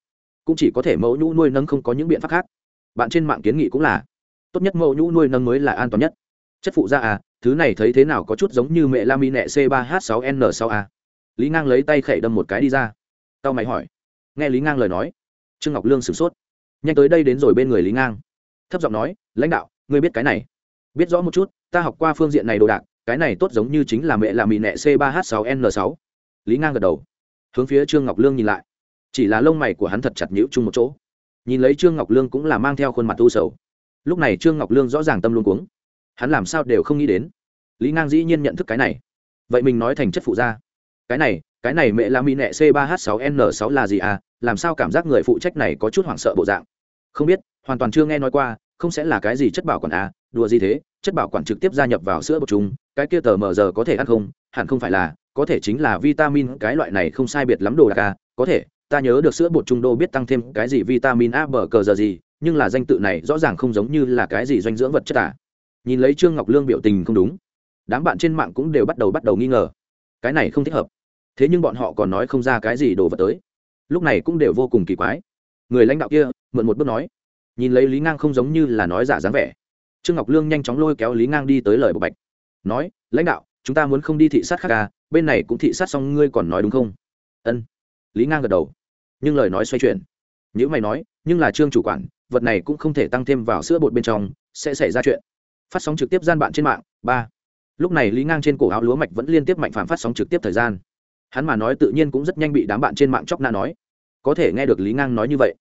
cũng chỉ có thể mẫu nhũ nuôi nâng không có những biện pháp khác. Bạn trên mạng kiến nghị cũng là tốt nhất mẫu nhũ nuôi nâng mới là an toàn nhất. Chất phụ da à thứ này thấy thế nào có chút giống như mẹ la mi nẹ c 3 h 6 n 6 a. Lý ngang lấy tay khẩy đâm một cái đi ra. Tao mày hỏi. Nghe lý ngang lời nói, trương ngọc lương sửng sốt. Nhanh tới đây đến rồi bên người lý ngang. Thấp giọng nói, lãnh đạo, ngươi biết cái này. Biết rõ một chút, ta học qua phương diện này đồ đạc, cái này tốt giống như chính là mẹ là mì nẹ c 3 h 6 n 6 lý ngang gật đầu. Hướng phía trương ngọc lương nhìn lại. Chỉ là lông mày của hắn thật chặt nhữ chung một chỗ. Nhìn lấy trương ngọc lương cũng là mang theo khuôn mặt u sầu lúc này trương ngọc lương rõ ràng tâm luôn cuống. Hắn làm sao đều không nghĩ đến. Lý ngang dĩ nhiên nhận thức cái này. Vậy mình nói thành chất phụ gia. Cái này cái này mẹ là mỹ nệ c 3 h 6 n 6 là gì à? Làm sao cảm giác người phụ trách này có chút hoảng sợ bộ dạng? Không biết, hoàn toàn chưa nghe nói qua, không sẽ là cái gì chất bảo quản à? Đùa gì thế? Chất bảo quản trực tiếp gia nhập vào sữa bột chúng, cái kia tờ mờ giờ có thể ăn không? Hẳn không phải là, có thể chính là vitamin, cái loại này không sai biệt lắm đồ đạc à? Có thể, ta nhớ được sữa bột trung đô biết tăng thêm cái gì vitamin a bờ cờ giờ gì nhưng là danh tự này rõ ràng không giống như là cái gì dinh dưỡng vật chất à. Nhìn lấy trương ngọc lương biểu tình không đúng, đám bạn trên mạng cũng đều bắt đầu bắt đầu nghi ngờ. Cái này không thích hợp. Thế nhưng bọn họ còn nói không ra cái gì đồ vật tới. Lúc này cũng đều vô cùng kỳ quái. Người lãnh đạo kia, mượn một bước nói. Nhìn lấy lý ngang không giống như là nói giả dáng vẻ. Trương ngọc lương nhanh chóng lôi kéo lý ngang đi tới lời bộ bạch. Nói, lãnh đạo, chúng ta muốn không đi thị sát khác à bên này cũng thị sát xong ngươi còn nói đúng không? Ân. Lý ngang gật đầu. Nhưng lời nói xoay chuyển. Nhữ mày nói, nhưng là trương chủ quản vật này cũng không thể tăng thêm vào sữa bột bên trong, sẽ xảy ra chuyện. Phát sóng trực tiếp gian bạn trên mạng, ba. Lúc này lý ngang trên cổ áo lúa mạch vẫn liên tiếp mạnh phản phát sóng trực tiếp thời gian. Hắn mà nói tự nhiên cũng rất nhanh bị đám bạn trên mạng chóc na nói. Có thể nghe được lý ngang nói như vậy,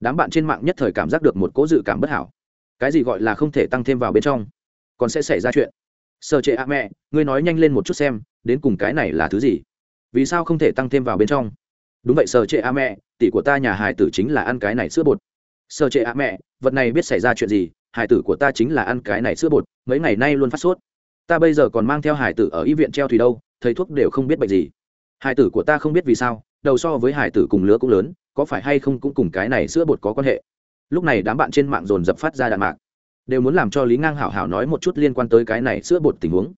đám bạn trên mạng nhất thời cảm giác được một cố dự cảm bất hảo. Cái gì gọi là không thể tăng thêm vào bên trong? Còn sẽ xảy ra chuyện. Sợ trệ a mẹ, ngươi nói nhanh lên một chút xem, đến cùng cái này là thứ gì? Vì sao không thể tăng thêm vào bên trong? Đúng vậy sợ trệ a mẹ, tỷ của ta nhà hải tử chính là ăn cái này sữa bột sơ trệ a mẹ, vật này biết xảy ra chuyện gì, hải tử của ta chính là ăn cái này sữa bột, mấy ngày nay luôn phát sốt. Ta bây giờ còn mang theo hải tử ở y viện treo thủy đâu, thầy thuốc đều không biết bệnh gì. Hải tử của ta không biết vì sao, đầu so với hải tử cùng lứa cũng lớn, có phải hay không cũng cùng cái này sữa bột có quan hệ. Lúc này đám bạn trên mạng dồn dập phát ra đạn mạc, đều muốn làm cho lý ngang hảo hảo nói một chút liên quan tới cái này sữa bột tình huống.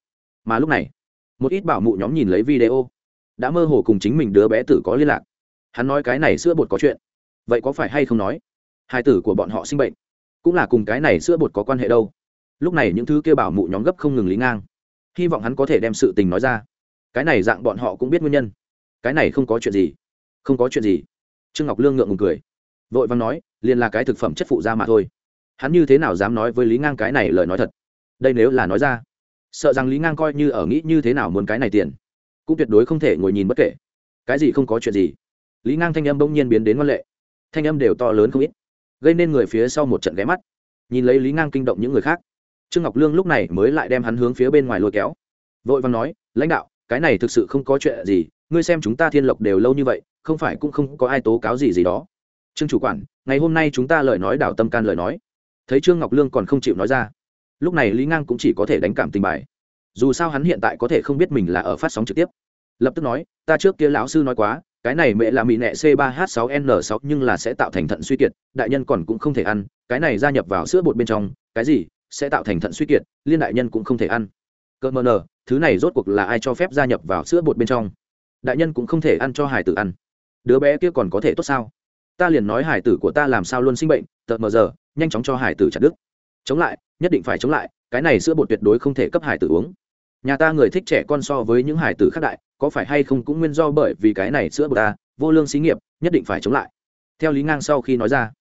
Mà lúc này, một ít bảo mụ nhóm nhìn lấy video, đã mơ hồ cùng chính mình đứa bé tử có liên lạc. Hắn nói cái này sữa bột có chuyện, vậy có phải hay không nói? Hai tử của bọn họ sinh bệnh. Cũng là cùng cái này sữa bột có quan hệ đâu. Lúc này những thứ kêu bảo mụ nhóm gấp không ngừng lý ngang. Hy vọng hắn có thể đem sự tình nói ra. Cái này dạng bọn họ cũng biết nguyên nhân. Cái này không có chuyện gì. Không có chuyện gì. Trương ngọc lương ngượng ngùng cười. Vội vàng nói, liền là cái thực phẩm chất phụ ra mà thôi. Hắn như thế nào dám nói với lý ngang cái này lời nói thật? Đây nếu là nói ra, sợ rằng lý ngang coi như ở nghĩ như thế nào muốn cái này tiền, cũng tuyệt đối không thể ngồi nhìn bất kể. Cái gì không có chuyện gì. Lý ngang thanh âm bỗng nhiên biến đến ngoan lệ. Thanh âm đều to lớn không ít gây nên người phía sau một trận ghé mắt. Nhìn lấy lý ngang kinh động những người khác, trương ngọc lương lúc này mới lại đem hắn hướng phía bên ngoài lôi kéo. Vội văn nói, lãnh đạo, cái này thực sự không có chuyện gì, ngươi xem chúng ta thiên lộc đều lâu như vậy, không phải cũng không có ai tố cáo gì gì đó. Trương chủ quản, ngày hôm nay chúng ta lời nói đảo tâm can lời nói. Thấy trương ngọc lương còn không chịu nói ra, lúc này lý ngang cũng chỉ có thể đánh cảm tình bài. Dù sao hắn hiện tại có thể không biết mình là ở phát sóng trực tiếp. Lập tức nói, ta trước kia lão sư nói quá cái này mẹ là mỹ nẹ c 3 h 6 n 6 nhưng là sẽ tạo thành thận suy kiệt, đại nhân còn cũng không thể ăn, cái này gia nhập vào sữa bột bên trong, cái gì, sẽ tạo thành thận suy kiệt, liên đại nhân cũng không thể ăn. Cơ mờ nờ, thứ này rốt cuộc là ai cho phép gia nhập vào sữa bột bên trong? Đại nhân cũng không thể ăn cho hải tử ăn. Đứa bé kia còn có thể tốt sao? Ta liền nói hải tử của ta làm sao luôn sinh bệnh, tợt mờ giờ, nhanh chóng cho hải tử chặt đứt. Chống lại, nhất định phải chống lại, cái này sữa bột tuyệt đối không thể cấp hải tử uống. Nhà ta người thích trẻ con so với những hải tử khác đại có phải hay không cũng nguyên do bởi vì cái này sữa bột ta, vô lương xí nghiệp, nhất định phải chống lại. Theo lý ngang sau khi nói ra,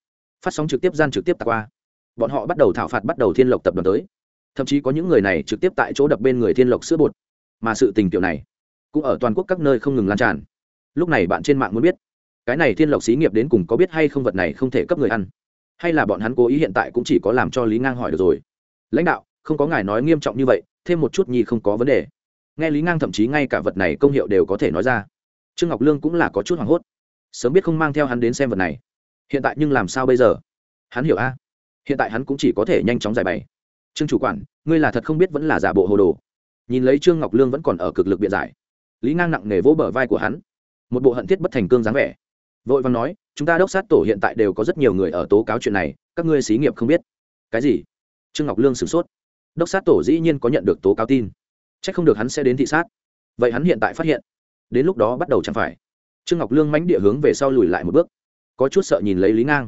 phát sóng trực tiếp gian trực tiếp tạc qua. Bọn họ bắt đầu thảo phạt bắt đầu thiên lộc tập đoàn tới. Thậm chí có những người này trực tiếp tại chỗ đập bên người thiên lộc sữa bột. Mà sự tình kiểu này cũng ở toàn quốc các nơi không ngừng lan tràn. Lúc này bạn trên mạng muốn biết, cái này thiên lộc xí nghiệp đến cùng có biết hay không vật này không thể cấp người ăn? Hay là bọn hắn cố ý hiện tại cũng chỉ có làm cho lý ngang hỏi được rồi? Lãnh đạo, không có ngài nói nghiêm trọng như vậy, thêm một chút nhi không có vấn đề nghe lý ngang thậm chí ngay cả vật này công hiệu đều có thể nói ra. Trương ngọc lương cũng là có chút hoảng hốt. Sớm biết không mang theo hắn đến xem vật này. Hiện tại nhưng làm sao bây giờ? Hắn hiểu a. Hiện tại hắn cũng chỉ có thể nhanh chóng giải bày. Trương chủ quản, ngươi là thật không biết vẫn là giả bộ hồ đồ. Nhìn lấy trương ngọc lương vẫn còn ở cực lực biện giải. Lý ngang nặng nề vỗ bờ vai của hắn. Một bộ hận thiết bất thành cương dáng vẻ. Vội văn nói, chúng ta đốc sát tổ hiện tại đều có rất nhiều người ở tố cáo chuyện này, các ngươi xí nghiệp không biết. Cái gì? Trương ngọc lương sửng sốt. Đốc sát tổ dĩ nhiên có nhận được tố cáo tin c h ắ c không được hắn sẽ đến thị sát. Vậy hắn hiện tại phát hiện. Đến lúc đó bắt đầu chẳng phải. Trương ngọc lương mánh địa hướng về sau lùi lại một bước. Có chút sợ nhìn lấy lý ngang.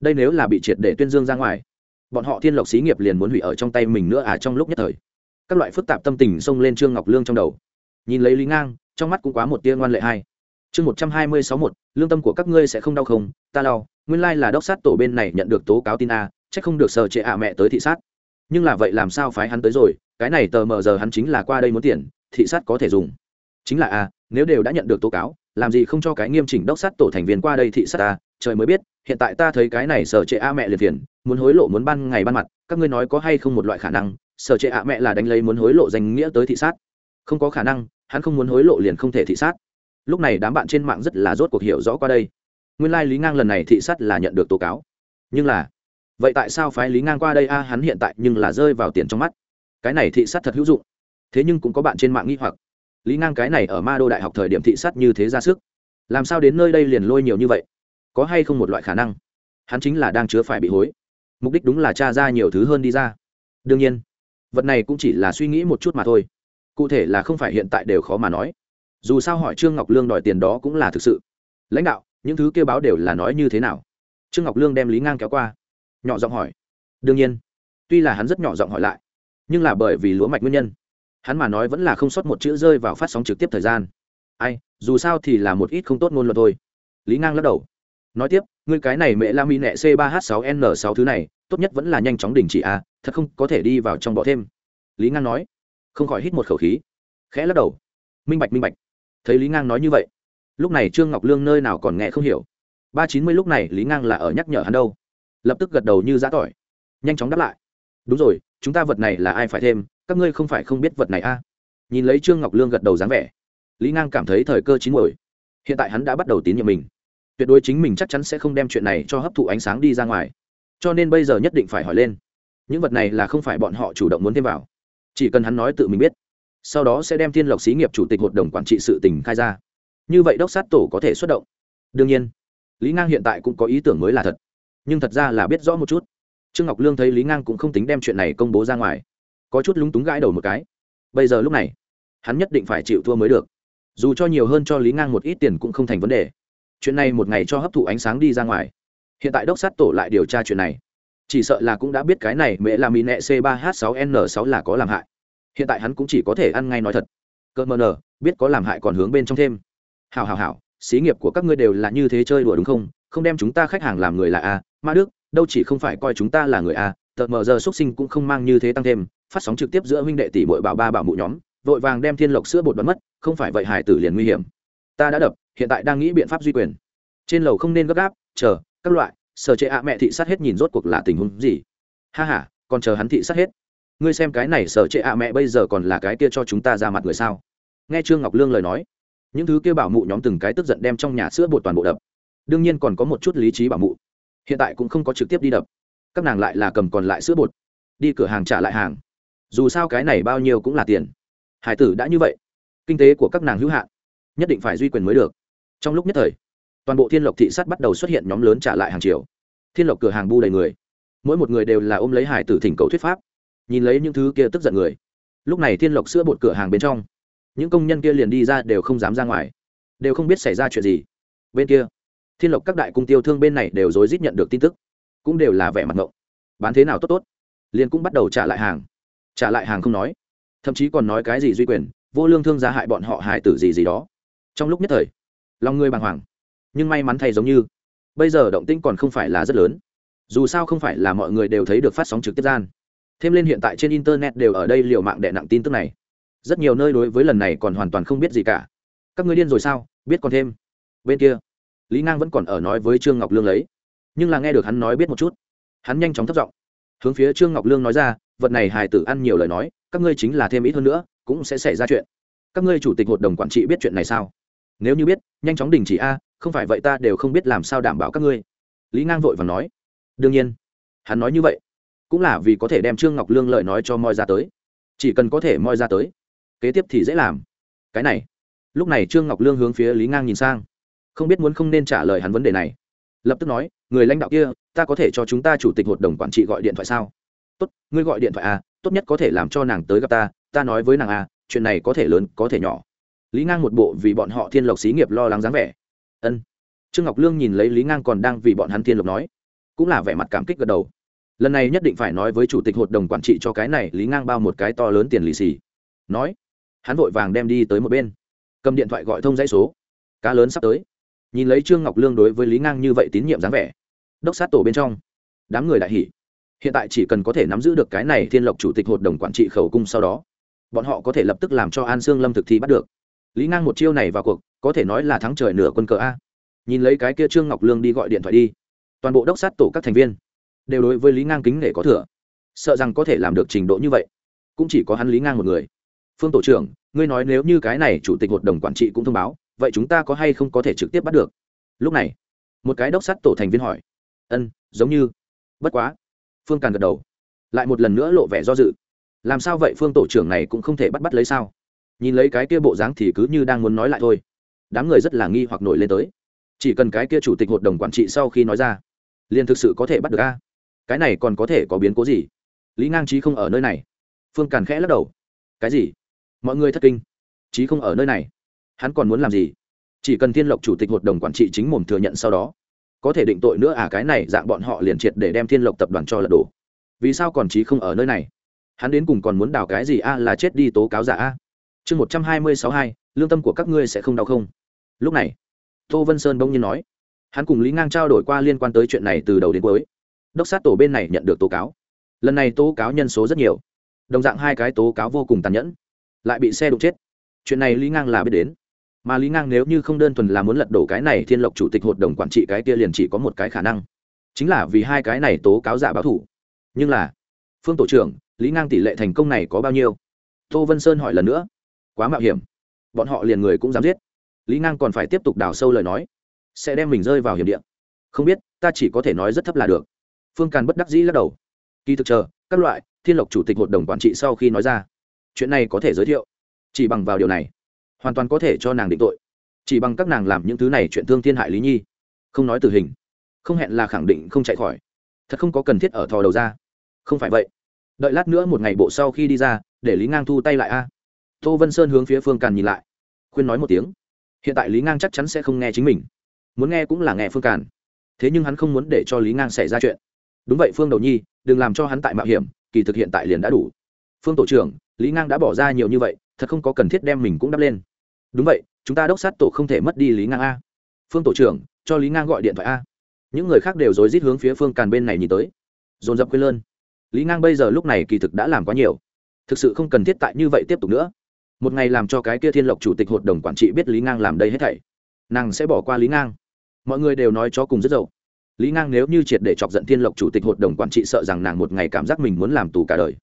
Đây nếu là bị triệt để tuyên dương ra ngoài, bọn họ thiên lộc xí nghiệp liền muốn hủy ở trong tay mình nữa à trong lúc nhất thời. Các loại phức tạp tâm tình xông lên trương ngọc lương trong đầu. Nhìn lấy lý ngang, trong mắt cũng quá một tia ngoan lệ hai chương một trăm hai mươi sáu một lương tâm của các ngươi sẽ không đau không? Ta đau nguyên lai là đốc sát tổ bên này nhận được tố cáo tin à, a c h ắ c không được sờ trệ ạ à mẹ tới thị sát. Nhưng là vậy làm sao phái hắn tới rồi? Cái này tờ mờ giờ hắn chính là qua đây muốn tiền, thị sát có thể dùng. Chính là a nếu đều đã nhận được tố cáo, làm gì không cho cái nghiêm chỉnh đốc sát tổ thành viên qua đây thị sát ta trời mới biết, hiện tại ta thấy cái này sở trệ a mẹ liền tiền muốn hối lộ muốn ban ngày ban mặt, các ngươi nói có hay không một loại khả năng, sở trệ a mẹ là đánh lấy muốn hối lộ danh nghĩa tới thị sát. Không có khả năng, hắn không muốn hối lộ liền không thể thị sát. Lúc này đám bạn trên mạng rất là rốt cuộc hiểu rõ qua đây. Nguyên lai lý ngang lần này thị sát là nhận được tố cáo. Nhưng là, vậy tại sao phái lý ngang qua đây a? Hắn hiện tại nhưng là rơi vào tiền trong mắt cái này thị sát thật hữu dụng. Thế nhưng cũng có bạn trên mạng nghi hoặc. Lý ngang cái này ở ma đô đại học thời điểm thị sát như thế ra sức. Làm sao đến nơi đây liền lôi nhiều như vậy? Có hay không một loại khả năng? Hắn chính là đang chứa phải bị hối. Mục đích đúng là t r a ra nhiều thứ hơn đi ra. Đương nhiên, vật này cũng chỉ là suy nghĩ một chút mà thôi. Cụ thể là không phải hiện tại đều khó mà nói. Dù sao hỏi trương ngọc lương đòi tiền đó cũng là thực sự. Lãnh đạo, những thứ kêu báo đều là nói như thế nào? Trương ngọc lương đem lý ngang kéo qua, nhỏ giọng hỏi. Đương nhiên, tuy là hắn rất nhỏ giọng hỏi lại nhưng là bởi vì lúa mạch nguyên nhân. Hắn mà nói vẫn là không sót một chữ rơi vào phát sóng trực tiếp thời gian. Ai, dù sao thì là một ít không tốt ngôn luận thôi. Lý ngang lắc đầu. Nói tiếp, ngươi cái này mẹ la mi nẹ c 3 h 6 n 6 thứ này, tốt nhất vẫn là nhanh chóng đình chỉ à thật không có thể đi vào trong bỏ thêm. Lý ngang nói. Không khỏi hít một khẩu khí. Khẽ lắc đầu. Minh bạch minh bạch. Thấy lý ngang nói như vậy, lúc này trương ngọc lương nơi nào còn nghe không hiểu. Ba chín mươi lúc này lý ngang là ở nhắc nhở hắn đâu. Lập tức gật đầu như giã tỏi. Nhanh chóng đáp lại đúng rồi, chúng ta vật này là ai phải thêm? Các ngươi không phải không biết vật này a à? nhìn lấy trương ngọc lương gật đầu dáng vẻ. Lý ngang cảm thấy thời cơ chín muồi. Hiện tại hắn đã bắt đầu tín nhiệm mình. Tuyệt đối chính mình chắc chắn sẽ không đem chuyện này cho hấp thụ ánh sáng đi ra ngoài. Cho nên bây giờ nhất định phải hỏi lên. Những vật này là không phải bọn họ chủ động muốn thêm vào. Chỉ cần hắn nói tự mình biết, sau đó sẽ đem thiên lộc xí nghiệp chủ tịch hội đồng quản trị sự tình khai ra. Như vậy đốc sát tổ có thể xuất động. Đương nhiên, lý ngang hiện tại cũng có ý tưởng mới là thật. Nhưng thật ra là biết rõ một chút trương ngọc lương thấy lý ngang cũng không tính đem chuyện này công bố ra ngoài. Có chút lúng túng gãi đầu một cái. Bây giờ lúc này, hắn nhất định phải chịu thua mới được. Dù cho nhiều hơn cho lý ngang một ít tiền cũng không thành vấn đề. Chuyện này một ngày cho hấp thụ ánh sáng đi ra ngoài. Hiện tại đốc sát tổ lại điều tra chuyện này. Chỉ sợ là cũng đã biết cái này mẹ là mỹ nệ c 3 h 6 n 6 là có làm hại. Hiện tại hắn cũng chỉ có thể ăn ngay nói thật. Cơn mờ nờ, biết có làm hại còn hướng bên trong thêm. Hào hào hào xí nghiệp của các ngươi đều là như thế chơi đùa đúng không? Không đem chúng ta khách hàng làm người là a, ma đức đâu chỉ không phải coi chúng ta là người a tờ mờ giờ xuất sinh cũng không mang như thế tăng thêm phát sóng trực tiếp giữa huynh đệ tỷ bội bảo ba bảo mụ nhóm vội vàng đem thiên lộc sữa bột bắn mất không phải vậy hải tử liền nguy hiểm. Ta đã đập hiện tại đang nghĩ biện pháp duy quyền. Trên lầu không nên gấp gáp chờ các loại sở trệ ạ mẹ thị sát hết nhìn rốt cuộc là tình huống gì. Ha ha, còn chờ hắn thị sát hết. Ngươi xem cái này sở trệ ạ mẹ bây giờ còn là cái kia cho chúng ta ra mặt người sao? Nghe trương ngọc lương lời nói những thứ kia bảo mụ nhóm từng cái tức giận đem trong nhà sữa bột toàn bộ đập. Đương nhiên còn có một chút lý trí bảo mụ hiện tại cũng không có trực tiếp đi đập. Các nàng lại là cầm còn lại sữa bột. Đi cửa hàng trả lại hàng. Dù sao cái này bao nhiêu cũng là tiền. Hải tử đã như vậy. Kinh tế của các nàng hữu hạn. Nhất định phải duy quyền mới được. Trong lúc nhất thời, toàn bộ thiên lộc thị sát bắt đầu xuất hiện nhóm lớn trả lại hàng triệu. Thiên lộc cửa hàng bu đầy người. Mỗi một người đều là ôm lấy hải tử thỉnh cầu thuyết pháp. Nhìn lấy những thứ kia tức giận người. Lúc này thiên lộc sữa bột cửa hàng bên trong, những công nhân kia liền đi ra đều không dám ra ngoài. Đều không biết xảy ra chuyện gì. Bên kia thiên lộc các đại cung tiêu thương bên này đều rối rít nhận được tin tức, cũng đều là vẻ mặt ngộng. Bán thế nào tốt tốt? Liền cũng bắt đầu trả lại hàng. Trả lại hàng không nói. Thậm chí còn nói cái gì duy quyền, vô lương thương giá hại bọn họ hại tử gì gì đó. Trong lúc nhất thời, lòng người bàng hoàng. Nhưng may mắn thay giống như, bây giờ động tĩnh còn không phải là rất lớn. Dù sao không phải là mọi người đều thấy được phát sóng trực tiếp gian. Thêm lên hiện tại trên internet đều ở đây liều mạng đệ nặng tin tức này. Rất nhiều nơi đối với lần này còn hoàn toàn không biết gì cả. Các người điên rồi sao? Biết còn thêm. Bên kia lý ngang vẫn còn ở nói với trương ngọc lương lấy nhưng là nghe được hắn nói biết một chút hắn nhanh chóng thất giọng hướng phía trương ngọc lương nói ra vật này hài tử ăn nhiều lời nói các ngươi chính là thêm ít hơn nữa cũng sẽ xảy ra chuyện các ngươi chủ tịch hội đồng quản trị biết chuyện này sao nếu như biết nhanh chóng đình chỉ a không phải vậy ta đều không biết làm sao đảm bảo các ngươi lý ngang vội và nói đương nhiên hắn nói như vậy cũng là vì có thể đem trương ngọc lương lời nói cho moi ra tới chỉ cần có thể moi ra tới kế tiếp thì dễ làm cái này lúc này trương ngọc lương hướng phía lý ngang nhìn sang không biết muốn không nên trả lời hắn vấn đề này. Lập tức nói, người lãnh đạo kia, ta có thể cho chúng ta chủ tịch hội đồng quản trị gọi điện thoại sao? Tốt, ngươi gọi điện thoại à tốt nhất có thể làm cho nàng tới gặp ta ta nói với nàng à chuyện này có thể lớn, có thể nhỏ. Lý ngang một bộ vì bọn họ thiên lộc xí nghiệp lo lắng dáng vẻ. Ân. Trương ngọc lương nhìn lấy lý ngang còn đang vì bọn hắn thiên lộc nói, cũng là vẻ mặt cảm kích gật đầu. Lần này nhất định phải nói với chủ tịch hội đồng quản trị cho cái này, lý ngang bao một cái to lớn tiền lì xì. Nói, hắn vội vàng đem đi tới một bên. Cầm điện thoại gọi thông dãy số. Cá lớn sắp tới nhìn lấy trương ngọc lương đối với lý ngang như vậy tín nhiệm dáng vẻ đốc sát tổ bên trong đám người đại hỉ hiện tại chỉ cần có thể nắm giữ được cái này thiên lộc chủ tịch hội đồng quản trị khẩu cung sau đó bọn họ có thể lập tức làm cho an sương lâm thực thi bắt được lý ngang một chiêu này vào cuộc có thể nói là thắng trời nửa quân cờ a nhìn lấy cái kia trương ngọc lương đi gọi điện thoại đi toàn bộ đốc sát tổ các thành viên đều đối với lý ngang kính nể có thừa sợ rằng có thể làm được trình độ như vậy cũng chỉ có hắn lý ngang một người phương tổ trưởng ngươi nói nếu như cái này chủ tịch hội đồng quản trị cũng thông báo vậy chúng ta có hay không có thể trực tiếp bắt được? Lúc này, một cái đốc sát tổ thành viên hỏi. Ân, giống như. Bất quá. Phương càn gật đầu. Lại một lần nữa lộ vẻ do dự. Làm sao vậy phương tổ trưởng này cũng không thể bắt bắt lấy sao? Nhìn lấy cái kia bộ dáng thì cứ như đang muốn nói lại thôi. Đám người rất là nghi hoặc nổi lên tới. Chỉ cần cái kia chủ tịch hội đồng quản trị sau khi nói ra, liền thực sự có thể bắt được a? Cái này còn có thể có biến cố gì? Lý ngang trí không ở nơi này. Phương càn khẽ lắc đầu. Cái gì? Mọi người thất kinh. Trí không ở nơi này hắn còn muốn làm gì? Chỉ cần thiên lộc chủ tịch hội đồng quản trị chính mồm thừa nhận sau đó, có thể định tội nữa à cái này dạng bọn họ liền triệt để đem thiên lộc tập đoàn cho lật đổ. Vì sao còn trí không ở nơi này? Hắn đến cùng còn muốn đào cái gì a là chết đi tố cáo giả a chương một trăm hai mươi sáu hai, lương tâm của các ngươi sẽ không đau không? Lúc này, tô vân sơn bỗng nhiên nói. Hắn cùng lý ngang trao đổi qua liên quan tới chuyện này từ đầu đến cuối. Đốc sát tổ bên này nhận được tố cáo. Lần này tố cáo nhân số rất nhiều. Đồng dạng hai cái tố cáo vô cùng tàn nhẫn. Lại bị xe đụng chết. Chuyện này lý ngang là biết đến mà lý ngang nếu như không đơn thuần là muốn lật đổ cái này thiên lộc chủ tịch hội đồng quản trị cái kia liền chỉ có một cái khả năng. Chính là vì hai cái này tố cáo giả báo thủ. Nhưng là, phương tổ trưởng, lý ngang tỷ lệ thành công này có bao nhiêu? Tô vân sơn hỏi lần nữa. Quá mạo hiểm. Bọn họ liền người cũng dám giết. Lý ngang còn phải tiếp tục đào sâu lời nói. Sẽ đem mình rơi vào hiểm điện không biết, ta chỉ có thể nói rất thấp là được. Phương càn bất đắc dĩ lắc đầu. Kỳ thực chờ, các loại, thiên lộc chủ tịch hội đồng quản trị sau khi nói ra, chuyện này có thể giới thiệu. Chỉ bằng vào điều này hoàn toàn có thể cho nàng định tội. Chỉ bằng các nàng làm những thứ này chuyện thương thiên hại lý nhi. Không nói tử hình. Không hẹn là khẳng định không chạy khỏi. Thật không có cần thiết ở thò đầu ra. Không phải vậy. Đợi lát nữa một ngày bộ sau khi đi ra, để lý ngang thu tay lại a. Tô vân sơn hướng phía phương càn nhìn lại. Khuyên nói một tiếng. Hiện tại lý ngang chắc chắn sẽ không nghe chính mình. Muốn nghe cũng là nghe phương càn. Thế nhưng hắn không muốn để cho lý ngang xảy ra chuyện. Đúng vậy phương đầu nhi, đừng làm cho hắn tại mạo hiểm, kỳ thực hiện tại liền đã đủ. Phương tổ trưởng, lý ngang đã bỏ ra nhiều như vậy, thật không có cần thiết đem mình cũng đắp lên đúng vậy, chúng ta đốc sát tổ không thể mất đi lý ngang a. Phương tổ trưởng, cho lý ngang gọi điện thoại a. Những người khác đều rối rít hướng phía phương càn bên này nhìn tới. Dồn dập quên lơn. Lý ngang bây giờ lúc này kỳ thực đã làm quá nhiều. Thực sự không cần thiết tại như vậy tiếp tục nữa. Một ngày làm cho cái kia thiên lộc chủ tịch hội đồng quản trị biết lý ngang làm đây hết thảy. Nàng sẽ bỏ qua lý ngang. Mọi người đều nói cho cùng rất dậu lý ngang nếu như triệt để chọc giận thiên lộc chủ tịch hội đồng quản trị sợ rằng nàng một ngày cảm giác mình muốn làm tù cả đời.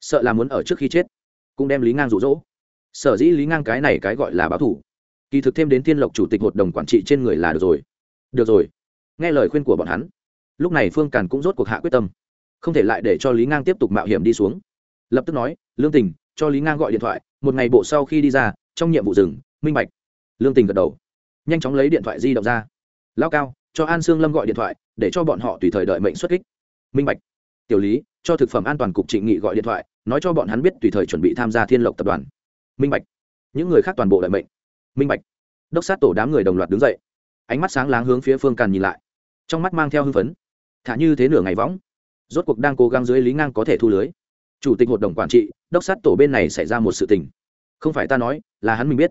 Sợ là muốn ở trước khi chết. Cũng đem lý ngang rụ rỗ sở dĩ lý ngang cái này cái gọi là báo thủ. Kỳ thực thêm đến thiên lộc chủ tịch hội đồng quản trị trên người là được rồi. Được rồi. Nghe lời khuyên của bọn hắn, lúc này phương càn cũng rốt cuộc hạ quyết tâm. Không thể lại để cho lý ngang tiếp tục mạo hiểm đi xuống. Lập tức nói, lương tình, cho lý ngang gọi điện thoại, một ngày bộ sau khi đi ra, trong nhiệm vụ rừng, minh bạch. Lương tình gật đầu, nhanh chóng lấy điện thoại di động ra. Lao cao, cho an sương lâm gọi điện thoại, để cho bọn họ tùy thời đợi mệnh xuất kích. Minh bạch. Tiểu lý, cho thực phẩm an toàn cục trịnh nghị gọi điện thoại, nói cho bọn hắn biết tùy thời chuẩn bị tham gia thiên lộc tập đoàn minh bạch. Những người khác toàn bộ đợi mệnh. Minh bạch. Đốc sát tổ đám người đồng loạt đứng dậy. Ánh mắt sáng láng hướng phía phương càn nhìn lại. Trong mắt mang theo hưng phấn. Thả như thế nửa ngày võng, rốt cuộc đang cố gắng dưới lý ngang có thể thu lưới. Chủ tịch hội đồng quản trị, đốc sát tổ bên này xảy ra một sự tình. Không phải ta nói, là hắn mình biết.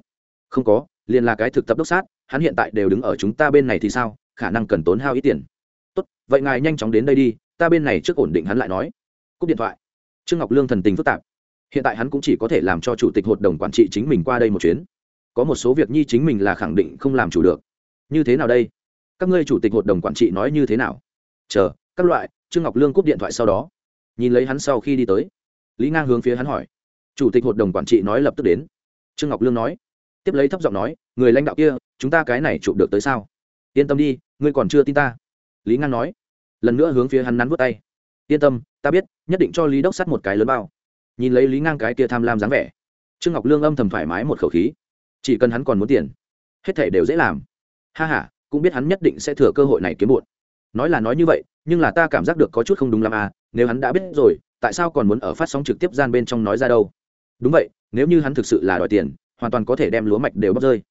Không có, liền là cái thực tập đốc sát, hắn hiện tại đều đứng ở chúng ta bên này thì sao, khả năng cần tốn hao ít tiền. Tốt, vậy ngài nhanh chóng đến đây đi, ta bên này trước ổn định hắn lại nói. Cúp điện thoại. Trương ngọc lương thần tình phức tạp hiện tại hắn cũng chỉ có thể làm cho chủ tịch hội đồng quản trị chính mình qua đây một chuyến. Có một số việc nhi chính mình là khẳng định không làm chủ được. Như thế nào đây? Các ngươi chủ tịch hội đồng quản trị nói như thế nào? Chờ, các loại, trương ngọc lương cúp điện thoại sau đó. Nhìn lấy hắn sau khi đi tới, lý ngang hướng phía hắn hỏi. Chủ tịch hội đồng quản trị nói lập tức đến. Trương ngọc lương nói. Tiếp lấy thấp giọng nói, người lãnh đạo kia, chúng ta cái này chụp được tới sao? Yên tâm đi, ngươi còn chưa tin ta. Lý ngang nói. Lần nữa hướng phía hắn nắn vút tay. Yên tâm, ta biết, nhất định cho lý đốc sắt một cái lớn bao nhìn lấy lý ngang cái kia tham lam dáng vẻ. Trương ngọc lương âm thầm thoải mái một khẩu khí. Chỉ cần hắn còn muốn tiền, hết thể đều dễ làm. Ha h a cũng biết hắn nhất định sẽ thừa cơ hội này kiếm bụt. Nói là nói như vậy, nhưng là ta cảm giác được có chút không đúng lắm à nếu hắn đã biết rồi, tại sao còn muốn ở phát sóng trực tiếp gian bên trong nói ra đâu? Đúng vậy, nếu như hắn thực sự là đòi tiền, hoàn toàn có thể đem lúa mạch đều bóp rơi.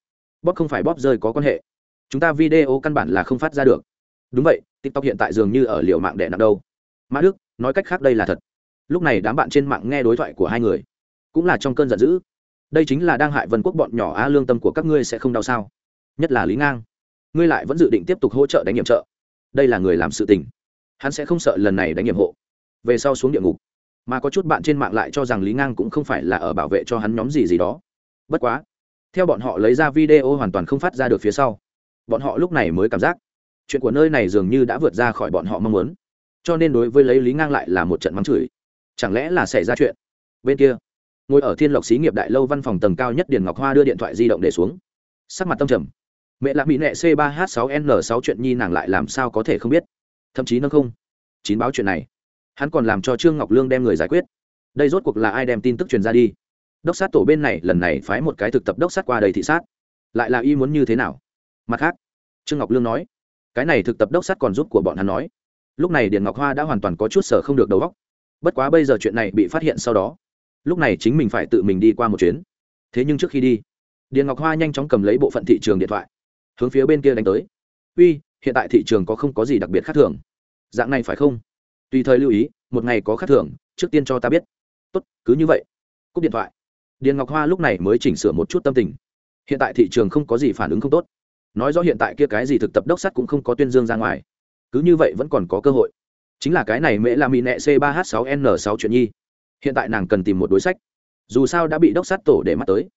Bóp không phải bóp rơi có quan hệ. Chúng ta video căn bản là không phát ra được. Đúng vậy, tiktok hiện tại dường như ở liệu mạng đẻ nặng đâu. Mã đức, nói cách khác đây là thật lúc này đám bạn trên mạng nghe đối thoại của hai người, cũng là trong cơn giận dữ. Đây chính là đang hại vân quốc bọn nhỏ a lương tâm của các ngươi sẽ không đau sao? Nhất là lý ngang. Ngươi lại vẫn dự định tiếp tục hỗ trợ đánh nhiệm trợ. Đây là người làm sự tình. Hắn sẽ không sợ lần này đánh nhiệm hộ. Về sau xuống địa ngục. Mà có chút bạn trên mạng lại cho rằng lý ngang cũng không phải là ở bảo vệ cho hắn nhóm gì gì đó. Bất quá, theo bọn họ lấy ra video hoàn toàn không phát ra được phía sau. Bọn họ lúc này mới cảm giác, chuyện của nơi này dường như đã vượt ra khỏi bọn họ mong muốn. Cho nên đối với lấy lý ngang lại là một trận mắng chửi chẳng lẽ là xảy ra chuyện? Bên kia, ngồi ở thiên lộc xí nghiệp đại lâu văn phòng tầng cao nhất điền ngọc hoa đưa điện thoại di động để xuống. Sắc mặt tâm trầm. Mẹ lạc mỹ nệ c 3 h 6 n 6 chuyện nhi nàng lại làm sao có thể không biết? Thậm chí nâng không. Chín báo chuyện này, hắn còn làm cho trương ngọc lương đem người giải quyết. Đây rốt cuộc là ai đem tin tức truyền ra đi? Đốc sát tổ bên này, lần này phái một cái thực tập đốc sát qua đầy thị sát. Lại là y muốn như thế nào? Mặt khác, trương ngọc lương nói, cái này thực tập đốc sát còn giúp của bọn hắn nói. Lúc này điền ngọc hoa đã hoàn toàn có chút sở không được đầu óc bất quá bây giờ chuyện này bị phát hiện sau đó, lúc này chính mình phải tự mình đi qua một chuyến. Thế nhưng trước khi đi, điền ngọc hoa nhanh chóng cầm lấy bộ phận thị trường điện thoại, hướng phía bên kia đánh tới. Uy, hiện tại thị trường có không có gì đặc biệt khác thường? Dạng này phải không? Tùy thời lưu ý, một ngày có khác thường, trước tiên cho ta biết. Tốt, cứ như vậy. Cúp điện thoại. Điền ngọc hoa lúc này mới chỉnh sửa một chút tâm tình. Hiện tại thị trường không có gì phản ứng không tốt. Nói rõ hiện tại kia cái gì thực tập đốc sắt cũng không có tuyên dương ra ngoài. Cứ như vậy vẫn còn có cơ hội chính là cái này mễ là mỹ nẹ c 3 h 6 n 6 chuyện nhi. Hiện tại nàng cần tìm một đối sách. Dù sao đã bị đốc sát tổ để mắt tới.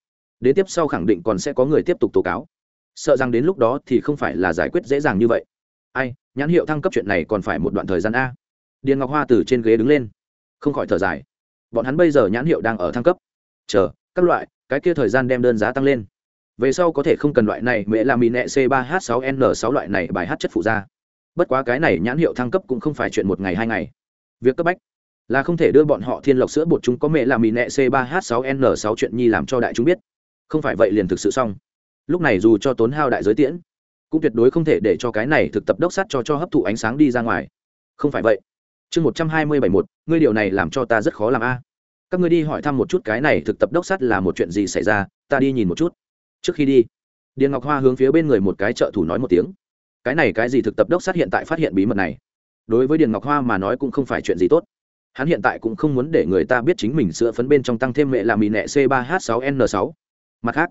Đến tiếp sau khẳng định còn sẽ có người tiếp tục tố cáo. Sợ rằng đến lúc đó thì không phải là giải quyết dễ dàng như vậy. Ai, nhãn hiệu thăng cấp chuyện này còn phải một đoạn thời gian a. Điền ngọc hoa từ trên ghế đứng lên. Không khỏi thở dài. Bọn hắn bây giờ nhãn hiệu đang ở thăng cấp. Chờ, các loại, cái kia thời gian đem đơn giá tăng lên. Về sau có thể không cần loại này mẹ là mì nẹ c 3 h 6 n 6 loại này bài hát chất phụ ra bất quá cái này nhãn hiệu thăng cấp cũng không phải chuyện một ngày hai ngày. Việc cấp bách là không thể đưa bọn họ thiên lộc sữa bột chúng có mẹ là mì nẹ c 3 h 6 n 6 chuyện nhi làm cho đại chúng biết. Không phải vậy liền thực sự xong. Lúc này dù cho tốn hao đại giới tiễn, cũng tuyệt đối không thể để cho cái này thực tập đốc sắt cho cho hấp thụ ánh sáng đi ra ngoài. Không phải vậy. Chương một trăm hai mươi bảy một ngươi điều này làm cho ta rất khó làm a. Các ngươi đi hỏi thăm một chút cái này thực tập đốc sắt là một chuyện gì xảy ra, ta đi nhìn một chút. Trước khi đi, điền ngọc hoa hướng phía bên người một cái trợ thủ nói một tiếng cái này cái gì thực tập đốc sát hiện tại phát hiện bí mật này? Đối với điền ngọc hoa mà nói cũng không phải chuyện gì tốt. Hắn hiện tại cũng không muốn để người ta biết chính mình sữa phấn bên trong tăng thêm mẹ là mì nẹ c 3 h 6 n 6 mặt khác,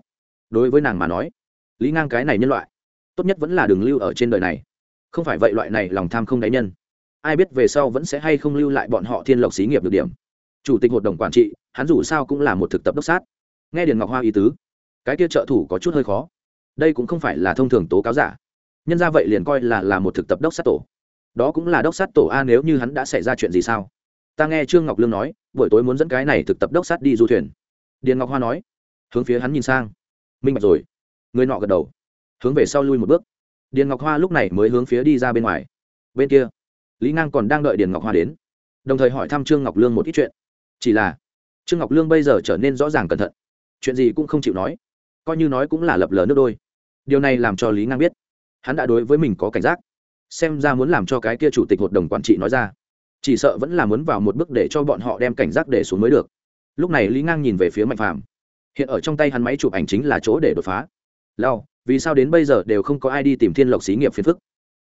đối với nàng mà nói, lý ngang cái này nhân loại, tốt nhất vẫn là đường lưu ở trên đời này. Không phải vậy loại này lòng tham không đáy nhân, ai biết về sau vẫn sẽ hay không lưu lại bọn họ thiên lộc xí nghiệp được điểm. Chủ tịch hội đồng quản trị, hắn dù sao cũng là một thực tập đốc sát. Nghe điền ngọc hoa ý tứ, cái kia trợ thủ có chút hơi khó. Đây cũng không phải là thông thường tố cáo giả nhân ra vậy liền coi là là một thực tập đốc sát tổ. Đó cũng là đốc sát tổ a nếu như hắn đã xảy ra chuyện gì sao? Ta nghe trương ngọc lương nói, buổi tối muốn dẫn cái này thực tập đốc sát đi du thuyền. Điền ngọc hoa nói, hướng phía hắn nhìn sang. Minh bạch rồi. Người nọ gật đầu. Hướng về sau lui một bước. Điền ngọc hoa lúc này mới hướng phía đi ra bên ngoài. Bên kia, lý ngang còn đang đợi điền ngọc hoa đến. Đồng thời hỏi thăm trương ngọc lương một ít chuyện. Chỉ là, trương ngọc lương bây giờ trở nên rõ ràng cẩn thận. Chuyện gì cũng không chịu nói. Coi như nói cũng là lập lờ nước đôi. Điều này làm cho lý ngang biết hắn đã đối với mình có cảnh giác. Xem ra muốn làm cho cái kia chủ tịch hội đồng quản trị nói ra. Chỉ sợ vẫn là muốn vào một bước để cho bọn họ đem cảnh giác để xuống mới được. Lúc này lý ngang nhìn về phía mạnh phàm. Hiện ở trong tay hắn máy chụp ảnh chính là chỗ để đột phá. Lao vì sao đến bây giờ đều không có ai đi tìm thiên lộc xí nghiệp phiền phức?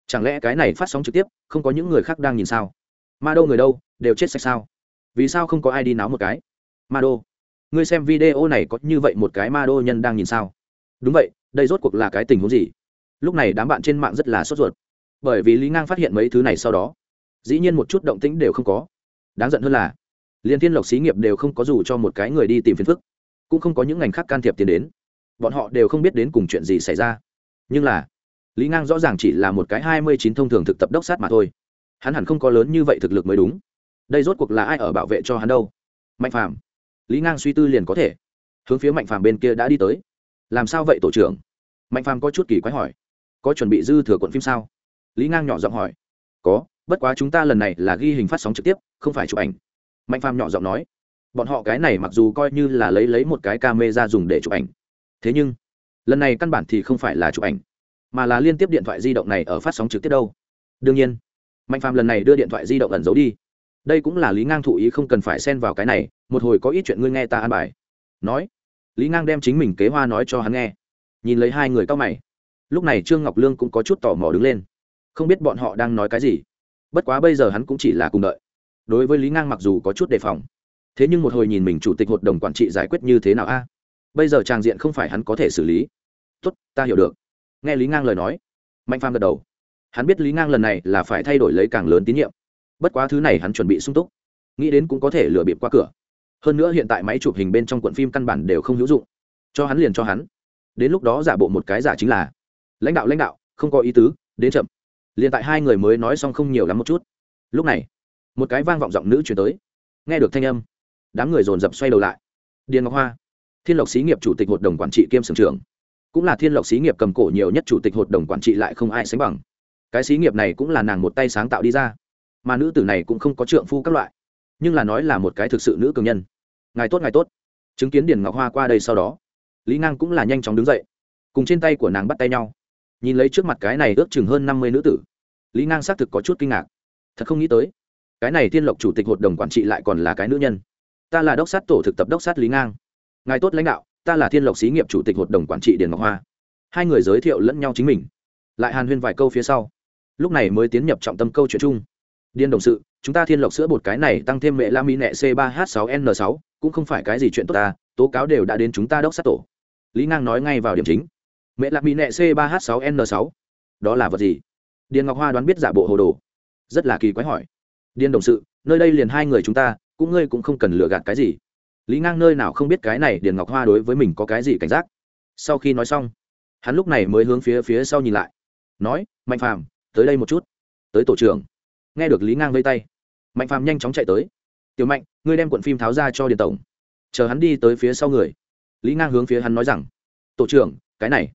Chẳng lẽ cái này phát sóng trực tiếp, không có những người khác đang nhìn sao? Ma đô người đâu, đều chết sạch sao? Vì sao không có ai đi náo một cái? Ma đô, ngươi xem video này có như vậy một cái ma đô nhân đang nhìn sao? Đúng vậy, đây rốt cuộc là cái tình huống gì? Lúc này đám bạn trên mạng rất là sốt ruột. Bởi vì lý ngang phát hiện mấy thứ này sau đó, dĩ nhiên một chút động tĩnh đều không có. Đáng giận hơn là liên thiên lộc xí nghiệp đều không có dù cho một cái người đi tìm phiền phức, cũng không có những ngành khác can thiệp tiền đến. Bọn họ đều không biết đến cùng chuyện gì xảy ra. Nhưng là, lý ngang rõ ràng chỉ là một cái hai mươi chín thông thường thực tập đốc sát mà thôi. Hắn hẳn không có lớn như vậy thực lực mới đúng. Đây rốt cuộc là ai ở bảo vệ cho hắn đâu? Mạnh phàm. Lý ngang suy tư liền có thể. Hướng phía mạnh phàm bên kia đã đi tới. Làm sao vậy tổ trưởng? Mạnh phàm có chút kỳ quái hỏi có chuẩn bị dư thừa cuộn phim sao? Lý ngang nhỏ giọng hỏi. Có, bất quá chúng ta lần này là ghi hình phát sóng trực tiếp, không phải chụp ảnh. Mạnh phàm nhỏ giọng nói. Bọn họ cái này mặc dù coi như là lấy lấy một cái ca mê ra dùng để chụp ảnh. Thế nhưng, lần này căn bản thì không phải là chụp ảnh, mà là liên tiếp điện thoại di động này ở phát sóng trực tiếp đâu. Đương nhiên, mạnh phàm lần này đưa điện thoại di động ẩn giấu đi. Đây cũng là lý ngang thụ ý không cần phải xen vào cái này, một hồi có ít chuyện ngươi nghe ta an bài. Nói, lý ngang đem chính mình kế hoa nói cho hắn nghe. Nhìn lấy hai người cao mày lúc này trương ngọc lương cũng có chút tò mò đứng lên không biết bọn họ đang nói cái gì bất quá bây giờ hắn cũng chỉ là cùng đợi đối với lý ngang mặc dù có chút đề phòng thế nhưng một hồi nhìn mình chủ tịch hội đồng quản trị giải quyết như thế nào a bây giờ tràng diện không phải hắn có thể xử lý tốt ta hiểu được nghe lý ngang lời nói mạnh phan gật đầu hắn biết lý ngang lần này là phải thay đổi lấy càng lớn tín nhiệm bất quá thứ này hắn chuẩn bị sung túc nghĩ đến cũng có thể lừa bịp qua cửa hơn nữa hiện tại máy chụp hình bên trong cuộn phim căn bản đều không hữu dụng cho hắn liền cho hắn đến lúc đó giả bộ một cái giả chính là lãnh đạo lãnh đạo, không có ý tứ, đến chậm. Liền tại hai người mới nói xong không nhiều lắm một chút. Lúc này, một cái vang vọng giọng nữ chuyển tới. Nghe được thanh âm, đám người dồn dập xoay đầu lại. Điền ngọc hoa, thiên lộc xí nghiệp chủ tịch hội đồng quản trị kiêm sưởng trưởng. Cũng là thiên lộc xí nghiệp cầm cổ nhiều nhất chủ tịch hội đồng quản trị lại không ai sánh bằng. Cái xí nghiệp này cũng là nàng một tay sáng tạo đi ra. Mà nữ tử này cũng không có trượng phu các loại. Nhưng là nói là một cái thực sự nữ cường nhân. Ngài tốt ngài tốt. Chứng kiến điền ngọc hoa qua đây sau đó, lý ngang cũng là nhanh chóng đứng dậy. Cùng trên tay của nàng bắt tay nhau nhìn lấy trước mặt cái này ước chừng hơn năm mươi nữ tử. Lý ngang xác thực có chút kinh ngạc. Thật không nghĩ tới, cái này thiên lộc chủ tịch hội đồng quản trị lại còn là cái nữ nhân. Ta là đốc sát tổ thực tập đốc sát lý ngang. Ngài tốt lãnh đạo, ta là thiên lộc xí nghiệp chủ tịch hội đồng quản trị điền ngọc hoa. Hai người giới thiệu lẫn nhau chính mình. Lại hàn huyên vài câu phía sau. Lúc này mới tiến nhập trọng tâm câu chuyện chung. Điên đồng sự, chúng ta thiên lộc sữa bột cái này tăng thêm mẹ la mi nẹ c 3 h 6 n 6 cũng không phải cái gì chuyện tốt ta, tố cáo đều đã đến chúng ta đốc sát tổ. Lý ngang nói ngay vào điểm chính mẹ lạc mỹ nệ c 3 h 6 n 6 đó là vật gì? Điền ngọc hoa đoán biết giả bộ hồ đồ. Rất là kỳ quái hỏi. Điền đồng sự, nơi đây liền hai người chúng ta, cũng ngươi cũng không cần lừa gạt cái gì. Lý ngang nơi nào không biết cái này điền ngọc hoa đối với mình có cái gì cảnh giác. Sau khi nói xong, hắn lúc này mới hướng phía phía sau nhìn lại. Nói, mạnh phàm, tới đây một chút. Tới tổ trưởng. Nghe được lý ngang vây tay, mạnh phàm nhanh chóng chạy tới. Tiểu mạnh, ngươi đem cuộn phim tháo ra cho điền tổng. Chờ hắn đi tới phía sau người. Lý ngang hướng phía hắn nói rằng, tổ trưởng, cái này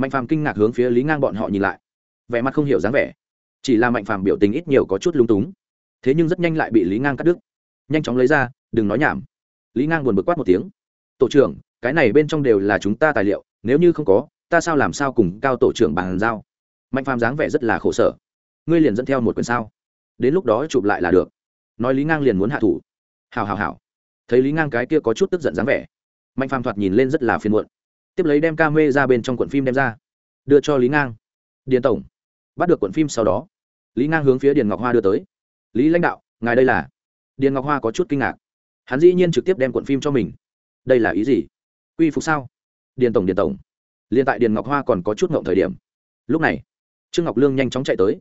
mạnh phàm kinh ngạc hướng phía lý ngang bọn họ nhìn lại. Vẻ mặt không hiểu dáng vẻ. Chỉ là mạnh phàm biểu tình ít nhiều có chút lung túng. Thế nhưng rất nhanh lại bị lý ngang cắt đứt. Nhanh chóng lấy ra, đừng nói nhảm. Lý ngang buồn bực quát một tiếng. Tổ trưởng, cái này bên trong đều là chúng ta tài liệu, nếu như không có, ta sao làm sao cùng cao tổ trưởng bàn giao? Mạnh phàm dáng vẻ rất là khổ sở. Ngươi liền dẫn theo một quyển sao? Đến lúc đó chụp lại là được. Nói lý ngang liền muốn hạ thủ. Hào hào hào thấy lý ngang cái kia có chút tức giận dáng vẻ, mạnh phàm thoạt nhìn lên rất là phiền muộn tiếp lấy đem ca mê ra bên trong cuộn phim đem ra. Đưa cho lý ngang. Điền tổng. Bắt được cuộn phim sau đó, lý ngang hướng phía điền ngọc hoa đưa tới. Lý lãnh đạo, ngài đây là? Điền ngọc hoa có chút kinh ngạc. Hắn dĩ nhiên trực tiếp đem cuộn phim cho mình. Đây là ý gì? Quy phục sao? Điền tổng điền tổng. Liền tại điền ngọc hoa còn có chút ngộng thời điểm. Lúc này, trương ngọc lương nhanh chóng chạy tới,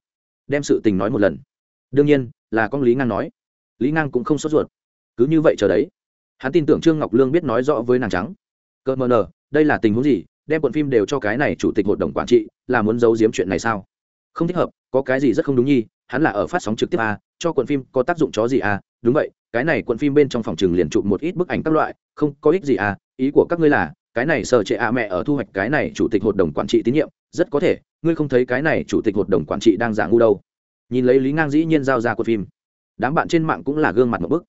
đem sự tình nói một lần. Đương nhiên, là con lý ngang nói. Lý ngang cũng không sốt ruột. Cứ như vậy chờ đấy. Hắn tin tưởng trương ngọc lương biết nói rõ với nàng trắng cỡ mờ nờ đây là tình huống gì? Đem cuộn phim đều cho cái này chủ tịch hội đồng quản trị là muốn giấu giếm chuyện này sao? Không thích hợp có cái gì rất không đúng nhi hắn là ở phát sóng trực tiếp à, cho cuộn phim có tác dụng chó gì à đúng vậy cái này cuộn phim bên trong phòng trường liền chụp một ít bức ảnh các loại không có ích gì à ý của các ngươi là cái này sợ trệ à mẹ ở thu hoạch cái này chủ tịch hội đồng quản trị tín nhiệm rất có thể ngươi không thấy cái này chủ tịch hội đồng quản trị đang giả ngu đâu. Nhìn lấy lý ngang dĩ nhiên giao ra quận phim. Đám bạn trên mạng cũng là gương mặt một bức.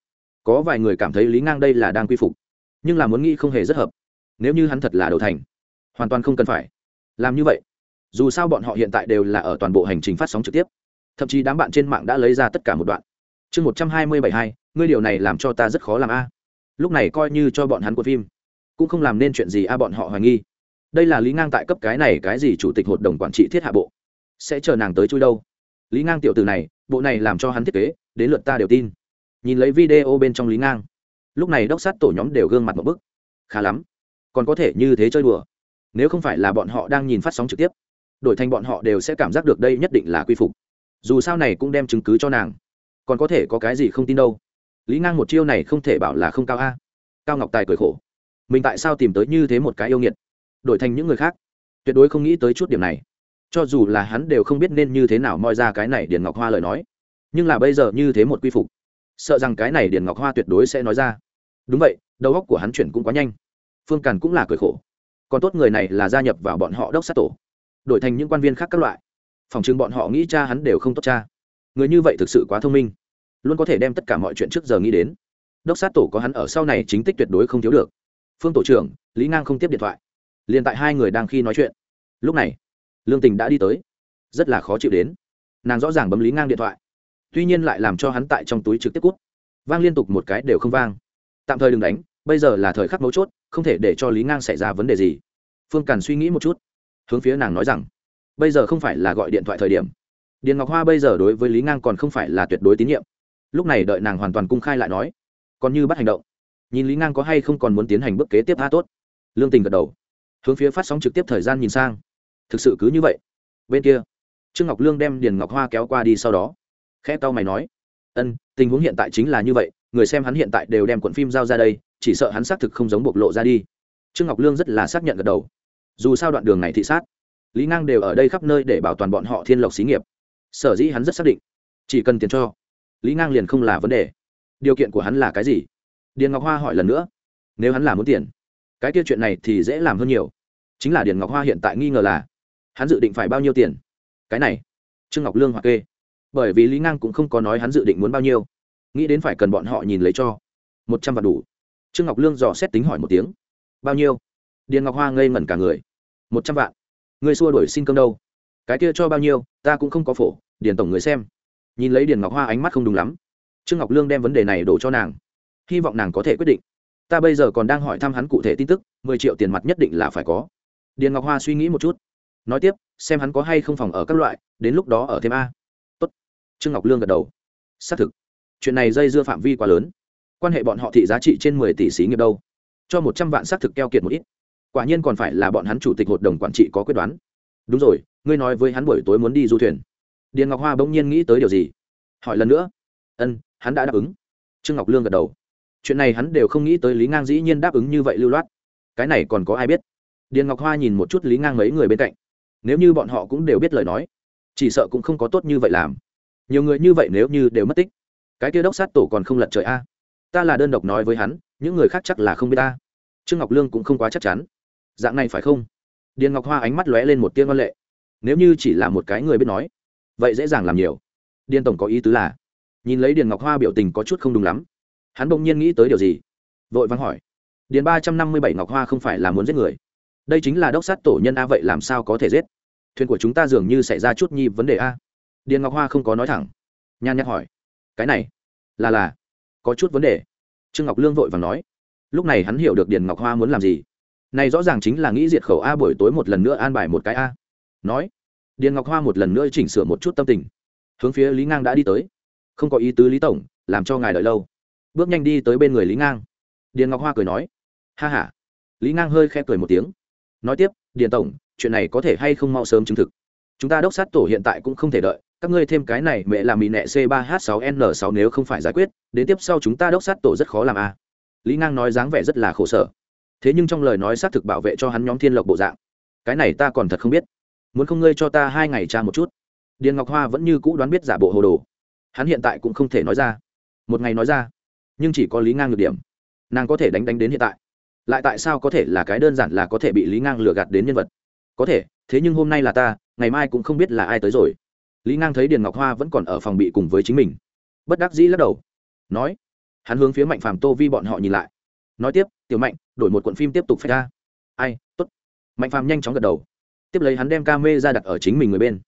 Có vài người cảm thấy lý ngang đây là đang quy phục nhưng là muốn nghĩ không hề rất hợp nếu như hắn thật là đầu thành, hoàn toàn không cần phải làm như vậy. Dù sao bọn họ hiện tại đều là ở toàn bộ hành trình phát sóng trực tiếp. Thậm chí đám bạn trên mạng đã lấy ra tất cả một đoạn. Chương một trăm hai mươi bảy hai, ngươi điều này làm cho ta rất khó làm a. Lúc này coi như cho bọn hắn của phim, cũng không làm nên chuyện gì a bọn họ hoài nghi. Đây là lý ngang tại cấp cái này cái gì chủ tịch hội đồng quản trị thiết hạ bộ? Sẽ chờ nàng tới chui đâu? Lý ngang tiểu từ này, bộ này làm cho hắn thiết kế, đến lượt ta đều tin. Nhìn lấy video bên trong lý ngang, lúc này đốc sát tổ nhóm đều gương mặt một bức. Khá lắm còn có thể như thế chơi đùa. Nếu không phải là bọn họ đang nhìn phát sóng trực tiếp, đổi thành bọn họ đều sẽ cảm giác được đây nhất định là quy phục. Dù sao này cũng đem chứng cứ cho nàng. Còn có thể có cái gì không tin đâu. Lý ngang một chiêu này không thể bảo là không cao a. Cao ngọc tài cười khổ. Mình tại sao tìm tới như thế một cái yêu nghiệt? Đổi thành những người khác. Tuyệt đối không nghĩ tới chút điểm này. Cho dù là hắn đều không biết nên như thế nào moi ra cái này điền ngọc hoa lời nói. Nhưng là bây giờ như thế một quy phục, sợ rằng cái này điền ngọc hoa tuyệt đối sẽ nói ra. Đúng vậy, đầu óc của hắn chuyển cũng quá nhanh phương càn cũng là cười khổ. Còn tốt người này là gia nhập vào bọn họ đốc sát tổ, đổi thành những quan viên khác các loại. Phòng chừng bọn họ nghĩ cha hắn đều không tốt cha. Người như vậy thực sự quá thông minh. Luôn có thể đem tất cả mọi chuyện trước giờ nghĩ đến. Đốc sát tổ có hắn ở sau này chính tích tuyệt đối không thiếu được. Phương tổ trưởng, lý ngang không tiếp điện thoại. Liền tại hai người đang khi nói chuyện. Lúc này, lương tình đã đi tới. Rất là khó chịu đến. Nàng rõ ràng bấm lý ngang điện thoại. Tuy nhiên lại làm cho hắn tại trong túi trực tiếp cút. Vang liên tục một cái đều không vang. Tạm thời đừng đánh bây giờ là thời khắc mấu chốt, không thể để cho lý ngang xảy ra vấn đề gì. Phương càn suy nghĩ một chút, hướng phía nàng nói rằng, bây giờ không phải là gọi điện thoại thời điểm. Điền ngọc hoa bây giờ đối với lý ngang còn không phải là tuyệt đối tín nhiệm. Lúc này đợi nàng hoàn toàn cung khai lại nói, còn như bắt hành động. Nhìn lý ngang có hay không còn muốn tiến hành bước kế tiếp tha tốt. Lương tình gật đầu, hướng phía phát sóng trực tiếp thời gian nhìn sang. Thực sự cứ như vậy. Bên kia, trương ngọc lương đem điền ngọc hoa kéo qua đi sau đó, khẽ tao mày nói, ân, tình huống hiện tại chính là như vậy, người xem hắn hiện tại đều đem cuộn phim giao ra đây chỉ sợ hắn xác thực không giống bộc lộ ra đi. Trương ngọc lương rất là xác nhận gật đầu. Dù sao đoạn đường này thị sát, lý ngang đều ở đây khắp nơi để bảo toàn bọn họ thiên lộc xí nghiệp. Sở dĩ hắn rất xác định, chỉ cần tiền cho, lý ngang liền không là vấn đề. Điều kiện của hắn là cái gì? Điền ngọc hoa hỏi lần nữa. Nếu hắn là muốn tiền, cái kia chuyện này thì dễ làm hơn nhiều. Chính là điền ngọc hoa hiện tại nghi ngờ là, hắn dự định phải bao nhiêu tiền? Cái này, trương ngọc lương hoặc kê. Bởi vì lý ngang cũng không có nói hắn dự định muốn bao nhiêu. Nghĩ đến phải cần bọn họ nhìn lấy cho. Một trăm vạn đủ trương ngọc lương dò xét tính hỏi một tiếng. Bao nhiêu? Điền ngọc hoa ngây ngẩn cả người. Một trăm vạn. Người xua đuổi xin cơm đâu? Cái kia cho bao nhiêu, ta cũng không có phổ, điền tổng người xem. Nhìn lấy điền ngọc hoa ánh mắt không đúng lắm. Trương ngọc lương đem vấn đề này đổ cho nàng. Hy vọng nàng có thể quyết định. Ta bây giờ còn đang hỏi thăm hắn cụ thể tin tức, mười triệu tiền mặt nhất định là phải có. Điền ngọc hoa suy nghĩ một chút. Nói tiếp, xem hắn có hay không phòng ở các loại, đến lúc đó ở thêm a. Tốt. trương ngọc lương gật đầu. Xác thực. Chuyện này dây dưa phạm vi quá lớn quan hệ bọn họ thị giá trị trên mười tỷ xí nghiệp đâu? Cho một trăm vạn xác thực keo kiệt một ít. Quả nhiên còn phải là bọn hắn chủ tịch hội đồng quản trị có quyết đoán. Đúng rồi, ngươi nói với hắn buổi tối muốn đi du thuyền. Điền ngọc hoa bỗng nhiên nghĩ tới điều gì? Hỏi lần nữa. Ân, hắn đã đáp ứng. Trương ngọc lương gật đầu. Chuyện này hắn đều không nghĩ tới lý ngang dĩ nhiên đáp ứng như vậy lưu loát. Cái này còn có ai biết? Điền ngọc hoa nhìn một chút lý ngang mấy người bên cạnh. Nếu như bọn họ cũng đều biết lời nói, chỉ sợ cũng không có tốt như vậy làm. Nhiều người như vậy nếu như đều mất tích, cái kia đốc sát tổ còn không lật trời a ta là đơn độc nói với hắn, những người khác chắc là không biết ta. Trương ngọc lương cũng không quá chắc chắn. Dạng này phải không? Điền ngọc hoa ánh mắt lóe lên một tiếng văn lệ. Nếu như chỉ là một cái người biết nói, vậy dễ dàng làm nhiều. Điền tổng có ý tứ là, nhìn lấy điền ngọc hoa biểu tình có chút không đúng lắm. Hắn bỗng nhiên nghĩ tới điều gì? Vội vắng hỏi. Điền ba trăm năm mươi bảy ngọc hoa không phải là muốn giết người? Đây chính là đốc sát tổ nhân a, vậy làm sao có thể giết? Thuyền của chúng ta dường như xảy ra chút nhi vấn đề a. Điền ngọc hoa không có nói thẳng. Nhan nhắc hỏi. Cái này, là là có chút vấn đề. Trương ngọc lương vội và nói, lúc này hắn hiểu được điền ngọc hoa muốn làm gì. Này rõ ràng chính là nghĩ diệt khẩu a buổi tối một lần nữa an bài một cái a. Nói, điền ngọc hoa một lần nữa chỉnh sửa một chút tâm tình, hướng phía lý ngang đã đi tới. Không có ý tứ lý tổng, làm cho ngài đợi lâu. Bước nhanh đi tới bên người lý ngang. Điền ngọc hoa cười nói, ha h a lý ngang hơi khẽ cười một tiếng, nói tiếp, điền tổng, chuyện này có thể hay không mau sớm chứng thực. Chúng ta đốc sát tổ hiện tại cũng không thể đợi các ngươi thêm cái này mẹ làm mì nẹ c 3 h 6 n 6 nếu không phải giải quyết, đến tiếp sau chúng ta đốc sát tổ rất khó làm a lý ngang nói dáng vẻ rất là khổ sở. Thế nhưng trong lời nói xác thực bảo vệ cho hắn nhóm thiên lộc bộ dạng. Cái này ta còn thật không biết. Muốn không ngươi cho ta hai ngày tra một chút. Điền ngọc hoa vẫn như cũ đoán biết giả bộ hồ đồ. Hắn hiện tại cũng không thể nói ra. Một ngày nói ra. Nhưng chỉ có lý ngang nhược điểm. Nàng có thể đánh đánh đến hiện tại. Lại tại sao có thể là cái đơn giản là có thể bị lý ngang lừa gạt đến nhân vật? Có thể, thế nhưng hôm nay là ta, ngày mai cũng không biết là ai tới rồi lý ngang thấy điền ngọc hoa vẫn còn ở phòng bị cùng với chính mình. Bất đắc dĩ lắc đầu. Nói, hắn hướng phía mạnh phàm tô vi bọn họ nhìn lại. Nói tiếp, tiểu mạnh, đổi một cuộn phim tiếp tục phép ra. Ai t ố t mạnh phàm nhanh chóng gật đầu. Tiếp lấy hắn đem ca mê ra đặt ở chính mình người bên.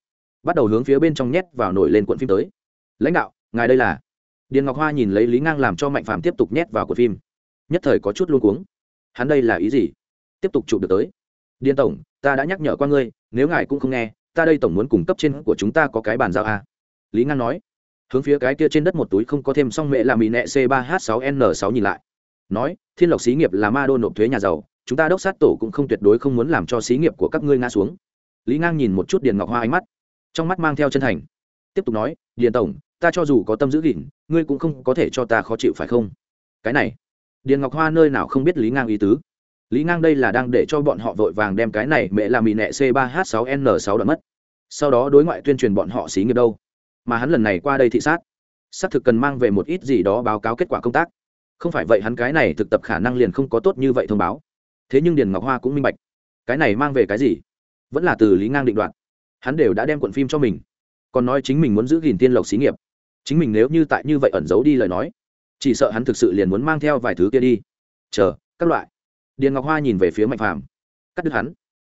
Bắt đầu hướng phía bên trong nhét vào nổi lên cuộn phim tới. Lãnh đạo, ngài đây là? Điền ngọc hoa nhìn lấy lý ngang làm cho mạnh phàm tiếp tục nhét vào cuộn phim. Nhất thời có chút luôn cuống. Hắn đây là ý gì? Tiếp tục chụp được tới. Điền tổng, ta đã nhắc nhở qua ngươi, nếu ngài cũng không nghe ta đây tổng muốn cung cấp trên của chúng ta có cái bàn giao a. Lý ngang nói. Hướng phía cái kia trên đất một túi không có thêm xong mẹ là mì nẹ c 3 h 6 n 6 nhìn lại. Nói, thiên lộc xí nghiệp là ma đô nộp thuế nhà giàu, chúng ta đốc sát tổ cũng không tuyệt đối không muốn làm cho xí nghiệp của các ngươi ngã xuống. Lý ngang nhìn một chút điền ngọc hoa ánh mắt. Trong mắt mang theo chân thành. Tiếp tục nói, điền tổng, ta cho dù có tâm giữ gìn, ngươi cũng không có thể cho ta khó chịu phải không? Cái này. Điền ngọc hoa nơi nào không biết lý ngang ý tứ lý ngang đây là đang để cho bọn họ vội vàng đem cái này mẹ là mì nẹ c 3 h 6 n 6 đã mất. Sau đó đối ngoại tuyên truyền bọn họ xí nghiệp đâu. Mà hắn lần này qua đây thị sát. Xác thực cần mang về một ít gì đó báo cáo kết quả công tác. Không phải vậy hắn cái này thực tập khả năng liền không có tốt như vậy thông báo. Thế nhưng điền ngọc hoa cũng minh bạch. Cái này mang về cái gì? Vẫn là từ lý ngang định đoạt. Hắn đều đã đem cuộn phim cho mình. Còn nói chính mình muốn giữ gìn tiên lộc xí nghiệp. Chính mình nếu như tại như vậy ẩn giấu đi lời nói, chỉ sợ hắn thực sự liền muốn mang theo vài thứ kia đi. Chờ, các loại điền ngọc hoa nhìn về phía mạnh phàm. Cắt đứt hắn.